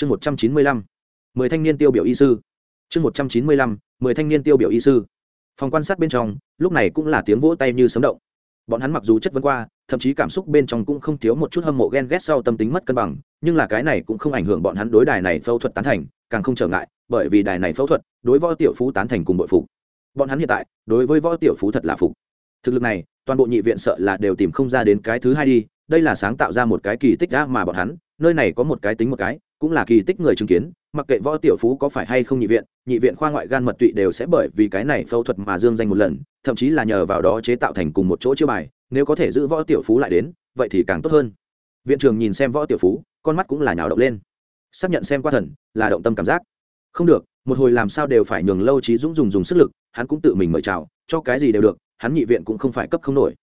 chương một trăm chín mươi lăm, mười thanh niên tiêu biểu y sư. Chương một trăm chín mươi lăm, mười thanh niên tiêu biểu y sư. Phòng quan sát bên trong, lúc này cũng là tiếng vỗ tay như sấm động. Bọn hắn mặc dù chất vấn qua, thậm chí cảm xúc bên trong cũng không thiếu một chút hâm mộ ghen ghét sau tâm tính mất cân bằng, nhưng là cái này cũng không ảnh hưởng bọn hắn đối đài này phẫu thuật tán thành, càng không trở ngại, bởi vì đài này phẫu thuật, đối võ tiểu phú tán thành cùng bội phục. Bọn hắn hiện tại, đối với võ tiểu phú thật là phục. Thực lực này, toàn bộ nhị viện sợ là đều tìm không ra đến cái thứ hai đi, đây là sáng tạo ra một cái kỳ tích đã mà bọn hắn, nơi này có một cái tính một cái cũng là kỳ tích người chứng kiến, mặc kệ võ tiểu phú có phải hay không nhị viện nhị viện khoa ngoại gan mật tụy đều sẽ bởi vì cái này phẫu thuật mà dương danh một lần, thậm chí là nhờ vào đó chế tạo thành cùng một chỗ chiêu bài, nếu có thể giữ võ tiểu phú lại đến, vậy thì càng tốt hơn. Viện trưởng nhìn xem võ tiểu phú, con mắt cũng là nhào động lên. Xác nhận xem qua thần, là động tâm cảm giác. Không được, một hồi làm sao đều phải nhường lâu trí dũng dùng dùng sức lực, hắn cũng tự mình mời chào, cho cái gì đều được, hắn nhị viện cũng không phải cấp không nổi.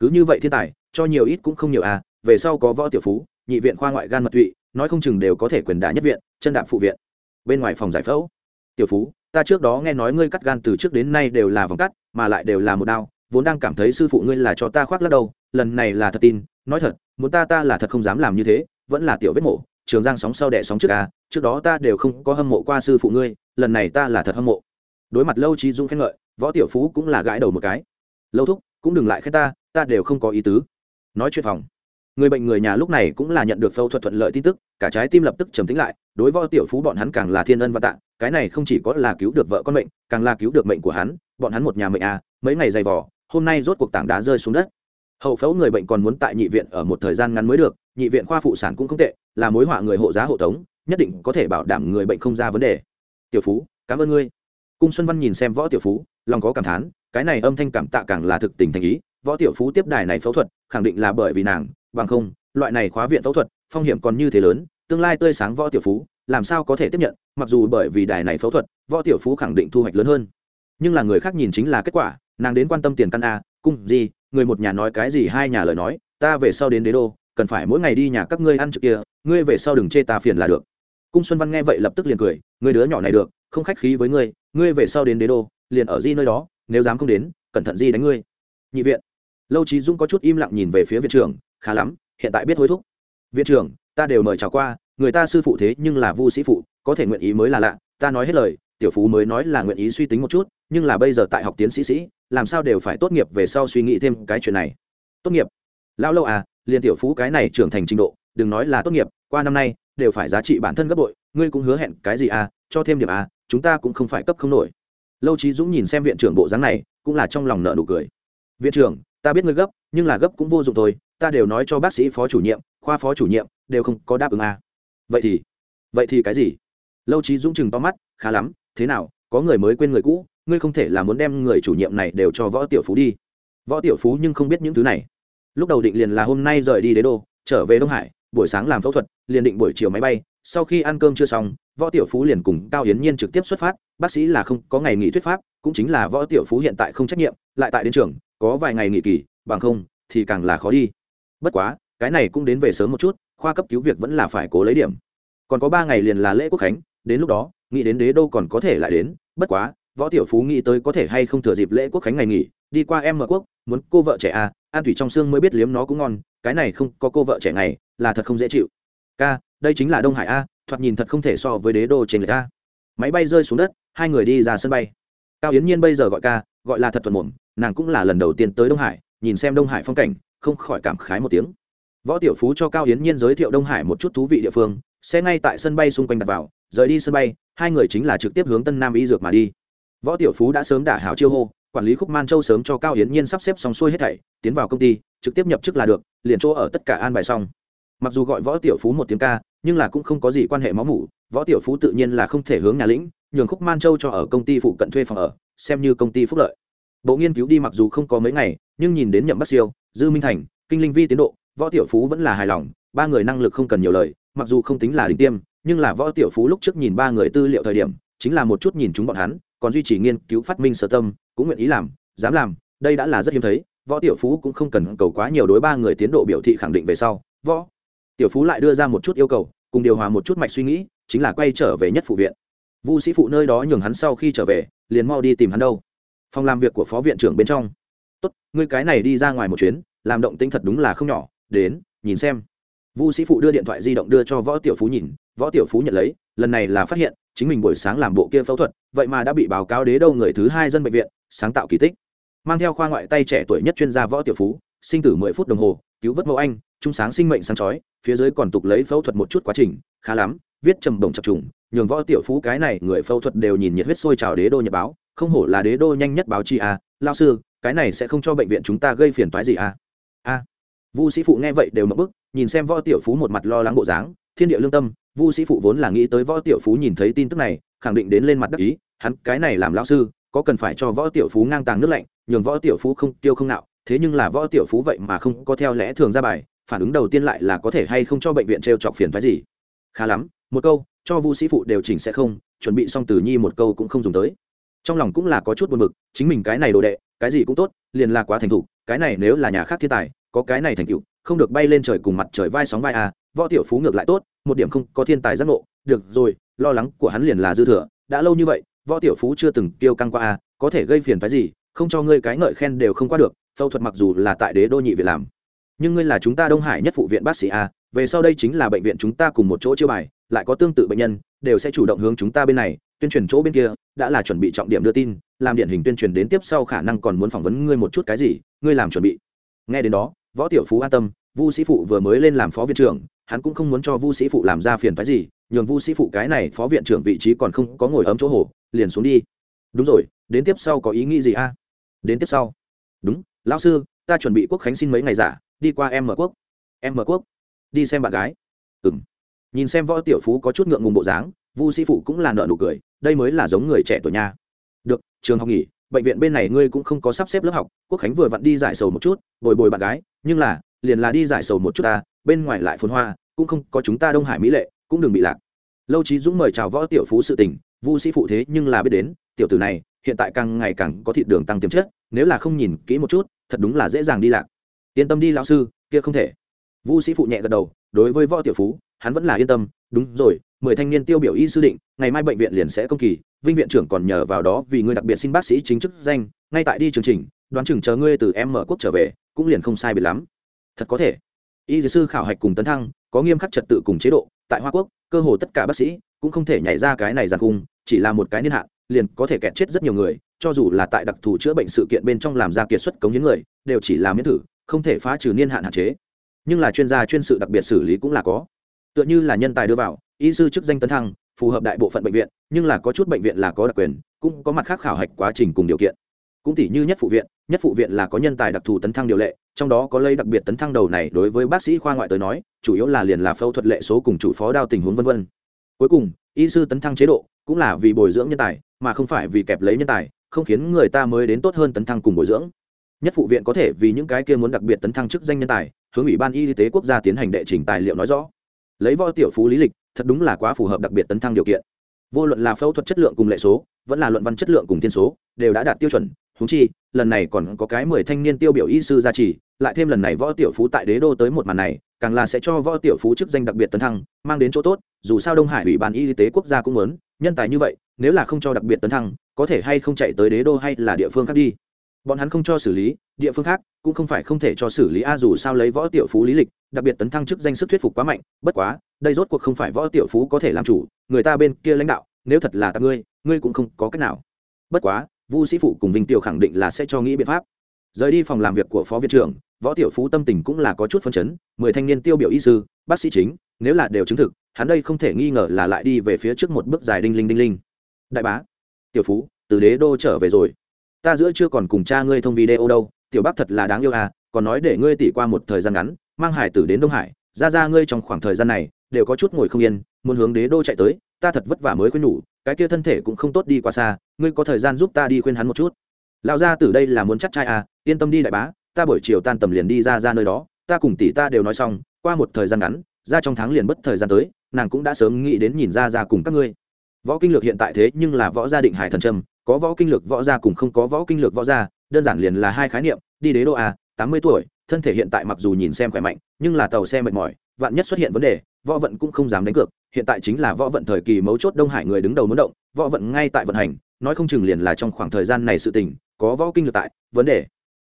Cứ như vậy thiên tài, cho nhiều ít cũng không nhiều à về sau có võ tiểu phú, nhị viện khoa ngoại gan mật tụy nói không chừng đều có thể quyền đả nhất viện, chân đạp phụ viện. Bên ngoài phòng giải phẫu. Tiểu phú, ta trước đó nghe nói ngươi cắt gan từ trước đến nay đều là vòng cắt, mà lại đều là một đao, vốn đang cảm thấy sư phụ ngươi là cho ta khoác lắc đầu lần này là thật tin, nói thật, muốn ta ta là thật không dám làm như thế, vẫn là tiểu vết mổ, trường giang sóng sau đẻ sóng trước à trước đó ta đều không có hâm mộ qua sư phụ ngươi, lần này ta là thật hâm mộ. Đối mặt lâu trí dung khen ngợi, võ tiểu phú cũng là gãi đầu một cái. Lâu thúc, cũng đừng lại khen ta ta đều không có ý tứ. Nói chuyện phòng người bệnh người nhà lúc này cũng là nhận được phẫu thuật thuận lợi tin tức, cả trái tim lập tức trầm tính lại, đối võ tiểu phú bọn hắn càng là thiên ân và tạ, cái này không chỉ có là cứu được vợ con mệnh càng là cứu được mệnh của hắn, bọn hắn một nhà mệnh à mấy ngày dày vỏ hôm nay rốt cuộc tảng đá rơi xuống đất. Hậu phẫu người bệnh còn muốn tại nhị viện ở một thời gian ngắn mới được, nhị viện khoa phụ sản cũng không tệ, là mối họa người hộ giá hộ tống, nhất định có thể bảo đảm người bệnh không ra vấn đề. Tiểu phú, cảm ơn ngươi. Cung xuân văn nhìn xem võ tiểu phú, lòng có cảm thán, cái này âm thanh cảm tạ càng là thực tình thành ý, võ tiểu phú tiếp đài này phẫu thuật, khẳng định là bởi vì nàng bằng không, loại này khóa viện phẫu thuật, phong hiểm còn như thế lớn, tương lai tươi sáng võ tiểu phú, làm sao có thể tiếp nhận, mặc dù bởi vì đài này phẫu thuật, võ tiểu phú khẳng định thu hoạch lớn hơn. Nhưng là người khác nhìn chính là kết quả, nàng đến quan tâm tiền căn a, cung gì, người một nhà nói cái gì hai nhà lời nói, ta về sau đến đế đô, cần phải mỗi ngày đi nhà các ngươi ăn trực kia, ngươi về sau đừng chê ta phiền là được. Cung xuân văn nghe vậy lập tức liền cười, người đứa nhỏ này được, không khách khí với ngươi ngươi về sau đến đế đô, liền ở di nơi đó, nếu dám không đến, cẩn thận di đánh ngươi. Nhị viện. Lâu trí dũng có chút im lặng nhìn về phía viện trưởng khá lắm, hiện tại biết hối thúc. Viện trưởng, ta đều mời chào qua, người ta sư phụ thế nhưng là vu sĩ phụ, có thể nguyện ý mới là lạ, ta nói hết lời, tiểu phú mới nói là nguyện ý suy tính một chút, nhưng là bây giờ tại học tiến sĩ sĩ, làm sao đều phải tốt nghiệp về sau suy nghĩ thêm cái chuyện này. Tốt nghiệp? Lão lâu à liền tiểu phú cái này trưởng thành trình độ, đừng nói là tốt nghiệp, qua năm nay, đều phải giá trị bản thân gấp bội, ngươi cũng hứa hẹn cái gì à cho thêm điểm à chúng ta cũng không phải cấp không nổi. Lâu trí dũng nhìn xem viện trưởng bộ dáng này, cũng là trong lòng nợ nụ cười. Viện trưởng, ta biết ngươi gấp nhưng là gấp cũng vô dụng thôi, ta đều nói cho bác sĩ phó chủ nhiệm, khoa phó chủ nhiệm, đều không có đáp ứng à. vậy thì vậy thì cái gì? Lâu trí dũng chừng to mắt, khá lắm, thế nào, có người mới quên người cũ, ngươi không thể là muốn đem người chủ nhiệm này đều cho võ tiểu phú đi. Võ tiểu phú nhưng không biết những thứ này. Lúc đầu định liền là hôm nay rời đi đế đô, trở về đông hải, buổi sáng làm phẫu thuật, liền định buổi chiều máy bay, sau khi ăn cơm chưa xong, võ tiểu phú liền cùng cao hiến nhiên trực tiếp xuất phát, bác sĩ là không có ngày nghỉ thuyết pháp, cũng chính là võ tiểu phú hiện tại không trách nhiệm, lại tại đến trường, có vài ngày nghỉ kỳ bằng không, thì càng là khó đi. Bất quá, cái này cũng đến về sớm một chút, khoa cấp cứu việc vẫn là phải cố lấy điểm. Còn có ba ngày liền là lễ quốc khánh, đến lúc đó, nghĩ đến đế đô còn có thể lại đến, bất quá, võ tiểu phú nghĩ tới có thể hay không thừa dịp lễ quốc khánh ngày nghỉ, đi qua em mở quốc, muốn cô vợ trẻ à an thủy trong xương mới biết liếm nó cũng ngon, cái này không có cô vợ trẻ này là thật không dễ chịu. Ca, đây chính là đông hải a, thoạt nhìn thật không thể so với đế đô trên người ta máy bay rơi xuống đất, hai người đi ra sân bay. Cao yến nhiên bây giờ gọi ca, gọi là thật thuận mồm, nàng cũng là lần đầu tiên tới đông hải nhìn xem đông hải phong cảnh, không khỏi cảm khái một tiếng. Võ tiểu phú cho cao yến nhiên giới thiệu đông hải một chút thú vị địa phương, xe ngay tại sân bay xung quanh đặt vào, rời đi sân bay, hai người chính là trực tiếp hướng tân nam y dược mà đi. Võ tiểu phú đã sớm đả hảo chiêu hô, quản lý khúc man châu sớm cho cao hiến nhiên sắp xếp xong xuôi hết thảy, tiến vào công ty, trực tiếp nhập chức là được, liền chỗ ở tất cả an bài xong. Mặc dù gọi võ tiểu phú một tiếng ca, nhưng là cũng không có gì quan hệ máu mủ, võ tiểu phú tự nhiên là không thể hướng nhà lĩnh, nhường khúc man châu cho ở công ty phụ cận thuê phòng ở, xem như công ty phúc lợi bộ nghiên cứu đi mặc dù không có mấy ngày, nhưng nhìn đến nhậm bắc siêu, dư minh thành, kinh linh vi tiến độ, võ tiểu phú vẫn là hài lòng, ba người năng lực không cần nhiều lời, mặc dù không tính là đỉnh tiêm, nhưng là võ tiểu phú lúc trước nhìn ba người tư liệu thời điểm, chính là một chút nhìn chúng bọn hắn, còn duy trì nghiên cứu phát minh sở tâm, cũng nguyện ý làm, dám làm, đây đã là rất hiếm thấy, võ tiểu phú cũng không cần cầu quá nhiều đối ba người tiến độ biểu thị khẳng định về sau. Võ tiểu phú lại đưa ra một chút yêu cầu, cùng điều hòa một chút mạch suy nghĩ, chính là quay trở về nhất phụ viện. Vu sĩ phụ nơi đó nhường hắn sau khi trở về, liền mau đi tìm hắn đâu phòng làm việc của phó viện trưởng bên trong. Tốt, ngươi cái này đi ra ngoài một chuyến, làm động tinh thật đúng là không nhỏ, đến, nhìn xem. Vu sĩ phụ đưa điện thoại di động đưa cho võ tiểu phú nhìn, võ tiểu phú nhận lấy, lần này là phát hiện, chính mình buổi sáng làm bộ kia phẫu thuật, vậy mà đã bị báo cáo đế đâu người thứ hai dân bệnh viện, sáng tạo kỳ tích. Mang theo khoa ngoại tay trẻ tuổi nhất chuyên gia võ tiểu phú, sinh tử mười phút đồng hồ, cứu vớt mẫu anh trung sáng sinh mệnh sáng chói, phía dưới còn tục lấy phẫu thuật một chút quá trình, khá lắm, viết trầm bổng chập trùng, nhường võ tiểu phú cái này người phẫu thuật đều nhìn nhiệt huyết sôi trào đế đô nhật báo không hổ là đế đô nhanh nhất báo chi à lao sư, cái này sẽ không cho bệnh viện chúng ta gây phiền toái gì à? A vu sĩ phụ nghe vậy đều mập bức, nhìn xem võ tiểu phú một mặt lo lắng bộ dáng, thiên địa lương tâm, vu sĩ phụ vốn là nghĩ tới võ tiểu phú nhìn thấy tin tức này, khẳng định đến lên mặt đắc ý, hắn cái này làm lão sư, có cần phải cho võ tiểu phú ngang tàng nước lạnh, nhường võ tiểu phú không tiêu không nạo, thế nhưng là võ tiểu phú vậy mà không có theo lẽ thường ra bài, phản ứng đầu tiên lại là có thể hay không cho bệnh viện t chọc phiền phái gì? Khá lắm, một câu, cho vu sĩ phụ đều chỉnh sẽ không, chuẩn bị xong từ nhi một câu cũng không dùng tới trong lòng cũng là có chút buồn bực, chính mình cái này đồ đệ, cái gì cũng tốt, liền là quá thành thục, cái này nếu là nhà khác thiên tài, có cái này thành tựu, không được bay lên trời cùng mặt trời vai sóng vai à võ tiểu phú ngược lại tốt, một điểm không có thiên tài giác ngộ, được rồi, lo lắng của hắn liền là dư thừa, đã lâu như vậy, võ tiểu phú chưa từng kêu căng qua à có thể gây phiền phái gì, không cho ngươi cái ngợi khen đều không qua được, phẫu thuật mặc dù là tại đế đô nhị viện làm. Nhưng ngươi là chúng ta đông hải nhất phụ viện bác sĩ à về sau đây chính là bệnh viện chúng ta cùng một chỗ chữa bài, lại có tương tự bệnh nhân, đều sẽ chủ động hướng chúng ta bên này tuyên truyền chỗ bên kia, đã là chuẩn bị trọng điểm đưa tin, làm điển hình tuyên truyền đến tiếp sau khả năng còn muốn phỏng vấn ngươi một chút cái gì, ngươi làm chuẩn bị. Nghe đến đó, võ tiểu phú an tâm, vu sĩ phụ vừa mới lên làm phó viện trưởng, hắn cũng không muốn cho vu sĩ phụ làm ra phiền phái gì, nhường vu sĩ phụ cái này phó viện trưởng vị trí còn không có ngồi ấm chỗ hổ liền xuống đi. Đúng rồi, đến tiếp sau có ý nghĩ gì a? Đến tiếp sau. Đúng, lão sư, ta chuẩn bị quốc khánh xin mấy ngày giả, đi qua em mở quốc. Em mở quốc. Đi xem bạn gái. Ừ m nhìn xem võ tiểu phú có chút ngượng ngùng bộ dáng, vu sĩ phụ cũng là nợ nụ cười đây mới là giống người trẻ tuổi nha. Được, trường học nghỉ, bệnh viện bên này ngươi cũng không có sắp xếp lớp học, quốc khánh vừa vặn đi giải sầu một chút, bồi bồi bạn gái, nhưng là, liền là đi giải sầu một chút ta, bên ngoài lại phồn hoa, cũng không có chúng ta đông hải mỹ lệ, cũng đừng bị lạc. Lâu trí dũng mời chào võ tiểu phú sự tình, vu sĩ phụ thế nhưng là biết đến, tiểu tử này, hiện tại càng ngày càng có thị đường tăng tiềm chất, nếu là không nhìn kỹ một chút, thật đúng là dễ dàng đi lạc. Yên tâm đi lão sư, kia không thể. Vu sĩ phụ nhẹ gật đầu, đối với võ tiểu phú, hắn vẫn là yên tâm, đúng rồi mười thanh niên tiêu biểu y sư định, ngày mai bệnh viện liền sẽ công kỳ, vinh viện trưởng còn nhờ vào đó vì ngươi đặc biệt xin bác sĩ chính chức danh, ngay tại đi chương trình, đoán chừng chờ ngươi từ em mở quốc trở về, cũng liền không sai biệt lắm. Thật có thể. Y sư khảo hạch cùng tấn thăng, có nghiêm khắc trật tự cùng chế độ, tại hoa quốc, cơ hồ tất cả bác sĩ cũng không thể nhảy ra cái này giàn cung chỉ là một cái niên hạn, liền có thể kẹt chết rất nhiều người, cho dù là tại đặc thù chữa bệnh sự kiện bên trong làm ra kiệt xuất cống hiến người, đều chỉ là miễn thử, không thể phá trừ niên hạn hạn chế. Nhưng là chuyên gia chuyên sự đặc biệt xử lý cũng là có tựa như là nhân tài đưa vào, y sư chức danh tấn thăng, phù hợp đại bộ phận bệnh viện, nhưng là có chút bệnh viện là có đặc quyền, cũng có mặt khác khảo hạch quá trình cùng điều kiện. Cũng tỷ như nhất phụ viện, nhất phụ viện là có nhân tài đặc thù tấn thăng điều lệ, trong đó có lây đặc biệt tấn thăng đầu này đối với bác sĩ khoa ngoại tới nói, chủ yếu là liền là phẫu thuật lệ số cùng chủ phó đao tình huống vân vân. Cuối cùng, y sư tấn thăng chế độ cũng là vì bồi dưỡng nhân tài, mà không phải vì kẹp lấy nhân tài, không khiến người ta mới đến tốt hơn tấn thăng cùng bồi dưỡng. Nhất phụ viện có thể vì những cái kia muốn đặc biệt tấn thăng chức danh nhân tài, hướng ủy ban y tế quốc gia tiến hành đệ trình tài liệu nói rõ lấy võ tiểu phú lý lịch, thật đúng là quá phù hợp đặc biệt tấn thăng điều kiện. Vô luận là phẫu thuật chất lượng cùng lệ số, vẫn là luận văn chất lượng cùng thiên số, đều đã đạt tiêu chuẩn. Thú chi, lần này còn có cái mười thanh niên tiêu biểu y sư gia trì, lại thêm lần này võ tiểu phú tại đế đô tới một màn này, càng là sẽ cho võ tiểu phú chức danh đặc biệt tấn thăng, mang đến chỗ tốt, dù sao đông hải ủy ban y tế quốc gia cũng muốn, nhân tài như vậy, nếu là không cho đặc biệt tấn thăng, có thể hay không chạy tới đế đô hay là địa phương khác đi. Bọn hắn không cho xử lý, địa phương khác cũng không phải không thể cho xử lý. A dù sao lấy võ tiểu phú lý lịch đặc biệt tấn thăng chức danh sức thuyết phục quá mạnh, bất quá, đây rốt cuộc không phải võ tiểu phú có thể làm chủ, người ta bên kia lãnh đạo, nếu thật là tạm ngươi ngươi cũng không có cách nào. Bất quá, vu sĩ phụ cùng vinh tiểu khẳng định là sẽ cho nghĩ biện pháp. Rời đi phòng làm việc của phó viện trưởng, võ tiểu phú tâm tình cũng là có chút phân chấn, mười thanh niên tiêu biểu y sư, bác sĩ chính, nếu là đều chứng thực, hắn đây không thể nghi ngờ là lại đi về phía trước một bước dài đinh linh đinh linh. Đại bá, tiểu phú, từ đế đô trở về rồi. Ta giữa chưa còn cùng cha ngươi thông video đâu, tiểu bác thật là đáng yêu à còn nói để ngươi tỉ qua một thời gian ngắn mang hải tử đến đông hải, ra ra ngươi trong khoảng thời gian này, đều có chút ngồi không yên, muốn hướng đế đô chạy tới, ta thật vất vả mới khuyên nhủ, cái kia thân thể cũng không tốt đi qua xa, ngươi có thời gian giúp ta đi khuyên hắn một chút. Lão gia tử đây là muốn chắc trai à yên tâm đi đại bá, ta buổi chiều tan tầm liền đi ra ra nơi đó, ta cùng tỷ ta đều nói xong, qua một thời gian ngắn, ra trong tháng liền bất thời gian tới, nàng cũng đã sớm nghĩ đến nhìn ra ra cùng các ngươi. Võ kinh lược hiện tại thế nhưng là võ gia định hải thần trầm có võ kinh lược võ gia cùng không có võ kinh lược võ gia, đơn giản liền là hai khái niệm, đi đế đô à tám mươi tuổi thân thể hiện tại mặc dù nhìn xem khỏe mạnh, nhưng là tàu xe mệt mỏi, vạn nhất xuất hiện vấn đề, võ vận cũng không dám đánh cược. Hiện tại chính là võ vận thời kỳ mấu chốt đông hải người đứng đầu muốn động, võ vận ngay tại vận hành, nói không chừng liền là trong khoảng thời gian này sự tình, có võ kinh lược tại, vấn đề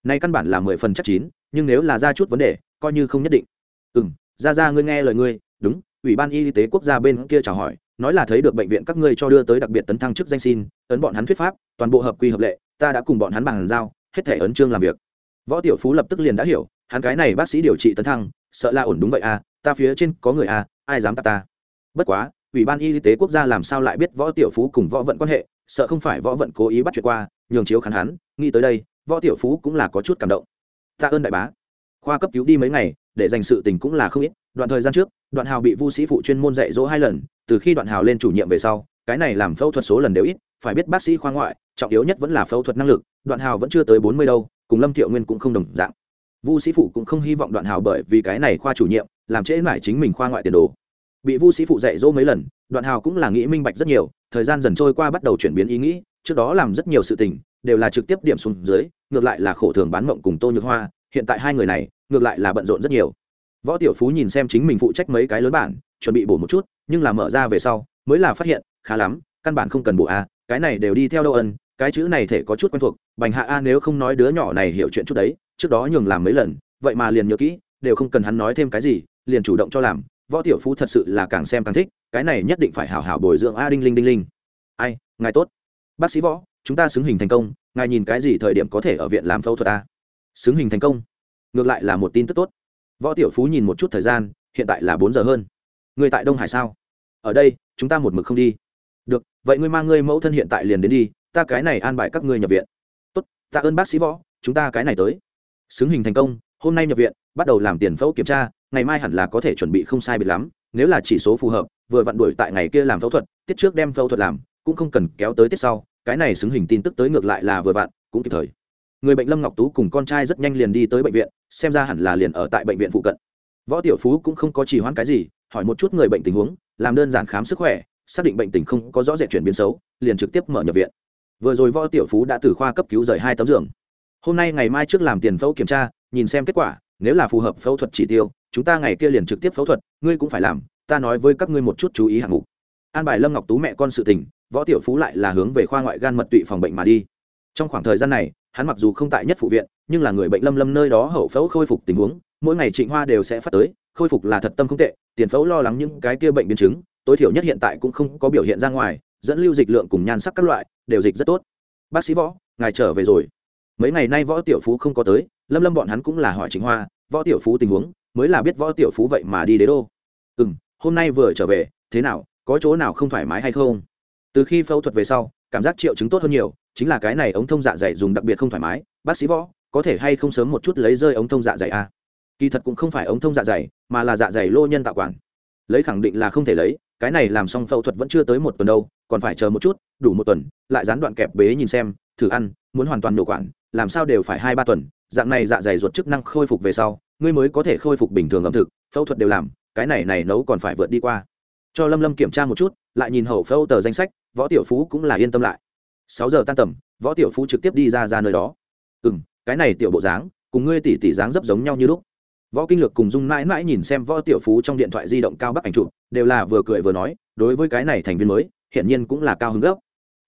nay căn bản là mười phần chắc chín, nhưng nếu là ra chút vấn đề, coi như không nhất định. Ừ m ra ra ngươi nghe lời ngươi, đúng, ủy ban y tế quốc gia bên kia chào hỏi, nói là thấy được bệnh viện các ngươi cho đưa tới đặc biệt tấn thăng chức danh xin, ấn bọn hắn thuyết pháp, toàn bộ hợp quy hợp lệ, ta đã cùng bọn hắn bàn giao, hết thể ấn chương làm việc võ tiểu phú lập tức liền đã hiểu, hắn cái này bác sĩ điều trị tấn thăng, sợ là ổn đúng vậy à ta phía trên có người à ai dám tạp ta? Bất quá, ủy ban y tế quốc gia làm sao lại biết võ tiểu phú cùng võ vận quan hệ, sợ không phải võ vận cố ý bắt chuyện qua, nhường chiếu khán hắn, nghĩ tới đây, võ tiểu phú cũng là có chút cảm động. Tạ ơn đại bá. Khoa cấp cứu đi mấy ngày, để dành sự tình cũng là không ít, đoạn thời gian trước, đoạn hào bị vu sĩ phụ chuyên môn dạy dỗ hai lần, từ khi đoạn hào lên chủ nhiệm về sau, cái này làm phẫu thuật số lần đều ít, phải biết bác sĩ khoa ngoại, trọng yếu nhất vẫn là phẫu thuật năng lực, đoạn hào vẫn chưa tới bốn mươi đâu cùng lâm thiệu nguyên cũng không đồng dạng. Vu sĩ phụ cũng không hy vọng đoạn hào bởi vì cái này khoa chủ nhiệm, làm trễ mãi chính mình khoa ngoại tiền đồ. Bị vu sĩ phụ dạy dỗ mấy lần, đoạn hào cũng là nghĩ minh bạch rất nhiều, thời gian dần trôi qua bắt đầu chuyển biến ý nghĩ, trước đó làm rất nhiều sự tình, đều là trực tiếp điểm xuống dưới, ngược lại là khổ thường bán mộng cùng tô nhược hoa, hiện tại hai người này, ngược lại là bận rộn rất nhiều. Võ tiểu phú nhìn xem chính mình phụ trách mấy cái lớn bản, chuẩn bị bổ một chút, nhưng là mở ra về sau, mới là phát hiện, khá lắm, căn bản không cần bổ a cái này đều đi theo đâu ân cái chữ này thể có chút quen thuộc, bành hạ a nếu không nói đứa nhỏ này hiểu chuyện chút đấy, trước đó nhường làm mấy lần, vậy mà liền nhớ kỹ, đều không cần hắn nói thêm cái gì, liền chủ động cho làm, võ tiểu phú thật sự là càng xem càng thích, cái này nhất định phải hảo hảo bồi dưỡng a đinh linh đinh linh. Ai, ngài tốt. Bác sĩ võ, chúng ta xứng hình thành công, ngài nhìn cái gì thời điểm có thể ở viện làm phẫu thuật a? Xứng hình thành công. Ngược lại là một tin tức tốt. Võ tiểu phú nhìn một chút thời gian, hiện tại là bốn giờ hơn. Người tại đông hải sao? Ở đây, chúng ta một mực không đi. Được, vậy ngươi mang ngươi mẫu thân hiện tại liền đến đi ta cái này an bài các ngươi nhập viện. Tốt, tạ ơn bác sĩ võ, chúng ta cái này tới. Xứng hình thành công, hôm nay nhập viện, bắt đầu làm tiền phẫu kiểm tra, ngày mai hẳn là có thể chuẩn bị không sai biệt lắm, nếu là chỉ số phù hợp, vừa vặn đuổi tại ngày kia làm phẫu thuật, tiết trước đem phẫu thuật làm, cũng không cần kéo tới tiết sau, cái này xứng hình tin tức tới ngược lại là vừa vặn, cũng kịp thời. Người bệnh lâm ngọc tú cùng con trai rất nhanh liền đi tới bệnh viện, xem ra hẳn là liền ở tại bệnh viện phụ cận. Võ tiểu phú cũng không có trì hoãn cái gì, hỏi một chút người bệnh tình huống, làm đơn giản khám sức khỏe, xác định bệnh tình không có rõ rệt chuyển biến xấu, liền trực tiếp mở nhập viện vừa rồi võ tiểu phú đã từ khoa cấp cứu rời hai tấm giường. Hôm nay ngày mai trước làm tiền phẫu kiểm tra, nhìn xem kết quả, nếu là phù hợp phẫu thuật chỉ tiêu, chúng ta ngày kia liền trực tiếp phẫu thuật, ngươi cũng phải làm, ta nói với các ngươi một chút chú ý hạng mục. An bài lâm ngọc tú mẹ con sự tình, võ tiểu phú lại là hướng về khoa ngoại gan mật tụy phòng bệnh mà đi. Trong khoảng thời gian này, hắn mặc dù không tại nhất phụ viện, nhưng là người bệnh lâm lâm nơi đó hậu phẫu khôi phục tình huống, mỗi ngày trịnh hoa đều sẽ phát tới, khôi phục là thật tâm không tệ, tiền phẫu lo lắng những cái kia bệnh biến chứng, tối thiểu nhất hiện tại cũng không có biểu hiện ra ngoài dẫn lưu dịch lượng cùng nhan sắc các loại, đều dịch rất tốt. Bác sĩ võ, ngài trở về rồi. Mấy ngày nay võ tiểu phú không có tới, lâm lâm bọn hắn cũng là hỏi chính hoa, võ tiểu phú tình huống, mới là biết võ tiểu phú vậy mà đi đế đô. Ừ m hôm nay vừa trở về, thế nào, có chỗ nào không thoải mái hay không? Từ khi phẫu thuật về sau, cảm giác triệu chứng tốt hơn nhiều, chính là cái này ống thông dạ dày dùng đặc biệt không thoải mái. Bác sĩ võ, có thể hay không sớm một chút lấy rơi ống thông dạ dày a à? kỳ thật cũng không phải ống thông dạ dày, mà là dạ dày lô nhân tạo quản. Lấy khẳng định là không thể lấy cái này làm xong phẫu thuật vẫn chưa tới một tuần đâu, còn phải chờ một chút, đủ một tuần, lại gián đoạn kẹp bế nhìn xem, thử ăn, muốn hoàn toàn nổ quản, làm sao đều phải hai ba tuần, dạng này dạ dày ruột chức năng khôi phục về sau, ngươi mới có thể khôi phục bình thường ẩm thực, phẫu thuật đều làm, cái này này nấu còn phải vượt đi qua. Cho lâm lâm kiểm tra một chút, lại nhìn hậu phẫu tờ danh sách, võ tiểu phú cũng là yên tâm lại. Sáu giờ tan tầm, võ tiểu phú trực tiếp đi ra ra nơi đó. Ừ m cái này tiểu bộ dáng, cùng ngươi tỷ tỷ dáng dấp giống nhau như lúc võ kinh lược cùng dung mãi mãi nhìn xem võ tiểu phú trong điện thoại di động cao bắc ảnh chụp, đều là vừa cười vừa nói, đối với cái này thành viên mới, hiển nhiên cũng là cao hứng gấp.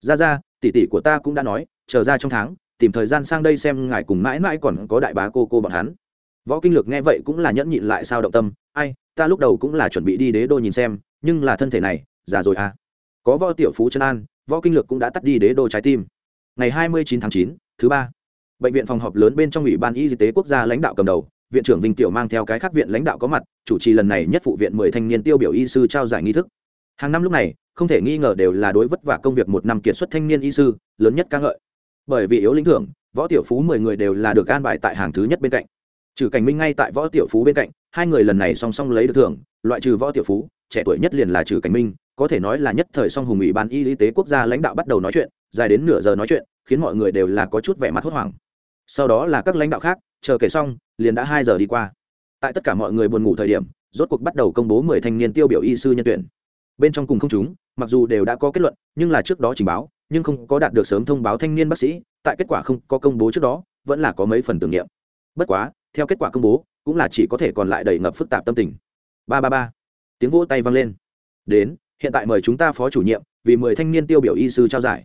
Ra ra, tỷ tỷ của ta cũng đã nói, chờ ra trong tháng, tìm thời gian sang đây xem ngài cùng mãi mãi còn có đại bá cô cô bọn hắn. Võ kinh lược nghe vậy cũng là nhẫn nhịn lại sao động tâm, ai, ta lúc đầu cũng là chuẩn bị đi đế đô nhìn xem, nhưng là thân thể này, già rồi à. Có võ tiểu phú chân an, võ kinh lược cũng đã tắt đi đế đô trái tim. Ngày hai mươi chín tháng chín, thứ ba, bệnh viện phòng họp lớn bên trong ủy ban y tế quốc gia lãnh đạo cầm đầu viện trưởng vinh tiểu mang theo cái khác viện lãnh đạo có mặt, chủ trì lần này nhất phụ viện mười thanh niên tiêu biểu y sư trao giải nghi thức. Hàng năm lúc này, không thể nghi ngờ đều là đối vất vả công việc một năm kiệt xuất thanh niên y sư, lớn nhất ca ngợi. Bởi vì yếu lĩnh thưởng, võ tiểu phú mười người đều là được an bài tại hàng thứ nhất bên cạnh. Trừ cảnh minh ngay tại võ tiểu phú bên cạnh, hai người lần này song song lấy được thưởng, loại trừ võ tiểu phú, trẻ tuổi nhất liền là trừ cảnh minh, có thể nói là nhất thời song hùng ủy ban y tế quốc gia lãnh đạo bắt đầu nói chuyện, dài đến nửa giờ nói chuyện, khiến mọi người đều là có chút vẻ mặt hốt hoảng. Sau đó là các lãnh đạo khác chờ kể xong, liền đã hai giờ đi qua. Tại tất cả mọi người buồn ngủ thời điểm, rốt cuộc bắt đầu công bố mười thanh niên tiêu biểu y sư nhân tuyển. Bên trong cùng không chúng, mặc dù đều đã có kết luận, nhưng là trước đó trình báo, nhưng không có đạt được sớm thông báo thanh niên bác sĩ, tại kết quả không có công bố trước đó, vẫn là có mấy phần tưởng niệm. Bất quá, theo kết quả công bố, cũng là chỉ có thể còn lại đầy ngập phức tạp tâm tình. Ba ba ba. Tiếng vỗ tay vang lên. Đến, hiện tại mời chúng ta phó chủ nhiệm, vì mười thanh niên tiêu biểu y sư trao giải.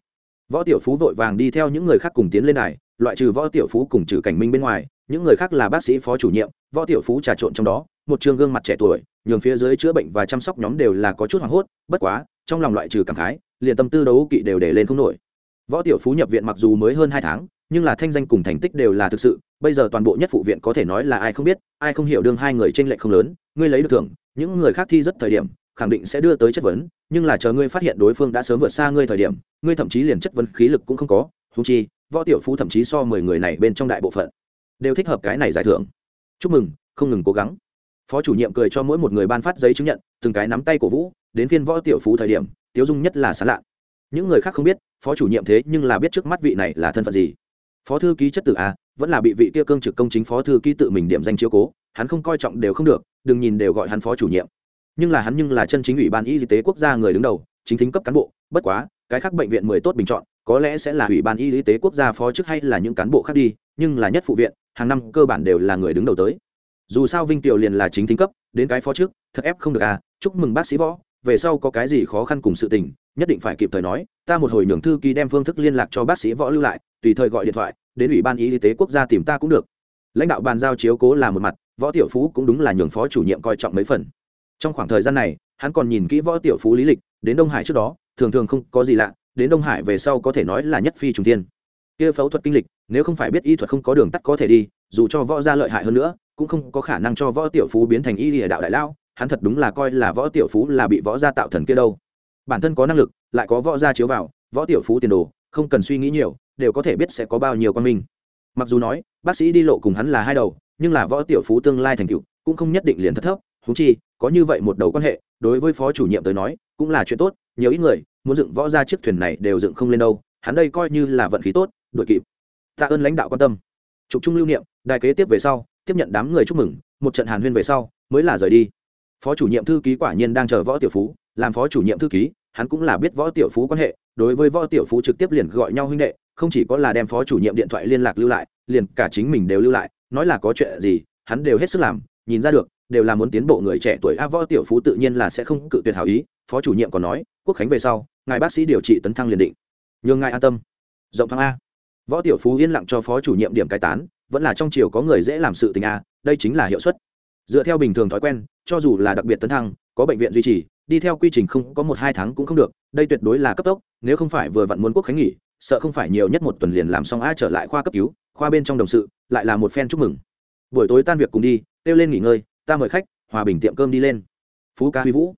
Võ tiểu phú vội vàng đi theo những người khác cùng tiến lên này, loại trừ võ tiểu phú cùng trừ cảnh minh bên ngoài những người khác là bác sĩ phó chủ nhiệm, võ tiểu phú trà trộn trong đó, một trường gương mặt trẻ tuổi, nhường phía dưới chữa bệnh và chăm sóc nhóm đều là có chút hoảng hốt, bất quá, trong lòng loại trừ cảm khái, liền tâm tư đấu kỵ đều để lên không nổi. Võ tiểu phú nhập viện mặc dù mới hơn hai tháng, nhưng là thanh danh cùng thành tích đều là thực sự, bây giờ toàn bộ nhất phụ viện có thể nói là ai không biết, ai không hiểu đương hai người tranh lệch không lớn, ngươi lấy được thưởng, những người khác thi rất thời điểm, khẳng định sẽ đưa tới chất vấn, nhưng là chờ ngươi phát hiện đối phương đã sớm vượt xa ngươi thời điểm, ngươi thậm chí liền chất vấn khí lực cũng không có thú chi, võ tiểu phú thậm chí so mười người này bên trong đại bộ phận đều thích hợp cái này giải thưởng. Chúc mừng, không ngừng cố gắng. Phó chủ nhiệm cười cho mỗi một người ban phát giấy chứng nhận, từng cái nắm tay cổ vũ, đến phiên võ tiểu phú thời điểm, tiếu dung nhất là sán lạ những người khác không biết, phó chủ nhiệm thế nhưng là biết trước mắt vị này là thân phận gì. Phó thư ký chất tử a, vẫn là bị vị kia cương trực công chính phó thư ký tự mình điểm danh chiếu cố, hắn không coi trọng đều không được, đừng nhìn đều gọi hắn phó chủ nhiệm. Nhưng là hắn nhưng là chân chính ủy ban y tế quốc gia người đứng đầu, chính thính cấp cán bộ, bất quá, cái khác bệnh viện mười tốt bình chọn, có lẽ sẽ là ủy ban y tế quốc gia phó chức hay là những cán bộ khác đi, nhưng là nhất phụ viện hàng năm cơ bản đều là người đứng đầu tới. Dù sao vinh tiểu liền là chính thính cấp, đến cái phó trước, thật ép không được à chúc mừng bác sĩ võ. Về sau có cái gì khó khăn cùng sự tình, nhất định phải kịp thời nói, ta một hồi nhường thư ký đem phương thức liên lạc cho bác sĩ võ lưu lại, tùy thời gọi điện thoại, đến ủy ban y tế quốc gia tìm ta cũng được. Lãnh đạo bàn giao chiếu cố là một mặt, võ tiểu phú cũng đúng là nhường phó chủ nhiệm coi trọng mấy phần. Trong khoảng thời gian này, hắn còn nhìn kỹ võ tiểu phú lý lịch, đến đông hải trước đó, thường thường không có gì lạ, đến đông hải về sau có thể nói là nhất phi trùng tiên kia phẫu thuật kinh lịch, nếu không phải biết y thuật không có đường tắt có thể đi, dù cho võ gia lợi hại hơn nữa, cũng không có khả năng cho võ tiểu phú biến thành y lìa đạo đại lao hắn thật đúng là coi là võ tiểu phú là bị võ gia tạo thần kia đâu. Bản thân có năng lực, lại có võ gia chiếu vào, võ tiểu phú tiền đồ, không cần suy nghĩ nhiều, đều có thể biết sẽ có bao nhiêu quan minh mặc dù nói, bác sĩ đi lộ cùng hắn là hai đầu, nhưng là võ tiểu phú tương lai thành tựu, cũng không nhất định liền thất thấp thú chi, có như vậy một đầu quan hệ, đối với phó chủ nhiệm tới nói, cũng là chuyện tốt, nhiều ít người, muốn dựng võ ra chiếc thuyền này đều dựng không lên đâu, hắn đây coi như là vận khí tốt đuổi kịp. Tạ ơn lãnh đạo quan tâm. Trục trung lưu niệm, đài kế tiếp về sau, tiếp nhận đám người chúc mừng, một trận hàn huyên về sau, mới là rời đi. Phó chủ nhiệm thư ký quả nhiên đang chờ võ tiểu phú, làm phó chủ nhiệm thư ký, hắn cũng là biết võ tiểu phú quan hệ, đối với võ tiểu phú trực tiếp liền gọi nhau huynh đệ, không chỉ có là đem phó chủ nhiệm điện thoại liên lạc lưu lại, liền cả chính mình đều lưu lại, nói là có chuyện gì, hắn đều hết sức làm, nhìn ra được, đều là muốn tiến bộ người trẻ tuổi, a võ tiểu phú tự nhiên là sẽ không cự tuyệt hảo ý, phó chủ nhiệm còn nói, quốc khánh về sau, ngài bác sĩ điều trị tấn thăng liền định. Nhường ngài an tâm. Rộng thăng a võ tiểu phú yên lặng cho phó chủ nhiệm điểm cai tán, vẫn là trong chiều có người dễ làm sự tình a, đây chính là hiệu suất. Dựa theo bình thường thói quen, cho dù là đặc biệt tấn thăng, có bệnh viện duy trì, đi theo quy trình không, có một hai tháng cũng không được, đây tuyệt đối là cấp tốc, nếu không phải vừa vặn muốn quốc khánh nghỉ, sợ không phải nhiều nhất một tuần liền làm xong a trở lại khoa cấp cứu, khoa bên trong đồng sự, lại là một phen chúc mừng. Buổi tối tan việc cùng đi, kêu lên nghỉ ngơi, ta mời khách, hòa bình tiệm cơm đi lên. Phú ca huy vũ.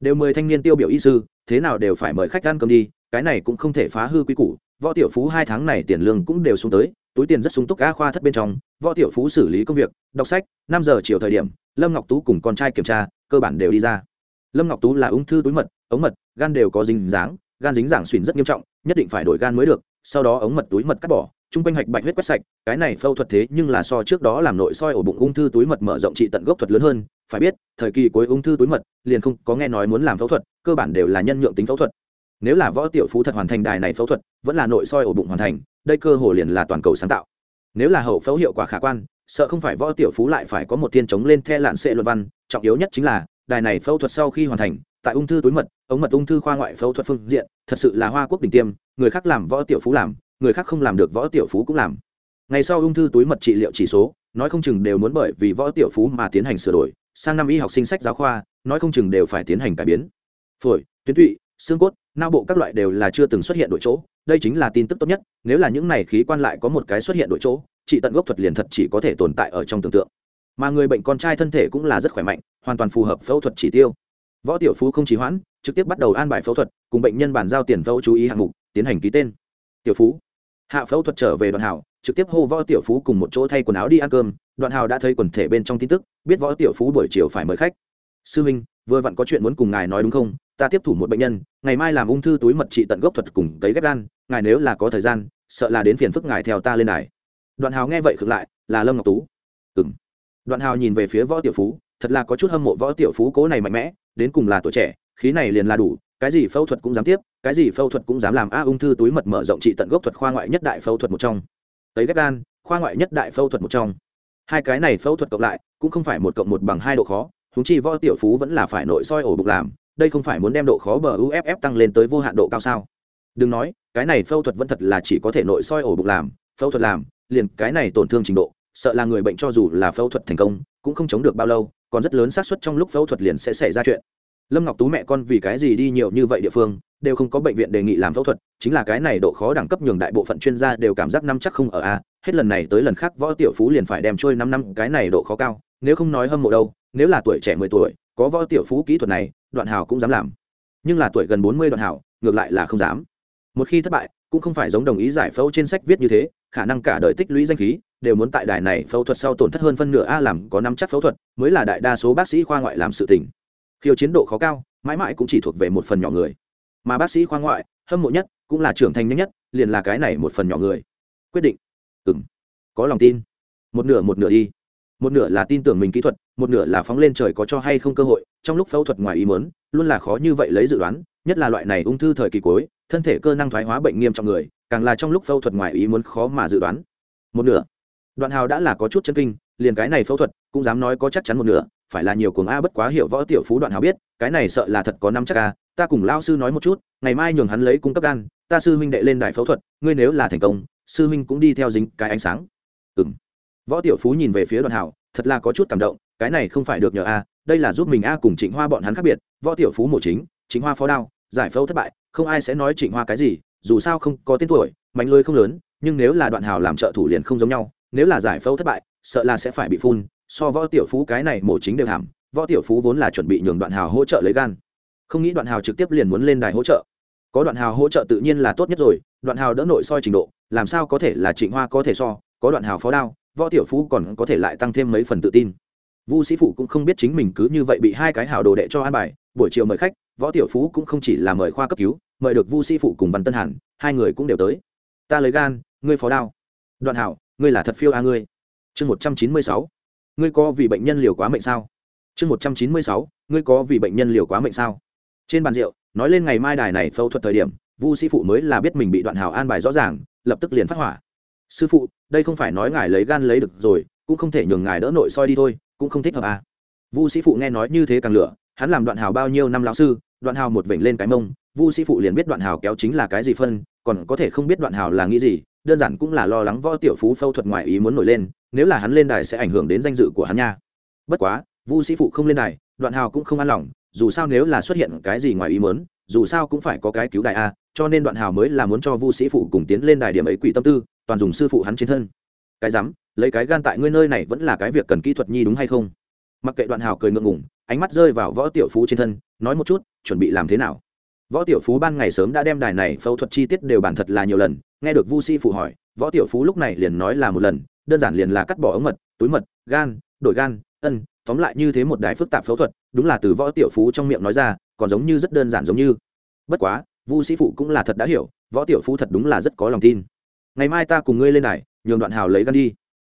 Đều mời thanh niên tiêu biểu y sư, thế nào đều phải mời khách ăn cơm đi, cái này cũng không thể phá hư quy củ võ tiểu phú hai tháng này tiền lương cũng đều xuống tới, túi tiền rất sung túc a khoa thất bên trong, võ tiểu phú xử lý công việc, đọc sách, năm giờ chiều thời điểm, lâm ngọc tú cùng con trai kiểm tra, cơ bản đều đi ra. Lâm ngọc tú là ung thư túi mật, ống mật, gan đều có dính dáng, gan dính dạng xuyển rất nghiêm trọng, nhất định phải đổi gan mới được, sau đó ống mật túi mật cắt bỏ trung quanh hạch bạch huyết quét sạch, cái này phẫu thuật thế nhưng là so trước đó làm nội soi ổ bụng ung thư túi mật mở rộng trị tận gốc thuật lớn hơn, phải biết, thời kỳ cuối ung thư túi mật, liền không có nghe nói muốn làm phẫu thuật, cơ bản đều là nhân nhượng tính phẫu thuật nếu là võ tiểu phú thật hoàn thành đài này phẫu thuật, vẫn là nội soi ổ bụng hoàn thành, đây cơ hồ liền là toàn cầu sáng tạo. Nếu là hậu phẫu hiệu quả khả quan, sợ không phải võ tiểu phú lại phải có một thiên chống lên the lạn sệ luật văn, trọng yếu nhất chính là, đài này phẫu thuật sau khi hoàn thành, tại ung thư túi mật, ống mật ung thư khoa ngoại phẫu thuật phương diện, thật sự là hoa quốc đỉnh tiêm, người khác làm võ tiểu phú làm, người khác không làm được võ tiểu phú cũng làm. Ngày sau ung thư túi mật trị liệu chỉ số, nói không chừng đều muốn bởi vì võ tiểu phú mà tiến hành sửa đổi, sang năm y học sinh sách giáo khoa, nói không chừng đều phải tiến hành cải biến. Phổi, tuyến tụy, xương cốt não bộ các loại đều là chưa từng xuất hiện đổi chỗ, đây chính là tin tức tốt nhất, nếu là những này khí quan lại có một cái xuất hiện đổi chỗ, trị tận gốc thuật liền thật chỉ có thể tồn tại ở trong tưởng tượng. Mà người bệnh con trai thân thể cũng là rất khỏe mạnh, hoàn toàn phù hợp phẫu thuật chỉ tiêu. Võ tiểu phú không trì hoãn, trực tiếp bắt đầu an bài phẫu thuật, cùng bệnh nhân bàn giao tiền phẫu chú ý hạng mục, tiến hành ký tên. Tiểu phú. Hạ phẫu thuật trở về đoạn hảo, trực tiếp hô võ tiểu phú cùng một chỗ thay quần áo đi ăn cơm, đoạn hào đã thấy quần thể bên trong tin tức, biết võ tiểu phú buổi chiều phải mời khách. Sư huynh, vừa vặn có chuyện muốn cùng ngài nói đúng không? Ta tiếp thủ một bệnh nhân, ngày mai làm ung thư túi mật trị tận gốc thuật cùng cấy ghép gan, ngài nếu là có thời gian, sợ là đến phiền phức ngài theo ta lên đài. Đoạn hào nghe vậy khựng lại, là lâm ngọc tú. Ừ m đoạn hào nhìn về phía võ tiểu phú, thật là có chút hâm mộ võ tiểu phú cố này mạnh mẽ, đến cùng là tuổi trẻ, khí này liền là đủ, cái gì phẫu thuật cũng dám tiếp, cái gì phẫu thuật cũng dám làm. A, ung thư túi mật mở rộng trị tận gốc thuật khoa ngoại nhất đại phẫu thuật một trong. Tấy ghép gan, khoa ngoại nhất đại phẫu thuật một trong. Hai cái này phẫu thuật cộng lại, cũng không phải một cộng một bằng hai độ khó húng chi võ tiểu phú vẫn là phải nội soi ổ bụng làm đây không phải muốn đem độ khó bờ uff tăng lên tới vô hạn độ cao sao? Đừng nói, cái này phẫu thuật vẫn thật là chỉ có thể nội soi ổ bụng làm, phẫu thuật làm, liền cái này tổn thương trình độ, sợ là người bệnh cho dù là phẫu thuật thành công, cũng không chống được bao lâu, còn rất lớn xác suất trong lúc phẫu thuật liền sẽ xảy ra chuyện. Lâm ngọc tú mẹ con vì cái gì đi nhiều như vậy địa phương, đều không có bệnh viện đề nghị làm phẫu thuật, chính là cái này độ khó đẳng cấp nhường đại bộ phận chuyên gia đều cảm giác năm chắc không ở a, hết lần này tới lần khác võ tiểu phú liền phải đem trôi năm năm cái này độ khó cao, nếu không nói hâm mộ đâu, nếu là tuổi trẻ mười tuổi, có võ tiểu phú kỹ thuật này đoạn hào cũng dám làm. Nhưng là tuổi gần bốn mươi đoạn hào ngược lại là không dám. Một khi thất bại, cũng không phải giống đồng ý giải phẫu trên sách viết như thế, khả năng cả đời tích lũy danh khí, đều muốn tại đài này phẫu thuật sau tổn thất hơn phân nửa a làm có năm chắc phẫu thuật, mới là đại đa số bác sĩ khoa ngoại làm sự tình. Khiêu chiến độ khó cao, mãi mãi cũng chỉ thuộc về một phần nhỏ người. Mà bác sĩ khoa ngoại, hâm mộ nhất, cũng là trưởng thành nhanh nhất, liền là cái này một phần nhỏ người. Quyết định. Ừ m có lòng tin. Một nửa một nửa đi một nửa là tin tưởng mình kỹ thuật, một nửa là phóng lên trời có cho hay không cơ hội, trong lúc phẫu thuật ngoài ý mớn luôn là khó như vậy lấy dự đoán, nhất là loại này ung thư thời kỳ cuối, thân thể cơ năng thoái hóa bệnh nghiêm trọng người, càng là trong lúc phẫu thuật ngoài ý muốn khó mà dự đoán. Một nửa. Đoạn hào đã là có chút chân kinh, liền cái này phẫu thuật, cũng dám nói có chắc chắn một nửa, phải là nhiều cuồng a bất quá hiểu võ tiểu phú đoạn hào biết, cái này sợ là thật có năm chắc a, ta cùng lao sư nói một chút, ngày mai nhường hắn lấy cung cấp gan, ta sư huynh đệ lên đài phẫu thuật, ngươi nếu là thành công, sư huynh cũng đi theo dính cái ánh sáng. Ừ m võ tiểu phú nhìn về phía Đoàn hào thật là có chút cảm động, cái này không phải được nhờ a, đây là giúp mình a cùng trịnh hoa bọn hắn khác biệt, võ tiểu phú mổ chính, trịnh hoa phó đao, giải phẫu thất bại, không ai sẽ nói trịnh hoa cái gì, dù sao không có tên tuổi, mạnh lưới không lớn, nhưng nếu là đoạn hào làm trợ thủ liền không giống nhau, nếu là giải phẫu thất bại, sợ là sẽ phải bị phun, so võ tiểu phú cái này mổ chính đều thảm, võ tiểu phú vốn là chuẩn bị nhường đoạn hào hỗ trợ lấy gan. Không nghĩ đoạn hào trực tiếp liền muốn lên đài hỗ trợ. Có đoạn hào hỗ trợ tự nhiên là tốt nhất rồi đoạn hào đỡ nội soi trình độ, làm sao có thể là trịnh hoa có thể so, có đoạn hào phó đao võ tiểu phú còn có thể lại tăng thêm mấy phần tự tin. Vu sĩ phụ cũng không biết chính mình cứ như vậy bị hai cái hào đồ đệ cho an bài, buổi chiều mời khách, võ tiểu phú cũng không chỉ là mời khoa cấp cứu, mời được vu sĩ phụ cùng văn tân hàn, hai người cũng đều tới. Ta lấy gan, ngươi phó đao. Đoạn hảo, ngươi là thật phiêu a ngươi. Chương một trăm chín mươi sáu. Ngươi có vì bệnh nhân liều quá mệnh sao? Chương một trăm chín mươi sáu. Ngươi có vì bệnh nhân liều quá mệnh sao? Trên bàn rượu, nói lên ngày mai đài này phẫu thuật thời điểm, vu sĩ phụ mới là biết mình bị đoạn hảo an bài rõ ràng, lập tức liền phát hỏa sư phụ, đây không phải nói ngài lấy gan lấy được rồi, cũng không thể nhường ngài đỡ nội soi đi thôi, cũng không thích hợp à. vu sĩ phụ nghe nói như thế càng lửa, hắn làm đoạn hào bao nhiêu năm lão sư, đoạn hào một vểnh lên cái mông, vu sĩ phụ liền biết đoạn hào kéo chính là cái gì phân, còn có thể không biết đoạn hào là nghĩ gì, đơn giản cũng là lo lắng võ tiểu phú phẫu thuật ngoại ý muốn nổi lên, nếu là hắn lên đài sẽ ảnh hưởng đến danh dự của hắn nha bất quá, vu sĩ phụ không lên đài, đoạn hào cũng không an lòng, dù sao nếu là xuất hiện cái gì ngoài ý muốn, dù sao cũng phải có cái cứu đại a, cho nên đoạn hào mới là muốn cho vu sĩ phụ cùng tiến lên đài điểm ấy quỷ tâm tư toàn dùng sư phụ hắn trên thân. Cái dám lấy cái gan tại ngươi nơi này vẫn là cái việc cần kỹ thuật nhi đúng hay không? Mặc kệ đoạn hào cười ngượng ngủng ánh mắt rơi vào võ tiểu phú trên thân, nói một chút, chuẩn bị làm thế nào? Võ tiểu phú ban ngày sớm đã đem đài này phẫu thuật chi tiết đều bản thật là nhiều lần, nghe được vu si phụ hỏi, võ tiểu phú lúc này liền nói là một lần, đơn giản liền là cắt bỏ ống mật, túi mật, gan, đổi gan, ân, tóm lại như thế một đài phức tạp phẫu thuật, đúng là từ võ tiểu phú trong miệng nói ra, còn giống như rất đơn giản giống như. Bất quá, vu sĩ phụ cũng là thật đã hiểu, võ tiểu phú thật đúng là rất có lòng tin ngày mai ta cùng ngươi lên đài, nhường đoạn hào lấy gan đi.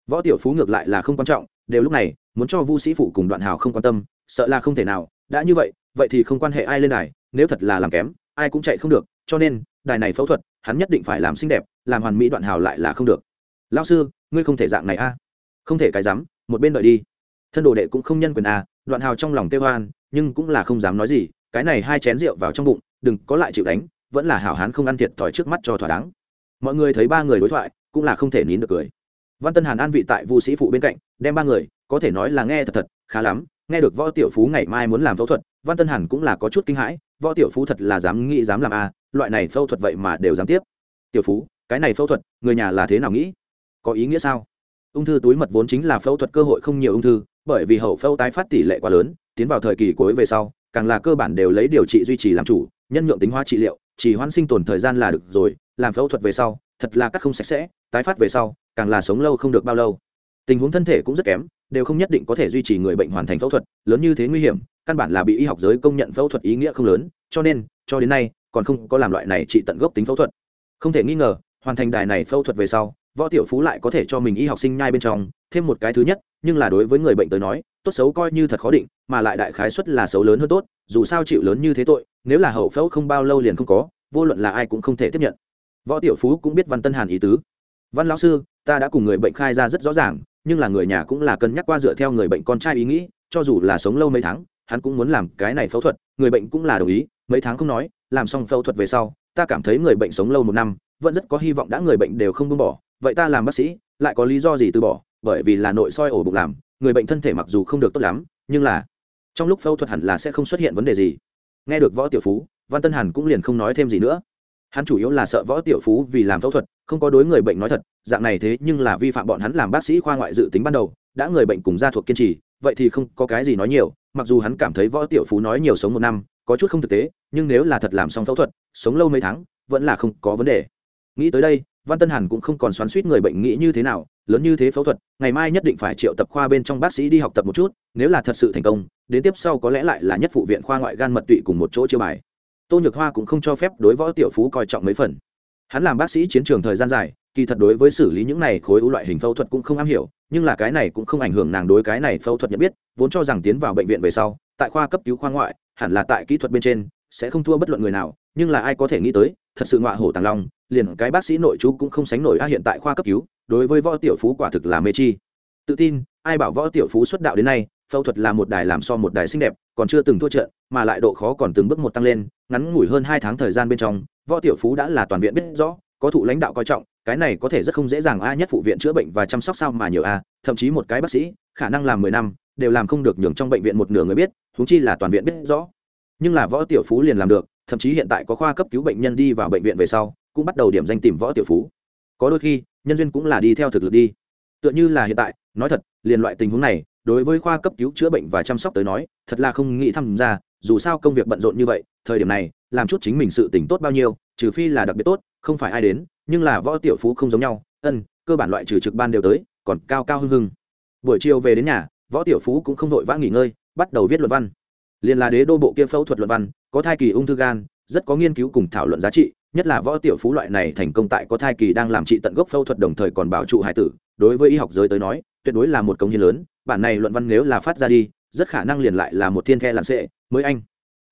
Võ tiểu phú ngược lại là không quan trọng, đều lúc này, muốn cho vu sĩ phụ cùng đoạn hào không quan tâm, sợ là không thể nào, đã như vậy vậy thì không quan hệ ai lên đài, nếu thật là làm kém, ai cũng chạy không được, cho nên, đài này phẫu thuật, hắn nhất định phải làm xinh đẹp, làm hoàn mỹ đoạn hào lại là không được. Lao sư, ngươi không thể dạng này a. Không thể cái dám, một bên đợi đi. Thân đồ đệ cũng không nhân quyền a đoạn hào trong lòng tê hoan nhưng cũng là không dám nói gì, cái này hai chén rượu vào trong bụng, đừng có lại chịu đánh, vẫn là hảo hán không ăn thiệt thòi trước mắt cho thỏa đáng mọi người thấy ba người đối thoại, cũng là không thể nín được cười. Văn tân hàn an vị tại vu sĩ phụ bên cạnh, đem ba người, có thể nói là nghe thật thật, khá lắm, nghe được võ tiểu phú ngày mai muốn làm phẫu thuật, văn tân hàn cũng là có chút kinh hãi, võ tiểu phú thật là dám nghĩ dám làm a loại này phẫu thuật vậy mà đều dám tiếp. Tiểu phú, cái này phẫu thuật, người nhà là thế nào nghĩ? Có ý nghĩa sao? Ung thư túi mật vốn chính là phẫu thuật cơ hội không nhiều ung thư, bởi vì hậu phẫu tái phát tỷ lệ quá lớn, tiến vào thời kỳ cuối về sau, càng là cơ bản đều lấy điều trị duy trì làm chủ, nhân nhượng tính hóa trị liệu chỉ hoãn sinh tồn thời gian là được rồi, làm phẫu thuật về sau, thật là cắt không sạch sẽ, tái phát về sau, càng là sống lâu không được bao lâu. Tình huống thân thể cũng rất kém, đều không nhất định có thể duy trì người bệnh hoàn thành phẫu thuật, lớn như thế nguy hiểm, căn bản là bị y học giới công nhận phẫu thuật ý nghĩa không lớn, cho nên, cho đến nay, còn không có làm loại này trị tận gốc tính phẫu thuật. Không thể nghi ngờ, hoàn thành đài này phẫu thuật về sau, võ tiểu phú lại có thể cho mình y học sinh nhai bên trong, thêm một cái thứ nhất, nhưng là đối với người bệnh tới nói, tốt xấu coi như thật khó định, mà lại đại khái suất là xấu lớn hơn tốt dù sao chịu lớn như thế tội, nếu là hậu phẫu không bao lâu liền không có, vô luận là ai cũng không thể tiếp nhận. Võ tiểu phú cũng biết văn tân hàn ý tứ. Văn lão sư, ta đã cùng người bệnh khai ra rất rõ ràng, nhưng là người nhà cũng là cân nhắc qua dựa theo người bệnh con trai ý nghĩ, cho dù là sống lâu mấy tháng, hắn cũng muốn làm cái này phẫu thuật, người bệnh cũng là đồng ý, mấy tháng không nói, làm xong phẫu thuật về sau, ta cảm thấy người bệnh sống lâu một năm, vẫn rất có hy vọng đã người bệnh đều không buông bỏ, vậy ta làm bác sĩ, lại có lý do gì từ bỏ, bởi vì là nội soi ổ bụng làm, người bệnh thân thể mặc dù không được tốt lắm, nhưng là trong lúc phẫu thuật hẳn là sẽ không xuất hiện vấn đề gì. Nghe được võ tiểu phú, văn tân hàn cũng liền không nói thêm gì nữa. Hắn chủ yếu là sợ võ tiểu phú vì làm phẫu thuật, không có đối người bệnh nói thật, dạng này thế nhưng là vi phạm bọn hắn làm bác sĩ khoa ngoại dự tính ban đầu, đã người bệnh cùng gia thuộc kiên trì, vậy thì không có cái gì nói nhiều, mặc dù hắn cảm thấy võ tiểu phú nói nhiều sống một năm, có chút không thực tế, nhưng nếu là thật làm xong phẫu thuật, sống lâu mấy tháng, vẫn là không có vấn đề. Nghĩ tới đây văn tân hàn cũng không còn xoắn suýt người bệnh nghĩ như thế nào, lớn như thế phẫu thuật, ngày mai nhất định phải triệu tập khoa bên trong bác sĩ đi học tập một chút, nếu là thật sự thành công, đến tiếp sau có lẽ lại là nhất phụ viện khoa ngoại gan mật tụy cùng một chỗ chiêu bài. Tô nhược hoa cũng không cho phép đối võ tiểu phú coi trọng mấy phần. Hắn làm bác sĩ chiến trường thời gian dài, kỳ thật đối với xử lý những này khối u loại hình phẫu thuật cũng không am hiểu, nhưng là cái này cũng không ảnh hưởng nàng đối cái này phẫu thuật nhận biết, vốn cho rằng tiến vào bệnh viện về sau, tại khoa cấp cứu khoa ngoại, hẳn là tại kỹ thuật bên trên, sẽ không thua bất luận người nào nhưng là ai có thể nghĩ tới, thật sự ngọa hổ tàng long, liền cái bác sĩ nội chú cũng không sánh nổi a, hiện tại khoa cấp cứu, đối với võ tiểu phú quả thực là mê chi. Tự tin, ai bảo võ tiểu phú xuất đạo đến nay, phẫu thuật là một đài làm so một đài xinh đẹp, còn chưa từng thua trận, mà lại độ khó còn từng bước một tăng lên, ngắn ngủi hơn hai tháng thời gian bên trong, võ tiểu phú đã là toàn viện biết rõ, có thụ lãnh đạo coi trọng, cái này có thể rất không dễ dàng a, nhất phụ viện chữa bệnh và chăm sóc sao mà nhiều a, thậm chí một cái bác sĩ, khả năng làm mười năm, đều làm không được nhường trong bệnh viện một nửa người biết thúng chi là toàn viện biết rõ. Nhưng là võ tiểu phú liền làm được thậm chí hiện tại có khoa cấp cứu bệnh nhân đi vào bệnh viện về sau, cũng bắt đầu điểm danh tìm võ tiểu phú. Có đôi khi, nhân duyên cũng là đi theo thực lực đi. Tựa như là hiện tại, nói thật, liền loại tình huống này, đối với khoa cấp cứu chữa bệnh và chăm sóc tới nói, thật là không nghĩ tham gia, dù sao công việc bận rộn như vậy, thời điểm này, làm chút chính mình sự tỉnh tốt bao nhiêu, trừ phi là đặc biệt tốt, không phải ai đến, nhưng là võ tiểu phú không giống nhau, ân, cơ bản loại trừ trực ban đều tới, còn cao cao hưng hưng. Buổi chiều về đến nhà, võ tiểu phú cũng không vội vã nghỉ ngơi, bắt đầu viết luận văn. Liền là đế đô bộ kia phẫu thuật luận văn có thai kỳ ung thư gan, rất có nghiên cứu cùng thảo luận giá trị, nhất là võ tiểu phú loại này thành công tại có thai kỳ đang làm trị tận gốc phẫu thuật đồng thời còn bảo trụ hải tử, đối với y học giới tới nói, tuyệt đối là một công hiến lớn, bản này luận văn nếu là phát ra đi, rất khả năng liền lại là một thiên the làn sệ mới anh.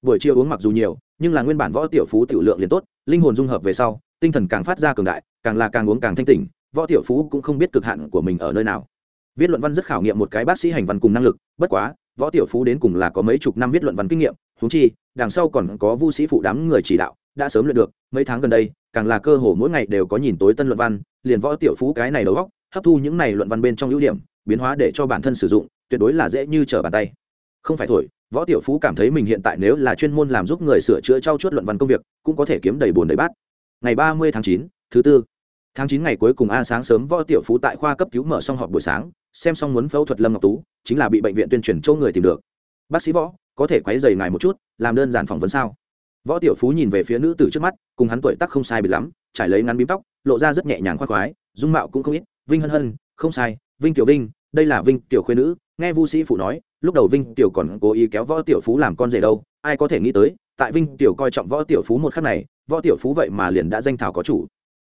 Buổi chiều uống mặc dù nhiều, nhưng là nguyên bản võ tiểu phú tiểu lượng liền tốt, linh hồn dung hợp về sau, tinh thần càng phát ra cường đại, càng là càng uống càng thanh tỉnh, võ tiểu phú cũng không biết cực hạn của mình ở nơi nào. Viết luận văn rất khảo nghiệm một cái bác sĩ hành văn cùng năng lực, bất quá, võ tiểu phú đến cùng là có mấy chục năm viết luận văn kinh nghiệm thú chi, đằng sau còn có vu sĩ phụ đám người chỉ đạo, đã sớm luyện được, mấy tháng gần đây, càng là cơ hồ mỗi ngày đều có nhìn tối tân luận văn, liền võ tiểu phú cái này đầu góc hấp thu những này luận văn bên trong ưu điểm, biến hóa để cho bản thân sử dụng, tuyệt đối là dễ như trở bàn tay. Không phải thổi, võ tiểu phú cảm thấy mình hiện tại nếu là chuyên môn làm giúp người sửa chữa trau chuốt luận văn công việc, cũng có thể kiếm đầy bồn đầy bát. Ngày ba mươi tháng chín, thứ tư. Tháng chín ngày cuối cùng a sáng sớm võ tiểu phú tại khoa cấp cứu mở xong họp buổi sáng, xem xong muốn phẫu thuật lâm ngọc tú, chính là bị bệnh viện tuyên truyền châu người tìm được. Bác sĩ võ có thể quấy dày ngài một chút, làm đơn giản phỏng vấn sao? Võ tiểu phú nhìn về phía nữ tử trước mắt, cùng hắn tuổi tác không sai bị lắm, trải lấy ngắn bím tóc, lộ ra rất nhẹ nhàng khoác khoái, dung mạo cũng không ít, vinh hân hân, không sai, vinh tiểu vinh, đây là vinh tiểu khuyên nữ, nghe vu sĩ phụ nói, lúc đầu vinh tiểu còn cố ý kéo võ tiểu phú làm con rể đâu, ai có thể nghĩ tới, tại vinh tiểu coi trọng võ tiểu phú một khắc này, võ tiểu phú vậy mà liền đã danh thảo có chủ.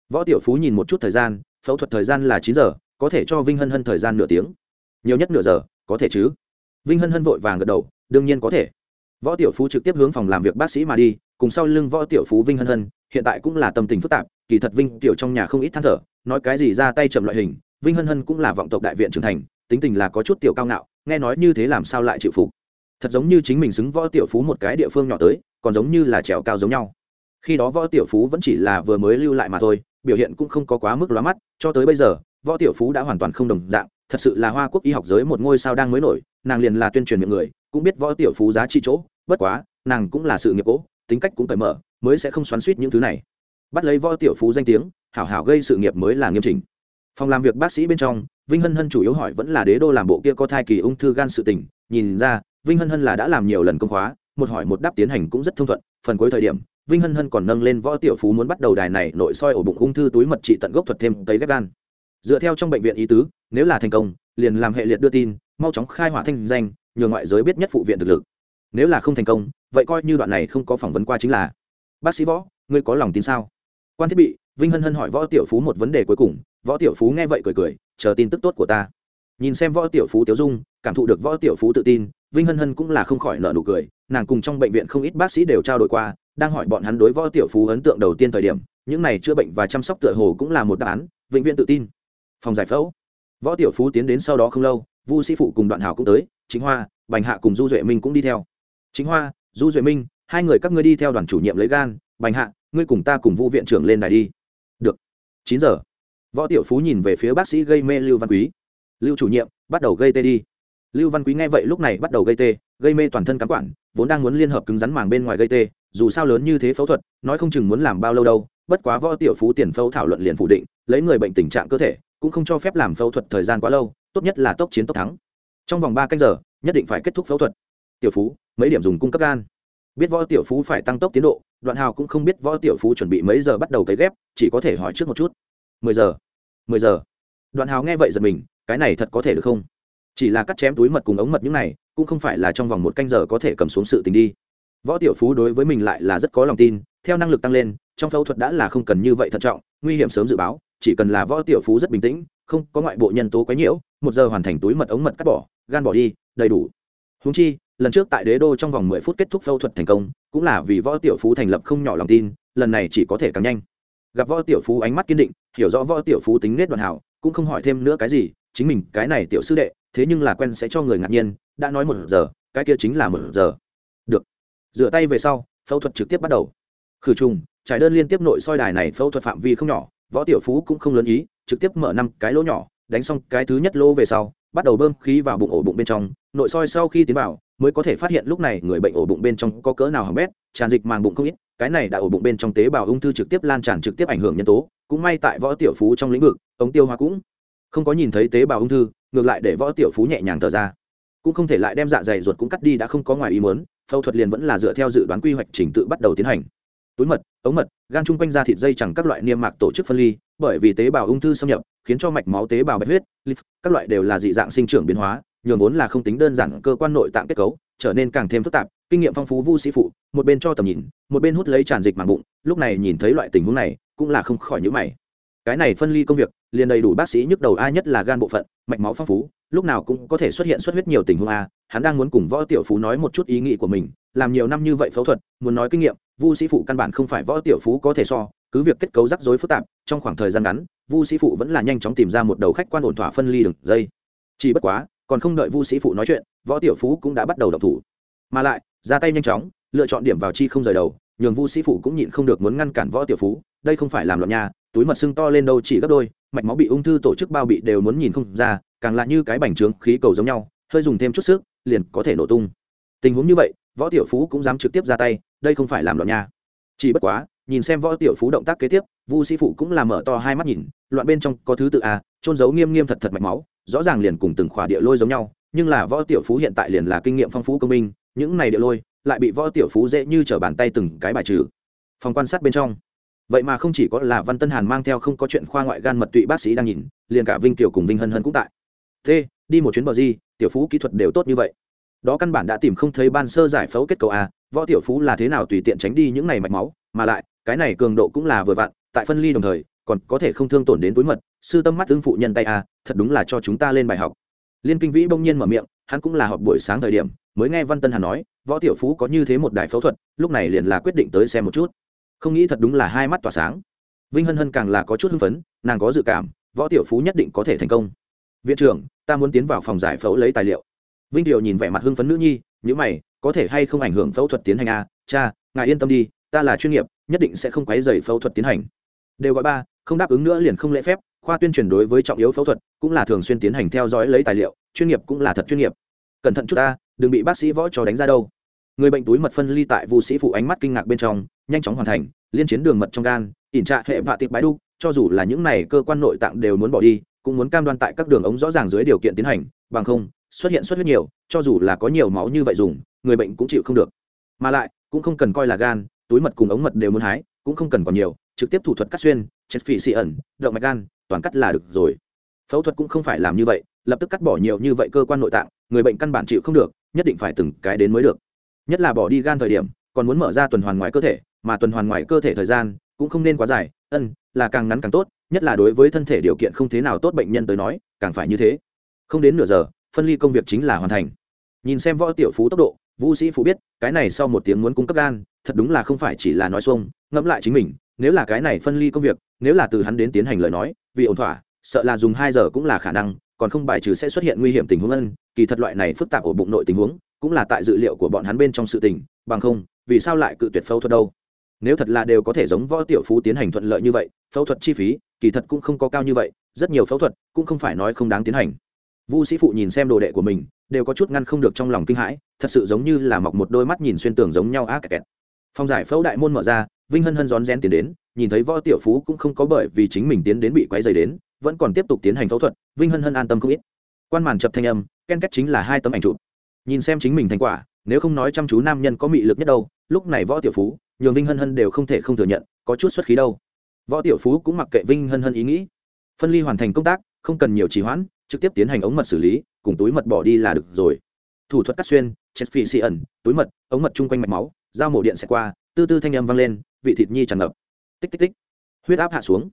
Võ tiểu phú nhìn một chút thời gian, phẫu thuật thời gian là chín giờ, có thể cho vinh hân hân thời gian nửa tiếng. Nhiều nhất nửa giờ, có thể chứ? Vinh hân hân vội vàng gật đầu đương nhiên có thể. Võ tiểu phú trực tiếp hướng phòng làm việc bác sĩ mà đi, cùng sau lưng võ tiểu phú vinh hân hân, hiện tại cũng là tâm tình phức tạp, kỳ thật vinh tiểu trong nhà không ít than thở, nói cái gì ra tay chậm loại hình, vinh hân hân cũng là vọng tộc đại viện trưởng thành, tính tình là có chút tiểu cao ngạo, nghe nói như thế làm sao lại chịu phục. Thật giống như chính mình xứng võ tiểu phú một cái địa phương nhỏ tới, còn giống như là trèo cao giống nhau. Khi đó võ tiểu phú vẫn chỉ là vừa mới lưu lại mà thôi, biểu hiện cũng không có quá mức lóa mắt, cho tới bây giờ, võ tiểu phú đã hoàn toàn không đồng dạng, thật sự là hoa quốc y học giới một ngôi sao đang mới nổi nàng liền là tuyên truyền miệng người, cũng biết võ tiểu phú giá trị chỗ, bất quá, nàng cũng là sự nghiệp cố, tính cách cũng cởi mở, mới sẽ không xoắn suýt những thứ này. Bắt lấy võ tiểu phú danh tiếng, hảo hảo gây sự nghiệp mới là nghiêm chỉnh. Phòng làm việc bác sĩ bên trong, vinh hân hân chủ yếu hỏi vẫn là đế đô làm bộ kia có thai kỳ ung thư gan sự tình, nhìn ra, vinh hân hân là đã làm nhiều lần công khóa, một hỏi một đáp tiến hành cũng rất thông thuận, phần cuối thời điểm, vinh hân hân còn nâng lên võ tiểu phú muốn bắt đầu đài này nội soi ổ bụng ung thư túi mật trị tận gốc thuật thêm tấy ghép gan. Dựa theo trong bệnh viện ý tứ, nếu là thành công, liền làm hệ liệt đưa tin mau chóng khai hỏa thanh danh, nhờ ngoại giới biết nhất phụ viện thực lực. Nếu là không thành công, vậy coi như đoạn này không có phỏng vấn qua chính là. Bác sĩ võ, ngươi có lòng tin sao? Quan thiết bị, vinh hân hân hỏi võ tiểu phú một vấn đề cuối cùng, võ tiểu phú nghe vậy cười cười, chờ tin tức tốt của ta. Nhìn xem võ tiểu phú tiểu dung, cảm thụ được võ tiểu phú tự tin, vinh hân hân cũng là không khỏi nợ nụ cười, nàng cùng trong bệnh viện không ít bác sĩ đều trao đổi qua, đang hỏi bọn hắn đối võ tiểu phú ấn tượng đầu tiên thời điểm, những này chữa bệnh và chăm sóc tựa hồ cũng là một đáp án, vĩnh viễn tự tin. Phòng giải phẫu. Võ tiểu phú tiến đến sau đó không lâu vu sĩ phụ cùng đoạn hảo cũng tới, chính hoa, bành hạ cùng du duệ minh cũng đi theo. Chính hoa, du duệ minh, hai người các ngươi đi theo đoàn chủ nhiệm lấy gan, bành hạ, ngươi cùng ta cùng vu viện trưởng lên đài đi. Được. Chín giờ. Võ tiểu phú nhìn về phía bác sĩ gây mê lưu văn quý. Lưu chủ nhiệm, bắt đầu gây tê đi. Lưu văn quý nghe vậy lúc này bắt đầu gây tê, gây mê toàn thân cắm quản, vốn đang muốn liên hợp cứng rắn màng bên ngoài gây tê, dù sao lớn như thế phẫu thuật, nói không chừng muốn làm bao lâu đâu, bất quá võ tiểu phú tiền phẫu thảo luận liền phủ định, lấy người bệnh tình trạng cơ thể, cũng không cho phép làm phẫu thuật thời gian quá lâu tốt nhất là tốc chiến tốc thắng. Trong vòng ba canh giờ, nhất định phải kết thúc phẫu thuật. Tiểu phú, mấy điểm dùng cung cấp gan. Biết võ tiểu phú phải tăng tốc tiến độ, đoạn hào cũng không biết võ tiểu phú chuẩn bị mấy giờ bắt đầu cấy ghép, chỉ có thể hỏi trước một chút. Mười giờ. Mười giờ. Đoạn hào nghe vậy giật mình, cái này thật có thể được không? Chỉ là cắt chém túi mật cùng ống mật những này, cũng không phải là trong vòng một canh giờ có thể cầm xuống sự tình đi. Võ tiểu phú đối với mình lại là rất có lòng tin, theo năng lực tăng lên, trong phẫu thuật đã là không cần như vậy thận trọng, nguy hiểm sớm dự báo chỉ cần là võ tiểu phú rất bình tĩnh, không có ngoại bộ nhân tố quấy nhiễu, một giờ hoàn thành túi mật ống mật cắt bỏ, gan bỏ đi, đầy đủ. Húng chi, lần trước tại đế đô trong vòng mười phút kết thúc phẫu thuật thành công, cũng là vì võ tiểu phú thành lập không nhỏ lòng tin, lần này chỉ có thể càng nhanh. Gặp võ tiểu phú ánh mắt kiên định, hiểu rõ võ tiểu phú tính nết đoàn hảo, cũng không hỏi thêm nữa cái gì, chính mình, cái này tiểu sư đệ, thế nhưng là quen sẽ cho người ngạc nhiên, đã nói một giờ, cái kia chính là một giờ. Được. Rửa tay về sau, phẫu thuật trực tiếp bắt đầu. Khử trùng, trải đơn liên tiếp nội soi đài này phẫu thuật phạm vi không nhỏ võ tiểu phú cũng không lớn ý, trực tiếp mở năm cái lỗ nhỏ, đánh xong cái thứ nhất lỗ về sau, bắt đầu bơm khí vào bụng ổ bụng bên trong, nội soi sau khi tiến vào, mới có thể phát hiện lúc này người bệnh ổ bụng bên trong có cỡ nào hỏng bét, tràn dịch màng bụng không ít, cái này đã ổ bụng bên trong tế bào ung thư trực tiếp lan tràn trực tiếp ảnh hưởng nhân tố, cũng may tại võ tiểu phú trong lĩnh vực, ống tiêu hóa cũng không có nhìn thấy tế bào ung thư, ngược lại để võ tiểu phú nhẹ nhàng thở ra. Cũng không thể lại đem dạ dày ruột cũng cắt đi đã không có ngoài ý muốn, phẫu thuật liền vẫn là dựa theo dự đoán quy hoạch trình tự bắt đầu tiến hành túi mật, ống mật, gan chung quanh da thịt dây chẳng các loại niêm mạc tổ chức phân ly, bởi vì tế bào ung thư xâm nhập, khiến cho mạch máu tế bào bạch huyết các loại đều là dị dạng sinh trưởng biến hóa, nhường vốn là không tính đơn giản cơ quan nội tạng kết cấu, trở nên càng thêm phức tạp, kinh nghiệm phong phú vu sĩ phụ, một bên cho tầm nhìn, một bên hút lấy tràn dịch màng bụng, lúc này nhìn thấy loại tình huống này, cũng là không khỏi nhữ mày. Cái này phân ly công việc, liền đầy đủ bác sĩ nhức đầu a nhất là gan bộ phận, mạch máu phong phú, lúc nào cũng có thể xuất hiện xuất huyết nhiều tình huống a, hắn đang muốn cùng võ tiểu phú nói một chút ý nghĩ của mình, làm nhiều năm như vậy phẫu thuật, muốn nói kinh nghiệm vu sĩ phụ căn bản không phải võ tiểu phú có thể so, cứ việc kết cấu rắc rối phức tạp, trong khoảng thời gian ngắn, vu sĩ phụ vẫn là nhanh chóng tìm ra một đầu khách quan ổn thỏa phân ly đường dây. Chỉ bất quá, còn không đợi vu sĩ phụ nói chuyện, võ tiểu phú cũng đã bắt đầu đọc thủ. Mà lại, ra tay nhanh chóng, lựa chọn điểm vào chi không rời đầu, nhường vu sĩ phụ cũng nhịn không được muốn ngăn cản võ tiểu phú, đây không phải làm loạn nhà túi mật sưng to lên đâu chỉ gấp đôi, mạch máu bị ung thư tổ chức bao bị đều muốn nhìn không ra, càng là như cái bành trướng khí cầu giống nhau, hơi dùng thêm chút sức, liền có thể nổ tung. Tình huống như vậy võ tiểu phú cũng dám trực tiếp ra tay, đây không phải làm loạn nha. Chỉ bất quá, nhìn xem võ tiểu phú động tác kế tiếp, vu sĩ phụ cũng làm mở to hai mắt nhìn, loạn bên trong có thứ tự a trôn giấu nghiêm nghiêm thật thật mạch máu, rõ ràng liền cùng từng khỏa địa lôi giống nhau, nhưng là võ tiểu phú hiện tại liền là kinh nghiệm phong phú công minh, những này địa lôi lại bị võ tiểu phú dễ như trở bàn tay từng cái bài trừ. Phòng quan sát bên trong. Vậy mà không chỉ có là văn tân hàn mang theo không có chuyện khoa ngoại gan mật tụy bác sĩ đang nhìn, liền cả vinh tiểu cùng vinh hân hân cũng tại. T đi một chuyến bờ di tiểu phú kỹ thuật đều tốt như vậy đó căn bản đã tìm không thấy ban sơ giải phẫu kết cấu a, võ tiểu phú là thế nào tùy tiện tránh đi những này mạch máu, mà lại, cái này cường độ cũng là vừa vặn, tại phân ly đồng thời, còn có thể không thương tổn đến túi mật, sư tâm mắt tương phụ nhân tay a, thật đúng là cho chúng ta lên bài học. Liên kinh vĩ bỗng nhiên mở miệng, hắn cũng là họp buổi sáng thời điểm, mới nghe văn tân hà nói, võ tiểu phú có như thế một đài phẫu thuật, lúc này liền là quyết định tới xem một chút. Không nghĩ thật đúng là hai mắt tỏa sáng. Vinh hân hân càng là có chút hưng phấn, nàng có dự cảm, võ tiểu phú nhất định có thể thành công. Viện trưởng, ta muốn tiến vào phòng giải phẫu lấy tài liệu vinh điệu nhìn vẻ mặt hưng phấn nữ nhi nhữ mày, có thể hay không ảnh hưởng phẫu thuật tiến hành a à? cha, ngài yên tâm đi, ta là chuyên nghiệp, nhất định sẽ không quấy dày phẫu thuật tiến hành. Đều gọi ba, không đáp ứng nữa liền không lễ phép, khoa tuyên truyền đối với trọng yếu phẫu thuật cũng là thường xuyên tiến hành theo dõi lấy tài liệu, chuyên nghiệp cũng là thật chuyên nghiệp. Cẩn thận chút ta, đừng bị bác sĩ võ trò đánh ra đâu. Người bệnh túi mật phân ly tại vụ sĩ phụ ánh mắt kinh ngạc bên trong, nhanh chóng hoàn thành, liên chiến đường mật trong gan, ỉn trạ hệ vạ tiệp bái đu, cho dù là những này cơ quan nội tạng đều muốn bỏ đi, cũng muốn cam đoan tại các đường ống rõ ràng dưới điều kiện tiến hành, bằng không xuất hiện xuất huyết nhiều, cho dù là có nhiều máu như vậy dùng, người bệnh cũng chịu không được. Mà lại, cũng không cần coi là gan, túi mật cùng ống mật đều muốn hái, cũng không cần còn nhiều, trực tiếp thủ thuật cắt xuyên chất phỉ xị ẩn, động mạch gan, toàn cắt là được rồi. Phẫu thuật cũng không phải làm như vậy, lập tức cắt bỏ nhiều như vậy cơ quan nội tạng, người bệnh căn bản chịu không được, nhất định phải từng cái đến mới được. Nhất là bỏ đi gan thời điểm, còn muốn mở ra tuần hoàn ngoài cơ thể, mà tuần hoàn ngoài cơ thể thời gian cũng không nên quá dài, ân, là càng ngắn càng tốt, nhất là đối với thân thể điều kiện không thế nào tốt bệnh nhân tới nói, càng phải như thế. Không đến nửa giờ phân ly công việc chính là hoàn thành. Nhìn xem võ tiểu phú tốc độ, vũ sĩ phú biết, cái này sau một tiếng muốn cung cấp gan, thật đúng là không phải chỉ là nói xuông, ngẫm lại chính mình, nếu là cái này phân ly công việc, nếu là từ hắn đến tiến hành lời nói, vì ổn thỏa, sợ là dùng hai giờ cũng là khả năng, còn không bài trừ sẽ xuất hiện nguy hiểm tình huống ân, kỳ thật loại này phức tạp ở bụng nội tình huống, cũng là tại dự liệu của bọn hắn bên trong sự tình, bằng không, vì sao lại cự tuyệt phẫu thuật đâu? Nếu thật là đều có thể giống võ tiểu phú tiến hành thuận lợi như vậy, phẫu thuật chi phí, kỳ thật cũng không có cao như vậy, rất nhiều phẫu thuật cũng không phải nói không đáng tiến hành vu sĩ phụ nhìn xem đồ đệ của mình, đều có chút ngăn không được trong lòng kinh hãi, thật sự giống như là mọc một đôi mắt nhìn xuyên tường giống nhau á kẹt kẹt. Phòng giải phẫu đại môn mở ra, vinh hân hân rón rén tiến đến, nhìn thấy võ tiểu phú cũng không có bởi vì chính mình tiến đến bị quấy dày đến, vẫn còn tiếp tục tiến hành phẫu thuật, vinh hân hân an tâm không ít. Quan màn chập thanh âm, ken kết chính là hai tấm ảnh chụp. Nhìn xem chính mình thành quả, nếu không nói chăm chú nam nhân có mị lực nhất đâu, lúc này võ tiểu phú, nhường vinh hân hân đều không thể không thừa nhận, có chút xuất khí đâu. Võ tiểu phú cũng mặc kệ vinh hân hân ý nghĩ. Phân ly hoàn thành công tác, không cần nhiều trì hoãn trực tiếp tiến hành ống mật xử lý, cùng túi mật bỏ đi là được rồi. Thủ thuật cắt xuyên chất phi xì ẩn, túi mật, ống mật chung quanh mạch máu, dao mổ điện xẹt qua, tư tư thanh âm vang lên, vị thịt nhi tràn ngập. Tích tích tích. Huyết áp hạ xuống.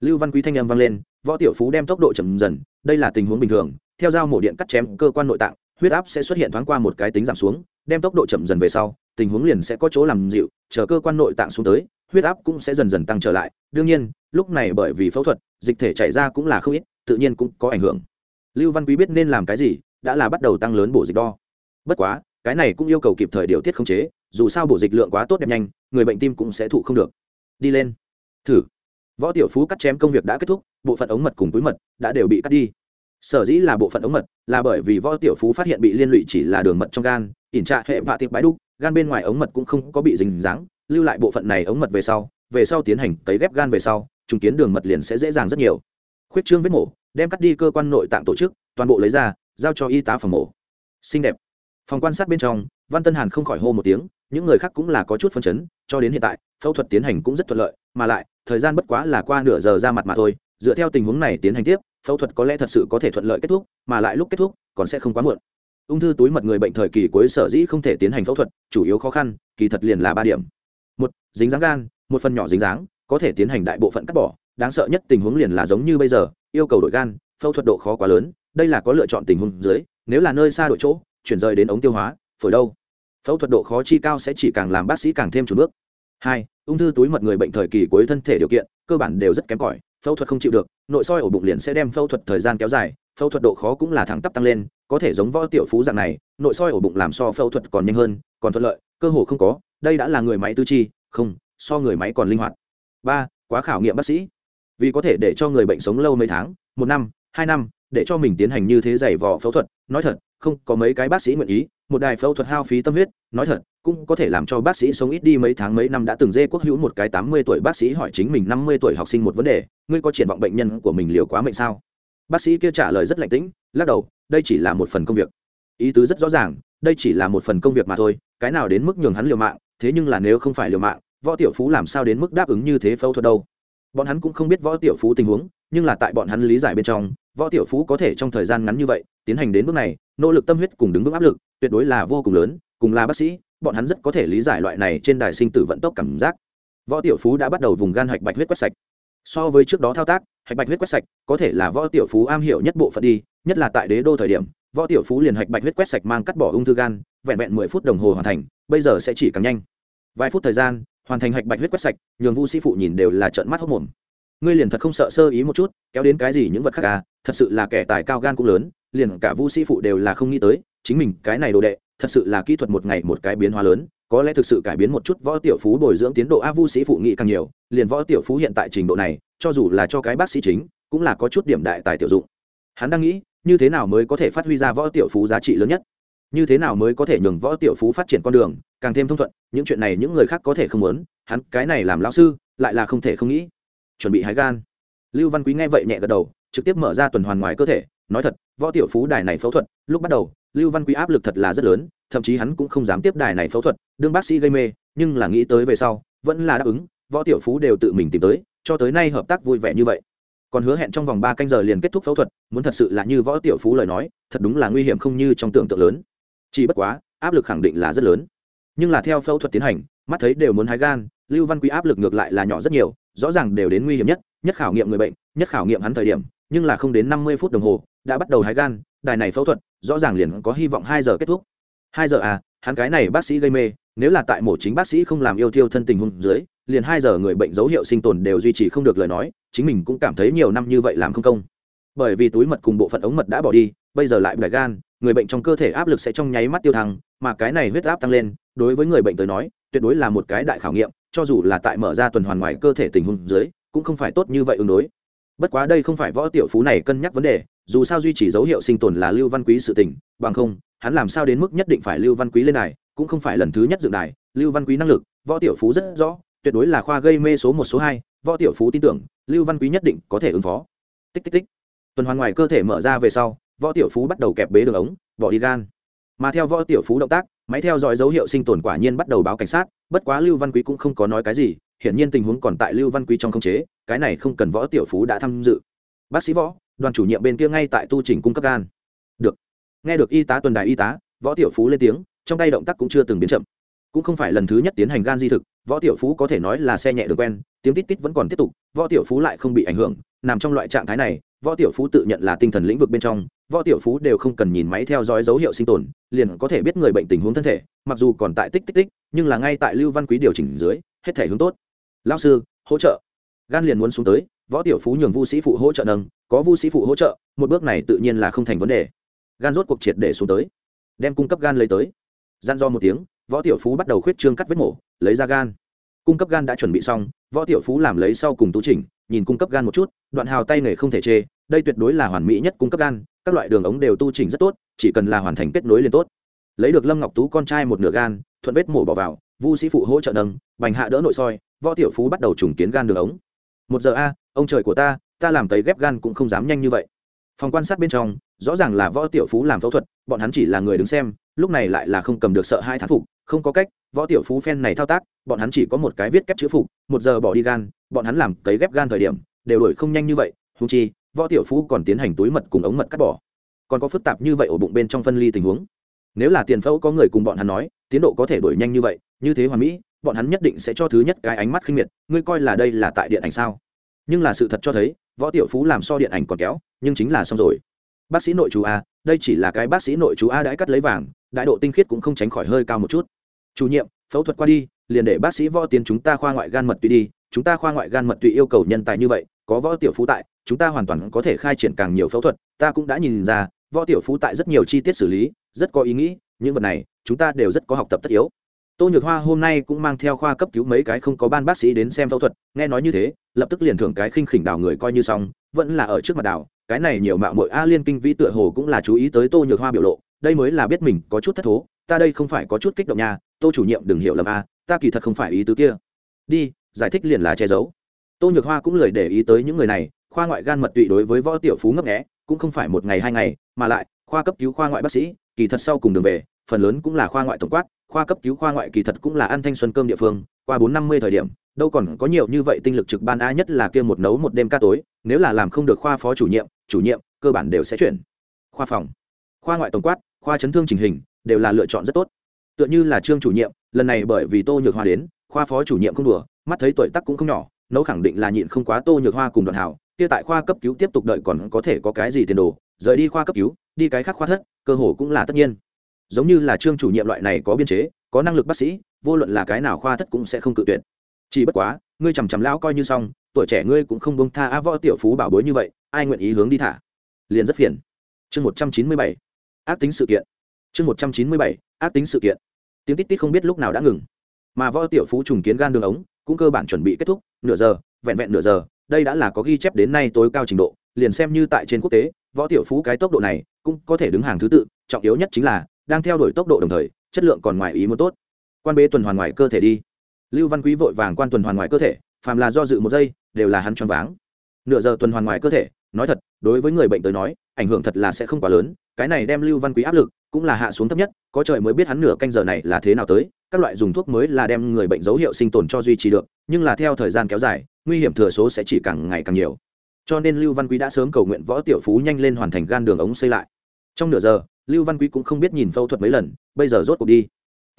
Lưu văn quý thanh âm vang lên, võ tiểu phú đem tốc độ chậm dần, đây là tình huống bình thường, theo dao mổ điện cắt chém cơ quan nội tạng, huyết áp sẽ xuất hiện thoáng qua một cái tính giảm xuống, đem tốc độ chậm dần về sau, tình huống liền sẽ có chỗ làm dịu, chờ cơ quan nội tạng xuống tới, huyết áp cũng sẽ dần dần tăng trở lại. Đương nhiên, lúc này bởi vì phẫu thuật, dịch thể chảy ra cũng là không ít, tự nhiên cũng có ảnh hưởng lưu văn quý biết nên làm cái gì, đã là bắt đầu tăng lớn bổ dịch đo. Bất quá, cái này cũng yêu cầu kịp thời điều tiết khống chế, dù sao bổ dịch lượng quá tốt đẹp nhanh, người bệnh tim cũng sẽ thụ không được. Đi lên. Thử. Võ tiểu phú cắt chém công việc đã kết thúc, bộ phận ống mật cùng túi mật đã đều bị cắt đi. Sở dĩ là bộ phận ống mật, là bởi vì võ tiểu phú phát hiện bị liên lụy chỉ là đường mật trong gan, ỉn trạ hệ vạ tiệp bãi đúc, gan bên ngoài ống mật cũng không có bị dính dáng, lưu lại bộ phận này ống mật về sau về sau tiến hành cấy ghép gan về sau, trùng kiến đường mật liền sẽ dễ dàng rất nhiều. Khuyết trương vết mổ đem cắt đi cơ quan nội tạng tổ chức, toàn bộ lấy ra, giao cho y tá phòng mổ. Xinh đẹp. Phòng quan sát bên trong, văn tân hàn không khỏi hô một tiếng, những người khác cũng là có chút phân chấn, cho đến hiện tại, phẫu thuật tiến hành cũng rất thuận lợi, mà lại, thời gian bất quá là qua nửa giờ ra mặt mà thôi, dựa theo tình huống này tiến hành tiếp, phẫu thuật có lẽ thật sự có thể thuận lợi kết thúc, mà lại lúc kết thúc, còn sẽ không quá muộn. Ung thư túi mật người bệnh thời kỳ cuối sở dĩ không thể tiến hành phẫu thuật, chủ yếu khó khăn, kỳ thật liền là ba điểm. Một, dính dáng gan, một phần nhỏ dính dáng, có thể tiến hành đại bộ phận cắt bỏ, đáng sợ nhất tình huống liền là giống như bây giờ yêu cầu đội gan, phẫu thuật độ khó quá lớn, đây là có lựa chọn tình huống dưới, nếu là nơi xa đội chỗ, chuyển rời đến ống tiêu hóa, phổi đâu. Phẫu thuật độ khó chi cao sẽ chỉ càng làm bác sĩ càng thêm chủ bước. Hai, ung thư túi mật người bệnh thời kỳ cuối thân thể điều kiện, cơ bản đều rất kém cỏi, phẫu thuật không chịu được, nội soi ổ bụng liền sẽ đem phẫu thuật thời gian kéo dài, phẫu thuật độ khó cũng là thẳng tắp tăng lên, có thể giống võ tiểu phú dạng này, nội soi ổ bụng làm so phẫu thuật còn nhanh hơn, còn thuận lợi, cơ hồ không có, đây đã là người máy tư chi, không, so người máy còn linh hoạt. Ba, quá khảo nghiệm bác sĩ vì có thể để cho người bệnh sống lâu mấy tháng, một năm, hai năm, để cho mình tiến hành như thế giày vò phẫu thuật. Nói thật, không có mấy cái bác sĩ nguyện ý, một đài phẫu thuật hao phí tâm huyết, nói thật, cũng có thể làm cho bác sĩ sống ít đi mấy tháng mấy năm. Đã từng dê quốc hữu một cái tám mươi tuổi bác sĩ hỏi chính mình năm mươi tuổi học sinh một vấn đề, ngươi có triển vọng bệnh nhân của mình liều quá mệnh sao? Bác sĩ kia trả lời rất lạnh tĩnh, lắc đầu, đây chỉ là một phần công việc. Ý tứ rất rõ ràng, đây chỉ là một phần công việc mà thôi, cái nào đến mức nhường hắn liều mạng, thế nhưng là nếu không phải liều mạng, võ tiểu phú làm sao đến mức đáp ứng như thế phẫu thuật đâu? Bọn hắn cũng không biết võ tiểu phú tình huống, nhưng là tại bọn hắn lý giải bên trong, võ tiểu phú có thể trong thời gian ngắn như vậy tiến hành đến bước này, nỗ lực tâm huyết cùng đứng vững áp lực, tuyệt đối là vô cùng lớn, cùng là bác sĩ, bọn hắn rất có thể lý giải loại này trên đài sinh tử vận tốc cảm giác. Võ tiểu phú đã bắt đầu vùng gan hạch bạch huyết quét sạch. So với trước đó thao tác, hạch bạch huyết quét sạch có thể là võ tiểu phú am hiểu nhất bộ phận đi, nhất là tại đế đô thời điểm, võ tiểu phú liền hạch bạch huyết quét sạch mang cắt bỏ ung thư gan, vẹn vẹn mười phút đồng hồ hoàn thành, bây giờ sẽ chỉ càng nhanh. Vài phút thời gian hoàn thành hạch bạch huyết quét sạch, nhường vu sĩ phụ nhìn đều là trợn mắt hốc mồm. Ngươi liền thật không sợ sơ ý một chút, kéo đến cái gì những vật khác à thật sự là kẻ tài cao gan cũng lớn, liền cả vu sĩ phụ đều là không nghĩ tới, chính mình cái này đồ đệ, thật sự là kỹ thuật một ngày một cái biến hóa lớn, có lẽ thực sự cải biến một chút võ tiểu phú bồi dưỡng tiến độ a vu sĩ phụ nghĩ càng nhiều, liền võ tiểu phú hiện tại trình độ này, cho dù là cho cái bác sĩ chính, cũng là có chút điểm đại tài tiểu dụng. Hắn đang nghĩ, như thế nào mới có thể phát huy ra võ tiểu phú giá trị lớn nhất? Như thế nào mới có thể nhường võ tiểu phú phát triển con đường, càng thêm thông thuận, những chuyện này những người khác có thể không muốn, hắn cái này làm lão sư, lại là không thể không nghĩ. Chuẩn bị hái gan. Lưu văn quý nghe vậy nhẹ gật đầu, trực tiếp mở ra tuần hoàn ngoài cơ thể, nói thật, võ tiểu phú đài này phẫu thuật, lúc bắt đầu, lưu văn quý áp lực thật là rất lớn, thậm chí hắn cũng không dám tiếp đài này phẫu thuật, đương bác sĩ gây mê, nhưng là nghĩ tới về sau, vẫn là đáp ứng, võ tiểu phú đều tự mình tìm tới, cho tới nay hợp tác vui vẻ như vậy. Còn hứa hẹn trong vòng ba canh giờ liền kết thúc phẫu thuật, muốn thật sự là như võ tiểu phú lời nói, thật đúng là nguy hiểm không như trong tưởng tượng lớn chỉ bất quá, áp lực khẳng định là rất lớn. Nhưng là theo phẫu thuật tiến hành, mắt thấy đều muốn hái gan, lưu văn quý áp lực ngược lại là nhỏ rất nhiều, rõ ràng đều đến nguy hiểm nhất nhất khảo nghiệm người bệnh, nhất khảo nghiệm hắn thời điểm, nhưng là không đến năm mươi phút đồng hồ, đã bắt đầu hái gan, đài này phẫu thuật, rõ ràng liền có hy vọng hai giờ kết thúc. Hai giờ à hắn cái này bác sĩ gây mê, nếu là tại mổ chính bác sĩ không làm yêu thiêu thân tình hôn dưới, liền hai giờ người bệnh dấu hiệu sinh tồn đều duy trì không được lời nói, chính mình cũng cảm thấy nhiều năm như vậy làm không công. Bởi vì túi mật cùng bộ phận ống mật đã bỏ đi, bây giờ lại bẻ gan người bệnh trong cơ thể áp lực sẽ trong nháy mắt tiêu thăng, mà cái này huyết áp tăng lên, đối với người bệnh tới nói, tuyệt đối là một cái đại khảo nghiệm, cho dù là tại mở ra tuần hoàn ngoài cơ thể tình huống dưới, cũng không phải tốt như vậy ứng đối. Bất quá đây không phải võ tiểu phú này cân nhắc vấn đề, dù sao duy trì dấu hiệu sinh tồn là lưu văn quý sự tình, bằng không, hắn làm sao đến mức nhất định phải lưu văn quý lên đài, cũng không phải lần thứ nhất dựng đài, lưu văn quý năng lực, võ tiểu phú rất rõ, tuyệt đối là khoa gây mê số một số hai, võ tiểu phú tin tưởng, lưu văn quý nhất định có thể ứng phó. Tích tích tích. Tuần hoàn ngoài cơ thể mở ra về sau võ tiểu phú bắt đầu kẹp bế đường ống, bỏ đi gan. Mà theo võ tiểu phú động tác, máy theo dõi dấu hiệu sinh tồn quả nhiên bắt đầu báo cảnh sát, bất quá lưu văn quý cũng không có nói cái gì, hiển nhiên tình huống còn tại lưu văn quý trong khống chế, cái này không cần võ tiểu phú đã tham dự. Bác sĩ võ, đoàn chủ nhiệm bên kia ngay tại tu trình cung cấp gan. Được. Nghe được y tá tuần đài y tá, võ tiểu phú lên tiếng, trong tay động tác cũng chưa từng biến chậm. Cũng không phải lần thứ nhất tiến hành gan di thực, võ tiểu phú có thể nói là xe nhẹ đường quen, tiếng tít tít vẫn còn tiếp tục, võ tiểu phú lại không bị ảnh hưởng, nằm trong loại trạng thái này, võ tiểu phú tự nhận là tinh thần lĩnh vực bên trong võ tiểu phú đều không cần nhìn máy theo dõi dấu hiệu sinh tồn, liền có thể biết người bệnh tình huống thân thể, mặc dù còn tại tích tích tích, nhưng là ngay tại lưu văn quý điều chỉnh dưới, hết thể hướng tốt. Lao sư, hỗ trợ. Gan liền muốn xuống tới, võ tiểu phú nhường vu sĩ phụ hỗ trợ nâng, có vu sĩ phụ hỗ trợ, một bước này tự nhiên là không thành vấn đề. Gan rốt cuộc triệt để xuống tới. Đem cung cấp gan lấy tới. Gian do một tiếng, võ tiểu phú bắt đầu khuyết trương cắt vết mổ, lấy ra gan. Cung cấp gan đã chuẩn bị xong, võ tiểu phú làm lấy sau cùng tú trình nhìn cung cấp gan một chút, đoạn hào tay nghề không thể chê, đây tuyệt đối là hoàn mỹ nhất cung cấp gan các loại đường ống đều tu chỉnh rất tốt, chỉ cần là hoàn thành kết nối liền tốt. Lấy được lâm ngọc tú con trai một nửa gan, thuận vết mổ bỏ vào, vu sĩ phụ hỗ trợ nâng, bành hạ đỡ nội soi, võ tiểu phú bắt đầu trùng kiến gan đường ống. Một giờ a, ông trời của ta ta làm tấy ghép gan cũng không dám nhanh như vậy. Phòng quan sát bên trong, rõ ràng là võ tiểu phú làm phẫu thuật, bọn hắn chỉ là người đứng xem, lúc này lại là không cầm được sợ hai thán phục, không có cách, võ tiểu phú phen này thao tác, bọn hắn chỉ có một cái viết kép chữ phục, một giờ bỏ đi gan, bọn hắn làm cấy ghép gan thời điểm, đều đổi không nhanh như vậy húng chi võ tiểu phú còn tiến hành túi mật cùng ống mật cắt bỏ. Còn có phức tạp như vậy ở bụng bên trong phân ly tình huống. Nếu là tiền phẫu có người cùng bọn hắn nói, tiến độ có thể đổi nhanh như vậy, như thế hoàn mỹ, bọn hắn nhất định sẽ cho thứ nhất cái ánh mắt khinh miệt, ngươi coi là đây là tại điện ảnh sao? Nhưng là sự thật cho thấy, võ tiểu phú làm so điện ảnh còn kéo, nhưng chính là xong rồi. Bác sĩ nội chú a, đây chỉ là cái bác sĩ nội chú a đã cắt lấy vàng, đại độ tinh khiết cũng không tránh khỏi hơi cao một chút. Chủ nhiệm, phẫu thuật qua đi, liền để bác sĩ võ tiến chúng ta khoa ngoại gan mật tụy đi, chúng ta khoa ngoại gan mật tụy yêu cầu nhân tài như vậy có võ tiểu phú tại, chúng ta hoàn toàn có thể khai triển càng nhiều phẫu thuật, ta cũng đã nhìn ra, võ tiểu phú tại rất nhiều chi tiết xử lý, rất có ý nghĩ, những vật này, chúng ta đều rất có học tập tất yếu. Tô nhược hoa hôm nay cũng mang theo khoa cấp cứu mấy cái không có ban bác sĩ đến xem phẫu thuật, nghe nói như thế, lập tức liền thưởng cái khinh khỉnh đào người coi như xong, vẫn là ở trước mặt đào cái này nhiều mạo mội a liên kinh vĩ tựa hồ cũng là chú ý tới tô nhược hoa biểu lộ, đây mới là biết mình có chút thất thố, ta đây không phải có chút kích động nha, tô chủ nhiệm đừng hiểu lầm a, ta kỳ thật không phải ý tứ kia. Đi, giải thích liền là che giấu tô nhược hoa cũng lười để ý tới những người này, khoa ngoại gan mật tụy đối với võ tiểu phú ngấp nghẽ cũng không phải một ngày hai ngày, mà lại, khoa cấp cứu khoa ngoại bác sĩ, kỳ thật sau cùng đường về, phần lớn cũng là khoa ngoại tổng quát, khoa cấp cứu khoa ngoại kỳ thật cũng là ăn thanh xuân cơm địa phương, qua bốn năm mươi thời điểm, đâu còn có nhiều như vậy tinh lực trực ban a nhất là kia một nấu một đêm ca tối, nếu là làm không được khoa phó chủ nhiệm chủ nhiệm, cơ bản đều sẽ chuyển. Khoa phòng, khoa ngoại tổng quát, khoa chấn thương chỉnh hình, đều là lựa chọn rất tốt. Tựa như là trương chủ nhiệm, lần này bởi vì tô nhược hoa đến, khoa phó chủ nhiệm không đùa, mắt thấy tuổi tác cũng không nhỏ nấu khẳng định là nhịn không quá tô nhược hoa cùng đoàn hảo, kia tại khoa cấp cứu tiếp tục đợi còn có thể có cái gì tiền đồ, rời đi khoa cấp cứu, đi cái khác khoa thất, cơ hồ cũng là tất nhiên. Giống như là trương chủ nhiệm loại này có biên chế, có năng lực bác sĩ, vô luận là cái nào khoa thất cũng sẽ không cự tuyệt. Chỉ bất quá, ngươi chằm chằm lão coi như xong, tuổi trẻ ngươi cũng không bông tha á võ tiểu phú bảo bối như vậy, ai nguyện ý hướng đi thả? Liền rất phiền. Chương một trăm chín mươi bảy. Ác tính sự kiện. Chương một trăm chín mươi bảy. Ác tính sự kiện. Tiếng tít tít không biết lúc nào đã ngừng. Mà võ tiểu phú trùng kiến gan đường ống cũng cơ bản chuẩn bị kết thúc, nửa giờ, vẹn vẹn nửa giờ, đây đã là có ghi chép đến nay tối cao trình độ, liền xem như tại trên quốc tế, võ tiểu phú cái tốc độ này cũng có thể đứng hàng thứ tự, trọng yếu nhất chính là đang theo đuổi tốc độ đồng thời, chất lượng còn ngoài ý muốn tốt. Quan bế tuần hoàn ngoài cơ thể đi. Lưu văn quý vội vàng quan tuần hoàn ngoài cơ thể, phàm là do dự một giây, đều là hắn choáng váng. Nửa giờ tuần hoàn ngoài cơ thể, nói thật, đối với người bệnh tới nói, ảnh hưởng thật là sẽ không quá lớn, cái này đem lưu văn quý áp lực cũng là hạ xuống thấp nhất, có trời mới biết hắn nửa canh giờ này là thế nào tới, các loại dùng thuốc mới là đem người bệnh dấu hiệu sinh tồn cho duy trì được, nhưng là theo thời gian kéo dài, nguy hiểm thừa số sẽ chỉ càng ngày càng nhiều. Cho nên lưu văn quý đã sớm cầu nguyện võ tiểu phú nhanh lên hoàn thành gan đường ống xây lại. Trong nửa giờ, lưu văn quý cũng không biết nhìn phẫu thuật mấy lần, bây giờ rốt cuộc đi.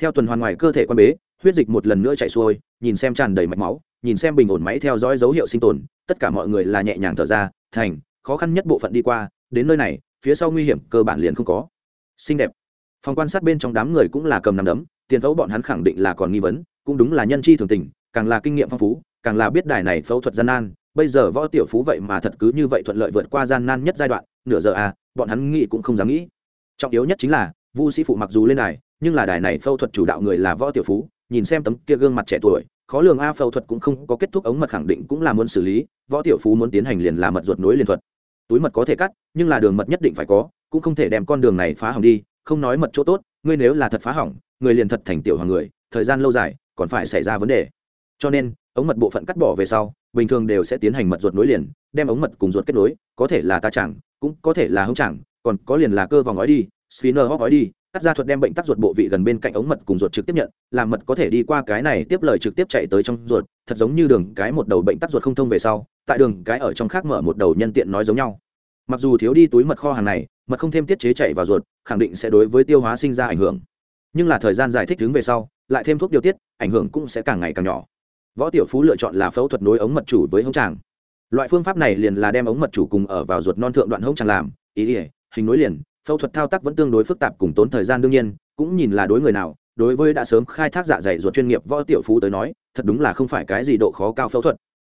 Theo tuần hoàn ngoài cơ thể quan bế, huyết dịch một lần nữa chạy xuôi, nhìn xem tràn đầy mạch máu, nhìn xem bình ổn máy theo dõi dấu hiệu sinh tồn, tất cả mọi người là nhẹ nhàng thở ra, thành, khó khăn nhất bộ phận đi qua, đến nơi này, phía sau nguy hiểm cơ bản liền không có xinh đẹp. Phòng quan sát bên trong đám người cũng là cầm nắm đấm, tiền phẫu bọn hắn khẳng định là còn nghi vấn, cũng đúng là nhân chi thường tình, càng là kinh nghiệm phong phú, càng là biết đài này phẫu thuật gian nan. Bây giờ võ tiểu phú vậy mà thật cứ như vậy thuận lợi vượt qua gian nan nhất giai đoạn, nửa giờ à bọn hắn nghĩ cũng không dám nghĩ. Trọng yếu nhất chính là, vu sĩ phụ mặc dù lên đài, nhưng là đài này phẫu thuật chủ đạo người là võ tiểu phú, nhìn xem tấm kia gương mặt trẻ tuổi, khó lường a, phẫu thuật cũng không có kết thúc ống mật khẳng định cũng là muốn xử lý, võ tiểu phú muốn tiến hành liền là mật ruột nối liên thuật. Túi mật có thể cắt, nhưng là đường mật nhất định phải có cũng không thể đem con đường này phá hỏng đi, không nói mật chỗ tốt, ngươi nếu là thật phá hỏng, người liền thật thành tiểu hoàng người, thời gian lâu dài, còn phải xảy ra vấn đề. Cho nên, ống mật bộ phận cắt bỏ về sau, bình thường đều sẽ tiến hành mật ruột nối liền, đem ống mật cùng ruột kết nối, có thể là ta chẳng, cũng có thể là hông chẳng, còn có liền là cơ vòng ói đi spinner hóc ói đi, cắt ra thuật đem bệnh tắc ruột bộ vị gần bên cạnh ống mật cùng ruột trực tiếp nhận, làm mật có thể đi qua cái này tiếp lời trực tiếp chạy tới trong ruột, thật giống như đường cái một đầu bệnh tắc ruột không thông về sau, tại đường cái ở trong khác mở một đầu nhân tiện nói giống nhau. Mặc dù thiếu đi túi mật kho hàng này mật không thêm tiết chế chạy vào ruột, khẳng định sẽ đối với tiêu hóa sinh ra ảnh hưởng. Nhưng là thời gian giải thích đứng về sau, lại thêm thuốc điều tiết, ảnh hưởng cũng sẽ càng ngày càng nhỏ. Võ tiểu phú lựa chọn là phẫu thuật nối ống mật chủ với hông tràng loại phương pháp này liền là đem ống mật chủ cùng ở vào ruột non thượng đoạn hông tràng làm, ý ỉa hình nối liền, phẫu thuật thao tác vẫn tương đối phức tạp cùng tốn thời gian đương nhiên, cũng nhìn là đối người nào, đối với đã sớm khai thác dạ dày ruột chuyên nghiệp võ tiểu phú tới nói, thật đúng là không phải cái gì độ khó cao phẫu thuật.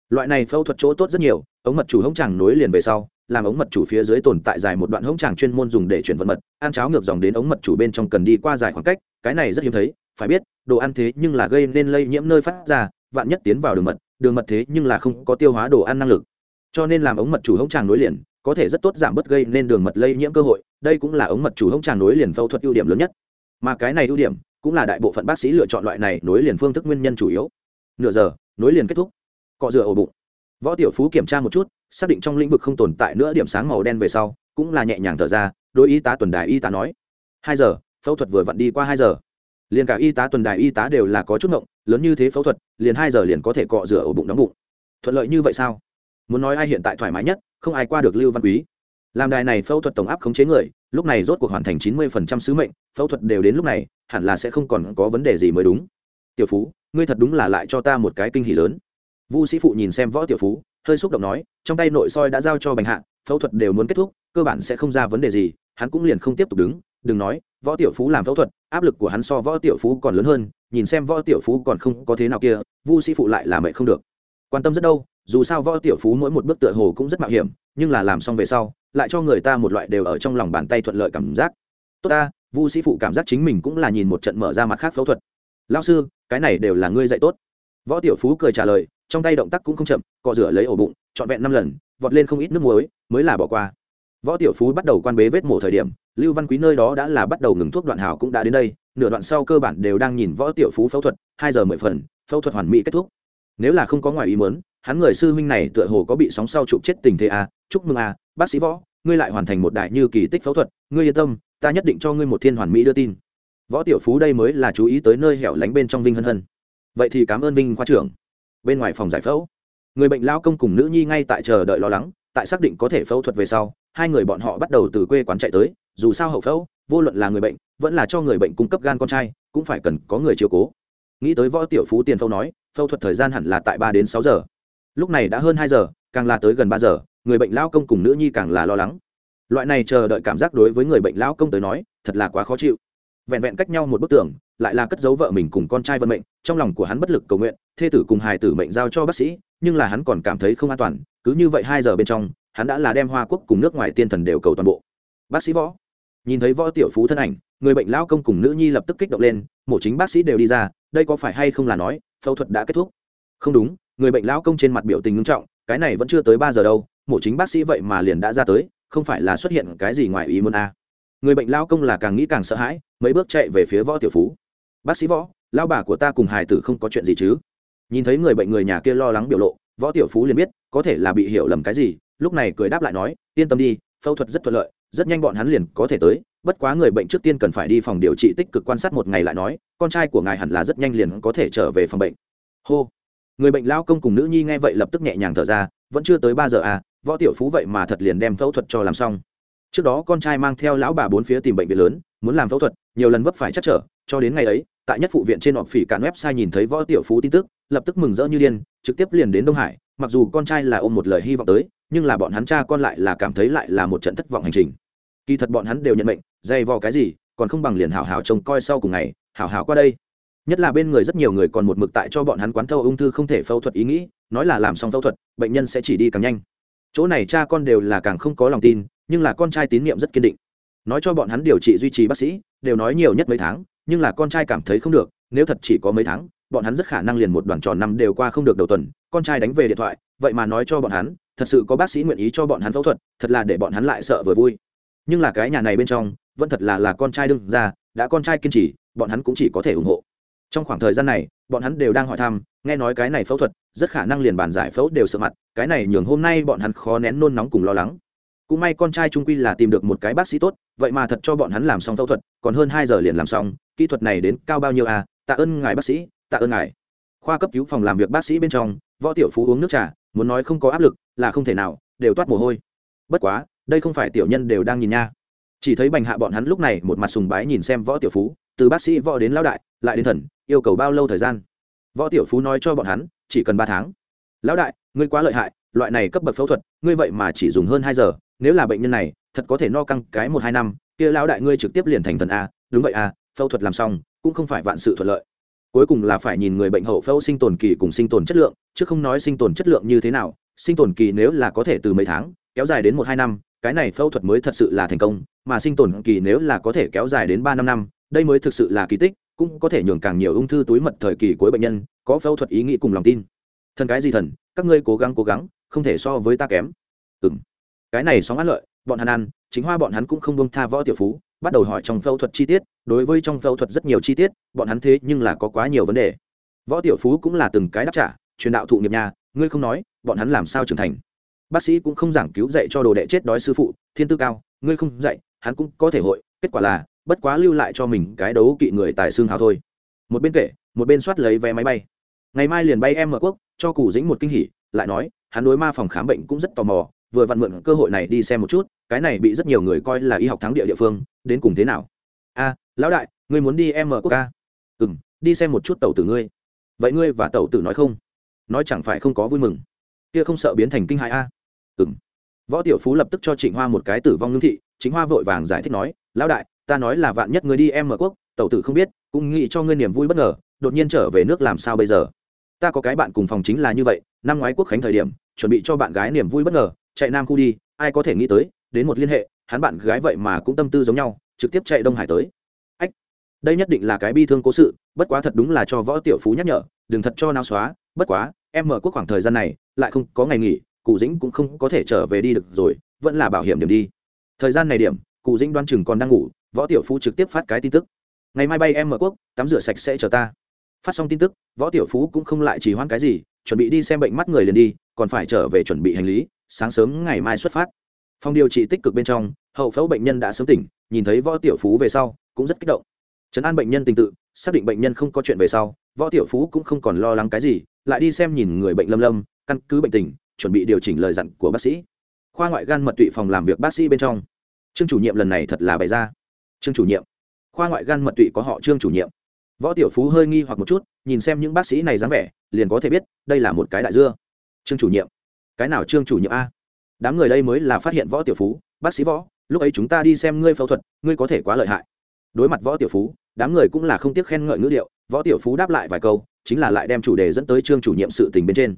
Loại này phẫu thuật chỗ tốt rất nhiều, ống mật chủ hông tràng nối liền về sau làm ống mật chủ phía dưới tồn tại dài một đoạn hống tràng chuyên môn dùng để chuyển vận mật, ăn cháo ngược dòng đến ống mật chủ bên trong cần đi qua dài khoảng cách, cái này rất hiếm thấy, phải biết, đồ ăn thế nhưng là gây nên lây nhiễm nơi phát ra, vạn nhất tiến vào đường mật đường mật thế nhưng là không có tiêu hóa đồ ăn năng lực. Cho nên làm ống mật chủ hống tràng nối liền, có thể rất tốt giảm bớt gây nên đường mật lây nhiễm cơ hội, đây cũng là ống mật chủ hống tràng nối liền phẫu thuật ưu điểm lớn nhất. Mà cái này ưu điểm, cũng là đại bộ phận bác sĩ lựa chọn loại này nối liền phương thức nguyên nhân chủ yếu. Nửa giờ, nối liền kết thúc. Cọ rửa ổ bụng võ tiểu phú kiểm tra một chút, xác định trong lĩnh vực không tồn tại nữa điểm sáng màu đen về sau, cũng là nhẹ nhàng thở ra đôi y tá tuần đài y tá nói. Hai giờ, phẫu thuật vừa vặn đi qua hai giờ. Liền cả y tá tuần đài y tá đều là có chút ngộng, lớn như thế phẫu thuật, liền hai giờ liền có thể cọ rửa ổ bụng đóng bụng. Thuận lợi như vậy sao? Muốn nói ai hiện tại thoải mái nhất, không ai qua được lưu văn quý. Làm đài này phẫu thuật tổng áp khống chế người, lúc này rốt cuộc hoàn thành chín mươi phần trăm sứ mệnh, phẫu thuật đều đến lúc này, hẳn là sẽ không còn có vấn đề gì mới đúng. Tiểu phú, ngươi thật đúng là lại cho ta một cái kinh hỉ lớn vu sĩ phụ nhìn xem võ tiểu phú, hơi xúc động nói, trong tay nội soi đã giao cho bành hạ, phẫu thuật đều muốn kết thúc, cơ bản sẽ không ra vấn đề gì, hắn cũng liền không tiếp tục đứng, đừng nói, võ tiểu phú làm phẫu thuật, áp lực của hắn so võ tiểu phú còn lớn hơn, nhìn xem võ tiểu phú còn không có thế nào kia, vu sĩ phụ lại là mệnh không được. Quan tâm rất đâu, dù sao võ tiểu phú mỗi một bước tựa hồ cũng rất mạo hiểm, nhưng là làm xong về sau, lại cho người ta một loại đều ở trong lòng bàn tay thuận lợi cảm giác. Tốt ta, vu sĩ phụ cảm giác chính mình cũng là nhìn một trận mở ra mặt khác phẫu thuật. Lao sư, cái này đều là ngươi dạy tốt. Võ tiểu phú cười trả lời trong tay động tác cũng không chậm cọ rửa lấy ổ bụng trọn vẹn năm lần vọt lên không ít nước muối mới là bỏ qua. Võ tiểu phú bắt đầu quan bế vết mổ thời điểm lưu văn quý nơi đó đã là bắt đầu ngừng thuốc đoạn hào cũng đã đến đây nửa đoạn sau cơ bản đều đang nhìn võ tiểu phú phẫu thuật hai giờ mười phần phẫu thuật hoàn mỹ kết thúc. Nếu là không có ngoài ý muốn hắn người sư huynh này tựa hồ có bị sóng sau chụp chết tình thế à, chúc mừng à, bác sĩ võ ngươi lại hoàn thành một đại như kỳ tích phẫu thuật ngươi yên tâm ta nhất định cho ngươi một thiên hoàn mỹ đưa tin. Võ tiểu phú đây mới là chú ý tới nơi hẻo lánh bên trong vinh hân hân. Vậy thì cảm ơn vinh khoa trưởng bên ngoài phòng giải phẫu. Người bệnh lao công cùng nữ nhi ngay tại chờ đợi lo lắng, tại xác định có thể phẫu thuật về sau, hai người bọn họ bắt đầu từ quê quán chạy tới, dù sao hậu phẫu, vô luận là người bệnh, vẫn là cho người bệnh cung cấp gan con trai, cũng phải cần có người chiều cố. Nghĩ tới võ tiểu phú tiền phẫu nói, phẫu thuật thời gian hẳn là tại ba đến sáu giờ. Lúc này đã hơn hai giờ, càng là tới gần ba giờ, người bệnh lao công cùng nữ nhi càng là lo lắng. Loại này chờ đợi cảm giác đối với người bệnh lao công tới nói, thật là quá khó chịu. Vẹn vẹn cách nhau một bức tường, lại là cất giấu vợ mình cùng con trai vận mệnh, trong lòng của hắn bất lực cầu nguyện thê tử cùng hài tử mệnh giao cho bác sĩ, nhưng là hắn còn cảm thấy không an toàn, cứ như vậy hai giờ bên trong, hắn đã là đem hoa quốc cùng nước ngoài tiên thần đều cầu toàn bộ. Bác sĩ võ. Nhìn thấy võ tiểu phú thân ảnh, người bệnh lao công cùng nữ nhi lập tức kích động lên, mổ chính bác sĩ đều đi ra, đây có phải hay không là nói, phẫu thuật đã kết thúc? Không đúng, người bệnh lao công trên mặt biểu tình ngưng trọng, cái này vẫn chưa tới ba giờ đâu, mổ chính bác sĩ vậy mà liền đã ra tới, không phải là xuất hiện cái gì ngoài ý muốn a à. người bệnh lao công là càng nghĩ càng sợ hãi, mấy bước chạy về phía võ tiểu phú. Bác sĩ võ lao bà của ta cùng hài tử không có chuyện gì chứ? Nhìn thấy người bệnh người nhà kia lo lắng biểu lộ, võ tiểu phú liền biết, có thể là bị hiểu lầm cái gì, lúc này cười đáp lại nói, yên tâm đi, phẫu thuật rất thuận lợi, rất nhanh bọn hắn liền có thể tới, bất quá người bệnh trước tiên cần phải đi phòng điều trị tích cực quan sát một ngày lại nói, con trai của ngài hẳn là rất nhanh liền có thể trở về phòng bệnh. Hô. Người bệnh lao công cùng nữ nhi nghe vậy lập tức nhẹ nhàng thở ra, vẫn chưa tới ba giờ à võ tiểu phú vậy mà thật liền đem phẫu thuật cho làm xong. Trước đó con trai mang theo lão bà bốn phía tìm bệnh viện lớn, muốn làm phẫu thuật, nhiều lần vấp phải chắc trở, cho đến ngày ấy tại nhất phụ viện trên họp phỉ cản website nhìn thấy võ tiểu phú tin tức, lập tức mừng rỡ như điên, trực tiếp liền đến đông hải, mặc dù con trai là ôm một lời hy vọng tới, nhưng là bọn hắn cha con lại là cảm thấy lại là một trận thất vọng hành trình. Kỳ thật bọn hắn đều nhận mệnh, dày vò cái gì, còn không bằng liền hảo hảo trông coi sau cùng ngày, hảo hảo qua đây. Nhất là bên người rất nhiều người còn một mực tại cho bọn hắn quán thâu ung thư không thể phẫu thuật ý nghĩ, nói là làm xong phẫu thuật, bệnh nhân sẽ chỉ đi càng nhanh. Chỗ này cha con đều là càng không có lòng tin, nhưng là con trai tín nhiệm rất kiên định. Nói cho bọn hắn điều trị duy trì bác sĩ, đều nói nhiều nhất mấy tháng nhưng là con trai cảm thấy không được, nếu thật chỉ có mấy tháng, bọn hắn rất khả năng liền một đoàn tròn năm đều qua không được đầu tuần, con trai đánh về điện thoại, vậy mà nói cho bọn hắn, thật sự có bác sĩ nguyện ý cho bọn hắn phẫu thuật, thật là để bọn hắn lại sợ vừa vui. Nhưng là cái nhà này bên trong, vẫn thật là là con trai đương ra, đã con trai kiên trì, bọn hắn cũng chỉ có thể ủng hộ. Trong khoảng thời gian này, bọn hắn đều đang hỏi thăm, nghe nói cái này phẫu thuật, rất khả năng liền bàn giải phẫu đều sợ mặt, cái này nhường hôm nay bọn hắn khó nén nôn nóng cùng lo lắng. Cũng may con trai trung quy là tìm được một cái bác sĩ tốt, vậy mà thật cho bọn hắn làm xong phẫu thuật, còn hơn hai giờ liền làm xong kỹ thuật này đến cao bao nhiêu à? Tạ ơn ngài bác sĩ, tạ ơn ngài. Khoa cấp cứu phòng làm việc bác sĩ bên trong, võ tiểu phú uống nước trà, muốn nói không có áp lực là không thể nào, đều toát mồ hôi. Bất quá, đây không phải tiểu nhân đều đang nhìn nha. Chỉ thấy bành hạ bọn hắn lúc này một mặt sùng bái nhìn xem võ tiểu phú, từ bác sĩ võ đến lão đại, lại đến thần, yêu cầu bao lâu thời gian? Võ tiểu phú nói cho bọn hắn, chỉ cần ba tháng. Lão đại, ngươi quá lợi hại, loại này cấp bậc phẫu thuật, ngươi vậy mà chỉ dùng hơn hai giờ, nếu là bệnh nhân này, thật có thể no căng cái một hai năm, kia lão đại ngươi trực tiếp liền thành thần a, đúng vậy a phẫu thuật làm xong, cũng không phải vạn sự thuận lợi. Cuối cùng là phải nhìn người bệnh hậu phẫu sinh tồn kỳ cùng sinh tồn chất lượng, chứ không nói sinh tồn chất lượng như thế nào. Sinh tồn kỳ nếu là có thể từ mấy tháng, kéo dài đến một hai năm, cái này phẫu thuật mới thật sự là thành công, mà sinh tồn kỳ nếu là có thể kéo dài đến ba năm năm, đây mới thực sự là kỳ tích, cũng có thể nhường càng nhiều ung thư túi mật thời kỳ cuối bệnh nhân có phẫu thuật ý nghĩ cùng lòng tin. Thần cái gì thần, các ngươi cố gắng cố gắng, không thể so với ta kém. Ừ cái này sóng ăn lợi, bọn hắn ăn, chính hoa bọn hắn cũng không bông tha võ tiểu phú bắt đầu hỏi trong phẫu thuật chi tiết, đối với trong phẫu thuật rất nhiều chi tiết, bọn hắn thế nhưng là có quá nhiều vấn đề. Võ tiểu phú cũng là từng cái đáp trả, truyền đạo thụ nghiệp nhà, ngươi không nói, bọn hắn làm sao trưởng thành? Bác sĩ cũng không giảng cứu dạy cho đồ đệ chết đói sư phụ, thiên tư cao, ngươi không dạy, hắn cũng có thể hội, kết quả là, bất quá lưu lại cho mình cái đấu kỵ người tài xương hào thôi. Một bên kể, một bên soát lấy vé máy bay. Ngày mai liền bay em ở quốc, cho cụ dĩnh một kinh hỉ, lại nói, hắn đối ma phòng khám bệnh cũng rất tò mò, vừa vặn mượn cơ hội này đi xem một chút cái này bị rất nhiều người coi là y học thắng địa địa phương, đến cùng thế nào? A, lão đại, ngươi muốn đi em ở quốc ca? Ừ m đi xem một chút tàu tử ngươi. Vậy ngươi và tàu tử nói không? Nói chẳng phải không có vui mừng? Kia không sợ biến thành kinh hại a? À? ừ m võ tiểu phú lập tức cho trịnh hoa một cái tử vong ngưng thị chính hoa vội vàng giải thích nói, lão đại, ta nói là vạn nhất ngươi đi em ở quốc tàu tử không biết, cũng nghĩ cho ngươi niềm vui bất ngờ, đột nhiên trở về nước làm sao bây giờ? Ta có cái bạn cùng phòng chính là như vậy, năm ngoái quốc khánh thời điểm, chuẩn bị cho bạn gái niềm vui bất ngờ, chạy nam khu đi, ai có thể nghĩ tới đến một liên hệ, hắn bạn gái vậy mà cũng tâm tư giống nhau, trực tiếp chạy đông hải tới. Ách, đây nhất định là cái bi thương cố sự, bất quá thật đúng là cho võ tiểu phú nhắc nhở, đừng thật cho nao xóa, bất quá, em mở quốc khoảng thời gian này, lại không có ngày nghỉ, cụ dĩnh cũng không có thể trở về đi được rồi, vẫn là bảo hiểm điểm đi. Thời gian này điểm, cụ dĩnh đoan chừng còn đang ngủ, võ tiểu phú trực tiếp phát cái tin tức. Ngày mai bay em mở quốc, tắm rửa sạch sẽ chờ ta. Phát xong tin tức, võ tiểu phú cũng không lại chỉ hoãn cái gì, chuẩn bị đi xem bệnh mắt người liền đi, còn phải trở về chuẩn bị hành lý, sáng sớm ngày mai xuất phát phòng điều trị tích cực bên trong, hậu phẫu bệnh nhân đã sớm tỉnh, nhìn thấy võ tiểu phú về sau, cũng rất kích động. Trấn an bệnh nhân tình tự, xác định bệnh nhân không có chuyện về sau, võ tiểu phú cũng không còn lo lắng cái gì, lại đi xem nhìn người bệnh lâm lâm, căn cứ bệnh tình, chuẩn bị điều chỉnh lời dặn của bác sĩ. Khoa ngoại gan mật tụy phòng làm việc bác sĩ bên trong. Trương chủ nhiệm lần này thật là bày ra. Trương chủ nhiệm. Khoa ngoại gan mật tụy có họ trương chủ nhiệm. Võ tiểu phú hơi nghi hoặc một chút, nhìn xem những bác sĩ này dáng vẻ, liền có thể biết, đây là một cái đại dưa. Trương chủ nhiệm. Cái nào trương chủ nhiệm a? Đám người đây mới là phát hiện võ tiểu phú, bác sĩ võ, lúc ấy chúng ta đi xem ngươi phẫu thuật, ngươi có thể quá lợi hại. Đối mặt võ tiểu phú, đám người cũng là không tiếc khen ngợi ngữ điệu, võ tiểu phú đáp lại vài câu, chính là lại đem chủ đề dẫn tới trương chủ nhiệm sự tình bên trên.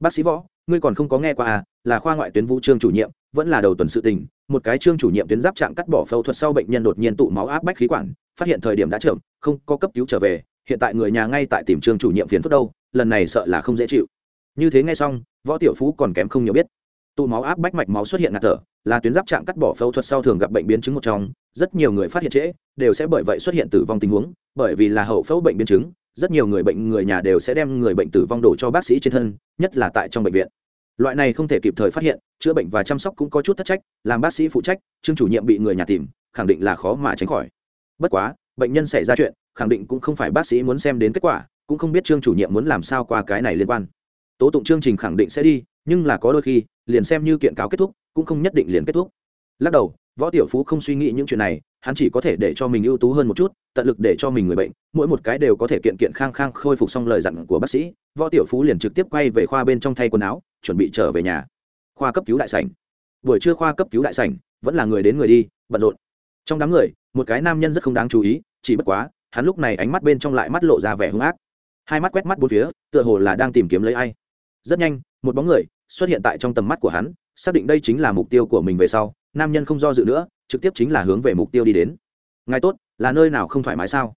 Bác sĩ võ, ngươi còn không có nghe qua à là khoa ngoại tuyến vũ trương chủ nhiệm, vẫn là đầu tuần sự tình, một cái trương chủ nhiệm tuyến giáp trạng cắt bỏ phẫu thuật sau bệnh nhân đột nhiên tụ máu áp bách khí quản, phát hiện thời điểm đã chậm, không có cấp cứu trở về, hiện tại người nhà ngay tại tìm trương chủ nhiệm phiền phức đâu, lần này sợ là không dễ chịu. Như thế ngay xong, võ tiểu phú còn kém không nhiều biết tụ máu áp bách mạch máu xuất hiện ngạt thở, là tuyến giáp trạng cắt bỏ phẫu thuật sau thường gặp bệnh biến chứng một trong, rất nhiều người phát hiện trễ, đều sẽ bởi vậy xuất hiện tử vong tình huống, bởi vì là hậu phẫu bệnh biến chứng, rất nhiều người bệnh người nhà đều sẽ đem người bệnh tử vong đổ cho bác sĩ trên thân, nhất là tại trong bệnh viện. Loại này không thể kịp thời phát hiện, chữa bệnh và chăm sóc cũng có chút thất trách, làm bác sĩ phụ trách, chương chủ nhiệm bị người nhà tìm, khẳng định là khó mà tránh khỏi. Bất quá, bệnh nhân xảy ra chuyện, khẳng định cũng không phải bác sĩ muốn xem đến kết quả, cũng không biết trương chủ nhiệm muốn làm sao qua cái này liên quan. Tố tụng chương trình khẳng định sẽ đi, nhưng là có đôi khi liền xem như kiện cáo kết thúc, cũng không nhất định liền kết thúc. Lắc đầu, võ tiểu phú không suy nghĩ những chuyện này, hắn chỉ có thể để cho mình ưu tú hơn một chút, tận lực để cho mình người bệnh, mỗi một cái đều có thể kiện kiện khang khang khôi phục xong lời dặn của bác sĩ. Võ tiểu phú liền trực tiếp quay về khoa bên trong thay quần áo, chuẩn bị trở về nhà. Khoa cấp cứu đại sảnh. Buổi trưa khoa cấp cứu đại sảnh, vẫn là người đến người đi, bận rộn. Trong đám người, một cái nam nhân rất không đáng chú ý, chỉ bất quá, hắn lúc này ánh mắt bên trong lại mắt lộ ra vẻ hung ác. Hai mắt quét mắt bốn phía, tựa hồ là đang tìm kiếm lấy ai. Rất nhanh, một bóng người xuất hiện tại trong tầm mắt của hắn, xác định đây chính là mục tiêu của mình về sau, nam nhân không do dự nữa, trực tiếp chính là hướng về mục tiêu đi đến. Ngài tốt, là nơi nào không thoải mái sao?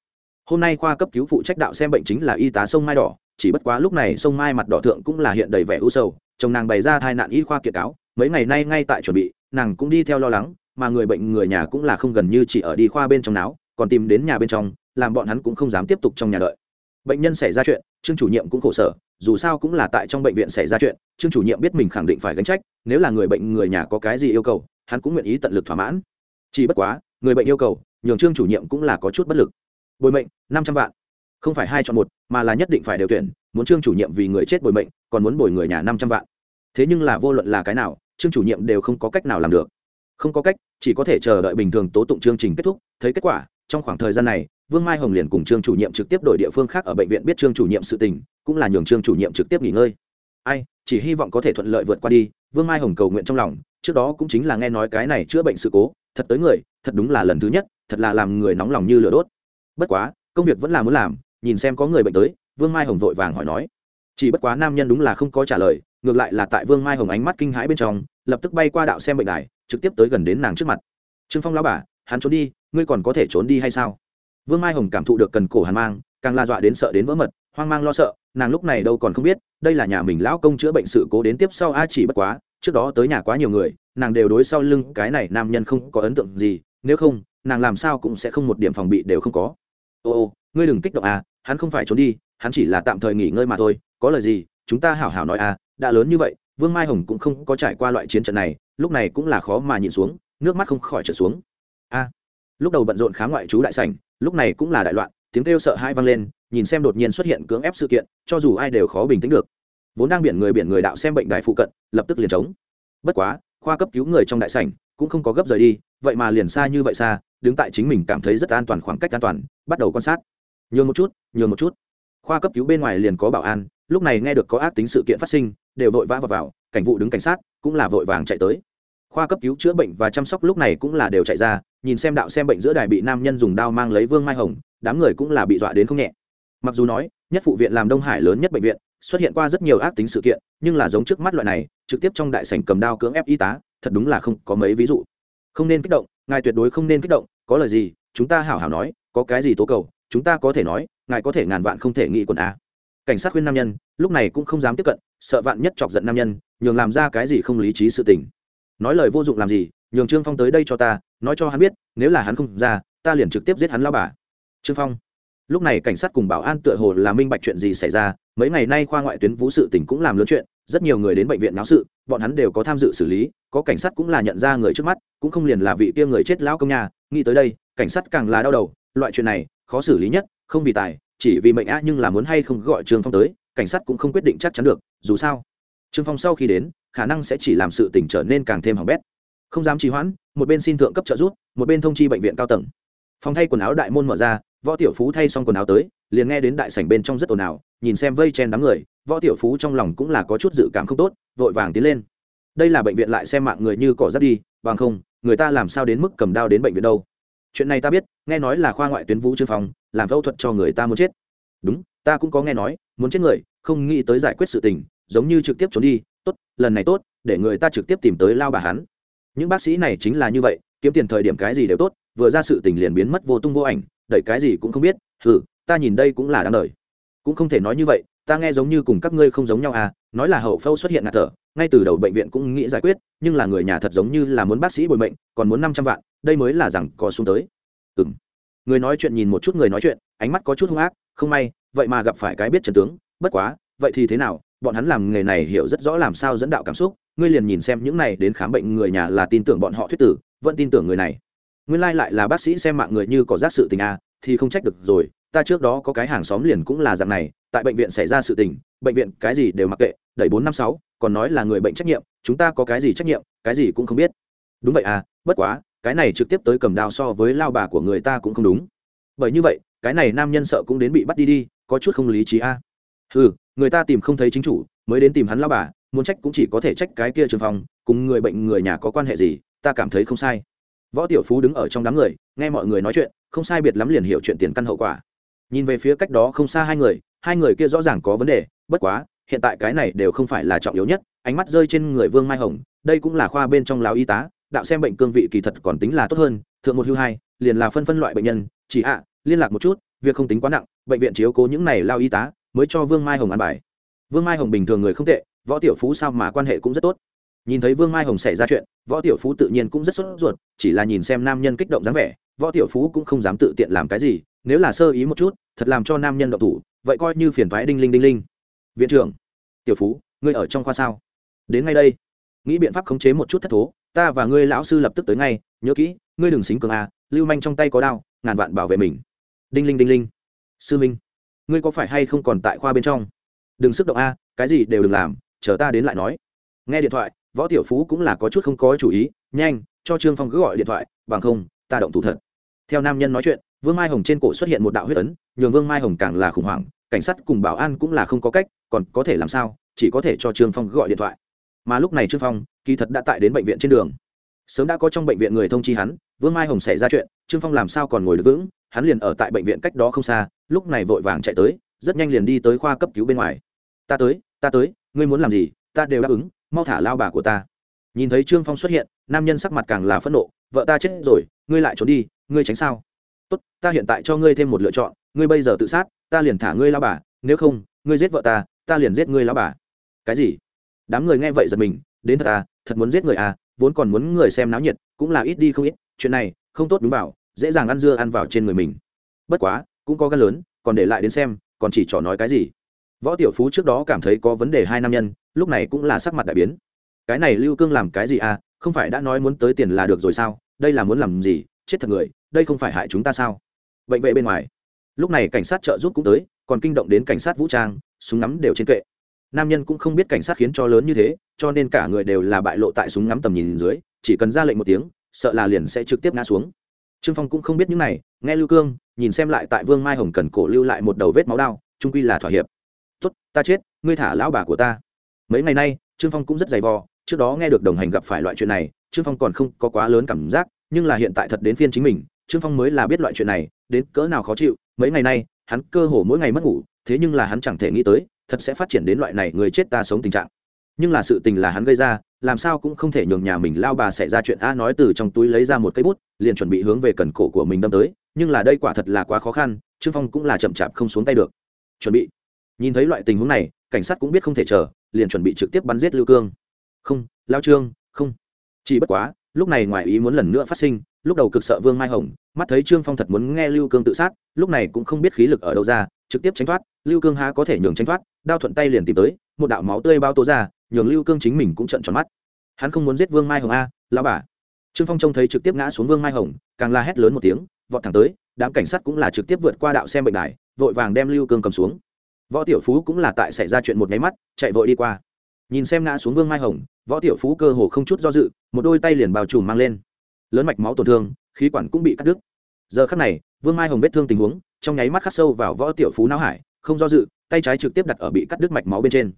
Hôm nay khoa cấp cứu phụ trách đạo xem bệnh chính là y tá sông mai đỏ, chỉ bất quá lúc này sông mai mặt đỏ thượng cũng là hiện đầy vẻ u sầu, chồng nàng bày ra thai nạn y khoa kiệt cáo, mấy ngày nay ngay tại chuẩn bị, nàng cũng đi theo lo lắng, mà người bệnh người nhà cũng là không gần như chỉ ở đi khoa bên trong não còn tìm đến nhà bên trong, làm bọn hắn cũng không dám tiếp tục trong nhà đợi bệnh nhân xảy ra chuyện, trương chủ nhiệm cũng khổ sở, dù sao cũng là tại trong bệnh viện xảy ra chuyện, trương chủ nhiệm biết mình khẳng định phải gánh trách, nếu là người bệnh người nhà có cái gì yêu cầu, hắn cũng nguyện ý tận lực thỏa mãn. Chỉ bất quá, người bệnh yêu cầu, nhường trương chủ nhiệm cũng là có chút bất lực. Bồi mệnh, năm trăm vạn. Không phải hai chọn một, mà là nhất định phải đều tuyển, muốn trương chủ nhiệm vì người chết bồi mệnh, còn muốn bồi người nhà năm trăm vạn. Thế nhưng là vô luận là cái nào, trương chủ nhiệm đều không có cách nào làm được. Không có cách, chỉ có thể chờ đợi bình thường tố tụng chương trình kết thúc, thấy kết quả, trong khoảng thời gian này vương mai hồng liền cùng trương chủ nhiệm trực tiếp đổi địa phương khác ở bệnh viện biết trương chủ nhiệm sự tình, cũng là nhường trương chủ nhiệm trực tiếp nghỉ ngơi. Ai, chỉ hy vọng có thể thuận lợi vượt qua đi, vương mai hồng cầu nguyện trong lòng, trước đó cũng chính là nghe nói cái này chữa bệnh sự cố, thật tới người, thật đúng là lần thứ nhất, thật là làm người nóng lòng như lửa đốt. Bất quá, công việc vẫn là muốn làm, nhìn xem có người bệnh tới, vương mai hồng vội vàng hỏi nói. Chỉ bất quá nam nhân đúng là không có trả lời, ngược lại là tại vương mai hồng ánh mắt kinh hãi bên trong, lập tức bay qua đạo xem bệnh đài, trực tiếp tới gần đến nàng trước mặt. Trương phong lao bà, hắn trốn đi, ngươi còn có thể trốn đi hay sao? Vương mai hồng cảm thụ được cần cổ hàn mang, càng la dọa đến sợ đến vỡ mật, hoang mang lo sợ, nàng lúc này đâu còn không biết, đây là nhà mình lão công chữa bệnh sự cố đến tiếp sau, a, chỉ bất quá, trước đó tới nhà quá nhiều người, nàng đều đối sau lưng cái này nam nhân không có ấn tượng gì, nếu không, nàng làm sao cũng sẽ không một điểm phòng bị đều không có. Ô ô, ngươi đừng kích động à hắn không phải trốn đi, hắn chỉ là tạm thời nghỉ ngơi mà thôi, có lời gì, chúng ta hảo hảo nói à đã lớn như vậy, vương mai hồng cũng không có trải qua loại chiến trận này, lúc này cũng là khó mà nhìn xuống, nước mắt không khỏi trở xuống. A, lúc đầu bận rộn khá ngoại trú đại sảnh lúc này cũng là đại loạn tiếng kêu sợ hai vang lên nhìn xem đột nhiên xuất hiện cưỡng ép sự kiện cho dù ai đều khó bình tĩnh được. Vốn đang biển người biển người đạo xem bệnh đài phụ cận lập tức liền trống. Bất quá khoa cấp cứu người trong đại sảnh cũng không có gấp rời đi vậy mà liền xa như vậy xa đứng tại chính mình cảm thấy rất an toàn khoảng cách an toàn bắt đầu quan sát. Nhường một chút nhường một chút. Khoa cấp cứu bên ngoài liền có bảo an lúc này nghe được có ác tính sự kiện phát sinh đều vội vã vào, vào cảnh vụ đứng cảnh sát cũng là vội vàng chạy tới khoa cấp cứu chữa bệnh và chăm sóc lúc này cũng là đều chạy ra, nhìn xem đạo xem bệnh giữa đài bị nam nhân dùng đao mang lấy vương mai hồng, đám người cũng là bị dọa đến không nhẹ. Mặc dù nói, nhất phụ viện làm đông hải lớn nhất bệnh viện, xuất hiện qua rất nhiều ác tính sự kiện, nhưng là giống trước mắt loại này, trực tiếp trong đại sảnh cầm đao cưỡng ép y tá, thật đúng là không có mấy ví dụ. Không nên kích động, ngài tuyệt đối không nên kích động, có lời gì, chúng ta hảo hảo nói, có cái gì tố cầu, chúng ta có thể nói, ngài có thể ngàn vạn không thể nghĩ quần á cảnh sát khuyên nam nhân, lúc này cũng không dám tiếp cận, sợ vạn nhất chọc giận nam nhân, nhường làm ra cái gì không lý trí sự tình nói lời vô dụng làm gì, nhường trương phong tới đây cho ta, nói cho hắn biết, nếu là hắn không ra, ta liền trực tiếp giết hắn lao bà. Trương phong. Lúc này cảnh sát cùng bảo an tựa hồ là minh bạch chuyện gì xảy ra, mấy ngày nay khoa ngoại tuyến vũ sự tỉnh cũng làm lớn chuyện, rất nhiều người đến bệnh viện náo sự, bọn hắn đều có tham dự xử lý, có cảnh sát cũng là nhận ra người trước mắt, cũng không liền là vị kia người chết lão công nhà, nghĩ tới đây, cảnh sát càng là đau đầu, loại chuyện này, khó xử lý nhất, không vì tài, chỉ vì mệnh á nhưng là muốn hay không gọi trương phong tới, cảnh sát cũng không quyết định chắc chắn được, dù sao trương phong sau khi đến, khả năng sẽ chỉ làm sự tỉnh trở nên càng thêm hỏng bét. Không dám trì hoãn, một bên xin thượng cấp trợ rút một bên thông chi bệnh viện cao tầng. Phòng thay quần áo đại môn mở ra, võ tiểu phú thay xong quần áo tới, liền nghe đến đại sảnh bên trong rất ồn ào, nhìn xem vây chen đám người, võ tiểu phú trong lòng cũng là có chút dự cảm không tốt, vội vàng tiến lên. Đây là bệnh viện lại xem mạng người như cỏ rác đi, bằng không, người ta làm sao đến mức cầm đao đến bệnh viện đâu. Chuyện này ta biết, nghe nói là khoa ngoại tuyến vũ trương phòng làm phẫu thuật cho người ta muốn chết. Đúng, ta cũng có nghe nói, muốn chết người, không nghĩ tới giải quyết sự tình giống như trực tiếp trốn đi, tốt, lần này tốt, để người ta trực tiếp tìm tới lao bà hắn. Những bác sĩ này chính là như vậy, kiếm tiền thời điểm cái gì đều tốt, vừa ra sự tình liền biến mất vô tung vô ảnh đẩy cái gì cũng không biết, hừ, ta nhìn đây cũng là đáng đời. Cũng không thể nói như vậy, ta nghe giống như cùng các ngươi không giống nhau à nói là hậu phẫu xuất hiện ngạt thở, ngay từ đầu bệnh viện cũng nghĩ giải quyết, nhưng là người nhà thật giống như là muốn bác sĩ bồi bệnh còn muốn năm trăm vạn, đây mới là rằng có xuống tới. Ừ m người nói chuyện nhìn một chút người nói chuyện, ánh mắt có chút hung ác, không may, vậy mà gặp phải cái biết trần tướng, bất quá, vậy thì thế nào bọn hắn làm nghề này hiểu rất rõ làm sao dẫn đạo cảm xúc ngươi liền nhìn xem những này đến khám bệnh người nhà là tin tưởng bọn họ thuyết tử vẫn tin tưởng người này. Nguyên lai、like、lại là bác sĩ xem mạng người như có giác sự tình a à, thì không trách được rồi ta trước đó có cái hàng xóm liền cũng là dạng này tại bệnh viện xảy ra sự tình bệnh viện cái gì đều mặc kệ đẩy bốn năm sáu còn nói là người bệnh trách nhiệm chúng ta có cái gì trách nhiệm cái gì cũng không biết. Đúng vậy à bất quá cái này trực tiếp tới cầm đao so với lao bà của người ta cũng không đúng. Bởi như vậy cái này nam nhân sợ cũng đến bị bắt đi đi có chút không lý trí a à ừ người ta tìm không thấy chính chủ, mới đến tìm hắn lao bà, muốn trách cũng chỉ có thể trách cái kia trường phòng cùng người bệnh người nhà có quan hệ gì, ta cảm thấy không sai. Võ tiểu phú đứng ở trong đám người, nghe mọi người nói chuyện, không sai biệt lắm liền hiểu chuyện tiền căn hậu quả. Nhìn về phía cách đó không xa hai người hai người kia rõ ràng có vấn đề, bất quá, hiện tại cái này đều không phải là trọng yếu nhất, ánh mắt rơi trên người vương mai hồng, đây cũng là khoa bên trong lão y tá, đạo xem bệnh cương vị kỳ thật còn tính là tốt hơn, thượng một hưu hai, liền là phân phân loại bệnh nhân, chỉ ạ, liên lạc một chút, việc không tính quá nặng, bệnh viện chiếu cố những này lao y tá mới cho vương mai hồng ăn bài. Vương mai hồng bình thường người không tệ, võ tiểu phú sao mà quan hệ cũng rất tốt. Nhìn thấy vương mai hồng xảy ra chuyện, võ tiểu phú tự nhiên cũng rất sốt ruột, chỉ là nhìn xem nam nhân kích động dáng vẻ, võ tiểu phú cũng không dám tự tiện làm cái gì, nếu là sơ ý một chút, thật làm cho nam nhân động thủ, vậy coi như phiền thoái đinh linh đinh linh. Viện trưởng, tiểu phú, ngươi ở trong khoa sao? Đến ngay đây. Nghĩ biện pháp khống chế một chút thất thố, ta và ngươi lão sư lập tức tới ngay, nhớ kỹ, ngươi đừng xính cường a lưu manh trong tay có đao, ngàn vạn bảo vệ mình. Đinh linh đinh linh. Sư minh ngươi có phải hay không còn tại khoa bên trong? Đừng sức động a, cái gì đều đừng làm, chờ ta đến lại nói. Nghe điện thoại, võ tiểu phú cũng là có chút không có chủ ý, nhanh, cho trương phong cứ gọi điện thoại, bằng không, ta động thủ thật. Theo nam nhân nói chuyện, vương mai hồng trên cổ xuất hiện một đạo huyết ấn, nhường vương mai hồng càng là khủng hoảng, cảnh sát cùng bảo an cũng là không có cách, còn có thể làm sao, chỉ có thể cho trương phong gọi điện thoại. Mà lúc này trương phong, kỳ thật đã tại đến bệnh viện trên đường sớm đã có trong bệnh viện người thông chi hắn, vương mai hồng xảy ra chuyện, trương phong làm sao còn ngồi được vững, hắn liền ở tại bệnh viện cách đó không xa, lúc này vội vàng chạy tới, rất nhanh liền đi tới khoa cấp cứu bên ngoài. Ta tới ta tới, ngươi muốn làm gì, ta đều đáp ứng, mau thả lao bà của ta. Nhìn thấy trương phong xuất hiện, nam nhân sắc mặt càng là phẫn nộ, vợ ta chết rồi, ngươi lại trốn đi, ngươi tránh sao? Tốt, ta hiện tại cho ngươi thêm một lựa chọn, ngươi bây giờ tự sát, ta liền thả ngươi lao bà, nếu không, ngươi giết vợ ta ta liền giết ngươi lao bà. Cái gì? Đám người nghe vậy giật mình, đến thật à thật muốn giết người à vốn còn muốn người xem náo nhiệt, cũng là ít đi không ít, chuyện này, không tốt đúng vào, dễ dàng ăn dưa ăn vào trên người mình. Bất quá, cũng có gan lớn, còn để lại đến xem, còn chỉ trỏ nói cái gì. Võ tiểu phú trước đó cảm thấy có vấn đề hai nam nhân, lúc này cũng là sắc mặt đại biến. Cái này lưu cương làm cái gì à không phải đã nói muốn tới tiền là được rồi sao, đây là muốn làm gì, chết thật người, đây không phải hại chúng ta sao? Bệnh vệ bên ngoài. Lúc này cảnh sát trợ giúp cũng tới, còn kinh động đến cảnh sát vũ trang, súng ngắm đều trên kệ nam nhân cũng không biết cảnh sát khiến cho lớn như thế, cho nên cả người đều là bại lộ tại súng ngắm tầm nhìn dưới, chỉ cần ra lệnh một tiếng, sợ là liền sẽ trực tiếp ngã xuống. Trương phong cũng không biết những này, nghe lưu cương, nhìn xem lại tại vương mai hồng cần cổ lưu lại một đầu vết máu đao trung quy là thỏa hiệp. Tốt, ta chết, ngươi thả lão bà của ta. Mấy ngày nay, trương phong cũng rất dày vò, trước đó nghe được đồng hành gặp phải loại chuyện này, trương phong còn không có quá lớn cảm giác, nhưng là hiện tại thật đến phiên chính mình, trương phong mới là biết loại chuyện này, đến cỡ nào khó chịu, mấy ngày nay, hắn cơ hồ mỗi ngày mất ngủ, thế nhưng là hắn chẳng thể nghĩ tới thật sẽ phát triển đến loại này, người chết ta sống tình trạng. Nhưng là sự tình là hắn gây ra, làm sao cũng không thể nhường nhà mình lao bà xảy ra chuyện a nói từ trong túi lấy ra một cây bút, liền chuẩn bị hướng về cần cổ của mình đâm tới, nhưng là đây quả thật là quá khó khăn, trương phong cũng là chậm chạp không xuống tay được. Chuẩn bị. Nhìn thấy loại tình huống này, cảnh sát cũng biết không thể chờ, liền chuẩn bị trực tiếp bắn giết lưu cương. Không, lao trương, không. Chỉ bất quá, lúc này ngoài ý muốn lần nữa phát sinh, lúc đầu cực sợ vương mai hồng, mắt thấy trương phong thật muốn nghe lưu cương tự sát, lúc này cũng không biết khí lực ở đâu ra trực tiếp tránh thoát, lưu cương há có thể nhường tránh thoát, đao thuận tay liền tìm tới, một đạo máu tươi bao tố ra, nhường lưu cương chính mình cũng trận tròn mắt. Hắn không muốn giết vương mai hồng a lao bà. Trương phong trông thấy trực tiếp ngã xuống vương mai hồng, càng la hét lớn một tiếng, vọt thẳng tới, đám cảnh sát cũng là trực tiếp vượt qua đạo xem bệnh đài, vội vàng đem lưu cương cầm xuống. Võ tiểu phú cũng là tại xảy ra chuyện một nháy mắt, chạy vội đi qua. Nhìn xem ngã xuống vương mai hồng, võ tiểu phú cơ hồ không chút do dự, một đôi tay liền bao trùm mang lên. Lớn mạch máu tổn thương, khí quản cũng bị cắt đứt. Giờ khắc này vương mai hồng vết thương tình huống, trong nháy mắt khắc sâu vào võ tiểu phú não hải, không do dự, tay trái trực tiếp đặt ở bị cắt đứt mạch máu bên trên.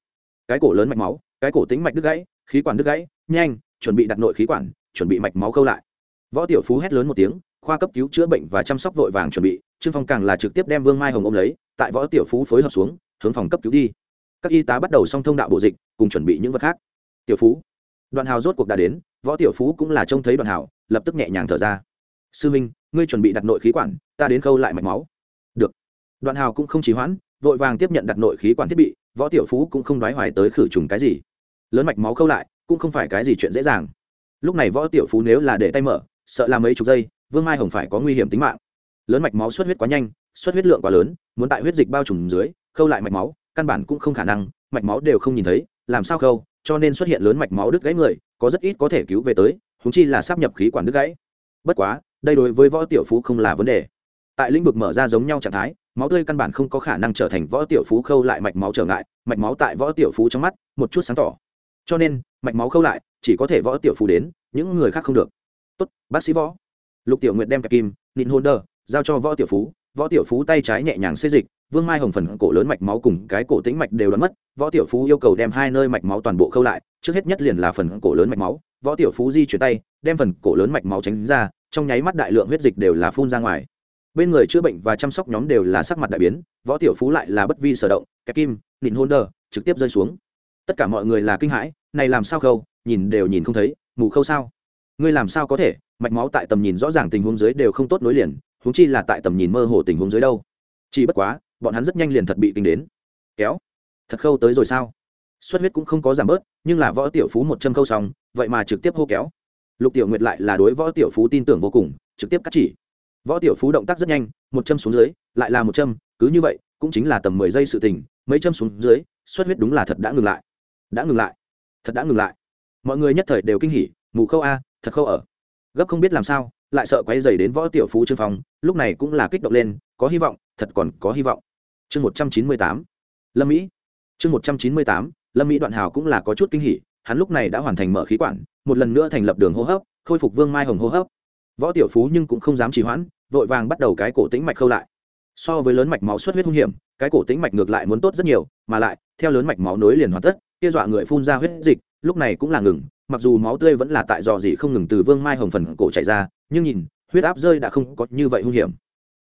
Cái cổ lớn mạch máu, cái cổ tính mạch đứt gãy, khí quản đứt gãy, nhanh, chuẩn bị đặt nội khí quản, chuẩn bị mạch máu câu lại. Võ tiểu phú hét lớn một tiếng, khoa cấp cứu chữa bệnh và chăm sóc vội vàng chuẩn bị, trương phong càng là trực tiếp đem vương mai hồng ôm lấy, tại võ tiểu phú phối hợp xuống, hướng phòng cấp cứu đi. Các y tá bắt đầu xong thông đạo bộ dịch, cùng chuẩn bị những vật khác. Tiểu phú, đoạn hào rốt cuộc đã đến, võ tiểu phú cũng là trông thấy đoạn hào, lập tức nhẹ nhàng thở ra. Sư minh, ngươi chuẩn bị đặt nội khí quản ta đến khâu lại mạch máu. Được. Đoạn hào cũng không chỉ hoãn, vội vàng tiếp nhận đặt nội khí quản thiết bị, võ tiểu phú cũng không đoái hoài tới khử trùng cái gì. Lớn mạch máu khâu lại, cũng không phải cái gì chuyện dễ dàng. Lúc này võ tiểu phú nếu là để tay mở, sợ làm mấy chục giây, vương mai hồng phải có nguy hiểm tính mạng. Lớn mạch máu xuất huyết quá nhanh, xuất huyết lượng quá lớn, muốn tại huyết dịch bao trùm dưới, khâu lại mạch máu, căn bản cũng không khả năng, mạch máu đều không nhìn thấy, làm sao khâu, cho nên xuất hiện lớn mạch máu đứt gãy người, có rất ít có thể cứu về tới húng chi là sắp nhập khí quản đứt gãy. Bất quá, đây đối với võ tiểu phú không là vấn đề tại lĩnh vực mở ra giống nhau trạng thái, máu tươi căn bản không có khả năng trở thành võ tiểu phú khâu lại mạch máu trở ngại, mạch máu tại võ tiểu phú trong mắt, một chút sáng tỏ. Cho nên, mạch máu khâu lại, chỉ có thể võ tiểu phú đến, những người khác không được. Tốt, bác sĩ võ. Lục tiểu nguyện đem kẹp kim, nịn hôn đơ, giao cho võ tiểu phú. Võ tiểu phú tay trái nhẹ nhàng xê dịch, vương mai hồng phần cổ lớn mạch máu cùng cái cổ tĩnh mạch đều đã mất. Võ tiểu phú yêu cầu đem hai nơi mạch máu toàn bộ khâu lại, trước hết nhất liền là phần cổ lớn mạch máu. Võ tiểu phú di chuyển tay, đem phần cổ lớn mạch máu tránh ra, trong nháy mắt đại lượng huyết dịch đều là phun ra ngoài bên người chữa bệnh và chăm sóc nhóm đều là sắc mặt đại biến, võ tiểu phú lại là bất vi sở động, kẹp kim nịn hôn đờ, trực tiếp rơi xuống. Tất cả mọi người là kinh hãi, này làm sao khâu, nhìn đều nhìn không thấy, mù khâu sao? Ngươi làm sao có thể, mạch máu tại tầm nhìn rõ ràng tình huống dưới đều không tốt nối liền, huống chi là tại tầm nhìn mơ hồ tình huống dưới đâu. Chỉ bất quá, bọn hắn rất nhanh liền thật bị kinh đến. Kéo. Thật khâu tới rồi sao? Xuất huyết cũng không có giảm bớt, nhưng là võ tiểu phú một châm khâu xong, vậy mà trực tiếp hô kéo. Lục tiểu nguyệt lại là đối võ tiểu phú tin tưởng vô cùng, trực tiếp cắt chỉ võ tiểu phú động tác rất nhanh, một châm xuống dưới, lại là một châm, cứ như vậy, cũng chính là tầm mười giây sự tình, mấy châm xuống dưới, xuất huyết đúng là thật đã ngừng lại. Đã ngừng lại. Thật đã ngừng lại. Mọi người nhất thời đều kinh hỉ, mù khâu a, thật khâu ở. Gấp không biết làm sao, lại sợ quay dày đến võ tiểu phú trương phong, lúc này cũng là kích động lên, có hy vọng, thật còn có hy vọng. Chương một trăm chín mươi tám. Lâm mỹ. Chương một trăm chín mươi tám, lâm mỹ đoạn hào cũng là có chút kinh hỉ, hắn lúc này đã hoàn thành mở khí quản, một lần nữa thành lập đường hô hấp, khôi phục vương mai hồng hô hấp. Võ tiểu phú nhưng cũng không dám trì hoãn vội vàng bắt đầu cái cổ tĩnh mạch khâu lại. So với lớn mạch máu xuất huyết hung hiểm, cái cổ tĩnh mạch ngược lại muốn tốt rất nhiều, mà lại, theo lớn mạch máu nối liền hoàn tất, kia dọa người phun ra huyết dịch, lúc này cũng là ngừng, mặc dù máu tươi vẫn là tại dò dỉ không ngừng từ vương mai hồng phần cổ chảy ra, nhưng nhìn, huyết áp rơi đã không có như vậy hung hiểm.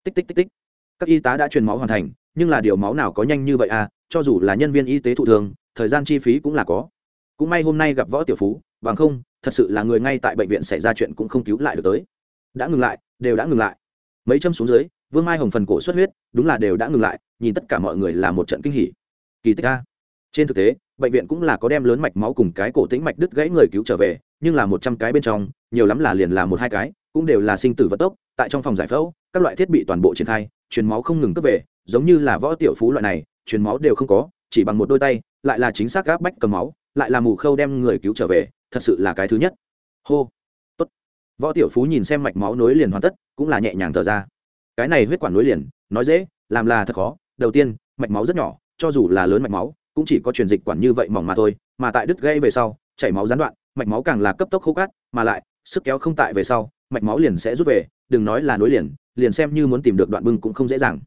Tích tích tích tích. Các y tá đã truyền máu hoàn thành, nhưng là điều máu nào có nhanh như vậy à cho dù là nhân viên y tế thụ thường, thời gian chi phí cũng là có. Cũng may hôm nay gặp võ tiểu phú, bằng không, thật sự là người ngay tại bệnh viện xảy ra chuyện cũng không cứu lại được tới. Đã ngừng lại, đều đã ngừng lại mấy châm xuống dưới, vương mai hồng phần cổ xuất huyết, đúng là đều đã ngừng lại, nhìn tất cả mọi người là một trận kinh hỉ. Kỳ tích a. Trên thực tế, bệnh viện cũng là có đem lớn mạch máu cùng cái cổ tĩnh mạch đứt gãy người cứu trở về, nhưng là một trăm cái bên trong, nhiều lắm là liền là một hai cái, cũng đều là sinh tử vận tốc, tại trong phòng giải phẫu, các loại thiết bị toàn bộ triển khai, truyền máu không ngừng cấp về, giống như là võ tiểu phú loại này, truyền máu đều không có, chỉ bằng một đôi tay, lại là chính xác gáp bách cầm máu, lại là mù khâu đem người cứu trở về, thật sự là cái thứ nhất. Hô võ tiểu phú nhìn xem mạch máu nối liền hoàn tất, cũng là nhẹ nhàng thở ra. Cái này huyết quản nối liền, nói dễ, làm là thật khó. Đầu tiên, mạch máu rất nhỏ, cho dù là lớn mạch máu, cũng chỉ có truyền dịch quản như vậy mỏng mà thôi, mà tại đứt gây về sau, chảy máu gián đoạn, mạch máu càng là cấp tốc khô cát, mà lại, sức kéo không tại về sau, mạch máu liền sẽ rút về, đừng nói là nối liền liền xem như muốn tìm được đoạn bưng cũng không dễ dàng.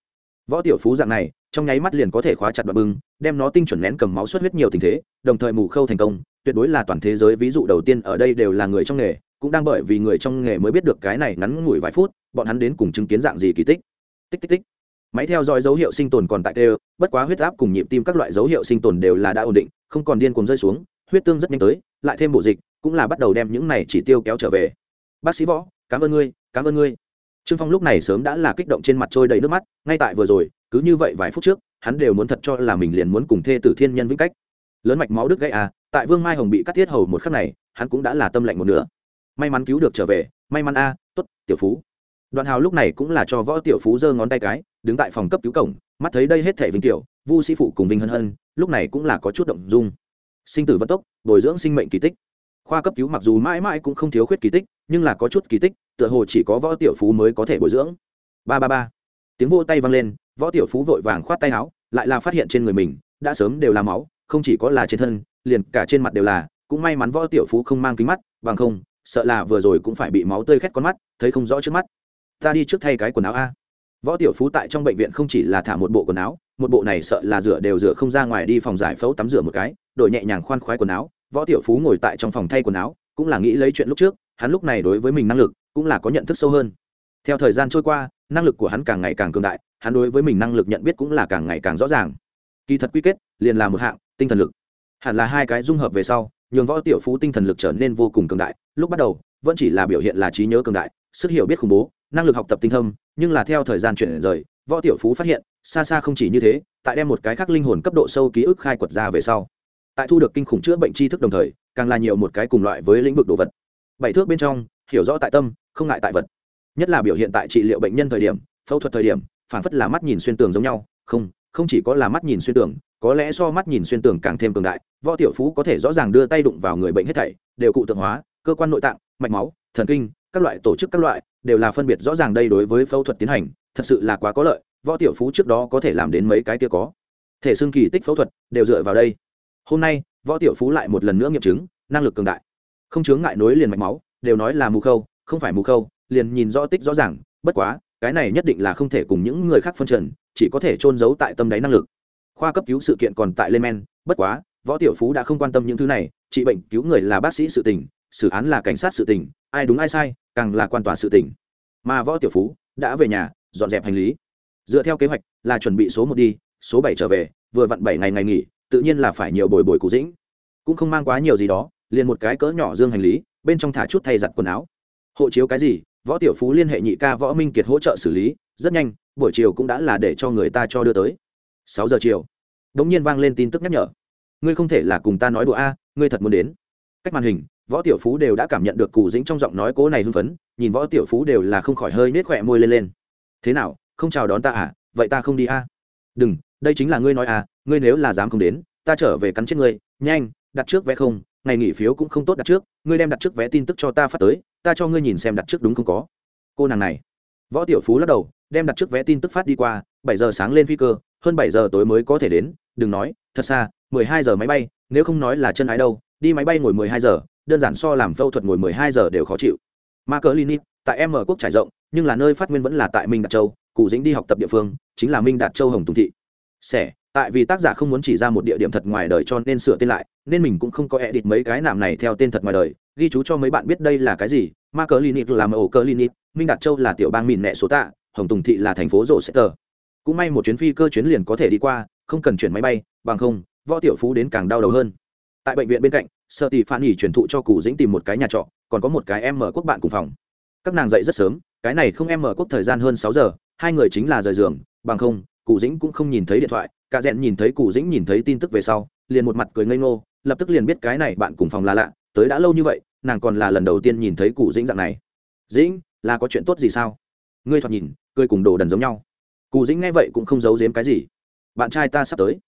Võ tiểu phú dạng này, trong nháy mắt liền có thể khóa chặt đoạn bưng, đem nó tinh chuẩn nén cầm máu xuất huyết nhiều tình thế, đồng thời mù khâu thành công, tuyệt đối là toàn thế giới ví dụ đầu tiên ở đây đều là người trong nghề cũng đang bởi vì người trong nghề mới biết được cái này ngắn ngủi vài phút, bọn hắn đến cùng chứng kiến dạng gì kỳ tích. Tích tích tích. Máy theo dõi dấu hiệu sinh tồn còn tại tê, bất quá huyết áp cùng nhịp tim các loại dấu hiệu sinh tồn đều là đã ổn định, không còn điên cuồng rơi xuống, huyết tương rất nhanh tới, lại thêm bộ dịch, cũng là bắt đầu đem những này chỉ tiêu kéo trở về. Bác sĩ võ, cảm ơn ngươi, cảm ơn ngươi. Trương phong lúc này sớm đã là kích động trên mặt trôi đầy nước mắt, ngay tại vừa rồi, cứ như vậy vài phút trước, hắn đều muốn thật cho là mình liền muốn cùng thê tử thiên nhân vĩnh cách. Lớn mạch máu đứt gãy à tại vương mai hồng bị cắt tiết hầu một khắc này, hắn cũng đã là tâm lạnh một nửa may mắn cứu được trở về may mắn a à, t ố t tiểu phú. Đoạn hào lúc này cũng là cho võ tiểu phú giơ ngón tay cái đứng tại phòng cấp cứu cổng mắt thấy đây hết thể vinh tiểu vu sĩ phụ cùng vinh hân hân lúc này cũng là có chút động dung. Sinh tử vận tốc bồi dưỡng sinh mệnh kỳ tích. Khoa cấp cứu mặc dù mãi mãi cũng không thiếu khuyết kỳ tích nhưng là có chút kỳ tích tựa hồ chỉ có võ tiểu phú mới có thể bồi dưỡng. Ba ba ba. Tiếng vô tay vang lên võ tiểu phú vội vàng khoát tay áo lại là phát hiện trên người mình đã sớm đều là máu không chỉ có là trên thân liền cả trên mặt đều là cũng may mắn võ tiểu phú không mang kính mắt bằng không sợ là vừa rồi cũng phải bị máu tươi khét con mắt, thấy không rõ trước mắt. Ta đi trước thay cái quần áo a. Võ tiểu phú tại trong bệnh viện không chỉ là thả một bộ quần áo, một bộ này sợ là rửa đều rửa không ra ngoài đi phòng giải phẫu tắm rửa một cái, đổi nhẹ nhàng khoan khoái quần áo. Võ tiểu phú ngồi tại trong phòng thay quần áo, cũng là nghĩ lấy chuyện lúc trước, hắn lúc này đối với mình năng lực cũng là có nhận thức sâu hơn. Theo thời gian trôi qua, năng lực của hắn càng ngày càng cường đại, hắn đối với mình năng lực nhận biết cũng là càng ngày càng rõ ràng. Kỳ thật quy kết, liền là một hạng, tinh thần lực. Hẳn là hai cái dung hợp về sau nhường võ tiểu phú tinh thần lực trở nên vô cùng cường đại, lúc bắt đầu, vẫn chỉ là biểu hiện là trí nhớ cường đại, sức hiểu biết khủng bố, năng lực học tập tinh thâm nhưng là theo thời gian chuyển rời, võ tiểu phú phát hiện, xa xa không chỉ như thế, tại đem một cái khác linh hồn cấp độ sâu ký ức khai quật ra về sau, tại thu được kinh khủng chữa bệnh tri thức đồng thời, càng là nhiều một cái cùng loại với lĩnh vực đồ vật. Bảy thước bên trong, hiểu rõ tại tâm, không ngại tại vật. Nhất là biểu hiện tại trị liệu bệnh nhân thời điểm, phẫu thuật thời điểm phản phất là mắt nhìn xuyên tường giống nhau, không không chỉ có là mắt nhìn xuyên tường có lẽ so mắt nhìn xuyên tường càng thêm cường đại, võ tiểu phú có thể rõ ràng đưa tay đụng vào người bệnh hết thảy, đều cụ tượng hóa, cơ quan nội tạng, mạch máu, thần kinh, các loại tổ chức các loại, đều là phân biệt rõ ràng đây đối với phẫu thuật tiến hành, thật sự là quá có lợi, võ tiểu phú trước đó có thể làm đến mấy cái kia có. Thể xương kỳ tích phẫu thuật, đều dựa vào đây. Hôm nay, võ tiểu phú lại một lần nữa nghiệm chứng, năng lực cường đại. Không chướng ngại nối liền mạch máu, đều nói là mù khâu, không phải mù khâu, liền nhìn rõ tích rõ ràng, bất quá, cái này nhất định là không thể cùng những người khác phân trần, chỉ có thể trôn giấu tại tâm đáy năng lực khoa cấp cứu sự kiện còn tại lên men, bất quá, võ tiểu phú đã không quan tâm những thứ này, trị bệnh cứu người là bác sĩ sự tình, xử án là cảnh sát sự tình, ai đúng ai sai, càng là quan tòa sự tình. Mà võ tiểu phú đã về nhà, dọn dẹp hành lý. Dựa theo kế hoạch là chuẩn bị số một đi, số bảy trở về, vừa vặn bảy ngày ngày nghỉ, tự nhiên là phải nhiều bồi bồi cụ dĩnh. Cũng không mang quá nhiều gì đó, liền một cái cỡ nhỏ dương hành lý, bên trong thả chút thay giặt quần áo. Hộ chiếu cái gì, võ tiểu phú liên hệ nhị ca võ minh kiệt hỗ trợ xử lý, rất nhanh, buổi chiều cũng đã là để cho người ta cho đưa tới sáu giờ chiều. Đ ỗ n g nhiên vang lên tin tức nhắc nhở. Ngươi không thể là cùng ta nói đùa a, ngươi thật muốn đến. Cách màn hình, võ tiểu phú đều đã cảm nhận được cụ dĩnh trong giọng nói cố này hưng phấn, nhìn võ tiểu phú đều là không khỏi hơi nết khỏe môi lên lên. Thế nào, không chào đón ta à? Vậy ta không đi a? Đừng, đây chính là ngươi nói à ngươi nếu là dám không đến, ta trở về cắn chết ngươi. Nhanh, đặt trước vé không, ngày nghỉ phiếu cũng không tốt đặt trước, ngươi đem đặt trước vé tin tức cho ta phát tới, ta cho ngươi nhìn xem đặt trước đúng không có. Cô nàng này. Võ tiểu phú lắc đầu, đem đặt trước vé tin tức phát đi qua, bảy giờ sáng lên phi cơ hơn bảy giờ tối mới có thể đến, đừng nói, thật xa, mười hai giờ máy bay, nếu không nói là chân ái đâu, đi máy bay ngồi mười hai giờ, đơn giản so làm phẫu thuật ngồi mười hai giờ đều khó chịu. Ma cờ linit tại m quốc trải rộng, nhưng là nơi phát nguyên vẫn là tại minh đạt châu, cụ dĩnh đi học tập địa phương, chính là minh đạt châu hồng tùng thị. Sẻ, tại vì tác giả không muốn chỉ ra một địa điểm thật ngoài đời cho nên sửa tên lại, nên mình cũng không có edit mấy cái nạm này theo tên thật ngoài đời, ghi chú cho mấy bạn biết đây là cái gì ma cờ linit là ổ cờ linit minh đạt châu là tiểu bang mìn nẹ số tạ, hồng tùng thị là thành phố rổ cũng may một chuyến phi cơ chuyến liền có thể đi qua, không cần chuyển máy bay, bằng không, võ tiểu phú đến càng đau đầu hơn. Tại bệnh viện bên cạnh sợ tỷ phản nghỉ truyền thụ cho cụ dĩnh tìm một cái nhà trọ, còn có một cái em mở quốc bạn cùng phòng. Các nàng dậy rất sớm, cái này không em mở quốc thời gian hơn sáu giờ, hai người chính là rời giường, bằng không cụ dĩnh cũng không nhìn thấy điện thoại, cả rẽn nhìn thấy cụ dĩnh nhìn thấy tin tức về sau, liền một mặt cười ngây ngô, lập tức liền biết cái này bạn cùng phòng là lạ, tới đã lâu như vậy, nàng còn là lần đầu tiên nhìn thấy cụ dĩnh dạng này. Dĩnh, là có chuyện tốt gì sao? Ngươi thoạt nhìn, cười cùng đồ đần giống nhau cụ dĩnh nghe vậy cũng không giấu giếm cái gì. Bạn trai ta sắp tới.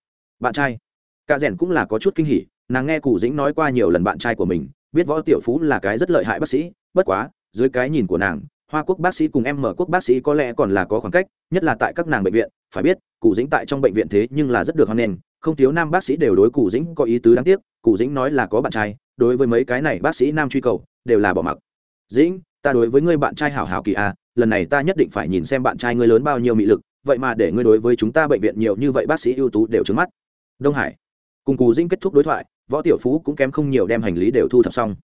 Bạn trai. Cả rèn cũng là có chút kinh hỉ, nàng nghe cụ dĩnh nói qua nhiều lần bạn trai của mình, biết võ tiểu phú là cái rất lợi hại bác sĩ, bất quá, dưới cái nhìn của nàng, hoa quốc bác sĩ cùng em mở quốc bác sĩ có lẽ còn là có khoảng cách, nhất là tại các nàng bệnh viện, phải biết cụ dĩnh tại trong bệnh viện thế nhưng là rất được hoan nghênh, không thiếu nam bác sĩ đều đối cụ dĩnh có ý tứ đáng tiếc cụ dĩnh nói là có bạn trai, đối với mấy cái này bác sĩ nam truy cầu, đều là bỏ mặc. Dĩnh, ta đối với ngươi bạn trai hảo hảo kỳ a lần này ta nhất định phải nhìn xem bạn trai ngươi lớn bao nhiêu mị lực vậy mà để ngươi đối với chúng ta bệnh viện nhiều như vậy bác sĩ ưu tú đều trứng mắt. Đông hải. Cùng cù dinh kết thúc đối thoại, võ tiểu phú cũng kém không nhiều đem hành lý đều thu thập xong.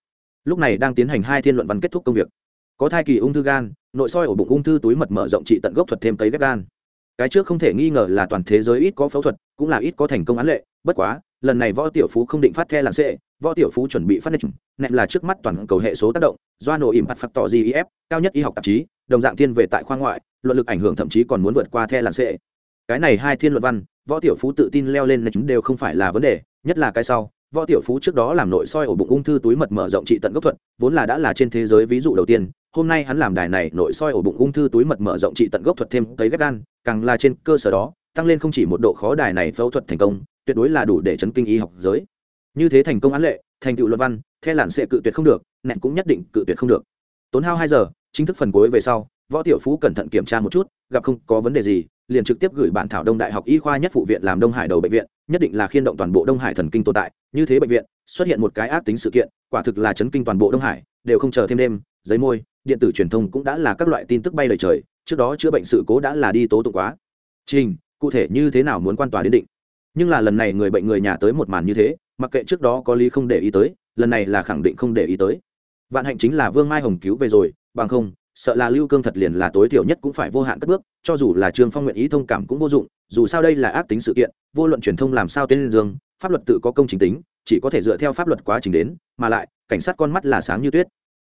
Lúc này đang tiến hành hai thiên luận văn kết thúc công việc. Có thai kỳ ung thư gan, nội soi ổ bụng ung thư túi mật mở rộng trị tận gốc thuật thêm cấy ghép gan. Cái trước không thể nghi ngờ là toàn thế giới ít có phẫu thuật, cũng là ít có thành công án lệ, bất quá, lần này võ tiểu phú không định phát the làng xệ võ tiểu phú chuẩn bị phát nệm nệm là trước mắt toàn cầu hệ số tác động, do nổ ỉm bắt phạt tỏ gif cao nhất y học tạp chí, đồng dạng thiên về tại khoa ngoại, luận lực ảnh hưởng thậm chí còn muốn vượt qua the làn xệ cái này hai thiên luận văn, võ tiểu phú tự tin leo lên chúng đều không phải là vấn đề, nhất là cái sau, võ tiểu phú trước đó làm nội soi ổ bụng ung thư túi mật mở rộng trị tận gốc thuật, vốn là đã là trên thế giới ví dụ đầu tiên, hôm nay hắn làm đài này nội soi ổ bụng ung thư túi mật mở rộng trị tận gốc thuật thêm cấy ghép gan, càng là trên cơ sở đó, tăng lên không chỉ một độ khó đài này phẫu thuật thành công, tuyệt đối là đủ để chấn kinh y học giới như thế thành công án lệ, thành tựu luận văn, the làn sẽ cự tuyệt không được, nẹn cũng nhất định cự tuyệt không được. Tốn hao hai giờ, chính thức phần cuối về sau, võ tiểu phú cẩn thận kiểm tra một chút, gặp không có vấn đề gì, liền trực tiếp gửi bản thảo đông đại học y khoa nhất phụ viện làm đông hải đầu bệnh viện, nhất định là khiên động toàn bộ đông hải thần kinh tồn tại. Như thế bệnh viện, xuất hiện một cái ác tính sự kiện, quả thực là chấn kinh toàn bộ đông hải, đều không chờ thêm đêm, giấy môi, điện tử truyền thông cũng đã là các loại tin tức bay lời trời, trước đó chữa bệnh sự cố đã là đi tố tụng quá. Trình, cụ thể như thế nào muốn quan tòa đến định. Nhưng là lần này người bệnh người nhà tới một màn như thế mặc kệ trước đó có lý không để ý tới, lần này là khẳng định không để ý tới. Vạn hạnh chính là vương mai hồng cứu về rồi, bằng không, sợ là lưu cương thật liền là tối thiểu nhất cũng phải vô hạn cất bước, cho dù là trương phong nguyện ý thông cảm cũng vô dụng, dù sao đây là ác tính sự kiện, vô luận truyền thông làm sao tên dương, pháp luật tự có công chính tính, chỉ có thể dựa theo pháp luật quá trình đến, mà lại, cảnh sát con mắt là sáng như tuyết.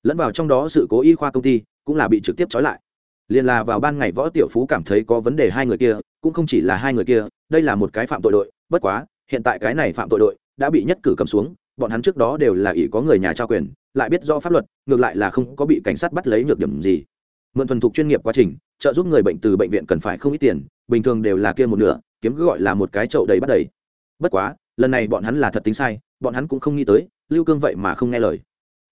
Lẫn vào trong đó sự cố y khoa công ty cũng là bị trực tiếp trói lại. Liền là vào ban ngày võ tiểu phú cảm thấy có vấn đề hai người kia, cũng không chỉ là hai người kia, đây là một cái phạm tội đội, bất quá, hiện tại cái này phạm tội đội đã bị nhất cử cầm xuống, bọn hắn trước đó đều là ỷ có người nhà trao quyền, lại biết do pháp luật, ngược lại là không có bị cảnh sát bắt lấy nhược điểm gì. Mượn thuần thục chuyên nghiệp quá trình, trợ giúp người bệnh từ bệnh viện cần phải không ít tiền, bình thường đều là kia một nửa, kiếm cứ gọi là một cái chậu đầy bắt đầy. Bất quá, lần này bọn hắn là thật tính sai, bọn hắn cũng không nghĩ tới, lưu cương vậy mà không nghe lời.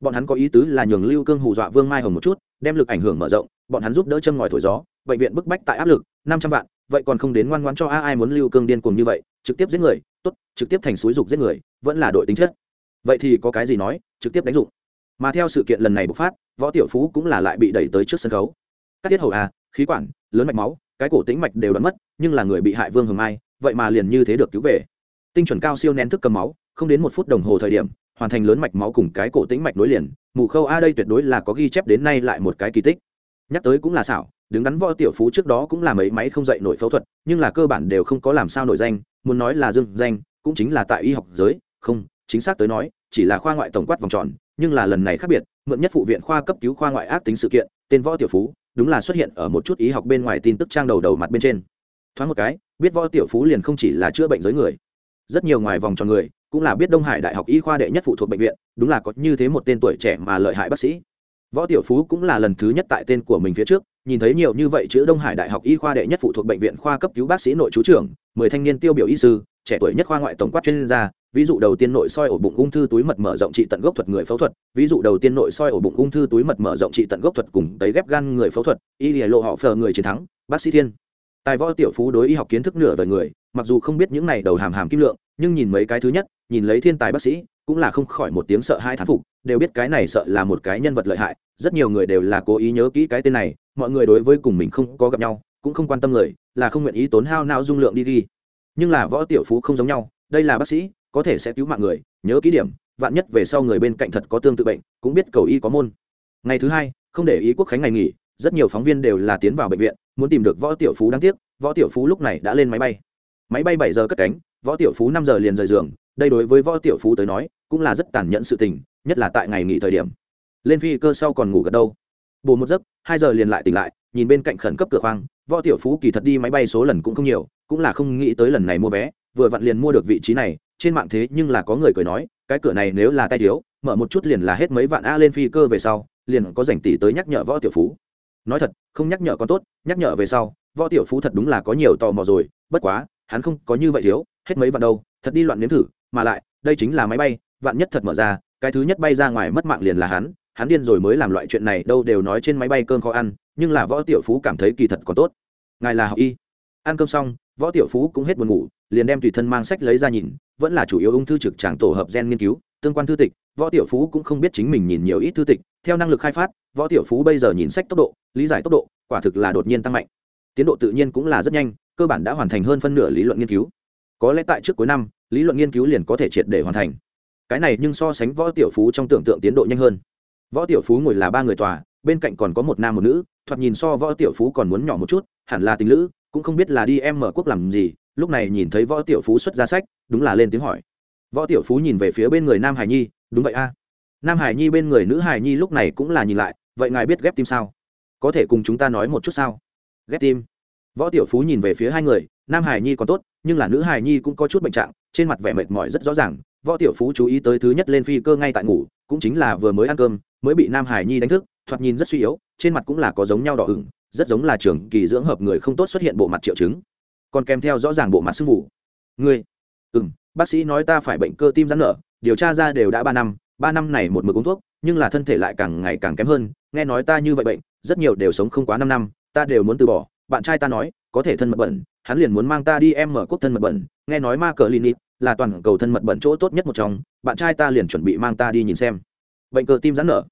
Bọn hắn có ý tứ là nhường lưu cương hù dọa vương mai hồng một chút, đem lực ảnh hưởng mở rộng, bọn hắn giúp đỡ châm ngòi thổi gió, bệnh viện bức bách tại áp lực, năm trăm vạn, vậy còn không đến ngoan ngoãn cho a ai muốn lưu cương điên cuồng như vậy, trực tiếp giết người tốt, trực tiếp thành suối dục giết người, vẫn là đội tính chất. Vậy thì có cái gì nói, trực tiếp đánh dụng. Mà theo sự kiện lần này bộc phát, võ tiểu phú cũng là lại bị đẩy tới trước sân khấu. Các tiết hầu à khí quản, lớn mạch máu, cái cổ tĩnh mạch đều đoán mất, nhưng là người bị hại vương hồng mai, vậy mà liền như thế được cứu về. Tinh chuẩn cao siêu nén thức cầm máu, không đến một phút đồng hồ thời điểm, hoàn thành lớn mạch máu cùng cái cổ tĩnh mạch nối liền. Mù khâu a đây tuyệt đối là có ghi chép đến nay lại một cái kỳ tích. Nhắc tới cũng là xảo đứng đắn võ tiểu phú trước đó cũng là mấy máy không dậy nổi phẫu thuật, nhưng là cơ bản đều không có làm sao nổi danh, muốn nói là dương danh, cũng chính là tại y học giới, không, chính xác tới nói, chỉ là khoa ngoại tổng quát vòng tròn, nhưng là lần này khác biệt, mượn nhất phụ viện khoa cấp cứu khoa ngoại ác tính sự kiện, tên võ tiểu phú, đúng là xuất hiện ở một chút y học bên ngoài tin tức trang đầu đầu mặt bên trên. Thoáng một cái, biết võ tiểu phú liền không chỉ là chữa bệnh giới người. Rất nhiều ngoài vòng tròn người, cũng là biết đông hải đại học y khoa đệ nhất phụ thuộc bệnh viện, đúng là có như thế một tên tuổi trẻ mà lợi hại bác sĩ. Võ tiểu phú cũng là lần thứ nhất tại tên của mình phía trước nhìn thấy nhiều như vậy chữ đông hải đại học y khoa đệ nhất phụ thuộc bệnh viện khoa cấp cứu bác sĩ nội trú trưởng, mười thanh niên tiêu biểu y sư, trẻ tuổi nhất khoa ngoại tổng quát chuyên gia, ví dụ đầu tiên nội soi ổ bụng ung thư túi mật mở rộng trị tận gốc thuật người phẫu thuật, ví dụ đầu tiên nội soi ổ bụng ung thư túi mật mở rộng trị tận gốc thuật cùng tấy ghép gan người phẫu thuật, y lìa lộ họ phờ người chiến thắng, bác sĩ thiên. Tài võ tiểu phú đối y học kiến thức nửa về người, mặc dù không biết những này đầu hàm hàm kim lượng, nhưng nhìn mấy cái thứ nhất, nhìn lấy thiên tài bác sĩ, cũng là không khỏi một tiếng sợ hai thán phục đều biết cái này sợ là một cái nhân vật lợi hại, rất nhiều người đều là cố ý nhớ kỹ cái tên này, mọi người đối với cùng mình không có gặp nhau, cũng không quan tâm người là không nguyện ý tốn hao não dung lượng đi đi. Nhưng là võ tiểu phú không giống nhau, đây là bác sĩ, có thể sẽ cứu mạng người, nhớ kỹ điểm, vạn nhất về sau người bên cạnh thật có tương tự bệnh, cũng biết cầu y có môn. Ngày thứ hai, không để ý quốc khánh ngày nghỉ, rất nhiều phóng viên đều là tiến vào bệnh viện, muốn tìm được võ tiểu phú đáng tiếc, võ tiểu phú lúc này đã lên máy bay. Máy bay bảy giờ cất cánh, võ tiểu phú năm giờ liền rời giường đây đối với võ tiểu phú tới nói, cũng là rất tàn nhẫn sự tình, nhất là tại ngày nghỉ thời điểm. Lên phi cơ sau còn ngủ gật đâu bù một giấc, hai giờ liền lại tỉnh lại, nhìn bên cạnh khẩn cấp cửa khoang, võ tiểu phú kỳ thật đi máy bay số lần cũng không nhiều, cũng là không nghĩ tới lần này mua vé, vừa vặn liền mua được vị trí này, trên mạng thế nhưng là có người cười nói, cái cửa này nếu là tay thiếu, mở một chút liền là hết mấy vạn a lên phi cơ về sau, liền có rảnh tỷ tới nhắc nhở võ tiểu phú. Nói thật, không nhắc nhở con tốt, nhắc nhở về sau, võ tiểu phú thật đúng là có nhiều tò mò rồi, bất quá, hắn không có như vậy thiếu, hết mấy vạn đâu, thật đi loạn nếm thử mà lại, đây chính là máy bay, vạn nhất thật mở ra, cái thứ nhất bay ra ngoài mất mạng liền là hắn hắn điên rồi mới làm loại chuyện này, đâu đều nói trên máy bay cơm khó ăn, nhưng là võ tiểu phú cảm thấy kỳ thật còn tốt. Ngài là học y. Ăn cơm xong, võ tiểu phú cũng hết buồn ngủ, liền đem tùy thân mang sách lấy ra nhìn, vẫn là chủ yếu ung thư trực tràng tổ hợp gen nghiên cứu, tương quan thư tịch, võ tiểu phú cũng không biết chính mình nhìn nhiều ít thư tịch, theo năng lực khai phát, võ tiểu phú bây giờ nhìn sách tốc độ, lý giải tốc độ, quả thực là đột nhiên tăng mạnh. Tiến độ tự nhiên cũng là rất nhanh, cơ bản đã hoàn thành hơn phân nửa lý luận nghiên cứu có lẽ tại trước cuối năm, lý luận nghiên cứu liền có thể triệt để hoàn thành. Cái này nhưng so sánh võ tiểu phú trong tưởng tượng tiến độ nhanh hơn. Võ tiểu phú ngồi là ba người tòa, bên cạnh còn có một nam một nữ, thoạt nhìn so võ tiểu phú còn muốn nhỏ một chút, hẳn là tình lữ, cũng không biết là đi em mở quốc làm gì, lúc này nhìn thấy võ tiểu phú xuất ra sách, đúng là lên tiếng hỏi. Võ tiểu phú nhìn về phía bên người nam hải nhi, đúng vậy a. Nam hải nhi bên người nữ hải nhi lúc này cũng là nhìn lại, vậy ngài biết ghép tim sao? Có thể cùng chúng ta nói một chút sao? Ghép tim võ tiểu phú nhìn về phía hai người, nam hải nhi còn tốt, nhưng là nữ hải nhi cũng có chút bệnh trạng, trên mặt vẻ mệt mỏi rất rõ ràng. Võ tiểu phú chú ý tới thứ nhất lên phi cơ ngay tại ngủ, cũng chính là vừa mới ăn cơm, mới bị nam hải nhi đánh thức, thoạt nhìn rất suy yếu, trên mặt cũng là có giống nhau đỏ ửng, rất giống là trường kỳ dưỡng hợp người không tốt xuất hiện bộ mặt triệu chứng. Còn kèm theo rõ ràng bộ mặt sưng vụ ngươi? Ừ m bác sĩ nói ta phải bệnh cơ tim rắn nở, điều tra ra đều đã ba năm ba năm này một mực uống thuốc, nhưng là thân thể lại càng ngày càng kém hơn, nghe nói ta như vậy bệnh, rất nhiều đều sống không quá năm năm, ta đều muốn từ bỏ bạn trai ta nói, có thể thân mật bẩn, hắn liền muốn mang ta đi em mở quốc thân mật bẩn. Nghe nói ma cờ linit là toàn cầu thân mật bẩn chỗ tốt nhất một trong, bạn trai ta liền chuẩn bị mang ta đi nhìn xem. Bệnh cơ tim rắn nở.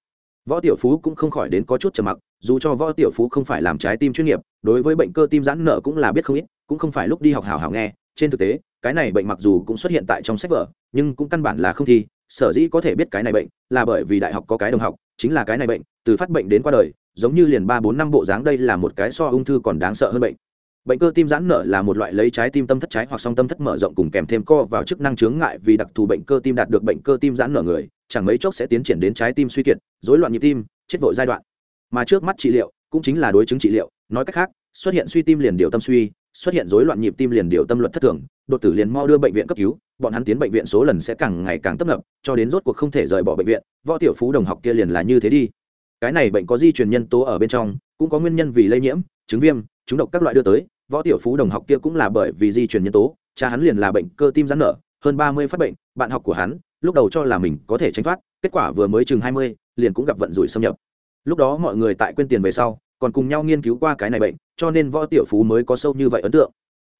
Võ tiểu phú cũng không khỏi đến có chút trầm mặc, dù cho võ tiểu phú không phải làm trái tim chuyên nghiệp, đối với bệnh cơ tim giãn nở cũng là biết không ít, cũng không phải lúc đi học hảo hảo nghe. Trên thực tế, cái này bệnh mặc dù cũng xuất hiện tại trong sách vở, nhưng cũng căn bản là không thi. Sở dĩ có thể biết cái này bệnh là bởi vì đại học có cái đồng học, chính là cái này bệnh, từ phát bệnh đến qua đời giống như liền ba bốn năm bộ dáng đây là một cái so ung thư còn đáng sợ hơn bệnh. Bệnh cơ tim giãn nở là một loại lấy trái tim tâm thất trái hoặc song tâm thất mở rộng cùng kèm thêm co vào chức năng chướng ngại vì đặc thù bệnh cơ tim đạt được bệnh cơ tim giãn nở người, chẳng mấy chốc sẽ tiến triển đến trái tim suy kiệt, rối loạn nhịp tim, chết vội giai đoạn. Mà trước mắt trị liệu cũng chính là đối chứng trị liệu, nói cách khác, xuất hiện suy tim liền điều tâm suy, xuất hiện rối loạn nhịp tim liền điều tâm luật thất thường, đột tử liền mau đưa bệnh viện cấp cứu, bọn hắn tiến bệnh viện số lần sẽ càng ngày càng tấp nập, cho đến rốt cuộc không thể rời bỏ bệnh viện, võ tiểu phú đồng học kia liền là như thế đi cái này bệnh có di truyền nhân tố ở bên trong cũng có nguyên nhân vì lây nhiễm chứng viêm chứng độc các loại đưa tới võ tiểu phú đồng học kia cũng là bởi vì di truyền nhân tố cha hắn liền là bệnh cơ tim giãn nở hơn ba mươi phát bệnh bạn học của hắn lúc đầu cho là mình có thể tránh thoát kết quả vừa mới chừng hai mươi liền cũng gặp vận rủi xâm nhập lúc đó mọi người tại quên tiền về sau còn cùng nhau nghiên cứu qua cái này bệnh cho nên võ tiểu phú mới có sâu như vậy ấn tượng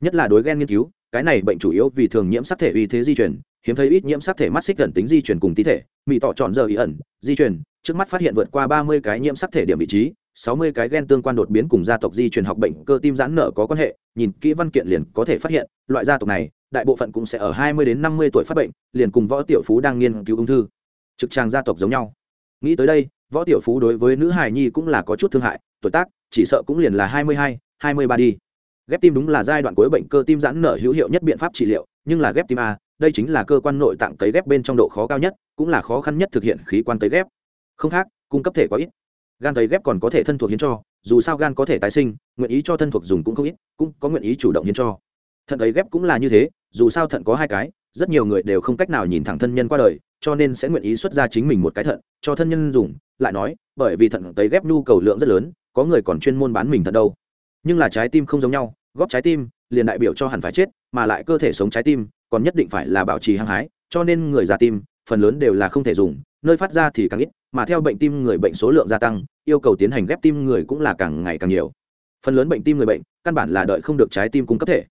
nhất là đối ghen nghiên cứu cái này bệnh chủ yếu vì thường nhiễm sắc thể uy thế di truyền, hiếm thấy ít nhiễm sắc thể mắt xích gần tính di truyền cùng tí thể mỹ tỏ tròn giờ ý ẩn di truyền trước mắt phát hiện vượt qua ba mươi cái nhiễm sắc thể điểm vị trí, sáu mươi cái gen tương quan đột biến cùng gia tộc di truyền học bệnh cơ tim giãn nở có quan hệ, nhìn kỹ văn kiện liền có thể phát hiện, loại gia tộc này, đại bộ phận cũng sẽ ở hai mươi đến năm mươi tuổi phát bệnh, liền cùng võ tiểu phú đang nghiên cứu ung thư. Trực trang gia tộc giống nhau. Nghĩ tới đây, võ tiểu phú đối với nữ hài nhi cũng là có chút thương hại, tuổi tác, chỉ sợ cũng liền là hai mươi hai hai mươi ba đi. Ghép tim đúng là giai đoạn cuối bệnh cơ tim giãn nở hữu hiệu nhất biện pháp trị liệu, nhưng là ghép tim a, đây chính là cơ quan nội tạng cấy ghép bên trong độ khó cao nhất, cũng là khó khăn nhất thực hiện khí quan cấy ghép không khác, cung cấp thể quá ít. Gan cấy ghép còn có thể thân thuộc hiến cho, dù sao gan có thể tái sinh, nguyện ý cho thân thuộc dùng cũng không ít, cũng có nguyện ý chủ động hiến cho. Thận cấy ghép cũng là như thế, dù sao thận có hai cái, rất nhiều người đều không cách nào nhìn thẳng thân nhân qua đời, cho nên sẽ nguyện ý xuất ra chính mình một cái thận, cho thân nhân dùng. Lại nói, bởi vì thận tấy ghép nhu cầu lượng rất lớn, có người còn chuyên môn bán mình thận đâu. Nhưng là trái tim không giống nhau, góp trái tim, liền đại biểu cho hẳn phải chết, mà lại cơ thể sống trái tim, còn nhất định phải là bảo trì hăng hái, cho nên người già tim, phần lớn đều là không thể dùng, nơi phát ra thì càng ít mà theo bệnh tim người bệnh số lượng gia tăng, yêu cầu tiến hành ghép tim người cũng là càng ngày càng nhiều. Phần lớn bệnh tim người bệnh, căn bản là đợi không được trái tim cung cấp thể.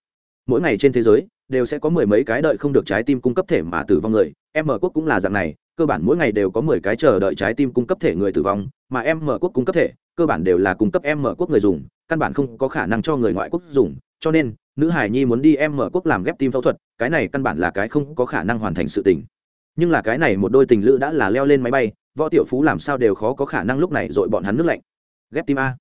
Mỗi ngày trên thế giới, đều sẽ có mười mấy cái đợi không được trái tim cung cấp thể mà tử vong người. Em mở quốc cũng là dạng này, cơ bản mỗi ngày đều có mười cái chờ đợi trái tim cung cấp thể người tử vong, mà em mở quốc cung cấp thể, cơ bản đều là cung cấp em mở quốc người dùng, căn bản không có khả năng cho người ngoại quốc dùng. Cho nên, nữ hải nhi muốn đi em mở quốc làm ghép tim phẫu thuật, cái này căn bản là cái không có khả năng hoàn thành sự tình. Nhưng là cái này một đôi tình lữ đã là leo lên máy bay võ tiểu phú làm sao đều khó có khả năng lúc này dội bọn hắn nước lạnh. Ghép tim a.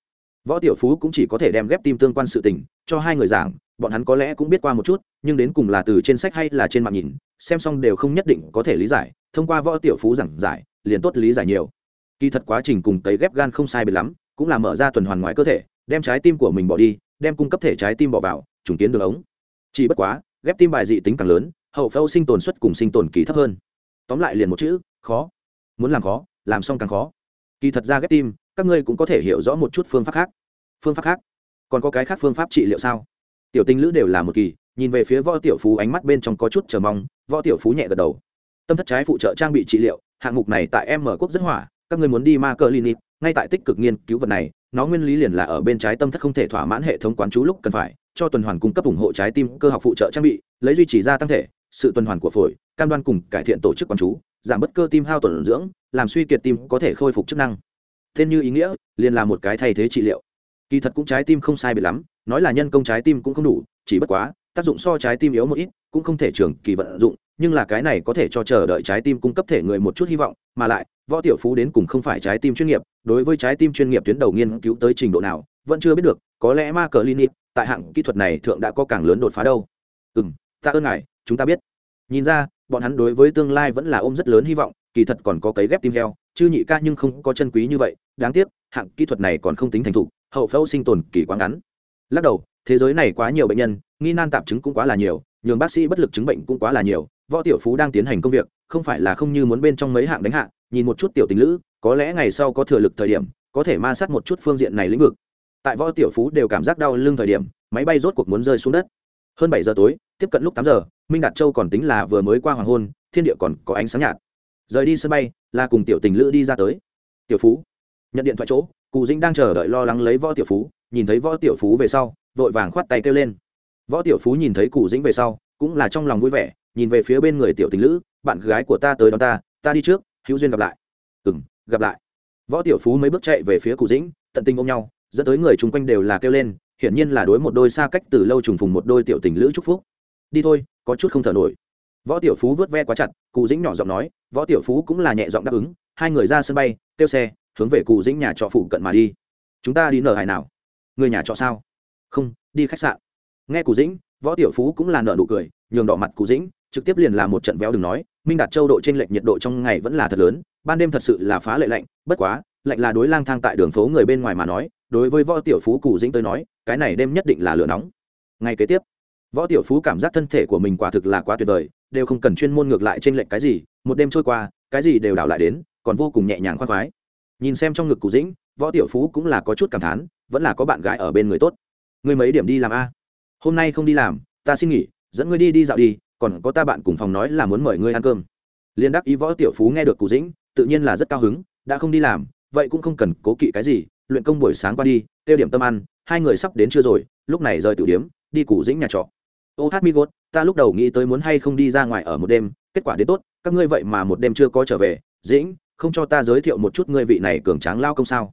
Võ tiểu phú cũng chỉ có thể đem ghép tim tương quan sự tình cho hai người giảng, bọn hắn có lẽ cũng biết qua một chút, nhưng đến cùng là từ trên sách hay là trên mạng nhìn, xem xong đều không nhất định có thể lý giải, thông qua võ tiểu phú giảng giải, liền tốt lý giải nhiều. Kỳ thật quá trình cùng cấy ghép gan không sai biệt lắm, cũng là mở ra tuần hoàn ngoài cơ thể, đem trái tim của mình bỏ đi, đem cung cấp thể trái tim bỏ vào, trùng kiến đường ống. Chỉ bất quá, ghép tim bài dị tính càng lớn, hậu phẫu sinh tồn suất cùng sinh tồn kỳ thấp hơn. Tóm lại liền một chữ, khó muốn làm khó, làm xong càng khó. Kỳ thật ra ghép tim, các ngươi cũng có thể hiểu rõ một chút phương pháp khác. Phương pháp khác? Còn có cái khác phương pháp trị liệu sao? Tiểu tinh lữ đều là một kỳ, nhìn về phía võ tiểu phú ánh mắt bên trong có chút chờ mong, võ tiểu phú nhẹ gật đầu. Tâm thất trái phụ trợ trang bị trị liệu, hạng mục này tại em mở quốc dân hỏa, các ngươi muốn đi ma cơ linit ngay tại tích cực nghiên cứu vật này, nó nguyên lý liền là ở bên trái tâm thất không thể thỏa mãn hệ thống quán chú lúc cần phải, cho tuần hoàn cung cấp ủng hộ trái tim cơ học phụ trợ trang bị, lấy duy trì gia tăng thể, sự tuần hoàn của phổi, cam đoan cùng cải thiện tổ chức quán chú giảm bất cơ tim hao tổn dưỡng, làm suy kiệt tim có thể khôi phục chức năng. Tên như ý nghĩa, liền là một cái thay thế trị liệu. Kỳ thật cũng trái tim không sai bị lắm, nói là nhân công trái tim cũng không đủ, chỉ bất quá, tác dụng so trái tim yếu một ít, cũng không thể trường kỳ vận dụng, nhưng là cái này có thể cho chờ đợi trái tim cung cấp thể người một chút hy vọng, mà lại, võ tiểu phú đến cùng không phải trái tim chuyên nghiệp, đối với trái tim chuyên nghiệp tuyến đầu nghiên cứu tới trình độ nào, vẫn chưa biết được, có lẽ ma cờ linit tại hạng kỹ thuật này thượng đã có càng lớn đột phá đâu. Ừ m ta ơn ngài, chúng ta biết. Nhìn ra bọn hắn đối với tương lai vẫn là ôm rất lớn hy vọng, kỳ thật còn có cấy ghép tim heo, chứ nhị ca nhưng không có chân quý như vậy, đáng tiếc, hạng kỹ thuật này còn không tính thành thục, hậu phẫu sinh tồn kỳ quá ngắn. Lắc đầu, thế giới này quá nhiều bệnh nhân, nghi nan tạp chứng cũng quá là nhiều, nhường bác sĩ bất lực chứng bệnh cũng quá là nhiều, võ tiểu phú đang tiến hành công việc, không phải là không như muốn bên trong mấy hạng đánh hạng nhìn một chút tiểu tình lữ, có lẽ ngày sau có thừa lực thời điểm, có thể ma sát một chút phương diện này lĩnh vực. Tại võ tiểu phú đều cảm giác đau lưng thời điểm, máy bay rốt cuộc muốn rơi xuống đất hơn bảy giờ tối, tiếp cận lúc tám giờ, minh đạt châu còn tính là vừa mới qua hoàng hôn, thiên địa còn có ánh sáng nhạt. Rời đi sân bay, là cùng tiểu tình lữ đi ra tới. Tiểu phú, nhận điện thoại chỗ cụ dĩnh đang chờ đợi lo lắng lấy võ tiểu phú, nhìn thấy võ tiểu phú về sau, vội vàng khoát tay kêu lên. Võ tiểu phú nhìn thấy cụ dĩnh về sau, cũng là trong lòng vui vẻ, nhìn về phía bên người tiểu tình lữ, bạn gái của ta tới đón ta ta đi trước, hữu duyên gặp lại. Ừ m gặp lại. Võ tiểu phú mấy bước chạy về phía cụ dĩnh, tận tình ôm nhau, dẫn tới người chung quanh đều là kêu lên hiển nhiên là đối một đôi xa cách từ lâu trùng phùng một đôi tiểu tình lữ chúc phúc. Đi thôi, có chút không thở nổi. Võ tiểu phú vớt ve quá chặt cụ dĩnh nhỏ giọng nói, võ tiểu phú cũng là nhẹ giọng đáp ứng, hai người ra sân bay kêu xe, hướng về cụ dĩnh nhà trọ phụ cận mà đi. Chúng ta đi nở hải nào? Người nhà trọ sao? Không, đi khách sạn. Nghe cụ dĩnh, võ tiểu phú cũng là nợ nụ cười, nhường đỏ mặt cụ dĩnh, trực tiếp liền là một trận véo đừng nói, minh đạt châu độ trên lệch nhiệt độ trong ngày vẫn là thật lớn, ban đêm thật sự là phá lệ lạnh, bất quá lạnh là đối lang thang tại đường phố người bên ngoài mà nói, đối với võ tiểu phú cụ dĩnh tới nói, cái này đêm nhất định là lửa nóng. Ngay kế tiếp, võ tiểu phú cảm giác thân thể của mình quả thực là quá tuyệt vời, đều không cần chuyên môn ngược lại trên lệnh cái gì, một đêm trôi qua, cái gì đều đảo lại đến, còn vô cùng nhẹ nhàng khoan khoái. Nhìn xem trong ngực cụ dĩnh, võ tiểu phú cũng là có chút cảm thán, vẫn là có bạn gái ở bên người tốt. Ngươi mấy điểm đi làm a? Hôm nay không đi làm, ta xin nghỉ, dẫn ngươi đi đi dạo đi, còn có ta bạn cùng phòng nói là muốn mời ngươi ăn cơm. Liên đắc ý võ tiểu phú nghe được cụ dĩnh, tự nhiên là rất cao hứng, đã không đi làm vậy cũng không cần cố kỵ cái gì, luyện công buổi sáng qua đi, tiêu điểm tâm ăn, hai người sắp đến chưa rồi, lúc này rời tử điếm đi củ dĩnh nhà trọ. Ô hát mi gốt ta lúc đầu nghĩ tới muốn hay không đi ra ngoài ở một đêm, kết quả đến tốt, các ngươi vậy mà một đêm chưa có trở về, dĩnh, không cho ta giới thiệu một chút ngươi vị này cường tráng lao công sao?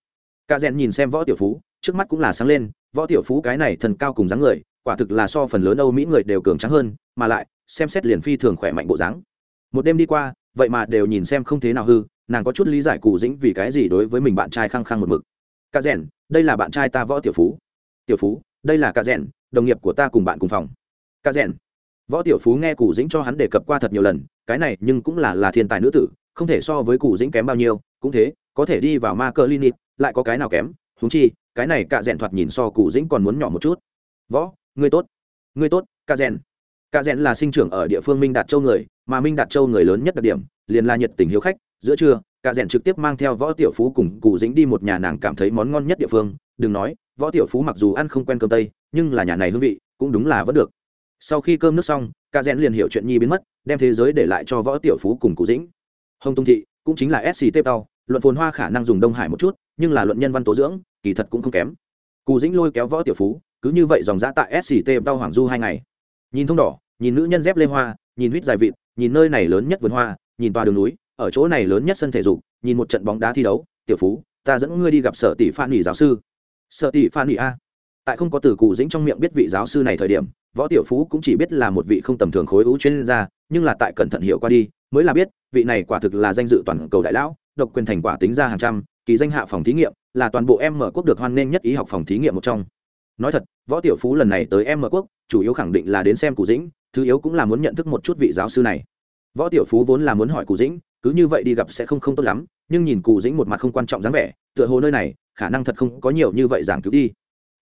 Ca rèn nhìn xem võ tiểu phú, trước mắt cũng là sáng lên, võ tiểu phú cái này thần cao cùng dáng người, quả thực là so phần lớn âu mỹ người đều cường tráng hơn, mà lại, xem xét liền phi thường khỏe mạnh bộ dáng. Một đêm đi qua, vậy mà đều nhìn xem không thế nào hư nàng có chút lý giải cụ dĩnh vì cái gì đối với mình bạn trai khăng khăng một mực. Cả rèn, đây là bạn trai ta võ tiểu phú. Tiểu phú, đây là cả rèn, đồng nghiệp của ta cùng bạn cùng phòng. Cả rèn. Võ tiểu phú nghe cụ dĩnh cho hắn đề cập qua thật nhiều lần, cái này nhưng cũng là là thiên tài nữ tử, không thể so với cụ dĩnh kém bao nhiêu, cũng thế, có thể đi vào ma cơ linit lại có cái nào kém húng chi, cái này cả rèn thoạt nhìn so cụ dĩnh còn muốn nhỏ một chút. Võ, ngươi tốt. Ngươi tốt, cả rèn. Cả rèn là sinh trưởng ở địa phương minh đạt châu người, mà minh đạt châu người lớn nhất đặc điểm, liền là nhiệt tình hiếu khách giữa trưa, cả rèn trực tiếp mang theo võ tiểu phú cùng cụ dĩnh đi một nhà nàng cảm thấy món ngon nhất địa phương. Đừng nói, võ tiểu phú mặc dù ăn không quen cơm tây, nhưng là nhà này hương vị cũng đúng là vẫn được. Sau khi cơm nước xong, cả rèn liền hiểu chuyện nhi biến mất, đem thế giới để lại cho võ tiểu phú cùng cụ dĩnh. Hồng tung thị cũng chính là sct tao luận phồn hoa khả năng dùng đông hải một chút, nhưng là luận nhân văn tố dưỡng, kỳ thật cũng không kém. Cụ dĩnh lôi kéo võ tiểu phú, cứ như vậy dòng giã tại sct tao hoàng du hai ngày. Nhìn thông đỏ, nhìn nữ nhân dép lê hoa, nhìn huýt dài vịt, nhìn nơi này lớn nhất vườn hoa, nhìn tòa đường núi ở chỗ này lớn nhất sân thể dục, nhìn một trận bóng đá thi đấu, tiểu phú, ta dẫn ngươi đi gặp sở tỷ phan nghỉ giáo sư. Sở tỷ phan nghỉ a? Tại không có từ cụ dĩnh trong miệng biết vị giáo sư này thời điểm, võ tiểu phú cũng chỉ biết là một vị không tầm thường khối ưu chuyên gia, nhưng là tại cẩn thận hiểu qua đi, mới là biết, vị này quả thực là danh dự toàn cầu đại lão, độc quyền thành quả tính ra hàng trăm, kỳ danh hạ phòng thí nghiệm, là toàn bộ em mở quốc được hoan nghênh nhất ý học phòng thí nghiệm một trong. Nói thật, võ tiểu phú lần này tới em mở quốc, chủ yếu khẳng định là đến xem cụ dĩnh thứ yếu cũng là muốn nhận thức một chút vị giáo sư này. Võ tiểu phú vốn là muốn hỏi cụ dĩnh cứ như vậy đi gặp sẽ không không tốt lắm, nhưng nhìn cụ dĩnh một mặt không quan trọng dáng vẻ, tựa hồ nơi này, khả năng thật không có nhiều như vậy giảng cứu đi.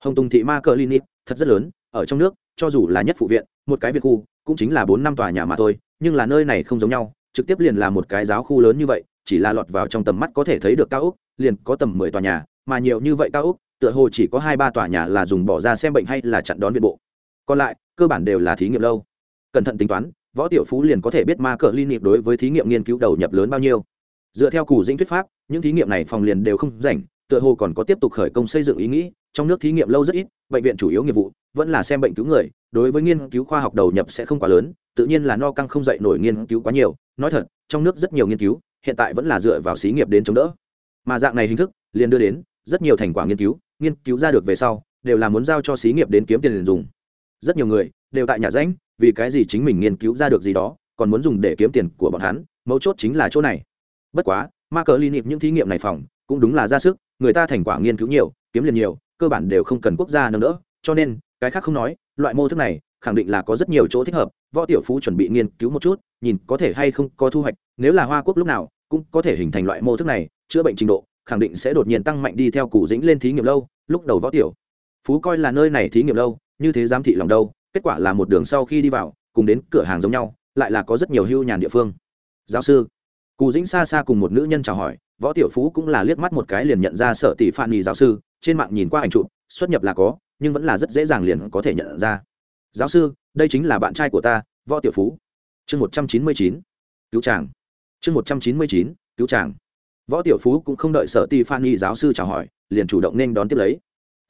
Hồng tùng thị ma cờ linit thật rất lớn, ở trong nước, cho dù là nhất phụ viện, một cái viện khu, cũng chính là bốn năm tòa nhà mà thôi, nhưng là nơi này không giống nhau, trực tiếp liền là một cái giáo khu lớn như vậy, chỉ là lọt vào trong tầm mắt có thể thấy được cao ốc, liền có tầm mười tòa nhà, mà nhiều như vậy cao ốc, tựa hồ chỉ có hai ba tòa nhà là dùng bỏ ra xem bệnh hay là chặn đón viện bộ. Còn lại, cơ bản đều là thí nghiệm lâu. Cẩn thận tính toán võ tiểu phú liền có thể biết ma cờ ly niệm đối với thí nghiệm nghiên cứu đầu nhập lớn bao nhiêu. Dựa theo cù dĩnh thuyết pháp, những thí nghiệm này phòng liền đều không rảnh, tựa hồ còn có tiếp tục khởi công xây dựng ý nghĩ, trong nước thí nghiệm lâu rất ít, bệnh viện chủ yếu nghiệp vụ vẫn là xem bệnh cứu người, đối với nghiên cứu khoa học đầu nhập sẽ không quá lớn, tự nhiên là no căng không dậy nổi nghiên cứu quá nhiều. Nói thật, trong nước rất nhiều nghiên cứu, hiện tại vẫn là dựa vào xí nghiệp đến chống đỡ. Mà dạng này hình thức, liền đưa đến rất nhiều thành quả nghiên cứu nghiên cứu ra được về sau, đều là muốn giao cho xí nghiệp đến kiếm tiền dùng rất nhiều người đều tại nhà rãnh, vì cái gì chính mình nghiên cứu ra được gì đó, còn muốn dùng để kiếm tiền của bọn hắn, mấu chốt chính là chỗ này. Bất quá ma cờ ly nịp những thí nghiệm này phòng cũng đúng là ra sức, người ta thành quả nghiên cứu nhiều, kiếm liền nhiều, cơ bản đều không cần quốc gia nâng đỡ. Cho nên, cái khác không nói, loại mô thức này khẳng định là có rất nhiều chỗ thích hợp, võ tiểu phú chuẩn bị nghiên cứu một chút, nhìn có thể hay không có thu hoạch, nếu là hoa quốc lúc nào cũng có thể hình thành loại mô thức này, chữa bệnh trình độ khẳng định sẽ đột nhiên tăng mạnh đi theo củ dĩnh lên thí nghiệm lâu, lúc đầu võ tiểu phú coi là nơi này thí nghiệm lâu như thế giám thị lòng đâu, kết quả là một đường sau khi đi vào, cùng đến cửa hàng giống nhau, lại là có rất nhiều hưu nhàn địa phương. Giáo sư, cù dĩnh xa xa cùng một nữ nhân chào hỏi, võ tiểu phú cũng là liếc mắt một cái liền nhận ra sở tỷ phan nhì giáo sư, trên mạng nhìn qua ảnh chụp, xuất nhập là có, nhưng vẫn là rất dễ dàng liền có thể nhận ra. Giáo sư, đây chính là bạn trai của ta, võ tiểu phú. Chương một trăm chín mươi chín, cứu chàng. Chương một trăm chín mươi chín, cứu chàng. Võ tiểu phú cũng không đợi sở tỷ phan nhì giáo sư chào hỏi, liền chủ động nên đón tiếp lấy.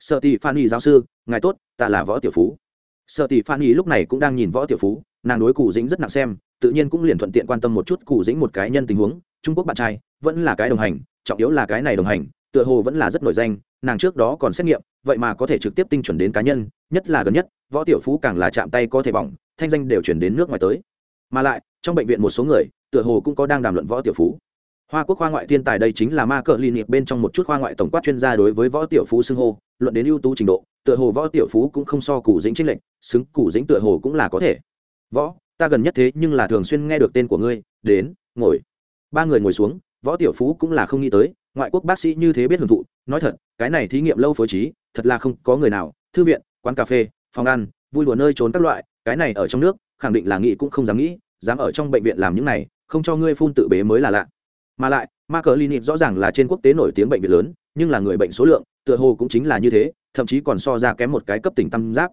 Sợ tỷ phan y giáo sư, ngài tốt, ta là võ tiểu phú. Sợ tỷ phan y lúc này cũng đang nhìn võ tiểu phú, nàng đối cụ dĩnh rất nặng xem, tự nhiên cũng liền thuận tiện quan tâm một chút cụ dĩnh một cái nhân tình huống, trung quốc bạn trai, vẫn là cái đồng hành, trọng yếu là cái này đồng hành, tựa hồ vẫn là rất nổi danh, nàng trước đó còn xét nghiệm, vậy mà có thể trực tiếp tinh chuẩn đến cá nhân, nhất là gần nhất, võ tiểu phú càng là chạm tay có thể bỏng, thanh danh đều chuyển đến nước ngoài tới. Mà lại, trong bệnh viện một số người, tựa hồ cũng có đang đàm luận võ tiểu phú. Hoa quốc khoa ngoại thiên tài đây chính là ma cờ liên hiệp bên trong một chút khoa ngoại tổng quát chuyên gia đối với võ tiểu phú xưng hô luận đến ưu tú trình độ, tựa hồ võ tiểu phú cũng không so củ dĩnh trích lệnh xứng củ dĩnh tựa hồ cũng là có thể. Võ, ta gần nhất thế nhưng là thường xuyên nghe được tên của ngươi, đến, ngồi. Ba người ngồi xuống, võ tiểu phú cũng là không nghĩ tới, ngoại quốc bác sĩ như thế biết hưởng thụ, nói thật, cái này thí nghiệm lâu phối trí, thật là không có người nào, thư viện, quán cà phê, phòng ăn, vui đùa nơi trốn các loại, cái này ở trong nước, khẳng định là nghĩ cũng không dám nghĩ, dám ở trong bệnh viện làm những này, không cho ngươi phun tự bế mới là lạ. Mà lại ma cờ clinic rõ ràng là trên quốc tế nổi tiếng bệnh viện lớn, nhưng là người bệnh số lượng tựa hồ cũng chính là như thế, thậm chí còn so ra kém một cái cấp tỉnh tam giáp.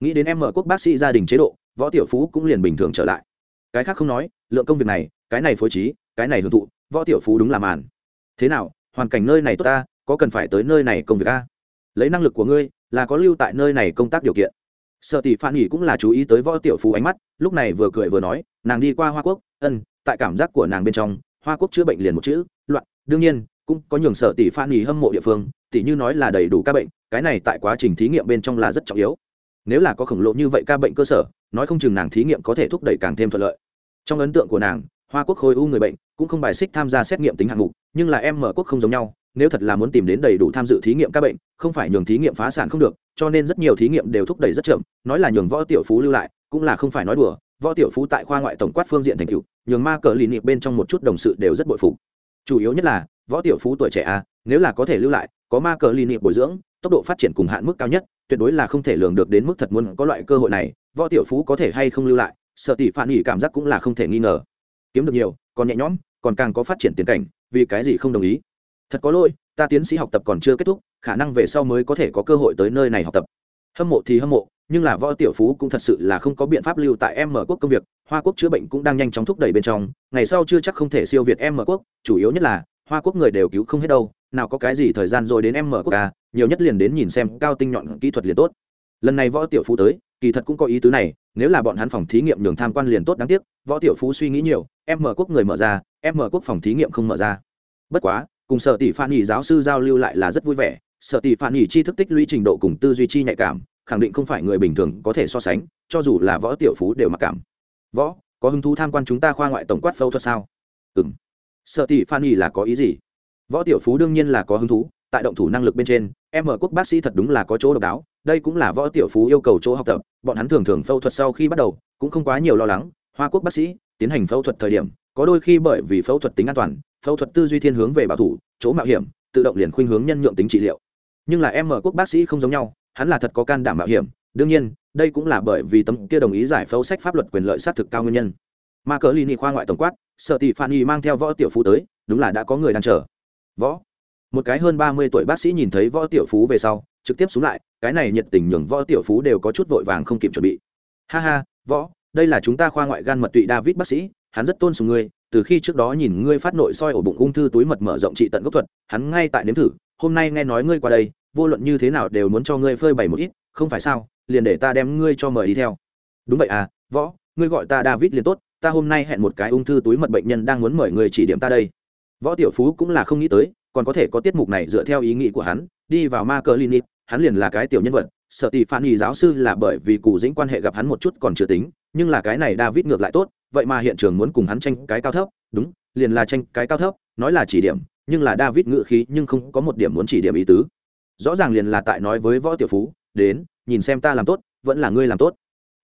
Nghĩ đến em mở quốc bác sĩ gia đình chế độ, võ tiểu phú cũng liền bình thường trở lại. Cái khác không nói, lượng công việc này, cái này phối trí, cái này hưởng thụ, võ tiểu phú đúng là màn. Thế nào, hoàn cảnh nơi này tốt ta, có cần phải tới nơi này công việc a? Lấy năng lực của ngươi, là có lưu tại nơi này công tác điều kiện. Sợ tỷ phan nghỉ cũng là chú ý tới võ tiểu phú ánh mắt, lúc này vừa cười vừa nói, nàng đi qua hoa quốc, ân, tại cảm giác của nàng bên trong, hoa quốc chữa bệnh liền một chữ, loạn, đương nhiên, cũng có nhường sở tỷ phan nghỉ hâm mộ địa phương tỉ như nói là đầy đủ ca bệnh, cái này tại quá trình thí nghiệm bên trong là rất trọng yếu. Nếu là có khổng lồ như vậy ca bệnh cơ sở, nói không chừng nàng thí nghiệm có thể thúc đẩy càng thêm thuận lợi. Trong ấn tượng của nàng, hoa quốc khối u người bệnh cũng không bài xích tham gia xét nghiệm tính hạng mục, nhưng là em mở quốc không giống nhau, nếu thật là muốn tìm đến đầy đủ tham dự thí nghiệm các bệnh, không phải nhường thí nghiệm phá sản không được, cho nên rất nhiều thí nghiệm đều thúc đẩy rất chậm, nói là nhường võ tiểu phú lưu lại, cũng là không phải nói đùa, võ tiểu phú tại khoa ngoại tổng quát phương diện thành tựu, nhường ma cờ lì niệm bên trong một chút đồng sự đều rất bội phục. Chủ yếu nhất là, võ tiểu phú tuổi trẻ à nếu là có thể lưu lại có ma cờ lì niệm bồi dưỡng, tốc độ phát triển cùng hạn mức cao nhất, tuyệt đối là không thể lường được đến mức thật muốn có loại cơ hội này, võ tiểu phú có thể hay không lưu lại, sợ tỷ phản nghỉ cảm giác cũng là không thể nghi ngờ. Kiếm được nhiều, còn nhẹ nhõm, còn càng có phát triển tiến cảnh, vì cái gì không đồng ý? Thật có lỗi, ta tiến sĩ học tập còn chưa kết thúc, khả năng về sau mới có thể có cơ hội tới nơi này học tập. Hâm mộ thì hâm mộ, nhưng là võ tiểu phú cũng thật sự là không có biện pháp lưu tại em mở quốc công việc, hoa quốc chữa bệnh cũng đang nhanh chóng thúc đẩy bên trong, ngày sau chưa chắc không thể siêu việt em mở quốc, chủ yếu nhất là, hoa quốc người đều cứu không hết đâu nào có cái gì thời gian rồi đến em mở quốc ca, nhiều nhất liền đến nhìn xem cao tinh nhọn kỹ thuật liền tốt. Lần này võ tiểu phú tới, kỳ thật cũng có ý tứ này, nếu là bọn hắn phòng thí nghiệm nhường tham quan liền tốt, đáng tiếc, võ tiểu phú suy nghĩ nhiều, em mở quốc người mở ra, em mở quốc phòng thí nghiệm không mở ra. Bất quá, cùng sở tỷ phan nghỉ giáo sư giao lưu lại là rất vui vẻ, sở tỷ phan nghỉ chi thức tích lũy trình độ cùng tư duy chi nhạy cảm, khẳng định không phải người bình thường có thể so sánh, cho dù là võ tiểu phú đều mặc cảm. Võ, có hứng thú tham quan chúng ta khoa ngoại tổng quát phẫu thuật sao? Ừ m sợ tỷ phan nghỉ là có ý gì? Võ tiểu phú đương nhiên là có hứng thú, tại động thủ năng lực bên trên, em ở quốc bác sĩ thật đúng là có chỗ độc đáo, đây cũng là võ tiểu phú yêu cầu chỗ học tập, bọn hắn thường thường phẫu thuật sau khi bắt đầu, cũng không quá nhiều lo lắng, hoa quốc bác sĩ tiến hành phẫu thuật thời điểm, có đôi khi bởi vì phẫu thuật tính an toàn, phẫu thuật tư duy thiên hướng về bảo thủ, chỗ mạo hiểm, tự động liền khuynh hướng nhân nhượng tính trị liệu. Nhưng là em ở quốc bác sĩ không giống nhau, hắn là thật có can đảm mạo hiểm, đương nhiên, đây cũng là bởi vì tấm kia đồng ý giải phẫu sách pháp luật quyền lợi xác thực cao nguyên nhân. Mà cờ lini khoa ngoại tổng quát sợ tỷ phan y mang theo võ tiểu phú tới, đúng là đã có người đang chờ võ. Một cái hơn ba mươi tuổi bác sĩ nhìn thấy võ tiểu phú về sau, trực tiếp xuống lại, cái này nhiệt tình nhường võ tiểu phú đều có chút vội vàng không kịp chuẩn bị. Ha ha, võ, đây là chúng ta khoa ngoại gan mật tụy david bác sĩ, hắn rất tôn sùng ngươi, từ khi trước đó nhìn ngươi phát nội soi ổ bụng ung thư túi mật mở rộng trị tận gốc thuật, hắn ngay tại nếm thử, hôm nay nghe nói ngươi qua đây, vô luận như thế nào đều muốn cho ngươi phơi bày một ít, không phải sao, liền để ta đem ngươi cho mời đi theo. Đúng vậy à võ, ngươi gọi ta david liền tốt, ta hôm nay hẹn một cái ung thư túi mật bệnh nhân đang muốn mời người chỉ điểm ta đây võ tiểu phú cũng là không nghĩ tới còn có thể có tiết mục này dựa theo ý nghĩ của hắn đi vào ma cờ linh, hắn liền là cái tiểu nhân vật sợ tỷ phản ý giáo sư là bởi vì cụ dĩnh quan hệ gặp hắn một chút còn chưa tính nhưng là cái này david ngược lại tốt vậy mà hiện trường muốn cùng hắn tranh cái cao thấp đúng liền là tranh cái cao thấp nói là chỉ điểm nhưng là david ngự khí nhưng không có một điểm muốn chỉ điểm ý tứ. Rõ ràng liền là tại nói với võ tiểu phú đến nhìn xem ta làm tốt vẫn là ngươi làm tốt.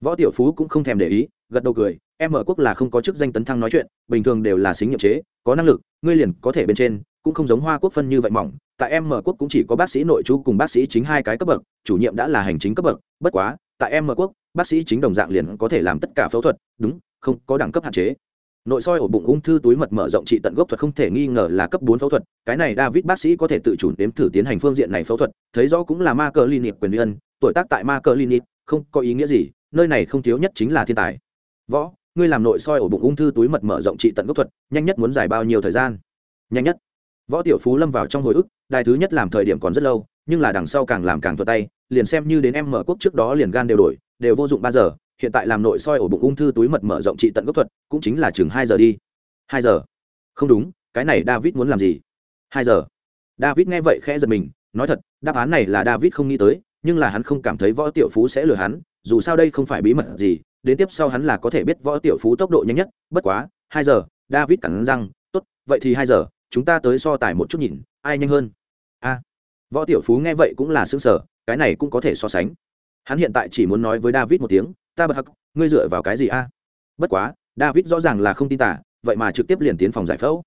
Võ tiểu phú cũng không thèm để ý gật đầu cười em ở quốc là không có chức danh tấn thăng nói chuyện, bình thường đều là xính nhiệm chế, có năng lực, ngươi liền có thể bên trên, cũng không giống hoa quốc phân như vậy mỏng. Tại em mở quốc cũng chỉ có bác sĩ nội chú cùng bác sĩ chính hai cái cấp bậc, chủ nhiệm đã là hành chính cấp bậc. Bất quá, tại em mở quốc, bác sĩ chính đồng dạng liền có thể làm tất cả phẫu thuật, đúng, không, có đẳng cấp hạn chế. Nội soi ổ bụng ung thư túi mật mở rộng trị tận gốc thuật không thể nghi ngờ là cấp bốn phẫu thuật, cái này david bác sĩ có thể tự chủ nếm thử tiến hành phương diện này phẫu thuật, thấy rõ cũng là ma cơ Niệm quyền viên tuổi tác tại ma cơ Niệm không có ý nghĩa gì, nơi này không thiếu nhất chính là thiên tài. Võ ngươi làm nội soi ổ bụng ung thư túi mật mở rộng trị tận gốc thuật, nhanh nhất muốn dài bao nhiêu thời gian? Nhanh nhất. Võ tiểu phú lâm vào trong hồi ức, đài thứ nhất làm thời điểm còn rất lâu, nhưng là đằng sau càng làm càng thuận tay, liền xem như đến em mở quốc trước đó liền gan đều đổi, đều vô dụng ba giờ, hiện tại làm nội soi ổ bụng ung thư túi mật mở rộng trị tận gốc thuật, cũng chính là chừng hai giờ đi. Hai giờ? Không đúng, cái này david muốn làm gì? Hai giờ. David nghe vậy khẽ giật mình, nói thật, đáp án này là david không nghĩ tới, nhưng là hắn không cảm thấy võ tiểu phú sẽ lừa hắn, dù sao đây không phải bí mật gì đến tiếp sau hắn là có thể biết võ tiểu phú tốc độ nhanh nhất, bất quá, hai giờ, david cắn răng, tốt, vậy thì hai giờ, chúng ta tới so tài một chút nhìn, ai nhanh hơn? A. Võ tiểu phú nghe vậy cũng là xứng sở cái này cũng có thể so sánh. Hắn hiện tại chỉ muốn nói với david một tiếng, ta bật hắc, ngươi dựa vào cái gì a? Bất quá, david rõ ràng là không tin tả vậy mà trực tiếp liền tiến phòng giải phẫu.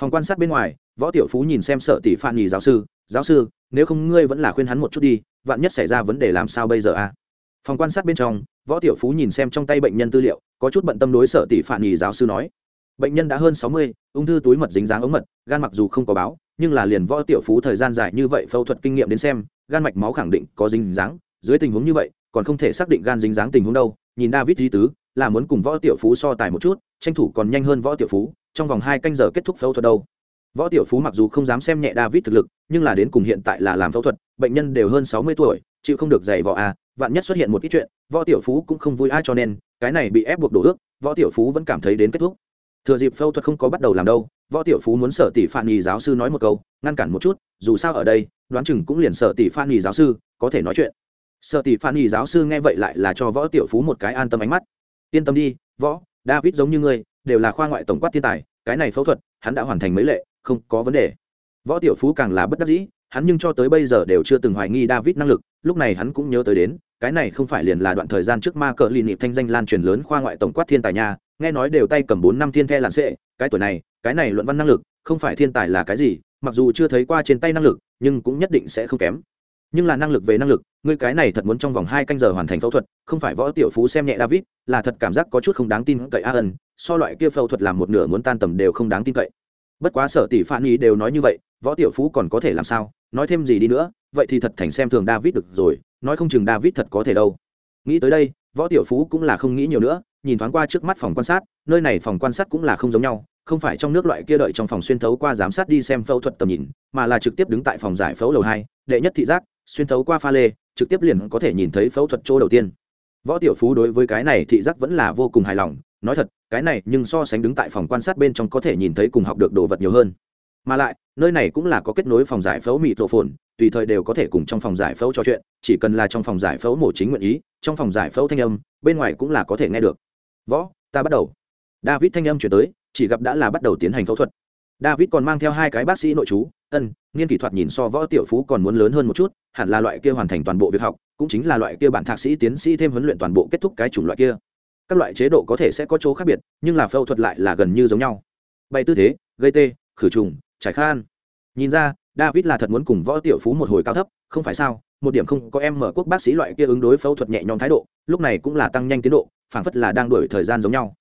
Phòng quan sát bên ngoài, võ tiểu phú nhìn xem sợ tỷ phan nhì giáo sư giáo sư, nếu không ngươi vẫn là khuyên hắn một chút đi, vạn nhất xảy ra vấn đề làm sao bây giờ a? Phòng quan sát bên trong võ tiểu phú nhìn xem trong tay bệnh nhân tư liệu, có chút bận tâm đối sợ tỷ phản nhì giáo sư nói. Bệnh nhân đã hơn sáu mươi, ung thư túi mật dính dáng ống mật, gan mặc dù không có báo, nhưng là liền võ tiểu phú thời gian dài như vậy phẫu thuật kinh nghiệm đến xem, gan mạch máu khẳng định có dính dáng, dưới tình huống như vậy, còn không thể xác định gan dính dáng tình huống đâu. Nhìn david di tứ, là muốn cùng võ tiểu phú so tài một chút, tranh thủ còn nhanh hơn võ tiểu phú, trong vòng hai canh giờ kết thúc phẫu thuật đâu. Võ tiểu phú mặc dù không dám xem nhẹ david thực lực, nhưng là đến cùng hiện tại là làm phẫu thuật, bệnh nhân đều hơn sáu mươi tuổi, chịu không được giày võ a à, vạn nhất xuất hiện một ít chuyện, võ tiểu phú cũng không vui ai cho nên, cái này bị ép buộc đổ ước, võ tiểu phú vẫn cảm thấy đến kết thúc. Thừa dịp phẫu thuật không có bắt đầu làm đâu, võ tiểu phú muốn sở tỷ phan nhì giáo sư nói một câu, ngăn cản một chút, dù sao ở đây, đoán chừng cũng liền sở tỷ phan nhì giáo sư, có thể nói chuyện. Sở tỷ phan nhì giáo sư nghe vậy lại là cho võ tiểu phú một cái an tâm ánh mắt. Yên tâm đi, võ, david giống như ngươi, đều là khoa ngoại tổng quát thiên tài, cái này phẫu thuật, hắn đã hoàn thành mấy lệ, không có vấn đề. Võ tiểu phú càng là bất đắc dĩ, hắn nhưng cho tới bây giờ đều chưa từng hoài nghi david năng lực, lúc này hắn cũng nhớ tới đến cái này không phải liền là đoạn thời gian trước ma cờ lì nịp thanh danh lan truyền lớn khoa ngoại tổng quát thiên tài nha, nghe nói đều tay cầm bốn năm thiên the làn sệ cái tuổi này, cái này luận văn năng lực, không phải thiên tài là cái gì, mặc dù chưa thấy qua trên tay năng lực, nhưng cũng nhất định sẽ không kém. Nhưng là năng lực về năng lực, ngươi cái này thật muốn trong vòng hai canh giờ hoàn thành phẫu thuật, không phải võ tiểu phú xem nhẹ david, là thật cảm giác có chút không đáng tin cậy a ẩn so loại kia phẫu thuật làm một nửa muốn tan tầm đều không đáng tin cậy. Bất quá sở tỷ phản ý đều nói như vậy, võ tiểu phú còn có thể làm sao, nói thêm gì đi nữa, vậy thì thật thành xem thường david được rồi nói không chừng david thật có thể đâu. Nghĩ tới đây, võ tiểu phú cũng là không nghĩ nhiều nữa, nhìn thoáng qua trước mắt phòng quan sát, nơi này phòng quan sát cũng là không giống nhau, không phải trong nước loại kia đợi trong phòng xuyên thấu qua giám sát đi xem phẫu thuật tầm nhìn, mà là trực tiếp đứng tại phòng giải phẫu lầu hai, đệ nhất thị giác, xuyên thấu qua pha lê, trực tiếp liền có thể nhìn thấy phẫu thuật chỗ đầu tiên. Võ tiểu phú đối với cái này thị giác vẫn là vô cùng hài lòng, nói thật, cái này nhưng so sánh đứng tại phòng quan sát bên trong có thể nhìn thấy cùng học được đồ vật nhiều hơn mà lại, nơi này cũng là có kết nối phòng giải phẫu mịt rộ phồn tùy thời đều có thể cùng trong phòng giải phẫu trò chuyện, chỉ cần là trong phòng giải phẫu mổ chính nguyện ý, trong phòng giải phẫu thanh âm, bên ngoài cũng là có thể nghe được. Võ, ta bắt đầu. David thanh âm chuyển tới, chỉ gặp đã là bắt đầu tiến hành phẫu thuật. David còn mang theo hai cái bác sĩ nội chú ân, nghiên kỹ thuật nhìn so võ tiểu phú còn muốn lớn hơn một chút, hẳn là loại kia hoàn thành toàn bộ việc học, cũng chính là loại kia bản thạc sĩ tiến sĩ thêm huấn luyện toàn bộ kết thúc cái chủng loại kia. Các loại chế độ có thể sẽ có chỗ khác biệt, nhưng là phẫu thuật lại là gần như giống nhau. Bày tư thế, gây tê, khử trùng trải khan. Nhìn ra, david là thật muốn cùng võ tiểu phú một hồi cao thấp, không phải sao? Một điểm không có em mở quốc bác sĩ loại kia ứng đối phẫu thuật nhẹ nhõm thái độ, lúc này cũng là tăng nhanh tiến độ, phảng phất là đang đổi thời gian giống nhau.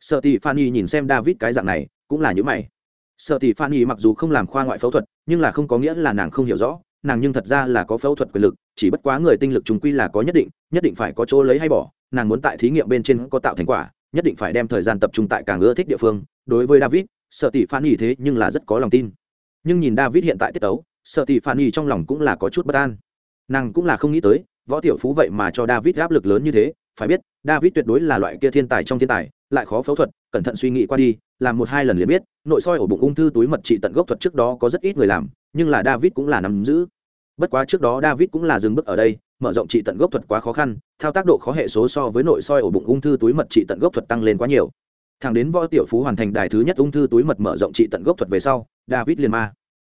Sợ tỷ fanny nhìn xem david cái dạng này, cũng là những mày. Sợ tỷ fanny mặc dù không làm khoa ngoại phẫu thuật, nhưng là không có nghĩa là nàng không hiểu rõ, nàng nhưng thật ra là có phẫu thuật quyền lực, chỉ bất quá người tinh lực chúng quy là có nhất định nhất định phải có chỗ lấy hay bỏ, nàng muốn tại thí nghiệm bên trên có tạo thành quả, nhất định phải đem thời gian tập trung tại càng ưa thích địa phương. Đối với david sợ tỷ Phan fanny thế nhưng là rất có lòng tin. Nhưng nhìn david hiện tại tiết tấu sợ tỷ Phan fanny trong lòng cũng là có chút bất an. Nàng cũng là không nghĩ tới, võ tiểu phú vậy mà cho david áp lực lớn như thế, phải biết, david tuyệt đối là loại kia thiên tài trong thiên tài, lại khó phẫu thuật, cẩn thận suy nghĩ qua đi, làm một hai lần liền biết, nội soi ổ bụng ung thư túi mật trị tận gốc thuật trước đó có rất ít người làm, nhưng là david cũng là nắm giữ. Bất quá trước đó david cũng là dừng bước ở đây, mở rộng trị tận gốc thuật quá khó khăn, thao tác độ khó hệ số so với nội soi ổ bụng ung thư túi mật trị tận gốc thuật tăng lên quá nhiều thẳng đến võ tiểu phú hoàn thành đài thứ nhất ung thư túi mật mở rộng trị tận gốc thuật về sau, david liền ma.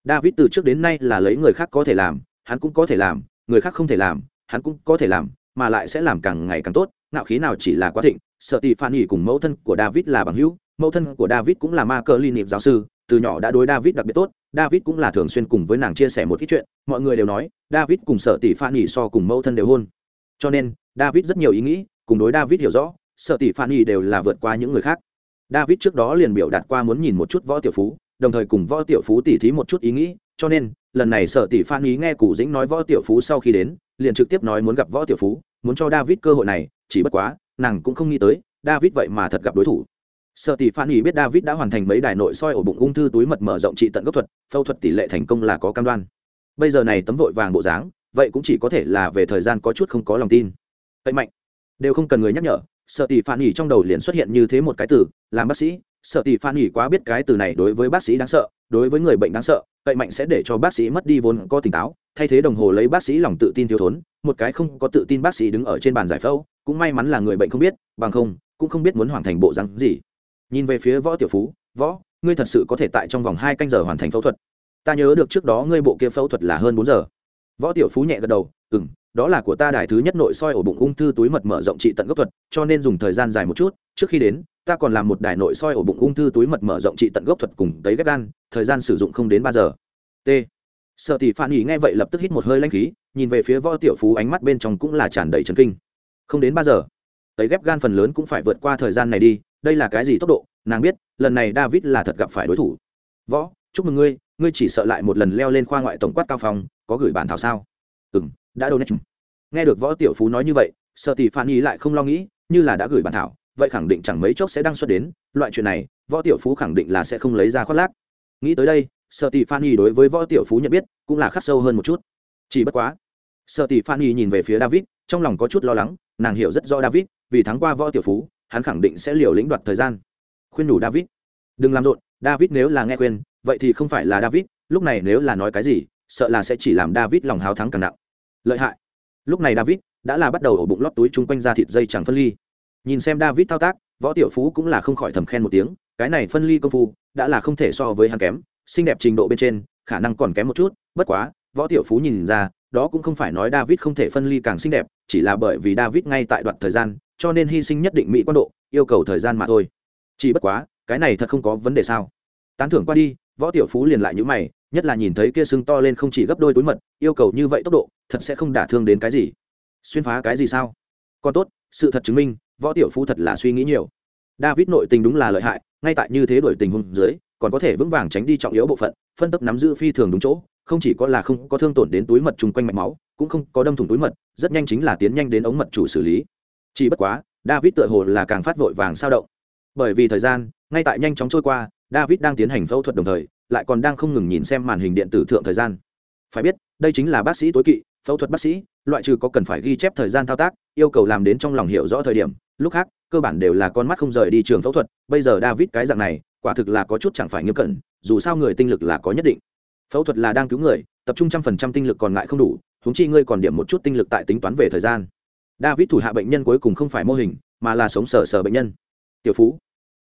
David từ trước đến nay là lấy người khác có thể làm, hắn cũng có thể làm, người khác không thể làm, hắn cũng có thể làm, mà lại sẽ làm càng ngày càng tốt, ngạo khí nào chỉ là quá thịnh, sợ tỷ phan nghỉ cùng mẫu thân của david là bằng hữu, mẫu thân của david cũng là ma cơ ly niệm giáo sư, từ nhỏ đã đối david đặc biệt tốt, david cũng là thường xuyên cùng với nàng chia sẻ một ít chuyện, mọi người đều nói, david cùng sợ tỷ phan nghỉ so cùng mẫu thân đều hôn cho nên, david rất nhiều ý nghĩ, cùng đối david hiểu rõ, sợ tỷ phan nghỉ đều là vượt qua những người khác david trước đó liền biểu đạt qua muốn nhìn một chút võ tiểu phú, đồng thời cùng võ tiểu phú tỉ thí một chút ý nghĩ, cho nên, lần này sở tỷ phan ý nghe cụ dĩnh nói võ tiểu phú sau khi đến, liền trực tiếp nói muốn gặp võ tiểu phú, muốn cho david cơ hội này, chỉ bất quá, nàng cũng không nghĩ tới, david vậy mà thật gặp đối thủ. Sở tỷ phan ý biết david đã hoàn thành mấy đài nội soi ổ bụng ung thư túi mật mở rộng trị tận gốc thuật, phẫu thuật tỷ lệ thành công là có cam đoan. Bây giờ này tấm vội vàng bộ dáng, vậy cũng chỉ có thể là về thời gian có chút không có lòng tin. Cậy mạnh. Đều không cần người nhắc nhở sợ tỷ phan nghỉ trong đầu liền xuất hiện như thế một cái từ, làm bác sĩ. Sợ tỷ phan nghỉ quá biết cái từ này đối với bác sĩ đáng sợ, đối với người bệnh đáng sợ, cậy mạnh sẽ để cho bác sĩ mất đi vốn có tỉnh táo. Thay thế đồng hồ lấy bác sĩ lòng tự tin thiếu thốn, một cái không có tự tin bác sĩ đứng ở trên bàn giải phẫu, cũng may mắn là người bệnh không biết, bằng không, cũng không biết muốn hoàn thành bộ rắn gì. Nhìn về phía võ tiểu phú, võ, ngươi thật sự có thể tại trong vòng hai canh giờ hoàn thành phẫu thuật. Ta nhớ được trước đó ngươi bộ kia phẫu thuật là hơn bốn giờ. Võ tiểu phú nhẹ gật đầu ừ m đó là của ta đài thứ nhất nội soi ổ bụng ung thư túi mật mở rộng trị tận gốc thuật, cho nên dùng thời gian dài một chút, trước khi đến, ta còn làm một đài nội soi ổ bụng ung thư túi mật mở rộng trị tận gốc thuật cùng tấy ghép gan, thời gian sử dụng không đến ba giờ. T. Sợ tỷ phản nghỉ nghe vậy lập tức hít một hơi lanh khí, nhìn về phía võ tiểu phú ánh mắt bên trong cũng là tràn đầy trấn kinh. Không đến ba giờ, tấy ghép gan phần lớn cũng phải vượt qua thời gian này đi, đây là cái gì tốc độ? Nàng biết, lần này david là thật gặp phải đối thủ. Võ, chúc mừng ngươi ngươi chỉ sợ lại một lần leo lên khoa ngoại tổng quát cao phòng có gửi bản thảo sao? Ừ m đã đâu nét nghe được võ tiểu phú nói như vậy, sợ tỷ phản nghỉ lại không lo nghĩ, như là đã gửi bản thảo, vậy khẳng định chẳng mấy chốc sẽ đăng xuất đến, loại chuyện này, võ tiểu phú khẳng định là sẽ không lấy ra khoác lác. Nghĩ tới đây, sợ tỷ phan y đối với võ tiểu phú nhận biết cũng là khắc sâu hơn một chút. Chỉ bất quá, sợ tỷ phan y nhìn về phía david, trong lòng có chút lo lắng, nàng hiểu rất rõ david, vì thắng qua võ tiểu phú, hắn khẳng định sẽ liều lĩnh đoạt thời gian. Khuyên đủ david, đừng làm rộn, david nếu là nghe khuyên, vậy thì không phải là david, lúc này nếu là nói cái gì, sợ là sẽ chỉ làm david lòng háo thắng càng nặng lợi hại. Lúc này david đã là bắt đầu ổ bụng lót túi chung quanh ra thịt dây chẳng phân ly. Nhìn xem david thao tác, võ tiểu phú cũng là không khỏi thầm khen một tiếng, cái này phân ly công phu đã là không thể so với hắn kém, xinh đẹp trình độ bên trên, khả năng còn kém một chút, bất quá, võ tiểu phú nhìn ra, đó cũng không phải nói david không thể phân ly càng xinh đẹp, chỉ là bởi vì david ngay tại đoạn thời gian, cho nên hy sinh nhất định mỹ quan độ, yêu cầu thời gian mà thôi. Chỉ bất quá, cái này thật không có vấn đề sao? Tán thưởng qua đi võ tiểu phú liền lại nhữ mày, nhất là nhìn thấy kia sưng to lên không chỉ gấp đôi túi mật, yêu cầu như vậy tốc độ, thật sẽ không đả thương đến cái gì. Xuyên phá cái gì sao? Còn tốt, sự thật chứng minh, võ tiểu phú thật là suy nghĩ nhiều. David nội tình đúng là lợi hại, ngay tại như thế đổi tình huống dưới, còn có thể vững vàng tránh đi trọng yếu bộ phận, phân tấp nắm giữ phi thường đúng chỗ, không chỉ có là không có thương tổn đến túi mật chung quanh mạch máu, cũng không có đâm thủng túi mật, rất nhanh chính là tiến nhanh đến ống mật chủ xử lý. Chỉ bất quá, david tựa hồ là càng phát vội vàng sao động. Bởi vì thời gian, ngay tại nhanh chóng trôi qua david đang tiến hành phẫu thuật đồng thời, lại còn đang không ngừng nhìn xem màn hình điện tử thượng thời gian. Phải biết, đây chính là bác sĩ tối kỵ, phẫu thuật bác sĩ, loại trừ có cần phải ghi chép thời gian thao tác, yêu cầu làm đến trong lòng hiểu rõ thời điểm, lúc khác, cơ bản đều là con mắt không rời đi trường phẫu thuật, bây giờ david cái dạng này, quả thực là có chút chẳng phải nghiêm cẩn, dù sao người tinh lực là có nhất định. Phẫu thuật là đang cứu người, tập trung trăm phần trăm tinh lực còn lại không đủ húng chi ngươi còn điểm một chút tinh lực tại tính toán về thời gian. David thủ hạ bệnh nhân cuối cùng không phải mô hình, mà là sống sờ sờ bệnh nhân. Tiểu phú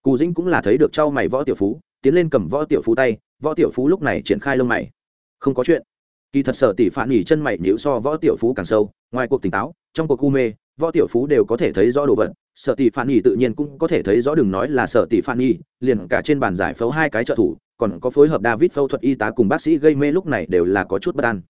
cù dĩnh cũng là thấy được trao mày võ tiểu phú, tiến lên cầm võ tiểu phú tay, võ tiểu phú lúc này triển khai lông mày. Không có chuyện. Kỳ thật sở tỷ phản nghỉ chân mày nhíu so võ tiểu phú càng sâu, ngoài cuộc tỉnh táo, trong cuộc u mê, võ tiểu phú đều có thể thấy rõ đồ vật. Sở tỷ phản nghỉ tự nhiên cũng có thể thấy rõ đừng nói là sở tỷ phản nghỉ, liền cả trên bàn giải phẫu hai cái trợ thủ, còn có phối hợp david phẫu thuật y tá cùng bác sĩ gây mê lúc này đều là có chút bất an.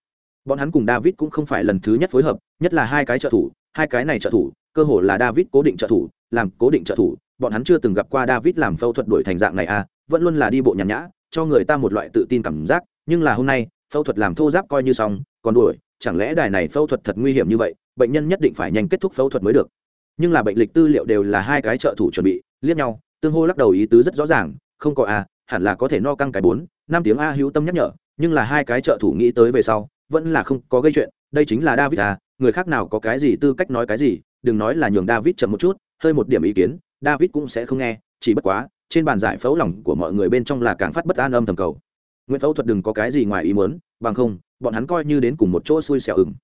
Bọn hắn cùng david cũng không phải lần thứ nhất phối hợp, nhất là hai cái trợ thủ, hai cái này trợ thủ, cơ hồ là david cố định trợ thủ, làm cố định trợ thủ bọn hắn chưa từng gặp qua david làm phẫu thuật đổi thành dạng này à vẫn luôn là đi bộ nhàn nhã cho người ta một loại tự tin cảm giác nhưng là hôm nay phẫu thuật làm thô giáp coi như xong còn đuổi chẳng lẽ đài này phẫu thuật thật nguy hiểm như vậy bệnh nhân nhất định phải nhanh kết thúc phẫu thuật mới được. Nhưng là bệnh lịch tư liệu đều là hai cái trợ thủ chuẩn bị liếc nhau tương hô lắc đầu ý tứ rất rõ ràng không có a hẳn là có thể no căng cái bốn năm tiếng a hữu tâm nhắc nhở nhưng là hai cái trợ thủ nghĩ tới về sau vẫn là không có gây chuyện đây chính là david à, người khác nào có cái gì tư cách nói cái gì đừng nói là nhường david chậm một chút hơi một điểm ý kiến david cũng sẽ không nghe, chỉ bất quá, trên bàn giải phẫu lòng của mọi người bên trong là càng phát bất an âm thầm cầu. Nguyễn phẫu thuật đừng có cái gì ngoài ý muốn, bằng không, bọn hắn coi như đến cùng một chỗ xui xẻo ửng.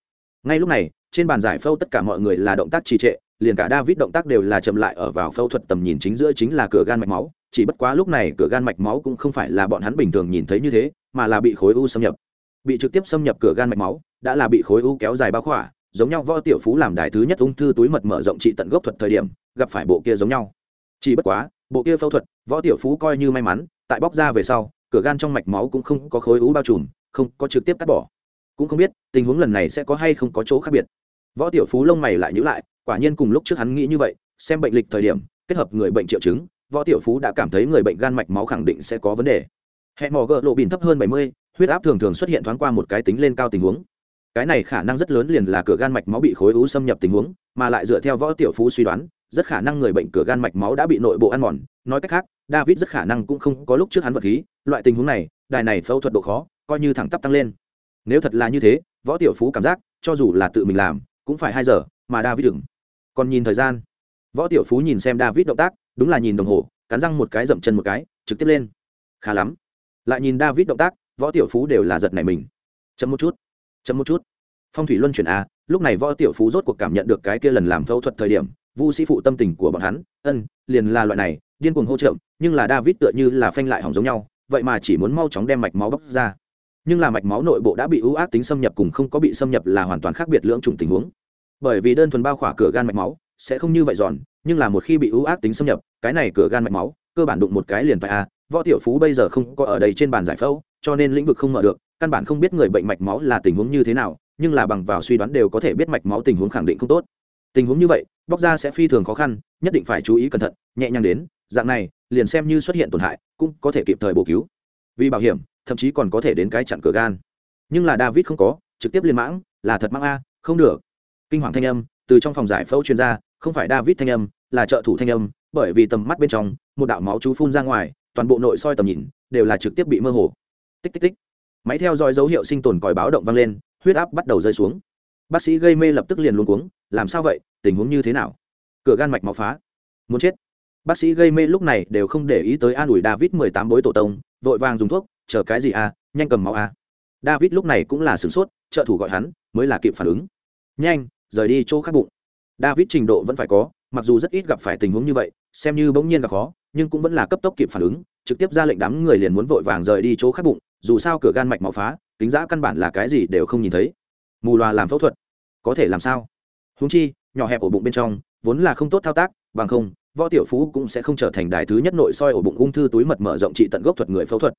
Ngay lúc này, trên bàn giải phẫu tất cả mọi người là động tác trì trệ, liền cả david động tác đều là chậm lại ở vào phẫu thuật tầm nhìn chính giữa chính là cửa gan mạch máu, chỉ bất quá lúc này cửa gan mạch máu cũng không phải là bọn hắn bình thường nhìn thấy như thế, mà là bị khối u xâm nhập. Bị trực tiếp xâm nhập cửa gan mạch máu, đã là bị khối u kéo dài bao khỏa, giống nhau võ tiểu phú làm đài thứ nhất ung thư túi mật mở rộng trị tận gốc thuật thời điểm gặp phải bộ kia giống nhau. Chỉ bất quá, bộ kia phẫu thuật, võ tiểu phú coi như may mắn, tại bóc ra về sau, cửa gan trong mạch máu cũng không có khối u bao trùm, không có trực tiếp cắt bỏ. Cũng không biết, tình huống lần này sẽ có hay không có chỗ khác biệt. Võ tiểu phú lông mày lại nhữ lại, quả nhiên cùng lúc trước hắn nghĩ như vậy, xem bệnh lịch thời điểm, kết hợp người bệnh triệu chứng, võ tiểu phú đã cảm thấy người bệnh gan mạch máu khẳng định sẽ có vấn đề. Hệ mò gợ lộ bìn thấp hơn bảy mươi, huyết áp thường thường xuất hiện thoáng qua một cái tính lên cao tình huống. Cái này khả năng rất lớn liền là cửa gan mạch máu bị khối u xâm nhập tình huống, mà lại dựa theo võ tiểu phú suy đoán rất khả năng người bệnh cửa gan mạch máu đã bị nội bộ ăn mòn. Nói cách khác, david rất khả năng cũng không có lúc trước hắn vật khí. Loại tình huống này, đài này phẫu thuật độ khó, coi như thẳng tắp tăng lên. Nếu thật là như thế, võ tiểu phú cảm giác, cho dù là tự mình làm, cũng phải hai giờ mà david đừng còn nhìn thời gian, võ tiểu phú nhìn xem david động tác, đúng là nhìn đồng hồ, cắn răng một cái, dậm chân một cái, trực tiếp lên. Khá lắm. Lại nhìn david động tác, võ tiểu phú đều là giật này mình. Chấm một chút chấm một chút. Phong thủy luân chuyển a, lúc này võ tiểu phú rốt cuộc cảm nhận được cái kia lần làm phẫu thuật thời điểm vu sĩ phụ tâm tình của bọn hắn, ân, liền là loại này, điên cuồng hỗ trợ nhưng là david tựa như là phanh lại hỏng giống nhau, vậy mà chỉ muốn mau chóng đem mạch máu bóc ra. Nhưng là mạch máu nội bộ đã bị ưu ác tính xâm nhập cùng không có bị xâm nhập là hoàn toàn khác biệt lưỡng chủng tình huống. Bởi vì đơn thuần bao khỏa cửa gan mạch máu sẽ không như vậy giòn, nhưng là một khi bị ưu ác tính xâm nhập, cái này cửa gan mạch máu, cơ bản đụng một cái liền phải a. Võ tiểu phú bây giờ không có ở đây trên bàn giải phẫu, cho nên lĩnh vực không mở được, căn bản không biết người bệnh mạch máu là tình huống như thế nào, nhưng là bằng vào suy đoán đều có thể biết mạch máu tình huống khẳng định không tốt tình huống như vậy, bóc ra sẽ phi thường khó khăn, nhất định phải chú ý cẩn thận, nhẹ nhàng đến, dạng này, liền xem như xuất hiện tổn hại, cũng có thể kịp thời bổ cứu. Vì bảo hiểm, thậm chí còn có thể đến cái chặn cửa gan. Nhưng là david không có, trực tiếp liên mãng, là thật mãng a, không được. Kinh hoàng thanh âm, từ trong phòng giải phẫu chuyên gia không phải david thanh âm, là trợ thủ thanh âm, bởi vì tầm mắt bên trong, một đạo máu chú phun ra ngoài, toàn bộ nội soi tầm nhìn, đều là trực tiếp bị mơ hồ. Tích tích tích. Máy theo dõi dấu hiệu sinh tồn còi báo động vang lên, huyết áp bắt đầu rơi xuống bác sĩ gây mê lập tức liền luôn cuống, làm sao vậy? Tình huống như thế nào? Cửa gan mạch máu phá. Muốn chết. Bác sĩ gây mê lúc này đều không để ý tới an ủi david mười tám bối tổ tông, vội vàng dùng thuốc, chờ cái gì à? Nhanh cầm máu à? David lúc này cũng là sửng sốt, trợ thủ gọi hắn, mới là kịp phản ứng. Nhanh, rời đi chỗ khác bụng. David trình độ vẫn phải có, mặc dù rất ít gặp phải tình huống như vậy, xem như bỗng nhiên gặp khó, nhưng cũng vẫn là cấp tốc kịp phản ứng, trực tiếp ra lệnh đám người liền muốn vội vàng rời đi chỗ khác bụng, dù sao cửa gan mạch máu phá, kính giã căn bản là cái gì đều không nhìn thấy. Mù loà làm phẫu thuật có thể làm sao? Húng chi, nhỏ hẹp ổ bụng bên trong, vốn là không tốt thao tác, bằng không, võ tiểu phú cũng sẽ không trở thành đài thứ nhất nội soi ổ bụng ung thư túi mật mở rộng trị tận gốc thuật người phẫu thuật.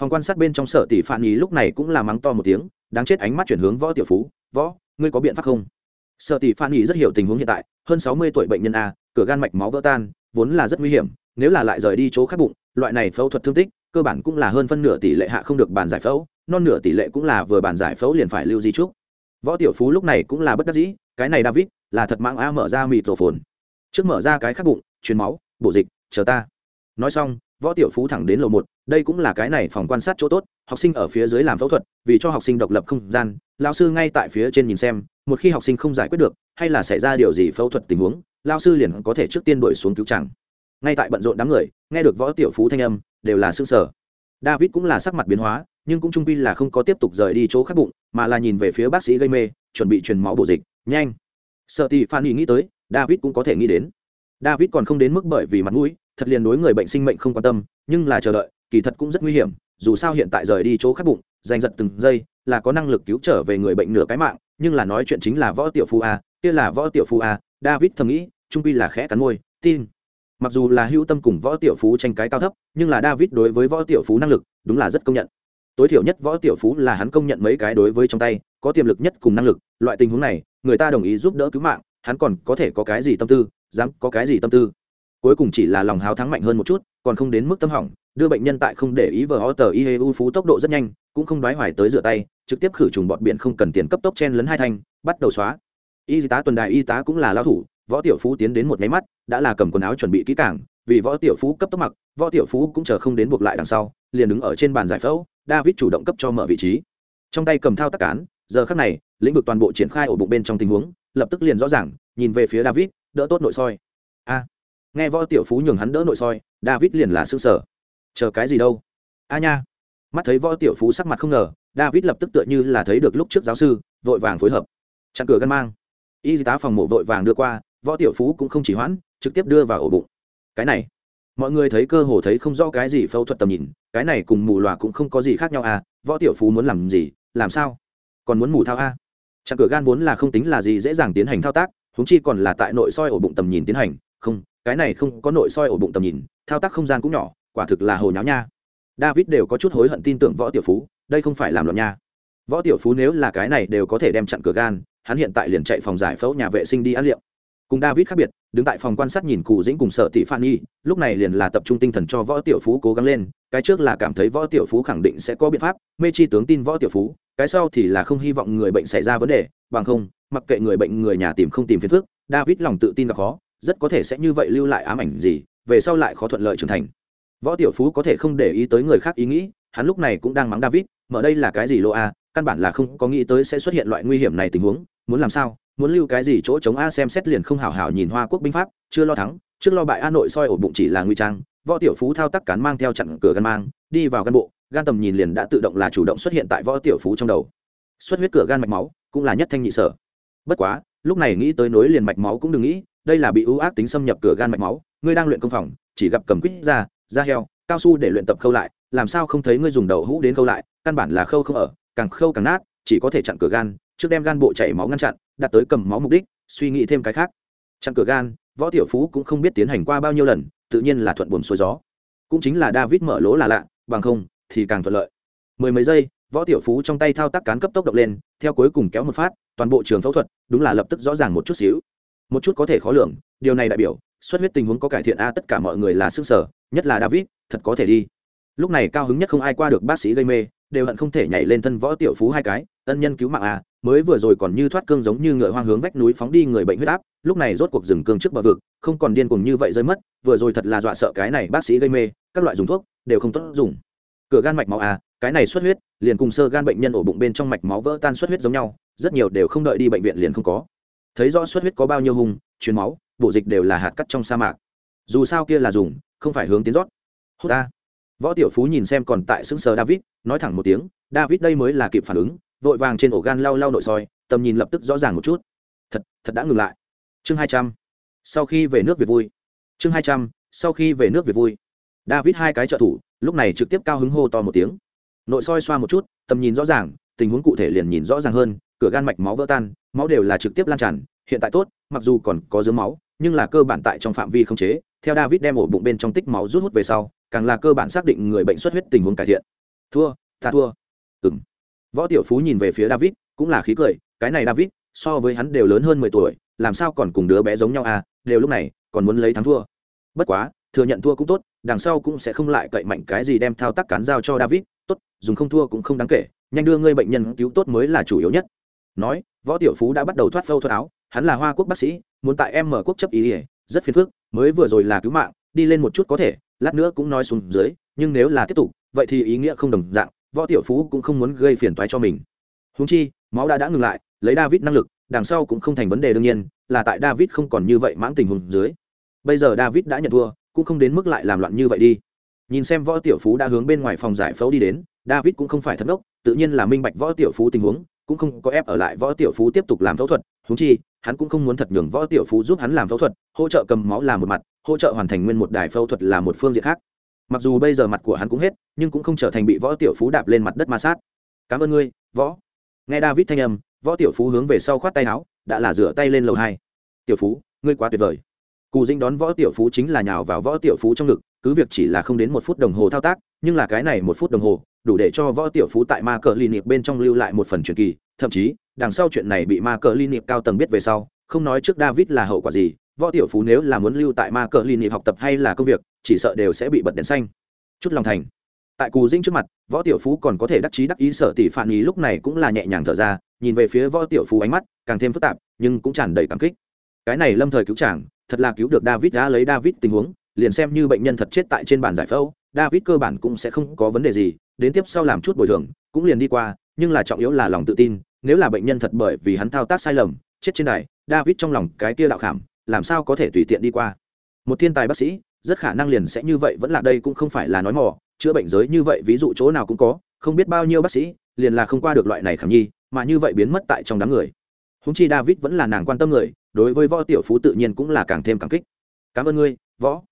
Phòng quan sát bên trong sở tỷ phản ý lúc này cũng là mắng to một tiếng, đáng chết ánh mắt chuyển hướng võ tiểu phú, võ, ngươi có biện pháp không? Sở tỷ phản ý rất hiểu tình huống hiện tại, hơn sáu mươi tuổi bệnh nhân a, cửa gan mạch máu vỡ tan, vốn là rất nguy hiểm, nếu là lại rời đi chỗ khác bụng, loại này phẫu thuật thương tích, cơ bản cũng là hơn phân nửa tỷ lệ hạ không được bàn giải phẫu, non nửa tỷ lệ cũng là vừa bàn giải phẫu liền phải lưu di trúc võ tiểu phú lúc này cũng là bất đắc dĩ, cái này david, là thật mạng a mở ra mịt rổ phồn. Trước mở ra cái khắc bụng, truyền máu, bổ dịch, chờ ta. Nói xong, võ tiểu phú thẳng đến lầu một, đây cũng là cái này phòng quan sát chỗ tốt, học sinh ở phía dưới làm phẫu thuật, vì cho học sinh độc lập không gian lao sư ngay tại phía trên nhìn xem, một khi học sinh không giải quyết được, hay là xảy ra điều gì phẫu thuật tình huống lao sư liền có thể trước tiên đuổi xuống cứu chẳng ngay tại bận rộn đám người, nghe được võ tiểu phú thanh âm, đều là xương sở david cũng là sắc mặt biến hóa nhưng cũng trung quy là không có tiếp tục rời đi chỗ khác bụng, mà là nhìn về phía bác sĩ gây mê, chuẩn bị truyền máu bổ dịch. Nhanh. Sợ tỷ phan nghĩ tới, david cũng có thể nghĩ đến. David còn không đến mức bởi vì mặt mũi, thật liền đối người bệnh sinh mệnh không quan tâm, nhưng là chờ đợi, kỳ thật cũng rất nguy hiểm, dù sao hiện tại rời đi chỗ khác bụng, giành giật từng giây, là có năng lực cứu trở về người bệnh nửa cái mạng, nhưng là nói chuyện chính là võ tiểu phu a, kia là võ tiểu phu a, david thầm nghĩ, trung quy là khẽ cắn môi, tin. Mặc dù là hữu tâm cùng võ tiểu phú tranh cái cao thấp, nhưng là david đối với võ tiểu phú năng lực, đúng là rất công nhận tối thiểu nhất võ tiểu phú là hắn công nhận mấy cái đối với trong tay, có tiềm lực nhất cùng năng lực, loại tình huống này, người ta đồng ý giúp đỡ cứu mạng, hắn còn có thể có cái gì tâm tư, dám có cái gì tâm tư. Cuối cùng chỉ là lòng háo thắng mạnh hơn một chút, còn không đến mức tâm hỏng, đưa bệnh nhân tại không để ý vờ ho tờ y hê u phú tốc độ rất nhanh, cũng không đoái hoài tới rửa tay, trực tiếp khử trùng bọt biển không cần tiền cấp tốc chen lấn hai thanh, bắt đầu xóa. Y tá tuần đài y tá cũng là lao thủ, võ tiểu phú tiến đến một máy mắt, đã là cầm quần áo chuẩn bị kỹ cảng vì võ tiểu phú cấp tốc mặc, võ tiểu phú cũng chờ không đến buộc lại đằng sau liền đứng ở trên bàn giải phẫu, david chủ động cấp cho mở vị trí. Trong tay cầm thao tác cán, giờ khắc này, lĩnh vực toàn bộ triển khai ổ bụng bên trong tình huống, lập tức liền rõ ràng, nhìn về phía david, đỡ tốt nội soi. A. Nghe võ tiểu phú nhường hắn đỡ nội soi, david liền là s ư sở chờ cái gì đâu? A nha. Mắt thấy võ tiểu phú sắc mặt không ngờ, david lập tức tựa như là thấy được lúc trước giáo sư, vội vàng phối hợp. Chặn cửa gân mang. Y tá phòng mổ vội vàng đưa qua, võ tiểu phú cũng không chỉ hoãn, trực tiếp đưa vào ổ bụng. Cái này mọi người thấy cơ hồ thấy không rõ cái gì phẫu thuật tầm nhìn, cái này cùng mù loà cũng không có gì khác nhau à võ tiểu phú muốn làm gì, làm sao? Còn muốn mù thao a à? chặn cửa gan vốn là không tính là gì dễ dàng tiến hành thao tác húng chi còn là tại nội soi ổ bụng tầm nhìn tiến hành. Không, cái này không có nội soi ổ bụng tầm nhìn, thao tác không gian cũng nhỏ, quả thực là hồ nháo nha. David đều có chút hối hận tin tưởng võ tiểu phú, đây không phải làm loạn nha. Võ tiểu phú nếu là cái này đều có thể đem chặn cửa gan, hắn hiện tại liền chạy phòng giải phẫu nhà vệ sinh đi ăn liệu cùng david khác biệt, đứng tại phòng quan sát nhìn cụ dĩnh cùng sợ tỷ phan nhi, lúc này liền là tập trung tinh thần cho võ tiểu phú cố gắng lên, cái trước là cảm thấy võ tiểu phú khẳng định sẽ có biện pháp, mê chi tướng tin võ tiểu phú, cái sau thì là không hy vọng người bệnh xảy ra vấn đề, bằng không, mặc kệ người bệnh người nhà tìm không tìm phiền phức, david lòng tự tin là khó, rất có thể sẽ như vậy lưu lại ám ảnh gì, về sau lại khó thuận lợi trưởng thành. Võ tiểu phú có thể không để ý tới người khác ý nghĩ, hắn lúc này cũng đang mắng david, mở đây là cái gì lô a? Căn bản là không có nghĩ tới sẽ xuất hiện loại nguy hiểm này tình huống, muốn làm sao? Muốn lưu cái gì chỗ chống a xem xét liền không hảo hảo nhìn hoa quốc binh pháp, chưa lo thắng, trước lo bại a nội soi ổ bụng chỉ là nguy trang, võ tiểu phú thao tác cán mang theo chặn cửa gan mang, đi vào gan bộ, gan tầm nhìn liền đã tự động là chủ động xuất hiện tại võ tiểu phú trong đầu. Xuất huyết cửa gan mạch máu, cũng là nhất thanh nhị sở. Bất quá, lúc này nghĩ tới nối liền mạch máu cũng đừng nghĩ, đây là bị ưu ác tính xâm nhập cửa gan mạch máu, ngươi đang luyện công phòng, chỉ gặp cầm quýt ra da heo, cao su để luyện tập khâu lại, làm sao không thấy ngươi dùng đầu hũ đến khâu lại, căn bản là khâu không ở, càng khâu càng nát, chỉ có thể chặn cửa gan trước đem gan bộ chảy máu ngăn chặn đạt tới cầm máu mục đích, suy nghĩ thêm cái khác. Chặn cửa gan, võ tiểu phú cũng không biết tiến hành qua bao nhiêu lần, tự nhiên là thuận buồn xuôi gió. Cũng chính là david mở lỗ là lạ, bằng không thì càng thuận lợi. Mười mấy giây, võ tiểu phú trong tay thao tác cán cấp tốc động lên, theo cuối cùng kéo một phát, toàn bộ trường phẫu thuật, đúng là lập tức rõ ràng một chút xíu. Một chút có thể khó lường, điều này đại biểu, xuất huyết tình huống có cải thiện a, tất cả mọi người là sức sở, nhất là david, thật có thể đi. Lúc này cao hứng nhất không ai qua được bác sĩ gây mê đều hận không thể nhảy lên thân võ tiểu phú hai cái ân nhân cứu mạng à, mới vừa rồi còn như thoát cương giống như ngựa hoang hướng vách núi phóng đi người bệnh huyết áp lúc này rốt cuộc dừng cương trước bờ vực không còn điên cuồng như vậy rơi mất vừa rồi thật là dọa sợ cái này bác sĩ gây mê các loại dùng thuốc đều không tốt dùng. Cửa gan mạch máu à cái này xuất huyết liền cùng sơ gan bệnh nhân ổ bụng bên trong mạch máu vỡ tan xuất huyết giống nhau rất nhiều đều không đợi đi bệnh viện liền không có. Thấy rõ xuất huyết có bao nhiêu hung truyền máu bộ dịch đều là hạt cắt trong sa mạc. Dù sao kia là dùng không phải hướng tiến rót. Hốt ta võ tiểu phú nhìn xem còn tại xứng sờ david, nói thẳng một tiếng, david đây mới là kịp phản ứng, vội vàng trên ổ gan lau lau nội soi, tầm nhìn lập tức rõ ràng một chút. Thật thật đã ngừng lại. Chương hai trăm. Sau khi về nước về vui. Chương hai trăm, sau khi về nước về vui. David hai cái trợ thủ, lúc này trực tiếp cao hứng hô to một tiếng. Nội soi xoa một chút, tầm nhìn rõ ràng, tình huống cụ thể liền nhìn rõ ràng hơn, cửa gan mạch máu vỡ tan, máu đều là trực tiếp lan tràn, hiện tại tốt, mặc dù còn có dướng máu, nhưng là cơ bản tại trong phạm vi không chế, theo david đem ổ bụng bên trong tích máu rút hút về sau càng là cơ bản xác định người bệnh xuất huyết tình huống cải thiện. Thua, ta thua. Ừng võ tiểu phú nhìn về phía david, cũng là khí cười, cái này david, so với hắn đều lớn hơn mười tuổi, làm sao còn cùng đứa bé giống nhau à đều lúc này, còn muốn lấy thắng thua. Bất quá, thừa nhận thua cũng tốt, đằng sau cũng sẽ không lại cậy mạnh cái gì đem thao tác cán giao cho david, tốt, dùng không thua cũng không đáng kể, nhanh đưa ngươi bệnh nhân cứu tốt mới là chủ yếu nhất. Nói, võ tiểu phú đã bắt đầu thoát phâu thoát áo, hắn là hoa quốc bác sĩ, muốn tại em mở quốc chấp ý ỉa rất phiền phức, mới vừa rồi là cứu mạng, đi lên một chút có thể lát nữa cũng nói xuống dưới, nhưng nếu là tiếp tục, vậy thì ý nghĩa không đồng dạng, võ tiểu phú cũng không muốn gây phiền toái cho mình. Húng chi, máu đã đã ngừng lại, lấy david năng lực, đằng sau cũng không thành vấn đề đương nhiên, là tại david không còn như vậy mãng tình hùng dưới. Bây giờ david đã nhận thua, cũng không đến mức lại làm loạn như vậy đi. Nhìn xem võ tiểu phú đã hướng bên ngoài phòng giải phẫu đi đến, david cũng không phải thất đốc, tự nhiên là minh bạch võ tiểu phú tình huống, cũng không có ép ở lại võ tiểu phú tiếp tục làm phẫu thuật huống chi, hắn cũng không muốn thật nhường võ tiểu phú giúp hắn làm phẫu thuật, hỗ trợ cầm máu là một mặt, hỗ trợ hoàn thành nguyên một đài phẫu thuật là một phương diện khác. Mặc dù bây giờ mặt của hắn cũng hết, nhưng cũng không trở thành bị võ tiểu phú đạp lên mặt đất ma sát. Cảm ơn ngươi, võ. Nghe david thanh âm, võ tiểu phú hướng về sau khoát tay áo, đã là rửa tay lên lầu hai. Tiểu phú, ngươi quá tuyệt vời. Cù dinh đón võ tiểu phú chính là nhào vào võ tiểu phú trong ngực, cứ việc chỉ là không đến một phút đồng hồ thao tác, nhưng là cái này một phút đồng hồ, đủ để cho võ tiểu phú tại ma cờ lì niệm bên trong lưu lại một phần truyền kỳ thậm chí, đằng sau chuyện này bị ma cờ ly niệm cao tầng biết về sau, không nói trước david là hậu quả gì, võ tiểu phú nếu là muốn lưu tại ma cờ ly niệm học tập hay là công việc, chỉ sợ đều sẽ bị bật đèn xanh. Chút lòng thành. Tại cù dinh trước mặt, võ tiểu phú còn có thể đắc chí đắc ý sợ tỷ phản ý lúc này cũng là nhẹ nhàng thở ra, nhìn về phía võ tiểu phú ánh mắt càng thêm phức tạp, nhưng cũng tràn đầy cảm kích. Cái này lâm thời cứu chàng, thật là cứu được david, đã lấy david tình huống, liền xem như bệnh nhân thật chết tại trên bàn giải phẫu, david cơ bản cũng sẽ không có vấn đề gì, đến tiếp sau làm chút bồi thường, cũng liền đi qua, nhưng là trọng yếu là lòng tự tin nếu là bệnh nhân thật bởi vì hắn thao tác sai lầm, chết trên đài, david trong lòng cái kia đạo khảm, làm sao có thể tùy tiện đi qua? Một thiên tài bác sĩ, rất khả năng liền sẽ như vậy vẫn là đây cũng không phải là nói mò, chữa bệnh giới như vậy ví dụ chỗ nào cũng có, không biết bao nhiêu bác sĩ, liền là không qua được loại này khảm nhi, mà như vậy biến mất tại trong đám người. Húng chi david vẫn là nàng quan tâm người, đối với võ tiểu phú tự nhiên cũng là càng thêm cảm kích. Cảm ơn ngươi, võ.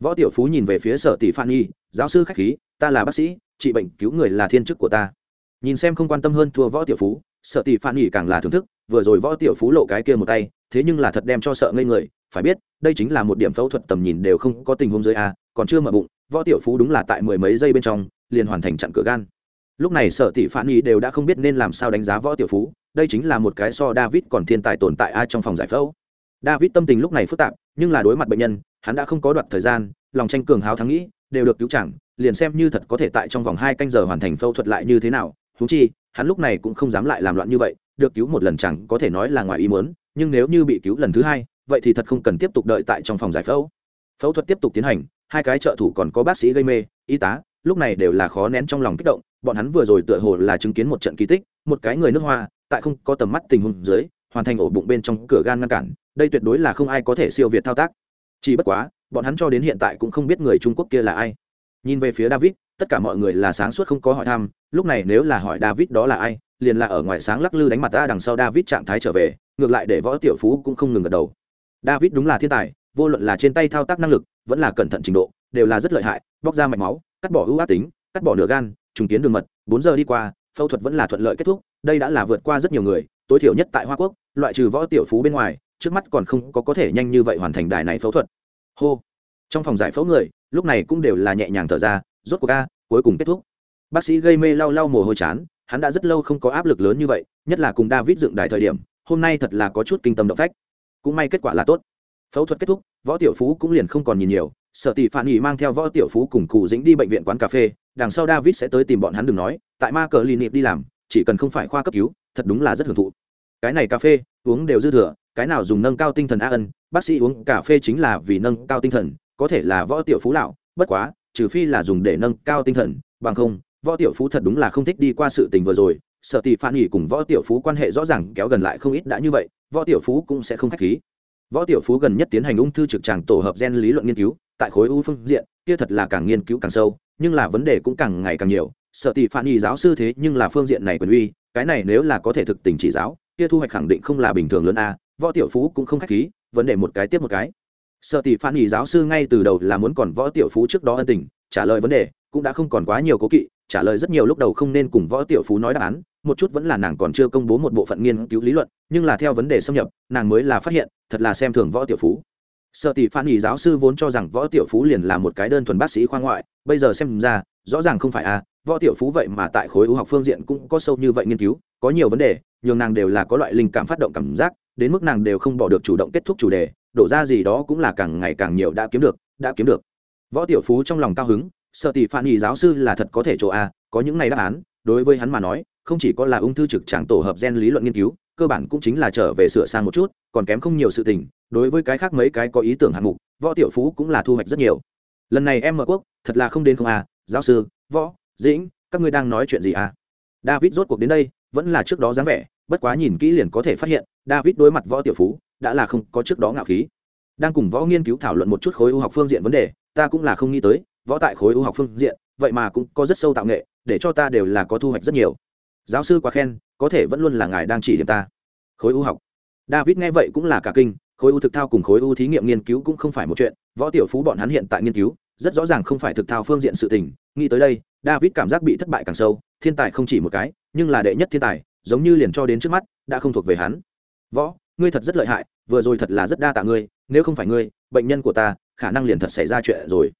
Võ tiểu phú nhìn về phía sở tỷ phan nhi, giáo sư khách khí, ta là bác sĩ, trị bệnh cứu người là thiên chức của ta. Nhìn xem không quan tâm hơn thua võ tiểu phú Sợ tỷ phan nghỉ càng là thưởng thức, vừa rồi võ tiểu phú lộ cái kia một tay, thế nhưng là thật đem cho sợ ngây người, phải biết, đây chính là một điểm phẫu thuật tầm nhìn đều không có tình huống dưới a, còn chưa mở bụng, võ tiểu phú đúng là tại mười mấy giây bên trong, liền hoàn thành chặn cửa gan. Lúc này sở tỷ phản nghỉ đều đã không biết nên làm sao đánh giá võ tiểu phú, đây chính là một cái so david còn thiên tài tồn tại a trong phòng giải phẫu. David tâm tình lúc này phức tạp, nhưng là đối mặt bệnh nhân, hắn đã không có đoạt thời gian, lòng tranh cường háo thắng nghĩ, đều được cứu chẳng liền xem như thật có thể tại trong vòng hai canh giờ hoàn thành phẫu thuật lại như thế nào thú chi, hắn lúc này cũng không dám lại làm loạn như vậy, được cứu một lần chẳng có thể nói là ngoài ý muốn, nhưng nếu như bị cứu lần thứ hai, vậy thì thật không cần tiếp tục đợi tại trong phòng giải phẫu. Phẫu thuật tiếp tục tiến hành, hai cái trợ thủ còn có bác sĩ gây mê, y tá, lúc này đều là khó nén trong lòng kích động, bọn hắn vừa rồi tựa hồ là chứng kiến một trận kỳ tích, một cái người nước hoa, tại không có tầm mắt tình huống dưới, hoàn thành ổ bụng bên trong cửa gan ngăn cản, đây tuyệt đối là không ai có thể siêu việt thao tác. Chỉ bất quá, bọn hắn cho đến hiện tại cũng không biết người trung quốc kia là ai. Nhìn về phía david tất cả mọi người là sáng suốt không có hỏi thăm, lúc này nếu là hỏi david đó là ai, liền là ở ngoài sáng lắc lư đánh mặt ta đằng sau david trạng thái trở về, ngược lại để võ tiểu phú cũng không ngừng gật đầu. David đúng là thiên tài, vô luận là trên tay thao tác năng lực, vẫn là cẩn thận trình độ, đều là rất lợi hại, bóc ra mạch máu, cắt bỏ ưu ác tính, cắt bỏ nửa gan, trùng kiến đường mật, bốn giờ đi qua, phẫu thuật vẫn là thuận lợi kết thúc, đây đã là vượt qua rất nhiều người, tối thiểu nhất tại hoa quốc, loại trừ võ tiểu phú bên ngoài, trước mắt còn không có có thể nhanh như vậy hoàn thành đài này phẫu thuật. Hô. Trong phòng giải phẫu người, lúc này cũng đều là nhẹ nhàng thở ra rốt cuộc ca cuối cùng kết thúc. Bác sĩ gây mê lau lau mồ hôi chán, hắn đã rất lâu không có áp lực lớn như vậy, nhất là cùng david dựng đài thời điểm, hôm nay thật là có chút kinh tâm động phách. Cũng may kết quả là tốt. Phẫu thuật kết thúc, võ tiểu phú cũng liền không còn nhìn nhiều, sở tỷ phản nghỉ mang theo võ tiểu phú cùng cụ dĩnh đi bệnh viện quán cà phê, đằng sau david sẽ tới tìm bọn hắn đừng nói, tại ma cờ lì đi làm, chỉ cần không phải khoa cấp cứu, thật đúng là rất hưởng thụ. Cái này cà phê, uống đều dư thừa, cái nào dùng nâng cao tinh thần a ân, bác sĩ uống cà phê chính là vì nâng cao tinh thần, có thể là võ tiểu phú lão, bất quá trừ phi là dùng để nâng cao tinh thần, bằng không, võ tiểu phú thật đúng là không thích đi qua sự tình vừa rồi sở tỷ phản nghỉ cùng võ tiểu phú quan hệ rõ ràng kéo gần lại không ít đã như vậy, võ tiểu phú cũng sẽ không khách khí. Võ tiểu phú gần nhất tiến hành ung thư trực tràng tổ hợp gen lý luận nghiên cứu, tại khối u phương diện, kia thật là càng nghiên cứu càng sâu, nhưng là vấn đề cũng càng ngày càng nhiều, sợ tỷ phản nghỉ giáo sư thế nhưng là phương diện này quyền uy, cái này nếu là có thể thực tình chỉ giáo, kia thu hoạch khẳng định không là bình thường lớn a, võ tiểu phú cũng không khách khí, vấn đề một cái tiếp một cái sợ tỷ phan nghỉ giáo sư ngay từ đầu là muốn còn võ tiểu phú trước đó ân tình, trả lời vấn đề, cũng đã không còn quá nhiều cố kỵ, trả lời rất nhiều lúc đầu không nên cùng võ tiểu phú nói đáp án, một chút vẫn là nàng còn chưa công bố một bộ phận nghiên cứu lý luận, nhưng là theo vấn đề xâm nhập, nàng mới là phát hiện, thật là xem thường võ tiểu phú. Sợ tỷ phan nghỉ giáo sư vốn cho rằng võ tiểu phú liền là một cái đơn thuần bác sĩ khoa ngoại, bây giờ xem ra, rõ ràng không phải a võ tiểu phú vậy mà tại khối ưu học phương diện cũng có sâu như vậy nghiên cứu, có nhiều vấn đề, nhường nàng đều là có loại linh cảm phát động cảm giác, đến mức nàng đều không bỏ được chủ động kết thúc chủ đề đổ ra gì đó cũng là càng ngày càng nhiều đã kiếm được, đã kiếm được. Võ tiểu phú trong lòng cao hứng, sợ tỷ phản nghỉ giáo sư là thật có thể chỗ a, có những này đáp án, đối với hắn mà nói, không chỉ có là ung thư trực tràng tổ hợp gen lý luận nghiên cứu, cơ bản cũng chính là trở về sửa sang một chút, còn kém không nhiều sự tình, đối với cái khác mấy cái có ý tưởng hạng mục, võ tiểu phú cũng là thu hoạch rất nhiều. Lần này em mở quốc, thật là không đến không à giáo sư, võ, dĩnh, các ngươi đang nói chuyện gì à david rốt cuộc đến đây, vẫn là trước đó dáng vẻ, bất quá nhìn kỹ liền có thể phát hiện, david đối mặt võ tiểu phú đã là không có trước đó ngạo khí. Đang cùng võ nghiên cứu thảo luận một chút khối ưu học phương diện vấn đề, ta cũng là không nghĩ tới, võ tại khối ưu học phương diện, vậy mà cũng có rất sâu tạo nghệ, để cho ta đều là có thu hoạch rất nhiều. Giáo sư quá khen, có thể vẫn luôn là ngài đang chỉ điểm ta. Khối ưu học. David nghe vậy cũng là cả kinh, khối ưu thực thao cùng khối ưu thí nghiệm nghiên cứu cũng không phải một chuyện, võ tiểu phú bọn hắn hiện tại nghiên cứu, rất rõ ràng không phải thực thao phương diện sự tình, nghĩ tới đây, david cảm giác bị thất bại càng sâu, thiên tài không chỉ một cái, nhưng là đệ nhất thiên tài, giống như liền cho đến trước mắt, đã không thuộc về hắn. Võ ngươi thật rất lợi hại, vừa rồi thật là rất đa tạ ngươi, nếu không phải ngươi, bệnh nhân của ta, khả năng liền thật xảy ra chuyện rồi.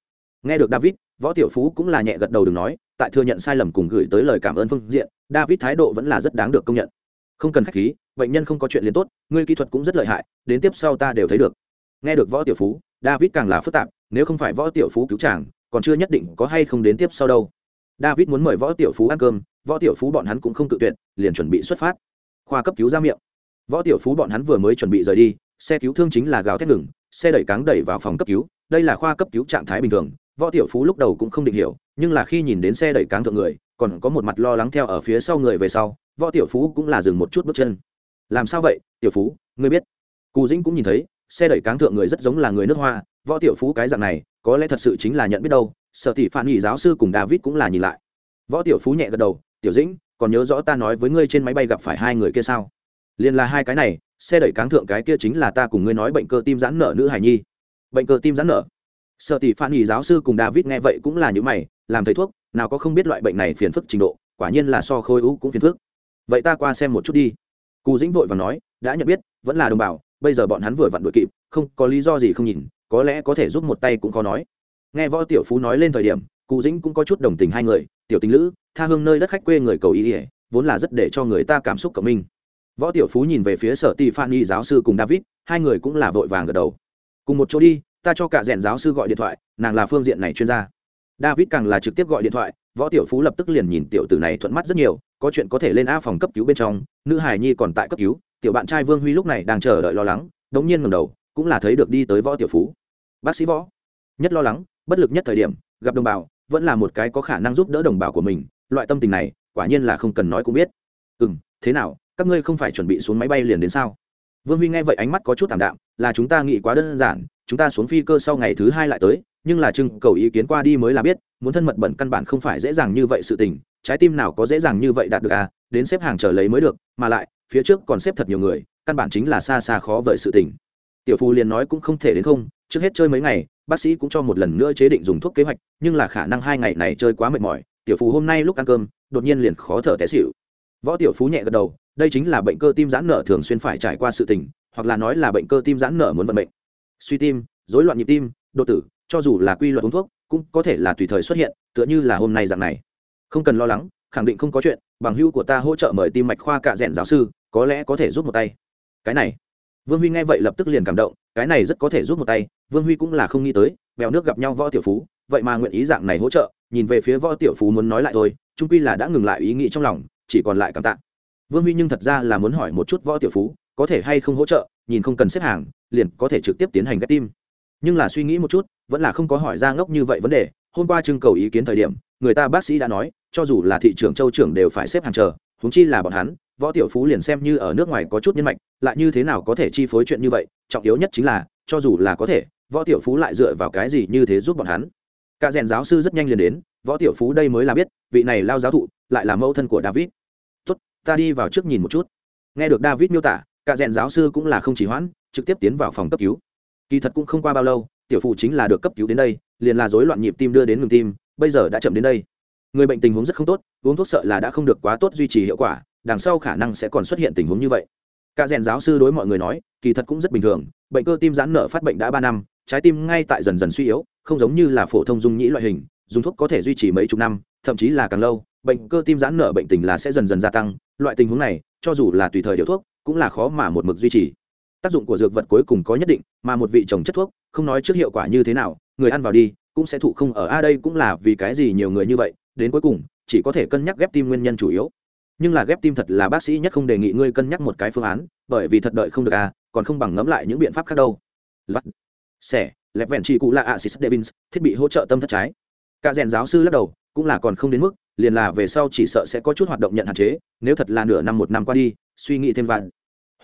Nghe được david, võ tiểu phú cũng là nhẹ gật đầu đừng nói, tại thừa nhận sai lầm cùng gửi tới lời cảm ơn phương diện, david thái độ vẫn là rất đáng được công nhận. Không cần khách khí, bệnh nhân không có chuyện liền tốt, ngươi kỹ thuật cũng rất lợi hại, đến tiếp sau ta đều thấy được. Nghe được võ tiểu phú, david càng là phức tạp, nếu không phải võ tiểu phú cứu chàng, còn chưa nhất định có hay không đến tiếp sau đâu. David muốn mời võ tiểu phú ăn cơm, võ tiểu phú bọn hắn cũng không tự tuyệt, liền chuẩn bị xuất phát. Khoa cấp cứu ra miệng võ tiểu phú bọn hắn vừa mới chuẩn bị rời đi, xe cứu thương chính là gào thét ngừng, xe đẩy cáng đẩy vào phòng cấp cứu, đây là khoa cấp cứu trạng thái bình thường, võ tiểu phú lúc đầu cũng không định hiểu, nhưng là khi nhìn đến xe đẩy cáng thượng người, còn có một mặt lo lắng theo ở phía sau người về sau, võ tiểu phú cũng là dừng một chút bước chân. Làm sao vậy, tiểu phú, ngươi biết? Cù dĩnh cũng nhìn thấy, xe đẩy cáng thượng người rất giống là người nước hoa, võ tiểu phú cái dạng này, có lẽ thật sự chính là nhận biết đâu sở tỷ phản nghị giáo sư cùng david cũng là nhìn lại. Võ tiểu phú nhẹ gật đầu, tiểu dĩnh, còn nhớ rõ ta nói với ngươi trên máy bay gặp phải hai người kia sao? Liền là hai cái này, xe đẩy cáng thượng cái kia chính là ta cùng ngươi nói bệnh cơ tim giãn nở nữ hải nhi. Bệnh cơ tim giãn nở. Sợ tỷ phan nghỉ giáo sư cùng david nghe vậy cũng là những mày, làm thầy thuốc, nào có không biết loại bệnh này phiền phức trình độ, quả nhiên là so khôi u cũng phiền phức. Vậy ta qua xem một chút đi. Cù dĩnh vội và nói, đã nhận biết, vẫn là đồng bào, bây giờ bọn hắn vừa vặn đuổi kịp, không, có lý do gì không nhìn, có lẽ có thể giúp một tay cũng khó nói. Nghe võ tiểu phú nói lên thời điểm cụ dĩnh cũng có chút đồng tình hai người, tiểu tình lữ, tha hương nơi đất khách quê người cầu ý ỉa vốn là rất để cho người ta cảm xúc cộng minh võ tiểu phú nhìn về phía sở tỷ phan Nhi giáo sư cùng david, hai người cũng là vội vàng gật đầu. Cùng một chỗ đi, ta cho cả rèn giáo sư gọi điện thoại, nàng là phương diện này chuyên gia. David càng là trực tiếp gọi điện thoại, võ tiểu phú lập tức liền nhìn tiểu tử này thuận mắt rất nhiều, có chuyện có thể lên a phòng cấp cứu bên trong, nữ hải nhi còn tại cấp cứu, tiểu bạn trai vương huy lúc này đang chờ đợi lo lắng, đống nhiên ngầm đầu, cũng là thấy được đi tới võ tiểu phú. Bác sĩ võ, nhất lo lắng, bất lực nhất thời điểm, gặp đồng bào, vẫn là một cái có khả năng giúp đỡ đồng bào của mình, loại tâm tình này, quả nhiên là không cần nói cũng biết. Ừ m thế nào các ngươi không phải chuẩn bị xuống máy bay liền đến sao? Vương huy nghe vậy ánh mắt có chút thảm đạm, là chúng ta nghĩ quá đơn giản, chúng ta xuống phi cơ sau ngày thứ hai lại tới, nhưng là trưng cầu ý kiến qua đi mới là biết, muốn thân mật bẩn căn bản không phải dễ dàng như vậy sự tình, trái tim nào có dễ dàng như vậy đạt được à đến xếp hàng chờ lấy mới được, mà lại, phía trước còn xếp thật nhiều người, căn bản chính là xa xa khó vời sự tình. Tiểu phu liền nói cũng không thể đến không, trước hết chơi mấy ngày, bác sĩ cũng cho một lần nữa chế định dùng thuốc kế hoạch, nhưng là khả năng hai ngày này chơi quá mệt mỏi, tiểu phú hôm nay lúc ăn cơm, đột nhiên liền khó thở té xịu võ tiểu phú nhẹ gật đầu đây chính là bệnh cơ tim giãn nở thường xuyên phải trải qua sự tình, hoặc là nói là bệnh cơ tim giãn nở muốn vận bệnh suy tim, rối loạn nhịp tim độ tử, cho dù là quy luật uống thuốc, cũng có thể là tùy thời xuất hiện, tựa như là hôm nay dạng này. Không cần lo lắng, khẳng định không có chuyện, bằng hữu của ta hỗ trợ mời tim mạch khoa cạ rẽn giáo sư, có lẽ có thể giúp một tay. Cái này, vương huy nghe vậy lập tức liền cảm động, cái này rất có thể giúp một tay, vương huy cũng là không nghĩ tới, bèo nước gặp nhau võ tiểu phú, vậy mà nguyện ý dạng này hỗ trợ, nhìn về phía võ tiểu phú muốn nói lại thôi trung quy là đã ngừng lại ý nghĩ trong lòng, chỉ còn lại cảm tạ vương huy nhưng thật ra là muốn hỏi một chút võ tiểu phú, có thể hay không hỗ trợ, nhìn không cần xếp hàng, liền có thể trực tiếp tiến hành ghép tim. Nhưng là suy nghĩ một chút, vẫn là không có hỏi ra ngốc như vậy vấn đề. Hôm qua trưng cầu ý kiến thời điểm, người ta bác sĩ đã nói, cho dù là thị trưởng, châu trưởng đều phải xếp hàng chờ, huống chi là bọn hắn, võ tiểu phú liền xem như ở nước ngoài có chút nhân mạch, lại như thế nào có thể chi phối chuyện như vậy, trọng yếu nhất chính là, cho dù là có thể, võ tiểu phú lại dựa vào cái gì như thế giúp bọn hắn. Cả rèn giáo sư rất nhanh liền đến, võ tiểu phú đây mới là biết, vị này lao giáo thụ, lại là mẫu thân của david ta đi vào trước nhìn một chút. Nghe được david miêu tả, cả rèn giáo sư cũng là không chỉ hoãn, trực tiếp tiến vào phòng cấp cứu. Kỳ thật cũng không qua bao lâu, tiểu phụ chính là được cấp cứu đến đây, liền là rối loạn nhịp tim đưa đến ngừng tim, bây giờ đã chậm đến đây. Người bệnh tình huống rất không tốt, uống thuốc sợ là đã không được quá tốt duy trì hiệu quả, đằng sau khả năng sẽ còn xuất hiện tình huống như vậy. Cả rèn giáo sư đối mọi người nói, kỳ thật cũng rất bình thường, bệnh cơ tim giãn nở phát bệnh đã ba năm, trái tim ngay tại dần dần suy yếu, không giống như là phổ thông dung nhĩ loại hình, dùng thuốc có thể duy trì mấy chục năm, thậm chí là càng lâu bệnh cơ tim giãn nở bệnh tình là sẽ dần dần gia tăng, loại tình huống này, cho dù là tùy thời điều thuốc, cũng là khó mà một mực duy trì. Tác dụng của dược vật cuối cùng có nhất định, mà một vị trồng chất thuốc, không nói trước hiệu quả như thế nào, người ăn vào đi, cũng sẽ thụ không ở. A đây cũng là vì cái gì nhiều người như vậy, đến cuối cùng, chỉ có thể cân nhắc ghép tim nguyên nhân chủ yếu. Nhưng là ghép tim thật là bác sĩ nhất không đề nghị ngươi cân nhắc một cái phương án, bởi vì thật đợi không được a còn không bằng ngẫm lại những biện pháp khác đâu. Lắc xẻ lẹp vẹn chỉ cụ là asis devins, thiết bị hỗ trợ tâm thất trái. Cả rèn giáo sư lắc đầu, cũng là còn không đến mức liền là về sau chỉ sợ sẽ có chút hoạt động nhận hạn chế, nếu thật là nửa năm một năm qua đi, suy nghĩ thêm vạn.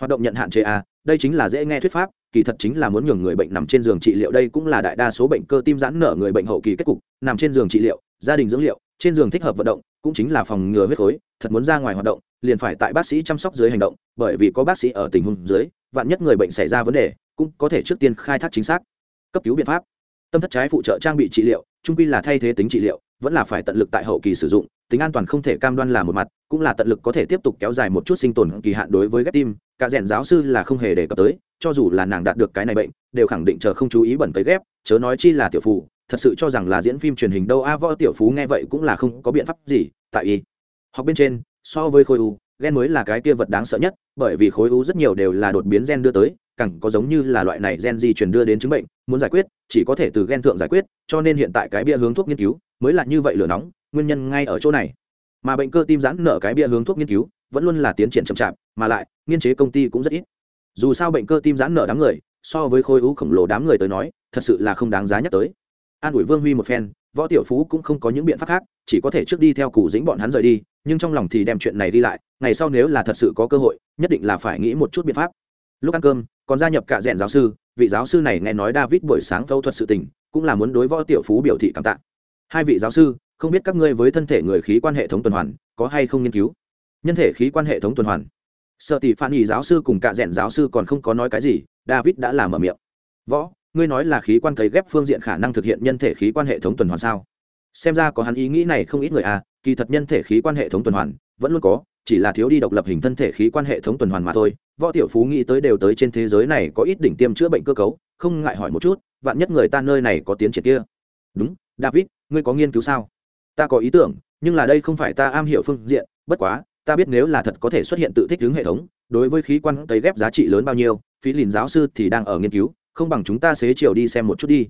Hoạt động nhận hạn chế à đây chính là dễ nghe thuyết pháp, kỳ thật chính là muốn nhường người bệnh nằm trên giường trị liệu, đây cũng là đại đa số bệnh cơ tim giãn nở người bệnh hậu kỳ kết cục, nằm trên giường trị liệu, gia đình dưỡng liệu, trên giường thích hợp vận động, cũng chính là phòng ngừa huyết khối, thật muốn ra ngoài hoạt động, liền phải tại bác sĩ chăm sóc dưới hành động, bởi vì có bác sĩ ở tình huống dưới, vạn nhất người bệnh xảy ra vấn đề, cũng có thể trước tiên khai thác chính xác. Cấp cứu biện pháp. Tâm thất trái phụ trợ trang bị trị liệu, trung quy là thay thế tính trị liệu vẫn là phải tận lực tại hậu kỳ sử dụng, tính an toàn không thể cam đoan là một mặt, cũng là tận lực có thể tiếp tục kéo dài một chút sinh tồn kỳ hạn đối với ghép tim, cả rèn giáo sư là không hề đề cập tới, cho dù là nàng đạt được cái này bệnh, đều khẳng định chờ không chú ý bẩn tới ghép, chớ nói chi là tiểu phù, thật sự cho rằng là diễn phim truyền hình đâu, a, võ tiểu phú nghe vậy cũng là không có biện pháp gì, tại y học bên trên, so với khối u, gen mới là cái kia vật đáng sợ nhất, bởi vì khối u rất nhiều đều là đột biến gen đưa tới, càng có giống như là loại này gen di truyền đưa đến chứng bệnh, muốn giải quyết, chỉ có thể từ gen thượng giải quyết, cho nên hiện tại cái bia hướng thuốc nghiên cứu mới là như vậy lửa nóng, nguyên nhân ngay ở chỗ này. Mà bệnh cơ tim giãn nở cái bia hướng thuốc nghiên cứu, vẫn luôn là tiến triển chậm chạp, mà lại, nghiên chế công ty cũng rất ít. Dù sao bệnh cơ tim giãn nở đám người, so với khối u khổng lồ đám người tới nói, thật sự là không đáng giá nhắc tới. An ủi vương huy một phen, võ tiểu phú cũng không có những biện pháp khác, chỉ có thể trước đi theo cụ dính bọn hắn rời đi, nhưng trong lòng thì đem chuyện này đi lại, ngày sau nếu là thật sự có cơ hội, nhất định là phải nghĩ một chút biện pháp. Lúc ăn cơm, còn gia nhập cả rèn giáo sư, vị giáo sư này nghe nói david buổi sáng phẫu thuật sự tình, cũng là muốn đối võ tiểu phú biểu thị cảm tạ hai vị giáo sư, không biết các ngươi với thân thể người khí quan hệ thống tuần hoàn, có hay không nghiên cứu? Nhân thể khí quan hệ thống tuần hoàn. Sợ tỷ phan ý giáo sư cùng cả rẽn giáo sư còn không có nói cái gì, david đã làm ở miệng. Võ, ngươi nói là khí quan cấy ghép phương diện khả năng thực hiện nhân thể khí quan hệ thống tuần hoàn sao? Xem ra có hắn ý nghĩ này không ít người à kỳ thật nhân thể khí quan hệ thống tuần hoàn, vẫn luôn có, chỉ là thiếu đi độc lập hình thân thể khí quan hệ thống tuần hoàn mà thôi. Võ tiểu phú nghĩ tới đều tới trên thế giới này có ít đỉnh tiêm chữa bệnh cơ cấu, không ngại hỏi một chút, vạn nhất người ta nơi này có tiến triển kia. Đúng, david ngươi có nghiên cứu sao? Ta có ý tưởng, nhưng là đây không phải ta am hiểu phương diện, bất quá, ta biết nếu là thật có thể xuất hiện tự thích ứng hệ thống, đối với khí quan cấy ghép giá trị lớn bao nhiêu, phí lìn giáo sư thì đang ở nghiên cứu, không bằng chúng ta xế chiều đi xem một chút đi.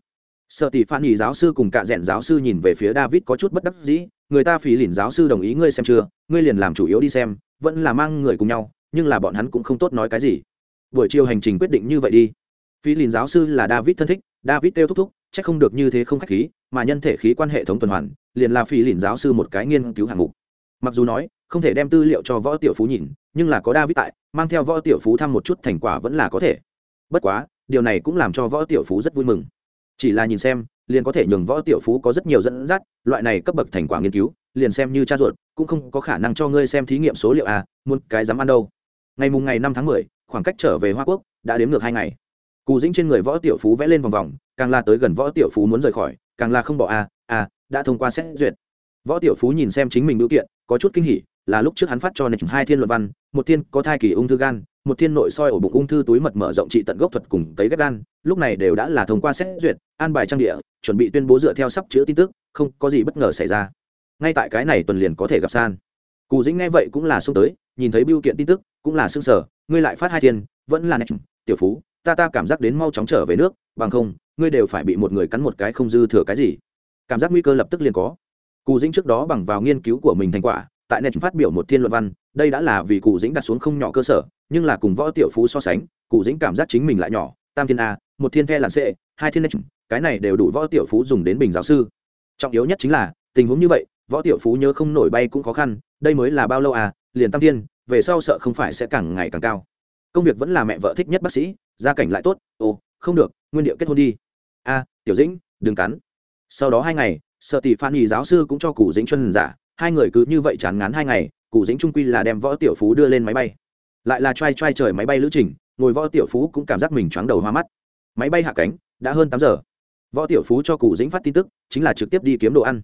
Sợ tỷ phan nhì giáo sư cùng cả rẽn giáo sư nhìn về phía david có chút bất đắc dĩ, người ta phí lìn giáo sư đồng ý ngươi xem chưa, ngươi liền làm chủ yếu đi xem, vẫn là mang người cùng nhau, nhưng là bọn hắn cũng không tốt nói cái gì. Buổi chiều hành trình quyết định như vậy đi. Phí lìn giáo sư là david thân thích, david kêu thúc thúc c h ắ c không được như thế không khách khí, mà nhân thể khí quan hệ thống tuần hoàn, liền là phi lìn giáo sư một cái nghiên cứu hạng mục. Mặc dù nói, không thể đem tư liệu cho võ tiểu phú nhìn, nhưng là có đa david tại, mang theo võ tiểu phú thăm một chút thành quả vẫn là có thể. Bất quá, điều này cũng làm cho võ tiểu phú rất vui mừng. Chỉ là nhìn xem, liền có thể nhường võ tiểu phú có rất nhiều dẫn dắt, loại này cấp bậc thành quả nghiên cứu, liền xem như cha ruột, cũng không có khả năng cho ngươi xem thí nghiệm số liệu à muốn cái dám ăn đâu. Ngày mùng ngày năm tháng mười, khoảng cách trở về hoa quốc, đã đếm ngược hai ngày cù dĩnh trên người võ tiểu phú vẽ lên vòng vòng, càng là tới gần võ tiểu phú muốn rời khỏi, càng là không bỏ à à đã thông qua xét duyệt. Võ tiểu phú nhìn xem chính mình biểu kiện, có chút kinh hỉ, là lúc trước hắn phát cho nịch hai thiên luận văn, một thiên có thai kỳ ung thư gan, một thiên nội soi ổ bụng ung thư túi mật mở rộng trị tận gốc thuật cùng cấy ghép gan, lúc này đều đã là thông qua xét duyệt, an bài trang địa, chuẩn bị tuyên bố dựa theo sắp chữa tin tức, không có gì bất ngờ xảy ra. Ngay tại cái này tuần liền có thể gặp san. Cù dĩnh nghe vậy cũng là xông tới, nhìn thấy biêu kiện tin tức, cũng là xương sở ngươi lại phát hai thiên, vẫn là nạch tiểu phú ta ta cảm giác đến mau chóng trở về nước, bằng không, ngươi đều phải bị một người cắn một cái không dư thừa cái gì. Cảm giác nguy cơ lập tức liền có. Cụ dĩnh trước đó bằng vào nghiên cứu của mình thành quả, tại net phát biểu một thiên luận văn, đây đã là vì cụ dĩnh đặt xuống không nhỏ cơ sở, nhưng là cùng võ tiểu phú so sánh, cụ dĩnh cảm giác chính mình lại nhỏ, tam thiên a, một thiên the là c hai thiên net cái này đều đủ võ tiểu phú dùng đến bình giáo sư. Trọng yếu nhất chính là, tình huống như vậy, võ tiểu phú nhớ không nổi bay cũng khó khăn, đây mới là bao lâu à liền tam thiên, về sau sợ không phải sẽ càng ngày càng cao công việc vẫn là mẹ vợ thích nhất bác sĩ, gia cảnh lại tốt, ồ, không được, nguyên điệu kết hôn đi. A, tiểu dĩnh, đừng cắn. Sau đó hai ngày, sợ tỷ phan nhì giáo sư cũng cho cụ dĩnh chân giả, hai người cứ như vậy chán ngán hai ngày cụ dĩnh trung quy là đem võ tiểu phú đưa lên máy bay. Lại là t r a i t r a i trời máy bay lữ trình, ngồi võ tiểu phú cũng cảm giác mình choáng đầu hoa mắt. Máy bay hạ cánh, đã hơn tám giờ. Võ tiểu phú cho cụ dĩnh phát tin tức, chính là trực tiếp đi kiếm đồ ăn.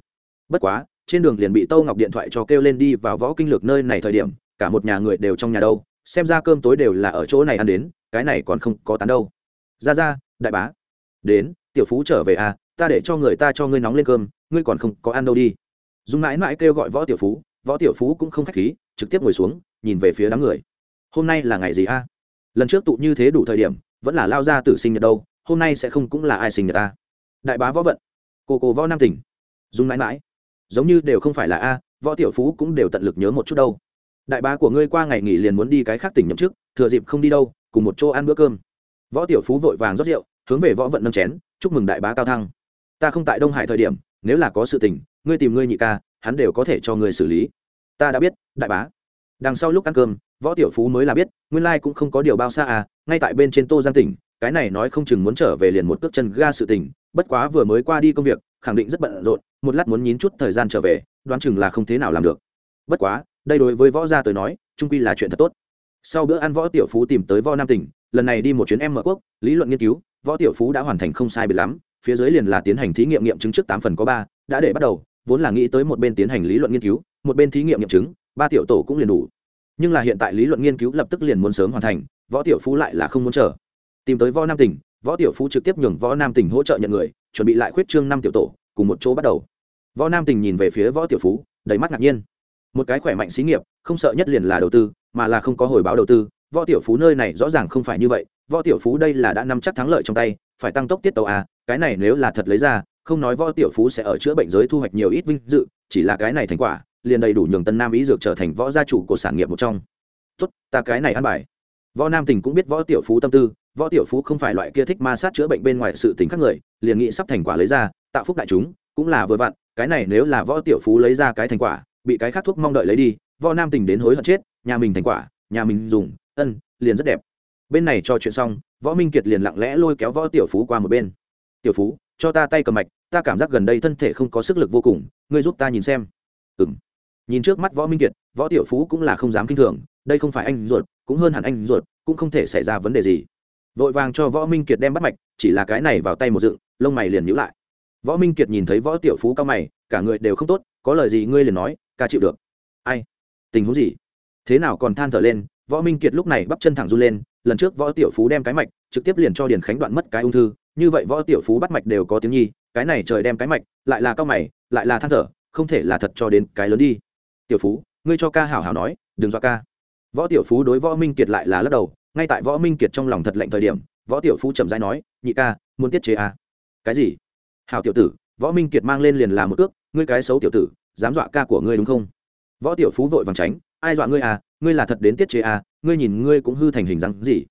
Bất quá, trên đường liền bị tâu ngọc điện thoại cho kêu lên đi vào võ kinh lược nơi này thời điểm, cả một nhà người đều trong nhà đâu xem ra cơm tối đều là ở chỗ này ăn đến, cái này còn không có tán đâu. Ra ra, đại bá. Đến, tiểu phú trở về à ta để cho người ta cho ngươi nóng lên cơm, ngươi còn không có ăn đâu đi. Dung mãi mãi kêu gọi võ tiểu phú, võ tiểu phú cũng không k h á c h khí, trực tiếp ngồi xuống, nhìn về phía đám người. Hôm nay là ngày gì a? Lần trước tụ như thế đủ thời điểm, vẫn là lao ra tử sinh nhật đâu, hôm nay sẽ không cũng là ai sinh nhật ta. Đại bá võ vận. Cô cô võ nam tỉnh. Dung mãi mãi. Giống như đều không phải là a, võ tiểu phú cũng đều tận lực nhớ một chút đâu đại bá của ngươi qua ngày nghỉ liền muốn đi cái khác tỉnh nhậm chức, thừa dịp không đi đâu, cùng một chỗ ăn bữa cơm. Võ tiểu phú vội vàng rót rượu, hướng về võ vận nâng chén, chúc mừng đại bá cao thăng. Ta không tại đông hải thời điểm, nếu là có sự tình, ngươi tìm ngươi nhị ca, hắn đều có thể cho ngươi xử lý. Ta đã biết, đại bá. Đằng sau lúc ăn cơm, võ tiểu phú mới là biết, nguyên lai cũng không có điều bao xa à ngay tại bên trên tô giang tỉnh, cái này nói không chừng muốn trở về liền một cước chân ga sự tình, bất quá vừa mới qua đi công việc, khẳng định rất bận rộn, một lát muốn nhín chút thời gian trở về, đoán chừng là không thế nào làm được. Bất quá đây đối với võ gia tới nói, trung quy là chuyện thật tốt. Sau bữa ăn võ tiểu phú tìm tới võ nam tỉnh, lần này đi một chuyến em mở quốc, lý luận nghiên cứu, võ tiểu phú đã hoàn thành không sai biệt lắm, phía dưới liền là tiến hành thí nghiệm nghiệm chứng trước tám phần có ba, đã để bắt đầu, vốn là nghĩ tới một bên tiến hành lý luận nghiên cứu, một bên thí nghiệm nghiệm chứng, ba tiểu tổ cũng liền đủ. Nhưng là hiện tại lý luận nghiên cứu lập tức liền muốn sớm hoàn thành, võ tiểu phú lại là không muốn chờ. Tìm tới võ nam tỉnh, võ tiểu phú trực tiếp nhường võ nam tỉnh hỗ trợ nhận người, chuẩn bị lại khuyết trương năm tiểu tổ, cùng một chỗ bắt đầu. Võ nam tỉnh nhìn về phía võ tiểu phú, đầy mắt ngạc nhiên một cái khỏe mạnh xí nghiệp, không sợ nhất liền là đầu tư, mà là không có hồi báo đầu tư. Võ tiểu phú nơi này rõ ràng không phải như vậy. Võ tiểu phú đây là đã nắm chắc thắng lợi trong tay, phải tăng tốc tiết tàu à cái này nếu là thật lấy ra, không nói võ tiểu phú sẽ ở chữa bệnh giới thu hoạch nhiều ít vinh dự, chỉ là cái này thành quả, liền đầy đủ nhường tân nam ý dược trở thành võ gia chủ của sản nghiệp một trong. Tốt, ta cái này ăn bài. Võ nam tình cũng biết võ tiểu phú tâm tư, võ tiểu phú không phải loại kia thích ma sát chữa bệnh bên ngoài sự tình khác người, liền nghĩ sắp thành quả lấy ra, tạo phúc đại chúng, cũng là vừa vặn, cái này nếu là võ tiểu phú lấy ra cái thành quả bị cái khác thuốc mong đợi lấy đi, võ nam tình đến hối hận chết, nhà mình thành quả, nhà mình dùng, ân, liền rất đẹp. Bên này cho chuyện xong, võ minh kiệt liền lặng lẽ lôi kéo võ tiểu phú qua một bên. Tiểu phú, cho ta tay cầm mạch, ta cảm giác gần đây thân thể không có sức lực vô cùng, ngươi giúp ta nhìn xem. Ừ m nhìn trước mắt võ minh kiệt, võ tiểu phú cũng là không dám k i n h thường, đây không phải anh ruột, cũng hơn hẳn anh ruột, cũng không thể xảy ra vấn đề gì. Vội vàng cho võ minh kiệt đem bắt mạch, chỉ là cái này vào tay một dựng, lông mày liền nhữ lại. Võ minh kiệt nhìn thấy võ tiểu phú cao mày, cả người đều không tốt, có lời gì ngươi liền nói ca chịu được. Ai? Tình huống gì? Thế nào còn than thở lên, võ minh kiệt lúc này bắp chân thẳng run lên, lần trước võ tiểu phú đem cái mạch, trực tiếp liền cho điền khánh đoạn mất cái ung thư, như vậy võ tiểu phú bắt mạch đều có tiếng nhi, cái này trời đem cái mạch, lại là cao mày, lại là than thở, không thể là thật cho đến cái lớn đi. Tiểu phú, ngươi cho ca hảo hảo nói, đừng dọa ca. Võ tiểu phú đối võ minh kiệt lại là lắc đầu, ngay tại võ minh kiệt trong lòng thật lạnh thời điểm, võ tiểu phú chậm rãi nói, nhị ca, muốn tiết chế à? cái gì? Hảo tiểu tử, võ minh kiệt mang lên liền làm một ước, ngươi cái xấu tiểu tử dám dọa ca của ngươi đúng không? Võ tiểu phú vội vàng tránh, ai dọa ngươi à? Ngươi là thật đến tiết chế à? Ngươi nhìn ngươi cũng hư thành hình dáng gì?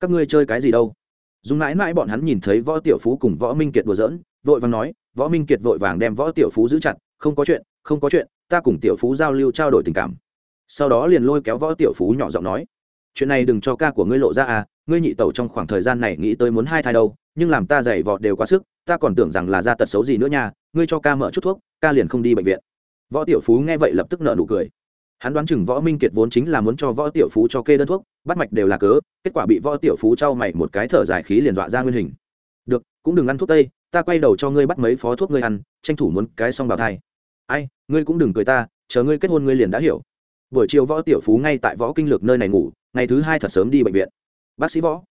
Các ngươi chơi cái gì đâu? Dùng mãi mãi bọn hắn nhìn thấy võ tiểu phú cùng võ minh kiệt đùa giỡn, vội vàng nói, võ minh kiệt vội vàng đem võ tiểu phú giữ chặt, không có chuyện, không có chuyện, ta cùng tiểu phú giao lưu trao đổi tình cảm. Sau đó liền lôi kéo võ tiểu phú nhỏ giọng nói, chuyện này đừng cho ca của ngươi lộ ra à ngươi nhị tẩu trong khoảng thời gian này nghĩ tới muốn hai thai đâu, nhưng làm ta dày vọt đều quá sức, ta còn tưởng rằng là ra tật xấu gì nữa nha, ngươi cho ca mở chút thuốc, ca liền không đi bệnh viện võ tiểu phú nghe vậy lập tức nợ nụ cười. Hắn đoán chừng võ minh kiệt vốn chính là muốn cho võ tiểu phú cho kê đơn thuốc, bắt mạch đều là cớ, kết quả bị võ tiểu phú trao mày một cái thở dài khí liền dọa ra nguyên hình. Được, cũng đừng ăn thuốc tây, ta quay đầu cho ngươi bắt mấy phó thuốc ngươi ăn, tranh thủ muốn cái xong bào thai. Ai, ngươi cũng đừng cười ta, chờ ngươi kết hôn ngươi liền đã hiểu. Buổi chiều võ tiểu phú ngay tại võ kinh lược nơi này ngủ, ngày thứ hai thật sớm đi bệnh viện. Bác sĩ võ,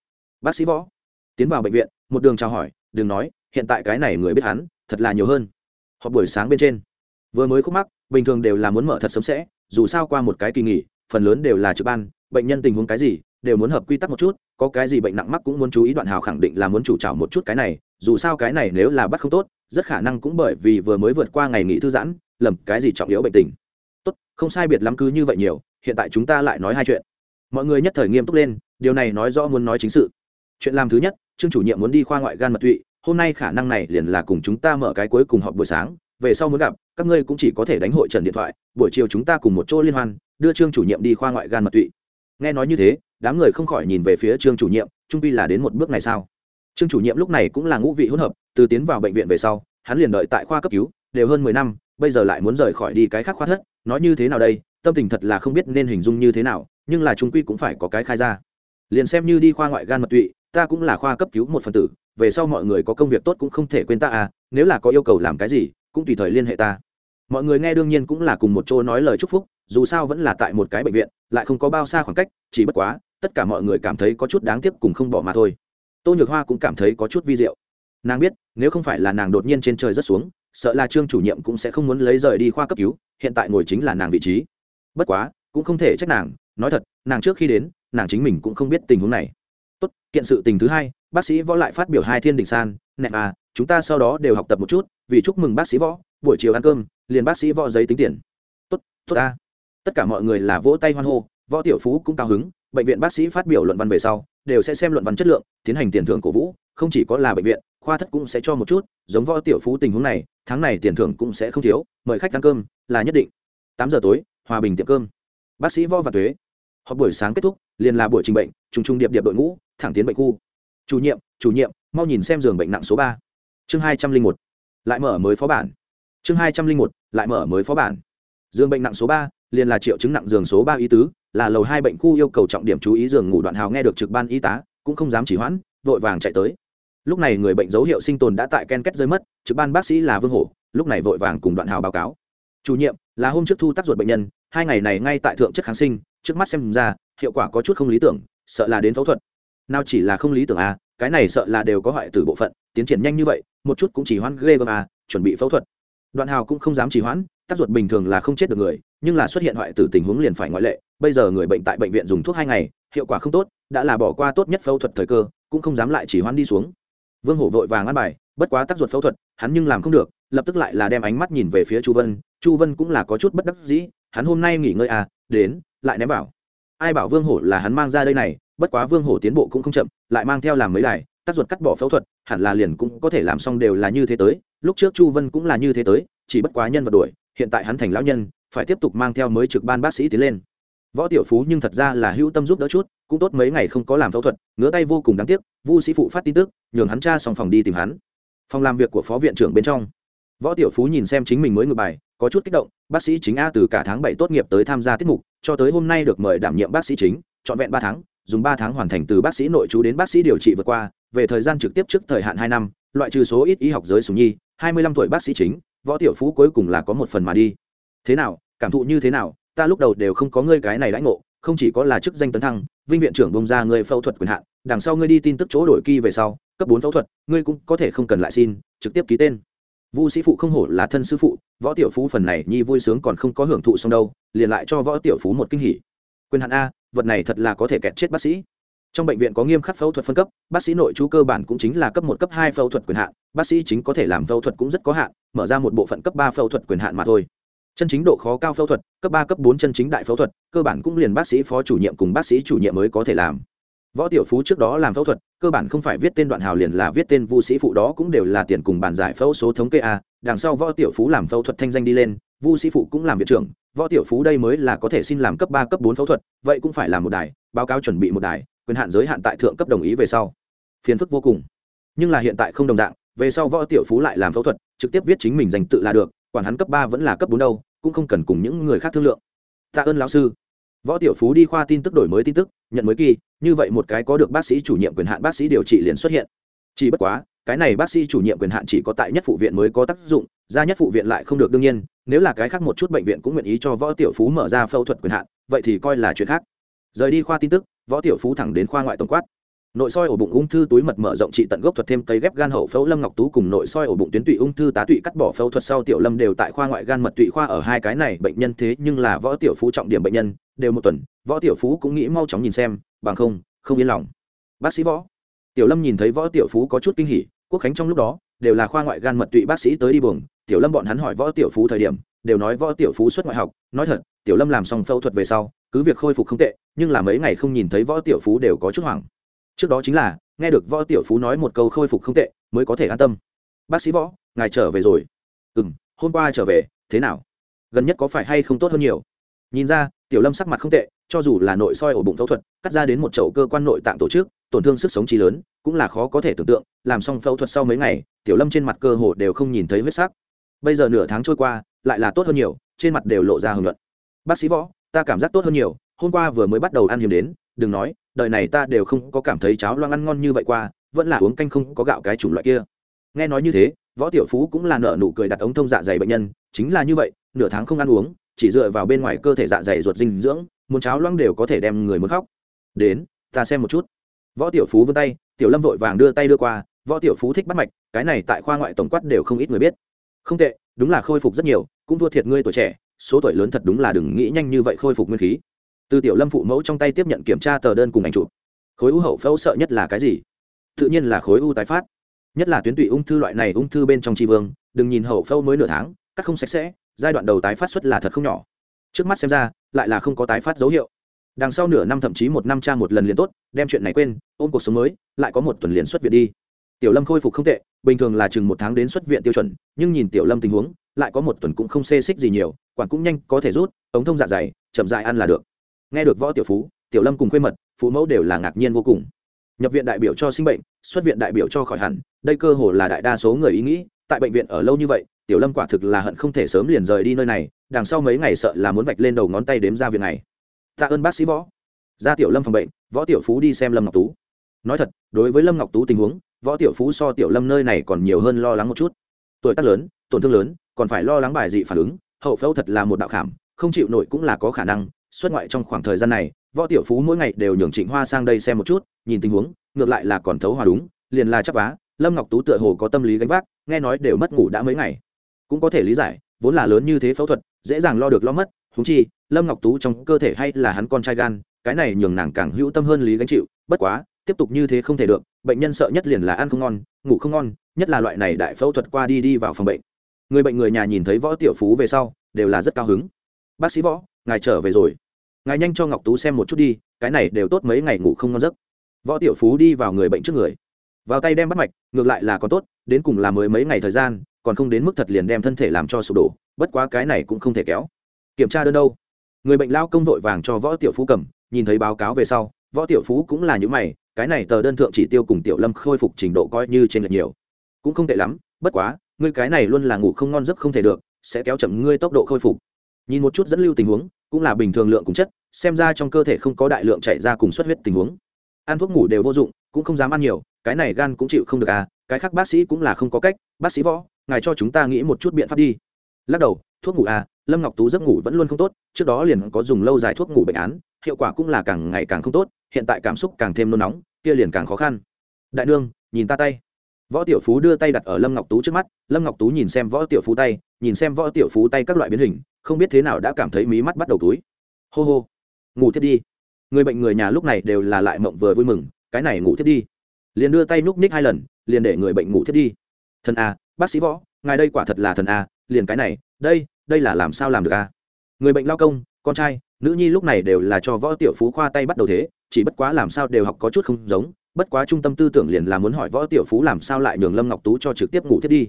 bác sĩ võ. Tiến vào bệnh viện, một đường chào hỏi, đừng nói, hiện tại cái này người biết hắn, thật là nhiều hơn. Họp buổi sáng bên trên vừa mới khúc mắc, bình thường đều là muốn mở thật sớm sẽ, dù sao qua một cái kỳ nghỉ, phần lớn đều là trực ban, bệnh nhân tình huống cái gì, đều muốn hợp quy tắc một chút, có cái gì bệnh nặng mắc cũng muốn chú ý, đoạn hào khẳng định là muốn chủ trào một chút cái này, dù sao cái này nếu là bắt không tốt, rất khả năng cũng bởi vì vừa mới vượt qua ngày nghỉ thư giãn, lầm, cái gì trọng yếu bệnh tình. Tốt, không sai biệt lắm cứ như vậy nhiều, hiện tại chúng ta lại nói hai chuyện. Mọi người nhất thời nghiêm túc lên, điều này nói rõ muốn nói chính sự. Chuyện làm thứ nhất, trương chủ nhiệm muốn đi khoa ngoại gan mật tụy, hôm nay khả năng này liền là cùng chúng ta mở cái cuối cùng họp buổi sáng về sau muốn gặp, các ngươi cũng chỉ có thể đánh hội trần điện thoại, buổi chiều chúng ta cùng một chỗ liên hoan, đưa trương chủ nhiệm đi khoa ngoại gan mật tụy. Nghe nói như thế, đám người không khỏi nhìn về phía trương chủ nhiệm, trung pi là đến một bước này sao? Trương chủ nhiệm lúc này cũng là ngũ vị hỗn hợp, từ tiến vào bệnh viện về sau, hắn liền đợi tại khoa cấp cứu, đều hơn mười năm, bây giờ lại muốn rời khỏi đi cái khác khoa thất, nói như thế nào đây, tâm tình thật là không biết nên hình dung như thế nào, nhưng là trung quy cũng phải có cái khai ra. Liền xem như đi khoa ngoại gan mật tụy, ta cũng là khoa cấp cứu một phần tử, về sau mọi người có công việc tốt cũng không thể quên ta à nếu là có yêu cầu làm cái gì cũng tùy thời liên hệ ta. Mọi người nghe đương nhiên cũng là cùng một chỗ nói lời chúc phúc, dù sao vẫn là tại một cái bệnh viện, lại không có bao xa khoảng cách, chỉ bất quá, tất cả mọi người cảm thấy có chút đáng tiếc cùng không bỏ mà thôi. Tô nhược hoa cũng cảm thấy có chút vi diệu. Nàng biết, nếu không phải là nàng đột nhiên trên trời rất xuống, sợ là trương chủ nhiệm cũng sẽ không muốn lấy rời đi khoa cấp cứu, hiện tại ngồi chính là nàng vị trí. Bất quá, cũng không thể trách nàng, nói thật, nàng trước khi đến, nàng chính mình cũng không biết tình huống này. Tốt, kiện sự tình thứ hai, bác sĩ võ lại phát biểu hai thiên đình san nẹp à chúng ta sau đó đều học tập một chút vì chúc mừng bác sĩ võ, buổi chiều ăn cơm, liền bác sĩ võ giấy tính tiền. Tốt tốt ta. Tất cả mọi người là vỗ tay hoan hô, võ tiểu phú cũng cao hứng, bệnh viện bác sĩ phát biểu luận văn về sau, đều sẽ xem luận văn chất lượng, tiến hành tiền thưởng cổ vũ, không chỉ có là bệnh viện, khoa thất cũng sẽ cho một chút, giống võ tiểu phú tình huống này, tháng này tiền thưởng cũng sẽ không thiếu, mời khách ăn cơm, là nhất định. Tám giờ tối, hòa bình tiệm cơm. Bác sĩ võ và thuế họp buổi sáng kết thúc, liền là buổi trình bệnh, trùng trùng điệp điệp đội ngũ, thẳng tiến bệnh khu. Chủ nhiệm chủ nhiệm, mau nhìn xem giường bệnh nặng số ba. Chương hai trăm linh một lại mở mới phó bản. Chương hai trăm linh một, lại mở mới phó bản. Giường bệnh nặng số ba, liền là triệu chứng nặng giường số ba y tứ, là lầu hai bệnh khu yêu cầu trọng điểm chú ý giường ngủ đoạn hào nghe được trực ban y tá, cũng không dám chỉ hoãn, vội vàng chạy tới. Lúc này người bệnh dấu hiệu sinh tồn đã tại ken kết rơi mất, trực ban bác sĩ là vương hổ, lúc này vội vàng cùng đoạn hào báo cáo. Chủ nhiệm, là hôm trước thu tác ruột bệnh nhân, hai ngày này ngay tại thượng chất kháng sinh, trước mắt xem ra, hiệu quả có chút không lý tưởng, sợ là đến phẫu thuật. Nào chỉ là không lý tưởng à cái này sợ là đều có hoại tử bộ phận, tiến triển nhanh như vậy, một chút cũng chỉ hoãn ghê gớm à chuẩn bị phẫu thuật. Đoạn hào cũng không dám chỉ hoãn, tác ruột bình thường là không chết được người, nhưng là xuất hiện hoại tử tình huống liền phải ngoại lệ, bây giờ người bệnh tại bệnh viện dùng thuốc hai ngày, hiệu quả không tốt, đã là bỏ qua tốt nhất phẫu thuật thời cơ, cũng không dám lại chỉ hoãn đi xuống. Vương hổ vội vàng ăn bài, bất quá tác ruột phẫu thuật, hắn nhưng làm không được, lập tức lại là đem ánh mắt nhìn về phía chu vân chu vân cũng là có chút bất đắc dĩ, hắn hôm nay nghỉ ngơi à đến, lại ném bảo. Ai bảo vương hổ là hắn mang ra đây này bất quá vương hổ tiến bộ cũng không chậm, lại mang theo làm mấy đài, tác ruột cắt bỏ phẫu thuật, hẳn là liền cũng có thể làm xong đều là như thế tới. Lúc trước chu vân cũng là như thế tới, chỉ bất quá nhân vật đuổi, hiện tại hắn thành lão nhân, phải tiếp tục mang theo mới trực ban bác sĩ tiến lên. Võ tiểu phú nhưng thật ra là hữu tâm giúp đỡ chút, cũng tốt mấy ngày không có làm phẫu thuật, ngứa tay vô cùng đáng tiếc, vu sĩ phụ phát tin tức, nhường hắn cha xong phòng đi tìm hắn. Phòng làm việc của phó viện trưởng bên trong. Võ tiểu phú nhìn xem chính mình mới ngược bài, có chút kích động, bác sĩ chính a từ cả tháng bảy tốt nghiệp tới tham gia tiết mục, cho tới hôm nay được mời đảm nhiệm bác sĩ chính, trọn vẹn ba tháng dùng ba tháng hoàn thành từ bác sĩ nội trú đến bác sĩ điều trị vượt qua, về thời gian trực tiếp trước thời hạn hai năm, loại trừ số ít y học giới sùng nhi, hai mươi lăm tuổi bác sĩ chính, võ tiểu phú cuối cùng là có một phần mà đi. Thế nào, cảm thụ như thế nào, ta lúc đầu đều không có ngươi cái này đãi ngộ, không chỉ có là chức danh tấn thăng, vinh viện trưởng bông ra ngươi phẫu thuật quyền hạn, đằng sau ngươi đi tin tức chỗ đổi kỳ về sau, cấp bốn phẫu thuật, ngươi cũng có thể không cần lại xin, trực tiếp ký tên. Vu sĩ phụ không hổ là thân sư phụ, võ tiểu phú phần này nhi vui sướng còn không có hưởng thụ xong đâu, liền lại cho võ tiểu phú một kinh hỉ. Quyền hạn a vật này thật là có thể kẹt chết bác sĩ. Trong bệnh viện có nghiêm khắc phẫu thuật phân cấp, bác sĩ nội chú cơ bản cũng chính là cấp một, cấp hai phẫu thuật quyền hạn, bác sĩ chính có thể làm phẫu thuật cũng rất có hạn, mở ra một bộ phận cấp ba phẫu thuật quyền hạn mà thôi. Chân chính độ khó cao phẫu thuật, cấp ba, cấp bốn chân chính đại phẫu thuật, cơ bản cũng liền bác sĩ phó chủ nhiệm cùng bác sĩ chủ nhiệm mới có thể làm. Võ tiểu phú trước đó làm phẫu thuật, cơ bản không phải viết tên đoạn hào liền là viết tên vu sĩ, phụ đó cũng đều là tiền cùng bàn giải phẫu số thống kê a, đằng sau võ tiểu phú làm phẫu thuật thanh danh đi lên vu sĩ phụ cũng làm viện trưởng, võ tiểu phú đây mới là có thể xin làm cấp ba, cấp bốn phẫu thuật, vậy cũng phải làm một đài, báo cáo chuẩn bị một đài, quyền hạn giới hạn tại thượng cấp đồng ý về sau. Phiền phức vô cùng. Nhưng là hiện tại không đồng dạng, về sau võ tiểu phú lại làm phẫu thuật, trực tiếp viết chính mình danh tự là được, quản hắn cấp ba vẫn là cấp bốn đâu, cũng không cần cùng những người khác thương lượng. Tạ ơn lão sư. Võ tiểu phú đi khoa tin tức đổi mới tin tức, nhận mới kỳ, như vậy một cái có được bác sĩ chủ nhiệm quyền hạn bác sĩ điều trị liền xuất hiện. Chỉ bất quá cái này bác sĩ chủ nhiệm quyền hạn chỉ có tại nhất phụ viện mới có tác dụng, ra nhất phụ viện lại không được đương nhiên, nếu là cái khác một chút bệnh viện cũng nguyện ý cho võ tiểu phú mở ra phẫu thuật quyền hạn, vậy thì coi là chuyện khác. Rời đi khoa tin tức, võ tiểu phú thẳng đến khoa ngoại tổng quát. Nội soi ổ bụng ung thư túi mật mở rộng trị tận gốc thuật thêm cấy ghép gan hậu phẫu lâm ngọc tú cùng nội soi ổ bụng tuyến tụy ung thư tá tụy cắt bỏ phẫu thuật sau tiểu lâm đều tại khoa ngoại gan mật tụy khoa ở hai cái này bệnh nhân thế nhưng là võ tiểu phú trọng điểm bệnh nhân, đều một tuần, võ tiểu phú cũng nghĩ mau chóng nhìn xem, bằng không không yên lòng. Bác sĩ võ. Tiểu lâm nhìn thấy võ tiểu phú có chút kinh hỉ quốc khánh trong lúc đó đều là khoa ngoại gan mật tụy bác sĩ tới đi buồng. Tiểu lâm bọn hắn hỏi võ tiểu phú thời điểm, đều nói võ tiểu phú xuất ngoại học. Nói thật, tiểu lâm làm xong phẫu thuật về sau, cứ việc khôi phục không tệ, nhưng là mấy ngày không nhìn thấy võ tiểu phú đều có chút hoảng. Trước đó chính là, nghe được võ tiểu phú nói một câu khôi phục không tệ, mới có thể an tâm. Bác sĩ võ, ngài trở về rồi. Ừ m hôm qua trở về, thế nào? Gần nhất có phải hay không tốt hơn nhiều? Nhìn ra, tiểu lâm sắc mặt không tệ, cho dù là nội soi ổ bụng phẫu thuật, cắt ra đến một chậu cơ quan nội tạng tổ chức, tổn thương sức sống trí lớn cũng là khó có thể tưởng tượng, làm xong phẫu thuật sau mấy ngày, tiểu lâm trên mặt cơ hồ đều không nhìn thấy huyết sắc. Bây giờ nửa tháng trôi qua, lại là tốt hơn nhiều, trên mặt đều lộ ra hưởng luận bác sĩ võ, ta cảm giác tốt hơn nhiều, hôm qua vừa mới bắt đầu ăn hiếm đến, đừng nói, đời này ta đều không có cảm thấy cháo loang ăn ngon như vậy qua, vẫn là uống canh không có gạo cái chủng loại kia. Nghe nói như thế, võ tiểu phú cũng là nợ nụ cười đặt ống thông dạ dày bệnh nhân, chính là như vậy, nửa tháng không ăn uống, chỉ dựa vào bên ngoài cơ thể dạ dày ruột dinh dưỡng, muốn cháo loang đều có thể đem người muốn khóc. Đến, ta xem một chút. Võ tiểu phú vươn tay tiểu lâm vội vàng đưa tay đưa qua, võ tiểu phú thích bắt mạch, cái này tại khoa ngoại tổng quát đều không ít người biết. Không tệ, đúng là khôi phục rất nhiều, cũng thua thiệt ngươi tuổi trẻ, số tuổi lớn thật đúng là đừng nghĩ nhanh như vậy khôi phục nguyên khí. Từ tiểu lâm phụ mẫu trong tay tiếp nhận kiểm tra tờ đơn cùng ảnh chụp. Khối u hậu phẫu sợ nhất là cái gì? Tự nhiên là khối u tái phát. Nhất là tuyến tụy ung thư loại này ung thư bên trong tri vương, đừng nhìn hậu phẫu mới nửa tháng cắt không sạch sẽ, giai đoạn đầu tái phát xuất là thật không nhỏ. Trước mắt xem ra, lại là không có tái phát dấu hiệu đằng sau nửa năm thậm chí một năm cha một lần liền tốt, đem chuyện này quên, ôm cuộc sống mới, lại có một tuần liền xuất viện đi. Tiểu lâm khôi phục không tệ, bình thường là chừng một tháng đến xuất viện tiêu chuẩn, nhưng nhìn tiểu lâm tình huống, lại có một tuần cũng không xê xích gì nhiều, quản cũng nhanh, có thể rút, ống thông dạ dày, chậm dại ăn là được. Nghe được võ tiểu phú, tiểu lâm cùng khuê mật, phụ mẫu đều là ngạc nhiên vô cùng. Nhập viện đại biểu cho sinh bệnh, xuất viện đại biểu cho khỏi hẳn, đây cơ hồ là đại đa số người ý nghĩ, tại bệnh viện ở lâu như vậy, tiểu lâm quả thực là hận không thể sớm liền rời đi nơi này, đằng sau mấy ngày sợ là muốn vạch lên đầu ngón tay đếm ra viện này tạ ơn bác sĩ võ. Ra tiểu lâm phòng bệnh, võ tiểu phú đi xem lâm ngọc tú. Nói thật, đối với lâm ngọc tú tình huống, võ tiểu phú so tiểu lâm nơi này còn nhiều hơn lo lắng một chút. Tuổi tác lớn, tổn thương lớn, còn phải lo lắng bài dị phản ứng, hậu phẫu thật là một đạo khảm, không chịu nổi cũng là có khả năng. Xuất ngoại trong khoảng thời gian này, võ tiểu phú mỗi ngày đều nhường trịnh hoa sang đây xem một chút, nhìn tình huống, ngược lại là còn thấu hòa đúng, liền là chấp vá. Lâm ngọc tú tựa hồ có tâm lý gánh vác, nghe nói đều mất ngủ đã mấy ngày. Cũng có thể lý giải, vốn là lớn như thế phẫu thuật, dễ dàng lo được lo mất húng chi, lâm ngọc tú trong cơ thể hay là hắn con trai gan, cái này nhường nàng càng hữu tâm hơn lý gánh chịu, bất quá, tiếp tục như thế không thể được, bệnh nhân sợ nhất liền là ăn không ngon, ngủ không ngon, nhất là loại này đại phẫu thuật qua đi đi vào phòng bệnh. Người bệnh người nhà nhìn thấy võ tiểu phú về sau, đều là rất cao hứng. Bác sĩ võ, ngài trở về rồi. Ngài nhanh cho ngọc tú xem một chút đi, cái này đều tốt mấy ngày ngủ không ngon giấc. Võ tiểu phú đi vào người bệnh trước người. Vào tay đem bắt mạch, ngược lại là có tốt, đến cùng là mới mấy ngày thời gian, còn không đến mức thật liền đem thân thể làm cho sụp đổ, bất quá cái này cũng không thể kéo kiểm tra đơn đâu. Người bệnh lao công vội vàng cho võ tiểu phú cầm, nhìn thấy báo cáo về sau, võ tiểu phú cũng là những mày, cái này tờ đơn thượng chỉ tiêu cùng tiểu lâm khôi phục trình độ coi như trên lệch nhiều. Cũng không tệ lắm, bất quá, ngươi cái này luôn là ngủ không ngon giấc không thể được, sẽ kéo chậm ngươi tốc độ khôi phục. Nhìn một chút dẫn lưu tình huống, cũng là bình thường lượng cùng chất, xem ra trong cơ thể không có đại lượng chạy ra cùng xuất huyết tình huống. Ăn thuốc ngủ đều vô dụng, cũng không dám ăn nhiều, cái này gan cũng chịu không được à cái khác bác sĩ cũng là không có cách. Bác sĩ võ, ngài cho chúng ta nghĩ một chút biện pháp đi. Lắc đầu, thuốc ngủ à lâm ngọc tú giấc ngủ vẫn luôn không tốt, trước đó liền có dùng lâu dài thuốc ngủ bệnh án, hiệu quả cũng là càng ngày càng không tốt, hiện tại cảm xúc càng thêm nôn nóng, kia liền càng khó khăn. Đại nương, nhìn ta tay. Võ tiểu phú đưa tay đặt ở lâm ngọc tú trước mắt, lâm ngọc tú nhìn xem võ tiểu phú tay, nhìn xem võ tiểu phú tay các loại biến hình, không biết thế nào đã cảm thấy mí mắt bắt đầu túi hô hô. Ngủ thiết đi. Người bệnh người nhà lúc này đều là lại mộng vừa vui mừng, cái này ngủ thiết đi. Liền đưa tay núp ních hai lần, liền để người bệnh ngủ thiết đi. Thần a, bác sĩ võ, ngài đây quả thật là thần a, liền cái này, đây đây là làm sao làm được a người bệnh lao công, con trai, nữ nhi lúc này đều là cho võ tiểu phú khoa tay bắt đầu thế, chỉ bất quá làm sao đều học có chút không giống, bất quá trung tâm tư tưởng liền là muốn hỏi võ tiểu phú làm sao lại nhường lâm ngọc tú cho trực tiếp ngủ thiết đi.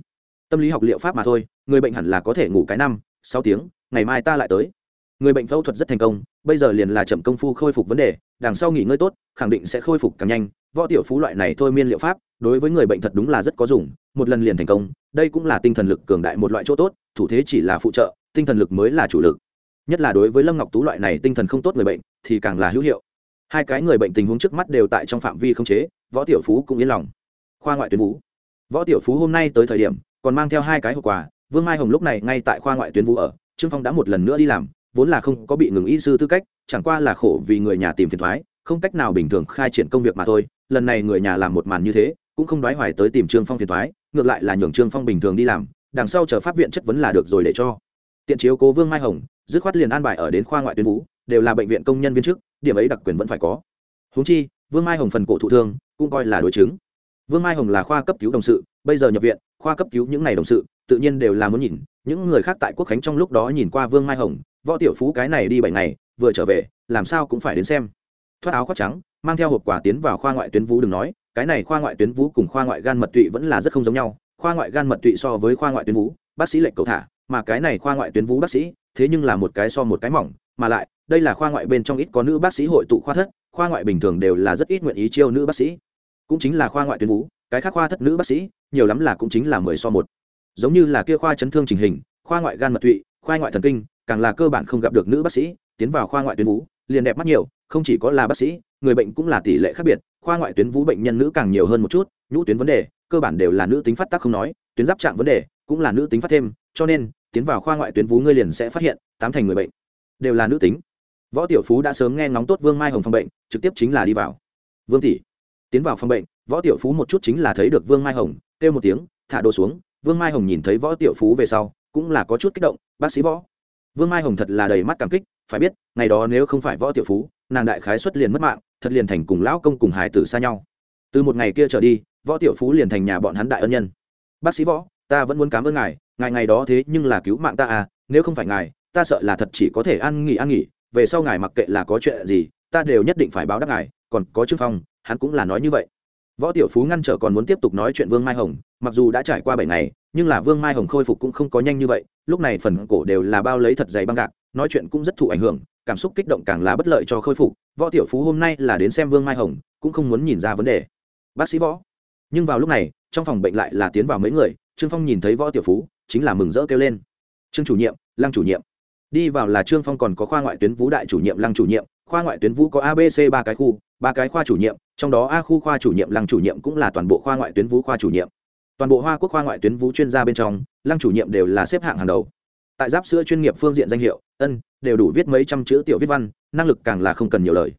Tâm lý học liệu pháp mà thôi, người bệnh hẳn là có thể ngủ cái năm, sáu tiếng, ngày mai ta lại tới người bệnh phẫu thuật rất thành công, bây giờ liền là chậm công phu khôi phục vấn đề, đằng sau nghỉ ngơi tốt, khẳng định sẽ khôi phục càng nhanh. Võ tiểu phú loại này thôi miên liệu pháp, đối với người bệnh thật đúng là rất có dùng, một lần liền thành công, đây cũng là tinh thần lực cường đại một loại chỗ tốt, thủ thế chỉ là phụ trợ, tinh thần lực mới là chủ lực. Nhất là đối với lâm ngọc tú loại này tinh thần không tốt người bệnh, thì càng là hữu hiệu. Hai cái người bệnh tình huống trước mắt đều tại trong phạm vi không chế, võ tiểu phú cũng yên lòng. Khoa ngoại tuyến vũ võ tiểu phú hôm nay tới thời điểm, còn mang theo hai cái hộp quà, vương mai hồng lúc này ngay tại khoa ngoại tuyến vũ ở, trương phong đã một lần nữa đi làm vốn là không có bị ngừng y sư tư cách, chẳng qua là khổ vì người nhà tìm phiền thoái, không cách nào bình thường khai triển công việc mà thôi. Lần này người nhà làm một màn như thế, cũng không đoái hoài tới tìm trương phong phiền thoái, ngược lại là nhường trương phong bình thường đi làm, đằng sau chờ pháp viện chất vấn là được rồi để cho. Tiện chiếu cố vương mai hồng, dứt khoát liền an bài ở đến khoa ngoại tuyến vũ, đều là bệnh viện công nhân viên chức, điểm ấy đặc quyền vẫn phải có. Húng chi, vương mai hồng phần cổ thụ thương, cũng coi là đối chứng. Vương mai hồng là khoa cấp cứu đồng sự, bây giờ nhập viện, khoa cấp cứu những n à y đồng sự, tự nhiên đều là muốn nhìn, những người khác tại quốc khánh trong lúc đó nhìn qua vương mai hồng võ tiểu phú cái này đi bảy ngày vừa trở về làm sao cũng phải đến xem thoát áo khoác trắng mang theo hộp quà tiến vào khoa ngoại tuyến vũ đừng nói cái này khoa ngoại tuyến vũ cùng khoa ngoại gan mật tụy vẫn là rất không giống nhau khoa ngoại gan mật tụy so với khoa ngoại tuyến vũ bác sĩ lệnh cầu thả mà cái này khoa ngoại tuyến vũ bác sĩ thế nhưng là một cái so một cái mỏng mà lại đây là khoa ngoại bên trong ít có nữ bác sĩ hội tụ khoa thất khoa ngoại bình thường đều là rất ít nguyện ý chiêu nữ bác sĩ cũng chính là khoa ngoại tuyến vũ cái khác khoa thất nữ bác sĩ nhiều lắm là cũng chính là mười so một giống như là kia khoa chấn thương trình hình khoa ngoại gan mật tụy khoa ngoại thần kinh càng là cơ bản không gặp được nữ bác sĩ, tiến vào khoa ngoại tuyến vú, liền đẹp mắt nhiều, không chỉ có là bác sĩ, người bệnh cũng là tỷ lệ khác biệt, khoa ngoại tuyến vú bệnh nhân nữ càng nhiều hơn một chút, nhũ tuyến vấn đề, cơ bản đều là nữ tính phát tác không nói, tuyến giáp trạng vấn đề, cũng là nữ tính phát thêm, cho nên, tiến vào khoa ngoại tuyến vú ngươi liền sẽ phát hiện, tám thành người bệnh, đều là nữ tính. Võ tiểu phú đã sớm nghe ngóng tốt vương mai hồng phòng bệnh, trực tiếp chính là đi vào. Vương tỷ, tiến vào phòng bệnh, võ tiểu phú một chút chính là thấy được vương mai hồng, kêu một tiếng, thả đồ xuống, vương mai hồng nhìn thấy võ tiểu phú về sau, cũng là có chút kích động, bác sĩ võ vương mai hồng thật là đầy mắt cảm kích, phải biết, ngày đó nếu không phải võ tiểu phú, nàng đại khái xuất liền mất mạng, thật liền thành cùng lão công cùng hải tử xa nhau. Từ một ngày kia trở đi, võ tiểu phú liền thành nhà bọn hắn đại ân nhân. Bác sĩ võ, ta vẫn muốn cảm ơn ngài ngài ngày đó thế nhưng là cứu mạng ta à nếu không phải ngài, ta sợ là thật chỉ có thể ăn nghỉ ăn nghỉ, về sau ngài mặc kệ là có chuyện gì, ta đều nhất định phải báo đáp ngài, còn có trương phong, hắn cũng là nói như vậy. Võ tiểu phú ngăn trở còn muốn tiếp tục nói chuyện vương mai hồng, mặc dù đã trải qua bảy ngày nhưng là vương mai hồng khôi phục cũng không có nhanh như vậy, lúc này phần cổ đều là bao lấy thật dày băng gạc, nói chuyện cũng rất thụ ảnh hưởng, cảm xúc kích động càng là bất lợi cho khôi phục. Võ tiểu phú hôm nay là đến xem vương mai hồng, cũng không muốn nhìn ra vấn đề. Bác sĩ võ. Nhưng vào lúc này, trong phòng bệnh lại là tiến vào mấy người, trương phong nhìn thấy võ tiểu phú, chính là mừng rỡ kêu lên. Trương chủ nhiệm, lăng chủ nhiệm. Đi vào là trương phong còn có khoa ngoại tuyến vũ đại chủ nhiệm lăng chủ nhiệm, khoa ngoại tuyến vũ có abc ba cái khu, ba cái khoa chủ nhiệm, trong đó a khu khoa chủ nhiệm lăng chủ nhiệm cũng là toàn bộ khoa ngoại tuyến vũ khoa chủ nhiệm toàn bộ hoa quốc khoa ngoại tuyến vũ chuyên gia bên trong, lăng chủ nhiệm đều là xếp hạng hàng đầu. Tại giáp sữa chuyên nghiệp phương diện danh hiệu, ân, đều đủ viết mấy trăm chữ tiểu viết văn, năng lực càng là không cần nhiều lời.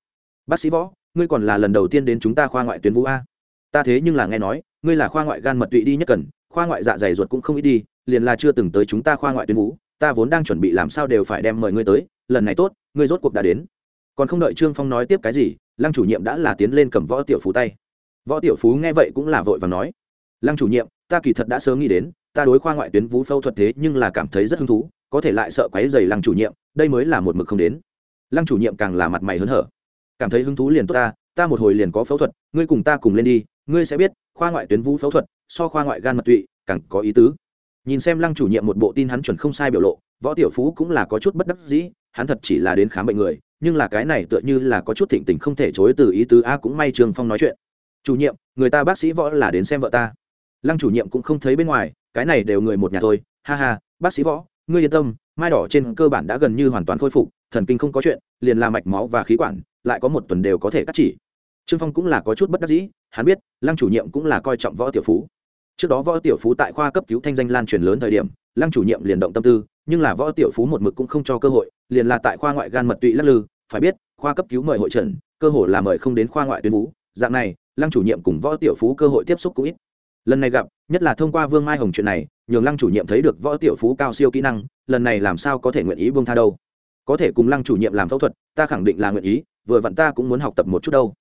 Bác sĩ võ, ngươi còn là lần đầu tiên đến chúng ta khoa ngoại tuyến vũ a. Ta thế nhưng là nghe nói, ngươi là khoa ngoại gan mật tụy đi nhất cần, khoa ngoại dạ dày ruột cũng không ít đi, liền là chưa từng tới chúng ta khoa ngoại tuyến vũ, ta vốn đang chuẩn bị làm sao đều phải đem mời ngươi tới, lần này tốt, ngươi rốt cuộc đã đến. Còn không đợi trương phong nói tiếp cái gì, lăng chủ nhiệm đã là tiến lên cầm võ tiểu phú tay. Võ tiểu phú nghe vậy cũng là vội và nói lăng chủ nhiệm, ta kỳ thật đã sớm nghĩ đến, ta đối khoa ngoại tuyến vú phẫu thuật thế nhưng là cảm thấy rất hứng thú, có thể lại sợ quáy dày lăng chủ nhiệm, đây mới là một mực không đến. Lăng chủ nhiệm càng là mặt mày hớn hở. Cảm thấy hứng thú liền tốt ta ta một hồi liền có phẫu thuật, ngươi cùng ta cùng lên đi, ngươi sẽ biết, khoa ngoại tuyến vũ phẫu thuật, so khoa ngoại gan mật tụy, càng có ý tứ. Nhìn xem lăng chủ nhiệm một bộ tin hắn chuẩn không sai biểu lộ, võ tiểu phú cũng là có chút bất đắc dĩ, hắn thật chỉ là đến khám bệnh người, nhưng là cái này tựa như là có chút thịnh tình không thể chối từ ý tứ a cũng may trường phong nói chuyện. Chủ nhiệm, người ta bác sĩ võ là đến xem vợ ta lăng chủ nhiệm cũng không thấy bên ngoài, cái này đều người một nhà thôi. Ha ha, bác sĩ võ, ngươi yên tâm, mai đỏ trên cơ bản đã gần như hoàn toàn khôi phục, thần kinh không có chuyện, liền là mạch máu và khí quản, lại có một tuần đều có thể cắt chỉ. Trương phong cũng là có chút bất đắc dĩ, hắn biết, lăng chủ nhiệm cũng là coi trọng võ tiểu phú. Trước đó võ tiểu phú tại khoa cấp cứu thanh danh lan truyền lớn thời điểm, lăng chủ nhiệm liền động tâm tư, nhưng là võ tiểu phú một mực cũng không cho cơ hội, liền là tại khoa ngoại gan mật tụy lắc lư, phải biết, khoa cấp cứu mời hội trần, cơ hội là mời không đến khoa ngoại tuyến vũ dạng này, lăng chủ nhiệm cùng võ tiểu phú cơ hội tiếp xúc cũng ít lần này gặp, nhất là thông qua vương mai hồng chuyện này, nhường lăng chủ nhiệm thấy được võ tiểu phú cao siêu kỹ năng, lần này làm sao có thể nguyện ý buông tha đâu? Có thể cùng lăng chủ nhiệm làm phẫu thuật, ta khẳng định là nguyện ý, vừa vặn ta cũng muốn học tập một chút đâu.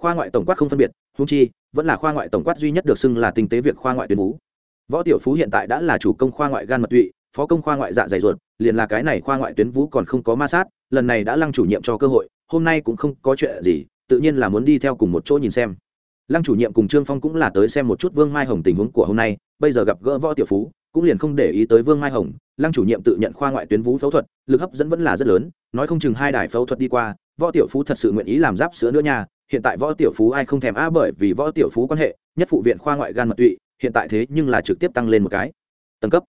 Khoa ngoại tổng quát không phân biệt hung chi, vẫn là khoa ngoại tổng quát duy nhất được xưng là tinh tế việc khoa ngoại tuyến vũ võ tiểu phú hiện tại đã là chủ công khoa ngoại gan mật tụy, phó công khoa ngoại dạ dày ruột, liền là cái này khoa ngoại tuyến vũ còn không có ma sát, lần này đã lăng chủ nhiệm cho cơ hội, hôm nay cũng không có chuyện gì, tự nhiên là muốn đi theo cùng một chỗ nhìn xem lăng chủ nhiệm cùng trương phong cũng là tới xem một chút vương mai hồng tình huống của hôm nay, bây giờ gặp gỡ võ tiểu phú, cũng liền không để ý tới vương mai hồng. Lăng chủ nhiệm tự nhận khoa ngoại tuyến vũ phẫu thuật, lực hấp dẫn vẫn là rất lớn, nói không chừng hai đài phẫu thuật đi qua, võ tiểu phú thật sự nguyện ý làm giáp sữa nữa nha. Hiện tại võ tiểu phú ai không thèm a bởi vì võ tiểu phú quan hệ, nhất phụ viện khoa ngoại gan mật tụy, hiện tại thế nhưng là trực tiếp tăng lên một cái. Tầng cấp.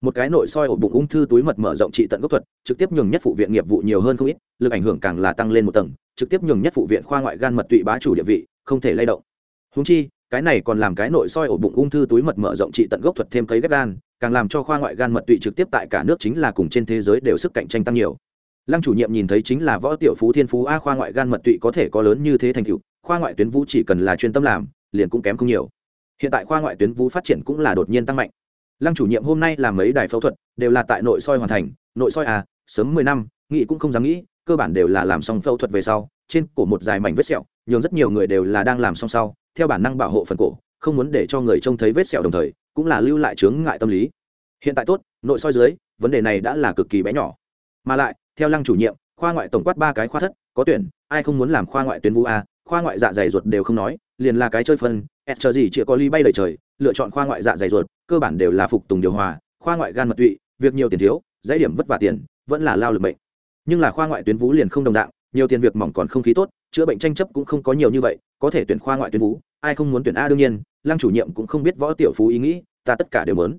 Một cái nội soi ổ bụng ung thư túi mật mở rộng trị tận gốc thuật, trực tiếp nhường nhất phụ viện nghiệp vụ nhiều hơn không ít, lực ảnh hưởng càng là tăng lên một tầng, trực tiếp nhường nhất phụ viện khoa ngoại gan mật tụy bá chủ địa vị, không thể lay động húng chi, cái này còn làm cái nội soi ổ bụng ung thư túi mật mở rộng trị tận gốc thuật thêm cấy ghép gan, càng làm cho khoa ngoại gan mật tụy trực tiếp tại cả nước chính là cùng trên thế giới đều sức cạnh tranh tăng nhiều. Lăng chủ nhiệm nhìn thấy chính là võ tiểu phú thiên phú a, khoa ngoại gan mật tụy có thể có lớn như thế thành tựu, khoa ngoại tuyến vũ chỉ cần là chuyên tâm làm, liền cũng kém không nhiều. Hiện tại khoa ngoại tuyến vũ phát triển cũng là đột nhiên tăng mạnh. Lăng chủ nhiệm hôm nay làm mấy đài phẫu thuật, đều là tại nội soi hoàn thành, nội soi à sớm mười năm, nghị cũng không dám nghĩ cơ bản đều là làm xong phẫu thuật về sau, trên cổ một dài mảnh vết sẹo, nhường rất nhiều người đều là đang làm xong sau, theo bản năng bảo hộ phần cổ, không muốn để cho người trông thấy vết sẹo đồng thời, cũng là lưu lại chướng ngại tâm lý. Hiện tại tốt, nội soi dưới, vấn đề này đã là cực kỳ bé nhỏ. Mà lại, theo lăng chủ nhiệm, khoa ngoại tổng quát ba cái khoa thất, có tuyển, ai không muốn làm khoa ngoại tuyến vũ a, khoa ngoại dạ dày ruột đều không nói, liền là cái chơi phân, ẹt chờ gì chịa có ly bay đầy trời, lựa chọn khoa ngoại dạ dày ruột, cơ bản đều là phục tùng điều hòa, khoa ngoại gan mật tụy, việc nhiều tiền thiếu, dãy điểm vất vả tiền, vẫn là lao lực bệnh nhưng là khoa ngoại tuyến vú liền không đồng dạng, nhiều tiền việc mỏng còn không khí tốt, chữa bệnh tranh chấp cũng không có nhiều như vậy, có thể tuyển khoa ngoại tuyến vú, ai không muốn tuyển a đương nhiên, lăng chủ nhiệm cũng không biết võ tiểu phú ý nghĩ, ta tất cả đều muốn.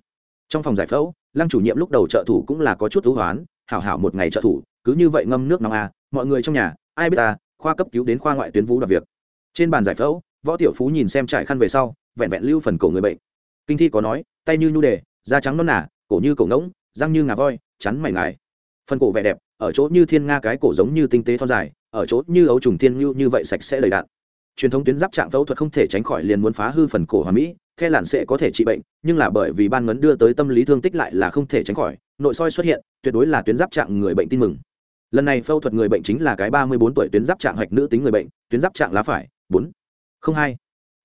Trong phòng giải phẫu, lăng chủ nhiệm lúc đầu trợ thủ cũng là có chút thú hoán, hảo hảo một ngày trợ thủ, cứ như vậy ngâm nước nóng a mọi người trong nhà, ai biết ta, khoa cấp cứu đến khoa ngoại tuyến vú đặc việc. Trên bàn giải phẫu, võ tiểu phú nhìn xem trải khăn về sau, vẹn vẹn lưu phần cổ người bệnh. Kinh thi có nói, tay như nhu đề, da trắng non nả cổ như cổ ngỗng, răng như ngà voi, chắn mày ngài phần cổ vẻ đẹp, ở chỗ như thiên nga cái cổ giống như tinh tế thon dài, ở chỗ như ấu trùng thiên như như vậy sạch sẽ đầy đạn truyền thống tuyến giáp trạng phẫu thuật không thể tránh khỏi liền muốn phá hư phần cổ hòa mỹ, the làn sẽ có thể trị bệnh, nhưng là bởi vì ban ngấn đưa tới tâm lý thương tích lại là không thể tránh khỏi, nội soi xuất hiện, tuyệt đối là tuyến giáp trạng người bệnh tin mừng. Lần này phẫu thuật người bệnh chính là cái ba mươi bốn tuổi tuyến giáp trạng hạch nữ tính người bệnh, tuyến giáp trạng lá phải, bốn, không hai,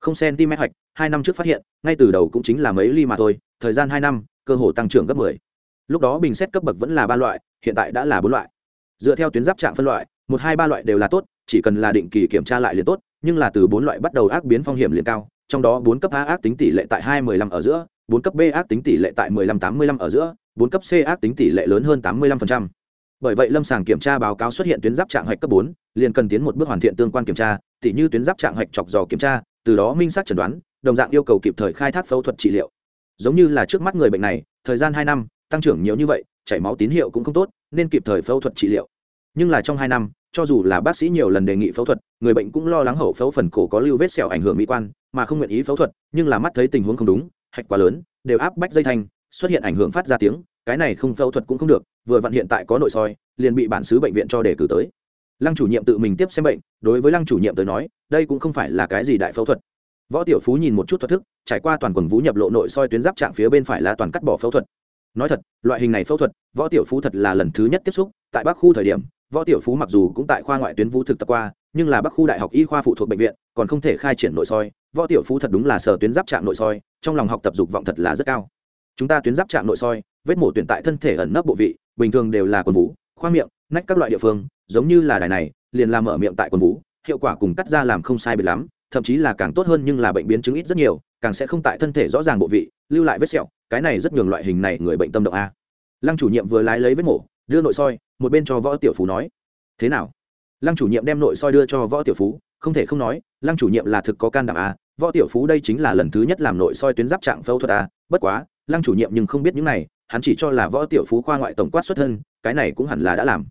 không cm hạch, hai năm trước phát hiện, ngay từ đầu cũng chính là mấy ly mà thôi, thời gian hai năm, cơ hồ tăng trưởng gấp mười lúc đó bình xét cấp bậc vẫn là ba loại, hiện tại đã là bốn loại. Dựa theo tuyến giáp trạng phân loại, một, hai, ba loại đều là tốt, chỉ cần là định kỳ kiểm tra lại liền tốt, nhưng là từ bốn loại bắt đầu ác biến phong hiểm liền cao, trong đó bốn cấp a ác tính tỷ lệ tại hai, mười lăm ở giữa, bốn cấp b ác tính tỷ lệ tại mười lăm, tám mươi lăm ở giữa, bốn cấp c ác tính tỷ lệ lớn hơn tám mươi lăm phần trăm. Bởi vậy lâm sàng kiểm tra báo cáo xuất hiện tuyến giáp trạng hạch cấp bốn, liền cần tiến một bước hoàn thiện tương quan kiểm tra, tỉ như tuyến giáp trạng hạch chọc dò kiểm tra, từ đó minh xác chẩn đoán, đồng dạng yêu cầu kịp thời khai thác phẫu thuật trị liệu. Giống như là trước mắt người bệnh này, thời gian hai năm tăng trưởng nhiều như vậy, chảy máu tín hiệu cũng không tốt, nên kịp thời phẫu thuật trị liệu. Nhưng là trong hai năm, cho dù là bác sĩ nhiều lần đề nghị phẫu thuật, người bệnh cũng lo lắng hậu phẫu phần cổ có lưu vết sẹo ảnh hưởng mỹ quan, mà không nguyện ý phẫu thuật, nhưng là mắt thấy tình huống không đúng, hạch quá lớn, đều áp bách dây thanh, xuất hiện ảnh hưởng phát ra tiếng, cái này không phẫu thuật cũng không được, vừa vặn hiện tại có nội soi, liền bị bản xứ bệnh viện cho đề cử tới. Lăng chủ nhiệm tự mình tiếp xem bệnh, đối với lăng chủ nhiệm tới nói, đây cũng không phải là cái gì đại phẫu thuật. Võ tiểu phú nhìn một chút thuật thức, trải qua toàn quần vú nhập lộ nội soi tuyến giáp trạng phía bên phải là toàn cắt bỏ phẫu thuật nói thật, loại hình này phẫu thuật, võ tiểu phú thật là lần thứ nhất tiếp xúc, tại bắc khu thời điểm, võ tiểu phú mặc dù cũng tại khoa ngoại tuyến vũ thực tập qua, nhưng là bắc khu đại học y khoa phụ thuộc bệnh viện, còn không thể khai triển nội soi. Võ tiểu phú thật đúng là sở tuyến giáp trạng nội soi, trong lòng học tập dục vọng thật là rất cao. Chúng ta tuyến giáp trạng nội soi, vết mổ tuyển tại thân thể ẩn nấp bộ vị, bình thường đều là quần vú, khoa miệng, nách các loại địa phương, giống như là đài này, liền làm mở miệng tại quần vú, hiệu quả cùng cắt ra làm không sai biệt lắm, thậm chí là càng tốt hơn nhưng là bệnh biến chứng ít rất nhiều, càng sẽ không tại thân thể rõ ràng bộ vị, lưu lại vết sẹo cái này rất nhường loại hình này người bệnh tâm động a. Lăng chủ nhiệm vừa lái lấy vết mổ, đưa nội soi, một bên cho võ tiểu phú nói. Thế nào? Lăng chủ nhiệm đem nội soi đưa cho võ tiểu phú, không thể không nói, lăng chủ nhiệm là thực có can đảm a. Võ tiểu phú đây chính là lần thứ nhất làm nội soi tuyến giáp trạng phẫu thuật a. Bất quá, lăng chủ nhiệm nhưng không biết những này, hắn chỉ cho là võ tiểu phú khoa ngoại tổng quát xuất thân, cái này cũng hẳn là đã làm.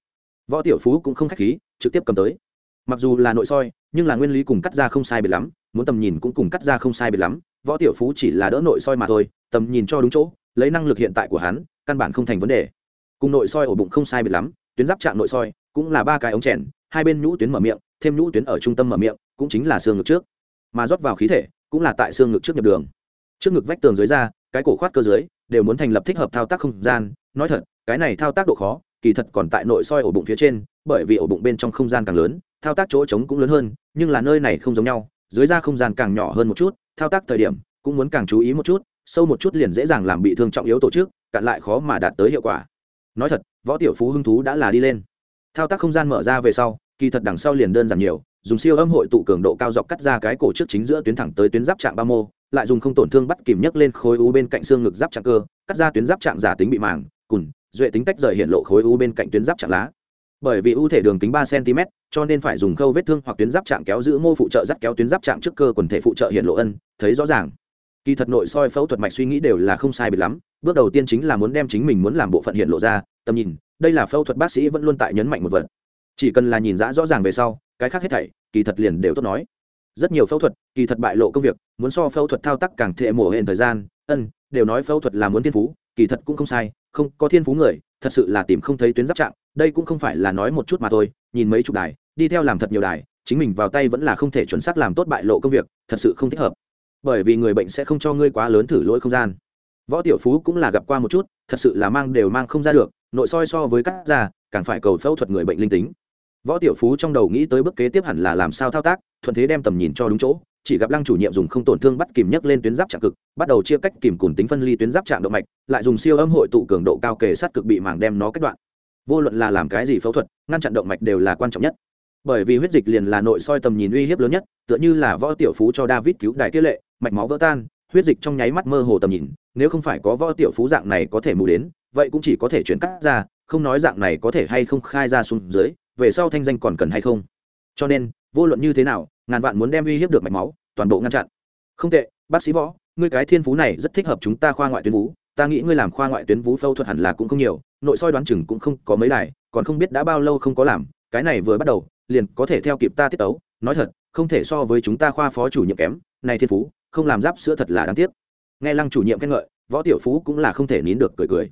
Võ tiểu phú cũng không khách khí, trực tiếp cầm tới. Mặc dù là nội soi, nhưng là nguyên lý cùng cắt ra không sai biệt lắm, muốn tầm nhìn cũng cùng cắt ra không sai biệt lắm võ tiểu phú chỉ là đỡ nội soi mà thôi tầm nhìn cho đúng chỗ lấy năng lực hiện tại của hắn căn bản không thành vấn đề. Cùng nội soi ổ bụng không sai biệt lắm tuyến giáp chạm nội soi cũng là ba cái ống chèn hai bên nhũ tuyến mở miệng thêm nhũ tuyến ở trung tâm mở miệng cũng chính là xương ngực trước. Mà rót vào khí thể cũng là tại xương ngực trước nhập đường. Trước ngực vách tường dưới da, cái cổ khoát cơ dưới đều muốn thành lập thích hợp thao tác không gian. Nói thật cái này thao tác độ khó kỳ thật còn tại nội soi ổ bụng phía trên bởi vì ổ bụng bên trong không gian càng lớn thao tác chỗ trống cũng lớn hơn nhưng là nơi này không giống nhau dưới da không gian càng nhỏ hơn một chút thao tác thời điểm, cũng muốn càng chú ý một chút, sâu một chút liền dễ dàng làm bị thương trọng yếu tổ chức, cạn lại khó mà đạt tới hiệu quả. Nói thật, võ tiểu phú hưng thú đã là đi lên. Thao tác không gian mở ra về sau, kỳ thật đằng sau liền đơn giản nhiều, dùng siêu âm hội tụ cường độ cao dọc cắt ra cái cổ trước chính giữa tuyến thẳng tới tuyến giáp trạng ba mô, lại dùng không tổn thương bắt kìm nhấc lên khối u bên cạnh xương ngực giáp trạng cơ, cắt ra tuyến giáp trạng giả tính bị màng, cùn, duệ tính tách rời hiện lộ khối u bên cạnh tuyến giáp trạng lá bởi vì ưu thể đường kính ba cm, cho nên phải dùng khâu vết thương hoặc tuyến giáp trạng kéo giữ mô phụ trợ dắt kéo tuyến giáp trạng trước cơ quần thể phụ trợ hiện lộ ân, thấy rõ ràng. Kỳ thật nội soi phẫu thuật mạch suy nghĩ đều là không sai biệt lắm, bước đầu tiên chính là muốn đem chính mình muốn làm bộ phận hiện lộ ra, tầm nhìn, đây là phẫu thuật bác sĩ vẫn luôn tại nhấn mạnh một vật. Chỉ cần là nhìn rõ rõ ràng về sau, cái khác hết thảy, kỳ thật liền đều tốt nói. Rất nhiều phẫu thuật, kỳ thật bại lộ công việc, muốn so phẫu thuật thao tác càng thệ mổ hên thời gian, ân, đều nói phẫu thuật là muốn thiên phú, kỳ thật cũng không sai không có thiên phú người, thật sự là tìm không thấy tuyến giáp trạng, đây cũng không phải là nói một chút mà thôi, nhìn mấy chục đài, đi theo làm thật nhiều đài, chính mình vào tay vẫn là không thể chuẩn xác làm tốt bại lộ công việc, thật sự không thích hợp. Bởi vì người bệnh sẽ không cho ngươi quá lớn thử lỗi không gian. Võ tiểu phú cũng là gặp qua một chút, thật sự là mang đều mang không ra được, nội soi so với cắt ra, càng phải cầu phẫu thuật người bệnh linh tính. Võ tiểu phú trong đầu nghĩ tới bước kế tiếp hẳn là làm sao thao tác, thuận thế đem tầm nhìn cho đúng chỗ chỉ gặp lăng chủ nhiệm dùng không tổn thương bắt kìm nhấc lên tuyến giáp trạng cực, bắt đầu chia cách kìm cùn tính phân ly tuyến giáp trạng động mạch, lại dùng siêu âm hội tụ cường độ cao kề sát cực bị màng đem nó kết đoạn. Vô luận là làm cái gì phẫu thuật, ngăn chặn động mạch đều là quan trọng nhất. Bởi vì huyết dịch liền là nội soi tầm nhìn uy hiếp lớn nhất, tựa như là võ tiểu phú cho david cứu đài tiết lệ, mạch máu vỡ tan, huyết dịch trong nháy mắt mơ hồ tầm nhìn, nếu không phải có võ tiểu phú dạng này có thể mù đến, vậy cũng chỉ có thể chuyển cắt ra, không nói dạng này có thể hay không khai ra xuống dưới, về sau thanh danh còn cần hay không. Cho nên vô luận như thế nào, ngàn vạn muốn đem uy hiếp được mạch máu, toàn bộ ngăn chặn. Không tệ, bác sĩ võ, ngươi cái thiên phú này rất thích hợp chúng ta khoa ngoại tuyến vú. Ta nghĩ ngươi làm khoa ngoại tuyến vú phẫu thuật hẳn là cũng không nhiều, nội soi đoán chừng cũng không có mấy đài, còn không biết đã bao lâu không có làm, cái này vừa bắt đầu, liền có thể theo kịp ta tiết tấu. Nói thật, không thể so với chúng ta khoa phó chủ nhiệm kém, này thiên phú, không làm giáp sữa thật là đáng tiếc. Nghe lăng chủ nhiệm khen ngợi, võ tiểu phú cũng là không thể nín được cười cười.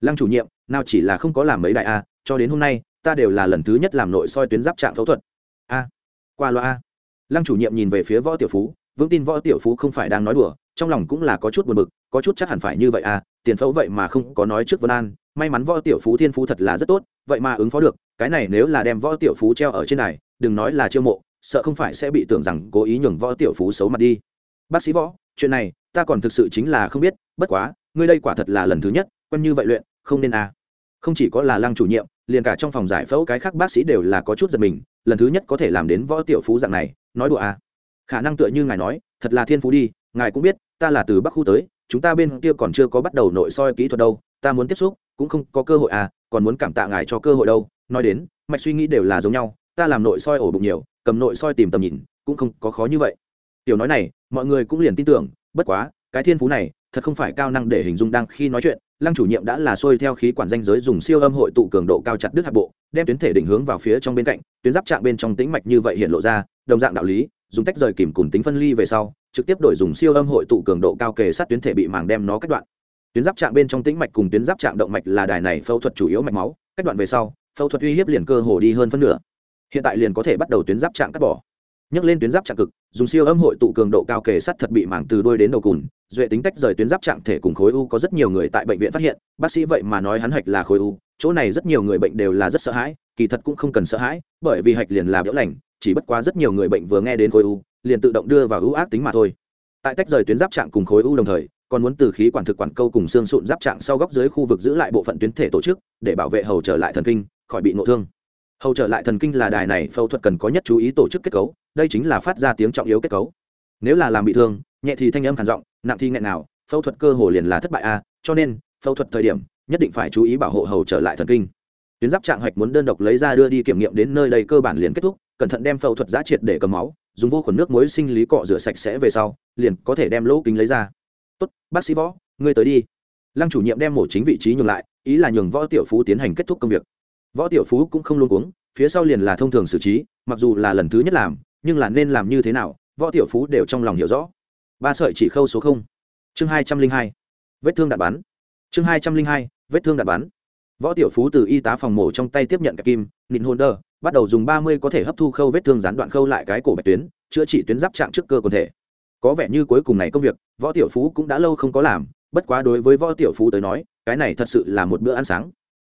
Lăng chủ nhiệm, nào chỉ là không có làm mấy đại a, cho đến hôm nay, ta đều là lần thứ nhất làm nội soi tuyến giáp trạng phẫu thuật. A qua loa a. Lăng chủ nhiệm nhìn về phía võ tiểu phú, vững tin võ tiểu phú không phải đang nói đùa, trong lòng cũng là có chút buồn bực, có chút chắc hẳn phải như vậy à tiền phẫu vậy mà không có nói trước vân an, may mắn võ tiểu phú thiên phú thật là rất tốt, vậy mà ứng phó được, cái này nếu là đem võ tiểu phú treo ở trên này, đừng nói là chiêu mộ, sợ không phải sẽ bị tưởng rằng cố ý nhường võ tiểu phú xấu mặt đi. Bác sĩ võ, chuyện này, ta còn thực sự chính là không biết, bất quá, ngươi đây quả thật là lần thứ nhất, quen như vậy luyện, không nên à. Không chỉ có là lăng chủ nhiệm liền cả trong phòng giải phẫu cái khác bác sĩ đều là có chút giật mình, lần thứ nhất có thể làm đến võ tiểu phú dạng này, nói đùa à. Khả năng tựa như ngài nói, thật là thiên phú đi, ngài cũng biết, ta là từ bắc khu tới, chúng ta bên kia còn chưa có bắt đầu nội soi kỹ thuật đâu, ta muốn tiếp xúc, cũng không có cơ hội à còn muốn cảm tạ ngài cho cơ hội đâu. Nói đến, mạch suy nghĩ đều là giống nhau, ta làm nội soi ổ bụng nhiều, cầm nội soi tìm tầm nhìn, cũng không có khó như vậy. Tiểu nói này, mọi người cũng liền tin tưởng, bất quá, cái thiên phú này, thật không phải cao năng để hình dung đang khi nói chuyện lăng chủ nhiệm đã là xuôi theo khí quản danh giới dùng siêu âm hội tụ cường độ cao chặt đứt hạt bộ, đem tuyến thể định hướng vào phía trong bên cạnh, tuyến giáp trạng bên trong tĩnh mạch như vậy hiện lộ ra, đồng dạng đạo lý, dùng tách rời kìm cùng tính phân ly về sau, trực tiếp đổi dùng siêu âm hội tụ cường độ cao kề sát tuyến thể bị màng đem nó cách đoạn. Tuyến giáp trạng bên trong tĩnh mạch cùng tuyến giáp trạng động mạch là đài này phẫu thuật chủ yếu mạch máu, cách đoạn về sau, phẫu thuật uy hiếp liền cơ hồ đi hơn phân nửa. Hiện tại liền có thể bắt đầu tuyến giáp trạng cắt bỏ nhấc lên tuyến giáp trạng cực, dùng siêu âm hội tụ cường độ cao kề sắt thật bị mảng từ đuôi đến đầu cùn duệ tính tách rời tuyến giáp trạng thể cùng khối u có rất nhiều người tại bệnh viện phát hiện, bác sĩ vậy mà nói hắn hạch là khối u, chỗ này rất nhiều người bệnh đều là rất sợ hãi, kỳ thật cũng không cần sợ hãi, bởi vì hạch liền là biểu lành, chỉ bất quá rất nhiều người bệnh vừa nghe đến khối u, liền tự động đưa vào ưu ác tính mà thôi. Tại tách rời tuyến giáp trạng cùng khối u đồng thời, còn muốn từ khí quản thực quản câu cùng xương sụn giáp trạng sau góc dưới khu vực giữ lại bộ phận tuyến thể tổ chức, để bảo vệ hầu trở lại thần kinh, khỏi bị nội thương hầu trở lại thần kinh là đài này phẫu thuật cần có nhất chú ý tổ chức kết cấu, đây chính là phát ra tiếng trọng yếu kết cấu. Nếu là làm bị thương, nhẹ thì thanh âm khản giọng, nặng thì nghẹn nào phẫu thuật cơ hồ liền là thất bại a, cho nên, phẫu thuật thời điểm, nhất định phải chú ý bảo hộ hầu trở lại thần kinh. Tuyến giáp trạng hạch muốn đơn độc lấy ra đưa đi kiểm nghiệm đến nơi đây cơ bản liền kết thúc, cẩn thận đem phẫu thuật giá triệt để cầm máu, dùng vô khuẩn nước muối sinh lý cọ rửa sạch sẽ về sau, liền có thể đem lỗ kính lấy ra. Tốt, bác sĩ võ, ngươi tới đi. Lăng chủ nhiệm đem mổ chính vị trí nhường lại, ý là nhường võ tiểu phú tiến hành kết thúc công việc võ tiểu phú cũng không luôn cuống, phía sau liền là thông thường xử trí, mặc dù là lần thứ nhất làm, nhưng là nên làm như thế nào, võ tiểu phú đều trong lòng hiểu rõ. Ba sợi chỉ khâu số không. Chương hai trăm linh hai. Vết thương đạn bắn. Chương hai trăm linh hai, vết thương đạn bắn. Võ tiểu phú từ y tá phòng mổ trong tay tiếp nhận cái kim, nịn hôn đơ bắt đầu dùng ba mươi có thể hấp thu khâu vết thương gián đoạn khâu lại cái cổ bạch tuyến, chữa trị tuyến giáp trạng trước cơ quần thể. Có vẻ như cuối cùng này công việc, võ tiểu phú cũng đã lâu không có làm, bất quá đối với võ tiểu phú tới nói, cái này thật sự là một bữa ăn sáng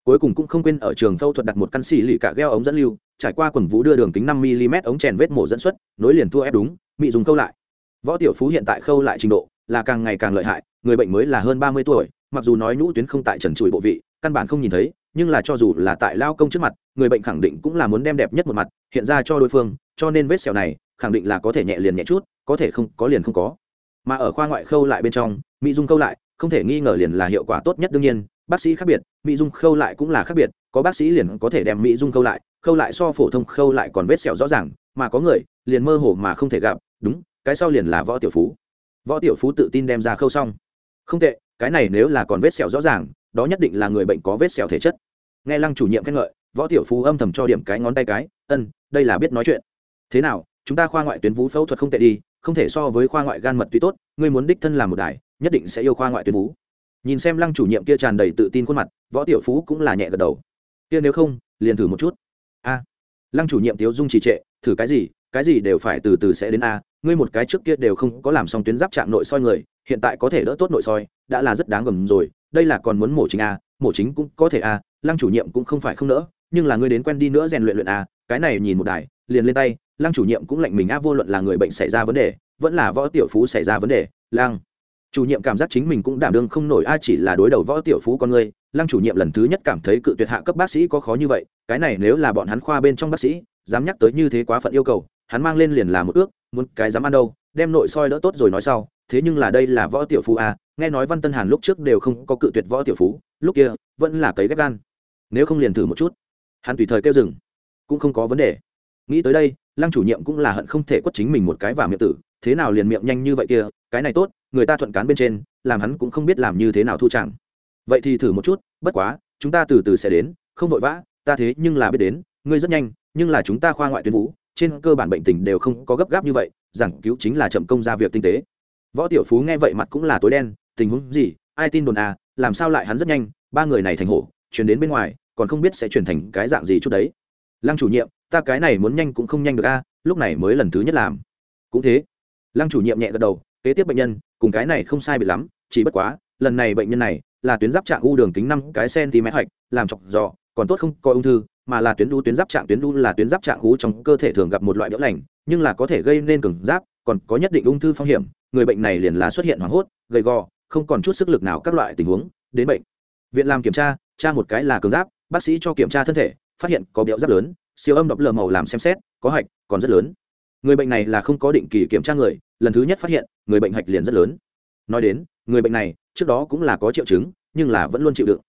cuối cùng cũng không quên ở trường phẫu thuật đặt một căn xì lì cả gheo ống dẫn lưu, trải qua quần vũ đưa đường kính năm mm ống chèn vết mổ dẫn xuất, nối liền thua ép đúng bị dùng khâu lại. Võ tiểu phú hiện tại khâu lại trình độ là càng ngày càng lợi hại, người bệnh mới là hơn ba mươi tuổi, mặc dù nói nhũ tuyến không tại trần trụi bộ vị, căn bản không nhìn thấy, nhưng là cho dù là tại lao công trước mặt, người bệnh khẳng định cũng là muốn đem đẹp nhất một mặt, hiện ra cho đối phương, cho nên vết sẹo này khẳng định là có thể nhẹ liền nhẹ chút, có thể không, có liền không có. Mà ở khoa ngoại khâu lại bên trong mỹ dung khâu lại, không thể nghi ngờ liền là hiệu quả tốt nhất đương nhiên bác sĩ khác biệt, mỹ dung khâu lại cũng là khác biệt, có bác sĩ liền có thể đem mỹ dung khâu lại khâu lại so phổ thông khâu lại còn vết sẹo rõ ràng, mà có người liền mơ hồ mà không thể gặp, đúng, cái sau liền là võ tiểu phú. Võ tiểu phú tự tin đem ra khâu xong. Không tệ, cái này nếu là còn vết sẹo rõ ràng, đó nhất định là người bệnh có vết sẹo thể chất. Nghe lăng chủ nhiệm khen ngợi, võ tiểu phú âm thầm cho điểm cái ngón tay cái, ân, đây là biết nói chuyện. Thế nào, chúng ta khoa ngoại tuyến vú phẫu thuật không tệ đi, không thể so với khoa ngoại gan mật tuy tốt, ngươi muốn đích thân làm một đài, nhất định sẽ yêu khoa ngoại tuyến vú nhìn xem lăng chủ nhiệm kia tràn đầy tự tin khuôn mặt, võ tiểu phú cũng là nhẹ gật đầu. Kia nếu không, liền thử một chút. A. Lăng chủ nhiệm tiếu dung trì trệ, thử cái gì cái gì đều phải từ từ sẽ đến a. Ngươi một cái trước kia đều không có làm xong tuyến giáp trạng nội soi người, hiện tại có thể đỡ tốt nội soi, đã là rất đáng gầm rồi, đây là còn muốn mổ chính a, mổ chính cũng có thể a, lăng chủ nhiệm cũng không phải không nỡ, nhưng là ngươi đến quen đi nữa rèn luyện luyện a, cái này nhìn một đài, liền lên tay, lăng chủ nhiệm cũng lệnh mình a vô luận là người bệnh xảy ra vấn đề, vẫn là võ tiểu phú xảy ra vấn đề, lăng chủ nhiệm cảm giác chính mình cũng đảm đương không nổi ai chỉ là đối đầu võ tiểu phú con người. Lăng chủ nhiệm lần thứ nhất cảm thấy cự tuyệt hạ cấp bác sĩ có khó như vậy. Cái này nếu là bọn hắn khoa bên trong bác sĩ, dám nhắc tới như thế quá phận yêu cầu, hắn mang lên liền là một ước, muốn cái dám ăn đâu, đem nội soi đỡ tốt rồi nói sau. Thế nhưng là đây là võ tiểu phú à? nghe nói văn tân hàn lúc trước đều không có cự tuyệt võ tiểu phú, lúc kia vẫn là cấy ghép gan. Nếu không liền thử một chút. Hắn tùy thời kêu dừng, cũng không có vấn đề. Nghĩ tới đây, lăng chủ nhiệm cũng là hận không thể quất chính mình một cái vào miệng tử, thế nào liền miệng nhanh như vậy kia cái này tốt, người ta thuận cán bên trên, làm hắn cũng không biết làm như thế nào thu chẳng. Vậy thì thử một chút, bất quá, chúng ta từ từ sẽ đến, không vội vã, ta thế nhưng là biết đến, ngươi rất nhanh, nhưng là chúng ta khoa ngoại tuyến vũ, trên cơ bản bệnh tình đều không có gấp gáp như vậy, giảng cứu chính là chậm công ra việc tinh tế. Võ tiểu phú nghe vậy mặt cũng là tối đen, tình huống gì, ai tin đồn à làm sao lại hắn rất nhanh, ba người này thành hổ, chuyển đến bên ngoài, còn không biết sẽ chuyển thành cái dạng gì chút đấy. Lăng chủ nhiệm, ta cái này muốn nhanh cũng không nhanh được a, lúc này mới lần thứ nhất làm. Cũng thế. Lăng chủ nhiệm nhẹ gật đầu kế tiếp bệnh nhân, cùng cái này không sai bị lắm, chỉ bất quá, lần này bệnh nhân này là tuyến giáp trạng u đường kính năm cái cm hoạch làm chọc giò, còn tốt không coi ung thư, mà là tuyến đu, tuyến giáp trạng, tuyến đu là tuyến giáp trạng u trong cơ thể thường gặp một loại nhiễm lành, nhưng là có thể gây nên cường giáp, còn có nhất định ung thư phong hiểm, người bệnh này liền là xuất hiện hoảng hốt, gầy gò, không còn chút sức lực nào các loại tình huống, đến bệnh. Viện làm kiểm tra tra một cái là cường giáp, bác sĩ cho kiểm tra thân thể, phát hiện có béo giáp lớn, siêu âm độc lờ màu làm xem xét, có hạch, còn rất lớn. Người bệnh này là không có định kỳ kiểm tra người, lần thứ nhất phát hiện người bệnh hạch liền rất lớn. Nói đến, người bệnh này, trước đó cũng là có triệu chứng, nhưng là vẫn luôn chịu đựng.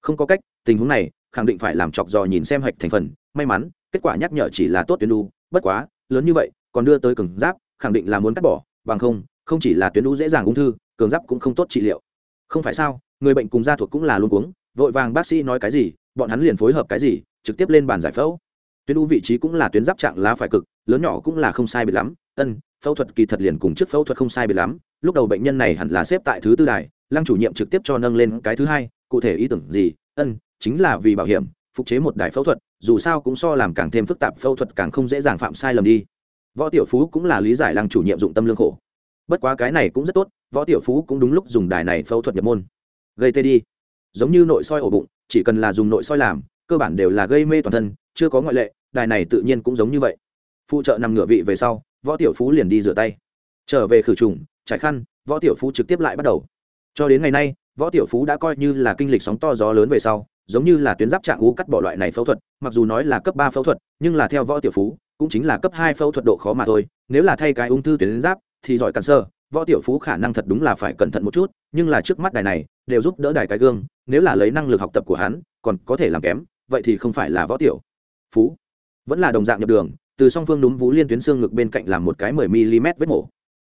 Không có cách, tình huống này, khẳng định phải làm chọc dò nhìn xem hạch thành phần, may mắn, kết quả nhắc nhở chỉ là tốt tuyến đu bất quá, lớn như vậy, còn đưa tới cường giáp, khẳng định là muốn cắt bỏ, bằng không không chỉ là tuyến đu dễ dàng ung thư, cường giáp cũng không tốt trị liệu. Không phải sao, người bệnh cùng gia thuộc cũng là luôn cuống, vội vàng bác sĩ nói cái gì, bọn hắn liền phối hợp cái gì, trực tiếp lên bàn giải phẫu. Tuyến đu vị trí cũng là tuyến giáp trạng lá phải cực, lớn nhỏ cũng là không sai biệt lắm, ân phẫu thuật kỳ thật liền cùng trước phẫu thuật không sai biệt lắm, lúc đầu bệnh nhân này hẳn là xếp tại thứ tư đài, lăng chủ nhiệm trực tiếp cho nâng lên cái thứ hai, cụ thể ý tưởng gì? Ân, chính là vì bảo hiểm, phục chế một đài phẫu thuật, dù sao cũng so làm càng thêm phức tạp phẫu thuật càng không dễ dàng phạm sai lầm đi. Võ tiểu phú cũng là lý giải lăng chủ nhiệm dụng tâm lương khổ. Bất quá cái này cũng rất tốt, võ tiểu phú cũng đúng lúc dùng đài này phẫu thuật nhập môn. Gây tê đi. Giống như nội soi ổ bụng, chỉ cần là dùng nội soi làm, cơ bản đều là gây mê toàn thân, chưa có ngoại lệ, đài này tự nhiên cũng giống như vậy. Phụ trợ nằm ngửa vị về sau võ tiểu phú liền đi rửa tay. Trở về khử trùng, trải khăn, võ tiểu phú trực tiếp lại bắt đầu. Cho đến ngày nay, võ tiểu phú đã coi như là kinh lịch sóng to gió lớn về sau, giống như là tuyến giáp trạng u cắt bỏ loại này phẫu thuật, mặc dù nói là cấp ba phẫu thuật, nhưng là theo võ tiểu phú, cũng chính là cấp hai phẫu thuật độ khó mà thôi. Nếu là thay cái ung thư tuyến giáp thì giỏi cản sơ, võ tiểu phú khả năng thật đúng là phải cẩn thận một chút, nhưng là trước mắt đài này đều giúp đỡ đài cái gương, nếu là lấy năng lực học tập của hắn, còn có thể làm kém, vậy thì không phải là võ tiểu phú, vẫn là đồng dạng nhập đường từ song phương núm vú liên tuyến xương ngực bên cạnh làm một cái mười mm vết mổ.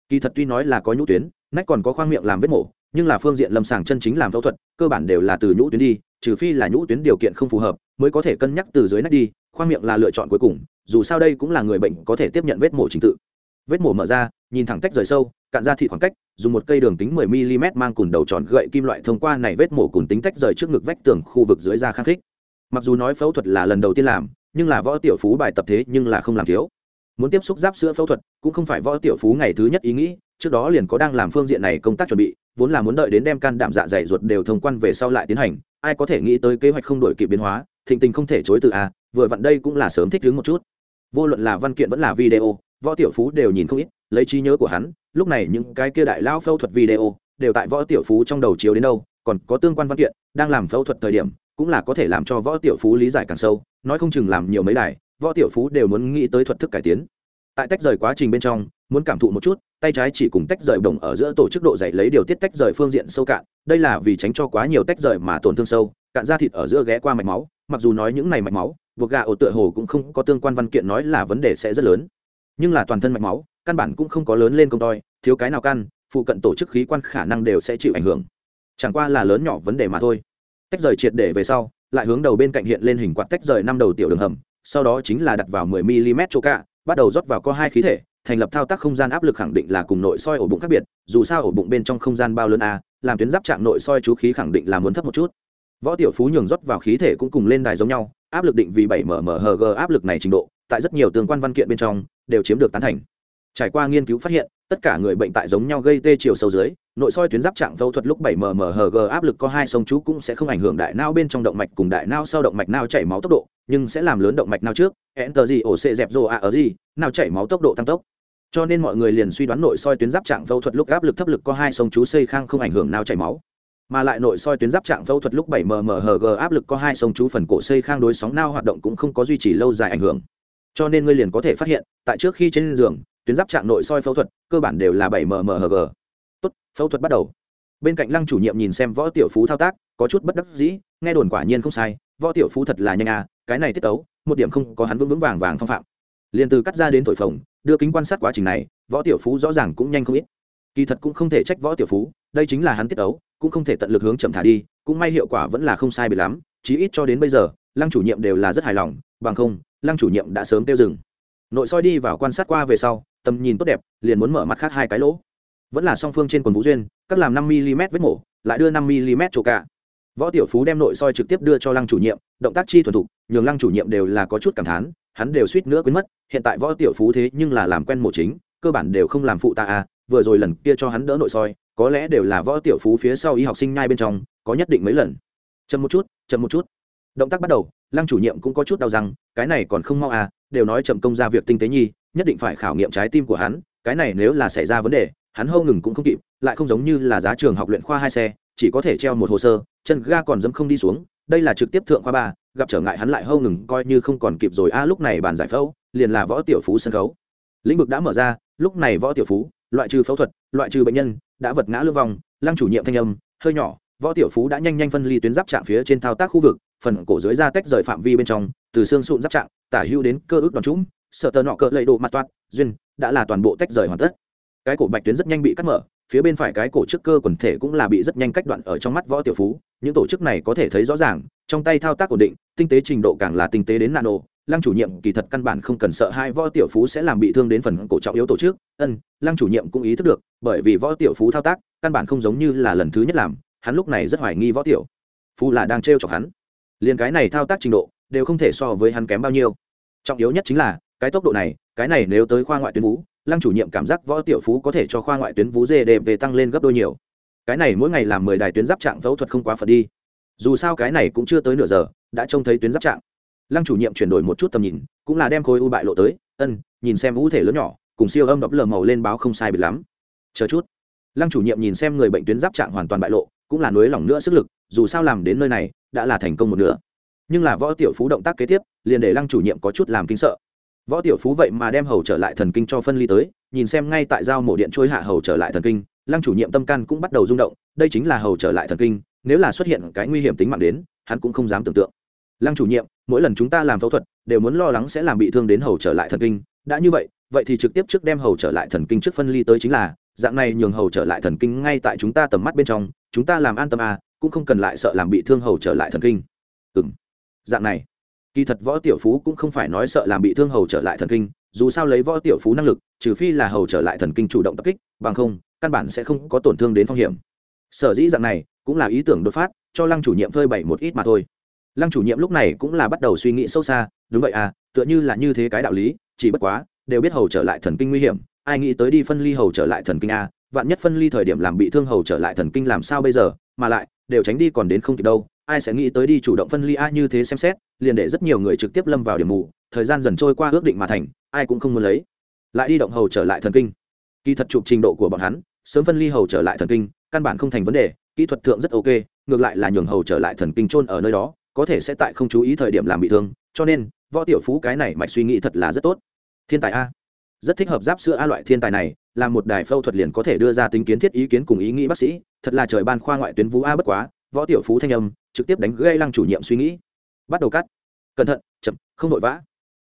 Kỳ thật tuy nói là có nhũ tuyến, nách còn có khoang miệng làm vết mổ, nhưng là phương diện lâm sàng chân chính làm phẫu thuật, cơ bản đều là từ nhũ tuyến đi, trừ phi là nhũ tuyến điều kiện không phù hợp mới có thể cân nhắc từ dưới nách đi, khoang miệng là lựa chọn cuối cùng, dù sao đây cũng là người bệnh có thể tiếp nhận vết mổ trình tự. Vết mổ mở ra, nhìn thẳng tách rời sâu, cạn ra thị khoảng cách, dùng một cây đường tính 10 mm mang cùn đầu tròn gậy kim loại thông qua này vết mổ cùn tính tách rời trước ngực vách tường khu vực dưới da khang khích. Mặc dù nói phẫu thuật là lần đầu tiên làm nhưng là võ tiểu phú bài tập thế nhưng là không làm thiếu. Muốn tiếp xúc giáp sữa phẫu thuật, cũng không phải võ tiểu phú ngày thứ nhất ý nghĩ, trước đó liền có đang làm phương diện này công tác chuẩn bị, vốn là muốn đợi đến đem can đảm dạ dày ruột đều thông quan về sau lại tiến hành, ai có thể nghĩ tới kế hoạch không đổi kịp biến hóa, thịnh tình không thể chối từ a vừa vặn đây cũng là sớm thích đứng một chút. Vô luận là văn kiện vẫn là video, võ tiểu phú đều nhìn không ít, lấy trí nhớ của hắn, lúc này những cái kia đại lao phẫu thuật video, đều tại võ tiểu phú trong đầu chiếu đến đâu, còn có tương quan văn kiện, đang làm phẫu thuật thời điểm cũng là có thể làm cho võ tiểu phú lý giải càng sâu, nói không chừng làm nhiều mấy đài, võ tiểu phú đều muốn nghĩ tới thuật thức cải tiến. Tại tách rời quá trình bên trong, muốn cảm thụ một chút, tay trái chỉ cùng tách rời đồng ở giữa tổ chức độ dày lấy điều tiết tách rời phương diện sâu cạn, đây là vì tránh cho quá nhiều tách rời mà tổn thương sâu, cạn ra thịt ở giữa ghé qua mạch máu, mặc dù nói những này mạch máu, buộc gà ổ tựa hồ cũng không có tương quan văn kiện nói là vấn đề sẽ rất lớn. Nhưng là toàn thân mạch máu, căn bản cũng không có lớn lên công toi, thiếu cái nào căn, phụ cận tổ chức khí quan khả năng đều sẽ chịu ảnh hưởng. Chẳng qua là lớn nhỏ vấn đề mà thôi tách rời triệt để về sau, lại hướng đầu bên cạnh hiện lên hình quạt tách rời năm đầu tiểu đường hầm, sau đó chính là đặt vào 10 mm chỗ cả, bắt đầu rót vào có hai khí thể, thành lập thao tác không gian áp lực khẳng định là cùng nội soi ổ bụng khác biệt, dù sao ổ bụng bên trong không gian bao lớn a, làm tuyến giáp trạng nội soi chú khí khẳng định là muốn thấp một chút. Võ tiểu phú nhường rót vào khí thể cũng cùng lên đài giống nhau, áp lực định vì 7 mmHg áp lực này trình độ, tại rất nhiều tương quan văn kiện bên trong, đều chiếm được tán thành trải qua nghiên cứu phát hiện, tất cả người bệnh tại giống nhau gây tê chiều sâu dưới, nội soi tuyến giáp trạng phẫu thuật lúc 7 mmHg áp lực có hai sông chú cũng sẽ không ảnh hưởng đại não bên trong động mạch cùng đại não sau động mạch não chảy máu tốc độ, nhưng sẽ làm lớn động mạch não trước enter gì ổ xệ dẹp rồ a ở gì nào chảy máu tốc độ tăng tốc. Cho nên mọi người liền suy đoán nội soi tuyến giáp trạng phẫu thuật lúc áp lực thấp lực có hai sông chú xây khang không ảnh hưởng não chảy máu. Mà lại nội soi tuyến giáp trạng phẫu thuật lúc 7 mmHg áp lực có hai sông chú phần cổ xây khang đối sóng não hoạt động cũng không có duy trì lâu dài ảnh hưởng. Cho nên ngươi liền có thể phát hiện, tại trước khi trên giường tuyến giáp trạng nội soi phẫu thuật, cơ bản đều là 7 mmHg tốt, phẫu thuật bắt đầu. Bên cạnh lăng chủ nhiệm nhìn xem võ tiểu phú thao tác, có chút bất đắc dĩ, nghe đồn quả nhiên không sai, võ tiểu phú thật là nhanh à cái này tiết tấu, một điểm không có hắn vững vững vàng vàng phong phạm. Liền từ cắt ra đến thổi phồng, đưa kính quan sát quá trình này, võ tiểu phú rõ ràng cũng nhanh không ít. Kỳ thật cũng không thể trách võ tiểu phú, đây chính là hắn tiết tấu, cũng không thể tận lực hướng chậm thả đi, cũng may hiệu quả vẫn là không sai bị lắm, chí ít cho đến bây giờ, lăng chủ nhiệm đều là rất hài lòng, bằng không, lăng chủ nhiệm đã sớm tiêu dừng. Nội soi đi vào quan sát qua về sau tầm nhìn tốt đẹp, liền muốn mở mặt khác hai cái lỗ. Vẫn là song phương trên quần vũ duyên cắt làm năm mm vết mổ, lại đưa năm mm chỗ cả. Võ tiểu phú đem nội soi trực tiếp đưa cho lăng chủ nhiệm, động tác chi thuần thục, nhường lăng chủ nhiệm đều là có chút cảm thán, hắn đều suýt nữa quên mất, hiện tại võ tiểu phú thế nhưng là làm quen mổ chính, cơ bản đều không làm phụ ta à vừa rồi lần kia cho hắn đỡ nội soi, có lẽ đều là võ tiểu phú phía sau y học sinh nhai bên trong, có nhất định mấy lần. Chậm một chút, chậm một chút. Động tác bắt đầu, lăng chủ nhiệm cũng có chút đau răng, cái này còn không mau à đều nói chậm công ra việc tinh tế nhi nhất định phải khảo nghiệm trái tim của hắn, cái này nếu là xảy ra vấn đề, hắn hâu ngừng cũng không kịp, lại không giống như là giá trường học luyện khoa hai xe, chỉ có thể treo một hồ sơ, chân ga còn dẫm không đi xuống, đây là trực tiếp thượng khoa ba, gặp trở ngại hắn lại hâu ngừng, coi như không còn kịp rồi. A, lúc này bàn giải phẫu, liền là võ tiểu phú sân khấu. Lĩnh vực đã mở ra, lúc này võ tiểu phú, loại trừ phẫu thuật, loại trừ bệnh nhân, đã vật ngã lưu vong lăng chủ nhiệm thanh âm, hơi nhỏ, võ tiểu phú đã nhanh nhanh phân ly tuyến giáp trạng phía trên thao tác khu vực, phần cổ dưới da tách rời phạm vi bên trong, từ xương sụn giáp trạng, tả hưu đến cơ ước đòn trũng sở tờ nọ cỡ lấy đồ mặt toát, duyên, đã là toàn bộ tách rời hoàn tất. Cái cổ bạch tuyến rất nhanh bị cắt mở, phía bên phải cái cổ trước cơ quần thể cũng là bị rất nhanh cách đoạn ở trong mắt võ tiểu phú. Những tổ chức này có thể thấy rõ ràng, trong tay thao tác ổn định, tinh tế trình độ càng là tinh tế đến nano. Lăng chủ nhiệm kỳ thật căn bản không cần sợ hai võ tiểu phú sẽ làm bị thương đến phần cổ trọng yếu tổ chức. Ân, lăng chủ nhiệm cũng ý thức được, bởi vì võ tiểu phú thao tác, căn bản không giống như là lần thứ nhất làm, hắn lúc này rất hoài nghi võ tiểu phú là đang trêu chọc hắn. Liền cái này thao tác trình độ, đều không thể so với hắn kém bao nhiêu. Trọng yếu nhất chính là cái tốc độ này, cái này nếu tới khoa ngoại tuyến vũ lăng chủ nhiệm cảm giác võ tiểu phú có thể cho khoa ngoại tuyến vú dê đệm về tăng lên gấp đôi nhiều. Cái này mỗi ngày làm mười đài tuyến giáp trạng phẫu thuật không quá phật đi. Dù sao cái này cũng chưa tới nửa giờ, đã trông thấy tuyến giáp trạng. Lăng chủ nhiệm chuyển đổi một chút tầm nhìn, cũng là đem khối u bại lộ tới, ân, nhìn xem u thể lớn nhỏ, cùng siêu âm đập lờ màu lên báo không sai biệt lắm. Chờ chút. Lăng chủ nhiệm nhìn xem người bệnh tuyến giáp trạng hoàn toàn bại lộ, cũng là nới lỏng nữa sức lực, dù sao làm đến nơi này, đã là thành công một nửa. Nhưng là võ tiểu phú động tác kế tiếp, liền để lăng chủ nhiệm có chút làm kinh sợ võ tiểu phú vậy mà đem hầu trở lại thần kinh cho phân ly tới, nhìn xem ngay tại giao mổ điện trôi hạ hầu trở lại thần kinh, lăng chủ nhiệm tâm can cũng bắt đầu rung động, đây chính là hầu trở lại thần kinh, nếu là xuất hiện cái nguy hiểm tính mạng đến, hắn cũng không dám tưởng tượng. Lăng chủ nhiệm, mỗi lần chúng ta làm phẫu thuật, đều muốn lo lắng sẽ làm bị thương đến hầu trở lại thần kinh, đã như vậy vậy thì trực tiếp trước đem hầu trở lại thần kinh trước phân ly tới chính là, dạng này nhường hầu trở lại thần kinh ngay tại chúng ta tầm mắt bên trong, chúng ta làm an tâm à cũng không cần lại sợ làm bị thương hầu trở lại thần kinh. Ừ m dạng này kỳ thật võ tiểu phú cũng không phải nói sợ làm bị thương hầu trở lại thần kinh, dù sao lấy võ tiểu phú năng lực, trừ phi là hầu trở lại thần kinh chủ động tập kích, bằng không, căn bản sẽ không có tổn thương đến phong hiểm. Sở dĩ dạng này, cũng là ý tưởng đột phát, cho lăng chủ nhiệm phơi bày một ít mà thôi. Lăng chủ nhiệm lúc này cũng là bắt đầu suy nghĩ sâu xa, đúng vậy à tựa như là như thế cái đạo lý, chỉ bất quá, đều biết hầu trở lại thần kinh nguy hiểm, ai nghĩ tới đi phân ly hầu trở lại thần kinh a, vạn nhất phân ly thời điểm làm bị thương hầu trở lại thần kinh làm sao bây giờ, mà lại, đều tránh đi còn đến không kịp đâu ai sẽ nghĩ tới đi chủ động phân ly a như thế xem xét, liền để rất nhiều người trực tiếp lâm vào điểm mù, thời gian dần trôi qua ước định mà thành, ai cũng không muốn lấy. Lại đi động hầu trở lại thần kinh. Kỳ thật chụp trình độ của bọn hắn, sớm phân ly hầu trở lại thần kinh, căn bản không thành vấn đề, kỹ thuật thượng rất ok, ngược lại là nhường hầu trở lại thần kinh trôn ở nơi đó, có thể sẽ tại không chú ý thời điểm làm bị thương, cho nên, võ tiểu phú cái này mạch suy nghĩ thật là rất tốt. Thiên tài a. Rất thích hợp giáp sữa a loại thiên tài này, là một đài phẫu thuật liền có thể đưa ra tính kiến thiết ý kiến cùng ý nghĩ bác sĩ, thật là trời ban khoa ngoại tuyến vũ a bất quá, võ tiểu phú thanh âm trực tiếp đánh gây lăng chủ nhiệm suy nghĩ. Bắt đầu cắt. Cẩn thận, chậm, không vội vã.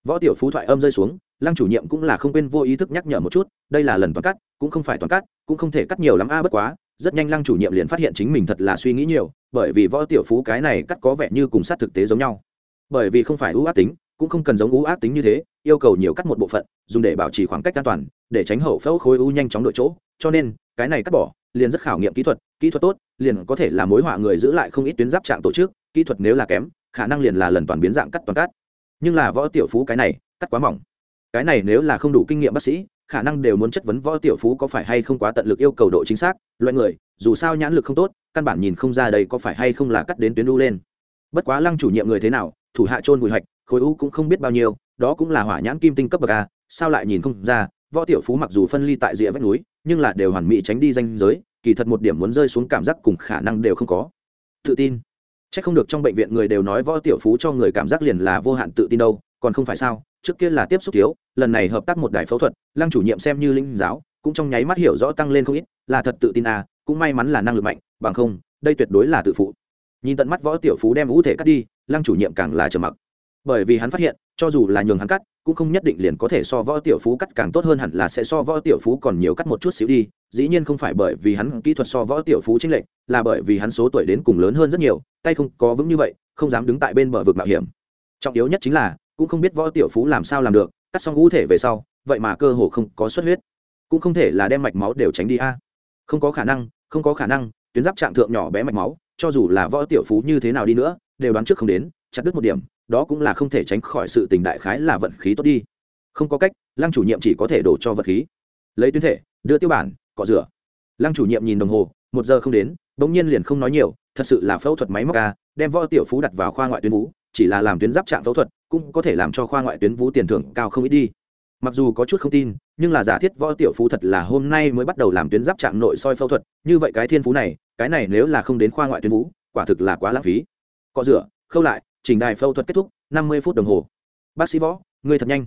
Võ tiểu phú thoại âm rơi xuống, lăng chủ nhiệm cũng là không quên vô ý thức nhắc nhở một chút, đây là lần toàn cắt, cũng không phải toàn cắt, cũng không thể cắt nhiều lắm a, bất quá, rất nhanh lăng chủ nhiệm liền phát hiện chính mình thật là suy nghĩ nhiều, bởi vì võ tiểu phú cái này cắt có vẻ như cùng sát thực tế giống nhau. Bởi vì không phải ưu ác tính, cũng không cần giống ưu ác tính như thế, yêu cầu nhiều cắt một bộ phận, dùng để bảo trì khoảng cách an toàn, để tránh hậu phẫu khối u nhanh chóng đội chỗ, cho nên, cái này cắt bỏ liền rất khảo nghiệm kỹ thuật kỹ thuật tốt, liền có thể là mối họa người giữ lại không ít tuyến giáp trạng tổ chức, kỹ thuật nếu là kém, khả năng liền là lần toàn biến dạng cắt toàn cắt. Nhưng là võ tiểu phú cái này, cắt quá mỏng. Cái này nếu là không đủ kinh nghiệm bác sĩ, khả năng đều muốn chất vấn võ tiểu phú có phải hay không quá tận lực yêu cầu độ chính xác, loại người, dù sao nhãn lực không tốt, căn bản nhìn không ra đây có phải hay không là cắt đến tuyến u lên. Bất quá lăng chủ nhiệm người thế nào, thủ hạ trôn vùi hạch khối u cũng không biết bao nhiêu, đó cũng là hỏa nhãn kim tinh cấp bậc a, sao lại nhìn không ra võ tiểu phú mặc dù phân ly tại rìa vách núi, nhưng là đều hoàn mỹ tránh đi danh giới, kỳ thật một điểm muốn rơi xuống cảm giác cùng khả năng đều không có. Tự tin. C h ắ c không được trong bệnh viện người đều nói võ tiểu phú cho người cảm giác liền là vô hạn tự tin đâu, còn không phải sao, trước kia là tiếp xúc thiếu, lần này hợp tác một đài phẫu thuật, lăng chủ nhiệm xem như linh giáo, cũng trong nháy mắt hiểu rõ tăng lên không ít, là thật tự tin à cũng may mắn là năng lực mạnh, bằng không, đây tuyệt đối là tự phụ. Nhìn tận mắt võ tiểu phú đem ủ thể cắt đi, lăng chủ nhiệm càng là trầm mặc. Bởi vì hắn phát hiện, cho dù là nhường hắn cắt cũng không nhất định liền có thể so võ tiểu phú cắt càng tốt hơn hẳn là sẽ so võ tiểu phú còn nhiều cắt một chút xíu đi, dĩ nhiên không phải bởi vì hắn kỹ thuật so võ tiểu phú chính lệnh là bởi vì hắn số tuổi đến cùng lớn hơn rất nhiều, tay không có vững như vậy, không dám đứng tại bên bờ vực mạo hiểm. Trọng yếu nhất chính là, cũng không biết võ tiểu phú làm sao làm được, cắt xong ngũ thể về sau, vậy mà cơ hồ không có xuất huyết. Cũng không thể là đem mạch máu đều tránh đi a. Không có khả năng, không có khả năng, tuyến giáp trạng thượng nhỏ bé mạch máu, cho dù là võ tiểu phú như thế nào đi nữa, đều đoán trước không đến, chặt đứt một điểm đó cũng là không thể tránh khỏi sự tình đại khái là vận khí tốt đi. Không có cách lăng chủ nhiệm chỉ có thể đổ cho vật khí. Lấy tuyến thể đưa tiêu bản cọ rửa. Lăng chủ nhiệm nhìn đồng hồ một giờ không đến bỗng nhiên liền không nói nhiều thật sự là phẫu thuật máy móc ca đem võ tiểu phú đặt vào khoa ngoại tuyến vũ, chỉ là làm tuyến giáp trạng phẫu thuật cũng có thể làm cho khoa ngoại tuyến vũ tiền thưởng cao không ít đi. Mặc dù có chút không tin nhưng là giả thiết võ tiểu phú thật là hôm nay mới bắt đầu làm tuyến giáp trạng nội soi phẫu thuật như vậy cái thiên phú này cái này nếu là không đến khoa ngoại tuyến vũ, quả thực là quá lãng phí. Cọ rửa khâu lại chỉnh đài phẫu thuật kết thúc, năm mươi phút đồng hồ. Bác sĩ võ người thật nhanh.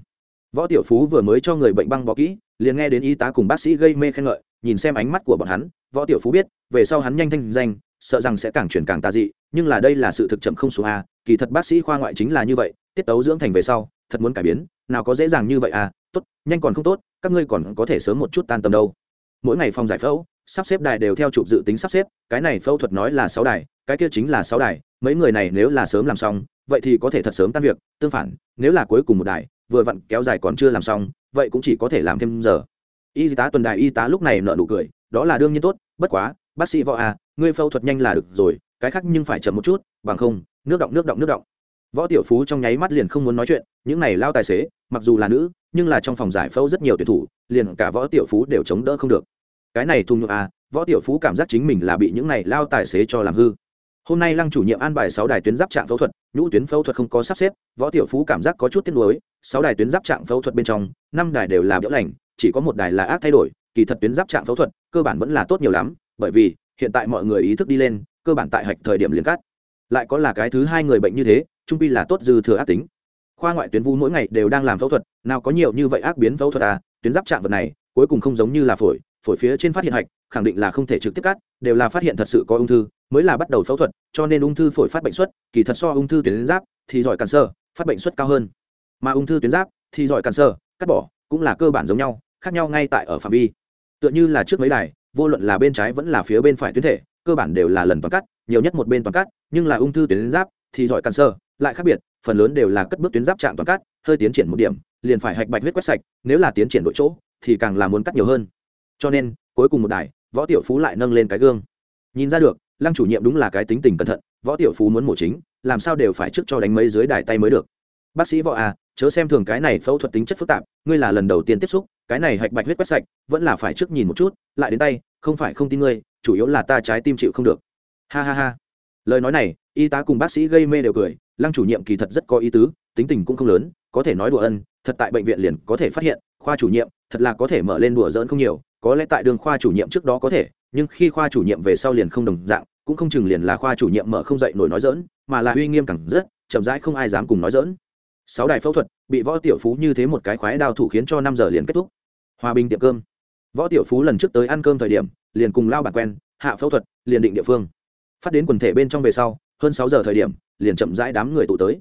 Võ tiểu phú vừa mới cho người bệnh băng bó kỹ, liền nghe đến y tá cùng bác sĩ gây mê khen ngợi, nhìn xem ánh mắt của bọn hắn, võ tiểu phú biết, về sau hắn nhanh thanh danh, sợ rằng sẽ càng chuyển càng tà dị, nhưng là đây là sự thực chậm không số a, kỳ thật bác sĩ khoa ngoại chính là như vậy, tiết tấu dưỡng thành về sau, thật muốn cải biến, nào có dễ dàng như vậy à tốt, nhanh còn không tốt, các ngươi còn có thể sớm một chút tan tầm đâu. Mỗi ngày phòng giải phẫu, sắp xếp đài đều theo chụp dự tính sắp xếp, cái này phẫu thuật nói là sáu đài, cái kia chính là sáu đài mấy người này nếu là sớm làm xong, vậy thì có thể thật sớm tan việc, tương phản, nếu là cuối cùng một đài, vừa vặn kéo dài còn chưa làm xong, vậy cũng chỉ có thể làm thêm giờ. Y tá, tuần đài y tá lúc này nợ nụ cười, đó là đương nhiên tốt, bất quá, bác sĩ võ à ngươi phẫu thuật nhanh là được rồi, cái khác nhưng phải chậm một chút, bằng không, nước động nước động nước động. Võ tiểu phú trong nháy mắt liền không muốn nói chuyện, những này lao tài xế, mặc dù là nữ, nhưng là trong phòng giải phẫu rất nhiều tuyển thủ, liền cả võ tiểu phú đều chống đỡ không được. Cái này thung nhược à võ tiểu phú cảm giác chính mình là bị những này lao tài xế cho làm hư hôm nay lăng chủ nhiệm an bài sáu đài tuyến giáp trạng phẫu thuật, nhũ tuyến phẫu thuật không có sắp xếp, võ tiểu phú cảm giác có chút tiếc nuối, sáu đài tuyến giáp trạng phẫu thuật bên trong, năm đài đều là biểu lành, chỉ có một đài là ác thay đổi, kỳ thật tuyến giáp trạng phẫu thuật, cơ bản vẫn là tốt nhiều lắm, bởi vì, hiện tại mọi người ý thức đi lên, cơ bản tại hạch thời điểm liền cắt. Lại có là cái thứ hai người bệnh như thế, trung pi là tốt dư thừa ác tính. Khoa ngoại tuyến vu mỗi ngày đều đang làm phẫu thuật, nào có nhiều như vậy ác biến phẫu thuật à tuyến giáp trạng vật này, cuối cùng không giống như là phổi phổi phía trên phát hiện hạch khẳng định là không thể trực tiếp cắt, đều là phát hiện thật sự có ung thư, mới là bắt đầu phẫu thuật, cho nên ung thư phổi phát bệnh suất, kỳ thật so ung thư tuyến giáp thì giỏi cản sơ, phát bệnh suất cao hơn. Mà ung thư tuyến giáp thì giỏi cản sơ, cắt bỏ cũng là cơ bản giống nhau, khác nhau ngay tại ở phạm vi. Tựa như là trước mấy đài, vô luận là bên trái vẫn là phía bên phải tuyến thể, cơ bản đều là lần toàn cắt, nhiều nhất một bên toàn cắt, nhưng là ung thư tuyến giáp thì giỏi cản sơ, lại khác biệt, phần lớn đều là cất bước tuyến giáp trạng toàn cắt, hơi tiến triển một điểm, liền phải hạch bạch huyết quét sạch, nếu là tiến triển đội chỗ thì càng là muốn cắt nhiều hơn. Cho nên, cuối cùng một đài võ tiểu phú lại nâng lên cái gương. Nhìn ra được, lăng chủ nhiệm đúng là cái tính tình cẩn thận, võ tiểu phú muốn mổ chính, làm sao đều phải trước cho đánh mấy dưới đài tay mới được. Bác sĩ võ à chớ xem thường cái này phẫu thuật tính chất phức tạp, ngươi là lần đầu tiên tiếp xúc, cái này hạch bạch huyết quét sạch, vẫn là phải trước nhìn một chút, lại đến tay, không phải không tin ngươi, chủ yếu là ta trái tim chịu không được. Ha ha ha. Lời nói này, y tá cùng bác sĩ gây mê đều cười, lăng chủ nhiệm kỳ thật rất có ý tứ, tính tình cũng không lớn, có thể nói đùa ân, thật tại bệnh viện liền có thể phát hiện, khoa chủ nhiệm thật là có thể mở lên đùa giỡn không nhiều, có lẽ tại đường khoa chủ nhiệm trước đó có thể, nhưng khi khoa chủ nhiệm về sau liền không đồng dạng, cũng không chừng liền là khoa chủ nhiệm mở không dậy nổi nói dỡn mà là uy nghiêm cẳng rất, chậm rãi không ai dám cùng nói dỡn sáu đài phẫu thuật, bị võ tiểu phú như thế một cái khoái đao thủ khiến cho năm giờ liền kết thúc. Hòa bình tiệm cơm. Võ tiểu phú lần trước tới ăn cơm thời điểm, liền cùng lao bản quen, hạ phẫu thuật, liền định địa phương. Phát đến quần thể bên trong về sau, hơn sáu giờ thời điểm, liền chậm rãi đám người tụ tới.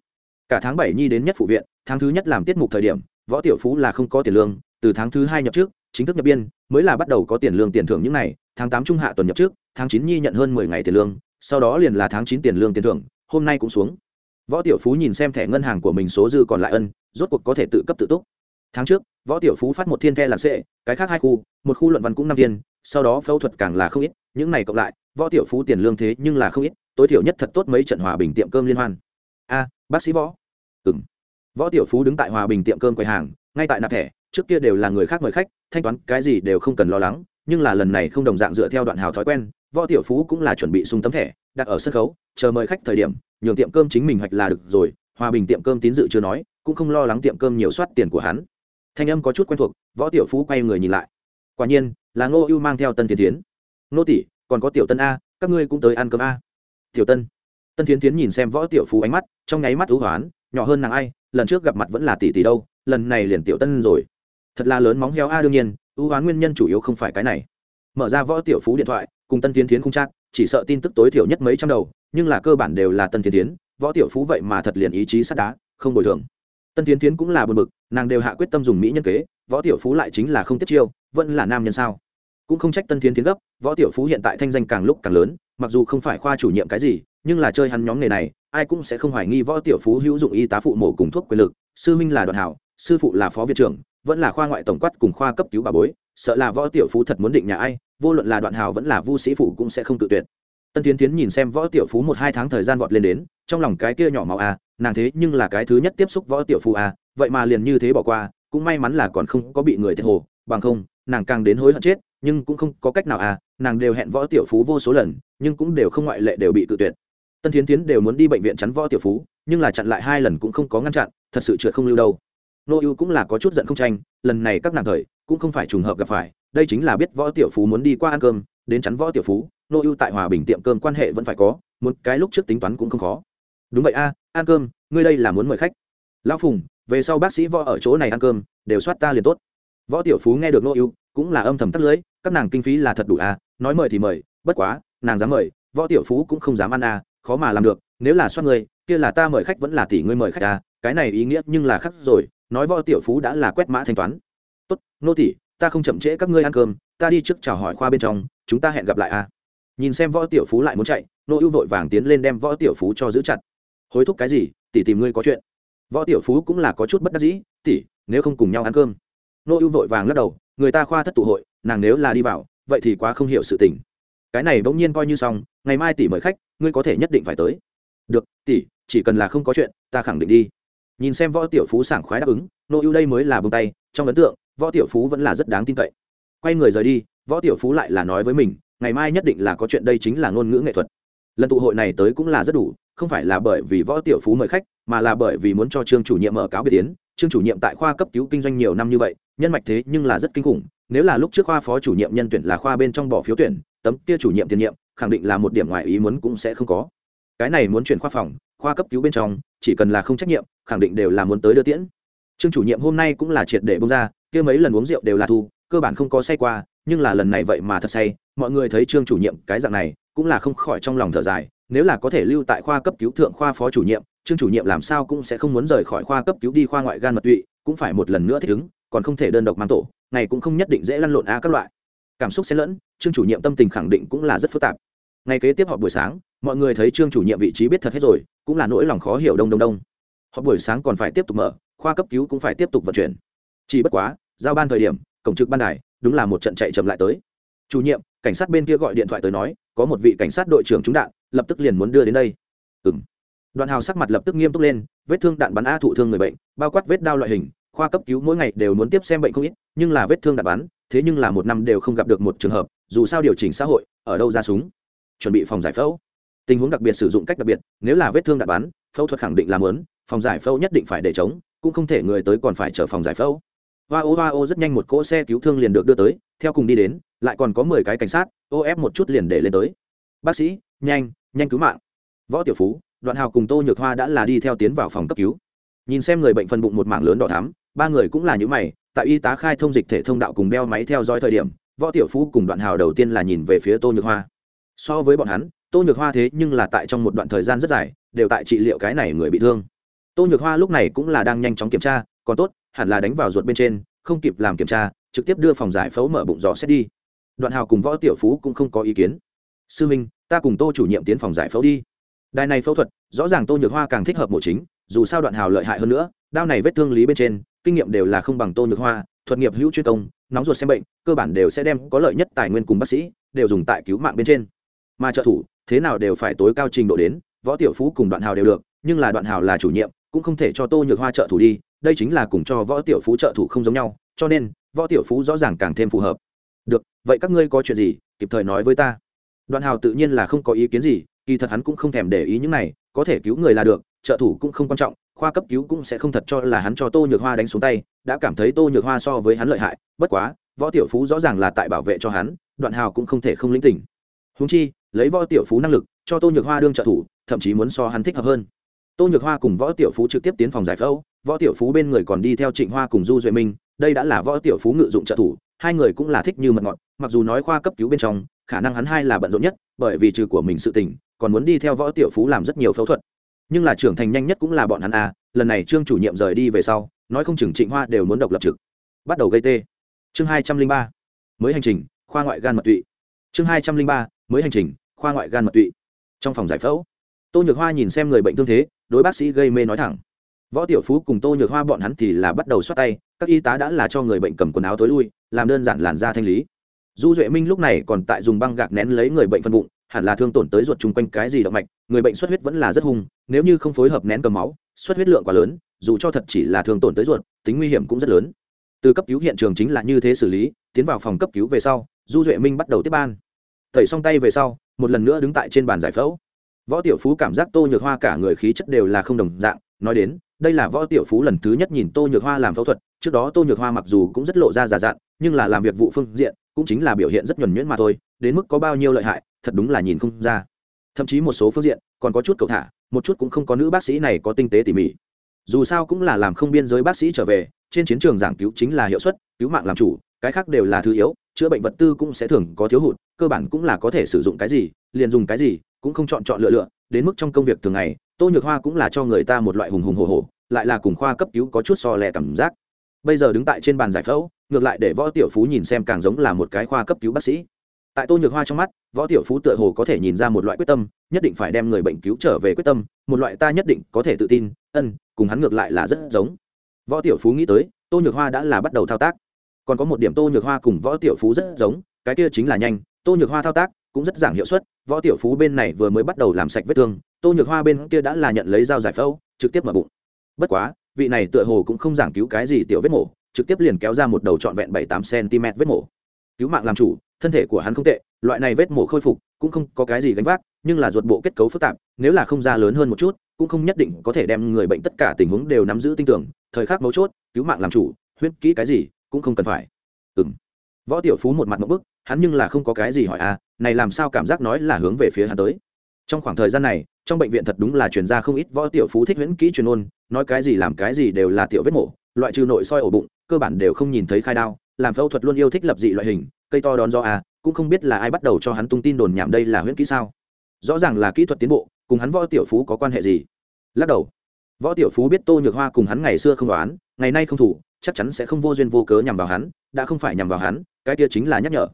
Cả tháng bảy nhi đến nhất phụ viện, tháng thứ nhất làm tiết mục thời điểm, võ tiểu phú là không có tiền lương từ tháng thứ hai nhập trước, chính thức nhập biên, mới là bắt đầu có tiền lương tiền thưởng những này. Tháng tám trung hạ tuần nhập trước, tháng chín nhi nhận hơn mười ngày tiền lương, sau đó liền là tháng chín tiền lương tiền thưởng, hôm nay cũng xuống. Võ tiểu phú nhìn xem thẻ ngân hàng của mình số dư còn lại ân, rốt cuộc có thể tự cấp tự túc. Tháng trước, võ tiểu phú phát một thiên the là sệ, cái khác hai khu, một khu luận văn cũng năm thiên sau đó phẫu thuật càng là không ít, những này cộng lại, võ tiểu phú tiền lương thế nhưng là không ít, tối thiểu nhất thật tốt mấy trận hòa bình tiệm cơm liên hoan. A, bác sĩ võ. Ừng võ tiểu phú đứng tại hòa bình tiệm cơm quầy hàng ngay tại nạp thẻ, trước kia đều là người khác mời khách, thanh toán cái gì đều không cần lo lắng, nhưng là lần này không đồng dạng dựa theo đoạn hào thói quen, võ tiểu phú cũng là chuẩn bị sung tấm thẻ, đặt ở sân khấu, chờ mời khách thời điểm, nhường tiệm cơm chính mình hoạch là được rồi, hòa bình tiệm cơm tín dự chưa nói, cũng không lo lắng tiệm cơm nhiều soát tiền của hắn. Thanh âm có chút quen thuộc, võ tiểu phú quay người nhìn lại. Quả nhiên, là ngô ưu mang theo tân tiến tiến nô tỷ, còn có tiểu tân a, các ngươi cũng tới ăn cơm a. Tiểu tân. Tân tiến tiến nhìn xem võ tiểu phú ánh mắt, trong nháy mắt thú hoán, nhỏ hơn nàng ai, lần trước gặp mặt vẫn là tỷ tỷ đâu lần này liền tiểu tân rồi. Thật là lớn móng heo a, đương nhiên, ưu hoán nguyên nhân chủ yếu không phải cái này. Mở ra võ tiểu phú điện thoại, cùng tân tiến tiến không chắc, chỉ sợ tin tức tối thiểu nhất mấy trăm đầu, nhưng là cơ bản đều là tân tiến tiến, võ tiểu phú vậy mà thật liền ý chí sắt đá, không bồi thường. Tân tiến tiến cũng là buồn bực, nàng đều hạ quyết tâm dùng mỹ nhân kế, võ tiểu phú lại chính là không tiếp chiêu, vẫn là nam nhân sao? Cũng không trách tân tiến tiến gấp, võ tiểu phú hiện tại thanh danh càng lúc càng lớn, mặc dù không phải khoa chủ nhiệm cái gì, nhưng là chơi hắn nhóm nghề này, ai cũng sẽ không hoài nghi võ tiểu phú hữu dụng y tá phụ mổ cùng thuốc quyền lực, sư minh là đoàn hảo sư phụ là phó viện trưởng, vẫn là khoa ngoại tổng quát cùng khoa cấp cứu bà bối, sợ là võ tiểu phú thật muốn định nhà ai, vô luận là đoạn hào vẫn là vu sĩ phụ cũng sẽ không tự tuyệt. Tân tiến tiến nhìn xem võ tiểu phú một hai tháng thời gian vọt lên đến, trong lòng cái kia nhỏ màu a à, nàng thế nhưng là cái thứ nhất tiếp xúc võ tiểu phú a vậy mà liền như thế bỏ qua, cũng may mắn là còn không có bị người thiệt hồ, bằng không, nàng càng đến hối hận chết, nhưng cũng không có cách nào à nàng đều hẹn võ tiểu phú vô số lần, nhưng cũng đều không ngoại lệ đều bị tự tuyệt. Tân thiến tiến đều muốn đi bệnh viện chắn võ tiểu phú, nhưng là chặn lại hai lần cũng không có ngăn chặn, thật sự trượt không lưu đâu nô ưu cũng là có chút giận không tranh, lần này các nàng thời, cũng không phải trùng hợp gặp phải, đây chính là biết võ tiểu phú muốn đi qua ăn cơm, đến chắn võ tiểu phú, nô ưu tại hòa bình tiệm cơm quan hệ vẫn phải có một cái lúc trước tính toán cũng không khó. Đúng vậy a, ăn cơm, ngươi đây là muốn mời khách. Lão phùng, về sau bác sĩ võ ở chỗ này ăn cơm, đều soát ta liền tốt. Võ tiểu phú nghe được nô ưu, cũng là âm thầm tắt lưới, các nàng kinh phí là thật đủ à nói mời thì mời, bất quá, nàng dám mời, võ tiểu phú cũng không dám ăn à khó mà làm được, nếu là soát người kia là ta mời khách vẫn là tỷ ngươi mời khách à cái này ý nghĩa nhưng là khác rồi nói võ tiểu phú đã là quét mã thanh toán. Tốt, nô tỷ ta không chậm trễ các ngươi ăn cơm, ta đi trước chào hỏi khoa bên trong, chúng ta hẹn gặp lại à nhìn xem võ tiểu phú lại muốn chạy, nô ưu vội vàng tiến lên đem võ tiểu phú cho giữ chặt. Hối thúc cái gì, tỷ tìm ngươi có chuyện. Võ tiểu phú cũng là có chút bất đắc dĩ, tỷ, nếu không cùng nhau ăn cơm. Nô ưu vội vàng lắc đầu, người ta khoa thất tụ hội, nàng nếu là đi vào, vậy thì quá không hiểu sự tình. Cái này bỗng nhiên coi như xong, ngày mai tỷ mời khách, ngươi có thể nhất định phải tới. Được, tỷ, chỉ cần là không có chuyện, ta khẳng định đi nhìn xem võ tiểu phú sảng khoái đáp ứng, nô ưu đây mới là bông tay, trong ấn tượng, võ tiểu phú vẫn là rất đáng tin cậy. Quay người rời đi, võ tiểu phú lại là nói với mình, ngày mai nhất định là có chuyện đây chính là ngôn ngữ nghệ thuật. Lần tụ hội này tới cũng là rất đủ, không phải là bởi vì võ tiểu phú mời khách, mà là bởi vì muốn cho trương chủ nhiệm mở cáo biệt tiến. Trương chủ nhiệm tại khoa cấp cứu kinh doanh nhiều năm như vậy, nhân mạch thế nhưng là rất kinh khủng, nếu là lúc trước khoa phó chủ nhiệm nhân tuyển là khoa bên trong bỏ phiếu tuyển, tấm kia chủ nhiệm tiền nhiệm, khẳng định là một điểm ngoài ý muốn cũng sẽ không có. Cái này muốn chuyển khoa phòng khoa cấp cứu bên trong, chỉ cần là không trách nhiệm, khẳng định đều là muốn tới đưa tiễn. Trương chủ nhiệm hôm nay cũng là triệt để bông ra, kia mấy lần uống rượu đều là thu, cơ bản không có say qua, nhưng là lần này vậy mà thật say, mọi người thấy trương chủ nhiệm cái dạng này, cũng là không khỏi trong lòng thở dài, nếu là có thể lưu tại khoa cấp cứu thượng khoa phó chủ nhiệm, trương chủ nhiệm làm sao cũng sẽ không muốn rời khỏi khoa cấp cứu đi khoa ngoại gan mật tụy, cũng phải một lần nữa thích ứng, còn không thể đơn độc mang tổ, ngày cũng không nhất định dễ lăn lộn a các loại. Cảm xúc xen lẫn, trương chủ nhiệm tâm tình khẳng định cũng là rất phức tạp. Ngày kế tiếp họp buổi sáng, mọi người thấy trương chủ nhiệm vị trí biết thật hết rồi cũng là nỗi lòng khó hiểu đông đông đông. Họp buổi sáng còn phải tiếp tục mở, khoa cấp cứu cũng phải tiếp tục vận chuyển. Chỉ bất quá, giao ban thời điểm, cổng trực ban đài, đúng là một trận chạy chậm lại tới. Chủ nhiệm, cảnh sát bên kia gọi điện thoại tới nói, có một vị cảnh sát đội trưởng trúng đạn, lập tức liền muốn đưa đến đây. Ừng đoạn hào sắc mặt lập tức nghiêm túc lên, vết thương đạn bắn a thụ thương người bệnh, bao quát vết đao loại hình, khoa cấp cứu mỗi ngày đều muốn tiếp xem bệnh không ít, nhưng là vết thương đạn bắn, thế nhưng là một năm đều không gặp được một trường hợp, dù sao điều chỉnh xã hội, ở đâu ra súng? Chuẩn bị phòng giải phẫu tình huống đặc biệt sử dụng cách đặc biệt, nếu là vết thương đạn bắn, phẫu thuật khẳng định là lớn phòng giải phẫu nhất định phải để chống, cũng không thể người tới còn phải chờ phòng giải phẫu. Hoa ô hoa ô rất nhanh một cỗ xe cứu thương liền được đưa tới, theo cùng đi đến, lại còn có mười cái cảnh sát, ô ép một chút liền để lên tới. Bác sĩ, nhanh nhanh cứu mạng. Võ tiểu phú, đoạn hào cùng tô nhược hoa đã là đi theo tiến vào phòng cấp cứu. Nhìn xem người bệnh phần bụng một mảng lớn đỏ thắm, ba người cũng là những mày, tại y tá khai thông dịch thể thông đạo cùng đeo máy theo dõi thời điểm, võ tiểu phú cùng đoạn hào đầu tiên là nhìn về phía tô nhược hoa. So với bọn hắn tô nhược hoa thế nhưng là tại trong một đoạn thời gian rất dài, đều tại trị liệu cái này người bị thương. Tô nhược hoa lúc này cũng là đang nhanh chóng kiểm tra, còn tốt, hẳn là đánh vào ruột bên trên, không kịp làm kiểm tra, trực tiếp đưa phòng giải phẫu mở bụng gió xét đi. Đoạn hào cùng võ tiểu phú cũng không có ý kiến. Sư minh, ta cùng tô chủ nhiệm tiến phòng giải phẫu đi. Đài này phẫu thuật, rõ ràng tô nhược hoa càng thích hợp mổ chính, dù sao đoạn hào lợi hại hơn nữa, đao này vết thương lý bên trên, kinh nghiệm đều là không bằng tô nhược hoa, thuật nghiệp hữu chuyên công, nóng ruột xem bệnh, cơ bản đều sẽ đem có lợi nhất tài nguyên cùng bác sĩ, đều dùng tại cứu mạng bên trên. Mà trợ thủ thế nào đều phải tối cao trình độ đến, võ tiểu phú cùng đoạn hào đều được, nhưng là đoạn hào là chủ nhiệm, cũng không thể cho tô nhược hoa trợ thủ đi, đây chính là cùng cho võ tiểu phú trợ thủ không giống nhau, cho nên, võ tiểu phú rõ ràng càng thêm phù hợp. Được, vậy các ngươi có chuyện gì, kịp thời nói với ta. Đoạn hào tự nhiên là không có ý kiến gì, kỳ thật hắn cũng không thèm để ý những này, có thể cứu người là được, trợ thủ cũng không quan trọng, khoa cấp cứu cũng sẽ không thật cho là hắn cho tô nhược hoa đánh xuống tay, đã cảm thấy tô nhược hoa so với hắn lợi hại, bất quá, võ tiểu phú rõ ràng là tại bảo vệ cho hắn, đoạn hào cũng không thể không lĩnh tỉnh húng chi lấy võ tiểu phú năng lực, cho tô nhược hoa đương trợ thủ, thậm chí muốn so hắn thích hợp hơn. Tô nhược hoa cùng võ tiểu phú trực tiếp tiến phòng giải phẫu, võ tiểu phú bên người còn đi theo trịnh hoa cùng du duệ minh, đây đã là võ tiểu phú ngự dụng trợ thủ, hai người cũng là thích như mật ngọt, mặc dù nói khoa cấp cứu bên trong, khả năng hắn hai là bận rộn nhất, bởi vì trừ của mình sự tình, còn muốn đi theo võ tiểu phú làm rất nhiều phẫu thuật. Nhưng là trưởng thành nhanh nhất cũng là bọn hắn a, lần này trương chủ nhiệm rời đi về sau, nói không chừng trịnh hoa đều muốn độc lập trực. Bắt đầu gây tê. Chương hai trăm linh ba. Mới hành trình, khoa ngoại gan mật tụy. Chương hai trăm linh ba. Mới hành trình khoa ngoại gan mật tụy. Trong phòng giải phẫu, tô nhược hoa nhìn xem người bệnh thương thế, đối bác sĩ gây mê nói thẳng. Võ tiểu phú cùng tô nhược hoa bọn hắn thì là bắt đầu xoát tay, các y tá đã là cho người bệnh cầm quần áo tối lui, làm đơn giản làn da thanh lý. Du duệ minh lúc này còn tại dùng băng gạc nén lấy người bệnh phân bụng, hẳn là thương tổn tới ruột chung quanh cái gì động mạch, người bệnh xuất huyết vẫn là rất hung, nếu như không phối hợp nén cầm máu, xuất huyết lượng quá lớn, dù cho thật chỉ là thương tổn tới ruột, tính nguy hiểm cũng rất lớn. Từ cấp cứu hiện trường chính là như thế xử lý, tiến vào phòng cấp cứu về sau, du duệ minh bắt đầu tiếp ban. Tẩy xong tay về sau một lần nữa đứng tại trên bàn giải phẫu. Võ tiểu phú cảm giác tô nhược hoa cả người khí chất đều là không đồng dạng, nói đến, đây là võ tiểu phú lần thứ nhất nhìn tô nhược hoa làm phẫu thuật, trước đó tô nhược hoa mặc dù cũng rất lộ ra giả dặn, nhưng là làm việc vụ phương diện, cũng chính là biểu hiện rất nhuẩn nhuyễn mà thôi, đến mức có bao nhiêu lợi hại, thật đúng là nhìn không ra. Thậm chí một số phương diện, còn có chút cầu thả, một chút cũng không có nữ bác sĩ này có tinh tế tỉ mỉ. Dù sao cũng là làm không biên giới bác sĩ trở về, trên chiến trường giảng cứu chính là hiệu suất cứu mạng làm chủ, cái khác đều là thứ yếu, chữa bệnh vật tư cũng sẽ thường có thiếu hụt, cơ bản cũng là có thể sử dụng cái gì, liền dùng cái gì, cũng không chọn chọn lựa lựa, đến mức trong công việc thường ngày, tô nhược hoa cũng là cho người ta một loại hùng hùng hồ hồ lại là cùng khoa cấp cứu có chút so lẹ cảm giác. Bây giờ đứng tại trên bàn giải phẫu, ngược lại để võ tiểu phú nhìn xem càng giống là một cái khoa cấp cứu bác sĩ. Tại tô nhược hoa trong mắt, võ tiểu phú tựa hồ có thể nhìn ra một loại quyết tâm, nhất định phải đem người bệnh cứu trở về quyết tâm, một loại ta nhất định có thể tự tin, ân, cùng hắn ngược lại là rất giống. Võ tiểu phú nghĩ tới, tô nhược hoa đã là bắt đầu thao tác còn có một điểm tô nhược hoa cùng võ tiểu phú rất giống, cái kia chính là nhanh, tô nhược hoa thao tác cũng rất giảm hiệu suất, võ tiểu phú bên này vừa mới bắt đầu làm sạch vết thương, tô nhược hoa bên kia đã là nhận lấy dao giải phẫu, trực tiếp mở bụng. Bất quá, vị này tựa hồ cũng không giảng cứu cái gì tiểu vết mổ, trực tiếp liền kéo ra một đầu trọn vẹn bảy tám cm vết mổ. Cứu mạng làm chủ, thân thể của hắn không tệ, loại này vết mổ khôi phục cũng không có cái gì gánh vác, nhưng là ruột bộ kết cấu phức tạp, nếu là không ra lớn hơn một chút, cũng không nhất định có thể đem người bệnh tất cả tình huống đều nắm giữ tin tưởng, thời khắc mấu chốt, cứu mạng làm chủ, huyết kỹ cái gì cũng không cần phải. Ừ m võ tiểu phú một mặt một bức, hắn nhưng là không có cái gì hỏi à này làm sao cảm giác nói là hướng về phía hắn tới. Trong khoảng thời gian này, trong bệnh viện thật đúng là chuyển ra không ít võ tiểu phú thích huyễn kỹ truyền ôn, nói cái gì làm cái gì đều là tiểu vết mổ, loại trừ nội soi ổ bụng, cơ bản đều không nhìn thấy khai đao, làm phẫu thuật luôn yêu thích lập dị loại hình, cây to đón do à cũng không biết là ai bắt đầu cho hắn tung tin đồn nhảm đây là huyễn kỹ sao. Rõ ràng là kỹ thuật tiến bộ, cùng hắn võ tiểu phú có quan hệ gì? Lắc đầu. Võ tiểu phú biết tô nhược hoa cùng hắn ngày xưa không đoán, ngày nay không thủ chắc chắn sẽ không vô duyên vô cớ nhằm vào hắn, đã không phải nhằm vào hắn, cái kia chính là nhắc nhở.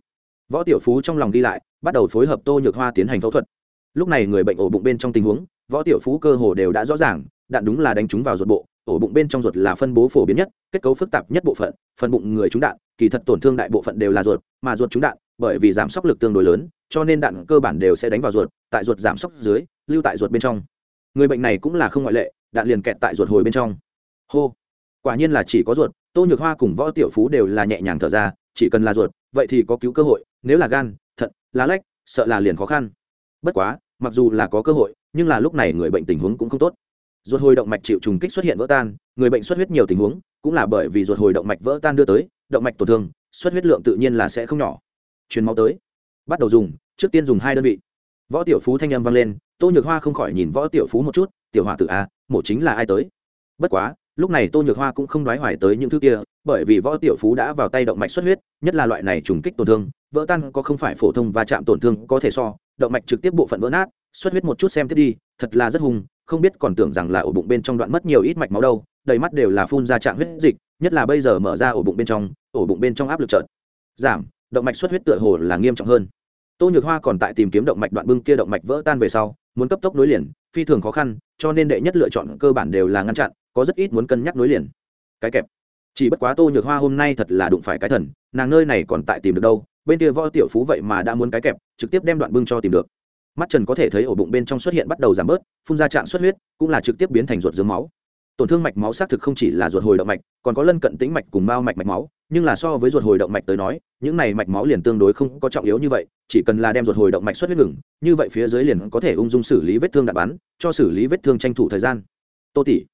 Võ tiểu phú trong lòng đi lại, bắt đầu phối hợp tô nhược hoa tiến hành phẫu thuật. Lúc này người bệnh ổ bụng bên trong tình huống, võ tiểu phú cơ hồ đều đã rõ ràng, đạn đúng là đánh trúng vào ruột bộ, ổ bụng bên trong ruột là phân bố phổ biến nhất, kết cấu phức tạp nhất bộ phận, phần bụng người trúng đạn, kỳ thật tổn thương đại bộ phận đều là ruột, mà ruột trúng đạn, bởi vì giảm sốc lực tương đối lớn, cho nên đạn cơ bản đều sẽ đánh vào ruột, tại ruột giảm sốc dưới, lưu tại ruột bên trong. Người bệnh này cũng là không ngoại lệ, đạn liền kẹt tại ruột hồi bên trong. Hô! Quả nhiên là chỉ có ruột tô nhược hoa cùng võ tiểu phú đều là nhẹ nhàng thở ra, chỉ cần là ruột, vậy thì có cứu cơ hội, nếu là gan, thận lá lách, sợ là liền khó khăn. Bất quá, mặc dù là có cơ hội, nhưng là lúc này người bệnh tình huống cũng không tốt. Ruột hồi động mạch chịu trùng kích xuất hiện vỡ tan, người bệnh xuất huyết nhiều tình huống, cũng là bởi vì ruột hồi động mạch vỡ tan đưa tới, động mạch tổn thương, xuất huyết lượng tự nhiên là sẽ không nhỏ. Truyền máu tới. Bắt đầu dùng, trước tiên dùng hai đơn vị. Võ tiểu phú thanh âm vang lên, tô nhược hoa không khỏi nhìn võ tiểu phú một chút, tiểu hòa tự a à, mổ chính là ai tới? Bất quá lúc này tô nhược hoa cũng không đoái hoài tới những thứ kia, bởi vì võ tiểu phú đã vào tay động mạch xuất huyết, nhất là loại này trùng kích tổn thương, vỡ tan có không phải phổ thông và chạm tổn thương có thể so, động mạch trực tiếp bộ phận vỡ nát, xuất huyết một chút xem tiếp đi, thật là rất hùng không biết còn tưởng rằng là ổ bụng bên trong đoạn mất nhiều ít mạch máu đâu, đầy mắt đều là phun ra trạng huyết dịch, nhất là bây giờ mở ra ổ bụng bên trong, ổ bụng bên trong áp lực trợt giảm, động mạch xuất huyết tựa hồ là nghiêm trọng hơn. Tô nhược hoa còn tại tìm kiếm động mạch đoạn bưng kia động mạch vỡ tan về sau, muốn cấp tốc nối liền, phi thường khó khăn, cho nên đệ nhất lựa chọn cơ bản đều là ngăn chặn có rất ít muốn cân nhắc nối liền. Cái kẹp. Chỉ bất quá tô nhược hoa hôm nay thật là đụng phải cái thần, nàng nơi này còn tại tìm được đâu, bên kia võ tiểu phú vậy mà đã muốn cái kẹp, trực tiếp đem đoạn bưng cho tìm được. Mắt trần có thể thấy ổ bụng bên trong xuất hiện bắt đầu giảm bớt, phun ra trạng xuất huyết, cũng là trực tiếp biến thành ruột dưới máu. Tổn thương mạch máu xác thực không chỉ là ruột hồi động mạch, còn có lân cận tĩnh mạch cùng mao mạch mạch máu, nhưng là so với ruột hồi động mạch tới nói, những này mạch máu liền tương đối không có trọng yếu như vậy, chỉ cần là đem ruột hồi động mạch xuất huyết ngừng, như vậy phía dưới liền có thể ung dung xử lý vết thương đạn bắn, cho xử lý vết thương tranh thủ thời gian. Tô tỷ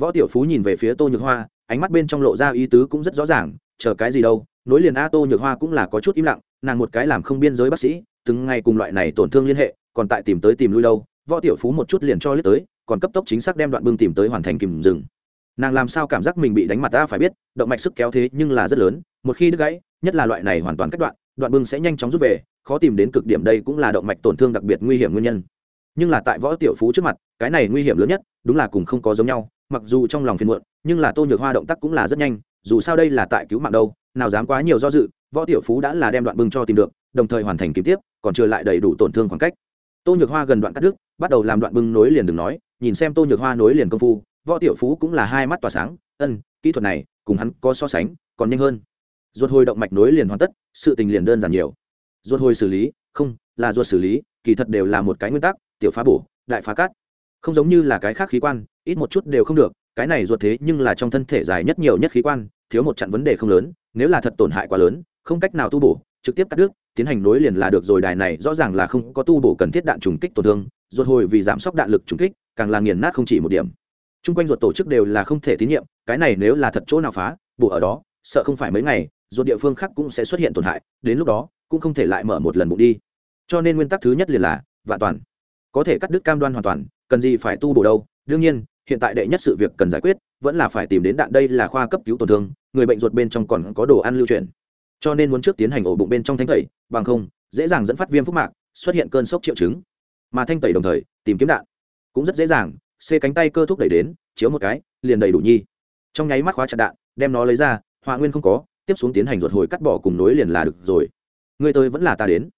võ tiểu phú nhìn về phía tô nhược hoa, ánh mắt bên trong lộ ra ý tứ cũng rất rõ ràng, chờ cái gì đâu, nối liền a tô nhược hoa cũng là có chút im lặng, nàng một cái làm không biên giới bác sĩ, từng ngày cùng loại này tổn thương liên hệ, còn tại tìm tới tìm lui đâu. Võ tiểu phú một chút liền cho lướt tới, còn cấp tốc chính xác đem đoạn bưng tìm tới hoàn thành kìm dừng. Nàng làm sao cảm giác mình bị đánh mặt ta phải biết, động mạch sức kéo thế nhưng là rất lớn, một khi đứt gãy, nhất là loại này hoàn toàn cắt đoạn đoạn bưng sẽ nhanh chóng rút về, khó tìm đến cực điểm đây cũng là động mạch tổn thương đặc biệt nguy hiểm nguyên nhân. Nhưng là tại võ tiểu phú trước mặt, cái này nguy hiểm lớn nhất, đúng là cùng không có giống nhau mặc dù trong lòng phiền muộn, nhưng là tô nhược hoa động tác cũng là rất nhanh, dù sao đây là tại cứu mạng đâu, nào dám quá nhiều do dự, võ tiểu phú đã là đem đoạn bưng cho tìm được, đồng thời hoàn thành kiếm tiếp, còn chưa lại đầy đủ tổn thương khoảng cách. Tô nhược hoa gần đoạn cắt đứt, bắt đầu làm đoạn bưng nối liền đừng nói, nhìn xem tô nhược hoa nối liền công phu, võ tiểu phú cũng là hai mắt tỏa sáng, ân, kỹ thuật này, cùng hắn có so sánh, còn nhanh hơn. Ruột hồi động mạch nối liền hoàn tất, sự tình liền đơn giản nhiều. Ruột hồi xử lý, không, là ruột xử lý, kỳ thật đều là một cái nguyên tắc, tiểu phá bổ, đại phá cát không giống như là cái khác khí quan, ít một chút đều không được, cái này ruột thế nhưng là trong thân thể dài nhất nhiều nhất khí quan, thiếu một chặn vấn đề không lớn, nếu là thật tổn hại quá lớn, không cách nào tu bổ, trực tiếp cắt đứt, tiến hành nối liền là được rồi, đài này rõ ràng là không có tu bổ cần thiết đạn trùng kích tổn thương, ruột hồi vì giảm sốc đạn lực trùng kích, càng là nghiền nát không chỉ một điểm. Chung quanh ruột tổ chức đều là không thể tín nhiệm, cái này nếu là thật chỗ nào phá, bổ ở đó, sợ không phải mấy ngày, ruột địa phương khác cũng sẽ xuất hiện tổn hại, đến lúc đó, cũng không thể lại mở một lần bụng đi. Cho nên nguyên tắc thứ nhất liền là vạn toàn. Có thể cắt đứt cam đoan hoàn toàn cần gì phải tu bổ đâu. Đương nhiên, hiện tại đệ nhất sự việc cần giải quyết, vẫn là phải tìm đến đạn đây là khoa cấp cứu tổn thương, người bệnh ruột bên trong còn có đồ ăn lưu chuyển cho nên muốn trước tiến hành ổ bụng bên trong thanh tẩy, bằng không, dễ dàng dẫn phát viêm phúc mạc, xuất hiện cơn sốc triệu chứng. Mà thanh tẩy đồng thời, tìm kiếm đạn. Cũng rất dễ dàng xê cánh tay cơ thúc đẩy đến, chiếu một cái, liền đầy đủ nhi. Trong nháy mắt khóa chặt đạn, đem nó lấy ra, họa nguyên không có, tiếp xuống tiến hành ruột hồi cắt bỏ cùng nối liền là được rồi. Người tôi vẫn là ta đến.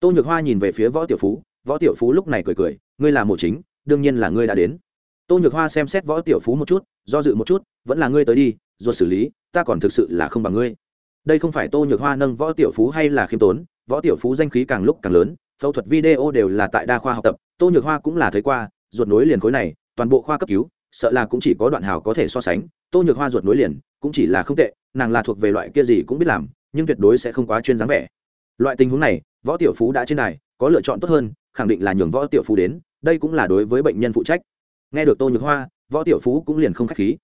Tô nhược hoa nhìn về phía võ tiểu phú, võ tiểu phú lúc này cười cười, ngươi là mộ chính đương nhiên là ngươi đã đến. Tô nhược hoa xem xét võ tiểu phú một chút, do dự một chút, vẫn là ngươi tới đi, ruột xử lý, ta còn thực sự là không bằng ngươi. Đây không phải tô nhược hoa nâng võ tiểu phú hay là khiêm tốn, võ tiểu phú danh khí càng lúc càng lớn, phẫu thuật video đều là tại đa khoa học tập, tô nhược hoa cũng là thấy qua, ruột nối liền khối này, toàn bộ khoa cấp cứu, sợ là cũng chỉ có đoạn hào có thể so sánh, tô nhược hoa ruột nối liền, cũng chỉ là không tệ, nàng là thuộc về loại kia gì cũng biết làm, nhưng tuyệt đối sẽ không quá chuyên dáng vẻ. Loại tình huống này, võ tiểu phú đã trên đài, có lựa chọn tốt hơn, khẳng định là nhường võ tiểu phú đến đây cũng là đối với bệnh nhân phụ trách. Nghe được tô nhược hoa, võ tiểu phú cũng liền không k h á c h khí.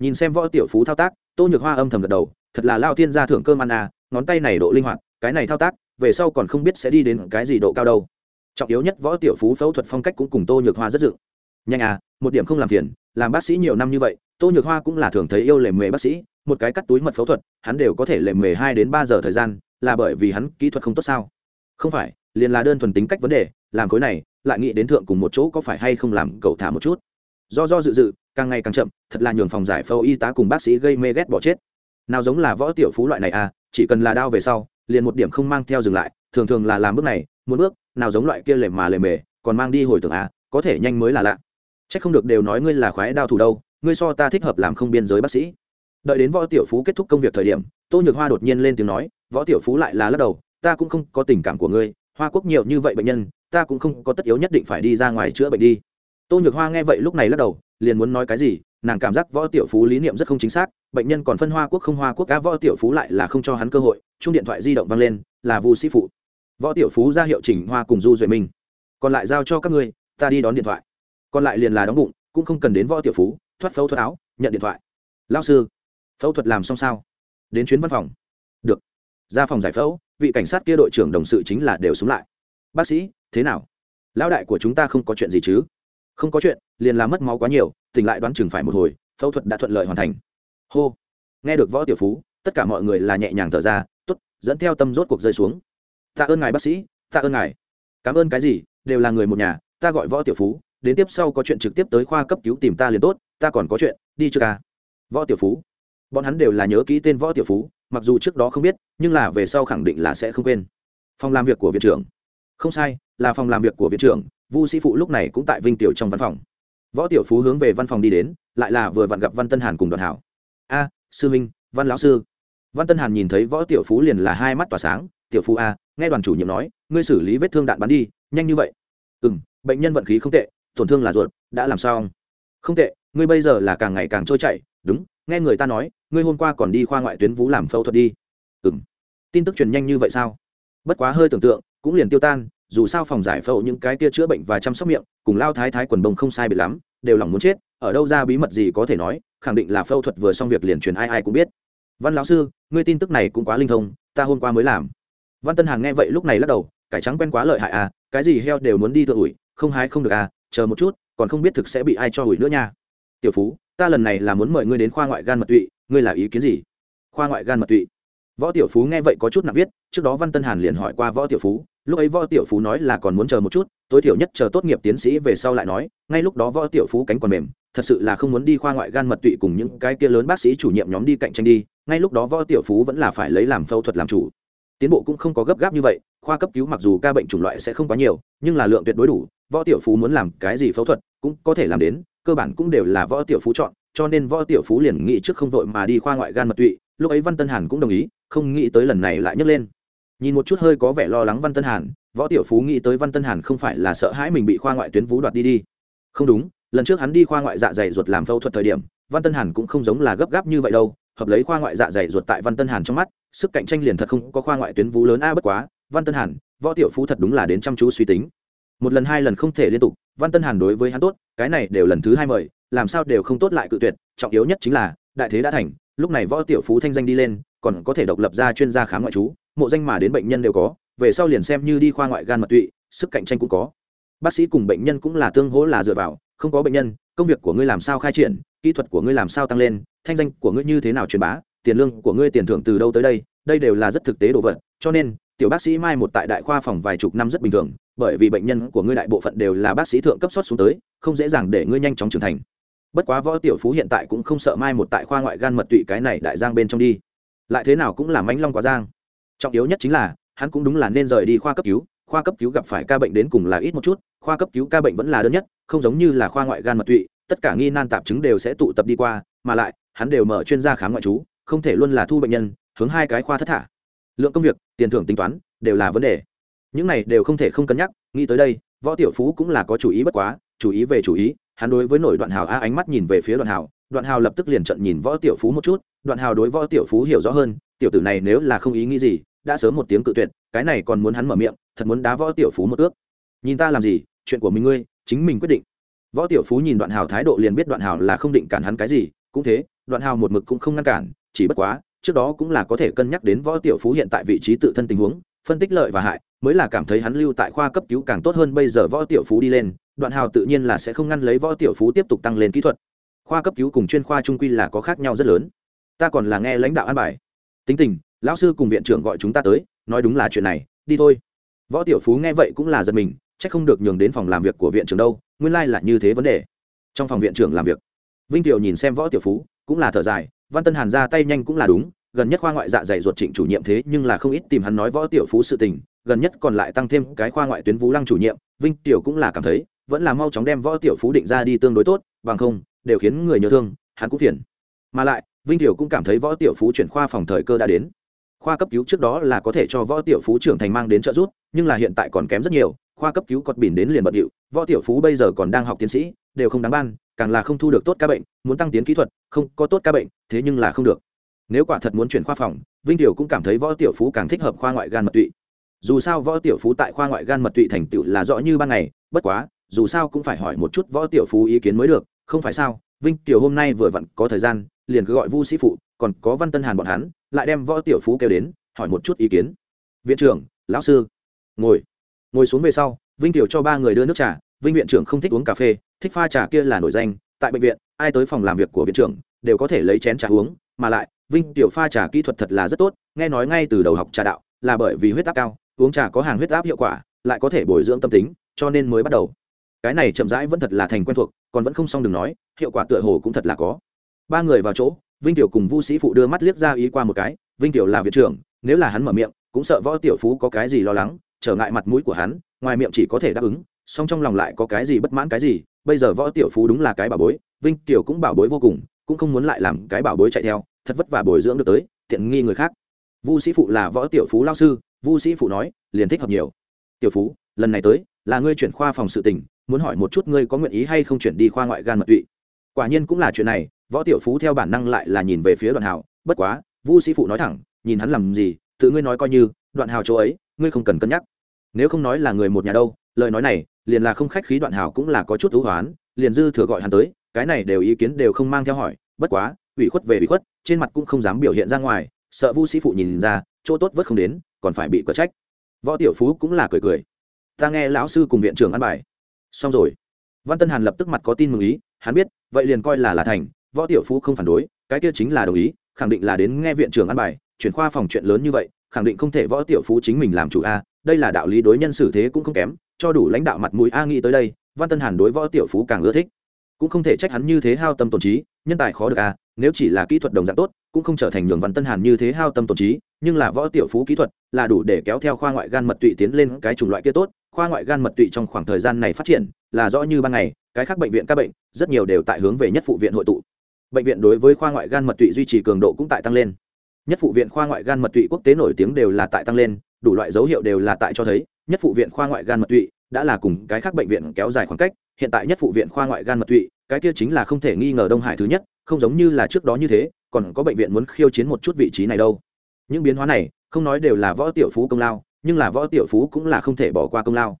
Nhìn xem võ tiểu phú thao tác, tô nhược hoa âm thầm gật đầu, thật là lao thiên gia thưởng cơm ăn à ngón tay này độ linh hoạt, cái này thao tác, về sau còn không biết sẽ đi đến cái gì độ cao đâu. Trọng yếu nhất võ tiểu phú phẫu thuật phong cách cũng cùng tô nhược hoa rất dự. Nhanh à một điểm không làm phiền, làm bác sĩ nhiều năm như vậy, tô nhược hoa cũng là thường thấy yêu lề mề bác sĩ, một cái cắt túi mật phẫu thuật, hắn đều có thể lề mề hai đến ba giờ thời gian, là bởi vì hắn kỹ thuật không tốt sao? Không phải, liền là đơn thuần tính cách vấn đề, làm khối này lại nghĩ đến thượng cùng một chỗ có phải hay không làm cậu thả một chút. Do do dự dự, càng ngày càng chậm, thật là nhường phòng giải phẫu y tá cùng bác sĩ gây mê ghét bỏ chết. Nào giống là võ tiểu phú loại này à chỉ cần là đau về sau, liền một điểm không mang theo dừng lại, thường thường là làm bước này một bước, nào giống loại kia lề mà lề mề, còn mang đi hồi tưởng à có thể nhanh mới là lạ. C h ắ c không được đều nói ngươi là khoái đao thủ đâu, ngươi so ta thích hợp làm không biên giới bác sĩ. Đợi đến võ tiểu phú kết thúc công việc thời điểm, tô nhược hoa đột nhiên lên tiếng nói, võ tiểu phú lại là lắc đầu, ta cũng không có tình cảm của ngươi, hoa quốc nhiều như vậy bệnh nhân ta cũng không có tất yếu nhất định phải đi ra ngoài chữa bệnh đi. Tô nhược hoa nghe vậy lúc này lắc đầu, liền muốn nói cái gì, nàng cảm giác võ tiểu phú lý niệm rất không chính xác, bệnh nhân còn phân hoa quốc không hoa quốc cá võ tiểu phú lại là không cho hắn cơ hội chung điện thoại di động vang lên, là vu sĩ phụ. Võ tiểu phú ra hiệu chỉnh hoa cùng du duệ minh. Còn lại giao cho các ngươi, ta đi đón điện thoại. Còn lại liền là đóng bụng, cũng không cần đến võ tiểu phú, thoát phẫu thuật áo, nhận điện thoại. Lao sư, phẫu thuật làm xong sao? Đến chuyến văn phòng. Được. Ra phòng giải phẫu, vị cảnh sát kia đội trưởng đồng sự chính là đều xuống lại. Bác sĩ thế nào? Lão đại của chúng ta không có chuyện gì chứ? Không có chuyện, liền làm mất máu quá nhiều, tỉnh lại đoán chừng phải một hồi, phẫu thuật đã thuận lợi hoàn thành. Hô. Nghe được võ tiểu phú, tất cả mọi người là nhẹ nhàng thở ra t ố t dẫn theo tâm rốt cuộc rơi xuống. Tạ ơn ngài, bác sĩ, tạ ơn ngài. Cảm ơn cái gì, đều là người một nhà, ta gọi võ tiểu phú, đến tiếp sau có chuyện trực tiếp tới khoa cấp cứu tìm ta liền tốt, ta còn có chuyện, đi chưa ca. Võ tiểu phú. Bọn hắn đều là nhớ kỹ tên võ tiểu phú, mặc dù trước đó không biết, nhưng là về sau khẳng định là sẽ không quên. Phòng làm việc của viện trưởng không sai, là phòng làm việc của viện trưởng, vu sĩ phụ lúc này cũng tại vinh tiểu trong văn phòng. Võ tiểu phú hướng về văn phòng đi đến, lại là vừa vặn gặp văn tân hàn cùng đoàn hảo. A, sư minh văn lão sư. Văn tân hàn nhìn thấy võ tiểu phú liền là hai mắt tỏa sáng, tiểu phú a, nghe đoàn chủ nhiệm nói, ngươi xử lý vết thương đạn bắn đi, nhanh như vậy. Ừ m bệnh nhân vận khí không tệ, tổn thương là ruột, đã làm sao? Không tệ, ngươi bây giờ là càng ngày càng trôi chảy, đúng, nghe người ta nói, ngươi hôm qua còn đi khoa ngoại tuyến vú làm phẫu thuật đi. Ừ m tin tức truyền nhanh như vậy sao? Bất quá hơi tưởng tượng cũng liền tiêu tan, dù sao phòng giải phẫu những cái kia chữa bệnh và chăm sóc miệng, cùng lao thái thái quần bông không sai biệt lắm, đều lòng muốn chết, ở đâu ra bí mật gì có thể nói, khẳng định là phẫu thuật vừa xong việc liền truyền ai ai cũng biết. Văn lão sư, ngươi tin tức này cũng quá linh thông, ta hôm qua mới làm. Văn tân hàn nghe vậy lúc này lắc đầu, cải trắng quen quá lợi hại à cái gì heo đều muốn đi thợ ủi, không hái không được à chờ một chút, còn không biết thực sẽ bị ai cho ủi nữa nha. Tiểu phú, ta lần này là muốn mời ngươi đến khoa ngoại gan mật tụy, ngươi là ý kiến gì? Khoa ngoại gan mật tụy. Võ tiểu phú nghe vậy có chút nặng viết, trước đó văn tân hàn liền hỏi qua võ tiểu phú lúc ấy võ tiểu phú nói là còn muốn chờ một chút, tối thiểu nhất chờ tốt nghiệp tiến sĩ về sau lại nói, ngay lúc đó võ tiểu phú cánh còn mềm, thật sự là không muốn đi khoa ngoại gan mật tụy cùng những cái kia lớn bác sĩ chủ nhiệm nhóm đi cạnh tranh đi, ngay lúc đó võ tiểu phú vẫn là phải lấy làm phẫu thuật làm chủ. Tiến bộ cũng không có gấp gáp như vậy, khoa cấp cứu mặc dù ca bệnh chủng loại sẽ không quá nhiều, nhưng là lượng tuyệt đối đủ, võ tiểu phú muốn làm cái gì phẫu thuật cũng có thể làm đến, cơ bản cũng đều là võ tiểu phú chọn, cho nên võ tiểu phú liền nghĩ trước không vội mà đi khoa ngoại gan mật tụy, lúc ấy văn tân hàn cũng đồng ý, không nghĩ tới lần này lại nhấc lên nhìn một chút hơi có vẻ lo lắng văn tân hàn, võ tiểu phú nghĩ tới văn tân hàn không phải là sợ hãi mình bị khoa ngoại tuyến vú đoạt đi đi. Không đúng, lần trước hắn đi khoa ngoại dạ dày ruột làm phẫu thuật thời điểm, văn tân hàn cũng không giống là gấp gáp như vậy đâu, hợp lấy khoa ngoại dạ dày ruột tại văn tân hàn trong mắt, sức cạnh tranh liền thật không có khoa ngoại tuyến vú lớn a, bất quá, văn tân hàn, võ tiểu phú thật đúng là đến chăm chú suy tính. Một lần hai lần không thể liên tục, văn tân hàn đối với hắn tốt, cái này đều lần thứ hai mời, làm sao đều không tốt lại cự tuyệt, trọng yếu nhất chính là, đại thế đã thành, lúc này võ tiểu phú thanh danh đi lên, còn có thể độc lập ra chuyên gia khám ngoại trú mộ danh mà đến bệnh nhân đều có, về sau liền xem như đi khoa ngoại gan mật tụy, sức cạnh tranh cũng có. Bác sĩ cùng bệnh nhân cũng là tương hỗ là dựa vào, không có bệnh nhân, công việc của ngươi làm sao khai triển, kỹ thuật của ngươi làm sao tăng lên, thanh danh của ngươi như thế nào truyền bá, tiền lương của ngươi tiền thưởng từ đâu tới đây đây đều là rất thực tế đồ vật. Cho nên, tiểu bác sĩ mai một tại đại khoa phòng vài chục năm rất bình thường, bởi vì bệnh nhân của ngươi đại bộ phận đều là bác sĩ thượng cấp xuất xuống tới, không dễ dàng để ngươi nhanh chóng trưởng thành. Bất quá võ tiểu phú hiện tại cũng không sợ mai một tại khoa ngoại gan mật tụy cái này đại giang bên trong đi. Lại thế nào cũng là mánh long quá giang trọng yếu nhất chính là, hắn cũng đúng là nên rời đi khoa cấp cứu, khoa cấp cứu gặp phải ca bệnh đến cùng là ít một chút, khoa cấp cứu ca bệnh vẫn là đơn nhất, không giống như là khoa ngoại gan mật tụy, tất cả nghi nan tạp chứng đều sẽ tụ tập đi qua, mà lại, hắn đều mở chuyên gia khám ngoại trú, không thể luôn là thu bệnh nhân, hướng hai cái khoa thất thả. Lượng công việc, tiền thưởng tính toán, đều là vấn đề. Những này đều không thể không cân nhắc, nghĩ tới đây, võ tiểu phú cũng là có chủ ý bất quá, chủ ý về chủ ý, hắn đối với nổi đoạn hào a ánh mắt nhìn về phía đoạn hào đoạn hào lập tức liền trận nhìn võ tiểu phú một chút, đoạn hào đối võ tiểu phú hiểu rõ hơn tiểu tử này nếu là không ý nghĩ gì, đã sớm một tiếng cự tuyệt, cái này còn muốn hắn mở miệng, thật muốn đá võ tiểu phú một ước. Nhìn ta làm gì, chuyện của mình ngươi, chính mình quyết định. Võ tiểu phú nhìn đoạn hào thái độ liền biết đoạn hào là không định cản hắn cái gì, cũng thế, đoạn hào một mực cũng không ngăn cản, chỉ bất quá, trước đó cũng là có thể cân nhắc đến võ tiểu phú hiện tại vị trí tự thân tình huống, phân tích lợi và hại, mới là cảm thấy hắn lưu tại khoa cấp cứu càng tốt hơn bây giờ võ tiểu phú đi lên, đoạn hào tự nhiên là sẽ không ngăn lấy võ tiểu phú tiếp tục tăng lên kỹ thuật. Khoa cấp cứu cùng chuyên khoa trung quy là có khác nhau rất lớn. Ta còn là nghe lãnh đạo an bài tính tình, lão sư cùng viện trưởng gọi chúng ta tới, nói đúng là chuyện này, đi thôi. Võ tiểu phú nghe vậy cũng là giật mình c h ắ c không được nhường đến phòng làm việc của viện trưởng đâu, nguyên lai、like、là như thế vấn đề. Trong phòng viện trưởng làm việc, vinh tiểu nhìn xem võ tiểu phú, cũng là thở dài, văn tân hàn ra tay nhanh cũng là đúng, gần nhất khoa ngoại dạ dày ruột trịnh chủ nhiệm thế nhưng là không ít tìm hắn nói võ tiểu phú sự tình, gần nhất còn lại tăng thêm cái khoa ngoại tuyến vũ lăng chủ nhiệm, vinh tiểu cũng là cảm thấy, vẫn là mau chóng đem võ tiểu phú định ra đi tương đối tốt, bằng không, đều khiến người nhớ thương, hắn cũng phiền. Mà lại vinh tiểu cũng cảm thấy võ tiểu phú chuyển khoa phòng thời cơ đã đến. Khoa cấp cứu trước đó là có thể cho võ tiểu phú trưởng thành mang đến trợ giúp, nhưng là hiện tại còn kém rất nhiều, khoa cấp cứu cọt bỉn đến liền bận điệu, võ tiểu phú bây giờ còn đang học tiến sĩ, đều không đáng ban, càng là không thu được tốt ca bệnh, muốn tăng tiến kỹ thuật, không có tốt ca bệnh, thế nhưng là không được. Nếu quả thật muốn chuyển khoa phòng, vinh tiểu cũng cảm thấy võ tiểu phú càng thích hợp khoa ngoại gan mật tụy. Dù sao võ tiểu phú tại khoa ngoại gan mật tụy thành tựu là rõ như ban ngày, bất quá, dù sao cũng phải hỏi một chút võ tiểu phú ý kiến mới được, không phải sao? Vinh tiểu hôm nay vừa vặn có thời gian liền cứ gọi vu sĩ phụ, còn có văn tân hàn bọn hắn, lại đem võ tiểu phú kêu đến, hỏi một chút ý kiến. Viện trưởng, lão sư. Ngồi. Ngồi xuống về sau, vinh tiểu cho ba người đưa nước trà, vinh viện trưởng không thích uống cà phê, thích pha trà kia là nổi danh, tại bệnh viện, ai tới phòng làm việc của viện trưởng, đều có thể lấy chén trà uống, mà lại, vinh tiểu pha trà kỹ thuật thật là rất tốt, nghe nói ngay từ đầu học trà đạo, là bởi vì huyết áp cao, uống trà có hàng huyết áp hiệu quả, lại có thể bồi dưỡng tâm tính, cho nên mới bắt đầu. Cái này chậm rãi vẫn thật là thành quen thuộc, còn vẫn không xong đừng nói, hiệu quả tựa hồ cũng thật là có ba người vào chỗ, vinh tiểu cùng vu sĩ phụ đưa mắt liếc ra ý qua một cái, vinh tiểu là viện trưởng, nếu là hắn mở miệng, cũng sợ võ tiểu phú có cái gì lo lắng, trở ngại mặt mũi của hắn, ngoài miệng chỉ có thể đáp ứng, song trong lòng lại có cái gì bất mãn cái gì, bây giờ võ tiểu phú đúng là cái bảo bối, vinh tiểu cũng bảo bối vô cùng, cũng không muốn lại làm cái bảo bối chạy theo, thật vất vả bồi dưỡng được tới, tiện nghi người khác. Vu sĩ phụ là võ tiểu phú lao sư, vu sĩ phụ nói, liền thích hợp nhiều. Tiểu phú, lần này tới, là ngươi chuyển khoa phòng sự tình, muốn hỏi một chút ngươi có nguyện ý hay không chuyển đi khoa ngoại gan mật tụy? Quả nhiên cũng là chuyện này, võ tiểu phú theo bản năng lại là nhìn về phía đoạn hào bất quá, vu sĩ phụ nói thẳng, nhìn hắn làm gì, tự ngươi nói coi như, đoạn hào chỗ ấy, ngươi không cần cân nhắc. Nếu không nói là người một nhà đâu, lời nói này, liền là không khách khí đoạn hào cũng là có chút thú hoán, liền dư thừa gọi hắn tới, cái này đều ý kiến đều không mang theo hỏi, bất quá, ủy khuất về ủy khuất, trên mặt cũng không dám biểu hiện ra ngoài, sợ vu sĩ phụ nhìn ra, chỗ tốt vớt không đến, còn phải bị cờ trách. Võ tiểu phú cũng là cười cười. Ta nghe lão sư cùng viện trưởng ăn bài. Xong rồi. Văn tân hàn lập tức mặt có tin mừng ý, hắn biết vậy liền coi là là thành, võ tiểu phú không phản đối, cái kia chính là đồng ý, khẳng định là đến nghe viện trưởng ăn bài, chuyển khoa phòng chuyện lớn như vậy, khẳng định không thể võ tiểu phú chính mình làm chủ a, đây là đạo lý đối nhân xử thế cũng không kém, cho đủ lãnh đạo mặt mũi a nghĩ tới đây, văn tân hàn đối võ tiểu phú càng ưa thích. Cũng không thể trách hắn như thế hao tâm tổn trí, nhân tài khó được a, nếu chỉ là kỹ thuật đồng dạng tốt, cũng không trở thành nhường văn tân hàn như thế hao tâm tổn trí, nhưng là võ tiểu phú kỹ thuật là đủ để kéo theo khoa ngoại gan mật tụy tiến lên cái chủng loại kia tốt, khoa ngoại gan mật tụy trong khoảng thời gian này phát triển, là rõ như ban ngày cái khác bệnh viện các bệnh, rất nhiều đều tại hướng về nhất phụ viện hội tụ. Bệnh viện đối với khoa ngoại gan mật tụy duy trì cường độ cũng tại tăng lên. Nhất phụ viện khoa ngoại gan mật tụy quốc tế nổi tiếng đều là tại tăng lên, đủ loại dấu hiệu đều là tại cho thấy, nhất phụ viện khoa ngoại gan mật tụy đã là cùng cái khác bệnh viện kéo dài khoảng cách, hiện tại nhất phụ viện khoa ngoại gan mật tụy, cái kia chính là không thể nghi ngờ đông hải thứ nhất, không giống như là trước đó như thế, còn có bệnh viện muốn khiêu chiến một chút vị trí này đâu. Những biến hóa này, không nói đều là võ tiểu phú công lao, nhưng là võ tiểu phú cũng là không thể bỏ qua công lao.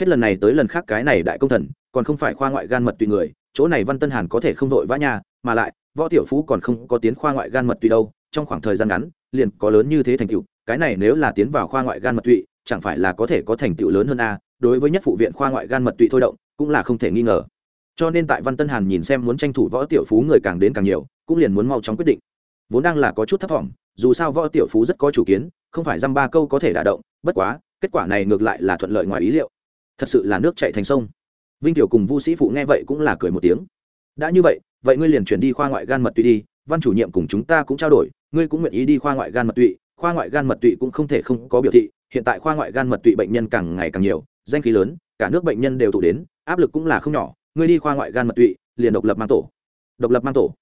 Hết lần này tới lần khác cái này đại công thần còn không phải khoa ngoại gan mật tùy người, chỗ này văn tân hàn có thể không vội vã nhà mà lại, võ tiểu phú còn không có tiến khoa ngoại gan mật tùy đâu, trong khoảng thời gian ngắn, liền có lớn như thế thành tựu, cái này nếu là tiến vào khoa ngoại gan mật tụy chẳng phải là có thể có thành tựu lớn hơn a, đối với nhất phụ viện khoa ngoại gan mật tụy thôi động, cũng là không thể nghi ngờ. Cho nên tại văn tân hàn nhìn xem muốn tranh thủ võ tiểu phú người càng đến càng nhiều, cũng liền muốn mau chóng quyết định. Vốn đang là có chút thất vọng dù sao võ tiểu phú rất có chủ kiến, không phải dăm ba câu có thể đả động, bất quá, kết quả này ngược lại là thuận lợi ngoài ý liệu. Thật sự là nước chạy thành sông vinh tiểu cùng vu sĩ phụ nghe vậy cũng là cười một tiếng. Đã như vậy vậy ngươi liền chuyển đi khoa ngoại gan mật tụy đi, văn chủ nhiệm cùng chúng ta cũng trao đổi, ngươi cũng nguyện ý đi khoa ngoại gan mật tụy, khoa ngoại gan mật tụy cũng không thể không có biểu thị, hiện tại khoa ngoại gan mật tụy bệnh nhân càng ngày càng nhiều, danh khí lớn, cả nước bệnh nhân đều tụ đến, áp lực cũng là không nhỏ, ngươi đi khoa ngoại gan mật tụy, liền độc lập mang tổ. Độc lập mang tổ?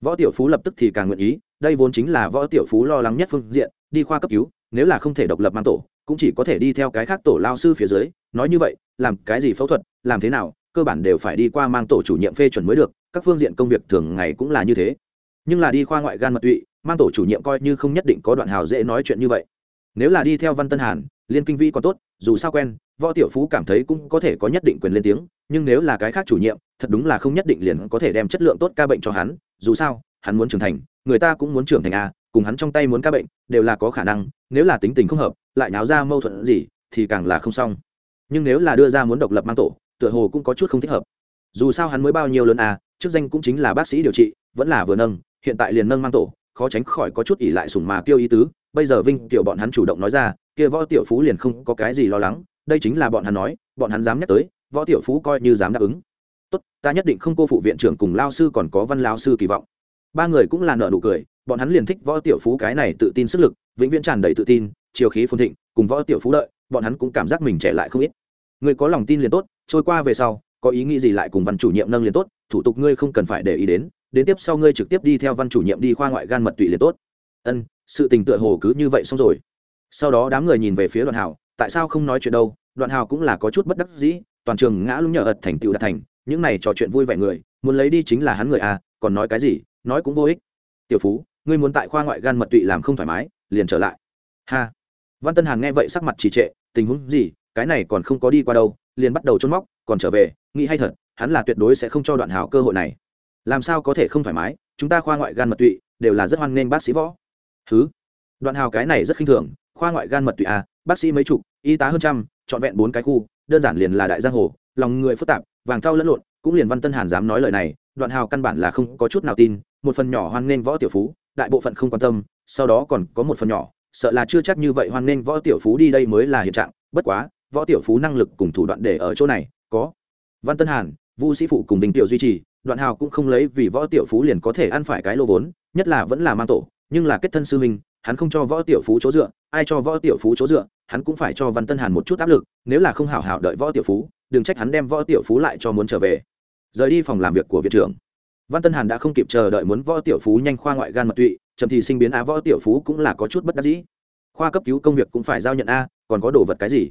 Võ tiểu phú lập tức thì càng nguyện ý, đây vốn chính là võ tiểu phú lo lắng nhất phương diện, đi khoa cấp cứu, nếu là không thể độc lập mang tổ, cũng chỉ có thể đi theo cái khác tổ lao sư phía dưới nói như vậy, làm cái gì phẫu thuật, làm thế nào, cơ bản đều phải đi qua mang tổ chủ nhiệm phê chuẩn mới được, các phương diện công việc thường ngày cũng là như thế. Nhưng là đi khoa ngoại gan mật tụy, mang tổ chủ nhiệm coi như không nhất định có đoạn hào dễ nói chuyện như vậy. Nếu là đi theo văn tân hàn, liên kinh vi còn tốt, dù sao quen, võ tiểu phú cảm thấy cũng có thể có nhất định quyền lên tiếng, nhưng nếu là cái khác chủ nhiệm, thật đúng là không nhất định liền có thể đem chất lượng tốt ca bệnh cho hắn, dù sao, hắn muốn trưởng thành, người ta cũng muốn trưởng thành a cùng hắn trong tay muốn ca bệnh, đều là có khả năng, nếu là tính tình không hợp, lại náo ra mâu thuẫn gì, thì càng là không xong nhưng nếu là đưa ra muốn độc lập mang tổ, tựa hồ cũng có chút không thích hợp. Dù sao hắn mới bao nhiêu lớn à chức danh cũng chính là bác sĩ điều trị, vẫn là vừa nâng, hiện tại liền nâng mang tổ, khó tránh khỏi có chút ỉ lại sùng mà kêu ý tứ. Bây giờ vinh kiểu bọn hắn chủ động nói ra, kia võ tiểu phú liền không có cái gì lo lắng, đây chính là bọn hắn nói, bọn hắn dám nhắc tới, võ tiểu phú coi như dám đáp ứng. Tốt, ta nhất định không cô phụ viện trưởng cùng lao sư còn có văn lao sư kỳ vọng. Ba người cũng là nợ nụ cười, bọn hắn liền thích võ tiểu phú cái này tự tin sức lực, vĩnh viễn tràn đầy tự tin, chiều khí phồn thịnh, cùng võ tiểu phú lợi bọn hắn cũng cảm giác mình trẻ lại không ít. Ngươi có lòng tin liền tốt, trôi qua về sau, có ý nghĩ gì lại cùng văn chủ nhiệm nâng liền tốt, thủ tục ngươi không cần phải để ý đến đến tiếp sau ngươi trực tiếp đi theo văn chủ nhiệm đi khoa ngoại gan mật tụy liền tốt. Ân, sự tình tựa hồ cứ như vậy xong rồi. Sau đó đám người nhìn về phía đoạn hào tại sao không nói chuyện đâu? Đoạn hào cũng là có chút bất đắc dĩ, toàn trường ngã lúng nhờ ật thành tựu đạt thành, những này trò chuyện vui vẻ người, muốn lấy đi chính là hắn người à còn nói cái gì, nói cũng vô ích. Tiểu phú, ngươi muốn tại khoa ngoại gan mật tụy làm không thoải mái, liền trở lại. Ha. Văn tân hàn nghe vậy sắc mặt trì trệ, tình huống gì? Cái này còn không có đi qua đâu, liền bắt đầu trốn móc, còn trở về, nghĩ hay thật, hắn là tuyệt đối sẽ không cho đoạn hào cơ hội này. Làm sao có thể không thoải mái, chúng ta khoa ngoại gan mật tụy, đều là rất hoan nghênh bác sĩ võ. Thứ đoạn hào cái này rất khinh thường, khoa ngoại gan mật tụy à bác sĩ mấy chục, y tá hơn trăm, trọn vẹn bốn cái khu, đơn giản liền là đại giang hồ, lòng người phức tạp, vàng thau lẫn lộn, cũng liền văn tân hàn dám nói lời này, đoạn hào căn bản là không có chút nào tin, một phần nhỏ hoan nghênh võ tiểu phú, đại bộ phận không quan tâm, sau đó còn có một phần nhỏ, sợ là chưa chắc như vậy hoan nghênh võ tiểu phú đi đây mới là hiện trạng, bất quá võ tiểu phú năng lực cùng thủ đoạn để ở chỗ này, có. Văn tân hàn, vu sĩ phụ cùng bình tiểu duy trì, đoạn hào cũng không lấy vì võ tiểu phú liền có thể ăn phải cái lô vốn, nhất là vẫn là mang tổ, nhưng là kết thân sư minh hắn không cho võ tiểu phú chỗ dựa, ai cho võ tiểu phú chỗ dựa, hắn cũng phải cho văn tân hàn một chút áp lực, nếu là không hảo hảo đợi võ tiểu phú, đừng trách hắn đem võ tiểu phú lại cho muốn trở về. Rời đi phòng làm việc của viện trưởng. Văn tân hàn đã không kịp chờ đợi muốn võ tiểu phú nhanh khoa ngoại gan mật tụy, chậm thì sinh biến á võ tiểu phú cũng là có chút bất đắc dĩ. Khoa cấp cứu công việc cũng phải giao nhận a, còn có đồ vật cái gì?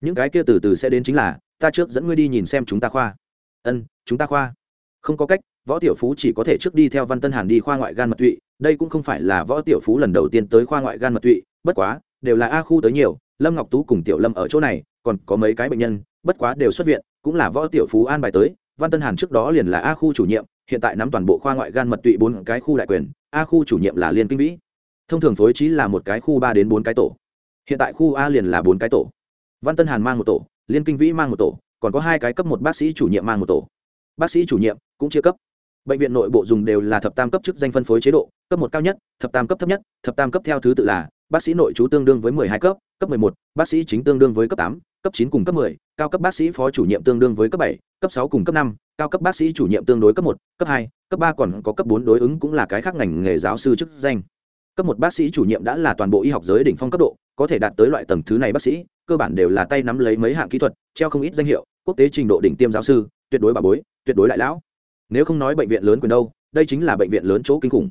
Những cái kia từ từ sẽ đến chính là, ta trước dẫn ngươi đi nhìn xem chúng ta khoa. Ân, chúng ta khoa. Không có cách, võ tiểu phú chỉ có thể trước đi theo văn tân hàn đi khoa ngoại gan mật tụy, đây cũng không phải là võ tiểu phú lần đầu tiên tới khoa ngoại gan mật tụy, bất quá, đều là a khu tới nhiều, lâm ngọc tú cùng tiểu lâm ở chỗ này, còn có mấy cái bệnh nhân, bất quá đều xuất viện, cũng là võ tiểu phú an bài tới, văn tân hàn trước đó liền là a khu chủ nhiệm, hiện tại nắm toàn bộ khoa ngoại gan mật tụy bốn cái khu đại quyền, a khu chủ nhiệm là liên kinh vĩ. Thông thường phối trí là một cái khu ba đến bốn cái tổ. Hiện tại khu a liền là bốn cái tổ văn tân hàn mang một tổ liên kinh vĩ mang một tổ còn có hai cái cấp một bác sĩ chủ nhiệm mang một tổ bác sĩ chủ nhiệm cũng chia cấp bệnh viện nội bộ dùng đều là thập tam cấp chức danh phân phối chế độ cấp một cao nhất thập tam cấp thấp nhất thập tam cấp theo thứ tự là bác sĩ nội trú tương đương với 12 cấp cấp 11, bác sĩ chính tương đương với cấp 8, cấp 9 cùng cấp 10, cao cấp bác sĩ phó chủ nhiệm tương đương với cấp 7, cấp 6 cùng cấp 5, cao cấp bác sĩ chủ nhiệm tương đối cấp 1, cấp 2, cấp 3 còn có cấp 4 đối ứng cũng là cái khác ngành nghề giáo sư chức danh. Cấp 1 bác sĩ chủ nhiệm đã là toàn bộ y học giới đỉnh phong cấp độ, có thể đạt tới loại tầng thứ này bác sĩ, cơ bản đều là tay nắm lấy mấy hạng kỹ thuật, treo không ít danh hiệu, quốc tế trình độ đỉnh tiêm giáo sư, tuyệt đối bà bối, tuyệt đối đại lão. Nếu không nói bệnh viện lớn quyền đâu, đây chính là bệnh viện lớn chỗ kinh khủng.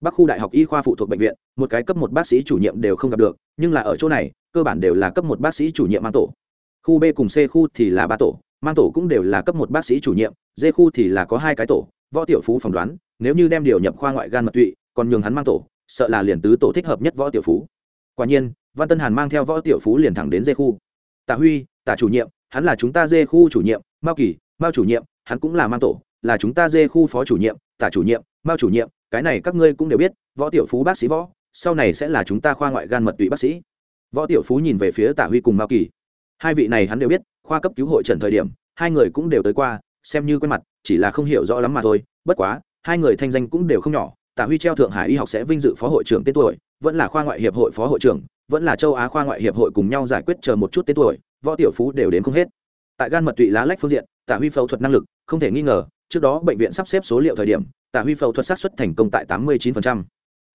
bắc khu đại học y khoa phụ thuộc bệnh viện một cái cấp một bác sĩ chủ nhiệm đều không gặp được nhưng là ở chỗ này cơ bản đều là cấp một bác sĩ chủ nhiệm mang tổ khu b cùng c khu thì là ba tổ mang tổ cũng đều là cấp một bác sĩ chủ nhiệm d khu thì là có hai cái tổ võ tiểu phú phỏng đoán nếu như đem điều nhập khoa ngoại gan mật tụy còn nhường hắn mang tổ sợ là liền tứ tổ thích hợp nhất võ tiểu phú quả nhiên văn tân hàn mang theo võ tiểu phú liền thẳng đến dê khu. Tạ huy tạ chủ nhiệm, hắn là chúng ta dê khu chủ nhiệm, mao kỳ, mao chủ nhiệm, hắn cũng là mang tổ, là chúng ta dê khu phó chủ nhiệm tạ chủ nhiệm, mao chủ nhiệm, cái này các ngươi cũng đều biết, võ tiểu phú bác sĩ võ, sau này sẽ là chúng ta khoa ngoại gan mật tụy bác sĩ. Võ tiểu phú nhìn về phía tạ huy cùng mao kỳ. Hai vị này hắn đều biết, khoa cấp cứu hội trần thời điểm, hai người cũng đều tới qua, xem như quen mặt, chỉ là không hiểu rõ lắm mà thôi, bất quá, hai người thanh danh cũng đều không nhỏ tạ huy treo thượng hải y học sẽ vinh dự phó hội trưởng tên tuổi, vẫn là khoa ngoại hiệp hội phó hội trưởng vẫn là châu á khoa ngoại hiệp hội cùng nhau giải quyết chờ một chút tên tuổi, võ tiểu phú đều đến không hết. Tại gan mật tụy lá lách phương diện, tạ huy phẫu thuật năng lực, không thể nghi ngờ, trước đó bệnh viện sắp xếp số liệu thời điểm, tạ huy phẫu thuật sát xuất thành công tại tám mươi 89%.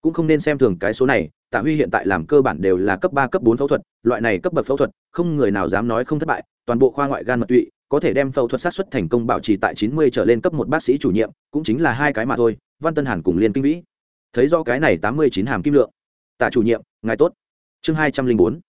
cũng không nên xem thường cái số này, tạ huy hiện tại làm cơ bản đều là cấp ba, cấp bốn phẫu thuật, loại này cấp bậc phẫu thuật, không người nào dám nói không thất bại, toàn bộ khoa ngoại gan mật tụy, có thể đem phẫu thuật sát xuất thành công bảo trì tại chín mươi trở lên cấp một bác sĩ chủ nhiệm, cũng chính là hai cái mà thôi, văn tân hàn cùng liên kinh vĩ. Thấy do cái này tám mươi chín hàm kim lượng. Tạ chủ nhiệm, ngài tốt chương hai trăm linh bốn,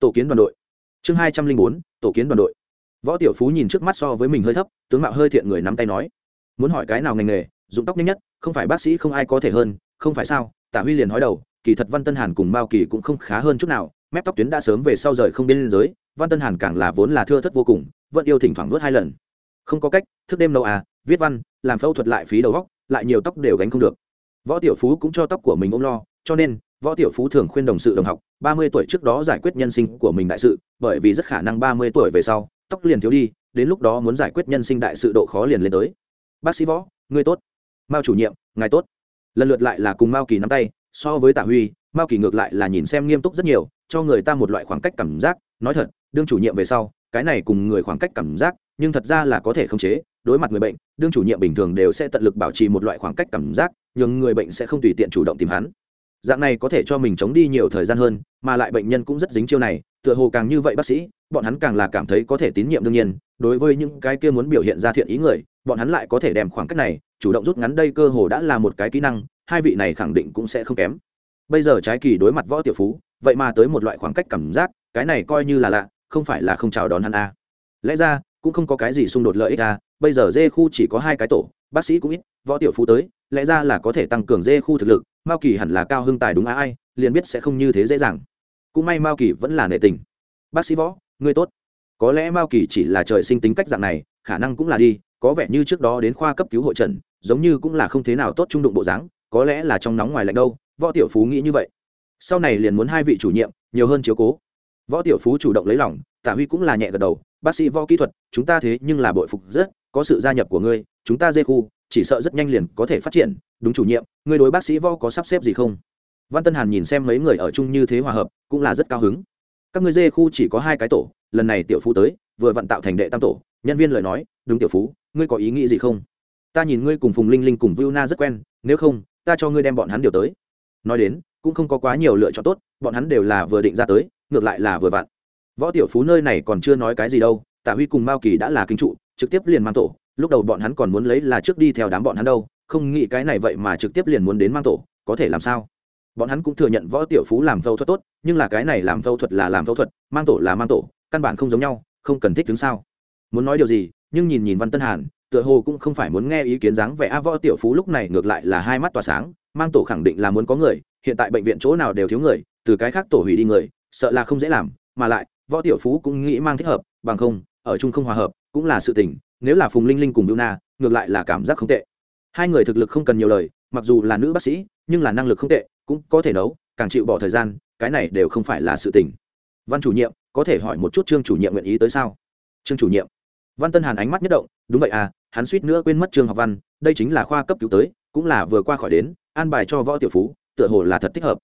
tổ kiến đoàn đội. Chương hai trăm linh bốn, tổ kiến đoàn đội. Võ tiểu phú nhìn trước mắt so với mình hơi thấp, tướng mạo hơi thiện người nắm tay nói, muốn hỏi cái nào ngành nghề, dụng tóc nhanh nhất, không phải bác sĩ không ai có thể hơn, không phải sao? Tả huy liền nói đầu, kỳ thật văn tân hàn cùng mao kỳ cũng không khá hơn chút nào, mép tóc tuyến đã sớm về sau rời không biên giới, văn tân hàn càng là vốn là thưa thất vô cùng, vẫn yêu thỉnh thoảng vớt hai lần. Không có cách, thức đêm lâu à viết văn, làm phẫu thuật lại phí đầu góc lại nhiều tóc đều gánh không được. Võ tiểu phú cũng cho tóc của mình ôm lo, cho nên võ tiểu phú thường khuyên đồng sự đồng học, ba mươi tuổi trước đó giải quyết nhân sinh của mình đại sự, bởi vì rất khả năng ba mươi tuổi về sau, tóc liền thiếu đi, đến lúc đó muốn giải quyết nhân sinh đại sự độ khó liền lên tới. Bác sĩ võ, ngươi tốt. Mao chủ nhiệm, ngài tốt. Lần lượt lại là cùng mao kỳ nắm tay, so với tạ huy, mao kỳ ngược lại là nhìn xem nghiêm túc rất nhiều, cho người ta một loại khoảng cách cảm giác, nói thật, đương chủ nhiệm về sau, cái này cùng người khoảng cách cảm giác, nhưng thật ra là có thể khống chế, đối mặt người bệnh, đương chủ nhiệm bình thường đều sẽ tận lực bảo trì một loại khoảng cách cảm giác nhưng người bệnh sẽ không tùy tiện chủ động tìm hắn dạng này có thể cho mình chống đi nhiều thời gian hơn, mà lại bệnh nhân cũng rất dính chiêu này, tựa hồ càng như vậy bác sĩ, bọn hắn càng là cảm thấy có thể tín nhiệm đương nhiên đối với những cái kia muốn biểu hiện ra thiện ý người, bọn hắn lại có thể đem khoảng cách này, chủ động rút ngắn đây cơ hồ đã là một cái kỹ năng, hai vị này khẳng định cũng sẽ không kém bây giờ trái kỳ đối mặt võ tiểu phú, vậy mà tới một loại khoảng cách cảm giác, cái này coi như là lạ, không phải là không chào đón hắn a à. lẽ ra, cũng không có cái gì xung đột lợi ích a bây giờ dê khu chỉ có hai cái tổ, bác sĩ cũng ít, võ tiểu phú tới lẽ ra là có thể tăng cường dê khu thực lực, mao kỳ hẳn là cao hưng tài đúng ai, liền biết sẽ không như thế dễ dàng. Cũng may mao kỳ vẫn là nệ tình. Bác sĩ võ, ngươi tốt. Có lẽ mao kỳ chỉ là trời sinh tính cách dạng này, khả năng cũng là đi, có vẻ như trước đó đến khoa cấp cứu hội trần, giống như cũng là không thế nào tốt trung đụng bộ dáng, có lẽ là trong nóng ngoài lạnh đâu, võ tiểu phú nghĩ như vậy. Sau này liền muốn hai vị chủ nhiệm, nhiều hơn chiếu cố. Võ tiểu phú chủ động lấy lòng tả huy cũng là nhẹ gật đầu, bác sĩ võ kỹ thuật, chúng ta thế nhưng là bội phục rất, có sự gia nhập của ngươi, chúng ta dê khu chỉ sợ rất nhanh liền có thể phát triển. Đúng chủ nhiệm, người đối bác sĩ võ có sắp xếp gì không? Văn tân hàn nhìn xem mấy người ở chung như thế hòa hợp, cũng là rất cao hứng. Các ngươi dê khu chỉ có hai cái tổ, lần này tiểu phú tới, vừa vận tạo thành đệ tam tổ. Nhân viên lời nói, đúng tiểu phú, ngươi có ý nghĩ gì không? Ta nhìn ngươi cùng phùng linh linh cùng viu na rất quen, nếu không, ta cho ngươi đem bọn hắn điều tới. Nói đến, cũng không có quá nhiều lựa chọn tốt, bọn hắn đều là vừa định ra tới, ngược lại là vừa vặn. Võ tiểu phú nơi này còn chưa nói cái gì đâu tả huy cùng mao kỳ đã là kinh trụ, trực tiếp liền mang tổ lúc đầu bọn hắn còn muốn lấy là trước đi theo đám bọn hắn đâu, không nghĩ cái này vậy mà trực tiếp liền muốn đến mang tổ, có thể làm sao? Bọn hắn cũng thừa nhận võ tiểu phú làm phẫu thuật tốt, nhưng là cái này làm phẫu thuật là làm phẫu thuật, mang tổ là mang tổ, căn bản không giống nhau, không cần thích đứng sao? Muốn nói điều gì, nhưng nhìn nhìn văn tân hàn, tựa hồ cũng không phải muốn nghe ý kiến dáng vẻ, a, võ tiểu phú lúc này ngược lại là hai mắt tỏa sáng, mang tổ khẳng định là muốn có người, hiện tại bệnh viện chỗ nào đều thiếu người, từ cái khác tổ hủy đi người, sợ là không dễ làm, mà lại, võ tiểu phú cũng nghĩ mang thích hợp, bằng không, ở chung không hòa hợp, cũng là sự tình nếu là phùng linh linh cùng Na, ngược lại là cảm giác không tệ hai người thực lực không cần nhiều lời mặc dù là nữ bác sĩ nhưng là năng lực không tệ cũng có thể nấu càng chịu bỏ thời gian cái này đều không phải là sự tình văn chủ nhiệm có thể hỏi một chút trương chủ nhiệm nguyện ý tới sao trương chủ nhiệm văn tân hàn ánh mắt nhất động đúng vậy à hắn suýt nữa quên mất trương học văn đây chính là khoa cấp cứu tới cũng là vừa qua khỏi đến an bài cho võ tiểu phú tựa hồ là thật thích hợp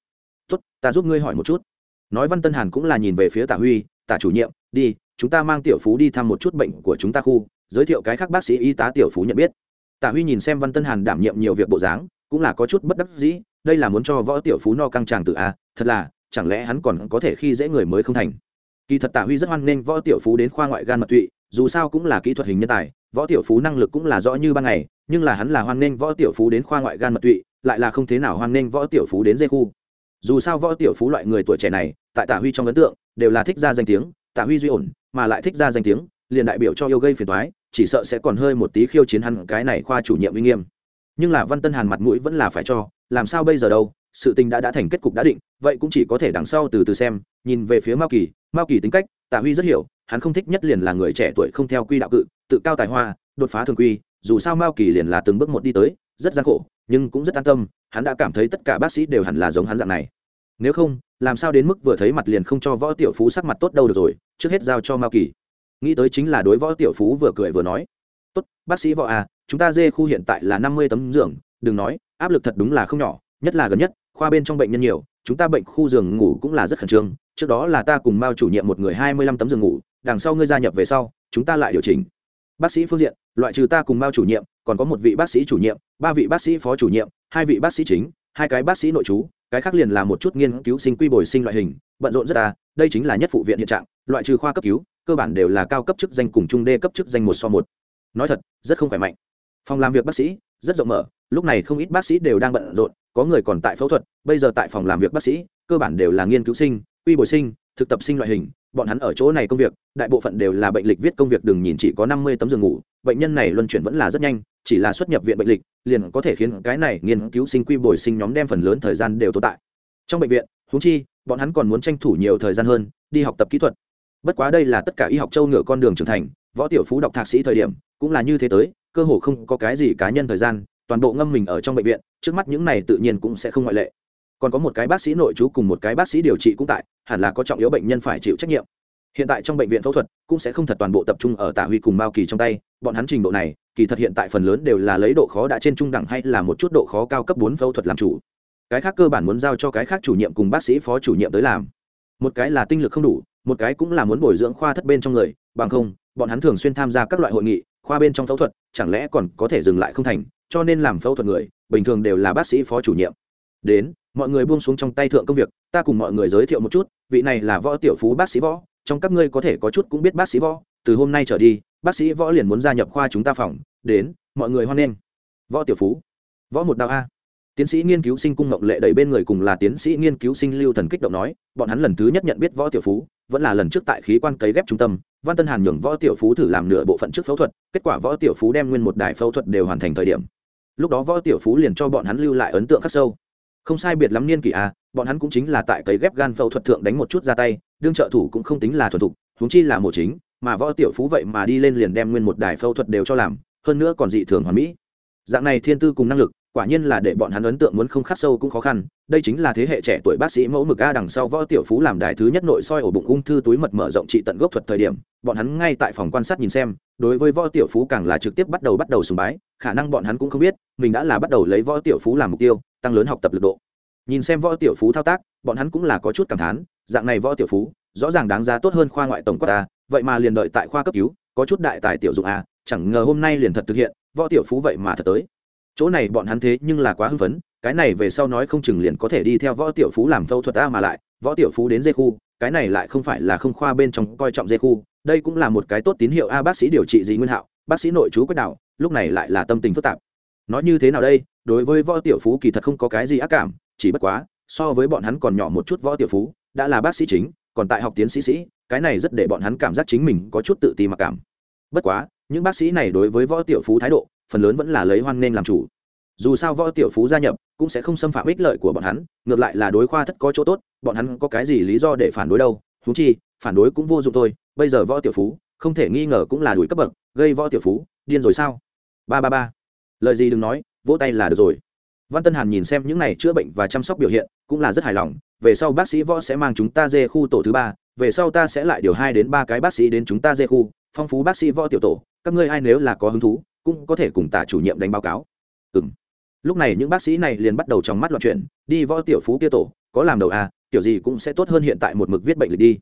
tốt ta giúp ngươi hỏi một chút nói văn tân hàn cũng là nhìn về phía tả huy tả chủ nhiệm đi chúng ta mang tiểu phú đi thăm một chút bệnh của chúng ta khu giới thiệu cái khác bác sĩ y tá tiểu phú nhận biết. Tạ huy nhìn xem văn tân hàn đảm nhiệm nhiều việc bộ dáng, cũng là có chút bất đắc dĩ, đây là muốn cho võ tiểu phú no căng tràng tự a, thật là, chẳng lẽ hắn còn có thể khi dễ người mới không thành? Kỳ thật Tạ huy rất hoan nghênh võ tiểu phú đến khoa ngoại gan mật tụy, dù sao cũng là kỹ thuật hình nhân tài, võ tiểu phú năng lực cũng là rõ như ban ngày, nhưng là hắn là hoan nghênh võ tiểu phú đến khoa ngoại gan mật tụy, lại là không thế nào hoan nghênh võ tiểu phú đến dây khu. Dù sao võ tiểu phú loại người tuổi trẻ này, tại Tạ huy trong ấn tượng, đều là thích ra danh tiếng Tạ huy duy ổn, mà lại thích ra danh tiếng, liền đại biểu cho yêu gây phiền toái chỉ sợ sẽ còn hơi một tí khiêu chiến hắn, cái này khoa chủ nhiệm uy nghiêm. Nhưng là văn tân hàn mặt mũi vẫn là phải cho, làm sao bây giờ đâu, sự tình đã đã thành kết cục đã định, vậy cũng chỉ có thể đằng sau từ từ xem, nhìn về phía mao kỳ mao kỳ tính cách, tạ huy rất hiểu, hắn không thích nhất liền là người trẻ tuổi không theo quy đạo cự, tự cao tài hoa, đột phá thường quy, dù sao mao kỳ liền là từng bước một đi tới, rất gian khổ, nhưng cũng rất an tâm, hắn đã cảm thấy tất cả bác sĩ đều hẳn là giống hắn dạng này. Nếu không, làm sao đến mức vừa thấy mặt liền không cho võ tiểu phú sắc mặt tốt đâu được rồi, trước hết giao cho mao kỳ nghĩ tới chính là đối võ tiểu phú vừa cười vừa nói. Tốt, bác sĩ võ à chúng ta dê khu hiện tại là năm mươi tấm giường, đừng nói, áp lực thật đúng là không nhỏ, nhất là gần nhất, khoa bên trong bệnh nhân nhiều, chúng ta bệnh khu giường ngủ cũng là rất khẩn trương, trước đó là ta cùng mao chủ nhiệm một người hai mươi lăm tấm giường ngủ, đằng sau ngươi gia nhập về sau, chúng ta lại điều chỉnh. Bác sĩ phương diện, loại trừ ta cùng mao chủ nhiệm, còn có một vị bác sĩ chủ nhiệm, ba vị bác sĩ phó chủ nhiệm, hai vị bác sĩ chính, hai cái bác sĩ nội trú, cái khác liền là một chút nghiên cứu sinh quy bồi sinh loại hình, bận rộn rất ta đây chính là nhất phụ viện hiện trạng, loại trừ khoa cấp cứu cơ bản đều là cao cấp chức danh cùng trung đê cấp chức danh một so một. Nói thật, rất không khỏe mạnh. Phòng làm việc bác sĩ, rất rộng mở, lúc này không ít bác sĩ đều đang bận rộn, có người còn tại phẫu thuật, bây giờ tại phòng làm việc bác sĩ, cơ bản đều là nghiên cứu sinh, quy bồi sinh, thực tập sinh loại hình, bọn hắn ở chỗ này công việc, đại bộ phận đều là bệnh lịch viết công việc, đừng nhìn chỉ có năm mươi tấm giường ngủ, bệnh nhân này luân chuyển vẫn là rất nhanh, chỉ là xuất nhập viện bệnh lịch, liền có thể khiến cái này nghiên cứu sinh quy bồi sinh nhóm đem phần lớn thời gian đều tồn tại. Trong bệnh viện húng chi, bọn hắn còn muốn tranh thủ nhiều thời gian hơn, đi học tập kỹ thuật bất quá đây là tất cả y học châu ngựa con đường trưởng thành, võ tiểu phú đọc thạc sĩ thời điểm, cũng là như thế tới, cơ hồ không có cái gì cá nhân thời gian, toàn bộ ngâm mình ở trong bệnh viện, trước mắt những này tự nhiên cũng sẽ không ngoại lệ. Còn có một cái bác sĩ nội trú cùng một cái bác sĩ điều trị cũng tại, hẳn là có trọng yếu bệnh nhân phải chịu trách nhiệm. Hiện tại trong bệnh viện phẫu thuật, cũng sẽ không thật toàn bộ tập trung ở tả huy cùng mao kỳ trong tay, bọn hắn trình độ này, kỳ thật hiện tại phần lớn đều là lấy độ khó đã trên trung đẳng hay là một chút độ khó cao cấp bốn phẫu thuật làm chủ. Cái khác cơ bản muốn giao cho cái khác chủ nhiệm cùng bác sĩ phó chủ nhiệm tới làm. Một cái là tinh lực không đủ một cái cũng là muốn bồi dưỡng khoa thất bên trong người, bằng không, bọn hắn thường xuyên tham gia các loại hội nghị, khoa bên trong phẫu thuật, chẳng lẽ còn có thể dừng lại không thành, cho nên làm phẫu thuật người, bình thường đều là bác sĩ phó chủ nhiệm. Đến, mọi người buông xuống trong tay thượng công việc, ta cùng mọi người giới thiệu một chút, vị này là võ tiểu phú bác sĩ võ, trong các ngươi có thể có chút cũng biết bác sĩ võ, từ hôm nay trở đi, bác sĩ võ liền muốn gia nhập khoa chúng ta phòng, đến, mọi người hoan nghênh. Võ tiểu phú, võ một đạo a tiến sĩ nghiên cứu sinh cung ngộng lệ đầy bên người cùng là tiến sĩ nghiên cứu sinh lưu thần kích động nói, bọn hắn lần thứ nhất nhận biết võ tiểu phú, vẫn là lần trước tại khí quan cấy ghép trung tâm, văn tân hàn nhường võ tiểu phú thử làm nửa bộ phận trước phẫu thuật, kết quả võ tiểu phú đem nguyên một đài phẫu thuật đều hoàn thành thời điểm. Lúc đó võ tiểu phú liền cho bọn hắn lưu lại ấn tượng khắc sâu. Không sai biệt lắm niên kỷ a bọn hắn cũng chính là tại cấy ghép gan phẫu thuật thượng đánh một chút ra tay, đương trợ thủ cũng không tính là thuần thục, huống chi là một chính, mà võ tiểu phú vậy mà đi lên liền đem nguyên một đài phẫu thuật đều cho làm, hơn nữa còn dị thường hoàn mỹ. Dạng này thiên tư cùng năng lực quả nhiên là để bọn hắn ấn tượng muốn không khắc sâu cũng khó khăn, đây chính là thế hệ trẻ tuổi bác sĩ mẫu mực a đằng sau võ tiểu phú làm đài thứ nhất nội soi ổ bụng ung thư túi mật mở rộng trị tận gốc thuật thời điểm, bọn hắn ngay tại phòng quan sát nhìn xem, đối với võ tiểu phú càng là trực tiếp bắt đầu bắt đầu sùng bái, khả năng bọn hắn cũng không biết, mình đã là bắt đầu lấy võ tiểu phú làm mục tiêu, tăng lớn học tập lực độ. Nhìn xem võ tiểu phú thao tác, bọn hắn cũng là có chút cảm thán, dạng này võ tiểu phú, rõ ràng đáng giá tốt hơn khoa ngoại tổng quát ta vậy mà liền đợi tại khoa cấp cứu, có chút đại tài tiểu dụng a, chẳng ngờ hôm nay liền thật thực hiện, võ tiểu phú vậy mà thật tới chỗ này bọn hắn thế nhưng là quá hưng phấn, cái này về sau nói không chừng liền có thể đi theo võ tiểu phú làm phẫu thuật ta mà lại, võ tiểu phú đến dây khu, cái này lại không phải là không khoa bên trong coi trọng dây khu, đây cũng là một cái tốt tín hiệu a bác sĩ điều trị gì nguyên hạo, bác sĩ nội chú quyết đạo lúc này lại là tâm tình phức tạp. Nói như thế nào đây, đối với võ tiểu phú kỳ thật không có cái gì ác cảm, chỉ bất quá, so với bọn hắn còn nhỏ một chút võ tiểu phú, đã là bác sĩ chính, còn tại học tiến sĩ sĩ, cái này rất để bọn hắn cảm giác chính mình có chút tự ti mặc cảm. Bất quá, những bác sĩ này đối với võ tiểu phú thái độ phần lớn vẫn là lấy hoan nên làm chủ. Dù sao võ tiểu phú gia nhập cũng sẽ không xâm phạm ích lợi của bọn hắn, ngược lại là đối khoa thất có chỗ tốt, bọn hắn có cái gì lý do để phản đối đâu? Thú chi, phản đối cũng vô dụng thôi, bây giờ võ tiểu phú, không thể nghi ngờ cũng là đuổi cấp bậc, gây võ tiểu phú, điên rồi sao? Ba ba ba. Lời gì đừng nói, vỗ tay là được rồi. Văn tân hàn nhìn xem những này chữa bệnh và chăm sóc biểu hiện, cũng là rất hài lòng. Về sau bác sĩ võ sẽ mang chúng ta dê khu tổ thứ ba, về sau ta sẽ lại điều hai đến ba cái bác sĩ đến chúng ta dê khu, phong phú bác sĩ võ tiểu tổ. Các ngươi ai nếu là có hứng thú cũng có thể cùng tả chủ nhiệm đánh báo cáo. Ừ m lúc này những bác sĩ này liền bắt đầu trong mắt loạn chuyển, đi võ tiểu phú kia tổ, có làm đầu à kiểu gì cũng sẽ tốt hơn hiện tại một mực viết bệnh lịch đi.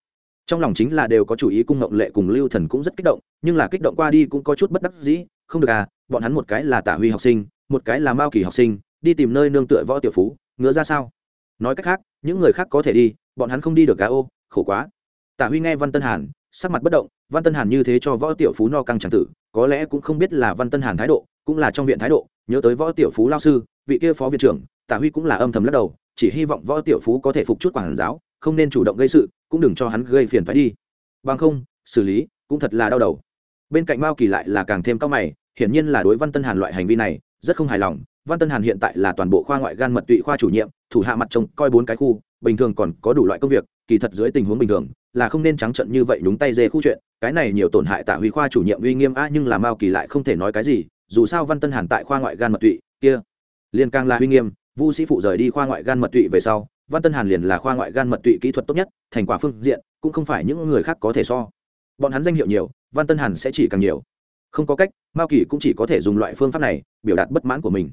Trong lòng chính là đều có chủ ý cung ngộng lệ cùng lưu thần cũng rất kích động, nhưng là kích động qua đi cũng có chút bất đắc dĩ, không được à bọn hắn một cái là tả huy học sinh, một cái là mao kỳ học sinh, đi tìm nơi nương tựa võ tiểu phú, ngứa ra sao? Nói cách khác, những người khác có thể đi, bọn hắn không đi được gà ô, khổ quá. Tả huy nghe văn tân hàn sắc mặt bất động, văn tân hàn như thế cho võ tiểu phú no căng tràng tử, có lẽ cũng không biết là văn tân hàn thái độ, cũng là trong viện thái độ, nhớ tới võ tiểu phú lao sư, vị kia phó viện trưởng tả huy cũng là âm thầm lắc đầu, chỉ hy vọng võ tiểu phú có thể phục chút quản giáo, không nên chủ động gây sự, cũng đừng cho hắn gây phiền thoái đi. Bằng không, xử lý cũng thật là đau đầu. Bên cạnh mao kỳ lại là càng thêm cao mày, hiển nhiên là đối văn tân hàn loại hành vi này rất không hài lòng. Văn tân hàn hiện tại là toàn bộ khoa ngoại gan mật tụy khoa chủ nhiệm, thủ hạ mặt trông coi bốn cái khu, bình thường còn có đủ loại công việc, kỳ thật dưới tình huống bình thường là không nên trắng trận như vậy đúng tay dê khu chuyện, cái này nhiều tổn hại tạ huy khoa chủ nhiệm uy nghiêm a nhưng là mao kỳ lại không thể nói cái gì, dù sao văn tân hàn tại khoa ngoại gan mật tụy, kia liên càng là uy nghiêm, vu sĩ phụ rời đi khoa ngoại gan mật tụy về sau, văn tân hàn liền là khoa ngoại gan mật tụy kỹ thuật tốt nhất, thành quả phương diện, cũng không phải những người khác có thể so. Bọn hắn danh hiệu nhiều, văn tân hàn sẽ chỉ càng nhiều. Không có cách, mao kỳ cũng chỉ có thể dùng loại phương pháp này, biểu đạt bất mãn của mình.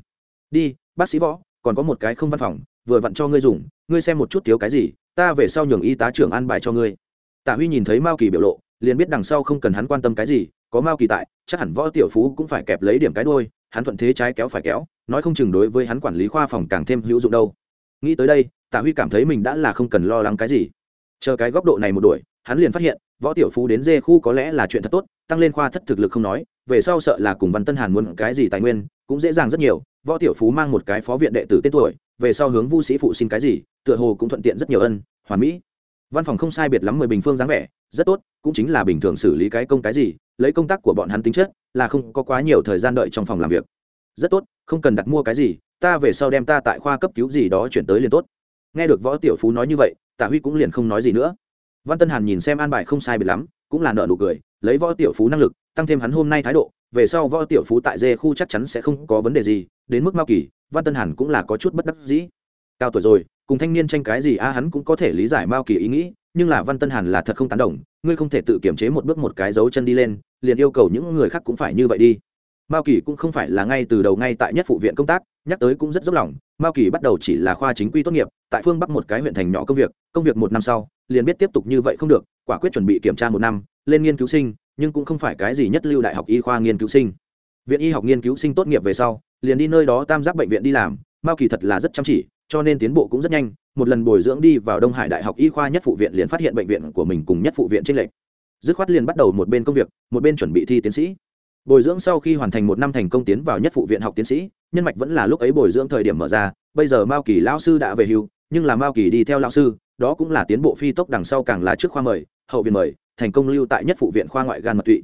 Đi, bác sĩ võ, còn có một cái không văn phòng, vừa vặn cho ngươi dùng, ngươi xem một chút thiếu cái gì, ta về sau nhường y tá trưởng an bài cho ngươi tạ huy nhìn thấy mao kỳ biểu lộ, liền biết đằng sau không cần hắn quan tâm cái gì, có mao kỳ tại, chắc hẳn võ tiểu phú cũng phải kẹp lấy điểm cái đuôi. hắn thuận thế trái kéo phải kéo, nói không chừng đối với hắn quản lý khoa phòng càng thêm hữu dụng đâu nghĩ tới đây tạ huy cảm thấy mình đã là không cần lo lắng cái gì chờ cái góc độ này một đuổi, hắn liền phát hiện, võ tiểu phú đến dê khu có lẽ là chuyện thật tốt, tăng lên khoa thất thực lực không nói, về sau sợ là cùng văn tân hàn muốn cái gì tài nguyên, cũng dễ dàng rất nhiều, võ tiểu phú mang một cái phó viện đệ tử tên tuổi, về sau hướng vu sĩ phụ xin cái gì, tựa hồ cũng thuận tiện rất nhiều ân, hoàn mỹ văn phòng không sai biệt lắm mười bình phương dáng vẻ, rất tốt, cũng chính là bình thường xử lý cái công cái gì, lấy công tác của bọn hắn tính chất, là không có quá nhiều thời gian đợi trong phòng làm việc. Rất tốt, không cần đặt mua cái gì, ta về sau đem ta tại khoa cấp cứu gì đó chuyển tới liền tốt. Nghe được võ tiểu phú nói như vậy, tạ huy cũng liền không nói gì nữa. Văn tân hàn nhìn xem an bài không sai biệt lắm, cũng là nợ nụ cười, lấy võ tiểu phú năng lực, tăng thêm hắn hôm nay thái độ, về sau võ tiểu phú tại dê khu chắc chắn sẽ không có vấn đề gì, đến mức mao kỳ, văn tân hàn cũng là có chút bất đắc dĩ. Cao tuổi rồi cùng thanh niên tranh cái gì, a, hắn cũng có thể lý giải mao kỳ ý nghĩ, nhưng là văn tân hàn là thật không tán đồng, ngươi không thể tự kiểm chế một bước một cái dấu chân đi lên, liền yêu cầu những người khác cũng phải như vậy đi. Mao kỳ cũng không phải là ngay từ đầu ngay tại nhất phụ viện công tác, nhắc tới cũng rất dốc lòng, mao kỳ bắt đầu chỉ là khoa chính quy tốt nghiệp, tại phương bắc một cái huyện thành nhỏ công việc công việc một năm sau, liền biết tiếp tục như vậy không được, quả quyết chuẩn bị kiểm tra một năm, lên nghiên cứu sinh, nhưng cũng không phải cái gì nhất lưu đại học y khoa nghiên cứu sinh. Viện y học nghiên cứu sinh tốt nghiệp về sau, liền đi nơi đó tam giác bệnh viện đi làm, mao kỳ thật là rất chăm chỉ cho nên tiến bộ cũng rất nhanh, một lần bồi dưỡng đi vào đông hải đại học y khoa nhất phụ viện liền phát hiện bệnh viện của mình cùng nhất phụ viện trích lệch. Dứt khoát liền bắt đầu một bên công việc, một bên chuẩn bị thi tiến sĩ. Bồi dưỡng sau khi hoàn thành một năm thành công tiến vào nhất phụ viện học tiến sĩ, nhân mạch vẫn là lúc ấy bồi dưỡng thời điểm mở ra, bây giờ mao kỳ lao sư đã về hưu, nhưng là mao kỳ đi theo lao sư, đó cũng là tiến bộ phi tốc đằng sau càng là trước khoa mời, hậu viện mời, thành công lưu tại nhất phụ viện khoa ngoại gan mật tụy.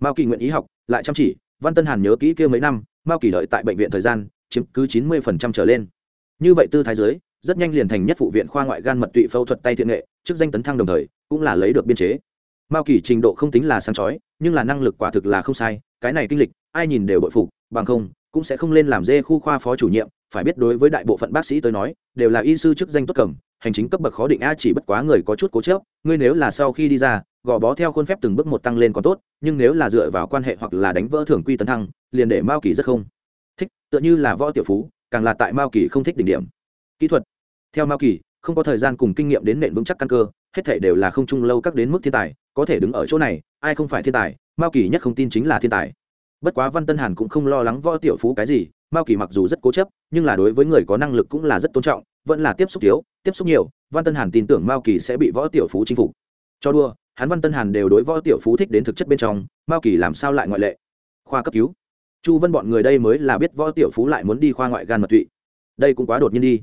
Mao kỳ nguyện ý học, lại chăm chỉ, văn tân hàn nhớ kỹ kia mấy năm, mao kỳ đợi tại bệnh viện thời gian, chiếm cứ chín mươi trở lên như vậy tư thái giới rất nhanh liền thành nhất phụ viện khoa ngoại gan mật tụy phẫu thuật tay thiện nghệ, chức danh tấn thăng đồng thời, cũng là lấy được biên chế. Mao kỳ trình độ không tính là sáng chói, nhưng là năng lực quả thực là không sai, cái này kinh lịch, ai nhìn đều bội phục, bằng không, cũng sẽ không lên làm dê khu khoa phó chủ nhiệm, phải biết đối với đại bộ phận bác sĩ tới nói, đều là y sư chức danh tốt cầm, hành chính cấp bậc khó định a chỉ bất quá người có chút cố chớp ngươi nếu là sau khi đi ra, gò bó theo khuôn phép từng bước một tăng lên còn tốt, nhưng nếu là dựa vào quan hệ hoặc là đánh vỡ thường quy tấn thăng, liền để mao kỳ rất không thích, tựa như là võ tiểu phú càng là tại mao kỳ không thích đỉnh điểm. Kỹ thuật. Theo mao kỳ, không có thời gian cùng kinh nghiệm đến nền vững chắc căn cơ, hết thể đều là không chung lâu các đến mức thiên tài, có thể đứng ở chỗ này, ai không phải thiên tài, mao kỳ nhất không tin chính là thiên tài. Bất quá văn tân hàn cũng không lo lắng võ tiểu phú cái gì, mao kỳ mặc dù rất cố chấp, nhưng là đối với người có năng lực cũng là rất tôn trọng, vẫn là tiếp xúc thiếu, tiếp xúc nhiều, văn tân hàn tin tưởng mao kỳ sẽ bị võ tiểu phú chinh phục. Cho đua, hắn văn tân hàn đều đối võ tiểu phú thích đến thực chất bên trong, mao kỳ làm sao lại ngoại lệ? Khoa cấp cứu chu vân bọn người đây mới là biết võ tiểu phú lại muốn đi khoa ngoại gan mật tụy. Đây cũng quá đột nhiên đi.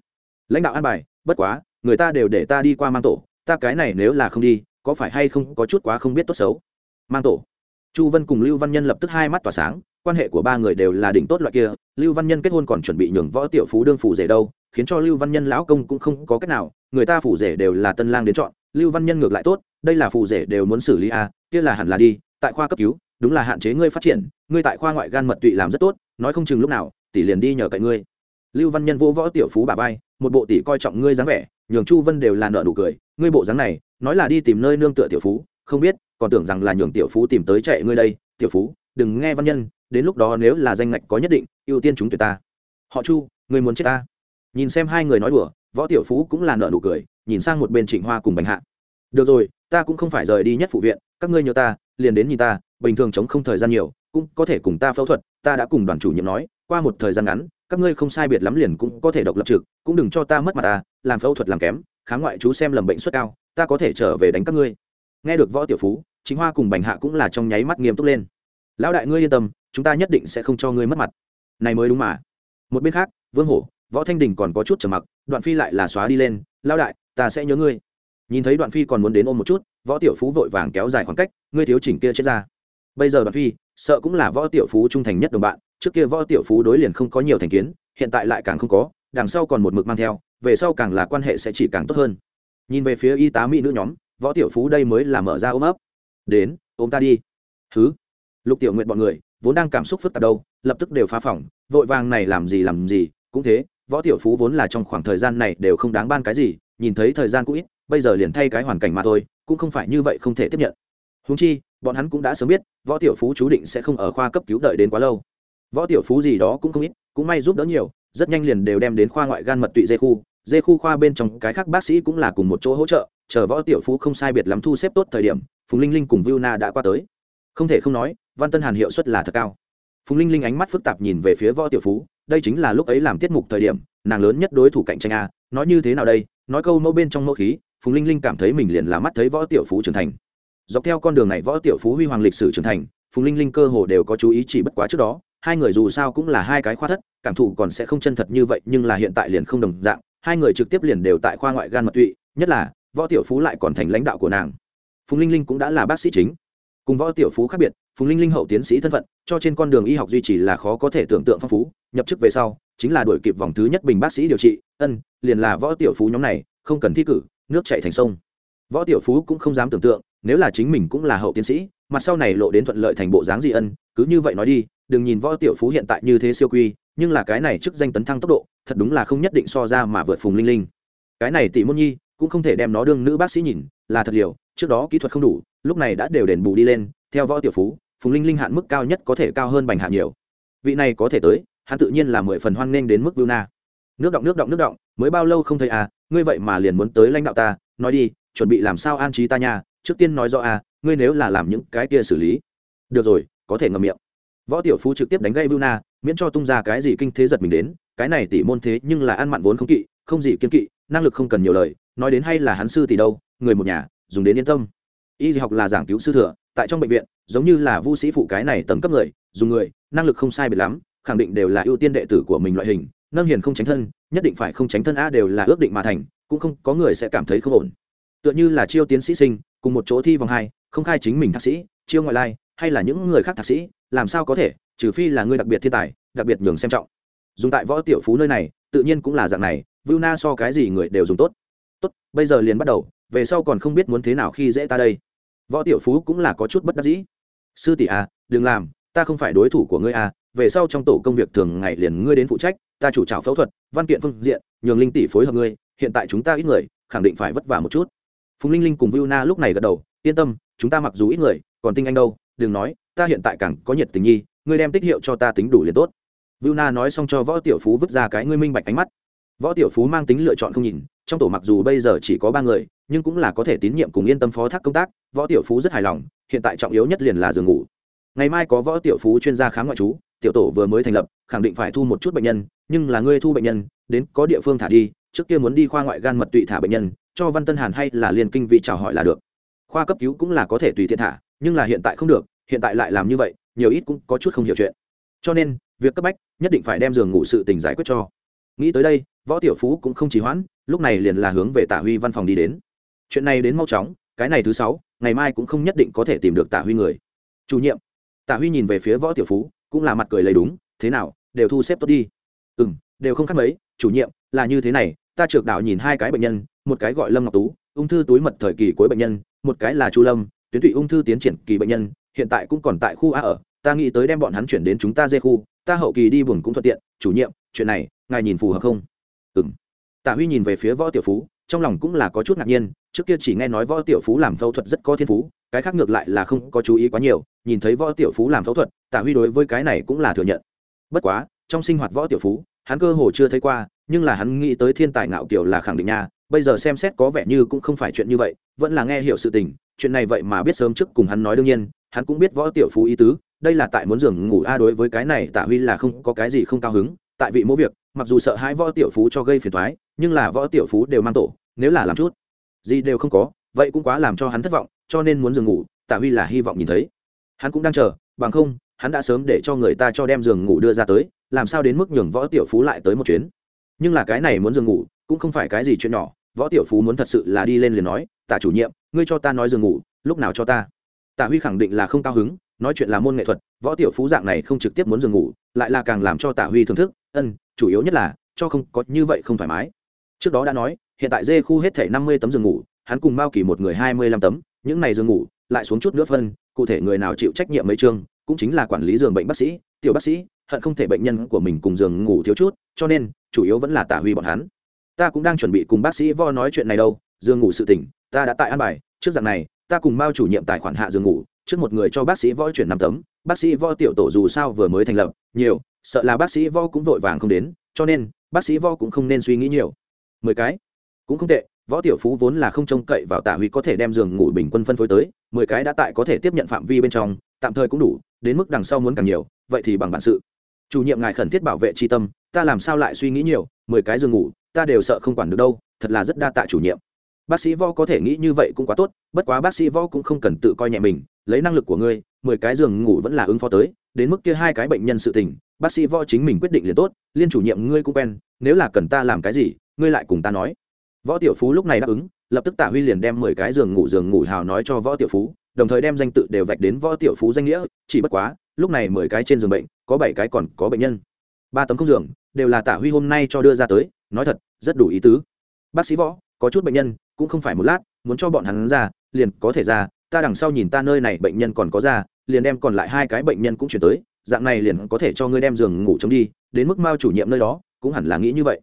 Lãnh đạo an bài bất quá người ta đều để ta đi qua mang tổ ta cái này nếu là không đi có phải hay không có chút quá không biết tốt xấu. Mang tổ. Chu vân cùng lưu văn nhân lập tức hai mắt tỏa sáng quan hệ của ba người đều là đỉnh tốt loại kia lưu văn nhân kết hôn còn chuẩn bị nhường võ tiểu phú đương phủ rể đâu khiến cho lưu văn nhân lão công cũng không có cách nào người ta phủ rể đều là tân lang đến chọn lưu văn nhân ngược lại tốt đây là phủ rể đều muốn xử lý a à, kia là hẳn là đi tại khoa cấp cứu đúng là hạn chế ngươi phát triển, ngươi tại khoa ngoại gan mật tụy làm rất tốt, nói không chừng lúc nào, tỷ liền đi nhờ cậy ngươi. Lưu văn nhân vô võ tiểu phú bà vai, một bộ tỷ coi trọng ngươi dáng vẻ, nhường chu vân đều là nợ nụ cười, ngươi bộ dáng này, nói là đi tìm nơi nương tựa tiểu phú, không biết, còn tưởng rằng là nhường tiểu phú tìm tới chạy ngươi đây, tiểu phú, đừng nghe văn nhân, đến lúc đó nếu là danh ngạch có nhất định, ưu tiên chúng tuyệt ta. Họ chu người muốn chết ta? Nhìn xem hai người nói đùa, võ tiểu phú cũng là nợ nụ cười, nhìn sang một bên trịnh hoa cùng bành hạ. Được rồi, ta cũng không phải rời đi nhất phụ viện, các ngươi nhờ ta, liền đến nhìn ta bình thường chống không thời gian nhiều, cũng có thể cùng ta phẫu thuật, ta đã cùng đoàn chủ nhiệm nói, qua một thời gian ngắn, các ngươi không sai biệt lắm liền cũng có thể độc lập trực, cũng đừng cho ta mất mặt ta, làm phẫu thuật làm kém kháng ngoại chú xem lầm bệnh suất cao, ta có thể trở về đánh các ngươi. Nghe được võ tiểu phú chính hoa cùng bành hạ cũng là trong nháy mắt nghiêm túc lên. Lão đại ngươi yên tâm, chúng ta nhất định sẽ không cho ngươi mất mặt. Này mới đúng mà. Một bên khác, vương hổ, võ thanh đình còn có chút trầm mặc, đoạn phi lại là xóa đi lên, lão đại, ta sẽ nhớ ngươi. Nhìn thấy đoạn phi còn muốn đến ôm một chút, võ tiểu phú vội vàng kéo dài khoảng cách, ngươi thiếu chỉnh kia chết ra bây giờ đoàn phi, sợ cũng là võ tiểu phú trung thành nhất đồng bạn, trước kia võ tiểu phú đối liền không có nhiều thành kiến, hiện tại lại càng không có, đằng sau còn một mực mang theo, về sau càng là quan hệ sẽ chỉ càng tốt hơn. Nhìn về phía y tá mỹ nữ nhóm, võ tiểu phú đây mới là mở ra ôm ấp. Đến, ôm ta đi. Thứ lục tiểu nguyện bọn người, vốn đang cảm xúc phức tạp đâu, lập tức đều phá phỏng vội vàng này làm gì làm gì, cũng thế, võ tiểu phú vốn là trong khoảng thời gian này đều không đáng ban cái gì, nhìn thấy thời gian cũng ít, bây giờ liền thay cái hoàn cảnh mà thôi, cũng không phải như vậy không thể tiếp nhận. Húng chi bọn hắn cũng đã sớm biết, võ tiểu phú chú định sẽ không ở khoa cấp cứu đợi đến quá lâu. Võ tiểu phú gì đó cũng không ít, cũng may giúp đỡ nhiều, rất nhanh liền đều đem đến khoa ngoại gan mật tụy dê khu. Dê khu khoa bên trong cái khác bác sĩ cũng là cùng một chỗ hỗ trợ, chờ võ tiểu phú không sai biệt lắm thu xếp tốt thời điểm, phùng linh linh cùng viu na đã qua tới. Không thể không nói, văn tân hàn hiệu suất là thật cao. Phùng linh linh ánh mắt phức tạp nhìn về phía võ tiểu phú, đây chính là lúc ấy làm tiết mục thời điểm, nàng lớn nhất đối thủ cạnh tranh a. Nói như thế nào đây? Nói câu mẫu bên trong mẫu khí, phùng linh linh cảm thấy mình liền là mắt thấy võ tiểu phú trưởng thành dọc theo con đường này võ tiểu phú huy hoàng lịch sử trưởng thành, phùng linh linh cơ hồ đều có chú ý chỉ bất quá trước đó, hai người dù sao cũng là hai cái khoa thất, cảm thụ còn sẽ không chân thật như vậy, nhưng là hiện tại liền không đồng dạng, hai người trực tiếp liền đều tại khoa ngoại gan mật tụy, nhất là, võ tiểu phú lại còn thành lãnh đạo của nàng. Phùng linh linh cũng đã là bác sĩ chính. Cùng võ tiểu phú khác biệt, phùng linh linh hậu tiến sĩ thân phận, cho trên con đường y học duy trì là khó có thể tưởng tượng phong phú, nhập chức về sau, chính là đổi kịp vòng thứ nhất bình bác sĩ điều trị, ân, liền là võ tiểu phú nhóm này, không cần thi cử, nước chạy thành sông. Võ tiểu phú cũng không dám tưởng tượng nếu là chính mình cũng là hậu tiến sĩ mặt sau này lộ đến thuận lợi thành bộ dáng gì ân, cứ như vậy nói đi, đừng nhìn võ tiểu phú hiện tại như thế siêu quy, nhưng là cái này chức danh tấn thăng tốc độ, thật đúng là không nhất định so ra mà vượt phùng linh linh. Cái này tỷ môn nhi, cũng không thể đem nó đương nữ bác sĩ nhìn, là thật liều, trước đó kỹ thuật không đủ, lúc này đã đều đền bù đi lên, theo võ tiểu phú, phùng linh linh hạn mức cao nhất có thể cao hơn bành hạ nhiều. Vị này có thể tới, hắn tự nhiên là mười phần hoan nghênh đến mức na. Nước động nước động nước động, mới bao lâu không thấy à ngươi vậy mà liền muốn tới lãnh đạo ta, nói đi, chuẩn bị làm sao an trí ta nha trước tiên nói rõ à ngươi nếu là làm những cái kia xử lý. Được rồi, có thể ngậm miệng. Võ tiểu phú trực tiếp đánh gây na, miễn cho tung ra cái gì kinh thế giật mình đến, cái này tỷ môn thế nhưng là ăn mặn vốn không kỵ, không gì kiên kỵ, năng lực không cần nhiều lời, nói đến hay là hắn sư tỷ đâu, người một nhà, dùng đến yên tâm. Y học là giảng cứu sư thừa, tại trong bệnh viện, giống như là vu sĩ phụ cái này tầng cấp người, dùng người, năng lực không sai biệt lắm, khẳng định đều là ưu tiên đệ tử của mình loại hình, nâng hiền không tránh thân, nhất định phải không tránh thân a đều là ước định mà thành, cũng không có người sẽ cảm thấy không ổn. Tựa như là chiêu tiến sĩ sinh cùng một chỗ thi vòng hai, không khai chính mình thạc sĩ, chiêu ngoại lai, hay là những người khác thạc sĩ, làm sao có thể, trừ phi là người đặc biệt thiên tài, đặc biệt nhường xem trọng. Dùng tại võ tiểu phú nơi này, tự nhiên cũng là dạng này vưu na so cái gì người đều dùng tốt. Tốt, bây giờ liền bắt đầu, về sau còn không biết muốn thế nào khi dễ ta đây. Võ tiểu phú cũng là có chút bất đắc dĩ. Sư tỷ à đừng làm, ta không phải đối thủ của ngươi à về sau trong tổ công việc thường ngày liền ngươi đến phụ trách, ta chủ trào phẫu thuật, văn kiện phương diện, nhường linh tỷ phối hợp ngươi, hiện tại chúng ta ít người, khẳng định phải vất vả một chút phùng linh linh cùng viu na lúc này gật đầu, yên tâm, chúng ta mặc dù ít người, còn tinh anh đâu, đừng nói, ta hiện tại càng có nhiệt tình nhi, ngươi đem tích hiệu cho ta tính đủ liền tốt. Viu na nói xong cho võ tiểu phú vứt ra cái ngươi minh bạch ánh mắt. Võ tiểu phú mang tính lựa chọn không nhìn, trong tổ mặc dù bây giờ chỉ có ba người, nhưng cũng là có thể tín nhiệm cùng yên tâm phó thác công tác, võ tiểu phú rất hài lòng, hiện tại trọng yếu nhất liền là giường ngủ. Ngày mai có võ tiểu phú chuyên gia khám ngoại trú, tiểu tổ vừa mới thành lập, khẳng định phải thu một chút bệnh nhân, nhưng là ngươi thu bệnh nhân, đến có địa phương thả đi, trước kia muốn đi khoa ngoại gan mật tụy thả bệnh nhân cho văn tân hàn hay là liên kinh vị chào hỏi là được. Khoa cấp cứu cũng là có thể tùy tiện thả, nhưng là hiện tại không được, hiện tại lại làm như vậy, nhiều ít cũng có chút không hiểu chuyện. Cho nên, việc cấp bách nhất định phải đem giường ngủ sự tình giải quyết cho. Nghĩ tới đây, võ tiểu phú cũng không trì hoãn, lúc này liền là hướng về tả huy văn phòng đi đến. Chuyện này đến mau chóng, cái này thứ sáu, ngày mai cũng không nhất định có thể tìm được tả huy người. Chủ nhiệm tả huy nhìn về phía võ tiểu phú, cũng là mặt cười lấy đúng, thế nào, đều thu xếp tốt đi. Ừ m đều không khác mấy, chủ nhiệm, là như thế này, ta trượt đạo nhìn hai cái bệnh nhân một cái gọi lâm ngọc tú, ung thư túi mật thời kỳ cuối bệnh nhân, một cái là chu lâm, tuyến tụy ung thư tiến triển kỳ bệnh nhân, hiện tại cũng còn tại khu a ở, ta nghĩ tới đem bọn hắn chuyển đến chúng ta dê khu, ta hậu kỳ đi buồng cũng thuận tiện, chủ nhiệm, chuyện này, ngài nhìn phù hợp không? Ừ m tạ huy nhìn về phía võ tiểu phú, trong lòng cũng là có chút ngạc nhiên, trước kia chỉ nghe nói võ tiểu phú làm phẫu thuật rất có thiên phú, cái khác ngược lại là không có chú ý quá nhiều, nhìn thấy võ tiểu phú làm phẫu thuật, tạ huy đối với cái này cũng là thừa nhận. Bất quá, trong sinh hoạt võ tiểu phú, hắn cơ hồ chưa thấy qua, nhưng là hắn nghĩ tới thiên tài ngạo kiểu là khẳng định nha bây giờ xem xét có vẻ như cũng không phải chuyện như vậy, vẫn là nghe hiểu sự tình, chuyện này vậy mà biết sớm trước cùng hắn nói đương nhiên, hắn cũng biết võ tiểu phú ý tứ, đây là tại muốn giường ngủ a, đối với cái này tạ huy là không có cái gì không cao hứng, tại vị mỗi việc, mặc dù sợ hãi võ tiểu phú cho gây phiền thoái nhưng là võ tiểu phú đều mang tổ, nếu là làm chút gì đều không có, vậy cũng quá làm cho hắn thất vọng, cho nên muốn giường ngủ, tạ huy là hy vọng nhìn thấy. Hắn cũng đang chờ, bằng không, hắn đã sớm để cho người ta cho đem giường ngủ đưa ra tới, làm sao đến mức nhường võ tiểu phú lại tới một chuyến. Nhưng là cái này muốn giường ngủ, cũng không phải cái gì chuyện nhỏ võ tiểu phú muốn thật sự là đi lên liền nói, tả chủ nhiệm, ngươi cho ta nói giường ngủ, lúc nào cho ta? Tả huy khẳng định là không cao hứng, nói chuyện là môn nghệ thuật, võ tiểu phú dạng này không trực tiếp muốn giường ngủ, lại là càng làm cho tả huy thưởng thức, ân, chủ yếu nhất là, cho không có như vậy không thoải mái. Trước đó đã nói, hiện tại dê khu hết thể năm mươi tấm giường ngủ, hắn cùng mao kỳ một người hai mươi lăm tấm, những này giường ngủ, lại xuống chút nữa phân, cụ thể người nào chịu trách nhiệm mấy chương, cũng chính là quản lý giường bệnh bác sĩ, tiểu bác sĩ, hận không thể bệnh nhân của mình cùng giường ngủ thiếu chút, cho nên, chủ yếu vẫn là tả huy bọn hắn ta cũng đang chuẩn bị cùng bác sĩ vo nói chuyện này đâu, giường ngủ sự tỉnh, ta đã tại an bài, trước dạng này, ta cùng mao chủ nhiệm tài khoản hạ giường ngủ, trước một người cho bác sĩ vo chuyển năm tấm, bác sĩ vo tiểu tổ dù sao vừa mới thành lập, nhiều, sợ là bác sĩ vo cũng vội vàng không đến, cho nên, bác sĩ vo cũng không nên suy nghĩ nhiều. Mười cái, cũng không tệ võ tiểu phú vốn là không trông cậy vào tả huy có thể đem giường ngủ bình quân phân phối tới, mười cái đã tại có thể tiếp nhận phạm vi bên trong, tạm thời cũng đủ, đến mức đằng sau muốn càng nhiều, vậy thì bằng bản sự. Chủ nhiệm ngài khẩn thiết bảo vệ tri tâm, ta làm sao lại suy nghĩ nhiều, mười cái giường ngủ ta đều sợ không quản được đâu, thật là rất đa tạ chủ nhiệm. Bác sĩ võ có thể nghĩ như vậy cũng quá tốt, bất quá bác sĩ võ cũng không cần tự coi nhẹ mình, lấy năng lực của ngươi, mười cái giường ngủ vẫn là ứng phó tới, đến mức kia hai cái bệnh nhân sự tình, bác sĩ võ chính mình quyết định liền tốt, liên chủ nhiệm ngươi cũng quen, nếu là cần ta làm cái gì, ngươi lại cùng ta nói. Võ tiểu phú lúc này đáp ứng, lập tức tạ huy liền đem mười cái giường ngủ giường ngủ hào nói cho võ tiểu phú, đồng thời đem danh tự đều vạch đến võ tiểu phú danh nghĩa, chỉ bất quá, lúc này mười cái trên giường bệnh, có bảy cái còn có bệnh nhân. Ba tấm không giường, đều là tạ huy hôm nay cho đưa ra tới nói thật, rất đủ ý tứ. Bác sĩ võ, có chút bệnh nhân, cũng không phải một lát, muốn cho bọn hắn ra, liền có thể ra, ta đằng sau nhìn ta nơi này bệnh nhân còn có ra, liền đem còn lại hai cái bệnh nhân cũng chuyển tới, dạng này liền có thể cho ngươi đem giường ngủ chống đi, đến mức mao chủ nhiệm nơi đó, cũng hẳn là nghĩ như vậy.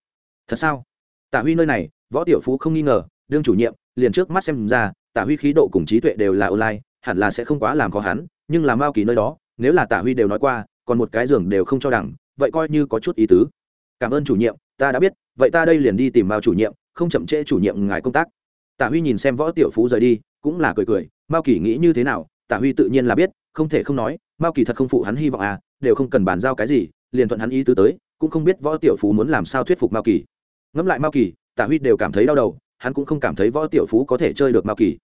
Thật sao? Tạ huy nơi này, võ tiểu phú không nghi ngờ, đương chủ nhiệm, liền trước mắt xem ra, tạ huy khí độ cùng trí tuệ đều là online, hẳn là sẽ không quá làm khó hắn, nhưng là mao kỳ nơi đó, nếu là tạ huy đều nói qua, còn một cái giường đều không cho đẳng vậy coi như có chút ý tứ. Cảm ơn chủ nhiệm, ta đã biết vậy ta đây liền đi tìm mao chủ nhiệm, không chậm trễ chủ nhiệm ngài công tác. Tạ huy nhìn xem võ tiểu phú rời đi, cũng là cười cười, mao kỳ nghĩ như thế nào? Tạ huy tự nhiên là biết, không thể không nói, mao kỳ thật không phụ hắn hy vọng à đều không cần bàn giao cái gì, liền thuận hắn ý tứ tới, cũng không biết võ tiểu phú muốn làm sao thuyết phục mao kỳ. Ngẫm lại mao kỳ tạ huy đều cảm thấy đau đầu, hắn cũng không cảm thấy võ tiểu phú có thể chơi được mao kỳ.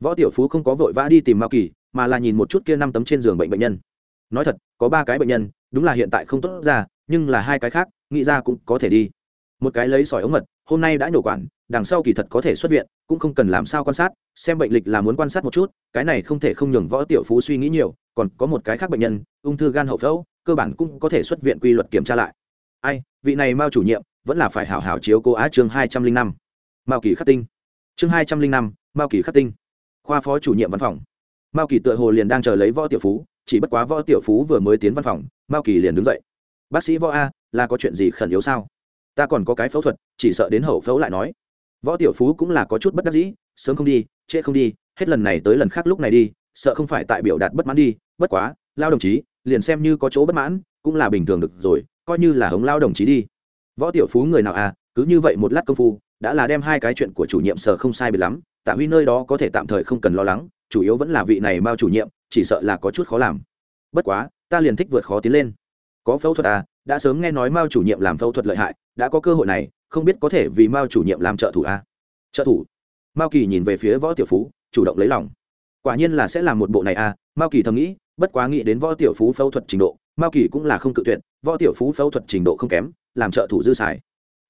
Võ tiểu phú không có vội vã đi tìm mao kỳ, mà là nhìn một chút kia năm tấm trên giường bệnh bệnh nhân. Nói thật, có ba cái bệnh nhân, đúng là hiện tại không tốt ra, nhưng là hai cái khác, nghĩ ra cũng có thể đi một cái lấy sỏi ống mật, hôm nay đã nhổ quản, đằng sau kỳ thật có thể xuất viện, cũng không cần làm sao quan sát, xem bệnh lịch là muốn quan sát một chút, cái này không thể không nhường võ tiểu phú suy nghĩ nhiều, còn có một cái khác bệnh nhân, ung thư gan hậu phẫu, cơ bản cũng có thể xuất viện quy luật kiểm tra lại. Ai, vị này mao chủ nhiệm, vẫn là phải hảo hảo chiếu cố á chương hai trăm linh năm. Mao kỳ khắc tinh. Chương hai trăm linh năm, mao kỳ khắc tinh. Khoa phó chủ nhiệm văn phòng. Mao kỳ tựa hồ liền đang chờ lấy võ tiểu phú, chỉ bất quá võ tiểu phú vừa mới tiến văn phòng, mao kỳ liền đứng dậy. Bác sĩ võ a, là có chuyện gì khẩn yếu sao? Ta còn có cái phẫu thuật, chỉ sợ đến hậu phẫu lại nói. Võ tiểu phú cũng là có chút bất đắc dĩ, sớm không đi, trễ không đi, hết lần này tới lần khác lúc này đi, sợ không phải tại biểu đạt bất mãn đi, bất quá, lao đồng chí, liền xem như có chỗ bất mãn, cũng là bình thường được rồi, coi như là hống lao đồng chí đi. Võ tiểu phú người nào à cứ như vậy một lát công phu, đã là đem hai cái chuyện của chủ nhiệm sở không sai biệt lắm, tạ huy nơi đó có thể tạm thời không cần lo lắng, chủ yếu vẫn là vị này mao chủ nhiệm, chỉ sợ là có chút khó làm. Bất quá, ta liền thích vượt khó tiến lên. Có phẫu thuật à đã sớm nghe nói mao chủ nhiệm làm phẫu thuật lợi hại, đã có cơ hội này, không biết có thể vì mao chủ nhiệm làm trợ thủ à? trợ thủ? Mao kỳ nhìn về phía võ tiểu phú, chủ động lấy lòng. Quả nhiên là sẽ làm một bộ này à mao kỳ thầm nghĩ, bất quá nghĩ đến võ tiểu phú phẫu thuật trình độ, mao kỳ cũng là không cự tuyệt, võ tiểu phú phẫu thuật trình độ không kém, làm trợ thủ dư xài.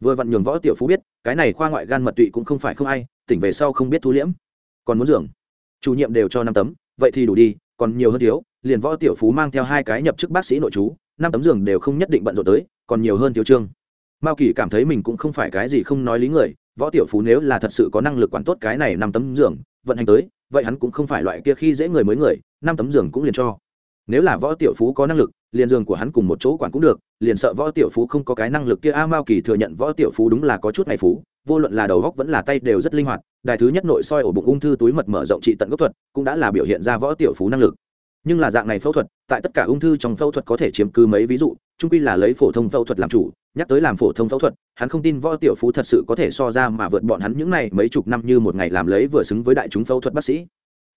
Vừa vặn nhường võ tiểu phú biết, cái này khoa ngoại gan mật tụy cũng không phải không ai, tỉnh về sau không biết thu liễm. Còn muốn giường? Chủ nhiệm đều cho năm tấm, vậy thì đủ đi, còn nhiều hơn thiếu, liền võ tiểu phú mang theo hai cái nhập chức bác sĩ nội chú năm tấm giường đều không nhất định bận rộn tới, còn nhiều hơn thiếu trương. Mao kỳ cảm thấy mình cũng không phải cái gì không nói lý người, võ tiểu phú nếu là thật sự có năng lực quản tốt cái này năm tấm giường, vận hành tới, vậy hắn cũng không phải loại kia khi dễ người mới người, năm tấm giường cũng liền cho. Nếu là võ tiểu phú có năng lực, liền giường của hắn cùng một chỗ quản cũng được, liền sợ võ tiểu phú không có cái năng lực kia. A mao kỳ thừa nhận võ tiểu phú đúng là có chút ngày phú, vô luận là đầu góc vẫn là tay đều rất linh hoạt, đài thứ nhất nội soi ổ bụng ung thư túi mật mở rộng trị tận gốc thuật, cũng đã là biểu hiện ra võ tiểu phú năng lực nhưng là dạng này phẫu thuật, tại tất cả ung thư trong phẫu thuật có thể chiếm cứ mấy ví dụ trung quy là lấy phổ thông phẫu thuật làm chủ, nhắc tới làm phổ thông phẫu thuật, hắn không tin võ tiểu phú thật sự có thể so ra mà vượt bọn hắn những này mấy chục năm như một ngày làm lấy vừa xứng với đại chúng phẫu thuật bác sĩ.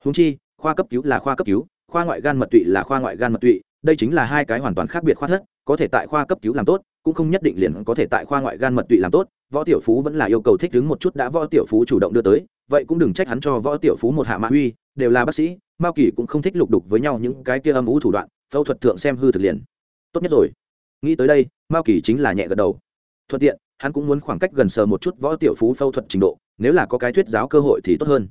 Húng chi, khoa cấp cứu là khoa cấp cứu, khoa ngoại gan mật tụy là khoa ngoại gan mật tụy, đây chính là hai cái hoàn toàn khác biệt khoa thất, có thể tại khoa cấp cứu làm tốt, cũng không nhất định liền có thể tại khoa ngoại gan mật tụy làm tốt, võ tiểu phú vẫn là yêu cầu thích ứng một chút đã võ tiểu phú chủ động đưa tới, vậy cũng đừng trách hắn cho võ tiểu phú một hạ mạ uy, đều là bác sĩ mao kỳ cũng không thích lục đục với nhau những cái kia âm ủ thủ đoạn, phẫu thuật thượng xem hư thực liền. Tốt nhất rồi. Nghĩ tới đây, mao kỳ chính là nhẹ gật đầu. Thuận tiện, hắn cũng muốn khoảng cách gần sờ một chút võ tiểu phú phẫu thuật trình độ, nếu là có cái thuyết giáo cơ hội thì tốt hơn.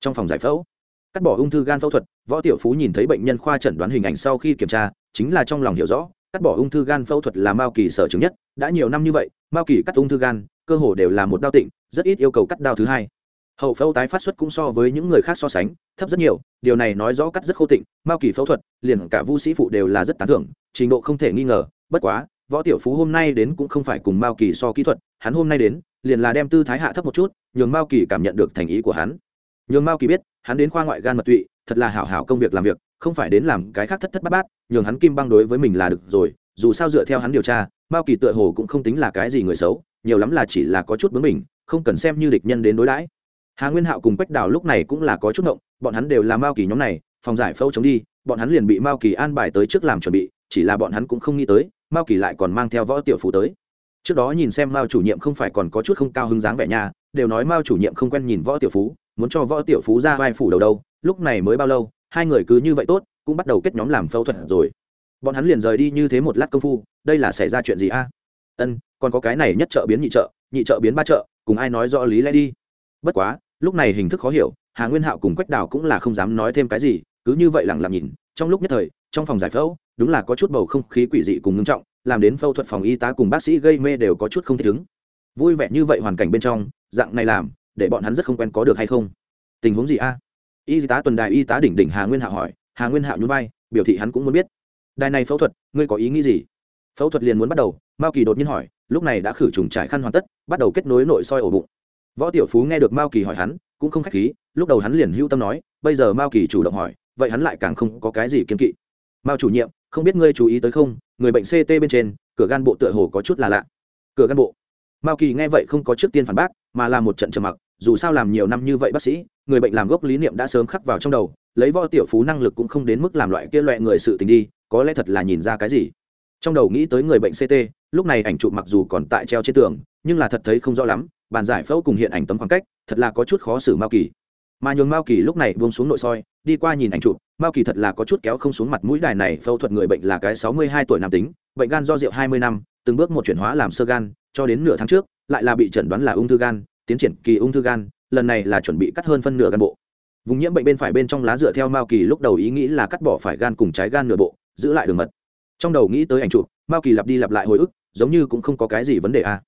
Trong phòng giải phẫu, cắt bỏ ung thư gan phẫu thuật, võ tiểu phú nhìn thấy bệnh nhân khoa chẩn đoán hình ảnh sau khi kiểm tra, chính là trong lòng hiểu rõ, cắt bỏ ung thư gan phẫu thuật là mao kỳ sở chứng nhất. Đã nhiều năm như vậy, mao kỳ cắt ung thư gan, cơ hồ đều là một đao tịnh, rất ít yêu cầu cắt đao thứ hai hậu phẫu tái phát xuất cũng so với những người khác so sánh, thấp rất nhiều, điều này nói rõ cắt rất khô tịnh, mao kỳ phẫu thuật, liền cả vu sĩ phụ đều là rất tán thưởng, trình độ không thể nghi ngờ, bất quá, võ tiểu phú hôm nay đến cũng không phải cùng mao kỳ so kỹ thuật, hắn hôm nay đến, liền là đem tư thái hạ thấp một chút, nhường mao kỳ cảm nhận được thành ý của hắn. Nhường mao kỳ biết, hắn đến khoa ngoại gan mật tụy, thật là hảo hảo công việc làm việc, không phải đến làm cái khác thất thất bát bát, nhường hắn kim băng đối với mình là được rồi, dù sao dựa theo hắn điều tra, mao kỳ tựa hồ cũng không tính là cái gì người xấu, nhiều lắm là chỉ là có chút bướng mình không cần xem như địch nhân đến đối đãi hà nguyên hạo cùng quách đào lúc này cũng là có chút động, bọn hắn đều là mao kỳ nhóm này phòng giải phẫu chống đi bọn hắn liền bị mao kỳ an bài tới trước làm chuẩn bị chỉ là bọn hắn cũng không nghĩ tới mao kỳ lại còn mang theo võ tiểu phú tới. Trước đó nhìn xem mao chủ nhiệm không phải còn có chút không cao hứng dáng vẻ nha đều nói mao chủ nhiệm không quen nhìn võ tiểu phú muốn cho võ tiểu phú ra vai phủ đầu đâu lúc này mới bao lâu hai người cứ như vậy tốt cũng bắt đầu kết nhóm làm phẫu thuật rồi. Bọn hắn liền rời đi như thế một lát công phu đây là xảy ra chuyện gì a? Ân còn có cái này nhất trợ biến nhị trợ nhị trợ biến ba trợ cùng ai nói rõ lý lẽ đi? Bất quá, lúc này hình thức khó hiểu, hà nguyên hạo cùng quách đào cũng là không dám nói thêm cái gì, cứ như vậy lẳng lặng nhìn, trong lúc nhất thời, trong phòng giải phẫu, đúng là có chút bầu không khí quỷ dị cùng ngưng trọng, làm đến phẫu thuật phòng y tá cùng bác sĩ gây mê đều có chút không thích ứng vui vẻ như vậy hoàn cảnh bên trong, dạng này làm, để bọn hắn rất không quen có được hay không? Tình huống gì a? Y tá tuần đài y tá đỉnh đỉnh hà nguyên hạo hỏi, hà nguyên hạo nhún vai, biểu thị hắn cũng muốn biết. Đài này phẫu thuật, ngươi có ý nghĩ gì? Phẫu thuật liền muốn bắt đầu, mao kỳ đột nhiên hỏi, lúc này đã khử trùng trải khăn hoàn tất, bắt đầu kết nối nội soi ổ bụng võ tiểu phú nghe được mao kỳ hỏi hắn, cũng không khách khí, lúc đầu hắn liền hưu tâm nói, bây giờ mao kỳ chủ động hỏi, vậy hắn lại càng không có cái gì kiên kỵ. Mao chủ nhiệm, không biết ngươi chú ý tới không, người bệnh ct bên trên, cửa gan bộ tựa hồ có chút là lạ. Cửa gan bộ. Mao kỳ nghe vậy không có trước tiên phản bác, mà là một trận trầm mặc, dù sao làm nhiều năm như vậy bác sĩ, người bệnh làm gốc lý niệm đã sớm khắc vào trong đầu, lấy võ tiểu phú năng lực cũng không đến mức làm loại kia loại người sự tình đi, có lẽ thật là nhìn ra cái gì. Trong đầu nghĩ tới người bệnh ct lúc này ảnh chụp mặc dù còn tại treo trên tường, nhưng là thật thấy không rõ lắm bàn giải phẫu cùng hiện ảnh tấm khoảng cách, thật là có chút khó xử mao kỳ. Mà nhường mao kỳ lúc này buông xuống nội soi, đi qua nhìn ảnh chụp, mao kỳ thật là có chút kéo không xuống mặt mũi đài này, phẫu thuật người bệnh là cái sáu mươi hai tuổi nam tính, bệnh gan do rượu hai mươi năm, từng bước một chuyển hóa làm sơ gan, cho đến nửa tháng trước, lại là bị chẩn đoán là ung thư gan, tiến triển kỳ ung thư gan, lần này là chuẩn bị cắt hơn phân nửa gan bộ. Vùng nhiễm bệnh bên phải bên trong lá dựa theo mao kỳ lúc đầu ý nghĩ là cắt bỏ phải gan cùng trái gan nửa bộ, giữ lại đường mật. Trong đầu nghĩ tới ảnh chụp, mao kỳ lặp đi lặp lại hồi ức, giống như cũng không có cái gì vấn đề a à.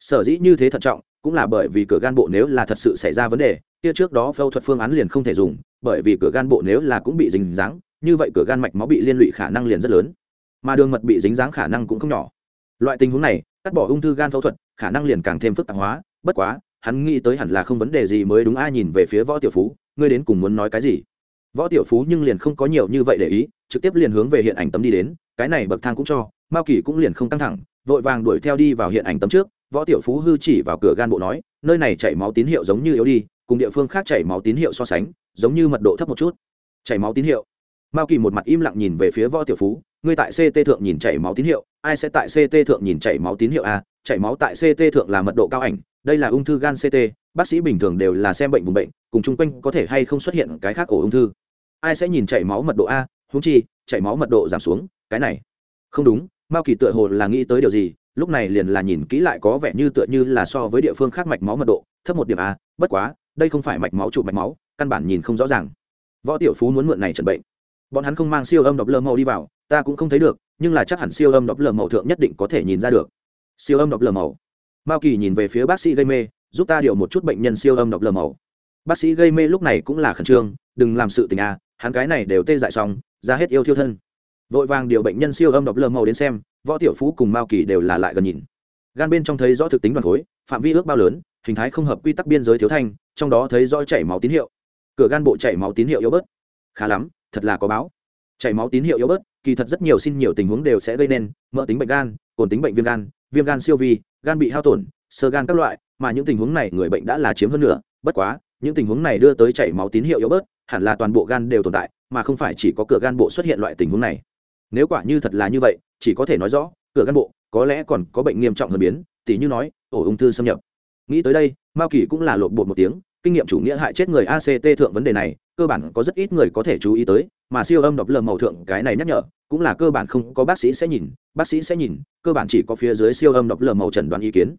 sở dĩ như thế thận trọng cũng là bởi vì cửa gan bộ nếu là thật sự xảy ra vấn đề, kia trước đó phẫu thuật phương án liền không thể dùng, bởi vì cửa gan bộ nếu là cũng bị dính dáng, như vậy cửa gan mạch máu bị liên lụy khả năng liền rất lớn. Mà đường mật bị dính dáng khả năng cũng không nhỏ. Loại tình huống này, cắt bỏ ung thư gan phẫu thuật, khả năng liền càng thêm phức tạp hóa. Bất quá, hắn nghĩ tới hẳn là không vấn đề gì mới đúng, ai nhìn về phía võ tiểu phú, ngươi đến cùng muốn nói cái gì? Võ tiểu phú nhưng liền không có nhiều như vậy để ý, trực tiếp liền hướng về hiện ảnh tấm đi đến, cái này bậc thang cũng cho, mao kỳ cũng liền không căng thẳng, vội vàng đuổi theo đi vào hiện ảnh tấm trước võ tiểu phú hư chỉ vào cửa gan bộ nói, nơi này chảy máu tín hiệu giống như yếu đi, cùng địa phương khác chảy máu tín hiệu so sánh, giống như mật độ thấp một chút. Chảy máu tín hiệu? Mao kỳ một mặt im lặng nhìn về phía võ tiểu phú, ngươi tại ct thượng nhìn chảy máu tín hiệu, ai sẽ tại ct thượng nhìn chảy máu tín hiệu a chảy máu tại ct thượng là mật độ cao ảnh, đây là ung thư gan ct bác sĩ bình thường đều là xem bệnh vùng bệnh, cùng chung quanh có thể hay không xuất hiện cái khác ổ ung thư. Ai sẽ nhìn chảy máu mật độ a? Húng chi, chảy máu mật độ giảm xuống, cái này. Không đúng, mao kỳ tựa hồ là nghĩ tới điều gì lúc này liền là nhìn kỹ lại có vẻ như tựa như là so với địa phương khác mạch máu mật độ, thấp một điểm a bất quá, đây không phải mạch máu trụ mạch máu, căn bản nhìn không rõ ràng. Võ tiểu phú muốn mượn này chẩn bệnh. Bọn hắn không mang siêu âm đọc lơ màu đi vào, ta cũng không thấy được, nhưng là chắc hẳn siêu âm đọc lơ màu thượng nhất định có thể nhìn ra được. Siêu âm đọc lơ màu. Mao kỳ nhìn về phía bác sĩ gây mê, giúp ta điều một chút bệnh nhân siêu âm đọc lơ màu. Bác sĩ gây mê lúc này cũng là khẩn trương, đừng làm sự tình a hắn cái này đều tê dại xong, ra hết yêu thiêu thân vội vàng điều bệnh nhân siêu âm độc lơ màu đến xem, võ tiểu phú cùng mao kỳ đều là lại gần nhìn. Gan bên trong thấy rõ thực tính đoàn khối, phạm vi ước bao lớn, hình thái không hợp quy tắc biên giới thiếu thanh, trong đó thấy rõ chảy máu tín hiệu. Cửa gan bộ chảy máu tín hiệu yếu bớt. Khá lắm, thật là có báo. Chảy máu tín hiệu yếu bớt, kỳ thật rất nhiều xin nhiều tình huống đều sẽ gây nên, mỡ tính bệnh gan, cồn tính bệnh viêm gan viêm gan siêu vi, gan bị hao tổn, sơ gan các loại, mà những tình huống này người bệnh đã là chiếm hơn nữa bất quá, những tình huống này đưa tới chảy máu tín hiệu yếu bớt, hẳn là toàn bộ gan đều tồn tại, mà không phải chỉ có cửa gan bộ xuất hiện loại tình huống này nếu quả như thật là như vậy, chỉ có thể nói rõ, cửa gan bộ, có lẽ còn có bệnh nghiêm trọng hơn biến, tỉ như nói, ổ ung thư xâm nhập. Nghĩ tới đây, mao kỳ cũng là lộn bột một tiếng, kinh nghiệm chủ nghĩa hại chết người act thượng vấn đề này, cơ bản có rất ít người có thể chú ý tới, mà siêu âm đọc lờ màu thượng cái này nhắc nhở, cũng là cơ bản không có bác sĩ sẽ nhìn, bác sĩ sẽ nhìn, cơ bản chỉ có phía dưới siêu âm đọc lờ màu chẩn đoán ý kiến.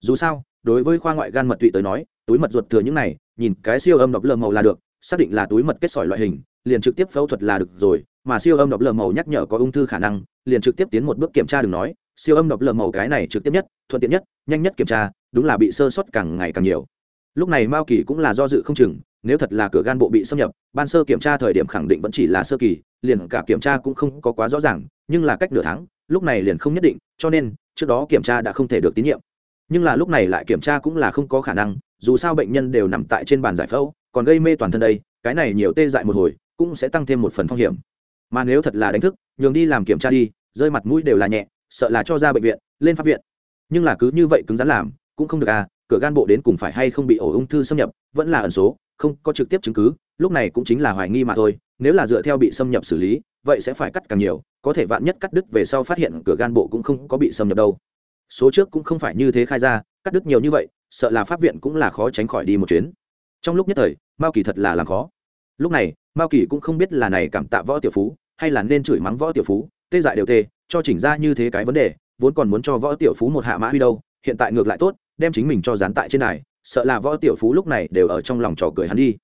Dù sao, đối với khoa ngoại gan mật tụy tới nói, túi mật ruột thừa những này, nhìn cái siêu âm đọc lờ màu là được, xác định là túi mật kết sỏi loại hình liền trực tiếp phẫu thuật là được rồi, mà siêu âm độc lờ màu nhắc nhở có ung thư khả năng, liền trực tiếp tiến một bước kiểm tra đừng nói, siêu âm độc lờ màu cái này trực tiếp nhất, thuận tiện nhất, nhanh nhất kiểm tra, đúng là bị sơ suất càng ngày càng nhiều. Lúc này mao kỳ cũng là do dự không chừng, nếu thật là cửa gan bộ bị xâm nhập, ban sơ kiểm tra thời điểm khẳng định vẫn chỉ là sơ kỳ, liền cả kiểm tra cũng không có quá rõ ràng, nhưng là cách nửa tháng, lúc này liền không nhất định, cho nên, trước đó kiểm tra đã không thể được tín nhiệm. Nhưng là lúc này lại kiểm tra cũng là không có khả năng, dù sao bệnh nhân đều nằm tại trên bàn giải phẫu, còn gây mê toàn thân đây, cái này nhiều tê dại một hồi cũng sẽ tăng thêm một phần phong hiểm. Mà nếu thật là đánh thức, nhường đi làm kiểm tra đi, rơi mặt mũi đều là nhẹ, sợ là cho ra bệnh viện, lên pháp viện. Nhưng là cứ như vậy cứng rắn làm, cũng không được à cửa gan bộ đến cùng phải hay không bị ổ ung thư xâm nhập, vẫn là ẩn số, không có trực tiếp chứng cứ, lúc này cũng chính là hoài nghi mà thôi, nếu là dựa theo bị xâm nhập xử lý, vậy sẽ phải cắt càng nhiều, có thể vạn nhất cắt đứt về sau phát hiện cửa gan bộ cũng không có bị xâm nhập đâu. Số trước cũng không phải như thế khai ra, cắt đứt nhiều như vậy, sợ là pháp viện cũng là khó tránh khỏi đi một chuyến. Trong lúc nhất thời, mao kỳ thật là làm khó. Lúc này mao kỳ cũng không biết là này cảm tạ võ tiểu phú, hay là nên chửi mắng võ tiểu phú, tê dại đều tê, cho chỉnh ra như thế cái vấn đề, vốn còn muốn cho võ tiểu phú một hạ mã huy đâu, hiện tại ngược lại tốt, đem chính mình cho dán tại trên này, sợ là võ tiểu phú lúc này đều ở trong lòng trò cười hắn đi.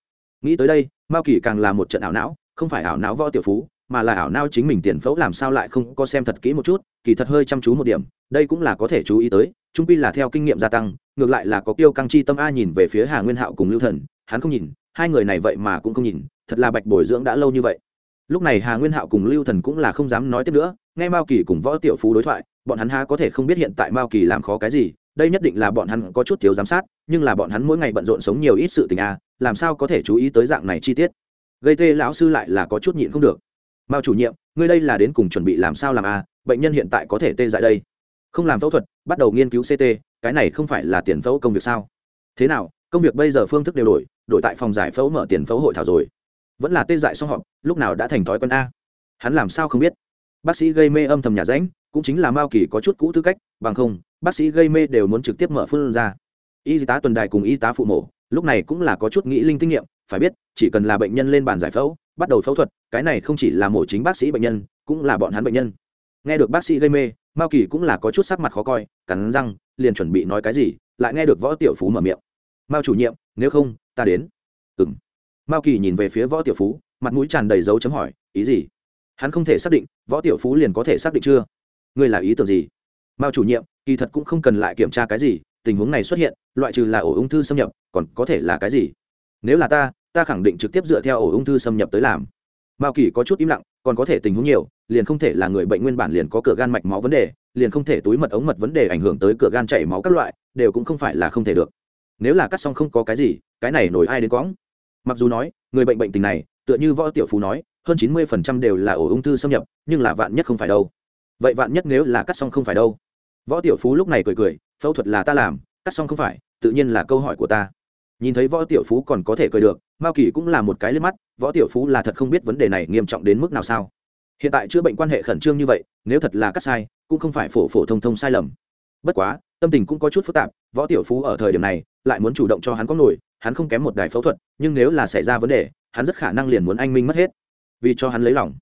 Nghĩ tới đây, mao kỳ càng là một trận ảo não, không phải ảo não võ tiểu phú, mà là ảo não chính mình tiền phẫu làm sao lại không có xem thật kỹ một chút, kỳ thật hơi chăm chú một điểm, đây cũng là có thể chú ý tới, trung pi là theo kinh nghiệm gia tăng, ngược lại là có tiêu căng chi tâm a nhìn về phía hà nguyên hạo cùng lưu thần, hắn không nhìn, hai người này vậy mà cũng không nhìn thật là bạch bồi dưỡng đã lâu như vậy. Lúc này hà nguyên hạo cùng lưu thần cũng là không dám nói tiếp nữa, nghe mao kỳ cùng võ tiểu phú đối thoại, bọn hắn ha có thể không biết hiện tại mao kỳ làm khó cái gì, đây nhất định là bọn hắn có chút thiếu giám sát, nhưng là bọn hắn mỗi ngày bận rộn sống nhiều ít sự tình a làm sao có thể chú ý tới dạng này chi tiết? Gây tê lão sư lại là có chút nhịn không được. Mao chủ nhiệm, ngươi đây là đến cùng chuẩn bị làm sao làm a bệnh nhân hiện tại có thể tê dại đây. Không làm phẫu thuật, bắt đầu nghiên cứu ct cái này không phải là tiền phẫu công việc sao? Thế nào, công việc bây giờ phương thức đều đổi đổi tại phòng giải phẫu mở tiền phẫu hội thảo rồi vẫn là tê dại xong họp lúc nào đã thành thói quen a. Hắn làm sao không biết? Bác sĩ gây mê âm thầm nhà ránh cũng chính là mao kỳ có chút cũ tư cách, bằng không, bác sĩ gây mê đều muốn trực tiếp mở phương ra. Y tá tuần đài cùng y tá phụ mổ, lúc này cũng là có chút nghĩ linh kinh nghiệm, phải biết, chỉ cần là bệnh nhân lên bàn giải phẫu, bắt đầu phẫu thuật, cái này không chỉ là mổ chính bác sĩ bệnh nhân, cũng là bọn hắn bệnh nhân. Nghe được bác sĩ gây mê, mao kỳ cũng là có chút sắc mặt khó coi, cắn răng, liền chuẩn bị nói cái gì, lại nghe được võ tiểu phú mở miệng. Mao chủ nhiệm, nếu không, ta đến. Ừng mao kỳ nhìn về phía võ tiểu phú, mặt mũi tràn đầy dấu chấm hỏi, ý gì? Hắn không thể xác định, võ tiểu phú liền có thể xác định chưa? Ngươi là ý tưởng gì? Mao chủ nhiệm, kỳ thật cũng không cần lại kiểm tra cái gì, tình huống này xuất hiện, loại trừ là ổ ung thư xâm nhập, còn có thể là cái gì? Nếu là ta ta khẳng định trực tiếp dựa theo ổ ung thư xâm nhập tới làm. Mao kỳ có chút im lặng, còn có thể tình huống nhiều, liền không thể là người bệnh nguyên bản liền có cửa gan mạch máu vấn đề, liền không thể túi mật ống mật vấn đề ảnh hưởng tới cửa gan chảy máu các loại, đều cũng không phải là không thể được. Nếu là cắt xong không có cái gì, cái này nổi ai đến quõng? Mặc dù nói, người bệnh bệnh tình này, tựa như võ tiểu phú nói, hơn chín mươi phần trăm đều là ổ ung thư xâm nhập, nhưng là vạn nhất không phải đâu. Vậy vạn nhất nếu là cắt xong không phải đâu? Võ tiểu phú lúc này cười cười, phẫu thuật là ta làm, cắt xong không phải, tự nhiên là câu hỏi của ta. Nhìn thấy võ tiểu phú còn có thể cười được, mao kỳ cũng là một cái lên mắt, võ tiểu phú là thật không biết vấn đề này nghiêm trọng đến mức nào sao? Hiện tại chữa bệnh quan hệ khẩn trương như vậy, nếu thật là cắt sai, cũng không phải phổ phổ thông thông sai lầm. Bất quá, tâm tình cũng có chút phức tạp, võ tiểu phú ở thời điểm này, lại muốn chủ động cho hắn có nổi hắn không kém một đài phẫu thuật, nhưng nếu là xảy ra vấn đề, hắn rất khả năng liền muốn anh minh mất hết. Vì cho hắn lấy lòng.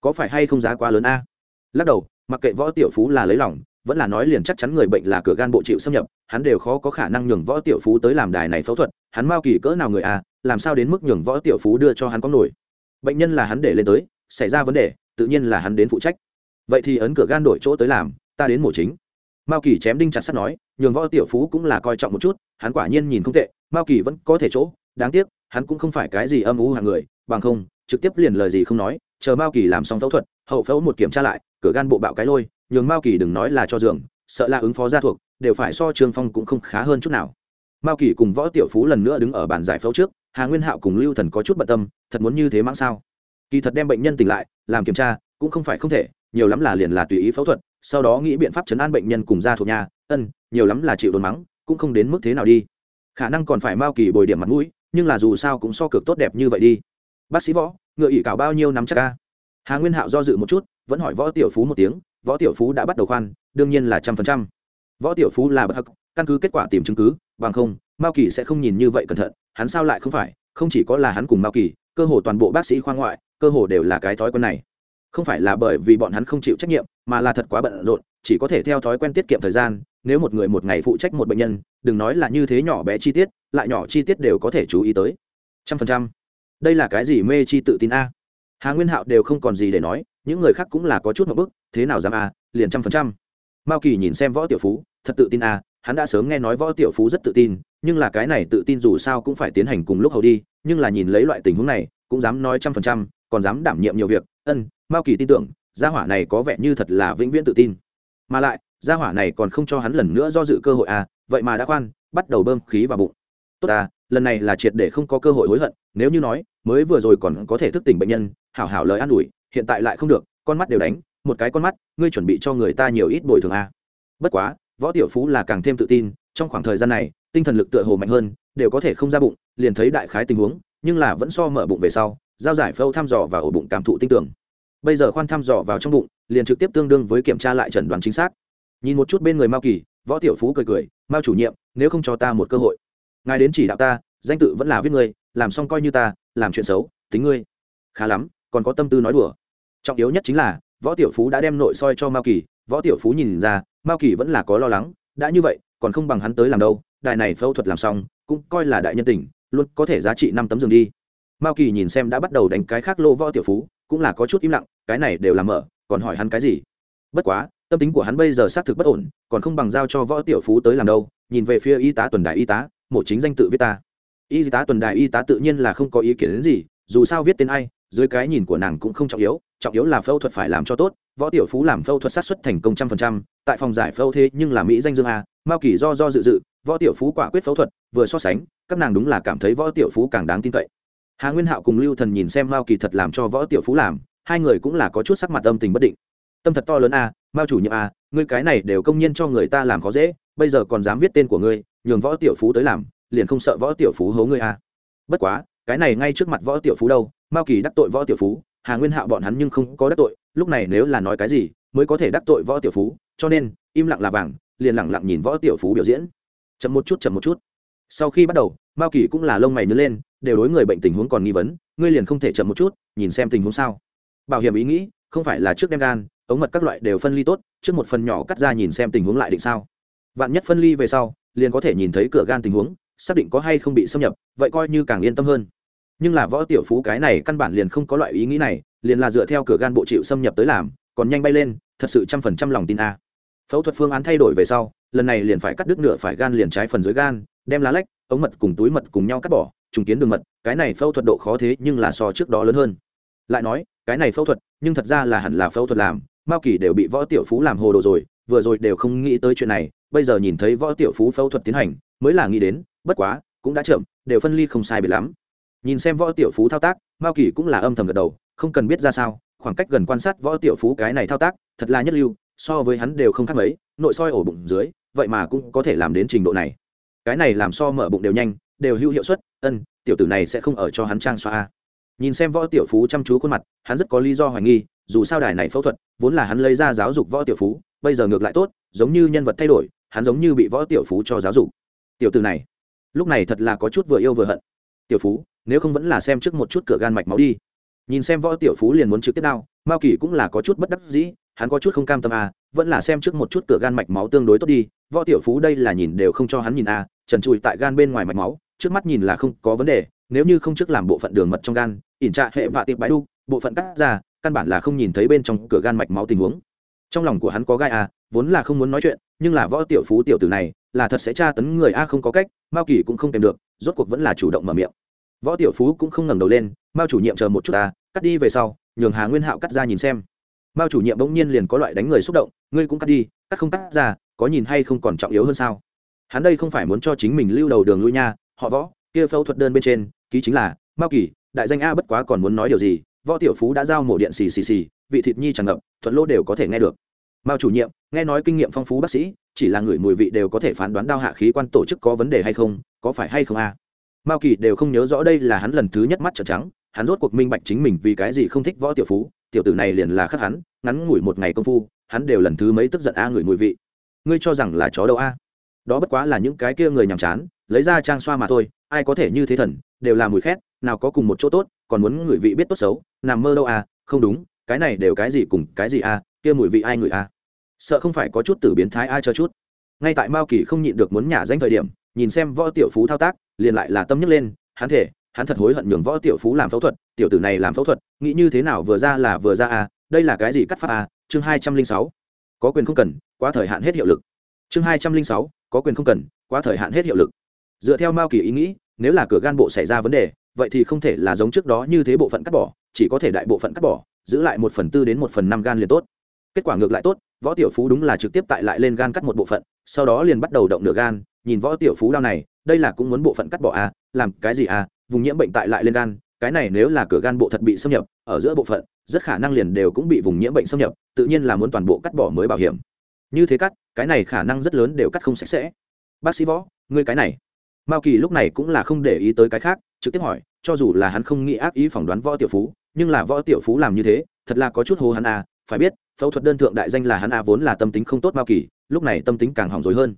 Có phải hay không giá quá lớn a? Lắc đầu, mặc kệ võ tiểu phú là lấy lòng, vẫn là nói liền chắc chắn người bệnh là cửa gan bộ chịu xâm nhập, hắn đều khó có khả năng nhường võ tiểu phú tới làm đài này phẫu thuật, hắn mau kỳ cỡ nào người a, làm sao đến mức nhường võ tiểu phú đưa cho hắn có nổi? Bệnh nhân là hắn để lên tới, xảy ra vấn đề, tự nhiên là hắn đến phụ trách. Vậy thì ấn cửa gan đổi chỗ tới làm, ta đến mổ chính. Mao kỳ chém đinh chặt sắt nói nhường võ tiểu phú cũng là coi trọng một chút, hắn quả nhiên nhìn không tệ, mao kỳ vẫn có thể chỗ, đáng tiếc, hắn cũng không phải cái gì âm u hàng người, bằng không, trực tiếp liền lời gì không nói, chờ mao kỳ làm xong phẫu thuật, hậu phẫu một kiểm tra lại, cửa gan bộ bạo cái lôi, nhường mao kỳ đừng nói là cho giường, sợ là ứng phó gia thuộc, đều phải so trương phong cũng không khá hơn chút nào. Mao kỳ cùng võ tiểu phú lần nữa đứng ở bàn giải phẫu trước, hà nguyên hạo cùng lưu thần có chút bận tâm, thật muốn như thế mãng sao? Kỳ thật đem bệnh nhân tỉnh lại, làm kiểm tra, cũng không phải không thể, nhiều lắm là liền là tùy ý phẫu thuật, sau đó nghĩ biện pháp chấn an bệnh nhân cùng gia thuộc nhà, ân nhiều lắm là chịu đồn mắng, cũng không đến mức thế nào đi. Khả năng còn phải mao kỳ bồi điểm mặt mũi, nhưng là dù sao cũng so cực tốt đẹp như vậy đi. Bác sĩ võ, ngựa ỉ cào bao nhiêu nắm chắc ca hà nguyên hạo do dự một chút, vẫn hỏi võ tiểu phú một tiếng, võ tiểu phú đã bắt đầu khoan, đương nhiên là trăm phần trăm. Võ tiểu phú là bậc hắc, căn cứ kết quả tìm chứng cứ, bằng không, mao kỳ sẽ không nhìn như vậy cẩn thận, hắn sao lại không phải, không chỉ có là hắn cùng mao kỳ, cơ hồ toàn bộ bác sĩ khoa ngoại, cơ hồ đều là cái thói quen này. Không phải là bởi vì bọn hắn không chịu trách nhiệm, mà là thật quá bận rộn, chỉ có thể theo thói quen tiết kiệm thời gian nếu một người một ngày phụ trách một bệnh nhân, đừng nói là như thế nhỏ bé chi tiết, lại nhỏ chi tiết đều có thể chú ý tới. Trăm phần trăm. Đây là cái gì mê chi tự tin a? Hà nguyên hạo đều không còn gì để nói, những người khác cũng là có chút một bức, thế nào dám a, liền trăm phần trăm. Mao kỳ nhìn xem võ tiểu phú, thật tự tin a, hắn đã sớm nghe nói võ tiểu phú rất tự tin, nhưng là cái này tự tin dù sao cũng phải tiến hành cùng lúc hầu đi, nhưng là nhìn lấy loại tình huống này, cũng dám nói trăm phần trăm, còn dám đảm nhiệm nhiều việc. Ân, mao kỳ tin tưởng, gia hỏa này có vẻ như thật là vĩnh viễn tự tin. Mà lại gia hỏa này còn không cho hắn lần nữa do dự cơ hội à vậy mà đã khoan, bắt đầu bơm khí vào bụng. Tốt à lần này là triệt để không có cơ hội hối hận, nếu như nói, mới vừa rồi còn có thể thức tỉnh bệnh nhân, hảo hảo lời an ủi, hiện tại lại không được, con mắt đều đánh, một cái con mắt, ngươi chuẩn bị cho người ta nhiều ít bồi thường à. bất quá, võ tiểu phú là càng thêm tự tin, trong khoảng thời gian này, tinh thần lực tựa hồ mạnh hơn, đều có thể không ra bụng, liền thấy đại khái tình huống, nhưng là vẫn so mở bụng về sau, giao giải phẫu thăm dò và ổ bụng cảm thụ tinh tưởng. Bây giờ khoan thăm dò vào trong bụng, liền trực tiếp tương đương với kiểm tra lại chẩn đoán chính xác nhìn một chút bên người mao kỳ, võ tiểu phú cười cười, mao chủ nhiệm, nếu không cho ta một cơ hội, ngài đến chỉ đạo ta, danh tự vẫn là viết ngươi, làm xong coi như ta, làm chuyện xấu, tính ngươi. Khá lắm, còn có tâm tư nói đùa. Trọng yếu nhất chính là, võ tiểu phú đã đem nội soi cho mao kỳ, võ tiểu phú nhìn ra, mao kỳ vẫn là có lo lắng, đã như vậy, còn không bằng hắn tới làm đâu đại này phẫu thuật làm xong, cũng coi là đại nhân tình, luôn có thể giá trị năm tấm giường đi. Mao kỳ nhìn xem đã bắt đầu đánh cái khác lô võ tiểu phú, cũng là có chút im lặng, cái này đều làm mở, còn hỏi hắn cái gì? Bất quá tâm tính của hắn bây giờ xác thực bất ổn, còn không bằng giao cho võ tiểu phú tới làm đâu, nhìn về phía y tá tuần đại y tá mộ chính danh tự viết ta. Y tá tuần đại y tá tự nhiên là không có ý kiến đến gì, dù sao viết tên ai, dưới cái nhìn của nàng cũng không trọng yếu trọng yếu là phẫu thuật phải làm cho tốt, võ tiểu phú làm phẫu thuật sát xuất thành công trăm phần trăm, tại phòng giải phẫu thế nhưng là mỹ danh dương a, mao kỳ do do dự dự, võ tiểu phú quả quyết phẫu thuật, vừa so sánh, các nàng đúng là cảm thấy võ tiểu phú càng đáng tin cậy. Hà nguyên hạo cùng lưu thần nhìn xem mao kỳ thật làm cho võ tiểu phú làm, hai người cũng là có chút sắc mặt âm tình bất định. Tâm thật to lớn a mao chủ nhiệm a ngươi cái này đều công nhiên cho người ta làm khó dễ, bây giờ còn dám viết tên của ngươi, nhường võ tiểu phú tới làm, liền không sợ võ tiểu phú hố ngươi a bất quá, cái này ngay trước mặt võ tiểu phú đâu, mao kỳ đắc tội võ tiểu phú, hà nguyên hạo bọn hắn nhưng không có đắc tội, lúc này nếu là nói cái gì, mới có thể đắc tội võ tiểu phú, cho nên, im lặng là vàng, liền lặng lặng nhìn võ tiểu phú biểu diễn. Chậm một chút, chậm một chút. Sau khi bắt đầu, mao kỳ cũng là lông mày nhớ lên, đều đối người bệnh tình huống còn nghi vấn, ngươi liền không thể chậm một chút, nhìn xem tình huống sao. Bảo hiểm ý nghĩ, không phải là trước đem gan ống mật các loại đều phân ly tốt, trước một phần nhỏ cắt ra nhìn xem tình huống lại định sao. Vạn nhất phân ly về sau, liền có thể nhìn thấy cửa gan tình huống, xác định có hay không bị xâm nhập, vậy coi như càng yên tâm hơn. Nhưng là võ tiểu phú cái này căn bản liền không có loại ý nghĩ này, liền là dựa theo cửa gan bộ chịu xâm nhập tới làm, còn nhanh bay lên, thật sự trăm phần trăm lòng tin a. Phẫu thuật phương án thay đổi về sau, lần này liền phải cắt đứt nửa phải gan liền trái phần dưới gan, đem lá lách, ống mật cùng túi mật cùng nhau cắt bỏ, trùng kiến đường mật, cái này phẫu thuật độ khó thế nhưng là so trước đó lớn hơn. Lại nói, cái này phẫu thuật, nhưng thật ra là hẳn là phẫu thuật làm mao kỳ đều bị võ tiểu phú làm hồ đồ rồi, vừa rồi đều không nghĩ tới chuyện này, bây giờ nhìn thấy võ tiểu phú phẫu thuật tiến hành, mới là nghĩ đến, bất quá, cũng đã chậm, đều phân ly không sai biệt lắm. Nhìn xem võ tiểu phú thao tác, mao kỳ cũng là âm thầm gật đầu, không cần biết ra sao, khoảng cách gần quan sát võ tiểu phú cái này thao tác, thật là nhất lưu, so với hắn đều không khác mấy, nội soi ổ bụng dưới, vậy mà cũng có thể làm đến trình độ này. Cái này làm so mở bụng đều nhanh, đều hữu hiệu suất, ân, tiểu tử này sẽ không ở cho hắn trang xoa nhìn xem võ tiểu phú chăm chú khuôn mặt, hắn rất có lý do hoài nghi dù sao đài này phẫu thuật vốn là hắn lấy ra giáo dục võ tiểu phú, bây giờ ngược lại tốt, giống như nhân vật thay đổi, hắn giống như bị võ tiểu phú cho giáo dục. Tiểu tử này, lúc này thật là có chút vừa yêu vừa hận. Tiểu phú, nếu không vẫn là xem trước một chút cửa gan mạch máu đi. Nhìn xem võ tiểu phú liền muốn trực tiếp đao mao kỳ cũng là có chút bất đắc dĩ, hắn có chút không cam tâm à vẫn là xem trước một chút cửa gan mạch máu tương đối tốt đi, võ tiểu phú đây là nhìn đều không cho hắn nhìn à trần trụi tại gan bên ngoài mạch máu, trước mắt nhìn là không có vấn đề, nếu như không trước làm bộ phận đường mật trong gan, ỉn trạ hệ vạ tiệp bãi đu, bộ phận cắt ra căn bản là không nhìn thấy bên trong cửa gan mạch máu tình huống. Trong lòng của hắn có gai à vốn là không muốn nói chuyện, nhưng là võ tiểu phú tiểu tử này, là thật sẽ tra tấn người a không có cách, mao kỳ cũng không kèm được, rốt cuộc vẫn là chủ động mở miệng. Võ tiểu phú cũng không ngẩng đầu lên, mao chủ nhiệm chờ một chút ta, cắt đi về sau, nhường hà nguyên hạo cắt ra nhìn xem. Mao chủ nhiệm bỗng nhiên liền có loại đánh người xúc động, ngươi cũng cắt đi, cắt không cắt ra, có nhìn hay không còn trọng yếu hơn sao? Hắn đây không phải muốn cho chính mình lưu đầu đường lui nha, họ võ, kia phẫu thuật đơn bên trên, ký chính là, mao kỳ, đại danh a bất quá còn muốn nói điều gì? Võ tiểu phú đã giao mổ điện xì xì xì, vị thịt nhi tràn ngập, thuận lô đều có thể nghe được. Mao chủ nhiệm, nghe nói kinh nghiệm phong phú bác sĩ, chỉ là người mùi vị đều có thể phán đoán đao hạ khí quan tổ chức có vấn đề hay không, có phải hay không a? Mao kỳ đều không nhớ rõ đây là hắn lần thứ nhất mắt trợn trắng, hắn rốt cuộc minh bạch chính mình vì cái gì không thích võ tiểu phú, tiểu tử này liền là khắc hắn, ngắn ngủi một ngày công phu, hắn đều lần thứ mấy tức giận a người mùi vị. Ngươi cho rằng là chó đâu a? Đó bất quá là những cái kia người nhàm chán, lấy ra trang xoa mà thôi, ai có thể như thế thần, đều là mùi khét, nào có cùng một chỗ tốt còn muốn người vị biết tốt xấu, nằm mơ đâu à không đúng, cái này đều cái gì cùng cái gì à? kia mùi vị ai người à? sợ không phải có chút tử biến thái ai cho chút ngay tại mao kỳ không nhịn được muốn nhả danh thời điểm, nhìn xem võ tiểu phú thao tác, liền lại là tâm nhức lên, hắn thể, hắn thật hối hận nhường võ tiểu phú làm phẫu thuật, tiểu tử này làm phẫu thuật, nghĩ như thế nào vừa ra là vừa ra à? đây là cái gì cắt pháp à? chương hai trăm linh sáu có quyền không cần, quá thời hạn hết hiệu lực chương hai trăm linh sáu, có quyền không cần, quá thời hạn hết hiệu lực dựa theo mao kỳ ý nghĩ, nếu là cửa gan bộ xảy ra vấn đề vậy thì không thể là giống trước đó như thế bộ phận cắt bỏ, chỉ có thể đại bộ phận cắt bỏ, giữ lại một phần tư đến một phần năm gan liền tốt. Kết quả ngược lại tốt, võ tiểu phú đúng là trực tiếp tại lại lên gan cắt một bộ phận, sau đó liền bắt đầu động nửa gan, nhìn võ tiểu phú đau này, đây là cũng muốn bộ phận cắt bỏ à làm cái gì à vùng nhiễm bệnh tại lại lên gan, cái này nếu là cửa gan bộ thật bị xâm nhập, ở giữa bộ phận, rất khả năng liền đều cũng bị vùng nhiễm bệnh xâm nhập, tự nhiên là muốn toàn bộ cắt bỏ mới bảo hiểm. Như thế cắt, cái này khả năng rất lớn đều cắt không sạch sẽ. Bác sĩ võ, ngươi cái này. Mao kỳ lúc này cũng là không để ý tới cái khác trực tiếp hỏi, cho dù là hắn không nghĩ ác ý phỏng đoán võ tiểu phú, nhưng là võ tiểu phú làm như thế, thật là có chút hô hắn à phải biết, phẫu thuật đơn thượng đại danh là hắn à vốn là tâm tính không tốt mao kỳ, lúc này tâm tính càng hỏng rồi hơn.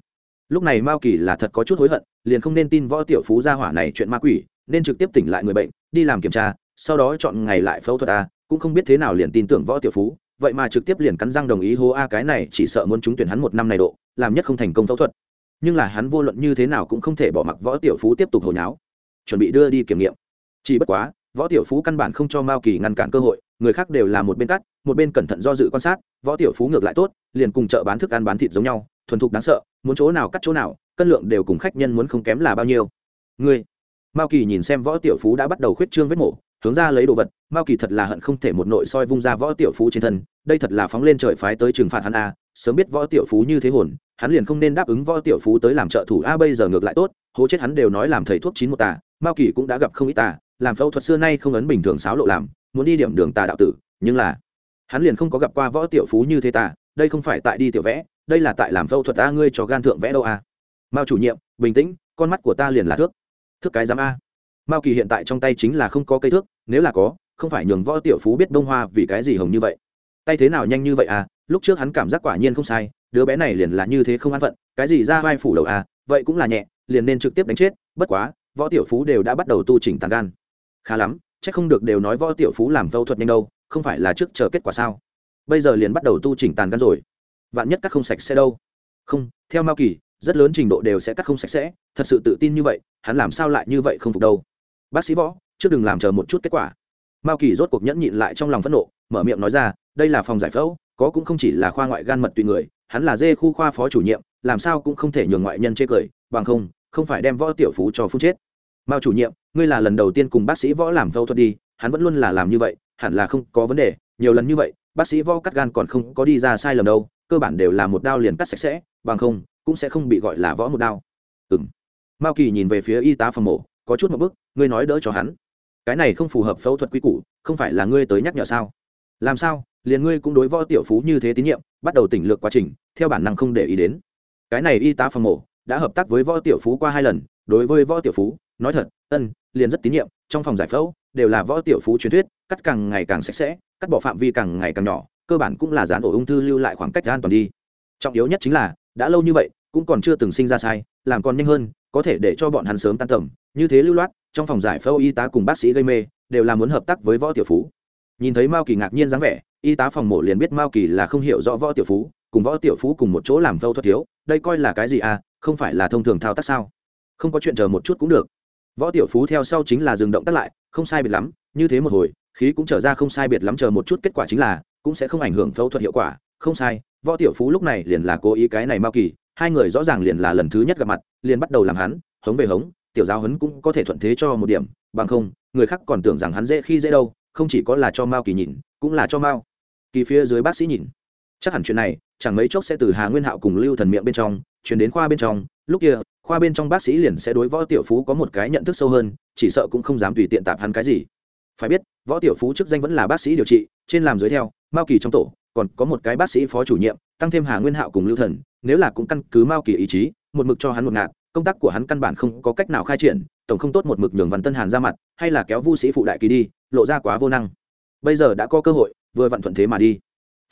Lúc này mao kỳ là thật có chút hối hận, liền không nên tin võ tiểu phú ra hỏa này chuyện ma quỷ, nên trực tiếp tỉnh lại người bệnh, đi làm kiểm tra, sau đó chọn ngày lại phẫu thuật a cũng không biết thế nào liền tin tưởng võ tiểu phú, vậy mà trực tiếp liền cắn răng đồng ý hô a cái này, chỉ sợ muốn trúng tuyển hắn một năm này độ, làm nhất không thành công phẫu thuật. Nhưng là hắn vô luận như thế nào cũng không thể bỏ mặc võ tiểu phú tiếp tục hồi nháo chuẩn bị đưa đi kiểm nghiệm. Chỉ bất quá võ tiểu phú căn bản không cho mao kỳ ngăn cản cơ hội người khác đều là một bên cắt một bên cẩn thận do dự quan sát võ tiểu phú ngược lại tốt liền cùng chợ bán thức ăn bán thịt giống nhau thuần thục đáng sợ muốn chỗ nào cắt chỗ nào cân lượng đều cùng khách nhân muốn không kém là bao nhiêu. Người, mao kỳ nhìn xem võ tiểu phú đã bắt đầu khuyết trương vết mổ hướng ra lấy đồ vật mao kỳ thật là hận không thể một nội soi vung ra võ tiểu phú trên thân đây thật là phóng lên trời phái tới trừng phạt hắn a sớm biết võ tiểu phú như thế hồn hắn liền không nên đáp ứng võ tiểu phú tới làm trợ thủ a bây giờ ngược lại tốt hố chết hắn đều nói làm thầy thuốc chín một tà, mao kỳ cũng đã gặp không ít tà, làm phẫu thuật xưa nay không ấn bình thường sáo lộ làm, muốn đi điểm đường tà đạo tử, nhưng là hắn liền không có gặp qua võ tiểu phú như thế tà, đây không phải tại đi tiểu vẽ, đây là tại làm phẫu thuật a, ngươi cho gan thượng vẽ đâu a? Mao chủ nhiệm, bình tĩnh, con mắt của ta liền là thước thước cái giám a. Mao kỳ hiện tại trong tay chính là không có cây thước, nếu là có, không phải nhường võ tiểu phú biết đông hoa vì cái gì hồng như vậy. Tay thế nào nhanh như vậy à lúc trước hắn cảm giác quả nhiên không sai, đứa bé này liền là như thế không an phận, cái gì ra vai phủ đầu à vậy cũng là nhẹ liền nên trực tiếp đánh chết, bất quá, võ tiểu phú đều đã bắt đầu tu chỉnh tàn gan. Khá lắm, chắc không được đều nói võ tiểu phú làm phẫu thuật nhanh đâu, không phải là trước chờ kết quả sao? Bây giờ liền bắt đầu tu chỉnh tàn gan rồi. Vạn nhất các không sạch sẽ đâu. Không, theo mao kỳ, rất lớn trình độ đều sẽ cắt không sạch sẽ, thật sự tự tin như vậy, hắn làm sao lại như vậy không phục đâu? Bác sĩ võ, trước đừng làm chờ một chút kết quả. Mao kỳ rốt cuộc nhẫn nhịn lại trong lòng phẫn nộ, mở miệng nói ra, đây là phòng giải phẫu, có cũng không chỉ là khoa ngoại gan mật tùy người, hắn là dê khu khoa phó chủ nhiệm, làm sao cũng không thể nhường ngoại nhân chê cười, bằng không không phải đem võ tiểu phú cho phú chết. Mao chủ nhiệm, ngươi là lần đầu tiên cùng bác sĩ võ làm phẫu thuật đi, hắn vẫn luôn là làm như vậy, hẳn là không có vấn đề, nhiều lần như vậy, bác sĩ võ cắt gan còn không có đi ra sai lầm đâu, cơ bản đều là một đao liền cắt sạch sẽ, bằng không, cũng sẽ không bị gọi là võ một đao. Ừ m mao kỳ nhìn về phía y tá phòng mổ, có chút một bức, ngươi nói đỡ cho hắn. Cái này không phù hợp phẫu thuật quy củ, không phải là ngươi tới nhắc nhở sao? Làm sao, liền ngươi cũng đối võ tiểu phú như thế tín nhiệm, bắt đầu tỉnh lược quá trình, theo bản năng không để ý đến. Cái này y tá phòng mổ đã hợp tác với võ tiểu phú qua hai lần, đối với võ tiểu phú, nói thật, ân, liền rất tín nhiệm, trong phòng giải phẫu đều là võ tiểu phú truyền thuyết, cắt càng ngày càng sạch sẽ, cắt bỏ phạm vi càng ngày càng nhỏ, cơ bản cũng là dán ổ ung thư lưu lại khoảng cách an toàn đi. Trọng yếu nhất chính là, đã lâu như vậy, cũng còn chưa từng sinh ra sai, làm còn nhanh hơn, có thể để cho bọn hắn sớm tan tầm. Như thế lưu loát, trong phòng giải phẫu y tá cùng bác sĩ gây mê, đều là muốn hợp tác với võ tiểu phú. Nhìn thấy mao kỳ ngạc nhiên dáng vẻ, y tá phòng mổ liền biết mao kỳ là không hiểu rõ võ tiểu phú, cùng võ tiểu phú cùng một chỗ làm phẫu thuật thiếu, đây coi là cái gì à? Không phải là thông thường thao tác sao? Không có chuyện chờ một chút cũng được. Võ tiểu phú theo sau chính là dừng động tác lại, không sai biệt lắm, như thế một hồi, khí cũng trở ra không sai biệt lắm chờ một chút kết quả chính là, cũng sẽ không ảnh hưởng phẫu thuật hiệu quả. Không sai, võ tiểu phú lúc này liền là cố ý cái này mao kỳ, hai người rõ ràng liền là lần thứ nhất gặp mặt, liền bắt đầu làm hắn, hống về hống, tiểu giáo hấn cũng có thể thuận thế cho một điểm, bằng không, người khác còn tưởng rằng hắn dễ khi dễ đâu, không chỉ có là cho mao kỳ nhìn, cũng là cho mao kỳ phía dưới bác sĩ nhìn. Chắc hẳn chuyện này chẳng mấy chốc sẽ từ hà nguyên hạo cùng lưu thần miệng bên trong, chuyển đến khoa bên trong. Lúc kia, khoa bên trong bác sĩ liền sẽ đối võ tiểu phú có một cái nhận thức sâu hơn, chỉ sợ cũng không dám tùy tiện tạp hắn cái gì. Phải biết, võ tiểu phú chức danh vẫn là bác sĩ điều trị, trên làm dưới theo, mao kỳ trong tổ, còn có một cái bác sĩ phó chủ nhiệm, tăng thêm hà nguyên hạo cùng lưu thần, nếu là cũng căn cứ mao kỳ ý chí, một mực cho hắn một ngạt, công tác của hắn căn bản không có cách nào khai triển, tổng không tốt một mực nhường văn tân hàn ra mặt, hay là kéo vu sĩ phụ đại kỳ đi, lộ ra quá vô năng. Bây giờ đã có cơ hội, vừa vặn thuận thế mà đi.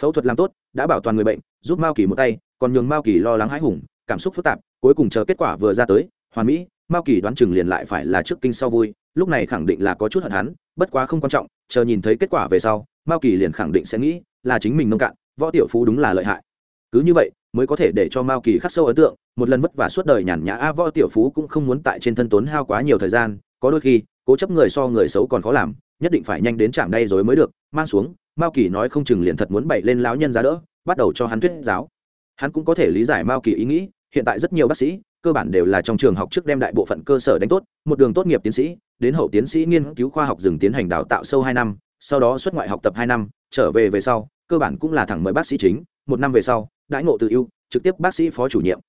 Phẫu thuật làm tốt, đã bảo toàn người bệnh giúp mao kỳ một tay, còn nhường mao kỳ lo lắng hãi hùng, cảm xúc phức tạp, cuối cùng chờ kết quả vừa ra tới, hoàn mỹ, mao kỳ đoán chừng liền lại phải là trước kinh sau vui, lúc này khẳng định là có chút hận hắn, bất quá không quan trọng, chờ nhìn thấy kết quả về sau, mao kỳ liền khẳng định sẽ nghĩ là chính mình nông cạn, võ tiểu phú đúng là lợi hại. Cứ như vậy, mới có thể để cho mao kỳ khắc sâu ấn tượng, một lần vất vả suốt đời nhàn nhã, a, võ tiểu phú cũng không muốn tại trên thân tốn hao quá nhiều thời gian, có đôi khi, cố chấp người so người xấu còn khó làm, nhất định phải nhanh đến trạm đây rồi mới được, mang xuống, mao kỳ nói không chừng liền thật muốn bậy lên lão nhân giá đỡ bắt đầu cho hắn thuyết giáo. Hắn cũng có thể lý giải mao kỳ ý nghĩ, hiện tại rất nhiều bác sĩ, cơ bản đều là trong trường học trước đem đại bộ phận cơ sở đánh tốt, một đường tốt nghiệp tiến sĩ, đến hậu tiến sĩ nghiên cứu khoa học dừng tiến hành đào tạo sâu hai năm, sau đó xuất ngoại học tập hai năm, trở về về sau, cơ bản cũng là thẳng mời bác sĩ chính, một năm về sau, đãi ngộ tự ưu, trực tiếp bác sĩ phó chủ nhiệm.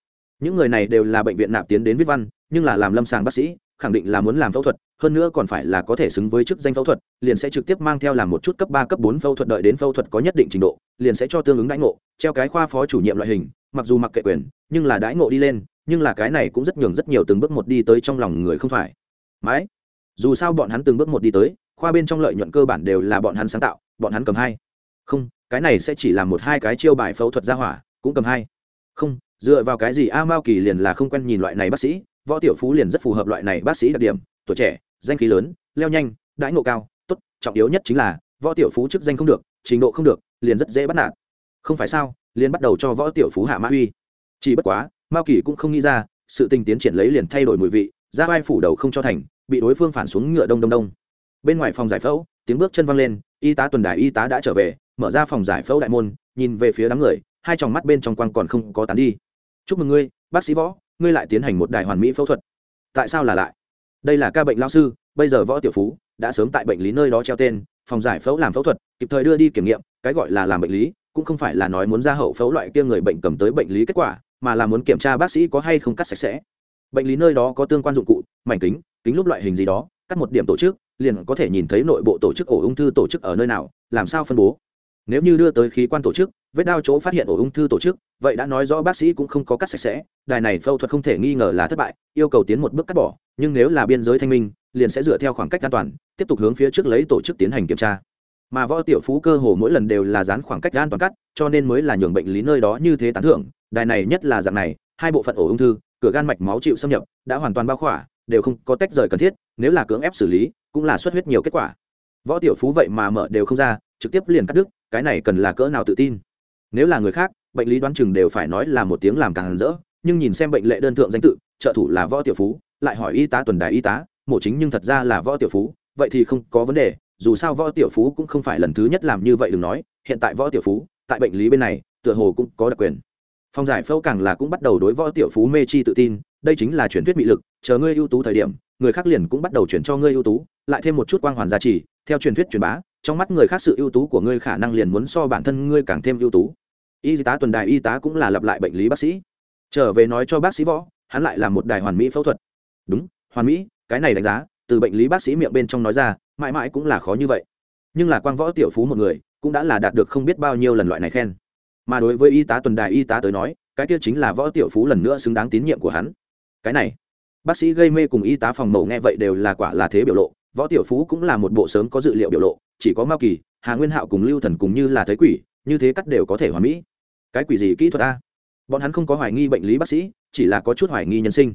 Những người này đều là bệnh viện nạp tiến đến viết văn, nhưng là làm lâm sàng bác sĩ khẳng định là muốn làm phẫu thuật, hơn nữa còn phải là có thể xứng với chức danh phẫu thuật, liền sẽ trực tiếp mang theo làm một chút cấp ba, cấp bốn phẫu thuật đợi đến phẫu thuật có nhất định trình độ, liền sẽ cho tương ứng đãi ngộ, treo cái khoa phó chủ nhiệm loại hình, mặc dù mặc kệ quyền, nhưng là đãi ngộ đi lên, nhưng là cái này cũng rất nhường rất nhiều từng bước một đi tới trong lòng người không phải mãi, dù sao bọn hắn từng bước một đi tới, khoa bên trong lợi nhuận cơ bản đều là bọn hắn sáng tạo, bọn hắn cầm hai. Không, cái này sẽ chỉ là một hai cái chiêu bài phẫu thuật ra hỏa, cũng cầm hai. Không, dựa vào cái gì a mao kỳ liền là không quen nhìn loại này bác sĩ võ tiểu phú liền rất phù hợp loại này bác sĩ đặc điểm, tuổi trẻ, danh khí lớn, leo nhanh, đãi ngộ cao, tốt, trọng yếu nhất chính là, võ tiểu phú chức danh không được, trình độ không được, liền rất dễ bắt nạt. Không phải sao, liền bắt đầu cho võ tiểu phú hạ mã uy. Chỉ bất quá, mao kỳ cũng không nghĩ ra, sự tình tiến triển lấy liền thay đổi mùi vị, ra vai phủ đầu không cho thành, bị đối phương phản xuống ngựa đông đông đông. Bên ngoài phòng giải phẫu, tiếng bước chân văng lên, y tá tuần đài y tá đã trở về, mở ra phòng giải phẫu đại môn, nhìn về phía đám người, hai tròng mắt bên trong quang còn không có tán đi. Chúc mừng ngươi, bác sĩ võ ngươi lại tiến hành một đài hoàn mỹ phẫu thuật. Tại sao là lại? Đây là ca bệnh lao sư, bây giờ võ tiểu phú, đã sớm tại bệnh lý nơi đó treo tên, phòng giải phẫu làm phẫu thuật, kịp thời đưa đi kiểm nghiệm, cái gọi là làm bệnh lý, cũng không phải là nói muốn ra hậu phẫu loại kia người bệnh cầm tới bệnh lý kết quả, mà là muốn kiểm tra bác sĩ có hay không cắt sạch sẽ. Bệnh lý nơi đó có tương quan dụng cụ, mảnh kính kính lúc loại hình gì đó, cắt một điểm tổ chức, liền có thể nhìn thấy nội bộ tổ chức ổ ung thư tổ chức ở nơi nào, làm sao phân bố. Nếu như đưa tới khí quan tổ chức, vết đao chỗ phát hiện ổ ung thư tổ chức, vậy đã nói rõ bác sĩ cũng không có cắt sạch sẽ đài này phẫu thuật không thể nghi ngờ là thất bại, yêu cầu tiến một bước cắt bỏ, nhưng nếu là biên giới thanh minh, liền sẽ dựa theo khoảng cách an toàn, tiếp tục hướng phía trước lấy tổ chức tiến hành kiểm tra. Mà võ tiểu phú cơ hồ mỗi lần đều là dán khoảng cách an toàn cắt, cho nên mới là nhường bệnh lý nơi đó như thế tán thưởng, đài này nhất là dạng này, hai bộ phận ổ ung thư, cửa gan mạch máu chịu xâm nhập, đã hoàn toàn bao khỏa, đều không có tách rời cần thiết, nếu là cưỡng ép xử lý, cũng là xuất huyết nhiều kết quả. Võ tiểu phú vậy mà mở đều không ra, trực tiếp liền cắt đứt, cái này cần là cỡ nào tự tin. Nếu là người khác, bệnh lý đoán chừng đều phải nói là một tiếng làm càng rỡ nhưng nhìn xem bệnh lệ đơn thượng danh tự, trợ thủ là võ tiểu phú, lại hỏi y tá tuần đài y tá, mổ chính nhưng thật ra là võ tiểu phú, vậy thì không có vấn đề, dù sao võ tiểu phú cũng không phải lần thứ nhất làm như vậy đừng nói, hiện tại võ tiểu phú, tại bệnh lý bên này, tựa hồ cũng có đặc quyền. Phong giải phẫu càng là cũng bắt đầu đối võ tiểu phú mê chi tự tin, đây chính là truyền thuyết mỹ lực, chờ ngươi ưu tú thời điểm, người khác liền cũng bắt đầu chuyển cho ngươi ưu tú, lại thêm một chút quang hoàn giá trị theo truyền thuyết truyền bá, trong mắt người khác sự ưu tú của ngươi khả năng liền muốn so bản thân ngươi càng thêm ưu tú. Y tá tuần đài y tá cũng là lặp lại bệnh lý bác sĩ trở về nói cho bác sĩ võ, hắn lại làm một đài hoàn mỹ phẫu thuật. Đúng, hoàn mỹ, cái này đánh giá, từ bệnh lý bác sĩ miệng bên trong nói ra, mãi mãi cũng là khó như vậy. Nhưng là quang võ tiểu phú một người, cũng đã là đạt được không biết bao nhiêu lần loại này khen. Mà đối với y tá tuần đài y tá tới nói, cái kia chính là võ tiểu phú lần nữa xứng đáng tín nhiệm của hắn. Cái này, bác sĩ gây mê cùng y tá phòng mổ nghe vậy đều là quả là thế biểu lộ, võ tiểu phú cũng là một bộ sớm có dự liệu biểu lộ, chỉ có mao kỳ, hà nguyên hạo cùng lưu thần cùng như là thấy quỷ, như thế cắt đều có thể hoàn mỹ. Cái quỷ gì kỹ thuật a? Bọn hắn không có hoài nghi bệnh lý bác sĩ, chỉ là có chút hoài nghi nhân sinh.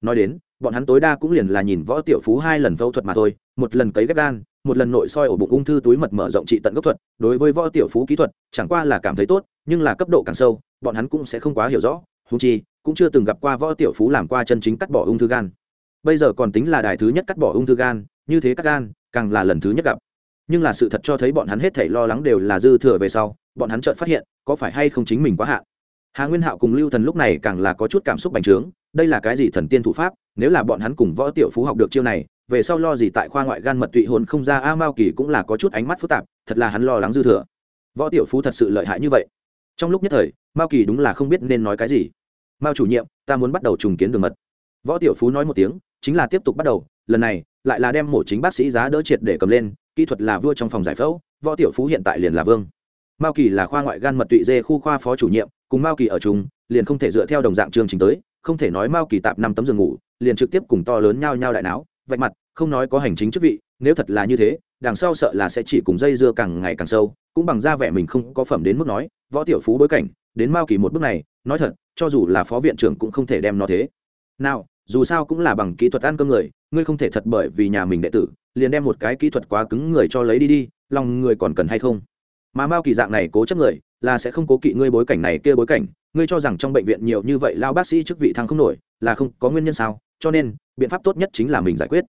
Nói đến, bọn hắn tối đa cũng liền là nhìn võ tiểu phú hai lần phẫu thuật mà thôi, một lần cấy ghép gan, một lần nội soi ổ bụng ung thư túi mật mở rộng trị tận gốc thuật. Đối với võ tiểu phú kỹ thuật, chẳng qua là cảm thấy tốt, nhưng là cấp độ càng sâu, bọn hắn cũng sẽ không quá hiểu rõ. Húng chi, cũng chưa từng gặp qua võ tiểu phú làm qua chân chính cắt bỏ ung thư gan. Bây giờ còn tính là đài thứ nhất cắt bỏ ung thư gan, như thế cắt gan, càng là lần thứ nhất gặp. Nhưng là sự thật cho thấy bọn hắn hết thảy lo lắng đều là dư thừa về sau, bọn hắn chợt phát hiện, có phải hay không chính mình quá hạn hà nguyên hạo cùng lưu thần lúc này càng là có chút cảm xúc bành trướng, đây là cái gì thần tiên thủ pháp, nếu là bọn hắn cùng võ tiểu phú học được chiêu này, về sau lo gì tại khoa ngoại gan mật tụy hồn không ra, a mao kỳ cũng là có chút ánh mắt phức tạp, thật là hắn lo lắng dư thừa. Võ tiểu phú thật sự lợi hại như vậy. Trong lúc nhất thời, mao kỳ đúng là không biết nên nói cái gì. Mao chủ nhiệm, ta muốn bắt đầu trùng kiến đường mật. Võ tiểu phú nói một tiếng, chính là tiếp tục bắt đầu, lần này, lại là đem mổ chính bác sĩ giá đỡ triệt để cầm lên, kỹ thuật là vua trong phòng giải phẫu, võ tiểu phú hiện tại liền là vương. Mao kỳ là khoa ngoại gan mật tụy dê khu khoa phó chủ nhiệm cùng mao kỳ ở chung, liền không thể dựa theo đồng dạng chương trình tới, không thể nói mao kỳ tạp năm tấm giường ngủ, liền trực tiếp cùng to lớn nhau nhau đại não vạch mặt, không nói có hành chính chức vị, nếu thật là như thế, đằng sau sợ là sẽ chỉ cùng dây dưa càng ngày càng sâu, cũng bằng ra vẻ mình không có phẩm đến mức nói, võ tiểu phú bối cảnh, đến mao kỳ một bước này, nói thật, cho dù là phó viện trưởng cũng không thể đem nó thế. Nào, dù sao cũng là bằng kỹ thuật ăn cơm người, ngươi không thể thật bởi vì nhà mình đệ tử, liền đem một cái kỹ thuật quá cứng người cho lấy đi đi, lòng người còn cần hay không? Mà mao kỳ dạng này cố chấp người, là sẽ không cố kỵ ngươi bối cảnh này kia bối cảnh, ngươi cho rằng trong bệnh viện nhiều như vậy lao bác sĩ chức vị thăng không nổi, là không có nguyên nhân sao? Cho nên, biện pháp tốt nhất chính là mình giải quyết.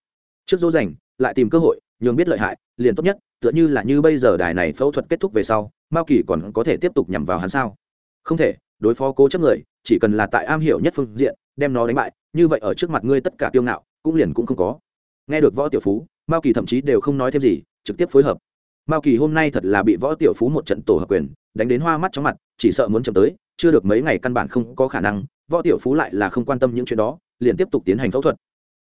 Trước dỗ dành, lại tìm cơ hội, nhường biết lợi hại, liền tốt nhất, tựa như là như bây giờ đài này phẫu thuật kết thúc về sau, mao kỳ còn có thể tiếp tục nhằm vào hắn sao? Không thể, đối phó cố chấp người, chỉ cần là tại am hiểu nhất phương diện, đem nó đánh bại, như vậy ở trước mặt ngươi tất cả tiêu ngạo, cũng liền cũng không có. Nghe được võ tiểu phú, mao kỳ thậm chí đều không nói thêm gì, trực tiếp phối hợp mao kỳ hôm nay thật là bị võ tiểu phú một trận tổ hợp quyền, đánh đến hoa mắt chóng mặt, chỉ sợ muốn chậm tới, chưa được mấy ngày căn bản không có khả năng, võ tiểu phú lại là không quan tâm những chuyện đó, liền tiếp tục tiến hành phẫu thuật.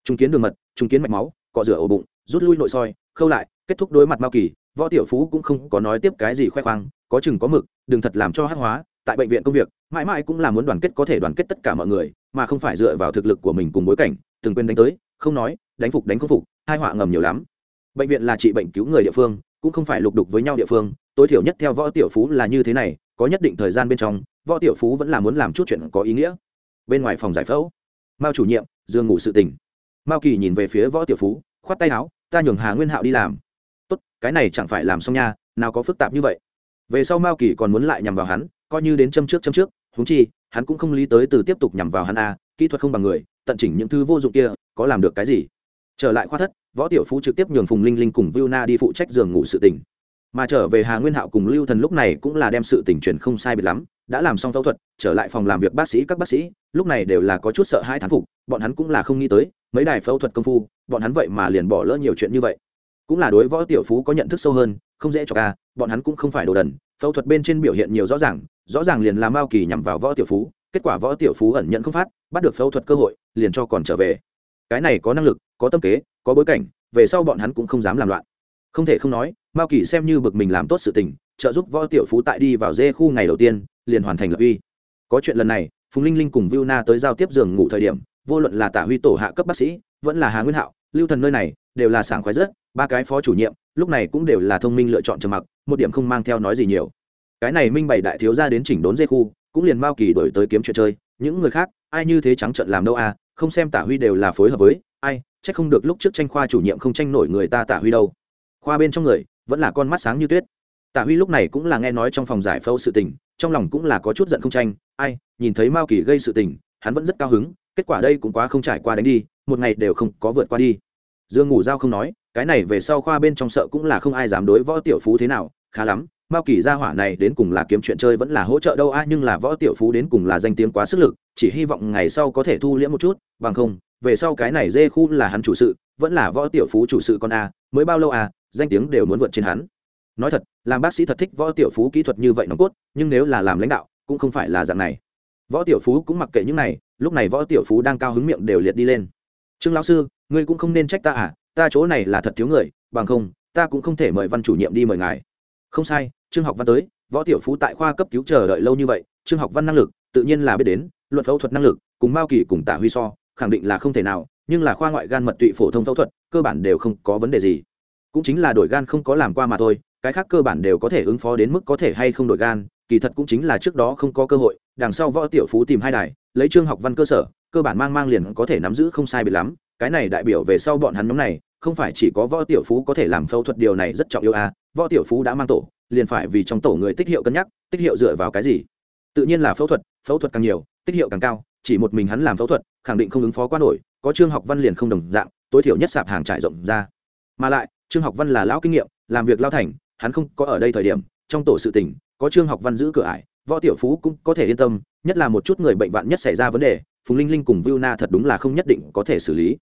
Trung kiến đường mật, trung kiến mạch máu, cọ rửa ổ bụng, rút lui nội soi, khâu lại, kết thúc đối mặt mao kỳ, võ tiểu phú cũng không có nói tiếp cái gì khoe khoang, có chừng có mực, đừng thật làm cho hắc hóa, tại bệnh viện công việc, mãi mãi cũng là muốn đoàn kết có thể đoàn kết tất cả mọi người, mà không phải dựa vào thực lực của mình cùng bối cảnh, từng quên đánh tới, không nói, đánh phục đánh không phục, hai họa ngầm nhiều lắm. Bệnh viện là trị bệnh cứu người địa phương cũng không phải lục đục với nhau địa phương, tối thiểu nhất theo võ tiểu phú là như thế này, có nhất định thời gian bên trong, võ tiểu phú vẫn là muốn làm chút chuyện có ý nghĩa. Bên ngoài phòng giải phẫu, mao chủ nhiệm, dương ngủ sự tình mao kỳ nhìn về phía võ tiểu phú, khoát tay áo, ta nhường hà nguyên hạo đi làm. Tốt, cái này chẳng phải làm xong nha, nào có phức tạp như vậy. Về sau mao kỳ còn muốn lại nhằm vào hắn, coi như đến châm trước châm trước húng chi, hắn cũng không lý tới từ tiếp tục nhằm vào hắn a, kỹ thuật không bằng người, tận chỉnh những thứ vô dụng kia, có làm được cái gì? Trở lại khoa thất, võ tiểu phú trực tiếp nhường phùng linh linh cùng viu na đi phụ trách giường ngủ sự tình. Mà trở về hà nguyên hạo cùng lưu thần lúc này cũng là đem sự tình truyền không sai biệt lắm, đã làm xong phẫu thuật, trở lại phòng làm việc bác sĩ các bác sĩ, lúc này đều là có chút sợ hai thán phục, bọn hắn cũng là không nghĩ tới, mấy đài phẫu thuật công phu, bọn hắn vậy mà liền bỏ lỡ nhiều chuyện như vậy. Cũng là đối võ tiểu phú có nhận thức sâu hơn, không dễ cho ca, bọn hắn cũng không phải đồ đần, phẫu thuật bên trên biểu hiện nhiều rõ ràng rõ ràng liền làm mao kỳ nhằm vào võ tiểu phú, kết quả võ tiểu phú ẩn nhận không phát, bắt được phẫu thuật cơ hội, liền cho còn trở về cái này có năng lực, có tâm kế, có bối cảnh, về sau bọn hắn cũng không dám làm loạn. Không thể không nói, mao kỳ xem như bực mình làm tốt sự tình, trợ giúp võ tiểu phú tại đi vào dê khu ngày đầu tiên, liền hoàn thành lập uy. Có chuyện lần này, phùng linh linh cùng viu na tới giao tiếp giường ngủ thời điểm, vô luận là tả huy tổ hạ cấp bác sĩ, vẫn là hà nguyên hạo, lưu thần nơi này, đều là sảng khoái rất, ba cái phó chủ nhiệm, lúc này cũng đều là thông minh lựa chọn trầm mặc, một điểm không mang theo nói gì nhiều. Cái này minh bày đại thiếu ra đến chỉnh đốn dê khu, cũng liền mao kỳ đổi tới kiếm chuyện chơi, những người khác ai như thế trắng trợn làm đâu à không xem tả huy đều là phối hợp với, ai trách không được lúc trước tranh khoa chủ nhiệm không tranh nổi người ta tả huy đâu. Khoa bên trong người, vẫn là con mắt sáng như tuyết. Tả huy lúc này cũng là nghe nói trong phòng giải phẫu sự tình, trong lòng cũng là có chút giận không tranh, ai, nhìn thấy mao kỳ gây sự tình, hắn vẫn rất cao hứng, kết quả đây cũng quá không trải qua đánh đi, một ngày đều không có vượt qua đi. Dương ngủ giao không nói, cái này về sau khoa bên trong sợ cũng là không ai dám đối võ tiểu phú thế nào, khá lắm mao kỳ gia hỏa này đến cùng là kiếm chuyện chơi vẫn là hỗ trợ đâu a nhưng là võ tiểu phú đến cùng là danh tiếng quá sức lực, chỉ hy vọng ngày sau có thể thu liễm một chút, bằng không, về sau cái này dê khu là hắn chủ sự, vẫn là võ tiểu phú chủ sự con a, mới bao lâu à danh tiếng đều muốn vượt trên hắn. Nói thật, làm bác sĩ thật thích võ tiểu phú kỹ thuật như vậy nòng cốt, nhưng nếu là làm lãnh đạo, cũng không phải là dạng này. Võ tiểu phú cũng mặc kệ những này, lúc này võ tiểu phú đang cao hứng miệng đều liệt đi lên. Trương lão sư, ngươi cũng không nên trách ta à ta chỗ này là thật thiếu người, bằng không, ta cũng không thể mời văn chủ nhiệm đi mời ngài. Không sai trương học văn tới, võ tiểu phú tại khoa cấp cứu chờ đợi lâu như vậy, trương học văn năng lực, tự nhiên là biết đến, luận phẫu thuật năng lực, cùng mao kỳ cùng tả huy so, khẳng định là không thể nào, nhưng là khoa ngoại gan mật tụy phổ thông phẫu thuật, cơ bản đều không có vấn đề gì. Cũng chính là đổi gan không có làm qua mà thôi, cái khác cơ bản đều có thể ứng phó đến mức có thể hay không đổi gan, kỳ thật cũng chính là trước đó không có cơ hội, đằng sau võ tiểu phú tìm hai đài, lấy trương học văn cơ sở, cơ bản mang mang liền có thể nắm giữ không sai biệt lắm, cái này đại biểu về sau bọn hắn nhóm này, không phải chỉ có võ tiểu phú có thể làm phẫu thuật điều này rất trọng yêu à võ tiểu phú đã mang tổ liền phải vì trong tổ người tích hiệu cân nhắc, tích hiệu dựa vào cái gì? Tự nhiên là phẫu thuật phẫu thuật càng nhiều, tích hiệu càng cao, chỉ một mình hắn làm phẫu thuật, khẳng định không ứng phó quá nổi, có trương học văn liền không đồng dạng, tối thiểu nhất sạp hàng trải rộng ra. Mà lại, trương học văn là lão kinh nghiệm, làm việc lao thành, hắn không có ở đây thời điểm, trong tổ sự tình, có trương học văn giữ cửa ải, võ tiểu phú cũng có thể yên tâm, nhất là một chút người bệnh vạn nhất xảy ra vấn đề, phùng linh linh cùng viu na thật đúng là không nhất định có thể xử lý.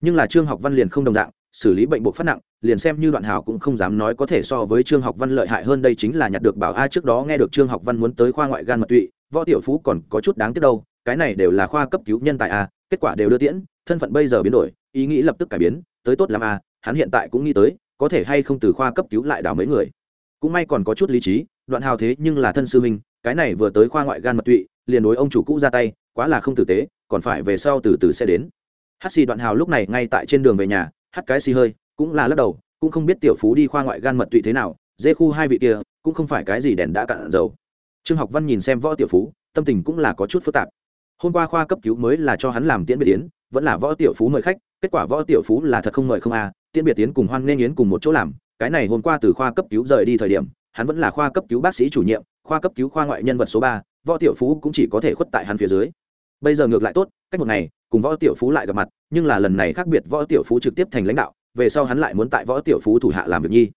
Nhưng là trương học văn liền không đồng dạng xử lý bệnh buộc phát nặng, liền xem như đoạn hào cũng không dám nói có thể so với trương học văn lợi hại hơn đây chính là nhặt được bảo a trước đó nghe được trương học văn muốn tới khoa ngoại gan mật tụy, võ tiểu phú còn có chút đáng tiếc đâu, cái này đều là khoa cấp cứu nhân tài a, kết quả đều đưa tiễn, thân phận bây giờ biến đổi, ý nghĩ lập tức cải biến, tới tốt làm a, hắn hiện tại cũng nghĩ tới, có thể hay không từ khoa cấp cứu lại đảo mấy người. Cũng may còn có chút lý trí, đoạn hào thế nhưng là thân sư minh cái này vừa tới khoa ngoại gan mật tụy, liền đối ông chủ cũ ra tay, quá là không tử tế, còn phải về sau từ từ sẽ đến. Hát xì đoạn hào lúc này ngay tại trên đường về nhà hát cái xì hơi, cũng là lắc đầu, cũng không biết tiểu phú đi khoa ngoại gan mật tụy thế nào, dê khu hai vị kia, cũng không phải cái gì đèn đã cạn dầu. Trương học văn nhìn xem võ tiểu phú, tâm tình cũng là có chút phức tạp. Hôm qua khoa cấp cứu mới là cho hắn làm tiễn biệt tiến vẫn là võ tiểu phú mời khách, kết quả võ tiểu phú là thật không mời không à tiễn biệt tiến cùng hoan nghênh yến cùng một chỗ làm, cái này hôm qua từ khoa cấp cứu rời đi thời điểm, hắn vẫn là khoa cấp cứu bác sĩ chủ nhiệm, khoa cấp cứu khoa ngoại nhân vật số ba, võ tiểu phú cũng chỉ có thể khuất tại hắn phía dưới bây giờ ngược lại tốt, cách một ngày, cùng võ tiểu phú lại gặp mặt, nhưng là lần này khác biệt võ tiểu phú trực tiếp thành lãnh đạo, về sau hắn lại muốn tại võ tiểu phú thủ hạ làm việc nhi.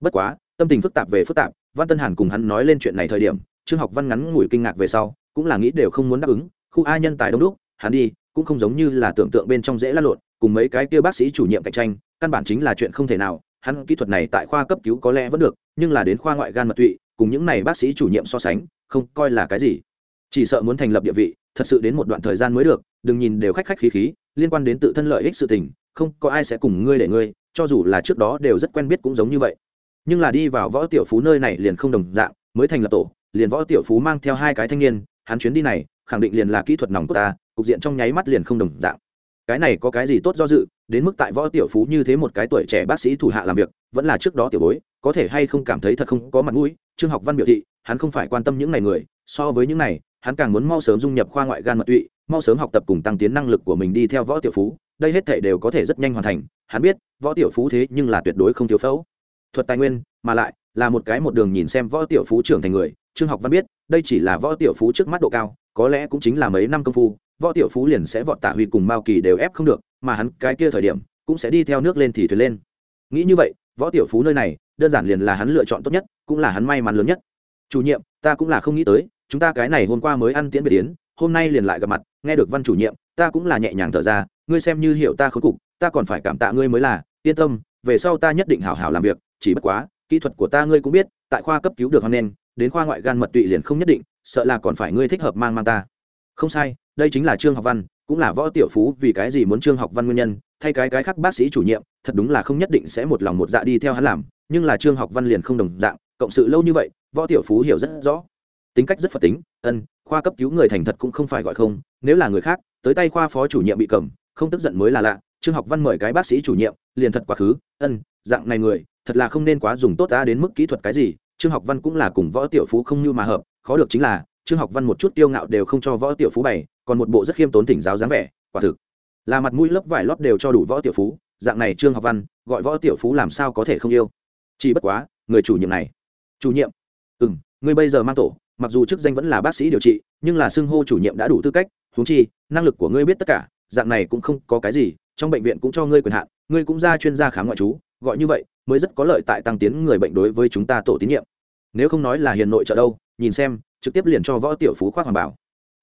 Bất quá, tâm tình phức tạp về phức tạp, văn tân hàn cùng hắn nói lên chuyện này thời điểm, trương học văn ngắn ngủi kinh ngạc về sau, cũng là nghĩ đều không muốn đáp ứng, khu a nhân tài đông đúc, hắn đi, cũng không giống như là tưởng tượng bên trong dễ lăn lộn, cùng mấy cái kia bác sĩ chủ nhiệm cạnh tranh, căn bản chính là chuyện không thể nào, hắn kỹ thuật này tại khoa cấp cứu có lẽ vẫn được, nhưng là đến khoa ngoại gan mật tụy, cùng những này bác sĩ chủ nhiệm so sánh, không coi là cái gì. Chỉ sợ muốn thành lập địa vị thật sự đến một đoạn thời gian mới được, đừng nhìn đều khách khách khí khí, liên quan đến tự thân lợi ích sự tình, không có ai sẽ cùng ngươi để ngươi, cho dù là trước đó đều rất quen biết cũng giống như vậy. Nhưng là đi vào võ tiểu phú nơi này liền không đồng dạng, mới thành lập tổ, liền võ tiểu phú mang theo hai cái thanh niên, hắn chuyến đi này, khẳng định liền là kỹ thuật nòng của ta, cục diện trong nháy mắt liền không đồng dạng. Cái này có cái gì tốt do dự, đến mức tại võ tiểu phú như thế một cái tuổi trẻ bác sĩ thủ hạ làm việc, vẫn là trước đó tiểu bối, có thể hay không cảm thấy thật không có mặt mũi, trương học văn biểu thị, hắn không phải quan tâm những này người, so với những này hắn càng muốn mau sớm dung nhập khoa ngoại gan mật tụy, mau sớm học tập cùng tăng tiến năng lực của mình đi theo võ tiểu phú. Đây hết thể đều có thể rất nhanh hoàn thành. Hắn biết, võ tiểu phú thế nhưng là tuyệt đối không thiếu phẫu. Thuật tài nguyên, mà lại, là một cái một đường nhìn xem võ tiểu phú trưởng thành người. Trương học văn biết, đây chỉ là võ tiểu phú trước mắt độ cao, có lẽ cũng chính là mấy năm công phu, võ tiểu phú liền sẽ vọt tạ huy cùng mao kỳ đều ép không được, mà hắn cái kia thời điểm, cũng sẽ đi theo nước lên thì thuyền lên. Nghĩ như vậy, võ tiểu phú nơi này, đơn giản liền là hắn lựa chọn tốt nhất, cũng là hắn may mắn lớn nhất. Chủ nhiệm, ta cũng là không nghĩ tới chúng ta cái này hôm qua mới ăn tiễn biệt tiến hôm nay liền lại gặp mặt, nghe được văn chủ nhiệm, ta cũng là nhẹ nhàng thở ra, ngươi xem như hiểu ta khốn cục, ta còn phải cảm tạ ngươi mới là, yên tâm, về sau ta nhất định hảo hảo làm việc, chỉ bất quá, kỹ thuật của ta ngươi cũng biết, tại khoa cấp cứu được hoan nên đến khoa ngoại gan mật tụy liền không nhất định, sợ là còn phải ngươi thích hợp mang mang ta. Không sai, đây chính là trương học văn, cũng là võ tiểu phú, vì cái gì muốn trương học văn nguyên nhân, thay cái cái khác bác sĩ chủ nhiệm, thật đúng là không nhất định sẽ một lòng một dạ đi theo hắn làm, nhưng là trương học văn liền không đồng dạng, cộng sự lâu như vậy, võ tiểu phú hiểu rất rõ tính cách rất phật tính, ân, khoa cấp cứu người thành thật cũng không phải gọi không, nếu là người khác, tới tay khoa phó chủ nhiệm bị cầm, không tức giận mới là lạ, trương học văn mời cái bác sĩ chủ nhiệm, liền thật quá khứ, ân, dạng này người, thật là không nên quá dùng tốt ta đến mức kỹ thuật cái gì, trương học văn cũng là cùng võ tiểu phú không như mà hợp, khó được chính là, trương học văn một chút tiêu ngạo đều không cho võ tiểu phú bày, còn một bộ rất khiêm tốn thỉnh giáo dáng vẻ, quả thực là mặt mũi lớp vải lót đều cho đủ võ tiểu phú, dạng này trương học văn, gọi võ tiểu phú làm sao có thể không yêu. Chỉ bất quá, người chủ nhiệm này, chủ nhiệm ừ m người bây giờ mang tổ mặc dù chức danh vẫn là bác sĩ điều trị, nhưng là xưng hô chủ nhiệm đã đủ tư cách, huống chi, năng lực của ngươi biết tất cả, dạng này cũng không có cái gì, trong bệnh viện cũng cho ngươi quyền hạn, ngươi cũng ra chuyên gia khám ngoại trú, gọi như vậy, mới rất có lợi tại tăng tiến người bệnh đối với chúng ta tổ tín nhiệm. Nếu không nói là hiền nội trợ đâu, nhìn xem, trực tiếp liền cho võ tiểu phú khoác hoàng bảo.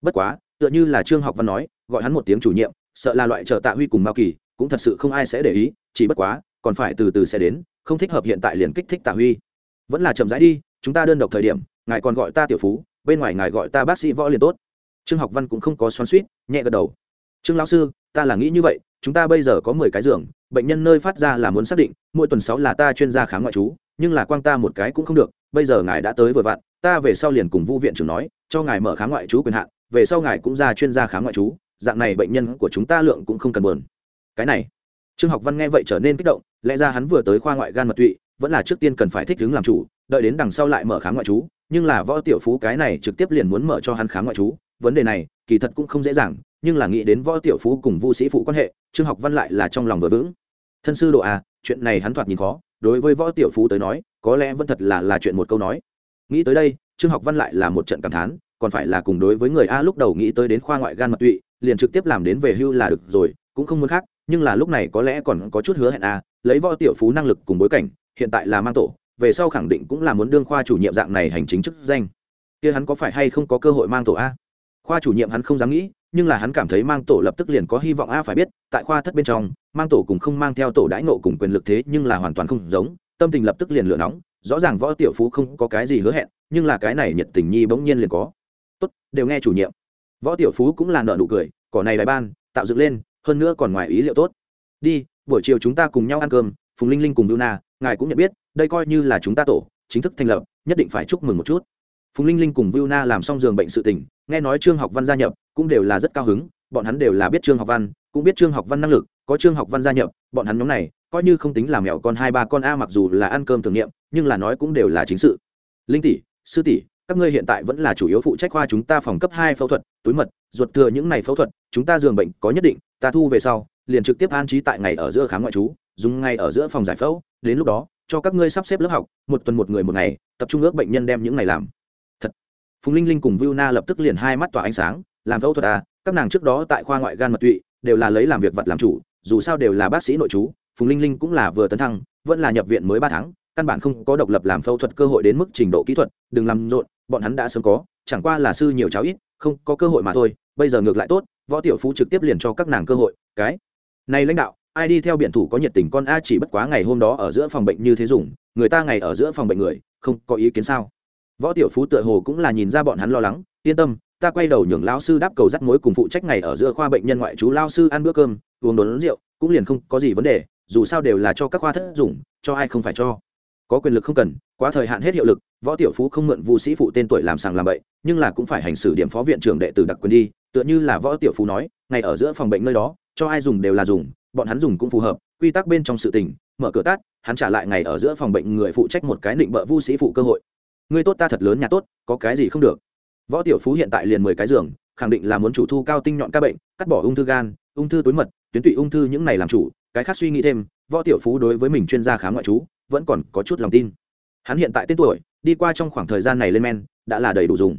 Bất quá, tựa như là trương học văn nói, gọi hắn một tiếng chủ nhiệm, sợ là loại trợ tạ huy cùng mao kỳ, cũng thật sự không ai sẽ để ý, chỉ bất quá, còn phải từ từ sẽ đến, không thích hợp hiện tại liền kích thích tạ huy. Vẫn là chậm rãi đi, chúng ta đơn độc thời điểm ngài còn gọi ta tiểu phú, bên ngoài ngài gọi ta bác sĩ võ liền tốt. Trương học văn cũng không có xoắn suýt, nhẹ gật đầu. Trương lão sư, ta là nghĩ như vậy, chúng ta bây giờ có mười cái giường, bệnh nhân nơi phát ra là muốn xác định, mỗi tuần sáu là ta chuyên gia khám ngoại trú, nhưng là quang ta một cái cũng không được, bây giờ ngài đã tới vừa vặn, ta về sau liền cùng vu viện trưởng nói, cho ngài mở khám ngoại trú quyền hạn, về sau ngài cũng ra chuyên gia khám ngoại trú, dạng này bệnh nhân của chúng ta lượng cũng không cần buồn. Cái này, trương học văn nghe vậy trở nên kích động, lẽ ra hắn vừa tới khoa ngoại gan mật tụy, vẫn là trước tiên cần phải thích ứng làm chủ, đợi đến đằng sau lại mở khám ngoại trú nhưng là võ tiểu phú cái này trực tiếp liền muốn mở cho hắn khám ngoại trú, vấn đề này, kỳ thật cũng không dễ dàng, nhưng là nghĩ đến võ tiểu phú cùng vu sĩ phụ quan hệ, trương học văn lại là trong lòng vừa vững. Thân sư độ à chuyện này hắn thoạt nhìn khó, đối với võ tiểu phú tới nói, có lẽ vẫn thật là là chuyện một câu nói. Nghĩ tới đây, trương học văn lại là một trận cảm thán, còn phải là cùng đối với người a lúc đầu nghĩ tới đến khoa ngoại gan mật tụy, liền trực tiếp làm đến về hưu là được rồi, cũng không muốn khác, nhưng là lúc này có lẽ còn có chút hứa hẹn a lấy võ tiểu phú năng lực cùng bối cảnh, hiện tại là mang tổ về sau khẳng định cũng là muốn đương khoa chủ nhiệm dạng này hành chính chức danh. Kia hắn có phải hay không có cơ hội mang tổ a? Khoa chủ nhiệm hắn không dám nghĩ nhưng là hắn cảm thấy mang tổ lập tức liền có hy vọng a phải biết tại khoa thất bên trong mang tổ cùng không mang theo tổ đãi nộ cùng quyền lực thế nhưng là hoàn toàn không giống tâm tình lập tức liền lửa nóng rõ ràng võ tiểu phú không có cái gì hứa hẹn nhưng là cái này nhiệt tình nhi bỗng nhiên liền có. Tốt đều nghe chủ nhiệm. Võ tiểu phú cũng là nợ nụ cười cỏ này đại ban tạo dựng lên hơn nữa còn ngoài ý liệu tốt. Đi buổi chiều chúng ta cùng nhau ăn cơm phùng linh linh cùng Na, ngài cũng nhận biết đây coi như là chúng ta tổ, chính thức thành lập, nhất định phải chúc mừng một chút. Phùng linh linh cùng Viu Na làm xong giường bệnh sự tình, nghe nói trương học văn gia nhập, cũng đều là rất cao hứng, bọn hắn đều là biết trương học văn, cũng biết trương học văn năng lực, có trương học văn gia nhập, bọn hắn nhóm này, coi như không tính là mẹo con hai ba con a mặc dù là ăn cơm thường niệm nhưng là nói cũng đều là chính sự. Linh tỷ, sư tỷ, các ngươi hiện tại vẫn là chủ yếu phụ trách khoa chúng ta phòng cấp hai phẫu thuật, túi mật, ruột thừa những này phẫu thuật, chúng ta giường bệnh có nhất định, ta thu về sau, liền trực tiếp an trí tại ngày ở giữa khám ngoại trú, dùng ngay ở giữa phòng giải phẫu, đến lúc đó cho các ngươi sắp xếp lớp học, một tuần một người một ngày, tập trung ước bệnh nhân đem những ngày làm. Thật. Phùng linh linh cùng viu na lập tức liền hai mắt tỏa ánh sáng, làm phẫu thuật à các nàng trước đó tại khoa ngoại gan mật tụy, đều là lấy làm việc vật làm chủ, dù sao đều là bác sĩ nội chú phùng linh linh cũng là vừa tấn thăng, vẫn là nhập viện mới ba tháng, căn bản không có độc lập làm phẫu thuật cơ hội đến mức trình độ kỹ thuật, đừng làm rộn, bọn hắn đã sớm có, chẳng qua là sư nhiều cháu ít, không có cơ hội mà thôi, bây giờ ngược lại tốt, võ tiểu phú trực tiếp liền cho các nàng cơ hội, cái này lãnh đạo ai đi theo biện thủ có nhiệt tình con a chỉ bất quá ngày hôm đó ở giữa phòng bệnh như thế dùng, người ta ngày ở giữa phòng bệnh người, không có ý kiến sao? Võ tiểu phú tựa hồ cũng là nhìn ra bọn hắn lo lắng, yên tâm, ta quay đầu nhường lao sư đáp cầu dắt mối cùng phụ trách ngày ở giữa khoa bệnh nhân ngoại trú lao sư ăn bữa cơm, uống đốn rượu, cũng liền không có gì vấn đề, dù sao đều là cho các khoa thất dùng cho ai không phải cho. Có quyền lực không cần, quá thời hạn hết hiệu lực, võ tiểu phú không mượn vu sĩ phụ tên tuổi làm sàng làm bậy, nhưng là cũng phải hành xử điểm phó viện trưởng đệ tử đặc quyền đi, tựa như là võ tiểu phú nói, ngày ở giữa phòng bệnh nơi đó, cho ai dùng đều là dùng bọn hắn dùng cũng phù hợp, quy tắc bên trong sự tình, mở cửa tát hắn trả lại ngày ở giữa phòng bệnh người phụ trách một cái định bợ vu sĩ phụ cơ hội. Người tốt ta thật lớn, nhà tốt, có cái gì không được. Võ tiểu phú hiện tại liền mười cái giường, khẳng định là muốn chủ thu cao tinh nhọn các bệnh, cắt bỏ ung thư gan, ung thư túi mật, tuyến tụy ung thư những này làm chủ, cái khác suy nghĩ thêm, võ tiểu phú đối với mình chuyên gia khám ngoại trú, vẫn còn có chút lòng tin. Hắn hiện tại tên tuổi, đi qua trong khoảng thời gian này lên men, đã là đầy đủ dùng.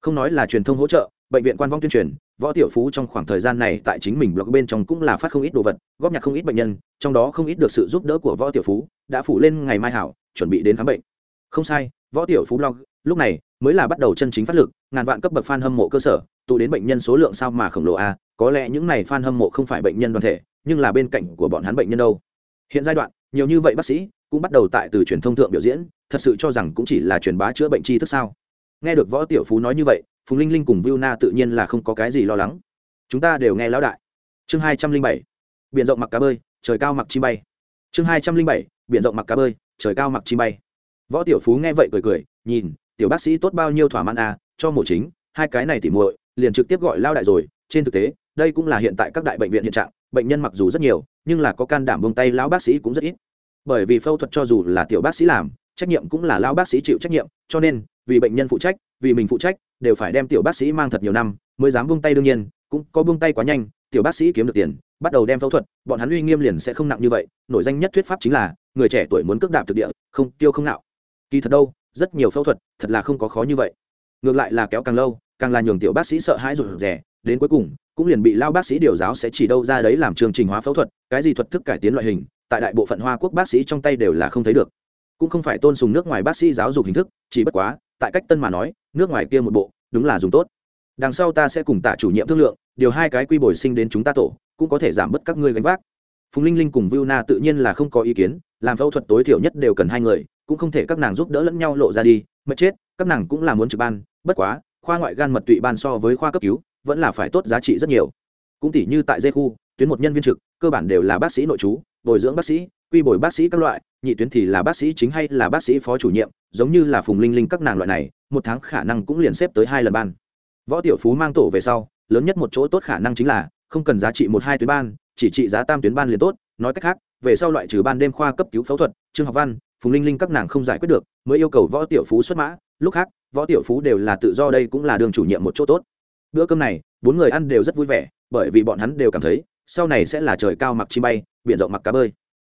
Không nói là truyền thông hỗ trợ, bệnh viện quan vong tuyên truyền võ tiểu phú trong khoảng thời gian này tại chính mình blog bên trong cũng là phát không ít đồ vật, góp nhặt không ít bệnh nhân, trong đó không ít được sự giúp đỡ của võ tiểu phú, đã phủ lên ngày mai hảo, chuẩn bị đến khám bệnh. Không sai, võ tiểu phú blog, lúc này mới là bắt đầu chân chính phát lực, ngàn vạn cấp bậc fan hâm mộ cơ sở, tụ đến bệnh nhân số lượng sao mà khổng lồ a có lẽ những này fan hâm mộ không phải bệnh nhân đoàn thể, nhưng là bên cạnh của bọn hắn bệnh nhân đâu. Hiện giai đoạn, nhiều như vậy bác sĩ cũng bắt đầu tại từ truyền thông thượng biểu diễn, thật sự cho rằng cũng chỉ là truyền bá chữa bệnh tri thức sao. Nghe được võ tiểu phú nói như vậy phùng linh linh cùng viu na tự nhiên là không có cái gì lo lắng. Chúng ta đều nghe lão đại. Chương hai trăm linh bảy biện rộng mặc cá bơi, trời cao mặc chim bay. Chương hai trăm linh bảy biện rộng mặc cá bơi, trời cao mặc chim bay. Võ tiểu phú nghe vậy cười cười, nhìn, tiểu bác sĩ tốt bao nhiêu thỏa mãn à cho mổ chính, hai cái này tỉ muội, liền trực tiếp gọi lao đại rồi. Trên thực tế, đây cũng là hiện tại các đại bệnh viện hiện trạng, bệnh nhân mặc dù rất nhiều, nhưng là có can đảm bông tay lão bác sĩ cũng rất ít. Bởi vì phẫu thuật cho dù là tiểu bác sĩ làm, trách nhiệm cũng là lao bác sĩ chịu trách nhiệm, cho nên, vì bệnh nhân phụ trách, vì mình phụ trách đều phải đem tiểu bác sĩ mang thật nhiều năm, mới dám buông tay đương nhiên, cũng có buông tay quá nhanh, tiểu bác sĩ kiếm được tiền, bắt đầu đem phẫu thuật, bọn hắn uy nghiêm liền sẽ không nặng như vậy, nổi danh nhất thuyết pháp chính là, người trẻ tuổi muốn cước đạp thực địa, không tiêu không nạo. Kỳ thật đâu, rất nhiều phẫu thuật, thật là không có khó như vậy. Ngược lại là kéo càng lâu, càng là nhường tiểu bác sĩ sợ hãi rụt rè, đến cuối cùng, cũng liền bị lao bác sĩ điều giáo sẽ chỉ đâu ra đấy làm chương trình hóa phẫu thuật, cái gì thuật thức cải tiến loại hình, tại đại bộ phận hoa quốc bác sĩ trong tay đều là không thấy được. Cũng không phải tôn sùng nước ngoài bác sĩ giáo dục hình thức, chỉ bất quá tại cách tân mà nói, nước ngoài kia một bộ, đúng là dùng tốt. Đằng sau ta sẽ cùng tạ chủ nhiệm thương lượng, điều hai cái quy bồi sinh đến chúng ta tổ, cũng có thể giảm bớt các ngươi gánh vác. Phùng linh linh cùng viu na tự nhiên là không có ý kiến, làm phẫu thuật tối thiểu nhất đều cần hai người, cũng không thể các nàng giúp đỡ lẫn nhau lộ ra đi mất chết, các nàng cũng là muốn trực ban, bất quá, khoa ngoại gan mật tụy ban so với khoa cấp cứu, vẫn là phải tốt giá trị rất nhiều. Cũng tỉ như tại dây khu, tuyến một nhân viên trực, cơ bản đều là bác sĩ nội chú bồi dưỡng bác sĩ quy bồi bác sĩ các loại, nhị tuyến thì là bác sĩ chính hay là bác sĩ phó chủ nhiệm, giống như là phùng linh linh các nàng loại này, một tháng khả năng cũng liền xếp tới hai lần ban. Võ tiểu phú mang tổ về sau, lớn nhất một chỗ tốt khả năng chính là, không cần giá trị một hai tuyến ban, chỉ trị giá tam tuyến ban liền tốt, nói cách khác, về sau loại trừ ban đêm khoa cấp cứu phẫu thuật, trương học văn, phùng linh linh các nàng không giải quyết được, mới yêu cầu võ tiểu phú xuất mã, lúc khác, võ tiểu phú đều là tự do đây cũng là đường chủ nhiệm một chỗ tốt. Bữa cơm này, bốn người ăn đều rất vui vẻ, bởi vì bọn hắn đều cảm thấy, sau này sẽ là trời cao mặc chi bay, biển rộng mặc cá bơi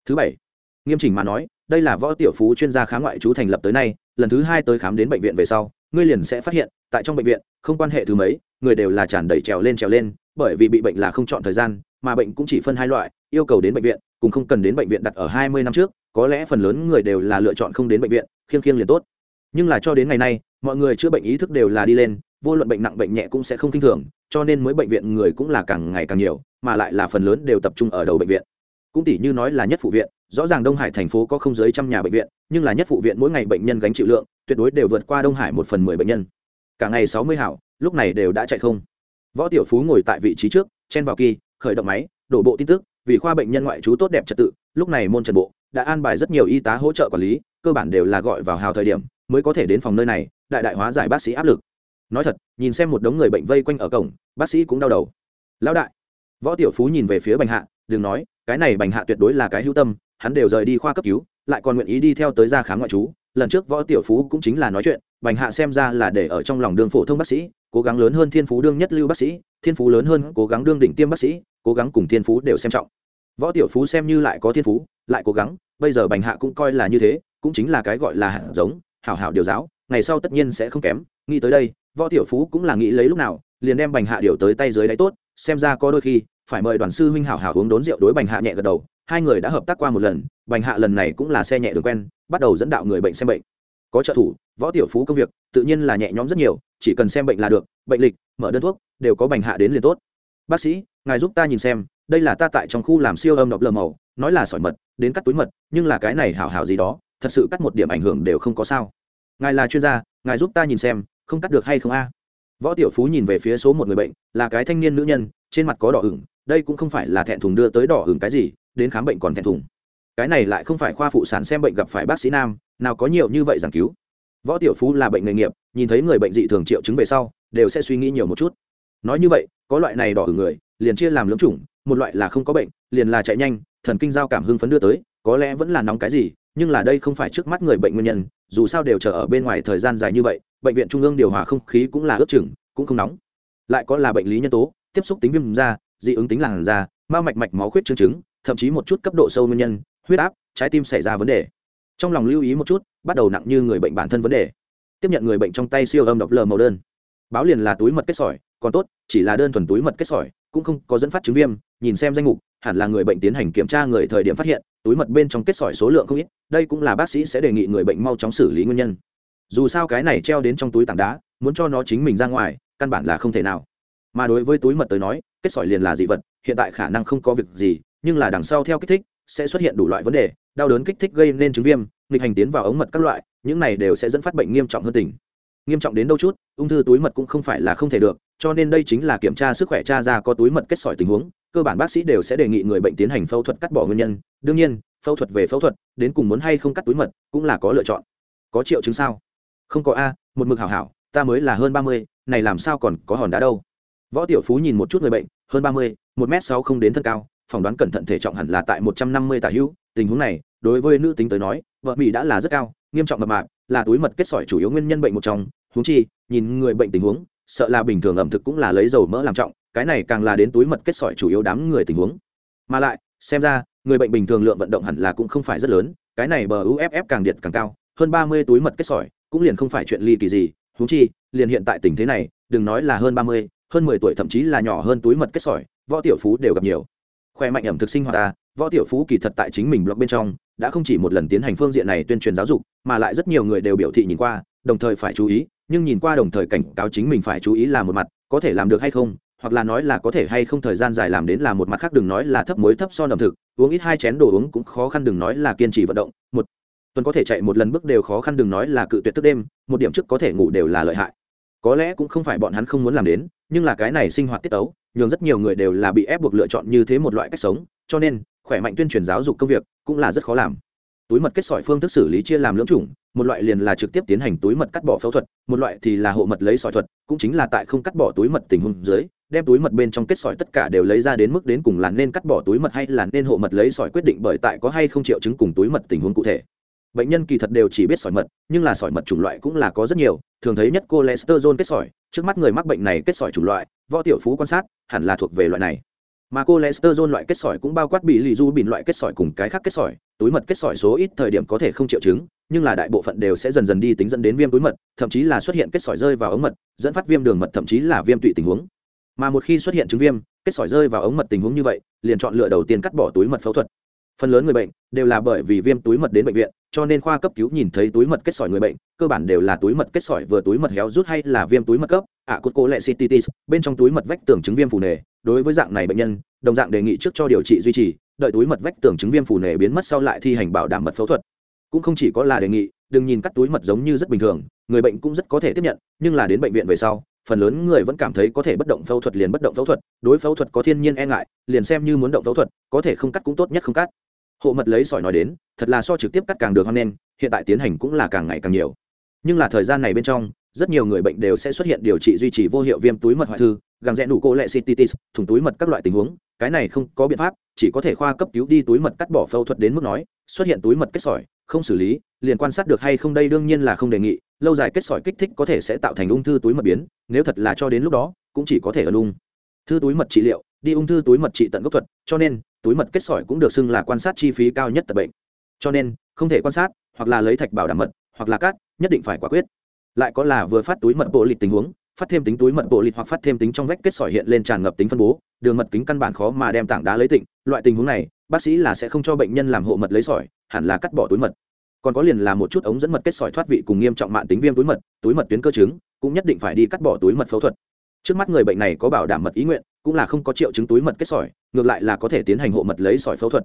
thứ bảy. Nghiêm chỉnh mà nói, đây là võ tiểu phú chuyên gia khám ngoại trú thành lập tới nay, lần thứ hai tới khám đến bệnh viện về sau, ngươi liền sẽ phát hiện, tại trong bệnh viện, không quan hệ thứ mấy, người đều là tràn đầy trèo lên trèo lên, bởi vì bị bệnh là không chọn thời gian, mà bệnh cũng chỉ phân hai loại, yêu cầu đến bệnh viện cũng không cần đến bệnh viện đặt ở hai mươi năm trước, có lẽ phần lớn người đều là lựa chọn không đến bệnh viện, khiêng khiêng liền tốt. Nhưng là cho đến ngày nay, mọi người chữa bệnh ý thức đều là đi lên, vô luận bệnh nặng bệnh nhẹ cũng sẽ không kinh thường, cho nên mới bệnh viện người cũng là càng ngày càng nhiều, mà lại là phần lớn đều tập trung ở đầu bệnh viện cũng tỷ như nói là nhất phụ viện, rõ ràng đông hải thành phố có không dưới trăm nhà bệnh viện, nhưng là nhất phụ viện mỗi ngày bệnh nhân gánh chịu lượng, tuyệt đối đều vượt qua đông hải một phần mười bệnh nhân. Cả ngày sáu mươi hảo, lúc này đều đã chạy không. Võ tiểu phú ngồi tại vị trí trước, chen vào kỳ, khởi động máy, đổ bộ tin tức, vì khoa bệnh nhân ngoại trú tốt đẹp trật tự, lúc này môn trần bộ đã an bài rất nhiều y tá hỗ trợ quản lý, cơ bản đều là gọi vào hào thời điểm, mới có thể đến phòng nơi này, đại đại hóa giải bác sĩ áp lực. Nói thật, nhìn xem một đống người bệnh vây quanh ở cổng, bác sĩ cũng đau đầu. Lão đại, võ tiểu phú nhìn về phía bành hạ, đừng nói cái này bành hạ tuyệt đối là cái hữu tâm, hắn đều rời đi khoa cấp cứu, lại còn nguyện ý đi theo tới ra khám ngoại trú. Lần trước võ tiểu phú cũng chính là nói chuyện, bành hạ xem ra là để ở trong lòng đường phổ thông bác sĩ, cố gắng lớn hơn thiên phú đương nhất lưu bác sĩ, thiên phú lớn hơn cố gắng đương đỉnh tiêm bác sĩ, cố gắng cùng thiên phú đều xem trọng. Võ tiểu phú xem như lại có thiên phú, lại cố gắng, bây giờ bành hạ cũng coi là như thế, cũng chính là cái gọi là hạt giống, hảo hảo điều giáo, ngày sau tất nhiên sẽ không kém. Nghĩ tới đây, võ tiểu phú cũng là nghĩ lấy lúc nào, liền đem bành hạ điều tới tay dưới đáy tốt, xem ra có đôi khi phải mời đoàn sư huynh hảo hảo uống đốn rượu đối bành hạ nhẹ gật đầu, hai người đã hợp tác qua một lần, bành hạ lần này cũng là xe nhẹ đường quen, bắt đầu dẫn đạo người bệnh xem bệnh. Có trợ thủ, võ tiểu phú công việc, tự nhiên là nhẹ nhõm rất nhiều, chỉ cần xem bệnh là được, bệnh lịch, mở đơn thuốc, đều có bành hạ đến liền tốt. Bác sĩ, ngài giúp ta nhìn xem, đây là ta tại trong khu làm siêu âm độc lờ màu, nói là sỏi mật, đến cắt túi mật, nhưng là cái này hảo hảo gì đó, thật sự cắt một điểm ảnh hưởng đều không có sao. Ngài là chuyên gia, ngài giúp ta nhìn xem, không cắt được hay không a? Võ tiểu phú nhìn về phía số một người bệnh, là cái thanh niên nữ nhân, trên mặt có đỏ ửng đây cũng không phải là thẹn thùng đưa tới đỏ ửng cái gì, đến khám bệnh còn thẹn thùng. Cái này lại không phải khoa phụ sản xem bệnh gặp phải bác sĩ nam, nào có nhiều như vậy giảng cứu. Võ tiểu phú là bệnh nghề nghiệp, nhìn thấy người bệnh dị thường triệu chứng về sau, đều sẽ suy nghĩ nhiều một chút. Nói như vậy, có loại này đỏ ở người, liền chia làm lưỡng chủng, một loại là không có bệnh, liền là chạy nhanh, thần kinh giao cảm hưng phấn đưa tới, có lẽ vẫn là nóng cái gì, nhưng là đây không phải trước mắt người bệnh nguyên nhân, dù sao đều chờ ở bên ngoài thời gian dài như vậy, bệnh viện trung ương điều hòa không khí cũng là ướt chừng, cũng không nóng. Lại có là bệnh lý nhân tố, tiếp xúc tính viêm da dị ứng tính làn da, ma mạch mạch máu khuyết chứng chứng thậm chí một chút cấp độ sâu nguyên nhân, huyết áp, trái tim xảy ra vấn đề. Trong lòng lưu ý một chút, bắt đầu nặng như người bệnh bản thân vấn đề. Tiếp nhận người bệnh trong tay siêu âm độc lờ màu đơn. Báo liền là túi mật kết sỏi, còn tốt, chỉ là đơn thuần túi mật kết sỏi, cũng không có dẫn phát chứng viêm, nhìn xem danh mục, hẳn là người bệnh tiến hành kiểm tra người thời điểm phát hiện, túi mật bên trong kết sỏi số lượng không ít, đây cũng là bác sĩ sẽ đề nghị người bệnh mau chóng xử lý nguyên nhân. Dù sao cái này treo đến trong túi tảng đá, muốn cho nó chính mình ra ngoài, căn bản là không thể nào. Mà đối với túi mật tới nói kết sỏi liền là dị vật, hiện tại khả năng không có việc gì, nhưng là đằng sau theo kích thích, sẽ xuất hiện đủ loại vấn đề, đau đớn kích thích gây nên chứng viêm, nghịch hành tiến vào ống mật các loại, những này đều sẽ dẫn phát bệnh nghiêm trọng hơn tình. nghiêm trọng đến đâu chút, ung thư túi mật cũng không phải là không thể được, cho nên đây chính là kiểm tra sức khỏe cha ra có túi mật kết sỏi tình huống, cơ bản bác sĩ đều sẽ đề nghị người bệnh tiến hành phẫu thuật cắt bỏ nguyên nhân. Đương nhiên, phẫu thuật về phẫu thuật, đến cùng muốn hay không cắt túi mật cũng là có lựa chọn. Có triệu chứng sao? Không có a, một mực hảo hảo, ta mới là hơn ba mươi, này làm sao còn có hòn đá đâu? Võ tiểu phú nhìn một chút người bệnh, hơn ba mươi, một m sáu không đến thân cao, phỏng đoán cẩn thận thể trọng hẳn là tại một trăm năm mươi tả hữu. Tình huống này, đối với nữ tính tới nói, vợ mỹ đã là rất cao, nghiêm trọng mập mạc là túi mật kết sỏi chủ yếu nguyên nhân bệnh một trong. Huống chi, nhìn người bệnh tình huống, sợ là bình thường ẩm thực cũng là lấy dầu mỡ làm trọng, cái này càng là đến túi mật kết sỏi chủ yếu đám người tình huống. Mà lại, xem ra, người bệnh bình thường lượng vận động hẳn là cũng không phải rất lớn, cái này bờ uff càng điện càng cao, hơn ba mươi túi mật kết sỏi, cũng liền không phải chuyện ly kỳ gì. Huống chi, liền hiện tại tình thế này, đừng nói là hơn ba mươi hơn mười tuổi thậm chí là nhỏ hơn túi mật kết sỏi, võ tiểu phú đều gặp nhiều. Khỏe mạnh ẩm thực sinh hoạt ta, võ tiểu phú kỳ thật tại chính mình blog bên trong, đã không chỉ một lần tiến hành phương diện này tuyên truyền giáo dục, mà lại rất nhiều người đều biểu thị nhìn qua, đồng thời phải chú ý, nhưng nhìn qua đồng thời cảnh cáo chính mình phải chú ý là một mặt, có thể làm được hay không, hoặc là nói là có thể hay không thời gian dài làm đến là một mặt khác đừng nói là thấp muối thấp son ẩm thực, uống ít hai chén đồ uống cũng khó khăn đừng nói là kiên trì vận động. Một, tuần có thể chạy một lần bước đều khó khăn đừng nói là cự tuyệt thức đêm, một điểm trước có thể ngủ đều là lợi hại. Có lẽ cũng không phải bọn hắn không muốn làm đến nhưng là cái này sinh hoạt tiết tấu, nhường rất nhiều người đều là bị ép buộc lựa chọn như thế một loại cách sống cho nên khỏe mạnh tuyên truyền giáo dục công việc cũng là rất khó làm. Túi mật kết sỏi phương thức xử lý chia làm lưỡng chủng một loại liền là trực tiếp tiến hành túi mật cắt bỏ phẫu thuật một loại thì là hộ mật lấy sỏi thuật cũng chính là tại không cắt bỏ túi mật tình huống dưới đem túi mật bên trong kết sỏi tất cả đều lấy ra đến mức đến cùng là nên cắt bỏ túi mật hay là nên hộ mật lấy sỏi quyết định bởi tại có hay không triệu chứng cùng túi mật tình huống cụ thể bệnh nhân kỳ thật đều chỉ biết sỏi mật, nhưng là sỏi mật chủng loại cũng là có rất nhiều. Thường thấy nhất cholesterol kết sỏi, trước mắt người mắc bệnh này kết sỏi chủng loại, võ tiểu phú quan sát, hẳn là thuộc về loại này. Mà cholesterol loại kết sỏi cũng bao quát bị lì du bìn loại kết sỏi cùng cái khác kết sỏi, túi mật kết sỏi số ít thời điểm có thể không triệu chứng, nhưng là đại bộ phận đều sẽ dần dần đi tính dẫn đến viêm túi mật, thậm chí là xuất hiện kết sỏi rơi vào ống mật, dẫn phát viêm đường mật, thậm chí là viêm tụy tình huống. Mà một khi xuất hiện chứng viêm, kết sỏi rơi vào ống mật tình huống như vậy, liền chọn lựa đầu tiên cắt bỏ túi mật phẫu thuật phần lớn người bệnh đều là bởi vì viêm túi mật đến bệnh viện, cho nên khoa cấp cứu nhìn thấy túi mật kết sỏi người bệnh, cơ bản đều là túi mật kết sỏi vừa túi mật héo rút hay là viêm túi mật cấp, ạ cốt cố lệ cititis bên trong túi mật vách tường chứng viêm phù nề. Đối với dạng này bệnh nhân, đồng dạng đề nghị trước cho điều trị duy trì, đợi túi mật vách tường chứng viêm phù nề biến mất sau lại thi hành bảo đảm mật phẫu thuật. Cũng không chỉ có là đề nghị, đừng nhìn cắt túi mật giống như rất bình thường, người bệnh cũng rất có thể tiếp nhận, nhưng là đến bệnh viện về sau, phần lớn người vẫn cảm thấy có thể bất động phẫu thuật liền bất động phẫu thuật, đối phẫu thuật có thiên nhiên e ngại, liền xem như muốn động phẫu thuật, có thể không cắt cũng tốt nhất không cắt hộ mật lấy sỏi nói đến, thật là so trực tiếp cắt càng được hoan nên, hiện tại tiến hành cũng là càng ngày càng nhiều nhưng là thời gian này bên trong, rất nhiều người bệnh đều sẽ xuất hiện điều trị duy trì vô hiệu viêm túi mật hoại thư gàng rẽ đủ cô lệ cititis thủng túi mật các loại tình huống cái này không có biện pháp, chỉ có thể khoa cấp cứu đi túi mật cắt bỏ phẫu thuật đến mức nói, xuất hiện túi mật kết sỏi, không xử lý, liền quan sát được hay không đây đương nhiên là không đề nghị, lâu dài kết sỏi kích thích có thể sẽ tạo thành ung thư túi mật biến, nếu thật là cho đến lúc đó, cũng chỉ có thể ở lung. thư túi mật trị liệu đi ung thư túi mật trị tận gốc thuật, cho nên, túi mật kết sỏi cũng được xưng là quan sát chi phí cao nhất tập bệnh. Cho nên, không thể quan sát, hoặc là lấy thạch bảo đảm mật, hoặc là cát nhất định phải quả quyết. Lại có là vừa phát túi mật bộ lịch tình huống, phát thêm tính túi mật bộ lịch hoặc phát thêm tính trong vách kết sỏi hiện lên tràn ngập tính phân bố, đường mật kính căn bản khó mà đem tảng đá lấy tịnh. Loại tình huống này, bác sĩ là sẽ không cho bệnh nhân làm hộ mật lấy sỏi, hẳn là cắt bỏ túi mật. Còn có liền là một chút ống dẫn mật kết sỏi thoát vị cùng nghiêm trọng mạng tính viêm túi mật túi mật tuyến cơ chứng, cũng nhất định phải đi cắt bỏ túi mật phẫu thuật. Trước mắt người bệnh này có bảo đảm mật ý nguyện cũng là không có triệu chứng túi mật kết sỏi, ngược lại là có thể tiến hành hộ mật lấy sỏi phẫu thuật.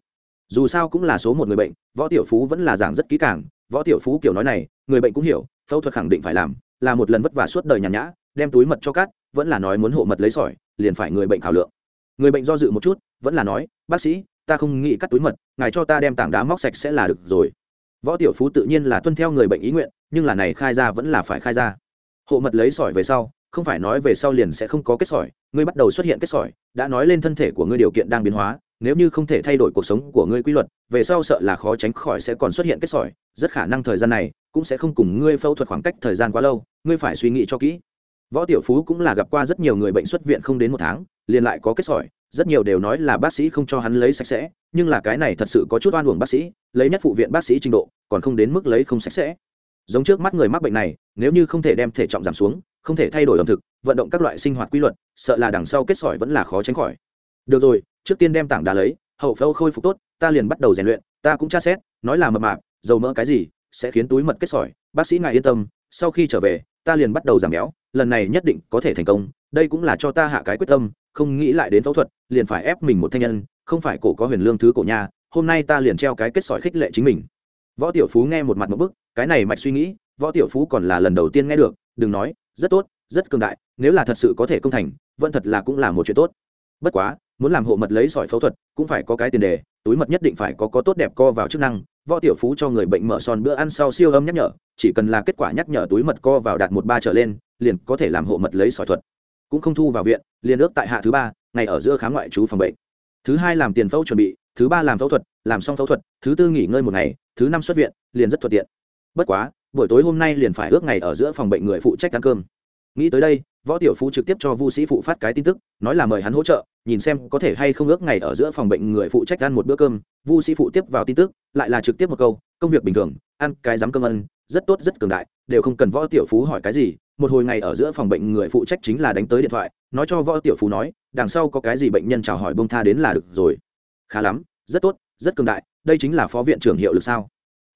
Dù sao cũng là số một người bệnh, võ tiểu phú vẫn là giảng rất kỹ càng, võ tiểu phú kiểu nói này, người bệnh cũng hiểu, phẫu thuật khẳng định phải làm, là một lần vất vả suốt đời nhàn nhã, đem túi mật cho cát vẫn là nói muốn hộ mật lấy sỏi, liền phải người bệnh khảo lượng. Người bệnh do dự một chút, vẫn là nói, bác sĩ, ta không nghĩ cắt túi mật, ngài cho ta đem tảng đá móc sạch sẽ là được rồi. Võ tiểu phú tự nhiên là tuân theo người bệnh ý nguyện, nhưng là này khai ra vẫn là phải khai ra. Hộ mật lấy sỏi về sau không phải nói về sau liền sẽ không có kết sỏi, ngươi bắt đầu xuất hiện kết sỏi, đã nói lên thân thể của ngươi điều kiện đang biến hóa, nếu như không thể thay đổi cuộc sống của ngươi quy luật, về sau sợ là khó tránh khỏi sẽ còn xuất hiện kết sỏi, rất khả năng thời gian này cũng sẽ không cùng ngươi phẫu thuật khoảng cách thời gian quá lâu, ngươi phải suy nghĩ cho kỹ. Võ tiểu phú cũng là gặp qua rất nhiều người bệnh xuất viện không đến một tháng, liền lại có kết sỏi, rất nhiều đều nói là bác sĩ không cho hắn lấy sạch sẽ, nhưng là cái này thật sự có chút oan uổng bác sĩ, lấy nhất phụ viện bác sĩ trình độ, còn không đến mức lấy không sạch sẽ. Giống trước mắt người mắc bệnh này, nếu như không thể đem thể trọng giảm xuống không thể thay đổi ẩm thực, vận động các loại sinh hoạt quy luật, sợ là đằng sau kết sỏi vẫn là khó tránh khỏi. Được rồi, trước tiên đem tảng đá lấy, hậu phẫu khôi phục tốt, ta liền bắt đầu rèn luyện, ta cũng tra xét, nói là mập mạp, dầu mỡ cái gì, sẽ khiến túi mật kết sỏi, bác sĩ ngài yên tâm, sau khi trở về, ta liền bắt đầu giảm béo, lần này nhất định có thể thành công, đây cũng là cho ta hạ cái quyết tâm, không nghĩ lại đến phẫu thuật, liền phải ép mình một thanh nhân, không phải cổ có huyền lương thứ cổ nhà hôm nay ta liền treo cái kết sỏi khích lệ chính mình. Võ tiểu phú nghe một mặt một bức, cái này mạch suy nghĩ, võ tiểu phú còn là lần đầu tiên nghe được, đừng nói rất tốt, rất cường đại, nếu là thật sự có thể công thành, vẫn thật là cũng là một chuyện tốt. Bất quá, muốn làm hộ mật lấy sỏi phẫu thuật cũng phải có cái tiền đề, túi mật nhất định phải có có tốt đẹp co vào chức năng, võ tiểu phú cho người bệnh mở son bữa ăn sau siêu âm nhắc nhở, chỉ cần là kết quả nhắc nhở túi mật co vào đạt một ba trở lên, liền có thể làm hộ mật lấy sỏi thuật. Cũng không thu vào viện, liền ước tại hạ thứ ba, ngày ở giữa khám ngoại trú phòng bệnh. Thứ hai làm tiền phẫu chuẩn bị, thứ ba làm phẫu thuật, làm xong phẫu thuật, thứ tư nghỉ ngơi một ngày, thứ năm xuất viện, liền rất thuận tiện. Bất quá buổi tối hôm nay liền phải ước ngày ở giữa phòng bệnh người phụ trách ăn cơm. Nghĩ tới đây, võ tiểu phú trực tiếp cho vu sĩ phụ phát cái tin tức, nói là mời hắn hỗ trợ, nhìn xem có thể hay không ước ngày ở giữa phòng bệnh người phụ trách ăn một bữa cơm. Vu sĩ phụ tiếp vào tin tức, lại là trực tiếp một câu, công việc bình thường, ăn cái dám cơm ân rất tốt, rất cường đại, đều không cần võ tiểu phú hỏi cái gì, một hồi ngày ở giữa phòng bệnh người phụ trách chính là đánh tới điện thoại, nói cho võ tiểu phú nói, đằng sau có cái gì bệnh nhân chào hỏi bông tha đến là được rồi. Khá lắm, rất tốt, rất cường đại, đây chính là phó viện trưởng hiệu lực sao?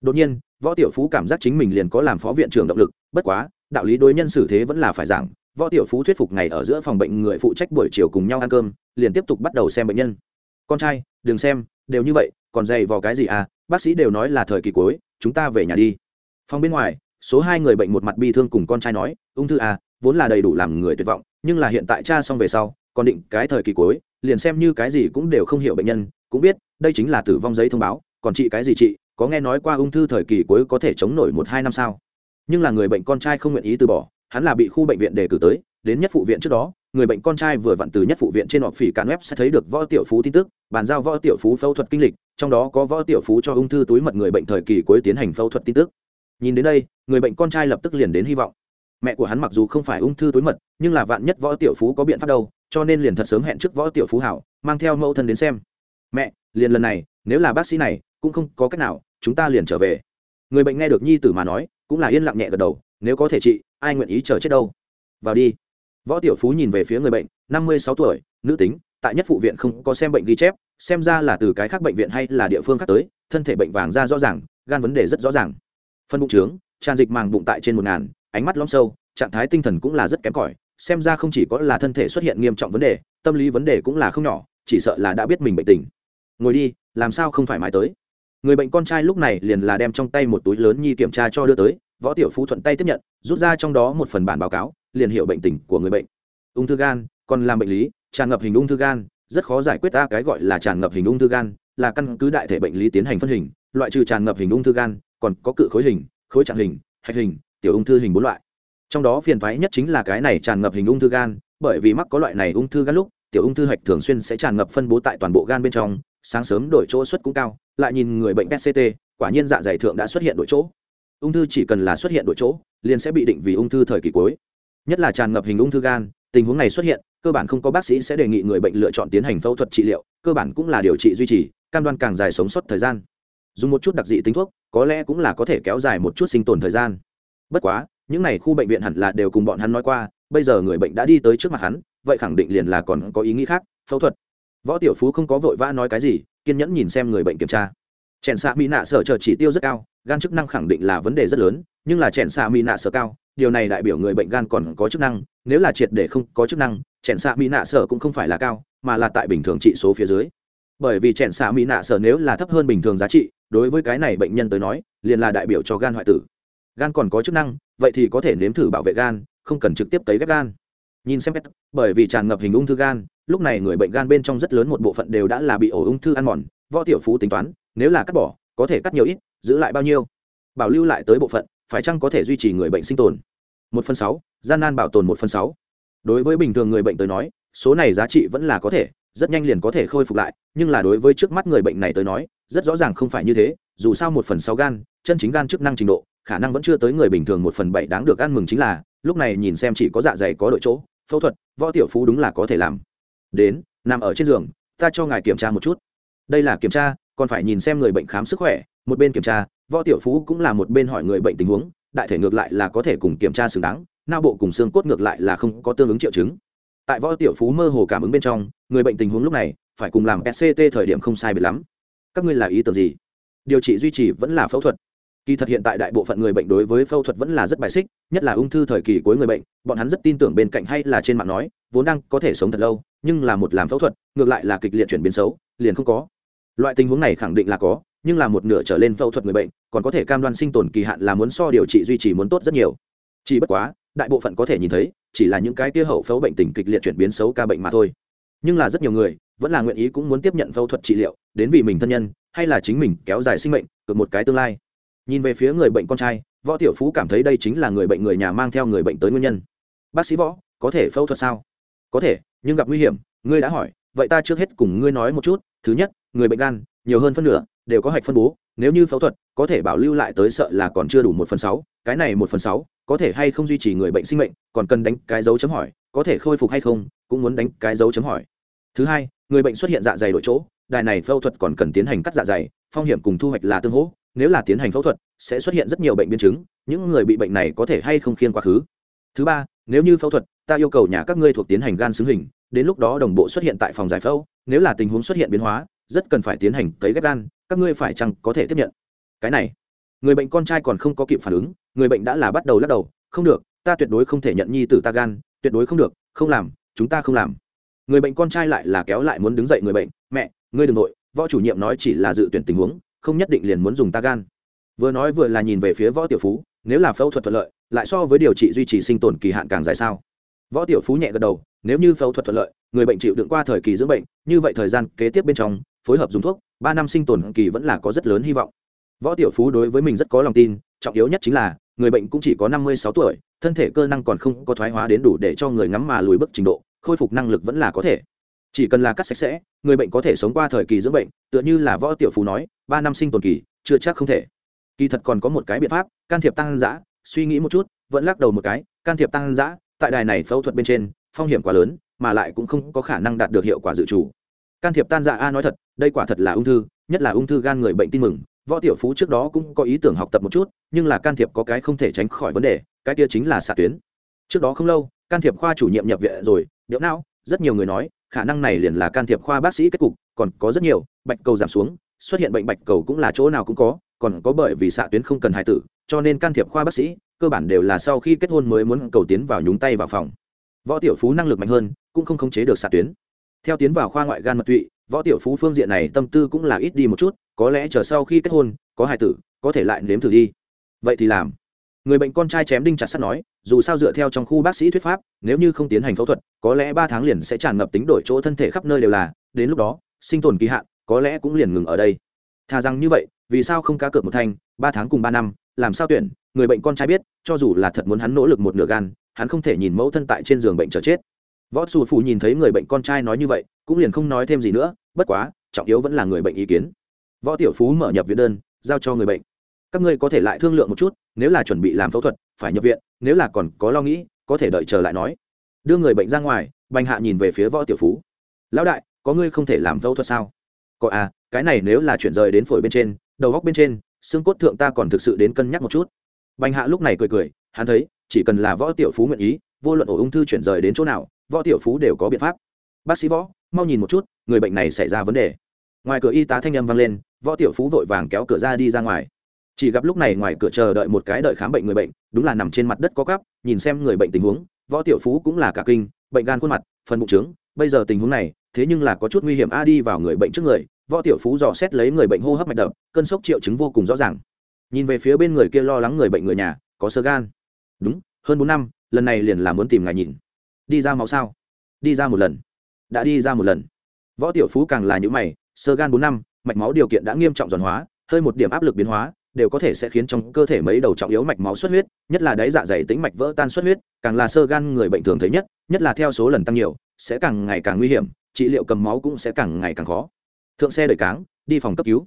Đột nhiên, võ tiểu phú cảm giác chính mình liền có làm phó viện trưởng động lực, bất quá, đạo lý đối nhân xử thế vẫn là phải giảng. Võ tiểu phú thuyết phục ngày ở giữa phòng bệnh người phụ trách buổi chiều cùng nhau ăn cơm, liền tiếp tục bắt đầu xem bệnh nhân. Con trai, đừng xem, đều như vậy, còn dày vào cái gì à? Bác sĩ đều nói là thời kỳ cuối, chúng ta về nhà đi. Phòng bên ngoài, số hai người bệnh một mặt bi thương cùng con trai nói, ung thư à vốn là đầy đủ làm người tuyệt vọng, nhưng là hiện tại cha xong về sau, còn định cái thời kỳ cuối, liền xem như cái gì cũng đều không hiểu bệnh nhân, cũng biết, đây chính là tử vong giấy thông báo, còn chị cái gì chị có nghe nói qua ung thư thời kỳ cuối có thể chống nổi một hai năm sao? Nhưng là người bệnh con trai không nguyện ý từ bỏ, hắn là bị khu bệnh viện đề cử tới, đến nhất phụ viện trước đó, người bệnh con trai vừa vặn từ nhất phụ viện trên họp phỉ cản web sẽ thấy được võ tiểu phú tin tức, bàn giao võ tiểu phú phẫu thuật kinh lịch, trong đó có võ tiểu phú cho ung thư túi mật người bệnh thời kỳ cuối tiến hành phẫu thuật tin tức. Nhìn đến đây, người bệnh con trai lập tức liền đến hy vọng. Mẹ của hắn mặc dù không phải ung thư túi mật, nhưng là vạn nhất võ tiểu phú có biện pháp đâu, cho nên liền thật sớm hẹn trước võ tiểu phú hảo, mang theo mẫu thân đến xem. Mẹ, liền lần này, nếu là bác sĩ này cũng không có cách nào, chúng ta liền trở về. Người bệnh nghe được nhi tử mà nói, cũng là yên lặng nhẹ gật đầu, nếu có thể trị, ai nguyện ý chờ chết đâu. Vào đi. Võ tiểu phú nhìn về phía người bệnh, năm mươi sáu tuổi, nữ tính, tại nhất phụ viện không có xem bệnh ghi chép, xem ra là từ cái khác bệnh viện hay là địa phương khác tới, thân thể bệnh vàng da rõ ràng, gan vấn đề rất rõ ràng. Phân bụng trướng, tràn dịch màng bụng tại trên một ngàn, ánh mắt lõm sâu, trạng thái tinh thần cũng là rất kém cỏi, xem ra không chỉ có là thân thể xuất hiện nghiêm trọng vấn đề, tâm lý vấn đề cũng là không nhỏ, chỉ sợ là đã biết mình bệnh tình. Ngồi đi, làm sao không thoải mái tới? Người bệnh con trai lúc này liền là đem trong tay một túi lớn nhi kiểm tra cho đưa tới, võ tiểu phú thuận tay tiếp nhận, rút ra trong đó một phần bản báo cáo, liền hiểu bệnh tình của người bệnh. Ung thư gan, còn làm bệnh lý, tràn ngập hình ung thư gan, rất khó giải quyết ta cái gọi là tràn ngập hình ung thư gan, là căn cứ đại thể bệnh lý tiến hành phân hình, loại trừ tràn ngập hình ung thư gan, còn có cự khối hình, khối trạng hình, hạch hình, tiểu ung thư hình bốn loại. Trong đó phiền thoái nhất chính là cái này tràn ngập hình ung thư gan, bởi vì mắc có loại này ung thư gan lúc, tiểu ung thư hạch thường xuyên sẽ tràn ngập phân bố tại toàn bộ gan bên trong, sáng sớm đổi chỗ suất cũng cao lại nhìn người bệnh pct quả nhiên dạ dày thượng đã xuất hiện đổi chỗ. Ung thư chỉ cần là xuất hiện đổi chỗ, liền sẽ bị định vì ung thư thời kỳ cuối. Nhất là tràn ngập hình ung thư gan, tình huống này xuất hiện, cơ bản không có bác sĩ sẽ đề nghị người bệnh lựa chọn tiến hành phẫu thuật trị liệu, cơ bản cũng là điều trị duy trì, cam đoan càng dài sống sót thời gian. Dùng một chút đặc dị tính thuốc, có lẽ cũng là có thể kéo dài một chút sinh tồn thời gian. Bất quá, những này khu bệnh viện hẳn là đều cùng bọn hắn nói qua, bây giờ người bệnh đã đi tới trước mặt hắn, vậy khẳng định liền là còn có ý nghĩ khác, phẫu thuật. Võ tiểu phú không có vội vã nói cái gì kiên nhẫn nhìn xem người bệnh kiểm tra. Chèn xạ mỹ nạ sở chờ chỉ tiêu rất cao, gan chức năng khẳng định là vấn đề rất lớn, nhưng là chèn xạ mỹ nạ sở cao, điều này đại biểu người bệnh gan còn có chức năng, nếu là triệt để không có chức năng, chèn xạ mỹ nạ sở cũng không phải là cao, mà là tại bình thường trị số phía dưới. Bởi vì chèn xạ mỹ nạ sở nếu là thấp hơn bình thường giá trị, đối với cái này bệnh nhân tới nói, liền là đại biểu cho gan hoại tử. Gan còn có chức năng, vậy thì có thể nếm thử bảo vệ gan, không cần trực tiếp cấy ghép gan nhìn xem pet bởi vì tràn ngập hình ung thư gan, lúc này người bệnh gan bên trong rất lớn một bộ phận đều đã là bị ổ ung thư ăn mòn, võ tiểu phú tính toán, nếu là cắt bỏ, có thể cắt nhiều ít, giữ lại bao nhiêu? Bảo lưu lại tới bộ phận, phải chăng có thể duy trì người bệnh sinh tồn? Một phần sáu, gian nan bảo tồn một phần sáu. Đối với bình thường người bệnh tới nói, số này giá trị vẫn là có thể, rất nhanh liền có thể khôi phục lại, nhưng là đối với trước mắt người bệnh này tới nói, rất rõ ràng không phải như thế, dù sao một phần sáu gan, chân chính gan chức năng trình độ, khả năng vẫn chưa tới người bình thường một phần bảy đáng được ăn mừng chính là, lúc này nhìn xem chỉ có dạ dày có đội chỗ phẫu thuật, võ tiểu phú đúng là có thể làm. Đến, nằm ở trên giường, ta cho ngài kiểm tra một chút. Đây là kiểm tra, còn phải nhìn xem người bệnh khám sức khỏe, một bên kiểm tra, võ tiểu phú cũng là một bên hỏi người bệnh tình huống, đại thể ngược lại là có thể cùng kiểm tra xứng đáng, não bộ cùng xương cốt ngược lại là không có tương ứng triệu chứng. Tại võ tiểu phú mơ hồ cảm ứng bên trong, người bệnh tình huống lúc này, phải cùng làm pct thời điểm không sai biệt lắm. Các ngươi là ý tưởng gì? Điều trị duy trì vẫn là phẫu thuật kỳ thật hiện tại đại bộ phận người bệnh đối với phẫu thuật vẫn là rất bài xích, nhất là ung thư thời kỳ cuối người bệnh, bọn hắn rất tin tưởng bên cạnh hay là trên mạng nói, vốn đang có thể sống thật lâu, nhưng là một làm phẫu thuật, ngược lại là kịch liệt chuyển biến xấu, liền không có. Loại tình huống này khẳng định là có, nhưng là một nửa trở lên phẫu thuật người bệnh, còn có thể cam đoan sinh tồn kỳ hạn là muốn so điều trị duy trì muốn tốt rất nhiều. Chỉ bất quá, đại bộ phận có thể nhìn thấy, chỉ là những cái tia hậu phẫu bệnh tình kịch liệt chuyển biến xấu ca bệnh mà thôi. Nhưng là rất nhiều người vẫn là nguyện ý cũng muốn tiếp nhận phẫu thuật trị liệu, đến vì mình thân nhân, hay là chính mình kéo dài sinh mệnh, cực một cái tương lai nhìn về phía người bệnh con trai, võ tiểu phú cảm thấy đây chính là người bệnh người nhà mang theo người bệnh tới nguyên nhân. Bác sĩ võ, có thể phẫu thuật sao? Có thể, nhưng gặp nguy hiểm, ngươi đã hỏi, vậy ta trước hết cùng ngươi nói một chút, thứ nhất, người bệnh gan, nhiều hơn phân nửa, đều có hạch phân bố, nếu như phẫu thuật, có thể bảo lưu lại tới sợ là còn chưa đủ một phần sáu, cái này một phần sáu, có thể hay không duy trì người bệnh sinh mệnh, còn cần đánh cái dấu chấm hỏi, có thể khôi phục hay không, cũng muốn đánh cái dấu chấm hỏi. Thứ hai, người bệnh xuất hiện dạ dày đổi chỗ, đài này phẫu thuật còn cần tiến hành cắt dạ dày, phong hiểm cùng thu hoạch là tương hỗ nếu là tiến hành phẫu thuật, sẽ xuất hiện rất nhiều bệnh biến chứng, những người bị bệnh này có thể hay không khiên quá khứ. Thứ ba, nếu như phẫu thuật, ta yêu cầu nhà các ngươi thuộc tiến hành gan xứng hình, đến lúc đó đồng bộ xuất hiện tại phòng giải phẫu, nếu là tình huống xuất hiện biến hóa, rất cần phải tiến hành cấy ghép gan, các ngươi phải chăng có thể tiếp nhận? Cái này, người bệnh con trai còn không có kịp phản ứng, người bệnh đã là bắt đầu lắc đầu, không được, ta tuyệt đối không thể nhận nhi tử ta gan, tuyệt đối không được, không làm, chúng ta không làm. Người bệnh con trai lại là kéo lại muốn đứng dậy người bệnh, mẹ, ngươi đ ừ n g nội, võ chủ nhiệm nói chỉ là dự tuyển tình huống không nhất định liền muốn dùng ta gan. Vừa nói vừa là nhìn về phía võ tiểu phú, nếu là phẫu thuật thuận lợi, lại so với điều trị duy trì sinh tồn kỳ hạn càng dài sao? Võ tiểu phú nhẹ gật đầu, nếu như phẫu thuật thuận lợi, người bệnh chịu đựng qua thời kỳ dưỡng bệnh, như vậy thời gian kế tiếp bên trong, phối hợp dùng thuốc, ba năm sinh tồn kỳ vẫn là có rất lớn hy vọng. Võ tiểu phú đối với mình rất có lòng tin, trọng yếu nhất chính là, người bệnh cũng chỉ có năm mươi sáu tuổi, thân thể cơ năng còn không có thoái hóa đến đủ để cho người ngắm mà lùi bước trình độ, khôi phục năng lực vẫn là có thể chỉ cần là cắt sạch sẽ, người bệnh có thể sống qua thời kỳ dưỡng bệnh, tựa như là võ tiểu phú nói, ba năm sinh tồn kỳ, chưa chắc không thể. Kỳ thật còn có một cái biện pháp, can thiệp tăng giã suy nghĩ một chút, vẫn lắc đầu một cái, can thiệp tăng giã tại đài này phẫu thuật bên trên, phong hiểm quá lớn, mà lại cũng không có khả năng đạt được hiệu quả dự trù. Can thiệp tan dạ a, nói thật, đây quả thật là ung thư, nhất là ung thư gan người bệnh tin mừng. Võ tiểu phú trước đó cũng có ý tưởng học tập một chút, nhưng là can thiệp có cái không thể tránh khỏi vấn đề, cái kia chính là xạ tuyến. Trước đó không lâu, can thiệp khoa chủ nhiệm nhập viện rồi, điệu não, rất nhiều người nói khả năng này liền là can thiệp khoa bác sĩ kết cục, còn có rất nhiều, bạch cầu giảm xuống, xuất hiện bệnh bạch cầu cũng là chỗ nào cũng có, còn có bởi vì xạ tuyến không cần hài tử, cho nên can thiệp khoa bác sĩ, cơ bản đều là sau khi kết hôn mới muốn cầu tiến vào nhúng tay vào phòng. Võ tiểu phú năng lực mạnh hơn, cũng không khống chế được xạ tuyến. Theo tiến vào khoa ngoại gan mật tụy, võ tiểu phú phương diện này tâm tư cũng là ít đi một chút, có lẽ chờ sau khi kết hôn, có hài tử, có thể lại nếm thử đi. Vậy thì làm người bệnh con trai chém đinh chặt sắt nói, dù sao dựa theo trong khu bác sĩ thuyết pháp, nếu như không tiến hành phẫu thuật, có lẽ ba tháng liền sẽ tràn ngập tính đổi chỗ thân thể khắp nơi đều là, đến lúc đó, sinh tồn kỳ hạn, có lẽ cũng liền ngừng ở đây. Thà rằng như vậy, vì sao không cá cược một thanh, ba tháng cùng ba năm, làm sao tuyển? Người bệnh con trai biết, cho dù là thật muốn hắn nỗ lực một nửa gan, hắn không thể nhìn mẫu thân tại trên giường bệnh chờ chết. Võ sù phù nhìn thấy người bệnh con trai nói như vậy, cũng liền không nói thêm gì nữa, bất quá, trọng yếu vẫn là người bệnh ý kiến. Võ tiểu phú mở nhập viện đơn, giao cho người bệnh các ngươi có thể lại thương lượng một chút, nếu là chuẩn bị làm phẫu thuật, phải nhập viện, nếu là còn có lo nghĩ, có thể đợi chờ lại nói. Đưa người bệnh ra ngoài, bành hạ nhìn về phía võ tiểu phú. Lão đại, có ngươi không thể làm phẫu thuật sao? Có à cái này nếu là chuyển rời đến phổi bên trên, đầu góc bên trên, xương cốt thượng ta còn thực sự đến cân nhắc một chút. Bành hạ lúc này cười cười, hắn thấy, chỉ cần là võ tiểu phú nguyện ý, vô luận ổ ung thư chuyển rời đến chỗ nào, võ tiểu phú đều có biện pháp. Bác sĩ võ, mau nhìn một chút, người bệnh này xảy ra vấn đề. Ngoài cửa y tá thanh âm vang lên, võ tiểu phú vội vàng kéo cửa ra đi ra ngoài chỉ gặp lúc này ngoài cửa chờ đợi một cái đợi khám bệnh người bệnh, đúng là nằm trên mặt đất có cắp, nhìn xem người bệnh tình huống, võ tiểu phú cũng là cả kinh, bệnh gan khuôn mặt, phần bụng trướng, bây giờ tình huống này, thế nhưng là có chút nguy hiểm a đi vào người bệnh trước người, võ tiểu phú dò xét lấy người bệnh hô hấp mạch đập, cơn sốc triệu chứng vô cùng rõ ràng. Nhìn về phía bên người kia lo lắng người bệnh người nhà, có sơ gan. Đúng, hơn bốn năm, lần này liền là muốn tìm ngài nhìn. Đi ra máu sao? Đi ra một lần. Đã đi ra một lần. Võ tiểu phú càng là những mày, sơ gan bốn năm, mạch máu điều kiện đã nghiêm trọng giòn hóa, hơi một điểm áp lực biến hóa đều có thể sẽ khiến trong cơ thể mấy đầu trọng yếu mạch máu xuất huyết, nhất là đáy dạ dày tính mạch vỡ tan xuất huyết, càng là sơ gan người bệnh thường thấy nhất nhất là theo số lần tăng nhiều, sẽ càng ngày càng nguy hiểm, trị liệu cầm máu cũng sẽ càng ngày càng khó. Thượng xe đợi cáng, đi phòng cấp cứu.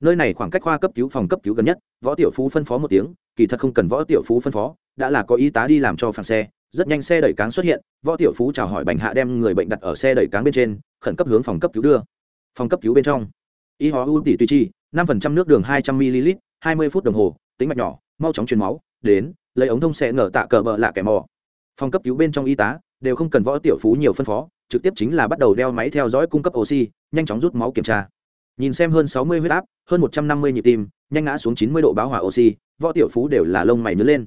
Nơi này khoảng cách khoa cấp cứu phòng cấp cứu gần nhất, võ tiểu phú phân phó một tiếng, kỳ thật không cần võ tiểu phú phân phó, đã là có y tá đi làm cho phản xe, rất nhanh xe đẩy cáng xuất hiện, võ tiểu phú chào hỏi bành hạ đem người bệnh đặt ở xe đẩy cáng bên trên, khẩn cấp hướng phòng cấp cứu đưa. Phòng cấp cứu bên trong. Y hóa u tỷ tùy chi, năm phần trăm nước đường hai trăm ml hai mươi phút đồng hồ, tính mạch nhỏ, mau chóng truyền máu, đến, lấy ống thông xe ngở tạ cờ bờ lạ kẻ mò. Phòng cấp cứu bên trong y tá, đều không cần võ tiểu phú nhiều phân phó, trực tiếp chính là bắt đầu đeo máy theo dõi cung cấp oxy, nhanh chóng rút máu kiểm tra. Nhìn xem hơn sáu mươi huyết áp, hơn một trăm năm mươi nhịp tim, nhanh ngã xuống chín mươi độ báo hỏa oxy, võ tiểu phú đều là lông mày nứa lên.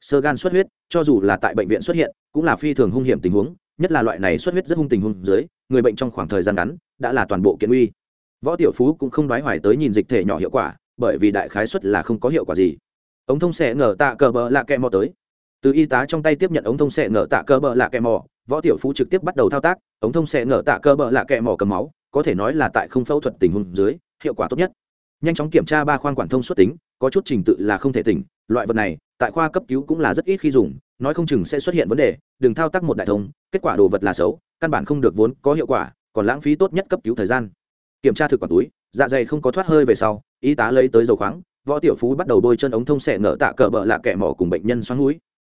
Sơ gan xuất huyết, cho dù là tại bệnh viện xuất hiện, cũng là phi thường hung hiểm tình huống, nhất là loại này xuất huyết rất hung tình huống dưới, người bệnh trong khoảng thời gian ngắn, đã là toàn bộ kiện uy. Võ tiểu phú cũng không đoái hoài tới nhìn dịch thể nhỏ hiệu quả bởi vì đại khái suất là không có hiệu quả gì. Ống thông sẽ ngờ tạ cờ bờ lạ kẹ mò tới. Từ y tá trong tay tiếp nhận ống thông sẽ ngờ tạ cờ bờ lạ kẹ mò, võ tiểu phú trực tiếp bắt đầu thao tác, ống thông sẽ ngờ tạ cờ bờ lạ kẹ mò cầm máu, có thể nói là tại không phẫu thuật tình huống dưới, hiệu quả tốt nhất. Nhanh chóng kiểm tra ba khoang quản thông xuất tính, có chút trình tự là không thể tỉnh, loại vật này, tại khoa cấp cứu cũng là rất ít khi dùng, nói không chừng sẽ xuất hiện vấn đề, đừng thao tác một đại thông, kết quả đồ vật là xấu, căn bản không được vốn có hiệu quả, còn lãng phí tốt nhất cấp cứu thời gian kiểm tra thực quản túi dạ dày không có thoát hơi về sau, y tá lấy tới dầu khoáng, võ tiểu phú bắt đầu bôi chân ống thông xẻ nở tạ cờ bợ lạ kẻ mỏ cùng bệnh nhân xoắn núi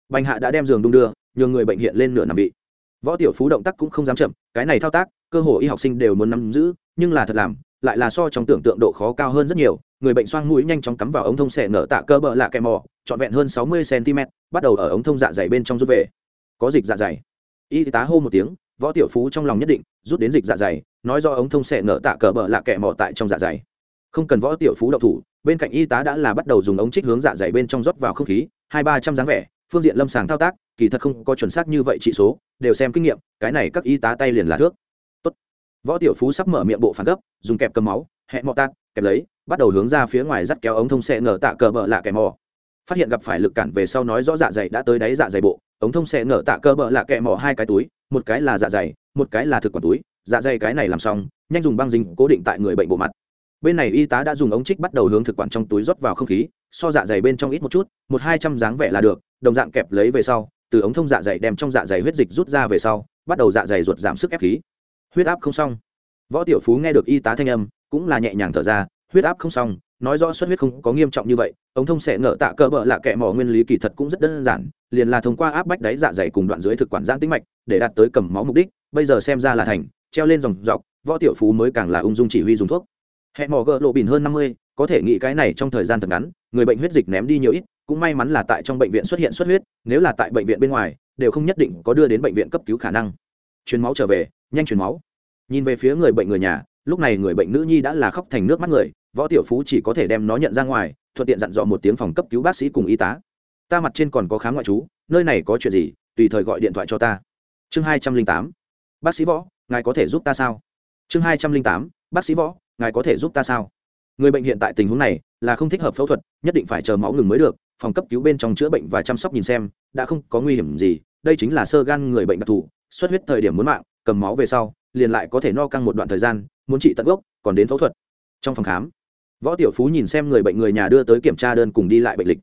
bành hạ đã đem giường đung đưa, nhường người bệnh hiện lên nửa nằm vị. Võ tiểu phú động tác cũng không dám chậm, cái này thao tác, cơ hồ y học sinh đều muốn nắm giữ, nhưng là thật làm, lại là so trong tưởng tượng độ khó cao hơn rất nhiều. Người bệnh xoang mũi nhanh chóng cắm vào ống thông xẻ nở tạ cơ bợ lạ kẻ mỏ, trọn vẹn hơn sáu mươi cm bắt đầu ở ống thông dạ dày bên trong rút về. Có dịch dạ dày. Y tá hô một tiếng võ tiểu phú trong lòng nhất định, rút đến dịch dạ dày, nói do ống thông xẻ nở tạ cờ bờ lạ kẻ mỏ tại trong dạ dày không cần võ tiểu phú đậu thủ, bên cạnh y tá đã là bắt đầu dùng ống trích hướng dạ dày bên trong rót vào không khí, hai ba trăm dáng vẻ, phương diện lâm sàng thao tác, kỳ thật không có chuẩn xác như vậy trị số, đều xem kinh nghiệm, cái này các y tá tay liền là thước Tốt. võ tiểu phú sắp mở miệng bộ phản gấp, dùng kẹp cầm máu hẹn mọ tát kẹp lấy, bắt đầu hướng ra phía ngoài dắt kéo ống thông xe nở tạ cờ bờ lạ kẻ mò. phát hiện gặp phải lực cản về sau nói rõ dạ dày đã tới đáy dạ dày bộ, ống thông xe nở tạ cờ bờ lạ kẻ mò hai cái túi một cái là dạ dày, một cái là thực quản túi dạ dày cái này làm xong, nhanh dùng băng dính cố định tại người bệnh bộ mặt. Bên này y tá đã dùng ống trích bắt đầu hướng thực quản trong túi rót vào không khí, so dạ dày bên trong ít một chút, một hai trăm dáng vẻ là được, đồng dạng kẹp lấy về sau, từ ống thông dạ dày đem trong dạ dày huyết dịch rút ra về sau, bắt đầu dạ dày ruột giảm sức ép khí. Huyết áp không xong. Võ tiểu phú nghe được y tá thanh âm, cũng là nhẹ nhàng thở ra, huyết áp không xong nói rõ xuất huyết không có nghiêm trọng như vậy, ống thông sẽ ngỡ tạ cỡ bợ là kẻ mỏ nguyên lý kỳ thật cũng rất đơn giản, liền là thông qua áp bách đáy dạ dày cùng đoạn dưới thực quản giãn tĩnh mạch, để đạt tới cầm máu mục đích, bây giờ xem ra là thành, treo lên dòng dọc, võ tiểu phú mới càng là ung dung chỉ huy dùng thuốc. Hẹ mỏ gỡ lộ bìn hơn năm mươi, có thể nghĩ cái này trong thời gian thật ngắn, người bệnh huyết dịch ném đi nhiều ít, cũng may mắn là tại trong bệnh viện xuất hiện xuất huyết, nếu là tại bệnh viện bên ngoài, đều không nhất định có đưa đến bệnh viện cấp cứu khả năng. Truyền máu trở về, nhanh truyền máu. Nhìn về phía người bệnh người nhà, lúc này người bệnh nữ nhi đã là khóc thành nước mắt người võ tiểu phú chỉ có thể đem nó nhận ra ngoài, thuận tiện dặn dò một tiếng phòng cấp cứu bác sĩ cùng y tá. Ta mặt trên còn có khám ngoại trú, nơi này có chuyện gì, tùy thời gọi điện thoại cho ta. Chương hai trăm linh tám. Bác sĩ võ, ngài có thể giúp ta sao? Chương hai trăm linh tám. Bác sĩ võ, ngài có thể giúp ta sao? Người bệnh hiện tại tình huống này là không thích hợp phẫu thuật, nhất định phải chờ máu ngừng mới được, phòng cấp cứu bên trong chữa bệnh và chăm sóc nhìn xem, đã không có nguy hiểm gì, đây chính là sơ gan người bệnh đặc thù, xuất huyết thời điểm muốn mạng, cầm máu về sau, liền lại có thể no căng một đoạn thời gian, muốn trị tận gốc, còn đến phẫu thuật. Trong phòng khám võ tiểu phú nhìn xem người bệnh người nhà đưa tới kiểm tra đơn cùng đi lại bệnh lịch.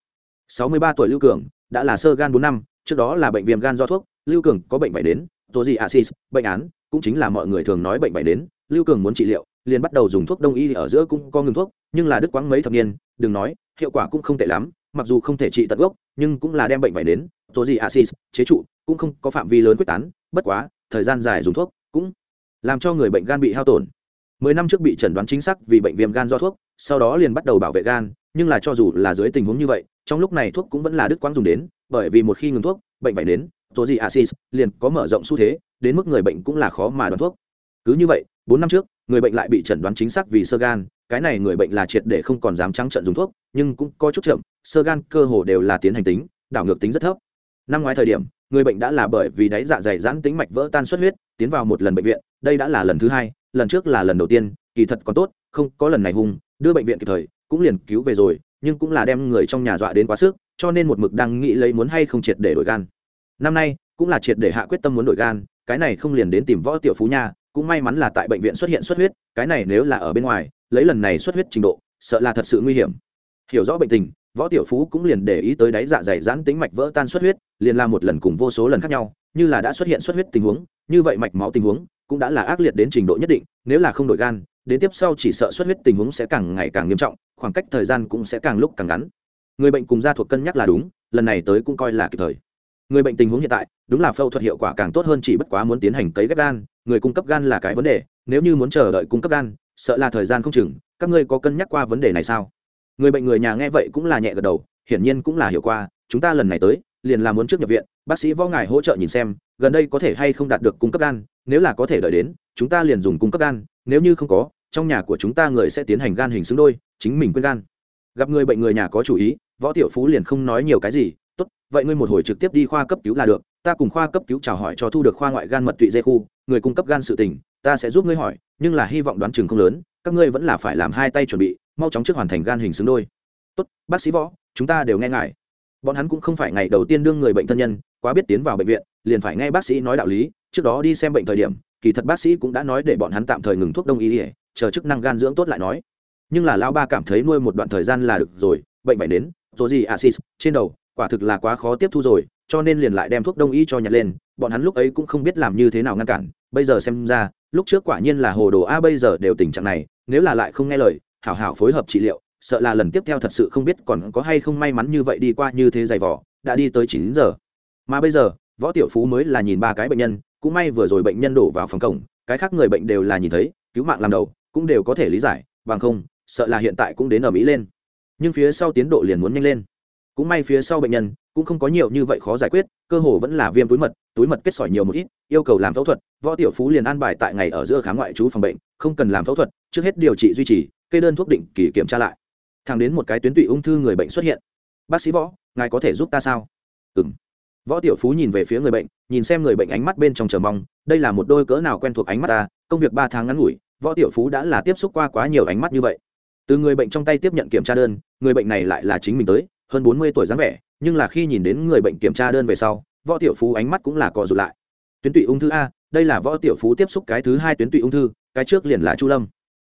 Sáu mươi ba tuổi lưu cường, đã là sơ gan bốn năm, trước đó là bệnh viêm gan do thuốc, lưu cường có bệnh vải đến tố gì axis bệnh án, cũng chính là mọi người thường nói bệnh vải đến, lưu cường muốn trị liệu, liền bắt đầu dùng thuốc đông y ở giữa cũng có ngừng thuốc, nhưng là đứt quãng mấy thập niên, đừng nói, hiệu quả cũng không tệ lắm, mặc dù không thể trị tận gốc, nhưng cũng là đem bệnh vải đến tố gì axis chế trụ, cũng không có phạm vi lớn quyết tán, bất quá, thời gian dài dùng thuốc cũng làm cho người bệnh gan bị hao tổn mười năm trước bị chẩn đoán chính xác vì bệnh viêm gan do thuốc, sau đó liền bắt đầu bảo vệ gan, nhưng là cho dù là dưới tình huống như vậy, trong lúc này thuốc cũng vẫn là đứt quãng dùng đến, bởi vì một khi ngừng thuốc, bệnh vải đến số gì acid liền có mở rộng xu thế, đến mức người bệnh cũng là khó mà đoán thuốc. Cứ như vậy, bốn năm trước, người bệnh lại bị chẩn đoán chính xác vì sơ gan, cái này người bệnh là triệt để không còn dám trắng trận dùng thuốc, nhưng cũng có chút chậm, sơ gan cơ hồ đều là tiến hành tính, đảo ngược tính rất thấp. Năm ngoái thời điểm, người bệnh đã là bởi vì đáy dạ dày giãn tính mạch vỡ tan xuất huyết, tiến vào một lần bệnh viện, đây đã là lần thứ hai lần trước là lần đầu tiên, kỳ thật còn tốt, không có lần này hung, đưa bệnh viện kịp thời, cũng liền cứu về rồi, nhưng cũng là đem người trong nhà dọa đến quá sức, cho nên một mực đang nghĩ lấy muốn hay không triệt để đổi gan. Năm nay, cũng là triệt để hạ quyết tâm muốn đổi gan, cái này không liền đến tìm võ tiểu phú nha, cũng may mắn là tại bệnh viện xuất hiện xuất huyết, cái này nếu là ở bên ngoài, lấy lần này xuất huyết trình độ, sợ là thật sự nguy hiểm. Hiểu rõ bệnh tình, võ tiểu phú cũng liền để ý tới đáy dạ dày giãn tính mạch vỡ tan xuất huyết, liền làm một lần cùng vô số lần khác nhau, như là đã xuất hiện xuất huyết tình huống, như vậy mạch máu tình huống cũng đã là ác liệt đến trình độ nhất định, nếu là không đổi gan, đến tiếp sau chỉ sợ xuất huyết tình huống sẽ càng ngày càng nghiêm trọng, khoảng cách thời gian cũng sẽ càng lúc càng ngắn. Người bệnh cùng gia thuộc cân nhắc là đúng, lần này tới cũng coi là kịp thời. Người bệnh tình huống hiện tại, đúng là phẫu thuật hiệu quả càng tốt hơn chỉ bất quá muốn tiến hành cấy ghép gan, người cung cấp gan là cái vấn đề, nếu như muốn chờ đợi cung cấp gan, sợ là thời gian không chừng, các ngươi có cân nhắc qua vấn đề này sao? Người bệnh người nhà nghe vậy cũng là nhẹ gật đầu, hiển nhiên cũng là hiểu qua, chúng ta lần này tới, liền là muốn trước nhập viện, bác sĩ võ ngài hỗ trợ nhìn xem gần đây có thể hay không đạt được cung cấp gan, nếu là có thể đợi đến, chúng ta liền dùng cung cấp gan, nếu như không có, trong nhà của chúng ta người sẽ tiến hành gan hình xứng đôi, chính mình quên gan. Gặp người bệnh người nhà có chủ ý, võ tiểu phú liền không nói nhiều cái gì, tốt, vậy ngươi một hồi trực tiếp đi khoa cấp cứu là được, ta cùng khoa cấp cứu chào hỏi cho thu được khoa ngoại gan mật tụy dây khu, người cung cấp gan sự tình, ta sẽ giúp ngươi hỏi, nhưng là hy vọng đoán chừng không lớn, các ngươi vẫn là phải làm hai tay chuẩn bị, mau chóng trước hoàn thành gan hình xứng đôi. Tốt, bác sĩ võ, chúng ta đều nghe ngài. Bọn hắn cũng không phải ngày đầu tiên đương người bệnh thân nhân quá biết tiến vào bệnh viện, liền phải nghe bác sĩ nói đạo lý, trước đó đi xem bệnh thời điểm, kỳ thật bác sĩ cũng đã nói để bọn hắn tạm thời ngừng thuốc đông y ỉa chờ chức năng gan dưỡng tốt lại nói. Nhưng là lão ba cảm thấy nuôi một đoạn thời gian là được rồi, bệnh phải đến rồi gì axis trên đầu, quả thực là quá khó tiếp thu rồi, cho nên liền lại đem thuốc đông y cho nhặt lên, bọn hắn lúc ấy cũng không biết làm như thế nào ngăn cản, bây giờ xem ra, lúc trước quả nhiên là hồ đồ a, bây giờ đều tình trạng này, nếu là lại không nghe lời, hảo hảo phối hợp trị liệu, sợ là lần tiếp theo thật sự không biết còn có hay không may mắn như vậy đi qua như thế dày vỏ đã đi tới chín giờ mà bây giờ, võ tiểu phú mới là nhìn ba cái bệnh nhân, cũng may vừa rồi bệnh nhân đổ vào phòng cổng, cái khác người bệnh đều là nhìn thấy, cứu mạng làm đầu, cũng đều có thể lý giải, bằng không, sợ là hiện tại cũng đến ở mỹ lên. Nhưng phía sau tiến độ liền muốn nhanh lên. Cũng may phía sau bệnh nhân, cũng không có nhiều như vậy khó giải quyết, cơ hồ vẫn là viêm túi mật túi mật kết sỏi nhiều một ít, yêu cầu làm phẫu thuật, võ tiểu phú liền an bài tại ngày ở giữa khám ngoại trú phòng bệnh, không cần làm phẫu thuật, trước hết điều trị duy trì, kê đơn thuốc định kỳ kiểm tra lại. Thẳng đến một cái tuyến tụy ung thư người bệnh xuất hiện. Bác sĩ võ, ngài có thể giúp ta sao? Ừ m võ tiểu phú nhìn về phía người bệnh, nhìn xem người bệnh ánh mắt bên trong chờ mong, đây là một đôi cỡ nào quen thuộc ánh mắt ta, công việc ba tháng ngắn ngủi, võ tiểu phú đã là tiếp xúc qua quá nhiều ánh mắt như vậy. Từ người bệnh trong tay tiếp nhận kiểm tra đơn, người bệnh này lại là chính mình tới, hơn bốn mươi tuổi dáng vẻ, nhưng là khi nhìn đến người bệnh kiểm tra đơn về sau, võ tiểu phú ánh mắt cũng là cò rụt lại. Tuyến tụy ung thư a, đây là võ tiểu phú tiếp xúc cái thứ hai tuyến tụy ung thư, cái trước liền là chu lâm.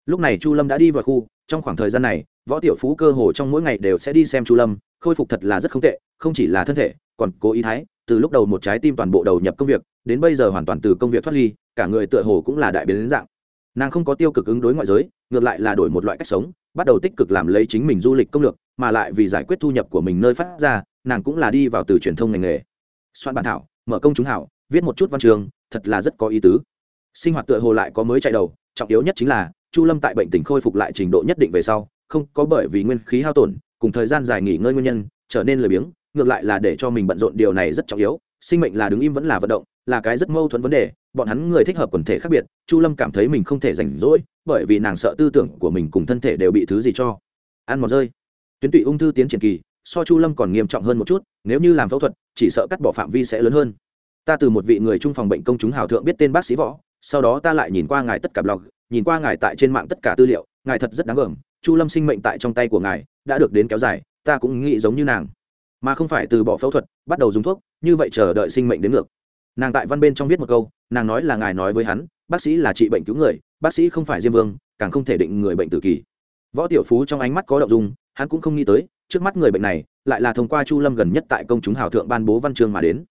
Lúc này chu lâm đã đi vào khu, trong khoảng thời gian này, võ tiểu phú cơ hồ trong mỗi ngày đều sẽ đi xem chu lâm, khôi phục thật là rất không tệ, không chỉ là thân thể còn cố ý thái, từ lúc đầu một trái tim toàn bộ đầu nhập công việc, đến bây giờ hoàn toàn từ công việc thoát ly, cả người tựa hồ cũng là đại biến đến dạng. Nàng không có tiêu cực ứng đối ngoại giới, ngược lại là đổi một loại cách sống, bắt đầu tích cực làm lấy chính mình du lịch công lược, mà lại vì giải quyết thu nhập của mình nơi phát ra, nàng cũng là đi vào từ truyền thông ngành nghề. Soạn bản thảo, mở công chúng hảo, viết một chút văn trường, thật là rất có ý tứ. Sinh hoạt tựa hồ lại có mới chạy đầu, trọng yếu nhất chính là, chu lâm tại bệnh tình khôi phục lại trình độ nhất định về sau, không có bởi vì nguyên khí hao tổn, cùng thời gian dài nghỉ ngơi nguyên nhân, trở nên lười biếng ngược lại là để cho mình bận rộn điều này rất trọng yếu, sinh mệnh là đứng im vẫn là vận động, là cái rất mâu thuẫn vấn đề, bọn hắn người thích hợp quần thể khác biệt, chu lâm cảm thấy mình không thể rảnh rỗi, bởi vì nàng sợ tư tưởng của mình cùng thân thể đều bị thứ gì cho. Ăn mòn rơi. Tuyến tụy ung thư tiến triển kỳ, so chu lâm còn nghiêm trọng hơn một chút, nếu như làm phẫu thuật, chỉ sợ cắt bỏ phạm vi sẽ lớn hơn. Ta từ một vị người trung phòng bệnh công chúng hào thượng biết tên bác sĩ võ, sau đó ta lại nhìn qua ngài tất cả blog, nhìn qua ngài tại trên mạng tất cả tư liệu, ngài thật rất đáng gờm, chu lâm sinh mệnh tại trong tay của ngài, đã được đến kéo dài, ta cũng nghĩ giống như nàng mà không phải từ bỏ phẫu thuật, bắt đầu dùng thuốc, như vậy chờ đợi sinh mệnh đến ngược. Nàng tại văn bên trong viết một câu, nàng nói là ngài nói với hắn, bác sĩ là trị bệnh cứu người, bác sĩ không phải diêm vương, càng không thể định người bệnh tự kỷ võ tiểu phú trong ánh mắt có động dung, hắn cũng không nghĩ tới, trước mắt người bệnh này, lại là thông qua chu lâm gần nhất tại công chúng hào thượng ban bố văn chương mà đến.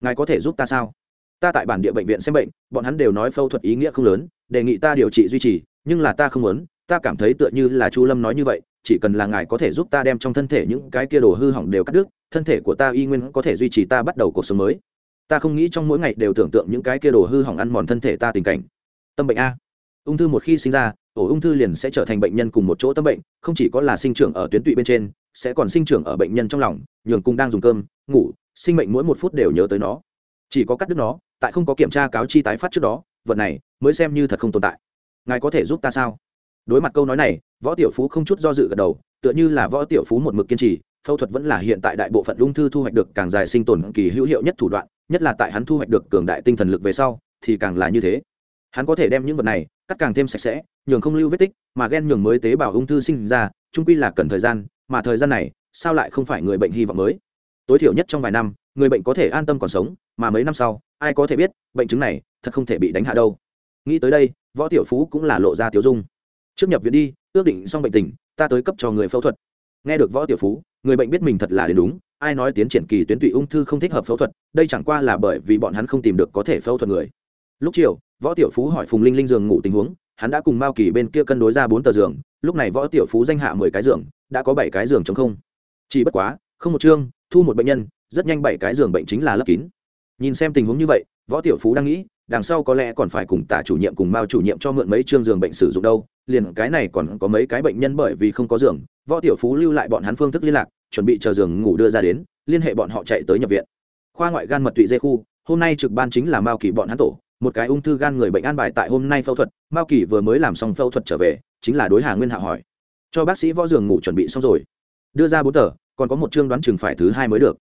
Ngài có thể giúp ta sao? Ta tại bản địa bệnh viện xem bệnh, bọn hắn đều nói phẫu thuật ý nghĩa không lớn, đề nghị ta điều trị duy trì, nhưng là ta không muốn, ta cảm thấy tựa như là chu lâm nói như vậy, chỉ cần là ngài có thể giúp ta đem trong thân thể những cái kia đồ hư hỏng đều cắt đứt thân thể của ta y nguyên có thể duy trì ta bắt đầu cuộc sống mới. Ta không nghĩ trong mỗi ngày đều tưởng tượng những cái kia đồ hư hỏng ăn mòn thân thể ta tình cảnh. Tâm bệnh a. Ung thư một khi sinh ra, ổ ung thư liền sẽ trở thành bệnh nhân cùng một chỗ tâm bệnh, không chỉ có là sinh trưởng ở tuyến tụy bên trên, sẽ còn sinh trưởng ở bệnh nhân trong lòng, nhường cùng đang dùng cơm, ngủ, sinh mệnh mỗi một phút đều nhớ tới nó. Chỉ có cắt đứt nó, tại không có kiểm tra cáo chi tái phát trước đó, vật này mới xem như thật không tồn tại. Ngài có thể giúp ta sao? Đối mặt câu nói này, võ tiểu phú không chút do dự gật đầu, tựa như là võ tiểu phú một mực kiên trì phẫu thuật vẫn là hiện tại đại bộ phận ung thư thu hoạch được càng dài sinh tồn kỳ hữu hiệu nhất thủ đoạn, nhất là tại hắn thu hoạch được cường đại tinh thần lực về sau, thì càng là như thế. Hắn có thể đem những vật này cắt càng thêm sạch sẽ, nhường không lưu vết tích, mà ghen nhường mới tế bào ung thư sinh ra trung quy là cần thời gian, mà thời gian này, sao lại không phải người bệnh hy vọng mới? Tối thiểu nhất trong vài năm, người bệnh có thể an tâm còn sống, mà mấy năm sau, ai có thể biết, bệnh chứng này thật không thể bị đánh hạ đâu. Nghĩ tới đây, võ tiểu phú cũng là lộ ra tiểu dung. Trước nhập viện đi, ước định xong bệnh tình, ta tới cấp cho người phẫu thuật. Nghe được võ tiểu phú người bệnh biết mình thật là đến đúng, ai nói tiến triển kỳ tuyến tụy ung thư không thích hợp phẫu thuật, đây chẳng qua là bởi vì bọn hắn không tìm được có thể phẫu thuật người. Lúc chiều, võ tiểu phú hỏi phùng linh linh giường ngủ tình huống, hắn đã cùng mao kỳ bên kia cân đối ra bốn tờ giường, lúc này võ tiểu phú danh hạ mười cái giường, đã có bảy cái giường chống không. Chỉ bất quá, không một chương, thu một bệnh nhân, rất nhanh bảy cái giường bệnh chính là lấp kín. Nhìn xem tình huống như vậy, võ tiểu phú đang nghĩ đằng sau có lẽ còn phải cùng tả chủ nhiệm cùng mao chủ nhiệm cho mượn mấy chương giường bệnh sử dụng đâu, liền cái này còn có mấy cái bệnh nhân bởi vì không có giường, võ tiểu phú lưu lại bọn hắn phương thức liên lạc, chuẩn bị chờ giường ngủ đưa ra đến, liên hệ bọn họ chạy tới nhập viện. Khoa ngoại gan mật tụy dê khu, hôm nay trực ban chính là mao kỳ bọn hắn tổ, một cái ung thư gan người bệnh an bài tại hôm nay phẫu thuật, mao kỳ vừa mới làm xong phẫu thuật trở về, chính là đối hà nguyên hạ hỏi. Cho bác sĩ võ giường ngủ chuẩn bị xong rồi. Đưa ra bốn tờ, còn có một chương đoán chừng phải thứ hai mới được.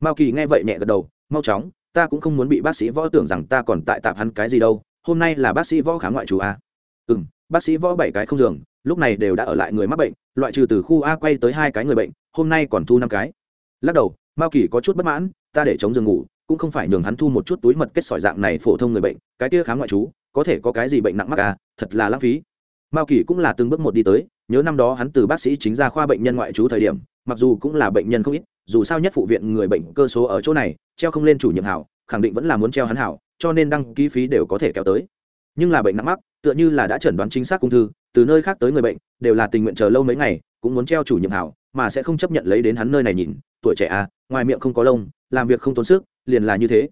Mao kỳ nghe vậy nhẹ gật đầu, mau chóng ta cũng không muốn bị bác sĩ võ tưởng rằng ta còn tại tạp hắn cái gì đâu, hôm nay là bác sĩ võ khám ngoại trú à? a ừ m bác sĩ võ bảy cái không giường, lúc này đều đã ở lại người mắc bệnh, loại trừ từ khu a quay tới hai cái người bệnh, hôm nay còn thu năm cái. Lắc đầu, mao kỳ có chút bất mãn, ta để chống giường ngủ, cũng không phải nhường hắn thu một chút túi mật kết sỏi dạng này phổ thông người bệnh, cái kia khám ngoại trú, có thể có cái gì bệnh nặng mắc à thật là lãng phí. Mao kỳ cũng là từng bước một đi tới, nhớ năm đó hắn từ bác sĩ chính ra khoa bệnh nhân ngoại trú thời điểm, mặc dù cũng là bệnh nhân không ít, dù sao nhất phụ viện người bệnh cơ số ở chỗ này treo không lên chủ nhiệm hảo, khẳng định vẫn là muốn treo hắn hảo, cho nên đăng ký phí đều có thể kéo tới. Nhưng là bệnh nặng mắc, tựa như là đã chẩn đoán chính xác ung thư, từ nơi khác tới người bệnh, đều là tình nguyện chờ lâu mấy ngày, cũng muốn treo chủ nhiệm hảo, mà sẽ không chấp nhận lấy đến hắn nơi này nhìn, tuổi trẻ à ngoài miệng không có lông, làm việc không tốn sức, liền là như thế.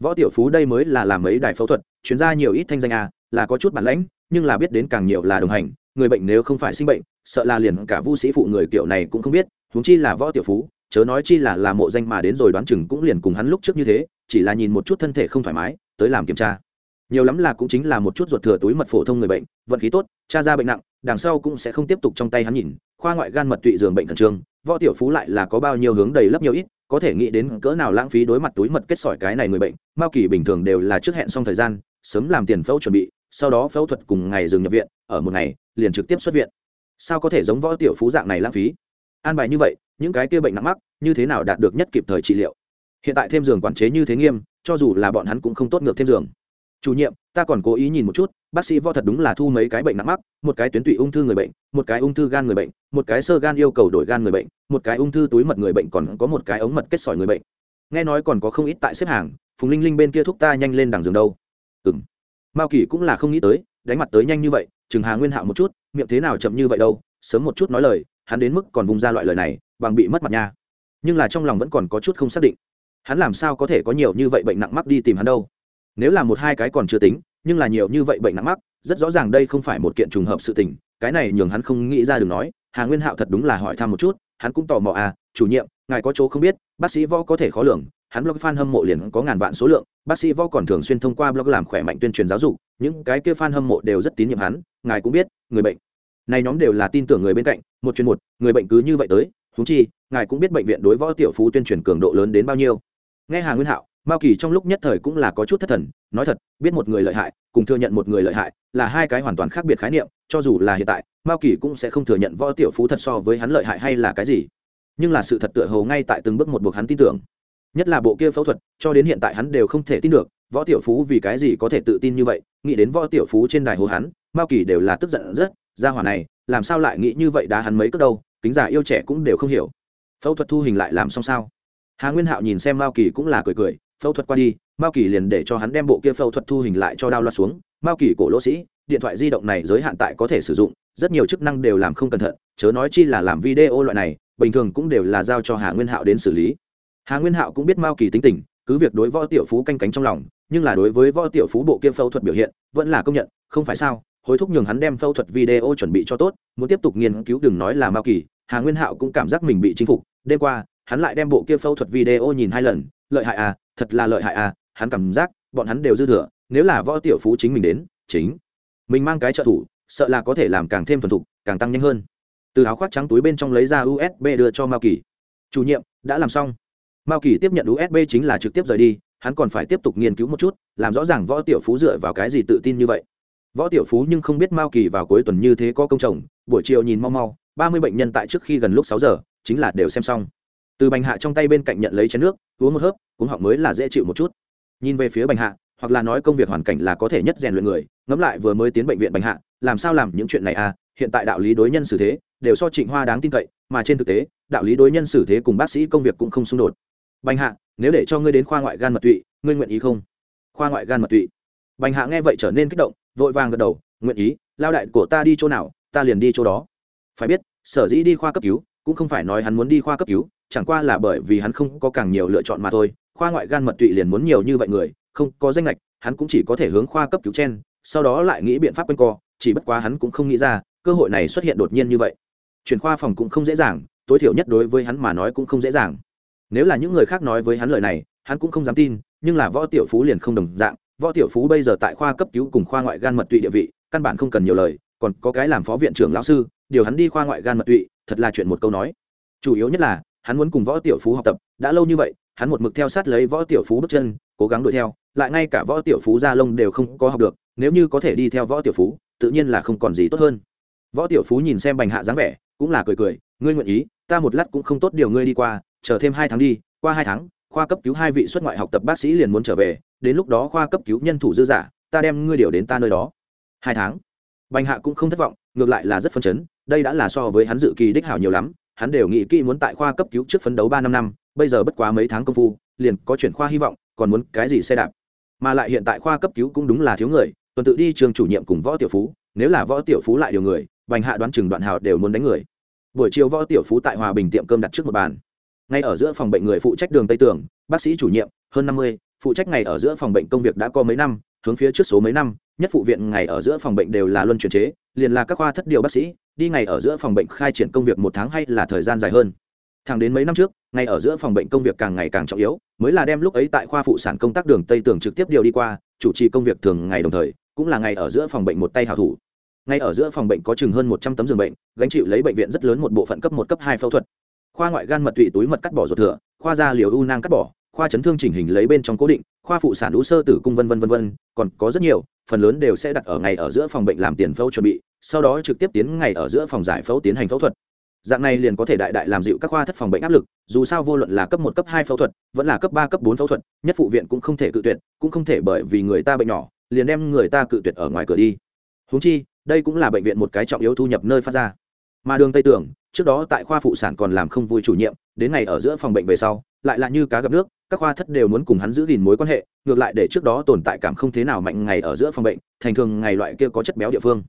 Võ tiểu phú đây mới là làm mấy đài phẫu thuật, chuyên gia nhiều ít thanh danh à là có chút bản lãnh, nhưng là biết đến càng nhiều là đồng hành, người bệnh nếu không phải sinh bệnh, sợ là liền cả vu sĩ phụ người kiểu này cũng không biết, huống chi là võ tiểu phú chớ nói chi là là mộ danh mà đến rồi đoán chừng cũng liền cùng hắn lúc trước như thế, chỉ là nhìn một chút thân thể không thoải mái, tới làm kiểm tra. Nhiều lắm là cũng chính là một chút ruột thừa túi mật phổ thông người bệnh, vận khí tốt cha ra bệnh nặng, đằng sau cũng sẽ không tiếp tục trong tay hắn nhìn, khoa ngoại gan mật tụy giường bệnh khẩn trương, võ tiểu phú lại là có bao nhiêu hướng đầy lấp nhiều ít, có thể nghĩ đến cỡ nào lãng phí đối mặt túi mật kết sỏi cái này người bệnh, mao kỳ bình thường đều là trước hẹn xong thời gian, sớm làm tiền phẫu chuẩn bị, sau đó phẫu thuật cùng ngày dừng nhập viện, ở một ngày, liền trực tiếp xuất viện. Sao có thể giống võ tiểu phú dạng này lãng phí? An bài như vậy, những cái kia bệnh nặng mắc, như thế nào đạt được nhất kịp thời trị liệu? Hiện tại thêm giường quản chế như thế nghiêm, cho dù là bọn hắn cũng không tốt ngược thêm giường. Chủ nhiệm, ta còn cố ý nhìn một chút, bác sĩ võ thật đúng là thu mấy cái bệnh nặng mắc, một cái tuyến tụy ung thư người bệnh, một cái ung thư gan người bệnh, một cái sơ gan yêu cầu đổi gan người bệnh, một cái ung thư túi mật người bệnh còn có một cái ống mật kết sỏi người bệnh. Nghe nói còn có không ít tại xếp hàng, phùng linh linh bên kia thúc ta nhanh lên đằng giường đâu. Ừ m mao kỳ cũng là không nghĩ tới, đánh mặt tới nhanh như vậy, chừng hà nguyên hạo một chút, miệng thế nào chậm như vậy đâu, sớm một chút nói lời hắn đến mức còn vùng ra loại lời này, bằng bị mất mặt nha. Nhưng là trong lòng vẫn còn có chút không xác định. Hắn làm sao có thể có nhiều như vậy bệnh nặng mắc đi tìm hắn đâu? Nếu là một hai cái còn chưa tính, nhưng là nhiều như vậy bệnh nặng mắc, rất rõ ràng đây không phải một kiện trùng hợp sự tình, cái này nhường hắn không nghĩ ra được nói, hà nguyên hạo thật đúng là hỏi thăm một chút, hắn cũng tò mò à chủ nhiệm, ngài có chỗ không biết, bác sĩ võ có thể khó lường, hắn blog fan hâm mộ liền có ngàn vạn số lượng, bác sĩ võ còn thường xuyên thông qua blog làm khỏe mạnh tuyên truyền giáo dục, những cái kia fan hâm mộ đều rất tín nhiệm hắn, ngài cũng biết, người bệnh. Này nhóm đều là tin tưởng người bên cạnh một chuyên một, người bệnh cứ như vậy tới thú chi, ngài cũng biết bệnh viện đối võ tiểu phú tuyên truyền cường độ lớn đến bao nhiêu. Nghe hà nguyên hạo, mao kỳ trong lúc nhất thời cũng là có chút thất thần, nói thật, biết một người lợi hại, cùng thừa nhận một người lợi hại, là hai cái hoàn toàn khác biệt khái niệm, cho dù là hiện tại, mao kỳ cũng sẽ không thừa nhận võ tiểu phú thật so với hắn lợi hại hay là cái gì. Nhưng là sự thật tựa hồ ngay tại từng bước một buộc hắn tin tưởng. Nhất là bộ kia phẫu thuật, cho đến hiện tại hắn đều không thể tin được, võ tiểu phú vì cái gì có thể tự tin như vậy, nghĩ đến võ tiểu phú trên đài hồ hắn, mao kỳ đều là tức giận rất gia hỏa này, làm sao lại nghĩ như vậy đá hắn mấy cất đâu, kính giả yêu trẻ cũng đều không hiểu. Phẫu thuật thu hình lại làm xong sao? Hà nguyên hạo nhìn xem mao kỳ cũng là cười cười, phẫu thuật qua đi, mao kỳ liền để cho hắn đem bộ kia phẫu thuật thu hình lại cho đao loa xuống. Mao kỳ cổ lỗ sĩ, điện thoại di động này giới hạn tại có thể sử dụng, rất nhiều chức năng đều làm không cẩn thận, chớ nói chi là làm video loại này, bình thường cũng đều là giao cho hà nguyên hạo đến xử lý. Hà nguyên hạo cũng biết mao kỳ tính tình, cứ việc đối võ tiểu phú canh cánh trong lòng, nhưng là đối với võ tiểu phú bộ kia phẫu thuật biểu hiện, vẫn là công nhận, không phải sao? Hối thúc nhường hắn đem phẫu thuật video chuẩn bị cho tốt, muốn tiếp tục nghiên cứu đừng nói là mao kỳ, hà nguyên hạo cũng cảm giác mình bị chinh phục. Đêm qua, hắn lại đem bộ kia phẫu thuật video nhìn hai lần, lợi hại à thật là lợi hại à. Hắn cảm giác bọn hắn đều dư thừa, nếu là võ tiểu phú chính mình đến, chính mình mang cái trợ thủ, sợ là có thể làm càng thêm thuần thục, càng tăng nhanh hơn. Từ áo khoác trắng túi bên trong lấy ra usb đưa cho mao kỳ. Chủ nhiệm, đã làm xong. Mao kỳ tiếp nhận usb chính là trực tiếp rời đi, hắn còn phải tiếp tục nghiên cứu một chút, làm rõ ràng võ tiểu phú dựa vào cái gì tự tin như vậy võ tiểu phú nhưng không biết mao kỳ vào cuối tuần như thế có công chồng buổi chiều nhìn mau mau, ba mươi bệnh nhân tại trước khi gần lúc sáu giờ, chính là đều xem xong. Từ bành hạ trong tay bên cạnh nhận lấy chén nước, uống một hớp cũng họng mới là dễ chịu một chút. Nhìn về phía bành hạ, hoặc là nói công việc hoàn cảnh là có thể nhất rèn luyện người, ngẫm lại vừa mới tiến bệnh viện bành hạ, làm sao làm những chuyện này à hiện tại đạo lý đối nhân xử thế, đều so trịnh hoa đáng tin cậy, mà trên thực tế, đạo lý đối nhân xử thế cùng bác sĩ công việc cũng không xung đột. Bành hạ, nếu để cho ngươi đến khoa ngoại gan mật tụy, ngươi nguyện ý không? Khoa ngoại gan mật tụy bành hạ nghe vậy trở nên kích động, vội vàng gật đầu, nguyện ý, lao đại của ta đi chỗ nào, ta liền đi chỗ đó. Phải biết, sở dĩ đi khoa cấp cứu, cũng không phải nói hắn muốn đi khoa cấp cứu, chẳng qua là bởi vì hắn không có càng nhiều lựa chọn mà thôi. Khoa ngoại gan mật tụy liền muốn nhiều như vậy người, không có danh lệch hắn cũng chỉ có thể hướng khoa cấp cứu chen, sau đó lại nghĩ biện pháp quanh co, chỉ bất quá hắn cũng không nghĩ ra, cơ hội này xuất hiện đột nhiên như vậy. Chuyển khoa phòng cũng không dễ dàng, tối thiểu nhất đối với hắn mà nói cũng không dễ dàng. Nếu là những người khác nói với hắn lời này, hắn cũng không dám tin, nhưng là võ tiểu phú liền không đồng dạng võ tiểu phú bây giờ tại khoa cấp cứu cùng khoa ngoại gan mật tụy địa vị, căn bản không cần nhiều lời, còn có cái làm phó viện trưởng lão sư, điều hắn đi khoa ngoại gan mật tụy, thật là chuyện một câu nói. Chủ yếu nhất là, hắn muốn cùng võ tiểu phú học tập, đã lâu như vậy, hắn một mực theo sát lấy võ tiểu phú bước chân, cố gắng đuổi theo, lại ngay cả võ tiểu phú gia lông đều không có học được, nếu như có thể đi theo võ tiểu phú, tự nhiên là không còn gì tốt hơn. Võ tiểu phú nhìn xem bành hạ dáng vẻ, cũng là cười cười, ngươi nguyện ý, ta một lát cũng không tốt điều ngươi đi qua, chờ thêm hai tháng đi, qua hai tháng, khoa cấp cứu hai vị xuất ngoại học tập bác sĩ liền muốn trở về đến lúc đó khoa cấp cứu nhân thủ dư giả, ta đem ngươi điều đến ta nơi đó. Hai tháng. Bành hạ cũng không thất vọng, ngược lại là rất phấn chấn, đây đã là so với hắn dự kỳ đích hảo nhiều lắm, hắn đều nghĩ kỹ muốn tại khoa cấp cứu trước phấn đấu ba năm năm, bây giờ bất quá mấy tháng công phu, liền có chuyển khoa hy vọng, còn muốn cái gì xe đạp. Mà lại hiện tại khoa cấp cứu cũng đúng là thiếu người, tuần tự đi trường chủ nhiệm cùng võ tiểu phú, nếu là võ tiểu phú lại điều người, bành hạ đoán chừng đoạn hào đều muốn đánh người. Buổi chiều võ tiểu phú tại hòa bình tiệm cơm đặt trước một bàn. Ngay ở giữa phòng bệnh người phụ trách đường tây tường, bác sĩ chủ nhiệm, hơn năm mươi phụ trách ngày ở giữa phòng bệnh công việc đã có mấy năm, hướng phía trước số mấy năm, nhất phụ viện ngày ở giữa phòng bệnh đều là luân chuyển chế, liền là các khoa thất điều bác sĩ, đi ngày ở giữa phòng bệnh khai triển công việc một tháng hay là thời gian dài hơn. Thẳng đến mấy năm trước, ngày ở giữa phòng bệnh công việc càng ngày càng trọng yếu, mới là đem lúc ấy tại khoa phụ sản công tác đường tây tường trực tiếp điều đi qua, chủ trì công việc thường ngày đồng thời, cũng là ngày ở giữa phòng bệnh một tay hảo thủ. Ngay ở giữa phòng bệnh có chừng hơn một trăm tấm giường bệnh, gánh chịu lấy bệnh viện rất lớn một bộ phận cấp một, cấp hai phẫu thuật. Khoa ngoại gan mật tụy túi mật cắt bỏ ruột thừa, khoa da liều u nang cắt bỏ khoa chấn thương chỉnh hình lấy bên trong cố định, khoa phụ sản lũ sơ tử cung vân vân vân vân, còn có rất nhiều, phần lớn đều sẽ đặt ở ngày ở giữa phòng bệnh làm tiền phẫu chuẩn bị, sau đó trực tiếp tiến ngày ở giữa phòng giải phẫu tiến hành phẫu thuật. Dạng này liền có thể đại đại làm dịu các khoa thất phòng bệnh áp lực, dù sao vô luận là cấp một, cấp hai phẫu thuật, vẫn là cấp ba, cấp bốn phẫu thuật, nhất phụ viện cũng không thể cự tuyệt, cũng không thể bởi vì người ta bệnh nhỏ, liền đem người ta cự tuyệt ở ngoài cửa đi. Húng chi, đây cũng là bệnh viện một cái trọng yếu thu nhập nơi phát ra. Mà đường tây tưởng, trước đó tại khoa phụ sản còn làm không vui chủ nhiệm, đến ngày ở giữa phòng bệnh về sau, lại là như cá gặp nước các khoa thất đều muốn cùng hắn giữ gìn mối quan hệ, ngược lại để trước đó tồn tại cảm không thế nào mạnh ngày ở giữa phòng bệnh, thành thường ngày loại kia có chất béo địa phương.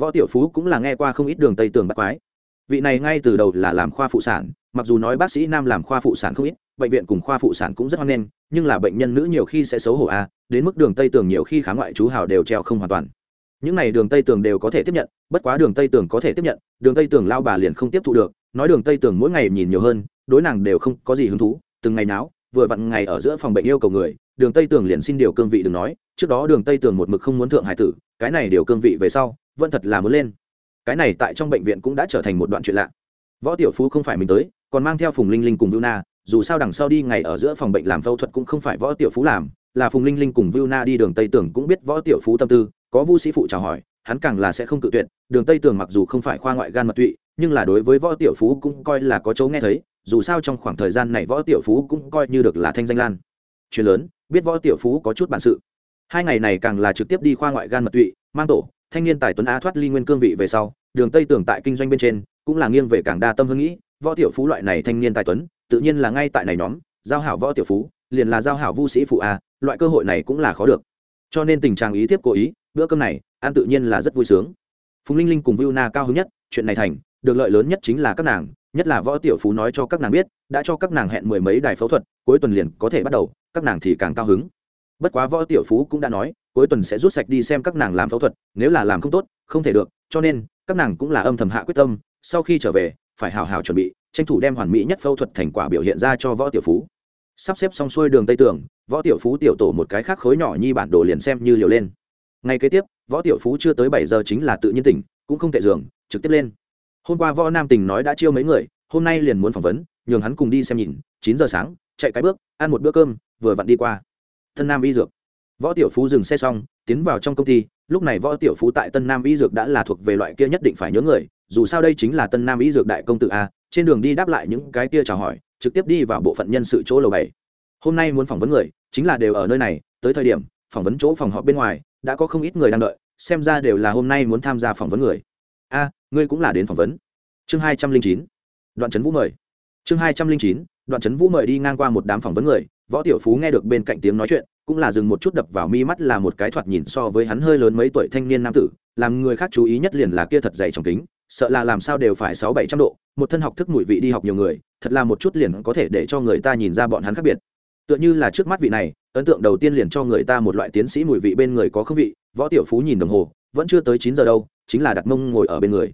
Võ tiểu phú cũng là nghe qua không ít đường tây tường bắt quái. Vị này ngay từ đầu là làm khoa phụ sản, mặc dù nói bác sĩ nam làm khoa phụ sản không ít, bệnh viện cùng khoa phụ sản cũng rất hoan nghênh, nhưng là bệnh nhân nữ nhiều khi sẽ xấu hổ a đến mức đường tây tường nhiều khi khám ngoại chú hào đều treo không hoàn toàn. Những này đường tây tường đều có thể tiếp nhận, bất quá đường tây tường có thể tiếp nhận, đường tây tường lao bà liền không tiếp thu được, nói đường tây tường mỗi ngày nhìn nhiều hơn, đối nàng đều không có gì hứng thú, từng ngày náo vừa vặn ngày ở giữa phòng bệnh yêu cầu người, đường tây tường liền xin điều cương vị đừng nói, trước đó đường tây tường một mực không muốn thượng hải tử, cái này điều cương vị về sau, vẫn thật là muốn lên. Cái này tại trong bệnh viện cũng đã trở thành một đoạn chuyện lạ. Võ tiểu phú không phải mình tới, còn mang theo phùng linh linh cùng vưu na, dù sao đằng sau đi ngày ở giữa phòng bệnh làm phẫu thuật cũng không phải võ tiểu phú làm, là phùng linh linh cùng vưu na đi đường tây tường cũng biết võ tiểu phú tâm tư, có vu sĩ phụ chào hỏi, hắn càng là sẽ không cự tuyệt, đường tây tường mặc dù không phải khoa ngoại gan mật tụy, nhưng là đối với võ tiểu phú cũng coi là có chỗ nghe thấy dù sao trong khoảng thời gian này võ tiểu phú cũng coi như được là thanh danh lan. Chuyện lớn, biết võ tiểu phú có chút bản sự. Hai ngày này càng là trực tiếp đi khoa ngoại gan mật tụy, mang tổ, thanh niên tài tuấn á thoát ly nguyên cương vị về sau, đường tây tưởng tại kinh doanh bên trên, cũng là nghiêng về càng đa tâm hương nghĩ, võ tiểu phú loại này thanh niên tài tuấn, tự nhiên là ngay tại này nhóm, giao hảo võ tiểu phú, liền là giao hảo vu sĩ phụ a, loại cơ hội này cũng là khó được. Cho nên tình trạng ý tiếp cố ý, bữa cơm này, ăn tự nhiên là rất vui sướng. Phùng linh linh cùng viu na cao hứng nhất, chuyện này thành, được lợi lớn nhất chính là các nàng nhất là võ tiểu phú nói cho các nàng biết, đã cho các nàng hẹn mười mấy đài phẫu thuật, cuối tuần liền có thể bắt đầu, các nàng thì càng cao hứng. Bất quá võ tiểu phú cũng đã nói, cuối tuần sẽ rút sạch đi xem các nàng làm phẫu thuật, nếu là làm không tốt, không thể được, cho nên, các nàng cũng là âm thầm hạ quyết tâm, sau khi trở về, phải hào hào chuẩn bị, tranh thủ đem hoàn mỹ nhất phẫu thuật thành quả biểu hiện ra cho võ tiểu phú. Sắp xếp xong xuôi đường tây tường, võ tiểu phú tiểu tổ một cái khác khối nhỏ nhi bản đồ liền xem như liều lên. Ngay kế tiếp, võ tiểu phú chưa tới bảy giờ chính là tự nhiên tỉnh, cũng không tệ giường, trực tiếp lên hôm qua võ nam tỉnh nói đã chiêu mấy người, hôm nay liền muốn phỏng vấn, nhường hắn cùng đi xem nhìn, chín giờ sáng, chạy cái bước, ăn một bữa cơm, vừa vặn đi qua. Tân nam y dược. Võ tiểu phú dừng xe xong, tiến vào trong công ty, lúc này võ tiểu phú tại tân nam y dược đã là thuộc về loại kia nhất định phải nhớ người, dù sao đây chính là tân nam y dược đại công tử a, trên đường đi đáp lại những cái kia chào hỏi, trực tiếp đi vào bộ phận nhân sự chỗ lầu bảy. Hôm nay muốn phỏng vấn người, chính là đều ở nơi này, tới thời điểm, phỏng vấn chỗ phòng họp bên ngoài, đã có không ít người đang đợi, xem ra đều là hôm nay muốn tham gia phỏng vấn người a, ngươi cũng là đến phỏng vấn. Chương hai trăm linh chín, đoạn trấn vũ mời. Chương hai trăm linh chín, đoạn trấn vũ mời đi ngang qua một đám phỏng vấn người, võ tiểu phú nghe được bên cạnh tiếng nói chuyện, cũng là dừng một chút đập vào mi mắt là một cái thoạt nhìn so với hắn hơi lớn mấy tuổi thanh niên nam tử, làm người khác chú ý nhất liền là kia thật dày trong kính, sợ là làm sao đều phải sáu bảy trăm độ, một thân học thức mùi vị đi học nhiều người, thật là một chút liền có thể để cho người ta nhìn ra bọn hắn khác biệt. Tựa như là trước mắt vị này, ấn tượng đầu tiên liền cho người ta một loại tiến sĩ mùi vị bên người có không vị, võ tiểu phú nhìn đồng hồ, vẫn chưa tới chín giờ đâu chính là đặt mông ngồi ở bên người.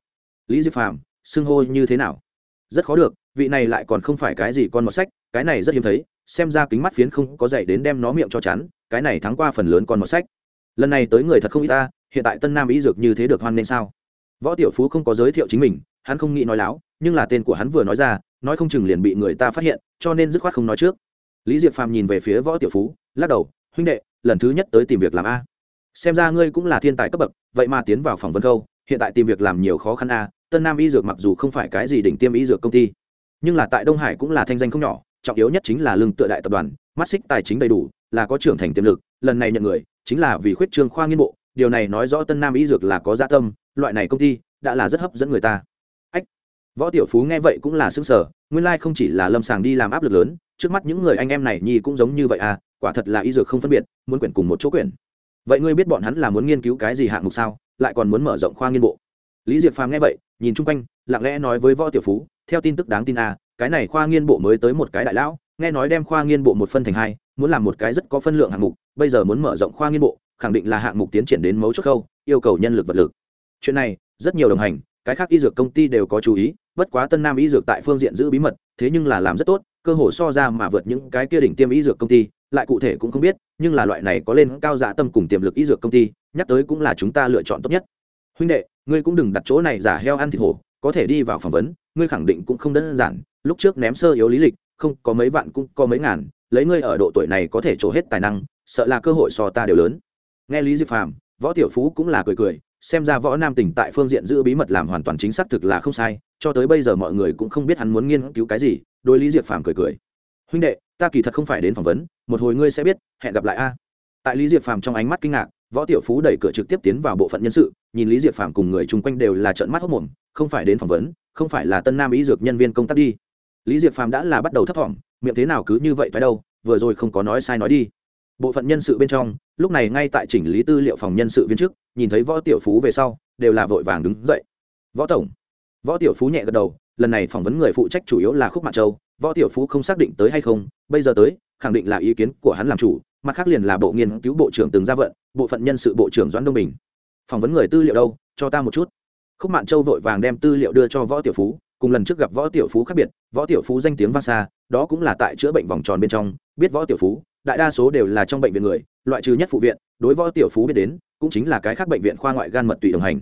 Lý diệp phàm, xưng hô như thế nào? Rất khó được, vị này lại còn không phải cái gì con mọt sách, cái này rất hiếm thấy, xem ra kính mắt phiến không có dạy đến đem nó miệng cho chắn, cái này thắng qua phần lớn con mọt sách. Lần này tới người thật không ít ta, hiện tại tân nam ý dược như thế được hoan nên sao? Võ tiểu phú không có giới thiệu chính mình, hắn không nghĩ nói láo, nhưng là tên của hắn vừa nói ra, nói không chừng liền bị người ta phát hiện, cho nên dứt khoát không nói trước. Lý diệp phàm nhìn về phía võ tiểu phú, lắc đầu, huynh đệ, lần thứ nhất tới tìm việc làm a xem ra ngươi cũng là thiên tài cấp bậc, vậy mà tiến vào phòng vân khâu hiện tại tìm việc làm nhiều khó khăn a, tân nam y dược mặc dù không phải cái gì đỉnh tiêm y dược công ty, nhưng là tại đông hải cũng là thanh danh không nhỏ, trọng yếu nhất chính là lương tựa đại tập đoàn, mắt xích tài chính đầy đủ, là có trưởng thành tiềm lực, lần này nhận người, chính là vì khuyết trương khoa nghiên bộ, điều này nói rõ tân nam y dược là có gia tâm, loại này công ty, đã là rất hấp dẫn người ta. Ách, võ tiểu phú nghe vậy cũng là xứng sở nguyên lai không chỉ là lâm sàng đi làm áp lực lớn, trước mắt những người anh em này nhi cũng giống như vậy à quả thật là y dược không phân biệt, muốn quyển cùng một chỗ quyển vậy ngươi biết bọn hắn là muốn nghiên cứu cái gì hạng mục sao? Lại còn muốn mở rộng khoa nghiên bộ. Lý diệp phàm nghe vậy, nhìn chung quanh, lặng lẽ nói với võ tiểu phú, theo tin tức đáng tin à cái này khoa nghiên bộ mới tới một cái đại lão, nghe nói đem khoa nghiên bộ một phân thành hai, muốn làm một cái rất có phân lượng hạng mục, bây giờ muốn mở rộng khoa nghiên bộ, khẳng định là hạng mục tiến triển đến mấu chốt khâu, yêu cầu nhân lực vật lực. Chuyện này, rất nhiều đồng hành, cái khác y dược công ty đều có chú ý, bất quá tân nam y dược tại phương diện giữ bí mật, thế nhưng là làm rất tốt, cơ hồ so ra mà vượt những cái kia đỉnh tiêm y dược công ty lại cụ thể cũng không biết, nhưng là loại này có lên cao dạ tâm cùng tiềm lực y dược công ty, nhắc tới cũng là chúng ta lựa chọn tốt nhất. Huynh đệ, ngươi cũng đừng đặt chỗ này giả heo ăn thịt hổ, có thể đi vào phỏng vấn, ngươi khẳng định cũng không đơn giản, lúc trước ném sơ yếu lý lịch, không, có mấy vạn cũng có mấy ngàn, lấy ngươi ở độ tuổi này có thể trổ hết tài năng, sợ là cơ hội so ta đều lớn. Nghe lý diệp phàm, võ tiểu phú cũng là cười cười, xem ra võ nam tỉnh tại phương diện giữ bí mật làm hoàn toàn chính xác thực là không sai, cho tới bây giờ mọi người cũng không biết hắn muốn nghiên cứu cái gì đôi lý diệp phàm cười cười. Huynh đệ ta kỳ thật không phải đến phỏng vấn, một hồi ngươi sẽ biết, hẹn gặp lại a. Tại lý diệp phàm trong ánh mắt kinh ngạc, võ tiểu phú đẩy cửa trực tiếp tiến vào bộ phận nhân sự, nhìn lý diệp phàm cùng người chung quanh đều là trợn mắt hốc mồm, không phải đến phỏng vấn, không phải là tân nam ý dược nhân viên công tác đi. Lý diệp phàm đã là bắt đầu thấp thỏm, miệng thế nào cứ như vậy phải đâu, vừa rồi không có nói sai nói đi. Bộ phận nhân sự bên trong, lúc này ngay tại chỉnh lý tư liệu phòng nhân sự viên chức nhìn thấy võ tiểu phú về sau, đều là vội vàng đứng dậy. Võ tổng. Võ tiểu phú nhẹ gật đầu, lần này phỏng vấn người phụ trách chủ yếu là khúc mạn châu võ tiểu phú không xác định tới hay không, bây giờ tới, khẳng định là ý kiến của hắn làm chủ, mặt khác liền là bộ nghiên cứu bộ trưởng từng ra vận, bộ phận nhân sự bộ trưởng doãn đông bình. Phỏng vấn người tư liệu đâu, cho ta một chút. Khúc mạn châu vội vàng đem tư liệu đưa cho võ tiểu phú, cùng lần trước gặp võ tiểu phú khác biệt, võ tiểu phú danh tiếng vang xa, đó cũng là tại chữa bệnh vòng tròn bên trong, biết võ tiểu phú, đại đa số đều là trong bệnh viện người, loại trừ nhất phụ viện, đối võ tiểu phú biết đến, cũng chính là cái khác bệnh viện khoa ngoại gan mật tùy đồng hành.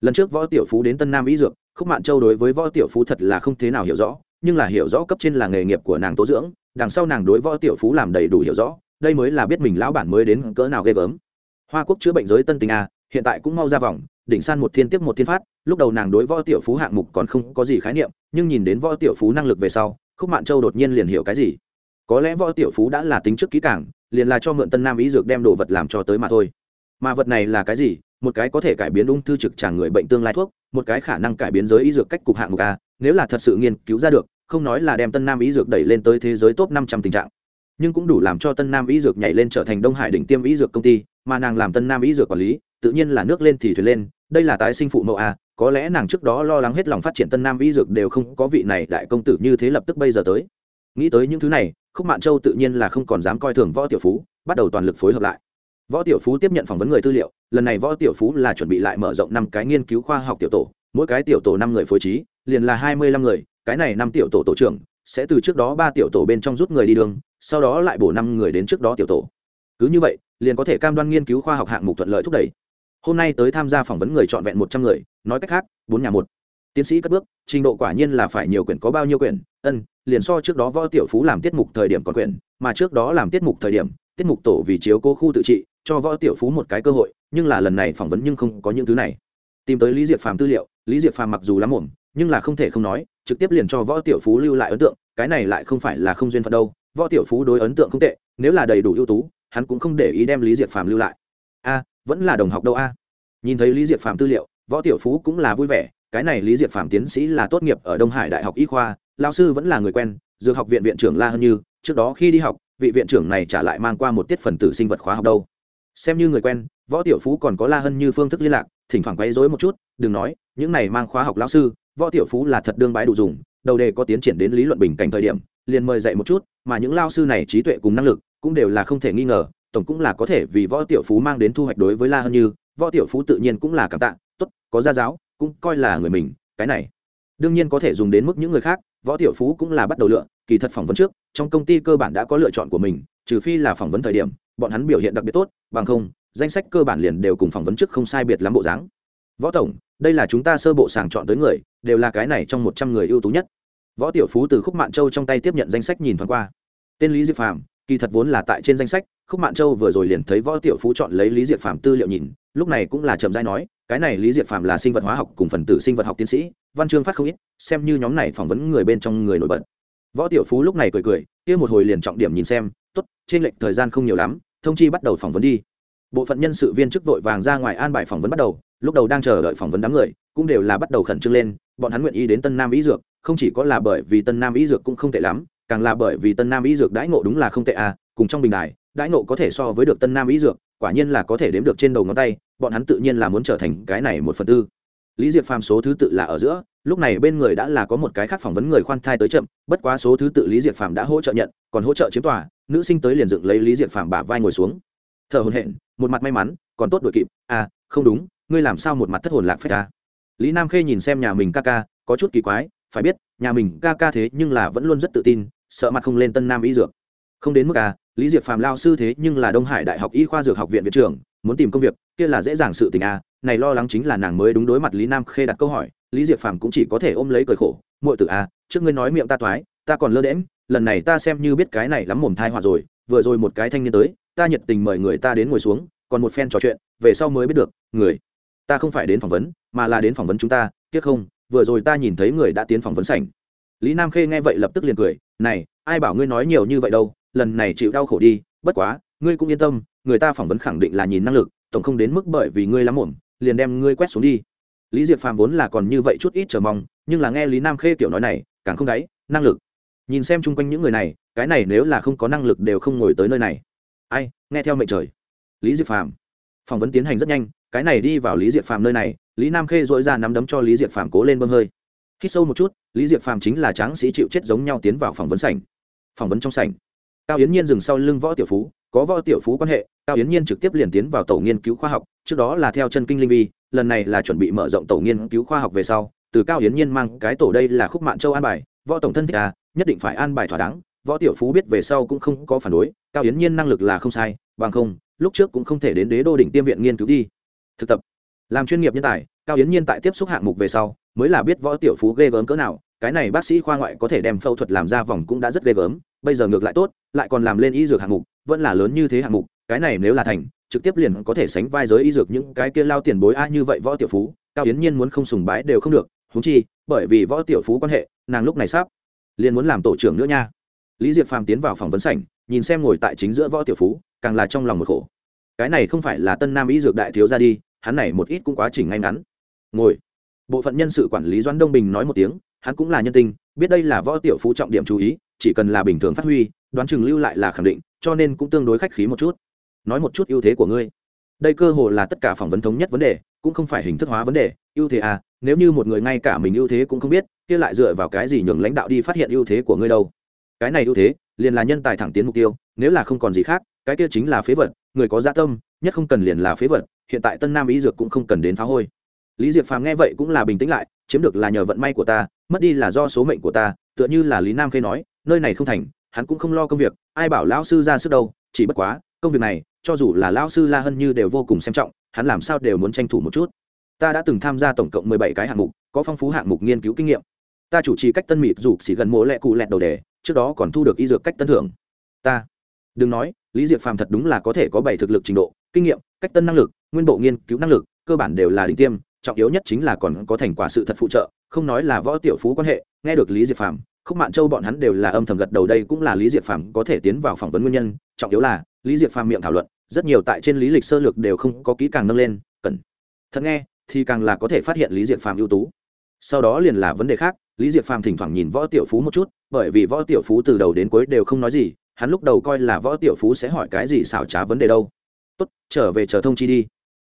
Lần trước võ tiểu phú đến tân nam ý dược, khúc mạn châu đối với võ tiểu phú thật là không thế nào hiểu rõ nhưng là hiểu rõ cấp trên là nghề nghiệp của nàng tố dưỡng, đằng sau nàng đối võ tiểu phú làm đầy đủ hiểu rõ, đây mới là biết mình lão bản mới đến cỡ nào ghê gớm. Hoa quốc chữa bệnh giới tân tình a, hiện tại cũng mau ra vòng, đỉnh san một thiên tiếp một thiên phát, lúc đầu nàng đối võ tiểu phú hạng mục còn không có gì khái niệm, nhưng nhìn đến võ tiểu phú năng lực về sau, khúc mạn châu đột nhiên liền hiểu cái gì. Có lẽ võ tiểu phú đã là tính trước kỹ cảng liền là cho mượn tân nam ý dược đem đồ vật làm cho tới mà thôi. Mà vật này là cái gì? Một cái có thể cải biến ung thư trực tràng người bệnh tương lai thuốc, một cái khả năng cải biến giới y dược cách cục hạng mục a, nếu là thật sự nghiên cứu ra được không nói là đem tân nam ý dược đẩy lên tới thế giới top năm trăm tình trạng, nhưng cũng đủ làm cho tân nam ý dược nhảy lên trở thành đông hải đỉnh tiêm ý dược công ty, mà nàng làm tân nam ý dược quản lý, tự nhiên là nước lên thì thuyền lên, đây là tái sinh phụ mẫu a có lẽ nàng trước đó lo lắng hết lòng phát triển tân nam ý dược đều không có vị này đại công tử như thế lập tức bây giờ tới. Nghĩ tới những thứ này, khúc mạn châu tự nhiên là không còn dám coi thường võ tiểu phú, bắt đầu toàn lực phối hợp lại. Võ tiểu phú tiếp nhận phỏng vấn người tư liệu, lần này võ tiểu phú là chuẩn bị lại mở rộng năm cái nghiên cứu khoa học tiểu tổ, mỗi cái tiểu tổ năm người phối trí, liền là hai mươi lăm người cái này năm tiểu tổ tổ trưởng, sẽ từ trước đó ba tiểu tổ bên trong rút người đi đường, sau đó lại bổ năm người đến trước đó tiểu tổ. Cứ như vậy, liền có thể cam đoan nghiên cứu khoa học hạng mục thuận lợi thúc đẩy. Hôm nay tới tham gia phỏng vấn người trọn vẹn một trăm người, nói cách khác, bốn nhà một. Tiến sĩ cất bước, trình độ quả nhiên là phải nhiều quyển có bao nhiêu quyển, ân, liền so trước đó võ tiểu phú làm tiết mục thời điểm còn quyển, mà trước đó làm tiết mục thời điểm, tiết mục tổ vì chiếu cố khu tự trị, cho võ tiểu phú một cái cơ hội, nhưng là lần này phỏng vấn nhưng không có những thứ này. Tìm tới lý diệp phàm tư liệu, lý diệp phàm mặc dù lắm ổn nhưng là không thể không nói trực tiếp liền cho võ tiểu phú lưu lại ấn tượng, cái này lại không phải là không duyên phận đâu, võ tiểu phú đối ấn tượng không tệ, nếu là đầy đủ ưu tú, hắn cũng không để ý đem lý diệp phàm lưu lại. A, vẫn là đồng học đâu a? Nhìn thấy lý diệp phàm tư liệu, võ tiểu phú cũng là vui vẻ, cái này lý diệp phàm tiến sĩ là tốt nghiệp ở đông hải đại học y khoa lao sư vẫn là người quen, dược học viện viện trưởng la hơn như, trước đó khi đi học, vị viện trưởng này trả lại mang qua một tiết phần tử sinh vật khóa học đâu. Xem như người quen, võ tiểu phú còn có la hân như phương thức liên lạc, thỉnh thoảng quấy rối một chút, đừng nói, những này mang khóa học lão sư võ tiểu phú là thật đương bái đủ dùng, đầu đề có tiến triển đến lý luận bình cảnh thời điểm, liền mời dạy một chút, mà những lao sư này trí tuệ cùng năng lực cũng đều là không thể nghi ngờ, tổng cũng là có thể vì võ tiểu phú mang đến thu hoạch đối với la hơn như, võ tiểu phú tự nhiên cũng là cảm tạ, tốt, có gia giáo, cũng coi là người mình, cái này. Đương nhiên có thể dùng đến mức những người khác, võ tiểu phú cũng là bắt đầu lựa, kỳ thật phỏng vấn trước, trong công ty cơ bản đã có lựa chọn của mình, trừ phi là phỏng vấn thời điểm, bọn hắn biểu hiện đặc biệt tốt, bằng không, danh sách cơ bản liền đều cùng phỏng vấn trước không sai biệt lắm bộ dáng. Võ tổng đây là chúng ta sơ bộ sàng chọn tới người, đều là cái này trong một trăm người ưu tú nhất. Võ tiểu phú từ khúc mạn châu trong tay tiếp nhận danh sách nhìn thoáng qua. Tên lý diệp phàm, kỳ thật vốn là tại trên danh sách, khúc mạn châu vừa rồi liền thấy võ tiểu phú chọn lấy lý diệp phàm tư liệu nhìn, lúc này cũng là trầm giai nói, cái này lý diệp phàm là sinh vật hóa học cùng phần tử sinh vật học tiến sĩ, văn chương phát không ít, xem như nhóm này phỏng vấn người bên trong người nổi bật. Võ tiểu phú lúc này cười cười, kia một hồi liền trọng điểm nhìn xem, tốt, trên lệnh thời gian không nhiều lắm, thông chi bắt đầu phỏng vấn đi bộ phận nhân sự viên chức vội vàng ra ngoài an bài phỏng vấn bắt đầu, lúc đầu đang chờ đợi phỏng vấn đám người, cũng đều là bắt đầu khẩn trương lên, bọn hắn nguyện ý đến tân nam ý dược, không chỉ có là bởi vì tân nam ý dược cũng không tệ lắm, càng là bởi vì tân nam ý dược đãi ngộ đúng là không tệ à cùng trong bình đài, đãi ngộ có thể so với được tân nam ý dược, quả nhiên là có thể đếm được trên đầu ngón tay, bọn hắn tự nhiên là muốn trở thành cái này một phần tư. Lý diệp phàm số thứ tự là ở giữa, lúc này bên người đã là có một cái khác phỏng vấn người khoan thai tới chậm, bất quá số thứ tự lý diệp phàm đã hỗ trợ nhận, còn hỗ trợ chiếm tòa, nữ sinh tới liền dựng lấy lý diệp phàm bả vai ngồi xuống thở hồn hện một mặt may mắn, còn tốt đội kịp. À không đúng, ngươi làm sao một mặt thất hồn lạc phép ta? Lý nam khê nhìn xem nhà mình ca ca, có chút kỳ quái, phải biết, nhà mình ca ca thế nhưng là vẫn luôn rất tự tin, sợ mặt không lên tân nam y dược. Không đến mức à lý diệp phàm lao sư thế nhưng là đông hải đại học y khoa dược học viện viện trưởng, muốn tìm công việc, kia là dễ dàng sự tình à. Này lo lắng chính là nàng mới đúng đối mặt lý nam khê đặt câu hỏi, lý diệp phàm cũng chỉ có thể ôm lấy cười khổ, muội tử à trước ngươi nói miệng ta toái, ta còn lơ đễm lần này ta xem như biết cái này lắm mồm thai hòa rồi, vừa rồi một cái thanh niên tới ta nhiệt tình mời người ta đến ngồi xuống, còn một phen trò chuyện, về sau mới biết được, người, ta không phải đến phỏng vấn, mà là đến phỏng vấn chúng ta, tiếc không, vừa rồi ta nhìn thấy người đã tiến phỏng vấn sảnh. Lý nam khê nghe vậy lập tức liền cười, này, ai bảo ngươi nói nhiều như vậy đâu, lần này chịu đau khổ đi, bất quá, ngươi cũng yên tâm, người ta phỏng vấn khẳng định là nhìn năng lực, tổng không đến mức bởi vì ngươi lắm ổn liền đem ngươi quét xuống đi. Lý diệp phàm vốn là còn như vậy chút ít chờ mong, nhưng là nghe lý nam khê kiểu nói này, càng không đáy, năng lực. Nhìn xem chung quanh những người này, cái này nếu là không có năng lực đều không ngồi tới nơi này ai, nghe theo mệnh trời. Lý diệp phàm. Phỏng vấn tiến hành rất nhanh, cái này đi vào lý diệp phàm nơi này, lý nam khê dội ra nắm đấm cho lý diệp phàm cố lên bơm hơi. Khi sâu một chút, lý diệp phàm chính là tráng sĩ chịu chết giống nhau tiến vào phỏng vấn sảnh. Phỏng vấn trong sảnh. Cao yến nhiên dừng sau lưng võ tiểu phú, có võ tiểu phú quan hệ, cao yến nhiên trực tiếp liền tiến vào tổ nghiên cứu khoa học, trước đó là theo chân kinh linh vi, lần này là chuẩn bị mở rộng tổ nghiên cứu khoa học về sau, từ cao yến nhiên mang cái tổ đây là khúc mạng châu an bài, võ tổng thân thích à nhất định phải an bài thỏa đáng võ tiểu phú biết về sau cũng không có phản đối, cao yến nhiên năng lực là không sai, bằng không, lúc trước cũng không thể đến đế đô đỉnh tiêm viện nghiên cứu đi. Thực tập. Làm chuyên nghiệp nhân tài, cao yến nhiên tại tiếp xúc hạng mục về sau, mới là biết võ tiểu phú ghê gớm cỡ nào, cái này bác sĩ khoa ngoại có thể đem phẫu thuật làm ra vòng cũng đã rất ghê gớm, bây giờ ngược lại tốt, lại còn làm lên y dược hạng mục, vẫn là lớn như thế hạng mục, cái này nếu là thành, trực tiếp liền có thể sánh vai giới y dược những cái kia lao tiền bối a như vậy võ tiểu phú, cao yến nhiên muốn không sùng bái đều không được húng chi, bởi vì võ tiểu phú quan hệ, nàng lúc này sắp liền muốn làm tổ trưởng nữa nha lý diệp phàm tiến vào phòng vấn sảnh, nhìn xem ngồi tại chính giữa võ tiểu phú, càng là trong lòng một khổ. Cái này không phải là tân nam y dược đại thiếu ra đi, hắn này một ít cũng quá trình ngay ngắn. Ngồi. Bộ phận nhân sự quản lý doãn đông bình nói một tiếng, hắn cũng là nhân tình, biết đây là võ tiểu phú trọng điểm chú ý, chỉ cần là bình thường phát huy, đoán chừng lưu lại là khẳng định, cho nên cũng tương đối khách khí một chút. Nói một chút ưu thế của ngươi. Đây cơ hội là tất cả phỏng vấn thống nhất vấn đề, cũng không phải hình thức hóa vấn đề, ưu thế à nếu như một người ngay cả mình ưu thế cũng không biết, kia lại dựa vào cái gì nhường lãnh đạo đi phát hiện ưu thế của ngươi đâu? Cái này ưu thế, liền là nhân tài thẳng tiến mục tiêu, nếu là không còn gì khác, cái kia chính là phế vật, người có gia dạ tâm, nhất không cần liền là phế vật, hiện tại tân nam y dược cũng không cần đến phá hôi. Lý diệp phàm nghe vậy cũng là bình tĩnh lại, chiếm được là nhờ vận may của ta, mất đi là do số mệnh của ta, tựa như là lý nam khê nói, nơi này không thành, hắn cũng không lo công việc, ai bảo lão sư ra sức đâu, chỉ bất quá, công việc này, cho dù là lão sư la hân như đều vô cùng xem trọng, hắn làm sao đều muốn tranh thủ một chút. Ta đã từng tham gia tổng cộng mười bảy cái hạng mục, có phong phú hạng mục nghiên cứu kinh nghiệm. Ta chủ trì cách tân mịt dù xỉ gần mỗ lẹ cụ lẹt đầu đề trước đó còn thu được y dược cách tân thưởng. Ta, đừng nói, lý diệp phàm thật đúng là có thể có bảy thực lực trình độ, kinh nghiệm, cách tân năng lực, nguyên bộ nghiên cứu năng lực, cơ bản đều là đỉnh tiêm, trọng yếu nhất chính là còn có thành quả sự thật phụ trợ, không nói là võ tiểu phú quan hệ, nghe được lý diệp phàm, khúc mạn châu bọn hắn đều là âm thầm gật đầu đây cũng là lý diệp phàm có thể tiến vào phỏng vấn nguyên nhân, trọng yếu là, lý diệp phàm miệng thảo luận, rất nhiều tại trên lý lịch sơ lược đều không có kỹ càng nâng lên, cần, thật nghe, thì càng là có thể phát hiện lý diệp phàm ưu tú sau đó liền là vấn đề khác, lý diệp phàm thỉnh thoảng nhìn võ tiểu phú một chút, bởi vì võ tiểu phú từ đầu đến cuối đều không nói gì, hắn lúc đầu coi là võ tiểu phú sẽ hỏi cái gì xảo trá vấn đề đâu. Tốt, trở về chờ thông chi đi.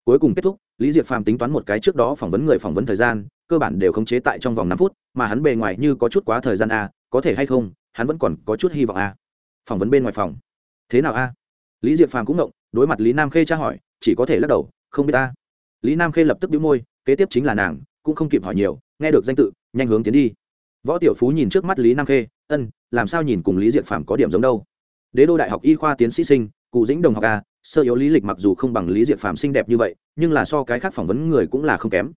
Cuối cùng kết thúc, lý diệp phàm tính toán một cái trước đó phỏng vấn người phỏng vấn thời gian, cơ bản đều khống chế tại trong vòng năm phút, mà hắn bề ngoài như có chút quá thời gian a, có thể hay không, hắn vẫn còn có chút hy vọng a. Phỏng vấn bên ngoài phòng. Thế nào a? Lý diệp phàm cũng động đối mặt lý nam khê tra hỏi, chỉ có thể lắc đầu, không biết ta lý nam khê lập tức đĩu môi, kế tiếp chính là nàng, cũng không kịp hỏi nhiều nghe được danh tự, nhanh hướng tiến đi. Võ tiểu phú nhìn trước mắt lý nam khê, ân, làm sao nhìn cùng lý diệp phàm có điểm giống đâu? Đế đô đại học y khoa tiến sĩ sinh, cụ dĩnh đồng học a, sơ yếu lý lịch mặc dù không bằng lý diệp phàm xinh đẹp như vậy, nhưng là so cái khác phỏng vấn người cũng là không kém.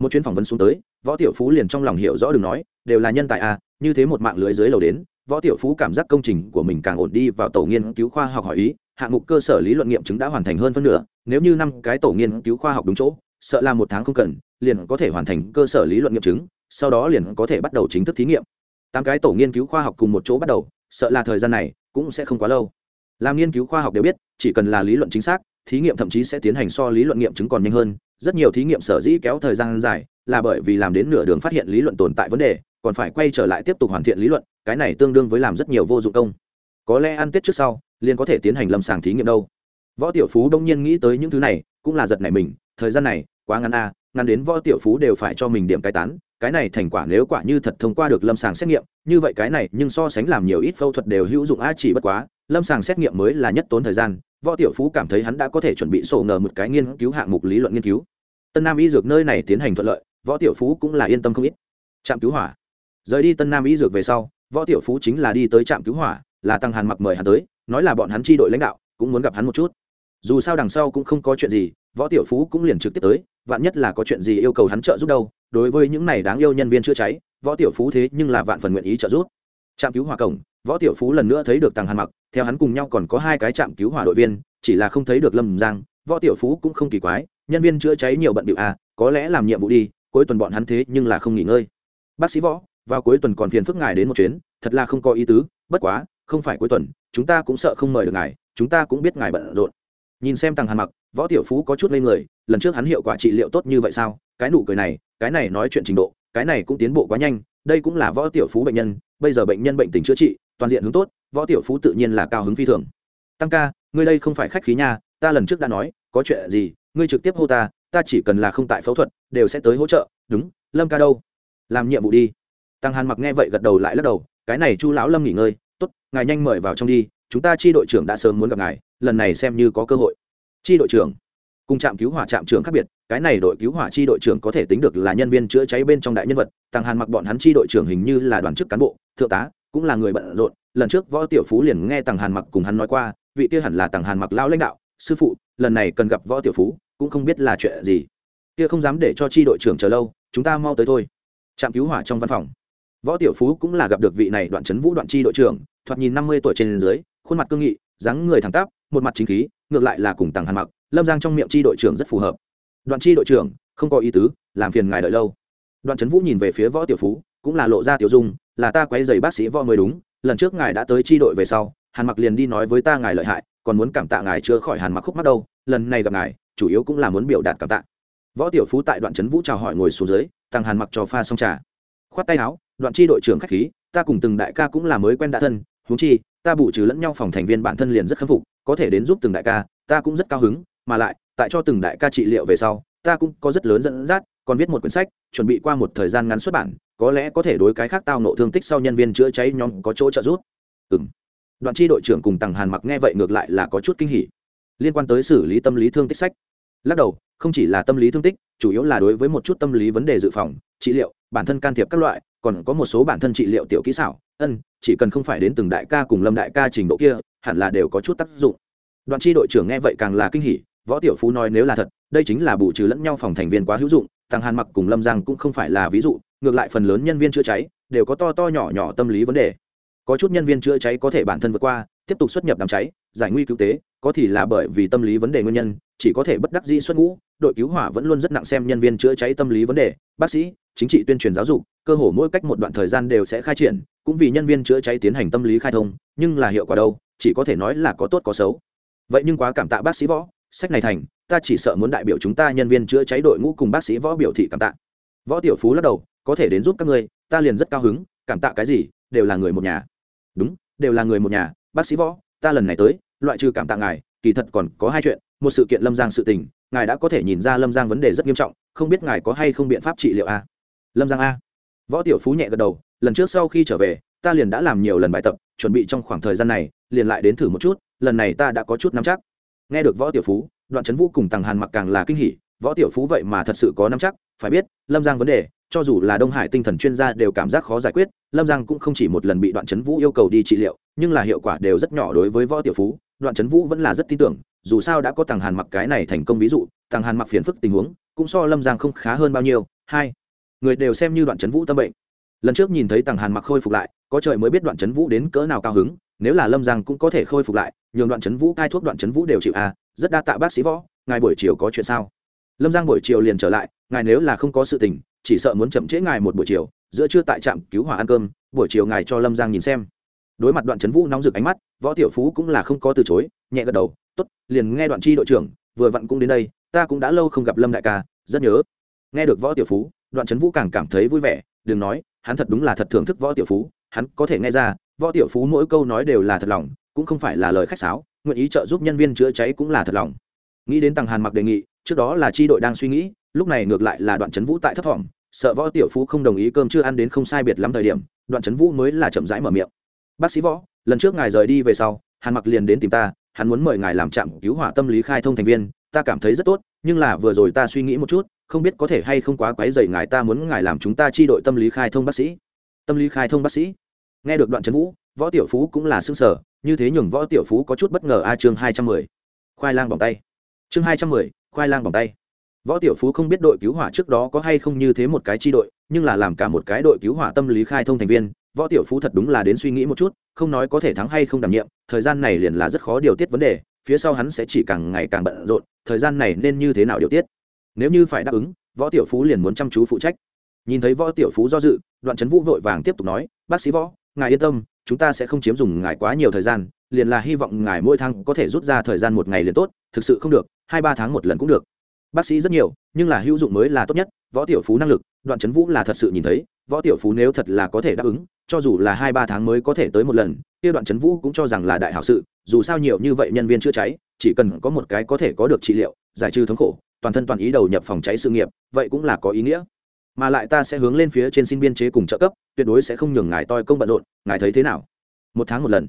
Một chuyến phỏng vấn xuống tới, võ tiểu phú liền trong lòng hiểu rõ đừng nói, đều là nhân tài a, như thế một mạng lưới dưới lầu đến, võ tiểu phú cảm giác công trình của mình càng ổn đi vào tổ nghiên cứu khoa học hỏi ý, hạng mục cơ sở lý luận nghiệm chứng đã hoàn thành hơn phân nửa, nếu như năm cái tổ nghiên cứu khoa học đúng chỗ, sợ là một tháng không cần liền có thể hoàn thành cơ sở lý luận nghiệm chứng sau đó liền có thể bắt đầu chính thức thí nghiệm. Tám cái tổ nghiên cứu khoa học cùng một chỗ bắt đầu sợ là thời gian này cũng sẽ không quá lâu. Làm nghiên cứu khoa học đều biết chỉ cần là lý luận chính xác thí nghiệm thậm chí sẽ tiến hành so lý luận nghiệm chứng còn nhanh hơn. Rất nhiều thí nghiệm sở dĩ kéo thời gian dài là bởi vì làm đến nửa đường phát hiện lý luận tồn tại vấn đề còn phải quay trở lại tiếp tục hoàn thiện lý luận cái này tương đương với làm rất nhiều vô dụng công. Có lẽ ăn tết trước sau liền có thể tiến hành lâm sàng thí nghiệm đâu. Võ tiểu phú đông nhiên nghĩ tới những thứ này cũng là giật này mình thời gian này quá ngắn a à, ngắn đến võ tiểu phú đều phải cho mình điểm cai tán, cái này thành quả nếu quả như thật thông qua được lâm sàng xét nghiệm, như vậy cái này nhưng so sánh làm nhiều ít phẫu thuật đều hữu dụng a chỉ bất quá, lâm sàng xét nghiệm mới là nhất tốn thời gian, võ tiểu phú cảm thấy hắn đã có thể chuẩn bị sổ ngờ một cái nghiên cứu hạng mục lý luận nghiên cứu. Tân nam y dược nơi này tiến hành thuận lợi, võ tiểu phú cũng là yên tâm không ít. Trạm cứu hỏa. Rời đi tân nam y dược về sau, võ tiểu phú chính là đi tới trạm cứu hỏa, là tăng hàn mặc mời hắn tới, nói là bọn hắn tri đội lãnh đạo, cũng muốn gặp hắn một chút dù sao đằng sau cũng không có chuyện gì, võ tiểu phú cũng liền trực tiếp tới, vạn nhất là có chuyện gì yêu cầu hắn trợ giúp đâu, đối với những này đáng yêu nhân viên chữa cháy, võ tiểu phú thế nhưng là vạn phần nguyện ý trợ giúp. Trạm cứu hỏa cổng, võ tiểu phú lần nữa thấy được tàng hàn mặc, theo hắn cùng nhau còn có hai cái trạm cứu hỏa đội viên, chỉ là không thấy được lâm giang, võ tiểu phú cũng không kỳ quái, nhân viên chữa cháy nhiều bận điệu à có lẽ làm nhiệm vụ đi, cuối tuần bọn hắn thế nhưng là không nghỉ ngơi. Bác sĩ võ, vào cuối tuần còn phiền phức ngài đến một chuyến, thật là không có ý tứ, bất quá, không phải cuối tuần, chúng ta cũng sợ không mời được ngài, chúng ta cũng biết ngài bận rộn nhìn xem tăng hàn mặc, võ tiểu phú có chút lên người, lần trước hắn hiệu quả trị liệu tốt như vậy sao? Cái nụ cười này, cái này nói chuyện trình độ, cái này cũng tiến bộ quá nhanh, đây cũng là võ tiểu phú bệnh nhân, bây giờ bệnh nhân bệnh tình chữa trị, toàn diện hướng tốt, võ tiểu phú tự nhiên là cao hứng phi thường. Tăng ca, ngươi đây không phải khách khí nha, ta lần trước đã nói, có chuyện gì, ngươi trực tiếp hô ta ta chỉ cần là không tại phẫu thuật, đều sẽ tới hỗ trợ, đúng, lâm ca đâu? Làm nhiệm vụ đi. Tăng hàn mặc nghe vậy gật đầu lại lắc đầu, cái này chu lão lâm nghỉ ngơi, tốt, ngài nhanh mời vào trong đi, chúng ta chi đội trưởng đã sớm muốn gặp ngài lần này xem như có cơ hội. Chi đội trưởng, cùng trạm cứu hỏa trạm trưởng khác biệt, cái này đội cứu hỏa chi đội trưởng có thể tính được là nhân viên chữa cháy bên trong đại nhân vật, tăng hàn mặc bọn hắn chi đội trưởng hình như là đoàn chức cán bộ, thượng tá, cũng là người bận rộn. Lần trước võ tiểu phú liền nghe tàng hàn mặc cùng hắn nói qua, vị kia hẳn là tàng hàn mặc lao lãnh đạo, sư phụ, lần này cần gặp võ tiểu phú, cũng không biết là chuyện gì. Kia không dám để cho chi đội trưởng chờ lâu, chúng ta mau tới thôi. Trạm cứu hỏa trong văn phòng. Võ tiểu phú cũng là gặp được vị này đoạn trấn vũ đoạn chi đội trưởng, thoạt nhìn năm mươi tuổi trên dưới, khuôn mặt cương nghị, dáng người thẳng tắp một mặt chính khí, ngược lại là cùng tàng hàn mặc, lâm giang trong miệng tri đội trưởng rất phù hợp. Đoạn tri đội trưởng, không có ý tứ, làm phiền ngài đợi lâu. Đoạn trấn vũ nhìn về phía võ tiểu phú, cũng là lộ ra tiểu dung, là ta quay giày bác sĩ võ mới đúng, lần trước ngài đã tới tri đội về sau, hàn mặc liền đi nói với ta ngài lợi hại, còn muốn cảm tạ ngài chữa khỏi hàn mặc khúc mắt đâu, lần này gặp ngài, chủ yếu cũng là muốn biểu đạt cảm tạ. Võ tiểu phú tại đoạn trấn vũ chào hỏi ngồi xuống dưới tăng hàn mặc cho pha xong trà. Khoát tay áo, đoạn tri đội trưởng khách khí, ta cùng từng đại ca cũng là mới quen đã thân, huống chi, ta bù trừ lẫn nhau phòng thành viên bản thân liền rất khâm phục có thể đến giúp từng đại ca, ta cũng rất cao hứng, mà lại, tại cho từng đại ca trị liệu về sau, ta cũng có rất lớn dẫn dắt, còn viết một quyển sách, chuẩn bị qua một thời gian ngắn xuất bản, có lẽ có thể đối cái khác tao nộ thương tích sau nhân viên chữa cháy nhóm có chỗ trợ giúp. Ừng đoạn tri đội trưởng cùng tằng hàn mặc nghe vậy ngược lại là có chút kinh hỉ. Liên quan tới xử lý tâm lý thương tích sách. Lắc đầu, không chỉ là tâm lý thương tích, chủ yếu là đối với một chút tâm lý vấn đề dự phòng, trị liệu, bản thân can thiệp các loại, còn có một số bản thân trị liệu tiểu kỹ xảo. Ân, chỉ cần không phải đến từng đại ca cùng lâm đại ca trình độ kia hẳn là đều có chút tác dụng. Đoàn chi đội trưởng nghe vậy càng là kinh hỉ, võ tiểu phú nói nếu là thật, đây chính là bù trừ lẫn nhau phòng thành viên quá hữu dụng thằng hàn mặc cùng lâm giang cũng không phải là ví dụ, ngược lại phần lớn nhân viên chữa cháy đều có to to nhỏ nhỏ tâm lý vấn đề. Có chút nhân viên chữa cháy có thể bản thân vượt qua, tiếp tục xuất nhập đám cháy, giải nguy cứu tế, có thì là bởi vì tâm lý vấn đề nguyên nhân, chỉ có thể bất đắc dĩ xuất ngũ, đội cứu hỏa vẫn luôn rất nặng xem nhân viên chữa cháy tâm lý vấn đề, bác sĩ, chính trị tuyên truyền giáo dục, cơ hồ mỗi cách một đoạn thời gian đều sẽ khai triển, cũng vì nhân viên chữa cháy tiến hành tâm lý khai thông, nhưng là hiệu quả đâu chỉ có thể nói là có tốt có xấu. Vậy nhưng quá cảm tạ bác sĩ võ, sách này thành, ta chỉ sợ muốn đại biểu chúng ta nhân viên chữa cháy đội ngũ cùng bác sĩ võ biểu thị cảm tạ. Võ tiểu phú lắc đầu, có thể đến giúp các ngươi, ta liền rất cao hứng, cảm tạ cái gì, đều là người một nhà. Đúng, đều là người một nhà, bác sĩ võ, ta lần này tới, loại trừ cảm tạ ngài, kỳ thật còn có hai chuyện, một sự kiện lâm giang sự tình, ngài đã có thể nhìn ra lâm giang vấn đề rất nghiêm trọng, không biết ngài có hay không biện pháp trị liệu a? Lâm giang a. Võ tiểu phú nhẹ gật đầu, lần trước sau khi trở về ta liền đã làm nhiều lần bài tập, chuẩn bị trong khoảng thời gian này, liền lại đến thử một chút, lần này ta đã có chút nắm chắc. Nghe được võ tiểu phú, đoạn trấn vũ cùng tàng hàn mặc càng là kinh hỉ, võ tiểu phú vậy mà thật sự có nắm chắc, phải biết, lâm giang vấn đề, cho dù là đông hải tinh thần chuyên gia đều cảm giác khó giải quyết, lâm giang cũng không chỉ một lần bị đoạn trấn vũ yêu cầu đi trị liệu, nhưng là hiệu quả đều rất nhỏ đối với võ tiểu phú, đoạn trấn vũ vẫn là rất tin tưởng, dù sao đã có tàng hàn mặc cái này thành công ví dụ tàng hàn mặc phiền phức tình huống, cũng so lâm giang không khá hơn bao nhiêu. Hai, người đều xem như đoạn trấn vũ tâm bệnh lần trước nhìn thấy tàng hàn mặc khôi phục lại, có trời mới biết đoạn trấn vũ đến cỡ nào cao hứng, nếu là lâm giang cũng có thể khôi phục lại, nhường đoạn trấn vũ cai thuốc đoạn trấn vũ đều chịu à rất đa tạ bác sĩ võ, ngài buổi chiều có chuyện sao? Lâm giang buổi chiều liền trở lại, ngài nếu là không có sự tình, chỉ sợ muốn chậm trễ ngài một buổi chiều, giữa trưa tại trạm cứu hỏa ăn cơm, buổi chiều ngài cho lâm giang nhìn xem. Đối mặt đoạn trấn vũ nóng rực ánh mắt, võ tiểu phú cũng là không có từ chối, nhẹ gật đầu t ố t liền nghe đoạn chi đội trưởng, vừa vặn cũng đến đây, ta cũng đã lâu không gặp lâm đại ca, rất nhớ. Nghe được võ tiểu phú, đoạn trấn vũ càng cảm thấy vui vẻ, đừng nói hắn thật đúng là thật thưởng thức võ tiểu phú, hắn có thể nghe ra, võ tiểu phú mỗi câu nói đều là thật lòng, cũng không phải là lời khách sáo, nguyện ý trợ giúp nhân viên chữa cháy cũng là thật lòng. Nghĩ đến tàng hàn mặc đề nghị, trước đó là tri đội đang suy nghĩ, lúc này ngược lại là đoạn trấn vũ tại thấp thỏm, sợ võ tiểu phú không đồng ý cơm chưa ăn đến không sai biệt lắm thời điểm, đoạn trấn vũ mới là chậm rãi mở miệng. Bác sĩ võ, lần trước ngài rời đi về sau, hàn mặc liền đến tìm ta, hắn muốn mời ngài làm trạm cứu hỏa tâm lý khai thông thành viên, ta cảm thấy rất tốt, nhưng là vừa rồi ta suy nghĩ một chút không biết có thể hay không quá quấy rầy ngài, ta muốn ngài làm chúng ta chi đội tâm lý khai thông bác sĩ. Tâm lý khai thông bác sĩ? Nghe được đoạn trấn vũ, võ tiểu phú cũng là xương sở như thế nhường võ tiểu phú có chút bất ngờ. A, chương hai trăm mười. Khoai lang bỏng tay. Chương hai trăm mười, khoai lang bỏng tay. Võ tiểu phú không biết đội cứu hỏa trước đó có hay không như thế một cái chi đội, nhưng là làm cả một cái đội cứu hỏa tâm lý khai thông thành viên, võ tiểu phú thật đúng là đến suy nghĩ một chút, không nói có thể thắng hay không đảm nhiệm, thời gian này liền là rất khó điều tiết vấn đề, phía sau hắn sẽ chỉ càng ngày càng bận rộn, thời gian này nên như thế nào điều tiết? Nếu như phải đáp ứng, võ tiểu phú liền muốn chăm chú phụ trách. Nhìn thấy võ tiểu phú do dự, đoạn trấn vũ vội vàng tiếp tục nói, bác sĩ võ, ngài yên tâm, chúng ta sẽ không chiếm dùng ngài quá nhiều thời gian, liền là hy vọng ngài mỗi tháng có thể rút ra thời gian một ngày liền tốt, thực sự không được, hai ba tháng một lần cũng được. Bác sĩ rất nhiều, nhưng là hữu dụng mới là tốt nhất, võ tiểu phú năng lực, đoạn trấn vũ là thật sự nhìn thấy, võ tiểu phú nếu thật là có thể đáp ứng, cho dù là hai ba tháng mới có thể tới một lần, kia đoạn trấn vũ cũng cho rằng là đại hảo sự, dù sao nhiều như vậy nhân viên chữa cháy, chỉ cần có một cái có thể có được trị liệu, giải trừ thống khổ toàn thân toàn ý đầu nhập phòng cháy sự nghiệp, vậy cũng là có ý nghĩa. Mà lại ta sẽ hướng lên phía trên xin biên chế cùng trợ cấp, tuyệt đối sẽ không nhường ngài toi công bận rộn, ngài thấy thế nào? Một tháng một lần.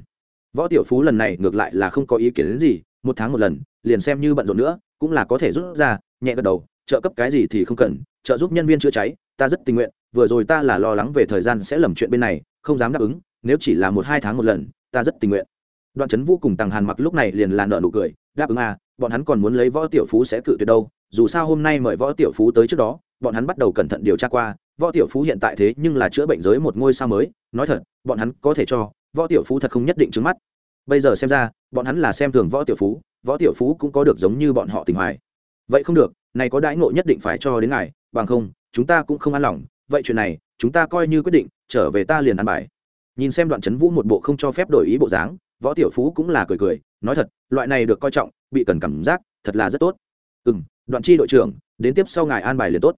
Võ tiểu phú lần này ngược lại là không có ý kiến đến gì, một tháng một lần, liền xem như bận rộn nữa, cũng là có thể rút ra, nhẹ gật đầu, trợ cấp cái gì thì không cần, trợ giúp nhân viên chữa cháy, ta rất tình nguyện, vừa rồi ta là lo lắng về thời gian sẽ lầm chuyện bên này, không dám đáp ứng, nếu chỉ là một hai tháng một lần, ta rất tình nguyện. Đoạn trấn vũ cùng tàng hàn mặc lúc này liền là nợ nụ cười, đáp ứng à bọn hắn còn muốn lấy võ tiểu phú sẽ cự tuyệt đâu dù sao hôm nay mời võ tiểu phú tới trước đó, bọn hắn bắt đầu cẩn thận điều tra qua, võ tiểu phú hiện tại thế nhưng là chữa bệnh giới một ngôi sao mới, nói thật, bọn hắn có thể cho, võ tiểu phú thật không nhất định trứng mắt. Bây giờ xem ra, bọn hắn là xem thường võ tiểu phú, võ tiểu phú cũng có được giống như bọn họ tình hoài. Vậy không được, này có đãi ngộ nhất định phải cho đến ngài, bằng không, chúng ta cũng không an lòng, vậy chuyện này, chúng ta coi như quyết định, trở về ta liền ăn bài. Nhìn xem đoạn chấn vũ một bộ không cho phép đổi ý bộ dáng, võ tiểu phú cũng là cười cười, nói thật, loại này được coi trọng, bị cần cảm giác, thật là rất tốt. Ừ m đoạn chi đội trưởng, đến tiếp sau ngài an bài liền tốt.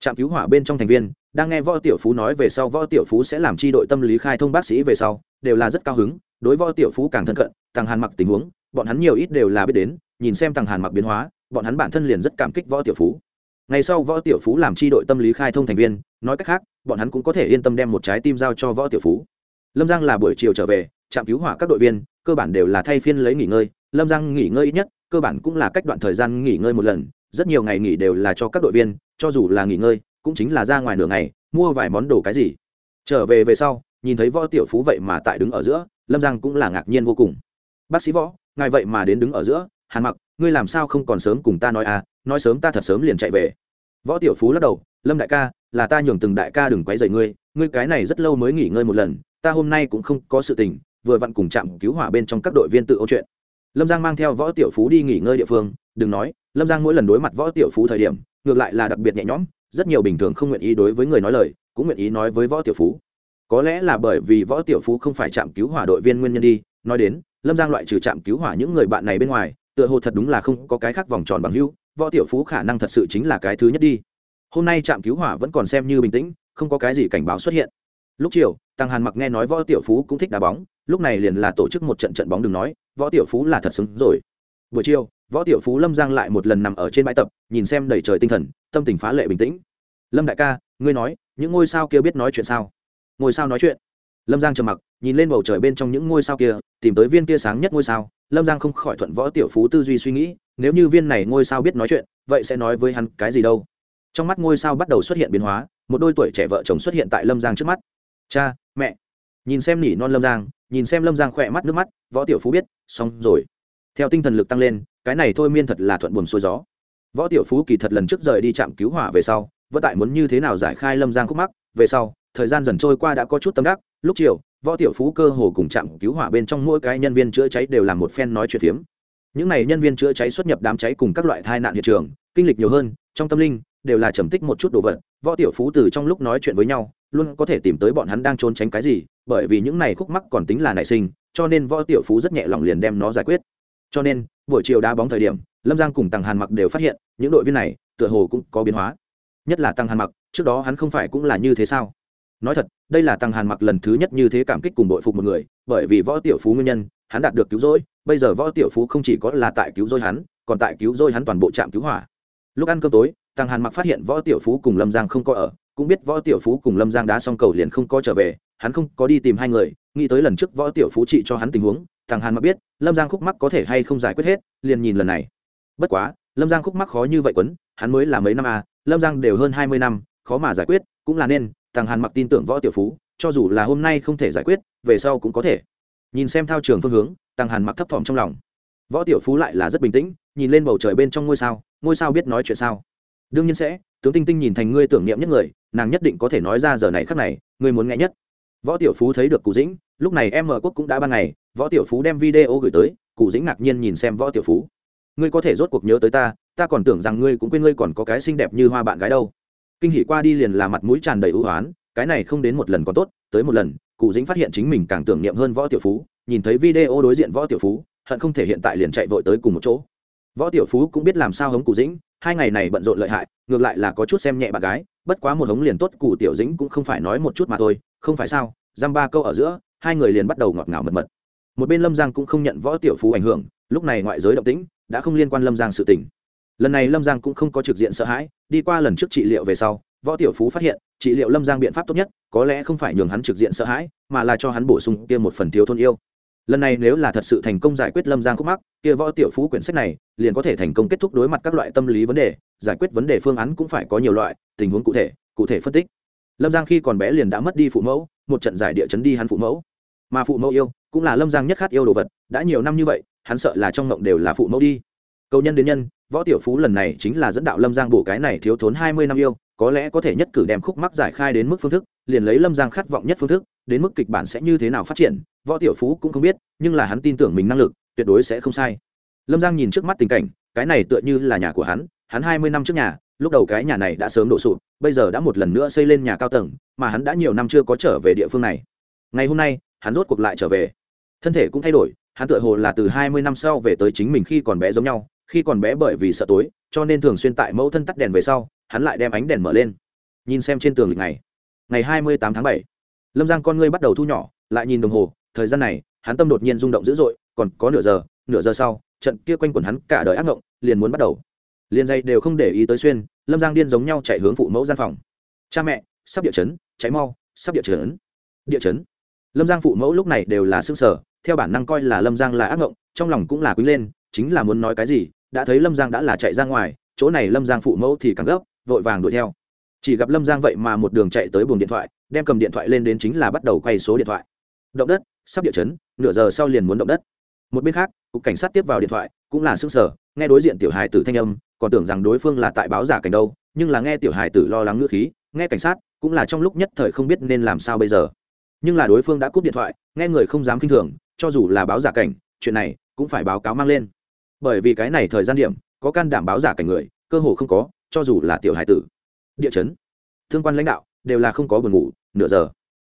Trạm cứu hỏa bên trong thành viên, đang nghe võ tiểu phú nói về sau võ tiểu phú sẽ làm chi đội tâm lý khai thông bác sĩ về sau, đều là rất cao hứng, đối võ tiểu phú càng thân cận càng hàn mặc tình huống, bọn hắn nhiều ít đều là biết đến, nhìn xem thằng hàn mặc biến hóa, bọn hắn bản thân liền rất cảm kích võ tiểu phú. Ngày sau võ tiểu phú làm chi đội tâm lý khai thông thành viên, nói cách khác, bọn hắn cũng có thể yên tâm đem một trái tim giao cho võ tiểu phú. Lâm giang là buổi chiều trở về, trạm cứu hỏa các đội viên, cơ bản đều là thay phiên lấy nghỉ ngơi, lâm giang nghỉ ngơi ít nhất, cơ bản cũng là cách đoạn thời gian nghỉ ngơi một lần rất nhiều ngày nghỉ đều là cho các đội viên, cho dù là nghỉ ngơi, cũng chính là ra ngoài nửa ngày, mua vài món đồ cái gì. Trở về về sau, nhìn thấy võ tiểu phú vậy mà tại đứng ở giữa, lâm giang cũng là ngạc nhiên vô cùng. Bác sĩ võ, ngài vậy mà đến đứng ở giữa, hàn mặc, ngươi làm sao không còn sớm cùng ta nói à nói sớm ta thật sớm liền chạy về. Võ tiểu phú lắc đầu, lâm đại ca, là ta nhường từng đại ca đừng quấy rầy ngươi ngươi cái này rất lâu mới nghỉ ngơi một lần, ta hôm nay cũng không có sự tình, vừa vặn cùng chạm cứu hỏa bên trong các đội viên tự ôn chuyện. Lâm giang mang theo võ tiểu phú đi nghỉ ngơi địa phương, đừng nói lâm giang mỗi lần đối mặt võ tiểu phú thời điểm ngược lại là đặc biệt nhẹ nhõm rất nhiều bình thường không nguyện ý đối với người nói lời cũng nguyện ý nói với võ tiểu phú. Có lẽ là bởi vì võ tiểu phú không phải trạm cứu hỏa đội viên nguyên nhân đi nói đến lâm giang loại trừ trạm cứu hỏa những người bạn này bên ngoài tựa hồ thật đúng là không có cái khác vòng tròn bằng hưu, võ tiểu phú khả năng thật sự chính là cái thứ nhất đi. Hôm nay trạm cứu hỏa vẫn còn xem như bình tĩnh không có cái gì cảnh báo xuất hiện. Lúc chiều tăng hàn mặc nghe nói võ tiểu phú cũng thích đá bóng lúc này liền là tổ chức một trận trận bóng đừng nói võ tiểu phú là thật xứng rồi. Buổi chiều võ tiểu phú lâm giang lại một lần nằm ở trên bãi tập, nhìn xem đầy trời tinh thần, tâm tình phá lệ bình tĩnh. Lâm đại ca, ngươi nói, những ngôi sao kia biết nói chuyện sao? Ngôi sao nói chuyện? Lâm giang trầm mặc, nhìn lên bầu trời bên trong những ngôi sao kia, tìm tới viên kia sáng nhất ngôi sao. Lâm giang không khỏi thuận võ tiểu phú tư duy suy nghĩ, nếu như viên này ngôi sao biết nói chuyện, vậy sẽ nói với hắn cái gì đâu? Trong mắt ngôi sao bắt đầu xuất hiện biến hóa, một đôi tuổi trẻ vợ chồng xuất hiện tại lâm giang trước mắt. Cha, mẹ. Nhìn xem nỉ non lâm giang, nhìn xem lâm giang khỏe mắt nước mắt, võ tiểu phú biết, xong rồi. Theo tinh thần lực tăng lên cái này thôi miên thật là thuận buồm xuôi gió. Võ tiểu phú kỳ thật lần trước rời đi trạm cứu hỏa về sau, vẫn tại muốn như thế nào giải khai lâm giang khúc mắc. Về sau, thời gian dần trôi qua đã có chút tâm đắc. Lúc chiều, võ tiểu phú cơ hồ cùng trạm cứu hỏa bên trong mỗi cái nhân viên chữa cháy đều là một phen nói chuyện phiếm. Những n à y nhân viên chữa cháy xuất nhập đám cháy cùng các loại tai nạn hiện trường, kinh lịch nhiều hơn, trong tâm linh đều là trầm tích một chút đồ vật. Võ tiểu phú từ trong lúc nói chuyện với nhau, luôn có thể tìm tới bọn hắn đang trốn tránh cái gì, bởi vì những này khúc mắc còn tính là nảy sinh, cho nên võ tiểu phú rất nhẹ lòng liền đem nó giải quyết cho nên, buổi chiều đá bóng thời điểm, lâm giang cùng tàng hàn mặc đều phát hiện, những đội viên này, tựa hồ cũng có biến hóa. Nhất là tăng hàn mặc, trước đó hắn không phải cũng là như thế sao? Nói thật, đây là tăng hàn mặc lần thứ nhất như thế cảm kích cùng đội phục một người, bởi vì võ tiểu phú nguyên nhân, hắn đạt được cứu rỗi, bây giờ võ tiểu phú không chỉ có là tại cứu rỗi hắn, còn tại cứu rỗi hắn toàn bộ trạm cứu hỏa. Lúc ăn cơm tối tăng hàn mặc phát hiện võ tiểu phú cùng lâm giang không có ở, cũng biết võ tiểu phú cùng lâm giang đá xong cầu liền không có trở về, hắn không có đi tìm hai người, nghĩ tới lần trước võ tiểu phú trị cho hắn tình huống Tăng hàn mặc biết lâm giang khúc mắc có thể hay không giải quyết hết, liền nhìn lần này. Bất quá, lâm giang khúc mắc khó như vậy quấn, hắn mới là mấy năm à lâm giang đều hơn hai mươi năm, khó mà giải quyết, cũng là nên, thằng hàn mặc tin tưởng võ tiểu phú, cho dù là hôm nay không thể giải quyết, về sau cũng có thể. Nhìn xem thao trường phương hướng, thằng hàn mặc thấp thỏm trong lòng. Võ tiểu phú lại là rất bình tĩnh, nhìn lên bầu trời bên trong ngôi sao ngôi sao biết nói chuyện sao. Đương nhiên sẽ, tướng tinh tinh nhìn thành ngươi tưởng niệm nhất người, nàng nhất định có thể nói ra giờ này khắc này, ngươi muốn nghe nhất võ tiểu phú thấy được cụ dĩnh, lúc này em mở quốc cũng đã ban ngày, võ tiểu phú đem video gửi tới cụ dĩnh ngạc nhiên nhìn xem võ tiểu phú. Ngươi có thể rốt cuộc nhớ tới ta ta còn tưởng rằng ngươi cũng quên ngươi còn có cái xinh đẹp như hoa bạn gái đâu. Kinh hỉ qua đi liền là mặt mũi tràn đầy ưu hoán cái này không đến một lần còn tốt, tới một lần cụ dĩnh phát hiện chính mình càng tưởng niệm hơn võ tiểu phú, nhìn thấy video đối diện võ tiểu phú, hận không thể hiện tại liền chạy vội tới cùng một chỗ. Võ tiểu phú cũng biết làm sao hống cụ dĩnh, hai ngày này bận rộn lợi hại, ngược lại là có chút xem nhẹ bạn gái, bất quá một hống liền tốt cụ tiểu dĩnh cũng không phải nói một chút mà thôi không phải sao, giam ba câu ở giữa, hai người liền bắt đầu ngọt ngào mật mật. Một bên lâm giang cũng không nhận võ tiểu phú ảnh hưởng, lúc này ngoại giới động tĩnh, đã không liên quan lâm giang sự tỉnh lần này lâm giang cũng không có trực diện sợ hãi, đi qua lần trước trị liệu về sau, võ tiểu phú phát hiện, trị liệu lâm giang biện pháp tốt nhất, có lẽ không phải nhường hắn trực diện sợ hãi, mà là cho hắn bổ sung kia một phần thiếu thôn yêu. Lần này nếu là thật sự thành công giải quyết lâm giang khúc mắc, kia võ tiểu phú quyển sách này, liền có thể thành công kết thúc đối mặt các loại tâm lý vấn đề, giải quyết vấn đề phương án cũng phải có nhiều loại, tình huống cụ thể cụ thể phân tích lâm giang khi còn bé liền đã mất đi phụ mẫu, một trận giải địa chấn đi hắn phụ mẫu. Mà phụ mẫu yêu, cũng là lâm giang nhất khát yêu đồ vật, đã nhiều năm như vậy, hắn sợ là trong ngộng đều là phụ mẫu đi. Cầu nhân đến nhân, võ tiểu phú lần này chính là dẫn đạo lâm giang bổ cái này thiếu thốn hai mươi năm yêu, có lẽ có thể nhất cử đem khúc mắc giải khai đến mức phương thức, liền lấy lâm giang khát vọng nhất phương thức, đến mức kịch bản sẽ như thế nào phát triển, võ tiểu phú cũng không biết, nhưng là hắn tin tưởng mình năng lực, tuyệt đối sẽ không sai. Lâm giang nhìn trước mắt tình cảnh, cái này tựa như là nhà của hắn hắn hai mươi năm trước nhà lúc đầu cái nhà này đã sớm đổ sụp bây giờ đã một lần nữa xây lên nhà cao tầng mà hắn đã nhiều năm chưa có trở về địa phương này. Ngày hôm nay hắn rốt cuộc lại trở về. Thân thể cũng thay đổi hắn tựa hồ là từ hai mươi năm sau về tới chính mình khi còn bé giống nhau khi còn bé bởi vì sợ tối cho nên thường xuyên tại mẫu thân tắt đèn về sau hắn lại đem ánh đèn mở lên. Nhìn xem trên tường lịch này ngày hai mươi tám tháng bảy lâm giang con ngươi bắt đầu thu nhỏ lại nhìn đồng hồ thời gian này hắn tâm đột nhiên rung động dữ dội còn có nửa giờ nửa giờ sau trận kia quanh quẩn hắn cả đời ác ngộng, liền muốn bắt đầu liền dây đều không để ý tới xuyên, lâm giang điên giống nhau chạy hướng phụ mẫu gian phòng. Cha mẹ, sắp địa chấn cháy mau, sắp địa chấn. Địa chấn. Lâm giang phụ mẫu lúc này đều là xương sở theo bản năng coi là lâm giang là ác ngộng, trong lòng cũng là quý lên, chính là muốn nói cái gì, đã thấy lâm giang đã là chạy ra ngoài, chỗ này lâm giang phụ mẫu thì càng gấp, vội vàng đuổi theo. Chỉ gặp lâm giang vậy mà một đường chạy tới buồng điện thoại, đem cầm điện thoại lên đến chính là bắt đầu quay số điện thoại. Động đất, sắp địa chấn, nửa giờ sau liền muốn động đất. Một bên khác, cục cảnh sát tiếp vào điện thoại, cũng là xương sở nghe đối diện tiểu hài tử thanh âm còn tưởng rằng đối phương là tại báo giả cảnh đâu, nhưng là nghe tiểu hài tử lo lắng ngữ khí, nghe cảnh sát, cũng là trong lúc nhất thời không biết nên làm sao bây giờ. Nhưng là đối phương đã cúp điện thoại, nghe người không dám k i n h thường, cho dù là báo giả cảnh, chuyện này cũng phải báo cáo mang lên. Bởi vì cái này thời gian điểm, có can đảm báo giả cảnh người, cơ hồ không có, cho dù là tiểu hải tử. Địa chấn, thương quan lãnh đạo, đều là không có buồn ngủ, nửa giờ.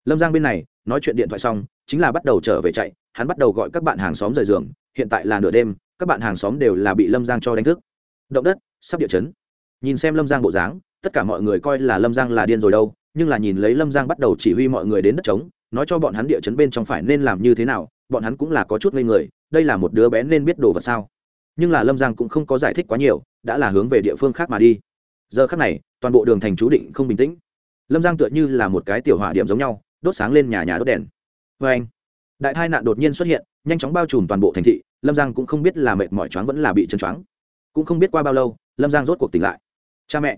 Lâm giang bên này, nói chuyện điện thoại xong, chính là bắt đầu trở về chạy, hắn bắt đầu gọi các bạn hàng xóm rời giường, hiện tại là nửa đêm, các bạn hàng xóm đều là bị lâm giang cho đánh thức động đất, sắp địa chấn. Nhìn xem lâm giang bộ dáng, tất cả mọi người coi là lâm giang là điên rồi đâu, nhưng là nhìn lấy lâm giang bắt đầu chỉ huy mọi người đến đất trống, nói cho bọn hắn địa chấn bên trong phải nên làm như thế nào, bọn hắn cũng là có chút ngây người, đây là một đứa bé nên biết đồ vật sao. Nhưng là lâm giang cũng không có giải thích quá nhiều, đã là hướng về địa phương khác mà đi. Giờ khác này, toàn bộ đường thành chú định không bình tĩnh. Lâm giang tựa như là một cái tiểu hỏa điểm giống nhau, đốt sáng lên nhà nhà đốt đèn. Vê anh, đại tai nạn đột nhiên xuất hiện, nhanh chóng bao trùm toàn bộ thành thị, lâm giang cũng không biết là mệt mỏi choáng vẫn là bị chân choáng cũng không biết qua bao lâu, lâm giang rốt cuộc tỉnh lại. Cha mẹ.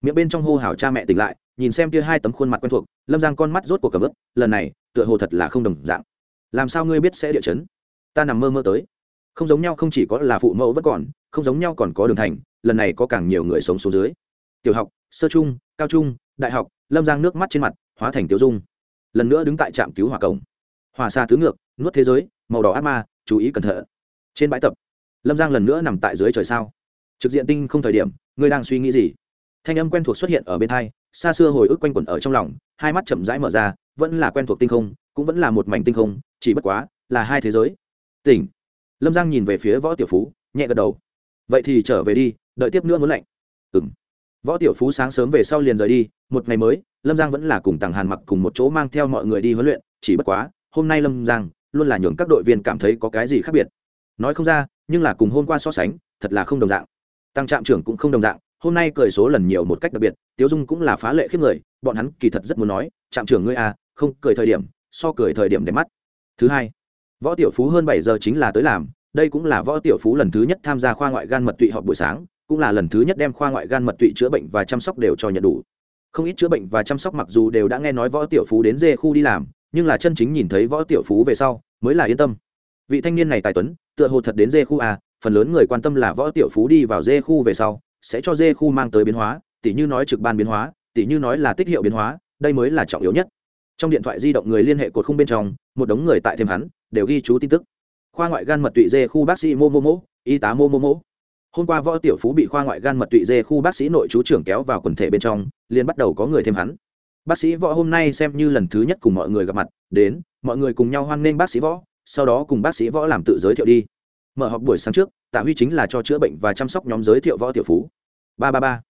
Miệng bên trong hô hào cha mẹ tỉnh lại, nhìn xem kia hai tấm khuôn mặt quen thuộc, lâm giang con mắt rốt cuộc cầm ướp lần này, tựa hồ thật là không đồng dạng. Làm sao ngươi biết sẽ địa chấn? Ta nằm mơ mơ tới. Không giống nhau không chỉ có là phụ mẫu vẫn còn, không giống nhau còn có đường thành, lần này có càng nhiều người sống số dưới. Tiểu học, sơ trung, cao trung, đại học, lâm giang nước mắt trên mặt, hóa thành tiêu dung. Lần nữa đứng tại trạm cứu hỏa cổng. Hòa xa tứ ngược, nuốt thế giới, màu đỏ ác ma, chú ý cẩn thận. Trên bãi tập, lâm giang lần nữa nằm tại dưới trời sao? Trực diện tinh không thời điểm, ngươi đang suy nghĩ gì? Thanh âm quen thuộc xuất hiện ở bên thai xa xưa hồi ức quanh quẩn ở trong lòng, hai mắt chậm rãi mở ra, vẫn là quen thuộc tinh không, cũng vẫn là một mảnh tinh không, chỉ bất quá là hai thế giới. Tỉnh. Lâm giang nhìn về phía võ tiểu phú, nhẹ gật đầu. Vậy thì trở về đi, đợi tiếp nữa muốn lạnh. Ừng võ tiểu phú sáng sớm về sau liền rời đi, một ngày mới, lâm giang vẫn là cùng tàng hàn mặc cùng một chỗ mang theo mọi người đi huấn luyện, chỉ bất quá, hôm nay lâm giang luôn là nhường các đội viên cảm thấy có cái gì khác biệt. Nói không ra, nhưng là cùng hôm qua so sánh, thật là không đồng dạng tăng trạm trưởng cũng không đồng dạng, hôm nay cười số lần nhiều một cách đặc biệt, tiếu dung cũng là phá lệ khiếp người, bọn hắn kỳ thật rất muốn nói, trạm trưởng ngươi à không, cười thời điểm, so cười thời điểm đẹp mắt thứ hai, võ tiểu phú hơn bảy giờ chính là tới làm, đây cũng là võ tiểu phú lần thứ nhất tham gia khoa ngoại gan mật tụy họp buổi sáng, cũng là lần thứ nhất đem khoa ngoại gan mật tụy chữa bệnh và chăm sóc đều cho nhận đủ không ít chữa bệnh và chăm sóc mặc dù đều đã nghe nói võ tiểu phú đến dê khu đi làm, nhưng là chân chính nhìn thấy võ tiểu phú về sau, mới là yên tâm vị thanh niên này tài tuấn, tựa hồ thật đến dê khu à phần lớn người quan tâm là võ tiểu phú đi vào dê khu về sau, sẽ cho dê khu mang tới biến hóa, tỉ như nói trực ban biến hóa, tỉ như nói là tích hiệu biến hóa, đây mới là trọng yếu nhất. Trong điện thoại di động người liên hệ cột khung bên trong, một đống người tại thêm hắn, đều ghi chú tin tức. Khoa ngoại gan mật tụy dê khu bác sĩ mô mô mô, y tá mô mô mô. Hôm qua võ tiểu phú bị khoa ngoại gan mật tụy dê khu bác sĩ nội chú trưởng kéo vào quần thể bên trong, liền bắt đầu có người thêm hắn. Bác sĩ võ hôm nay xem như lần thứ nhất cùng mọi người gặp mặt, đến, mọi người cùng nhau hoan nghênh bác sĩ võ, sau đó cùng bác sĩ võ làm tự giới thiệu đi mở họp buổi sáng trước, tạ huy chính là cho chữa bệnh và chăm sóc nhóm giới thiệu võ tiểu phú. Ba ba ba.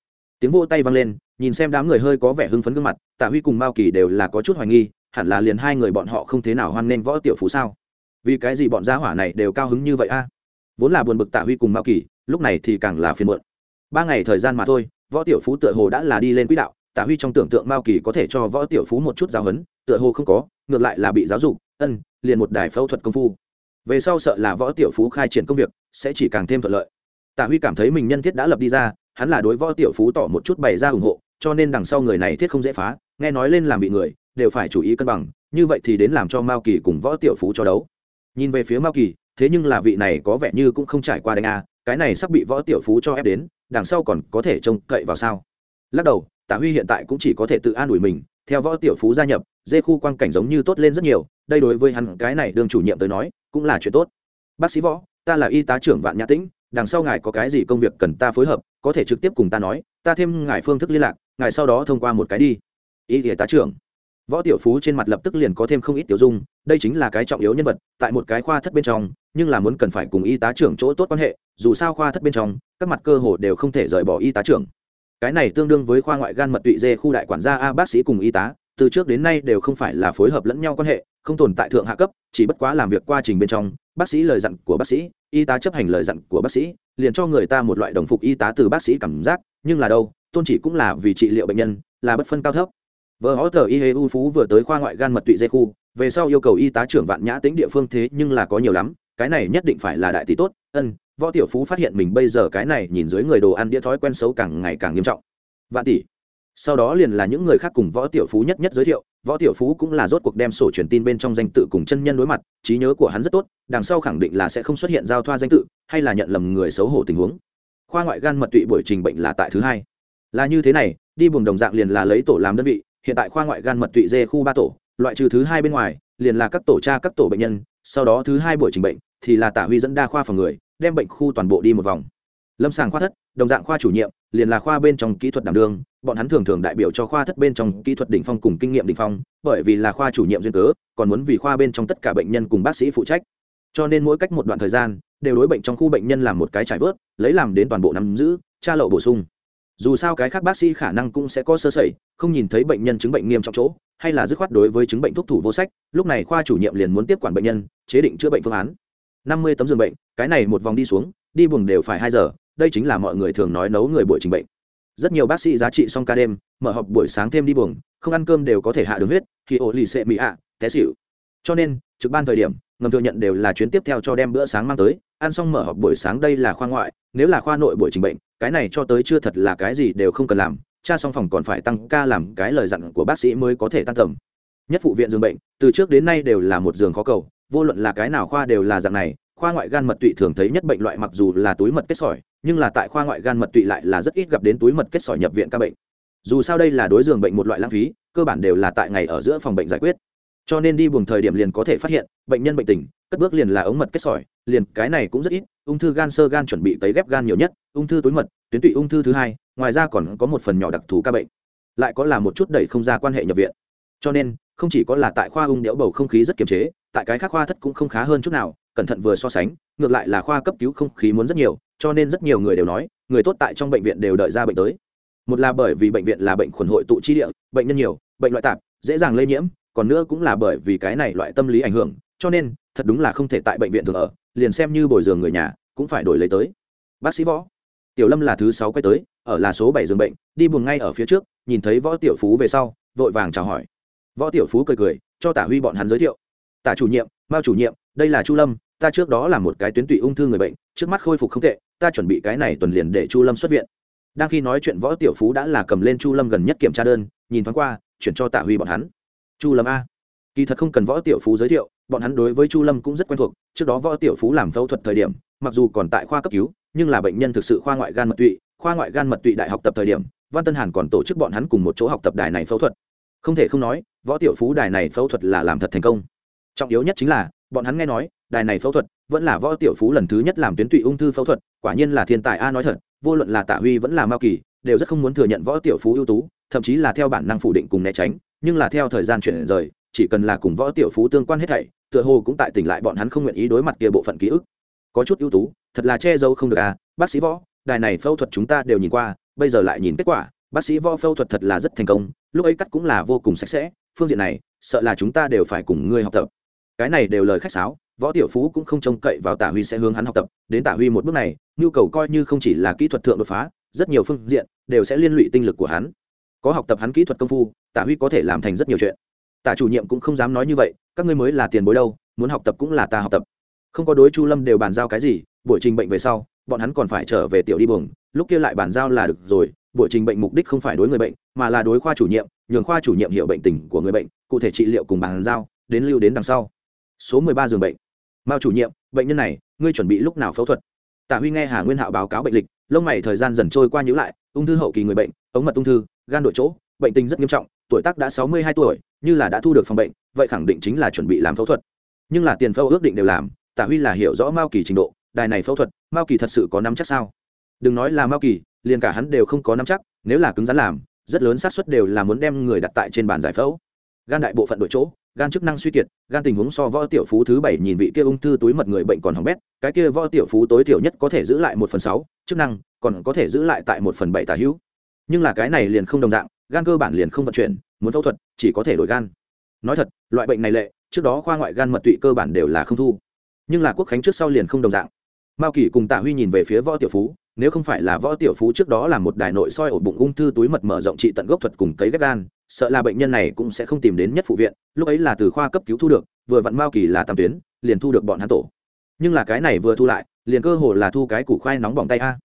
Tiếng vô tay vang lên, nhìn xem đám người hơi có vẻ hưng phấn gương mặt, tạ huy cùng mao kỳ đều là có chút hoài nghi, hẳn là liền hai người bọn họ không thế nào hoan nghênh võ tiểu phú sao? Vì cái gì bọn gia hỏa này đều cao hứng như vậy a? Vốn là buồn bực tạ huy cùng mao kỳ, lúc này thì càng là phiền muộn. Ba ngày thời gian mà thôi, võ tiểu phú tựa hồ đã là đi lên quỹ đạo, tạ huy trong tưởng tượng mao kỳ có thể cho võ tiểu phú một chút giáo huấn, tựa hồ không có, ngược lại là bị giáo dục, ân, liền một đài phẫu thuật công phu về sau sợ là võ tiểu phú khai triển công việc, sẽ chỉ càng thêm thuận lợi. Tạ huy cảm thấy mình nhân thiết đã lập đi ra, hắn là đối võ tiểu phú tỏ một chút bày ra ủng hộ, cho nên đằng sau người này thiết không dễ phá, nghe nói lên làm bị người, đều phải chú ý cân bằng, như vậy thì đến làm cho mao kỳ cùng võ tiểu phú cho đấu. Nhìn về phía mao kỳ, thế nhưng là vị này có vẻ như cũng không trải qua đánh a, cái này sắp bị võ tiểu phú cho ép đến, đằng sau còn có thể trông cậy vào sao? Lắc đầu, tạ huy hiện tại cũng chỉ có thể tự an ủi mình, theo võ tiểu phú gia nhập, dê khu quang cảnh giống như tốt lên rất nhiều đây đối với hắn cái này đương chủ nhiệm tới nói, cũng là chuyện tốt. Bác sĩ võ, ta là y tá trưởng vạn nhã tĩnh, đằng sau ngài có cái gì công việc cần ta phối hợp, có thể trực tiếp cùng ta nói, ta thêm ngài phương thức liên lạc, ngài sau đó thông qua một cái đi. Y tá trưởng. Võ tiểu phú trên mặt lập tức liền có thêm không ít tiểu dung, đây chính là cái trọng yếu nhân vật, tại một cái khoa thất bên trong, nhưng là muốn cần phải cùng y tá trưởng chỗ tốt quan hệ, dù sao khoa thất bên trong, các mặt cơ hồ đều không thể rời bỏ y tá trưởng. Cái này tương đương với khoa ngoại gan mật tụy dê khu đại quản gia a bác sĩ cùng y tá từ trước đến nay đều không phải là phối hợp lẫn nhau quan hệ, không tồn tại thượng hạ cấp, chỉ bất quá làm việc quá trình bên trong, bác sĩ lời dặn của bác sĩ, y tá chấp hành lời dặn của bác sĩ, liền cho người ta một loại đồng phục y tá từ bác sĩ cảm giác, nhưng là đâu, tôn chỉ cũng là vì trị liệu bệnh nhân, là bất phân cao thấp. Vợ hó thờ y hê u phú vừa tới khoa ngoại gan mật tụy dây khu, về sau yêu cầu y tá trưởng vạn nhã tính địa phương thế nhưng là có nhiều lắm, cái này nhất định phải là đại tỷ tốt, ân, võ tiểu phú phát hiện mình bây giờ cái này nhìn dưới người đồ ăn đĩa thói quen xấu càng ngày càng nghiêm trọng. Vạn tỷ sau đó liền là những người khác cùng võ tiểu phú nhất nhất giới thiệu, võ tiểu phú cũng là rốt cuộc đem sổ truyền tin bên trong danh tự cùng chân nhân đối mặt, trí nhớ của hắn rất tốt, đằng sau khẳng định là sẽ không xuất hiện giao thoa danh tự, hay là nhận lầm người xấu hổ tình huống. Khoa ngoại gan mật tụy buổi trình bệnh là tại thứ hai. Là như thế này, đi buồng đồng dạng liền là lấy tổ làm đơn vị, hiện tại khoa ngoại gan mật tụy dê khu ba tổ, loại trừ thứ hai bên ngoài, liền là các tổ tra các tổ bệnh nhân, sau đó thứ hai buổi trình bệnh thì là tả huy dẫn đa khoa phòng người, đem bệnh khu toàn bộ đi một vòng. Lâm sàng khoa thất đồng dạng khoa chủ nhiệm, liền là khoa bên trong kỹ thuật đảm đương, bọn hắn thường thường đại biểu cho khoa thất bên trong kỹ thuật đỉnh phong cùng kinh nghiệm đỉnh phong, bởi vì là khoa chủ nhiệm duyên cớ, còn muốn vì khoa bên trong tất cả bệnh nhân cùng bác sĩ phụ trách. Cho nên mỗi cách một đoạn thời gian, đều đối bệnh trong khu bệnh nhân làm một cái trải vớt, lấy làm đến toàn bộ nắm giữ, tra lậu bổ sung. Dù sao cái khác bác sĩ khả năng cũng sẽ có sơ sẩy, không nhìn thấy bệnh nhân chứng bệnh nghiêm trọng chỗ, hay là dứt khoát đối với chứng bệnh thuốc thủ vô sách, lúc này khoa chủ nhiệm liền muốn tiếp quản bệnh nhân, chế định chữa bệnh phương án. Năm mươi tấm giường bệnh, cái này một vòng đi xuống, đi buồng đều phải hai giờ đây chính là mọi người thường nói nấu người buổi trình bệnh. Rất nhiều bác sĩ giá trị xong ca đêm, mở họp buổi sáng thêm đi buồng, không ăn cơm đều có thể hạ đường huyết khi ổ lì xệ mỹ ạ, té xỉu. Cho nên, trực ban thời điểm, ngầm thừa nhận đều là chuyến tiếp theo cho đem bữa sáng mang tới, ăn xong mở họp buổi sáng đây là khoa ngoại, nếu là khoa nội buổi trình bệnh, cái này cho tới chưa thật là cái gì đều không cần làm cha xong phòng còn phải tăng ca làm cái lời dặn của bác sĩ mới có thể tăng tầm. Nhất phụ viện giường bệnh, từ trước đến nay đều là một giường khó cầu, vô luận là cái nào khoa đều là dạng này, khoa ngoại gan mật tụy thường thấy nhất bệnh loại mặc dù là túi mật kết sỏi nhưng là tại khoa ngoại gan mật tụy lại là rất ít gặp đến túi mật kết sỏi nhập viện ca bệnh. Dù sao đây là đối giường bệnh một loại lãng phí, cơ bản đều là tại ngày ở giữa phòng bệnh giải quyết. Cho nên đi buồng thời điểm liền có thể phát hiện, bệnh nhân bệnh tình, cất bước liền là ống mật kết sỏi, liền cái này cũng rất ít, ung thư gan sơ gan chuẩn bị tấy ghép gan nhiều nhất, ung thư túi mật, tuyến tụy ung thư thứ hai, ngoài ra còn có một phần nhỏ đặc thù ca bệnh. Lại có là một chút đẩy không ra quan hệ nhập viện. Cho nên không chỉ có là tại khoa ung đẽo bầu không khí rất kiềm chế, tại cái khác khoa thất cũng không khá hơn chút nào, cẩn thận vừa so sánh, ngược lại là khoa cấp cứu không khí muốn rất nhiều, cho nên rất nhiều người đều nói, người tốt tại trong bệnh viện đều đợi ra bệnh tới. Một là bởi vì bệnh viện là bệnh khuẩn hội tụ chi địa, bệnh nhân nhiều, bệnh loại tạp, dễ dàng lây nhiễm, còn nữa cũng là bởi vì cái này loại tâm lý ảnh hưởng, cho nên, thật đúng là không thể tại bệnh viện thường ở, liền xem như bồi giường người nhà, cũng phải đổi lấy tới. Bác sĩ võ, tiểu lâm là thứ sáu quay tới, ở là số bảy giường bệnh, đi buồng ngay ở phía trước, nhìn thấy võ tiểu phú về sau, vội vàng chào hỏi võ tiểu phú cười cười, cho tả huy bọn hắn giới thiệu. Tả chủ nhiệm, mao chủ nhiệm, đây là chu lâm, ta trước đó là một cái tuyến tụy ung thư người bệnh, trước mắt khôi phục không tệ, ta chuẩn bị cái này tuần liền để chu lâm xuất viện. Đang khi nói chuyện võ tiểu phú đã là cầm lên chu lâm gần nhất kiểm tra đơn, nhìn thoáng qua, chuyển cho tạ huy bọn hắn. Chu lâm a. Kỳ thật không cần võ tiểu phú giới thiệu, bọn hắn đối với chu lâm cũng rất quen thuộc, trước đó võ tiểu phú làm phẫu thuật thời điểm, mặc dù còn tại khoa cấp cứu, nhưng là bệnh nhân thực sự khoa ngoại gan mật tụy, khoa ngoại gan mật tụy đại học tập thời điểm, văn tân hàn còn tổ chức bọn hắn cùng một chỗ học tập đài này phẫu thuật không thể không nói, võ tiểu phú đài này phẫu thuật là làm thật thành công. Trọng yếu nhất chính là, bọn hắn nghe nói, đài này phẫu thuật vẫn là võ tiểu phú lần thứ nhất làm tuyến tụy ung thư phẫu thuật, quả nhiên là thiên tài a nói thật, vô luận là tạ huy vẫn là mao kỳ, đều rất không muốn thừa nhận võ tiểu phú ưu tú, thậm chí là theo bản năng phủ định cùng né tránh, nhưng là theo thời gian chuyển rời, chỉ cần là cùng võ tiểu phú tương quan hết thảy, tựa hồ cũng tại tỉnh lại bọn hắn không nguyện ý đối mặt kia bộ phận ký ức. Có chút ưu tú, thật là che giấu không được à bác sĩ võ, đài này phẫu thuật chúng ta đều nhìn qua, bây giờ lại nhìn kết quả bác sĩ võ phẫu thuật thật là rất thành công, lúc ấy cắt cũng là vô cùng sạch sẽ, phương diện này, sợ là chúng ta đều phải cùng ngươi học tập. Cái này đều lời khách sáo, võ tiểu phú cũng không trông cậy vào tả huy sẽ hướng hắn học tập, đến tả huy một bước này, nhu cầu coi như không chỉ là kỹ thuật thượng đột phá, rất nhiều phương diện đều sẽ liên lụy tinh lực của hắn. Có học tập hắn kỹ thuật công phu, tả huy có thể làm thành rất nhiều chuyện. Tả chủ nhiệm cũng không dám nói như vậy, các ngươi mới là tiền bối đâu, muốn học tập cũng là ta học tập. Không có đối chu lâm đều bàn giao cái gì, buổi trình bệnh về sau, bọn hắn còn phải trở về tiểu đi buồng, lúc kia lại bàn giao là được rồi buổi trình bệnh mục đích không phải đối người bệnh, mà là đối khoa chủ nhiệm, nhường khoa chủ nhiệm hiểu bệnh tình của người bệnh, cụ thể trị liệu cùng bàn giao, đến lưu đến đằng sau. Số mười ba giường bệnh. Mao chủ nhiệm, bệnh nhân này, ngươi chuẩn bị lúc nào phẫu thuật? Tả huy nghe hà nguyên hạo báo cáo bệnh lịch, lông mày thời gian dần trôi qua nhíu lại, ung thư hậu kỳ người bệnh, ống mật ung thư, gan đổi chỗ, bệnh tình rất nghiêm trọng, tuổi tác đã sáu mươi hai tuổi, như là đã thu được phòng bệnh, vậy khẳng định chính là chuẩn bị làm phẫu thuật. Nhưng là tiền phẫu ước định đều làm, tả huy là hiểu rõ mao kỳ trình độ, đài này phẫu thuật, mao kỳ thật sự có nắm chắc sao? Đừng nói là mao kỳ liền cả hắn đều không có nắm chắc, nếu là cứng rắn làm, rất lớn xác suất đều là muốn đem người đặt tại trên bàn giải phẫu. Gan đại bộ phận đội chỗ, gan chức năng suy kiệt, gan tình huống so võ tiểu phú thứ bảy nhìn vị kia ung thư túi mật người bệnh còn hỏng bét, cái kia võ tiểu phú tối thiểu nhất có thể giữ lại một phần sáu chức năng, còn có thể giữ lại tại một phần bảy tả hữu. Nhưng là cái này liền không đồng dạng, gan cơ bản liền không vận chuyển, muốn phẫu thuật chỉ có thể đổi gan. Nói thật, loại bệnh này lệ, trước đó khoa ngoại gan mật tụy cơ bản đều là không thu. Nhưng là quốc khánh trước sau liền không đồng dạng. Mao kỳ cùng tạ huy nhìn về phía võ tiểu phú nếu không phải là võ tiểu phú trước đó là một đài nội soi ổ bụng ung thư túi mật mở rộng trị tận gốc thuật cùng cấy ghép gan, sợ là bệnh nhân này cũng sẽ không tìm đến nhất phụ viện, lúc ấy là từ khoa cấp cứu thu được, vừa vặn mao kỳ là tam tuyến, liền thu được bọn hắn tổ. Nhưng là cái này vừa thu lại, liền cơ hồ là thu cái củ khoai nóng bỏng tay a.